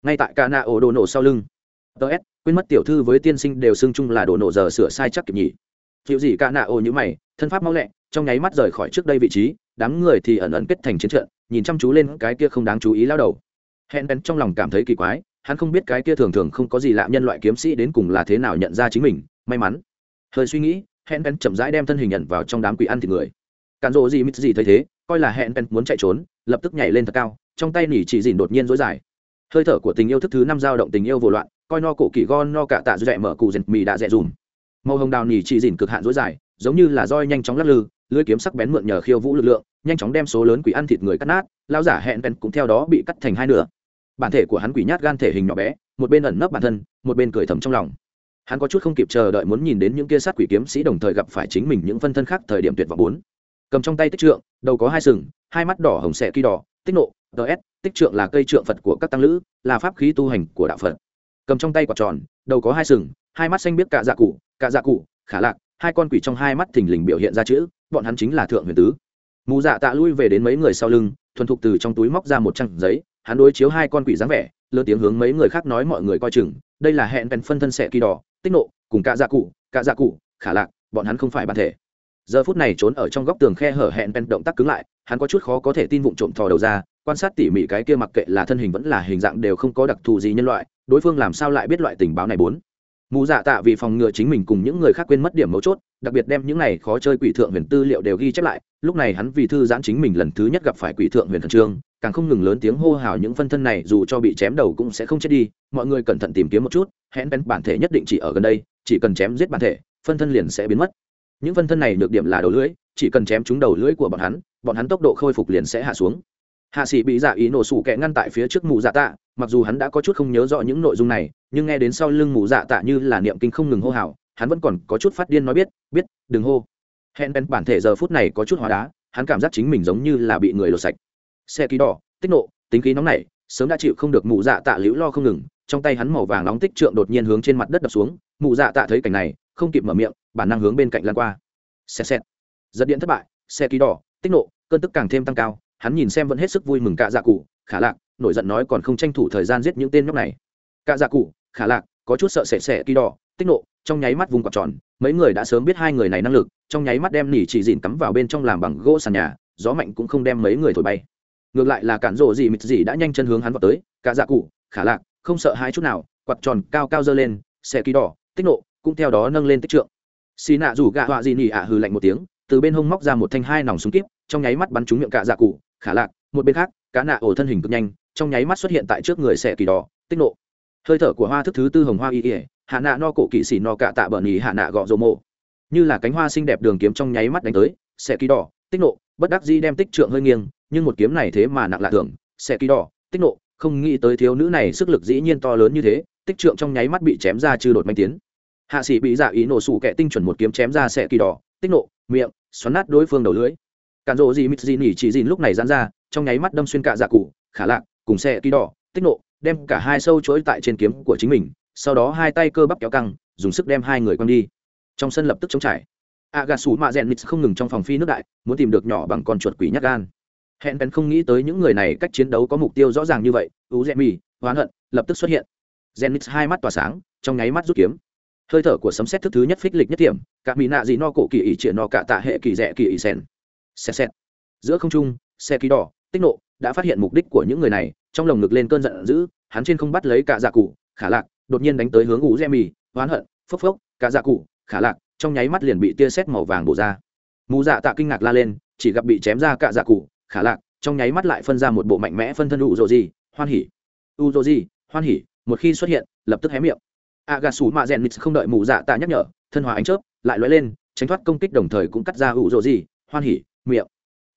Ngay tại ca na ổ đồ nổ sau lưng ts quên mất tiểu thư với tiên sinh đều xưng chung là đồ nổ giờ sửa sai chắc kịp nhỉ chịu gì ca nạ ồ như mày, thân pháp mau lẹ, trong nháy mắt rời khỏi trước đây vị trí, đám người thì ẩn ẩn kết thành chiến trận, nhìn chăm chú lên cái kia không đáng chú ý lao đầu. Hẹn bèn trong lòng cảm thấy kỳ quái, hắn không biết cái kia thường thường không có gì lạ nhân loại kiếm sĩ đến cùng là thế nào nhận ra chính mình, may mắn. Hơi suy nghĩ, hẹn bèn chậm rãi đem thân hình nhận vào trong đám quỷ ăn thịt người. Cản rộ gì mít gì thấy thế, coi là hẹn bèn muốn chạy trốn, lập tức nhảy lên thật cao, trong tay nỉ chỉ dìn đột nhiên dối dài. Hơi thở của tình yêu thức thứ năm dao động tình yêu vô loạn, coi no cổ kỳ gon no cả tạ dẹ mở cụ dệt mì đã dẹ dùm màu hồng đào nỉ chỉ dìn cực hạn dối dài, giống như là roi nhanh chóng lắc lư, lưới kiếm sắc bén mượn nhờ khiêu vũ lực lượng, nhanh chóng đem số lớn quỷ ăn thịt người cắt nát lao giả hẹn ven cũng theo đó bị cắt thành hai nửa. Bản thể của hắn quỷ nhát gan thể hình nhỏ bé, một bên ẩn nấp bản thân, một bên cười thầm trong lòng. Hắn có chút không kịp chờ đợi muốn nhìn đến những kia sát quỷ kiếm sĩ đồng thời gặp phải chính mình những phân thân khác thời điểm tuyệt vọng bốn. Cầm trong tay tích trượng, đầu có hai sừng, hai mắt đỏ hồng xẻ kỳ đỏ, tích nộ ts tích trượng là cây trượng phật của các tăng lữ, là pháp khí tu hành của đạo phật. Cầm trong tay quả tròn, đầu có hai sừng, hai mắt xanh biết cạ dạ cụ Cả dạ cụ, khả lạc, hai con quỷ trong hai mắt thình lình biểu hiện ra chữ, bọn hắn chính là thượng huyền tứ. Mù dạ tạ lui về đến mấy người sau lưng, thuần thục từ trong túi móc ra một trang giấy, hắn đối chiếu hai con quỷ dáng vẻ, lớn tiếng hướng mấy người khác nói mọi người coi chừng, đây là hẹn bèn phân thân xẻ kỳ đỏ, tích nộ, cùng cả dạ cụ, cả dạ cụ, khả lạc, bọn hắn không phải bản thể. Giờ phút này trốn ở trong góc tường khe hở hẹn bèn động tác cứng lại, hắn có chút khó có thể tin vụng trộm thò đầu ra, quan sát tỉ mỉ cái kia mặc kệ là thân hình vẫn là hình dạng đều không có đặc thù gì nhân loại, đối phương làm sao lại biết loại tình báo này bốn? Mù dạ tạ vì phòng ngừa chính mình cùng những người khác quên mất điểm mấu chốt, đặc biệt đem những này khó chơi quỷ thượng huyền tư liệu đều ghi chép lại, lúc này hắn vì thư giãn chính mình lần thứ nhất gặp phải quỷ thượng huyền thần trương, càng không ngừng lớn tiếng hô hào những phân thân này, dù cho bị chém đầu cũng sẽ không chết đi, mọi người cẩn thận tìm kiếm một chút, hẹn bén bản thể nhất định chỉ ở gần đây, chỉ cần chém giết bản thể, phân thân liền sẽ biến mất. Những phân thân này được điểm là đầu lưỡi, chỉ cần chém trúng đầu lưỡi của bọn hắn bọn hắn tốc độ khôi phục liền sẽ hạ xuống hạ sĩ bị dạ ý nổ sủ kẹ ngăn tại phía trước mù dạ tạ, mặc dù hắn đã có chút không nhớ rõ những nội dung này, nhưng nghe đến sau lưng mù dạ tạ như là niệm kinh không ngừng hô hào, hắn vẫn còn có chút phát điên nói biết biết, đừng hô. Hẹn bèn bản thể giờ phút này có chút hóa đá, hắn cảm giác chính mình giống như là bị người lột sạch. Xe ký đỏ, tích nộ, tính khí nóng này sớm đã chịu không được mù dạ tạ liễu lo không ngừng, trong tay hắn màu vàng nóng tích trượng đột nhiên hướng trên mặt đất đập xuống, mù dạ tạ thấy cảnh này, không kịp mở miệng, bản năng hướng bên cạnh lan qua. Xe xét giật điện thất bại, xe ký đỏ, tích nộ, cơn tức càng thêm tăng cao hắn nhìn xem vẫn hết sức vui mừng cạ dạ cụ, khả lạc, nổi giận nói còn không tranh thủ thời gian giết những tên nhóc này. Cạ dạ cụ, khả lạc, có chút sợ sẻ sẻ kỳ đỏ, tích nộ, trong nháy mắt vùng quạt tròn, mấy người đã sớm biết hai người này năng lực, trong nháy mắt đem nỉ chỉ dìn cắm vào bên trong làm bằng gỗ sàn nhà, gió mạnh cũng không đem mấy người thổi bay. Ngược lại là cản rộ gì mịt gì đã nhanh chân hướng hắn vào tới cả dạ cụ, khả lạc, không sợ hai chút nào, quạt tròn cao cao dơ lên xe kỳ đỏ, tích nộ, cũng theo đó nâng lên tích trượng. Xì nạ rủ gạ họa gì nỉ ạ hừ lạnh một tiếng, từ bên hông móc ra một thanh hai nòng súng kíp, trong nháy mắt bắn trúng miệng cả dạ cụ khả lạc, một bên khác, cá nạ ổ thân hình cực nhanh, trong nháy mắt xuất hiện tại trước người xẻ kỳ đỏ, tích nộ. Hơi thở của hoa thức thứ tư hồng hoa y ỉa hạ nạ no cổ kỵ xỉ no cạ tạ bợn nhì hạ nạ gọ rộ mộ. Như là cánh hoa xinh đẹp đường kiếm trong nháy mắt đánh tới, xẻ kỳ đỏ, tích nộ, bất đắc di đem tích trượng hơi nghiêng, nhưng một kiếm này thế mà nặng lạ thường, xẻ kỳ đỏ, tích nộ, không nghĩ tới thiếu nữ này sức lực dĩ nhiên to lớn như thế, tích trượng trong nháy mắt bị chém ra chư đột manh tiến. Hạ sĩ bị giả ý nổ sủ kẹ tinh chuẩn một kiếm chém ra xẻ kỳ đỏ, tích nộ, miệng, xoắn nát đối phương đầu lưới cản rộ gì mít gì nỉ chỉ dìn lúc này dán ra, trong nháy mắt đâm xuyên cả dạ cụ, khả lạc cùng xe kỳ đỏ, tích nộ, đem cả hai sâu chuỗi tại trên kiếm của chính mình, sau đó hai tay cơ bắp kéo căng, dùng sức đem hai người quăng đi. Trong sân lập tức chống trải. A gà sủ mạ rèn mít không ngừng trong phòng phi nước đại, muốn tìm được nhỏ bằng con chuột quỷ nhắc gan. Hẹn bèn không nghĩ tới những người này cách chiến đấu có mục tiêu rõ ràng như vậy u rèn mì, hoán hận, lập tức xuất hiện. Rèn mít hai mắt tỏa sáng, trong nháy mắt rút kiếm. Hơi thở của sấm xét thức thứ nhất phích lịch nhất điểm cả mỹ nạ gì no cổ kỳ ỉ triển no cả tạ hệ kỳ rẻ kỳ ỉ sen xẹt xét giữa không trung, xe ký đỏ, tích nộ đã phát hiện mục đích của những người này, trong lồng ngực lên cơn giận dữ, hắn trên không bắt lấy cả dạ cụ, khả lạc, đột nhiên đánh tới hướng ủ rẽ mì, oán hận, phốc phốc cả dạ cụ, khả lạc, trong nháy mắt liền bị tia sét màu vàng bổ ra. Mù dạ tạ kinh ngạc la lên, chỉ gặp bị chém ra cả dạ cụ, khả lạc, trong nháy mắt lại phân ra một bộ mạnh mẽ phân thân ủ rồ gì hoan hỉ. U rồ gì hoan hỉ, một khi xuất hiện, lập tức hé miệng. A gà sủ mạ rèn nít không đợi mù dạ tạ nhắc nhở, thân hòa ánh chớp, lại lóe lên, tránh thoát công kích đồng thời cũng cắt ra ủ rồ gì hoan hỉ miệng.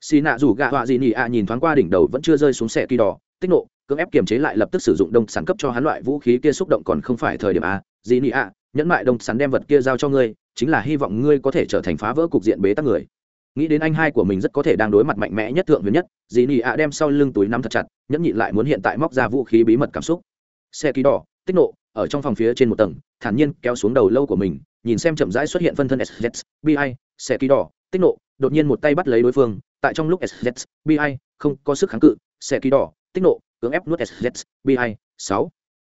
Xì nạ rủ gạ họa gì nhỉ? Ạ nhìn thoáng qua đỉnh đầu vẫn chưa rơi xuống xe kỳ đỏ tích nộ, cưỡng ép kiềm chế lại lập tức sử dụng đông sản cấp cho hắn loại vũ khí kia xúc động còn không phải thời điểm a gì nhỉ? Ạ nhẫn mại đông sản đem vật kia giao cho ngươi, chính là hy vọng ngươi có thể trở thành phá vỡ cục diện bế tắc người. Nghĩ đến anh hai của mình rất có thể đang đối mặt mạnh mẽ nhất thượng huyền nhất dì nị ạ đem sau lưng túi nắm thật chặt, nhẫn nhịn lại muốn hiện tại móc ra vũ khí bí mật cảm xúc. Xe ký đỏ tích nộ, ở trong phòng phía trên một tầng, thản nhiên kéo xuống đầu lâu của mình, nhìn xem chậm rãi xuất hiện phân thân sz bi xe ký đỏ tích nộ đột nhiên một tay bắt lấy đối phương, tại trong lúc sz bi không có sức kháng cự xe ký đỏ, tích nộ, cưỡng ép nuốt sz bi sáu.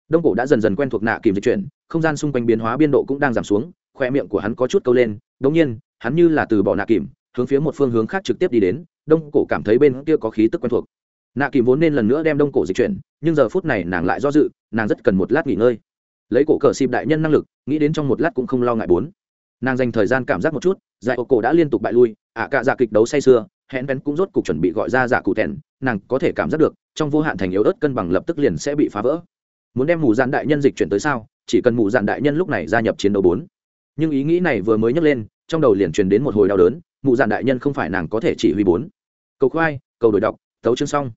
Đông cổ đã dần dần quen thuộc nạ kìm dịch chuyển, không gian xung quanh biến hóa biên độ cũng đang giảm xuống, khoe miệng của hắn có chút câu lên, đống nhiên, hắn như là từ bỏ nạ kìm, hướng phía một phương hướng khác trực tiếp đi đến, đông cổ cảm thấy bên kia có khí tức quen thuộc. Nạ kìm vốn nên lần nữa đem đông cổ dịch chuyển, nhưng giờ phút này nàng lại do dự, nàng rất cần một lát nghỉ ngơi. Lấy cổ cờ xịp đại nhân năng lực, nghĩ đến trong một lát cũng không lo ngại bốn. Nàng dành thời gian cảm giác một chút, giải ô cổ đã liên tục bại lui ạ à, cả dạ kịch đấu say sưa hẹn vén cũng rốt cục chuẩn bị gọi ra giả cụ thẹn nàng có thể cảm giác được trong vô hạn thành yếu ớt cân bằng lập tức liền sẽ bị phá vỡ. Muốn đem mù dạn đại nhân dịch chuyển tới sao? Chỉ cần mù dạn đại nhân lúc này gia nhập chiến đấu bốn. Nhưng ý nghĩ này vừa mới nhấc lên trong đầu liền truyền đến một hồi đau đớn mụ dạn đại nhân không phải nàng có thể chỉ huy bốn. Cầu khoai cầu đổi đọc tấu chương xong.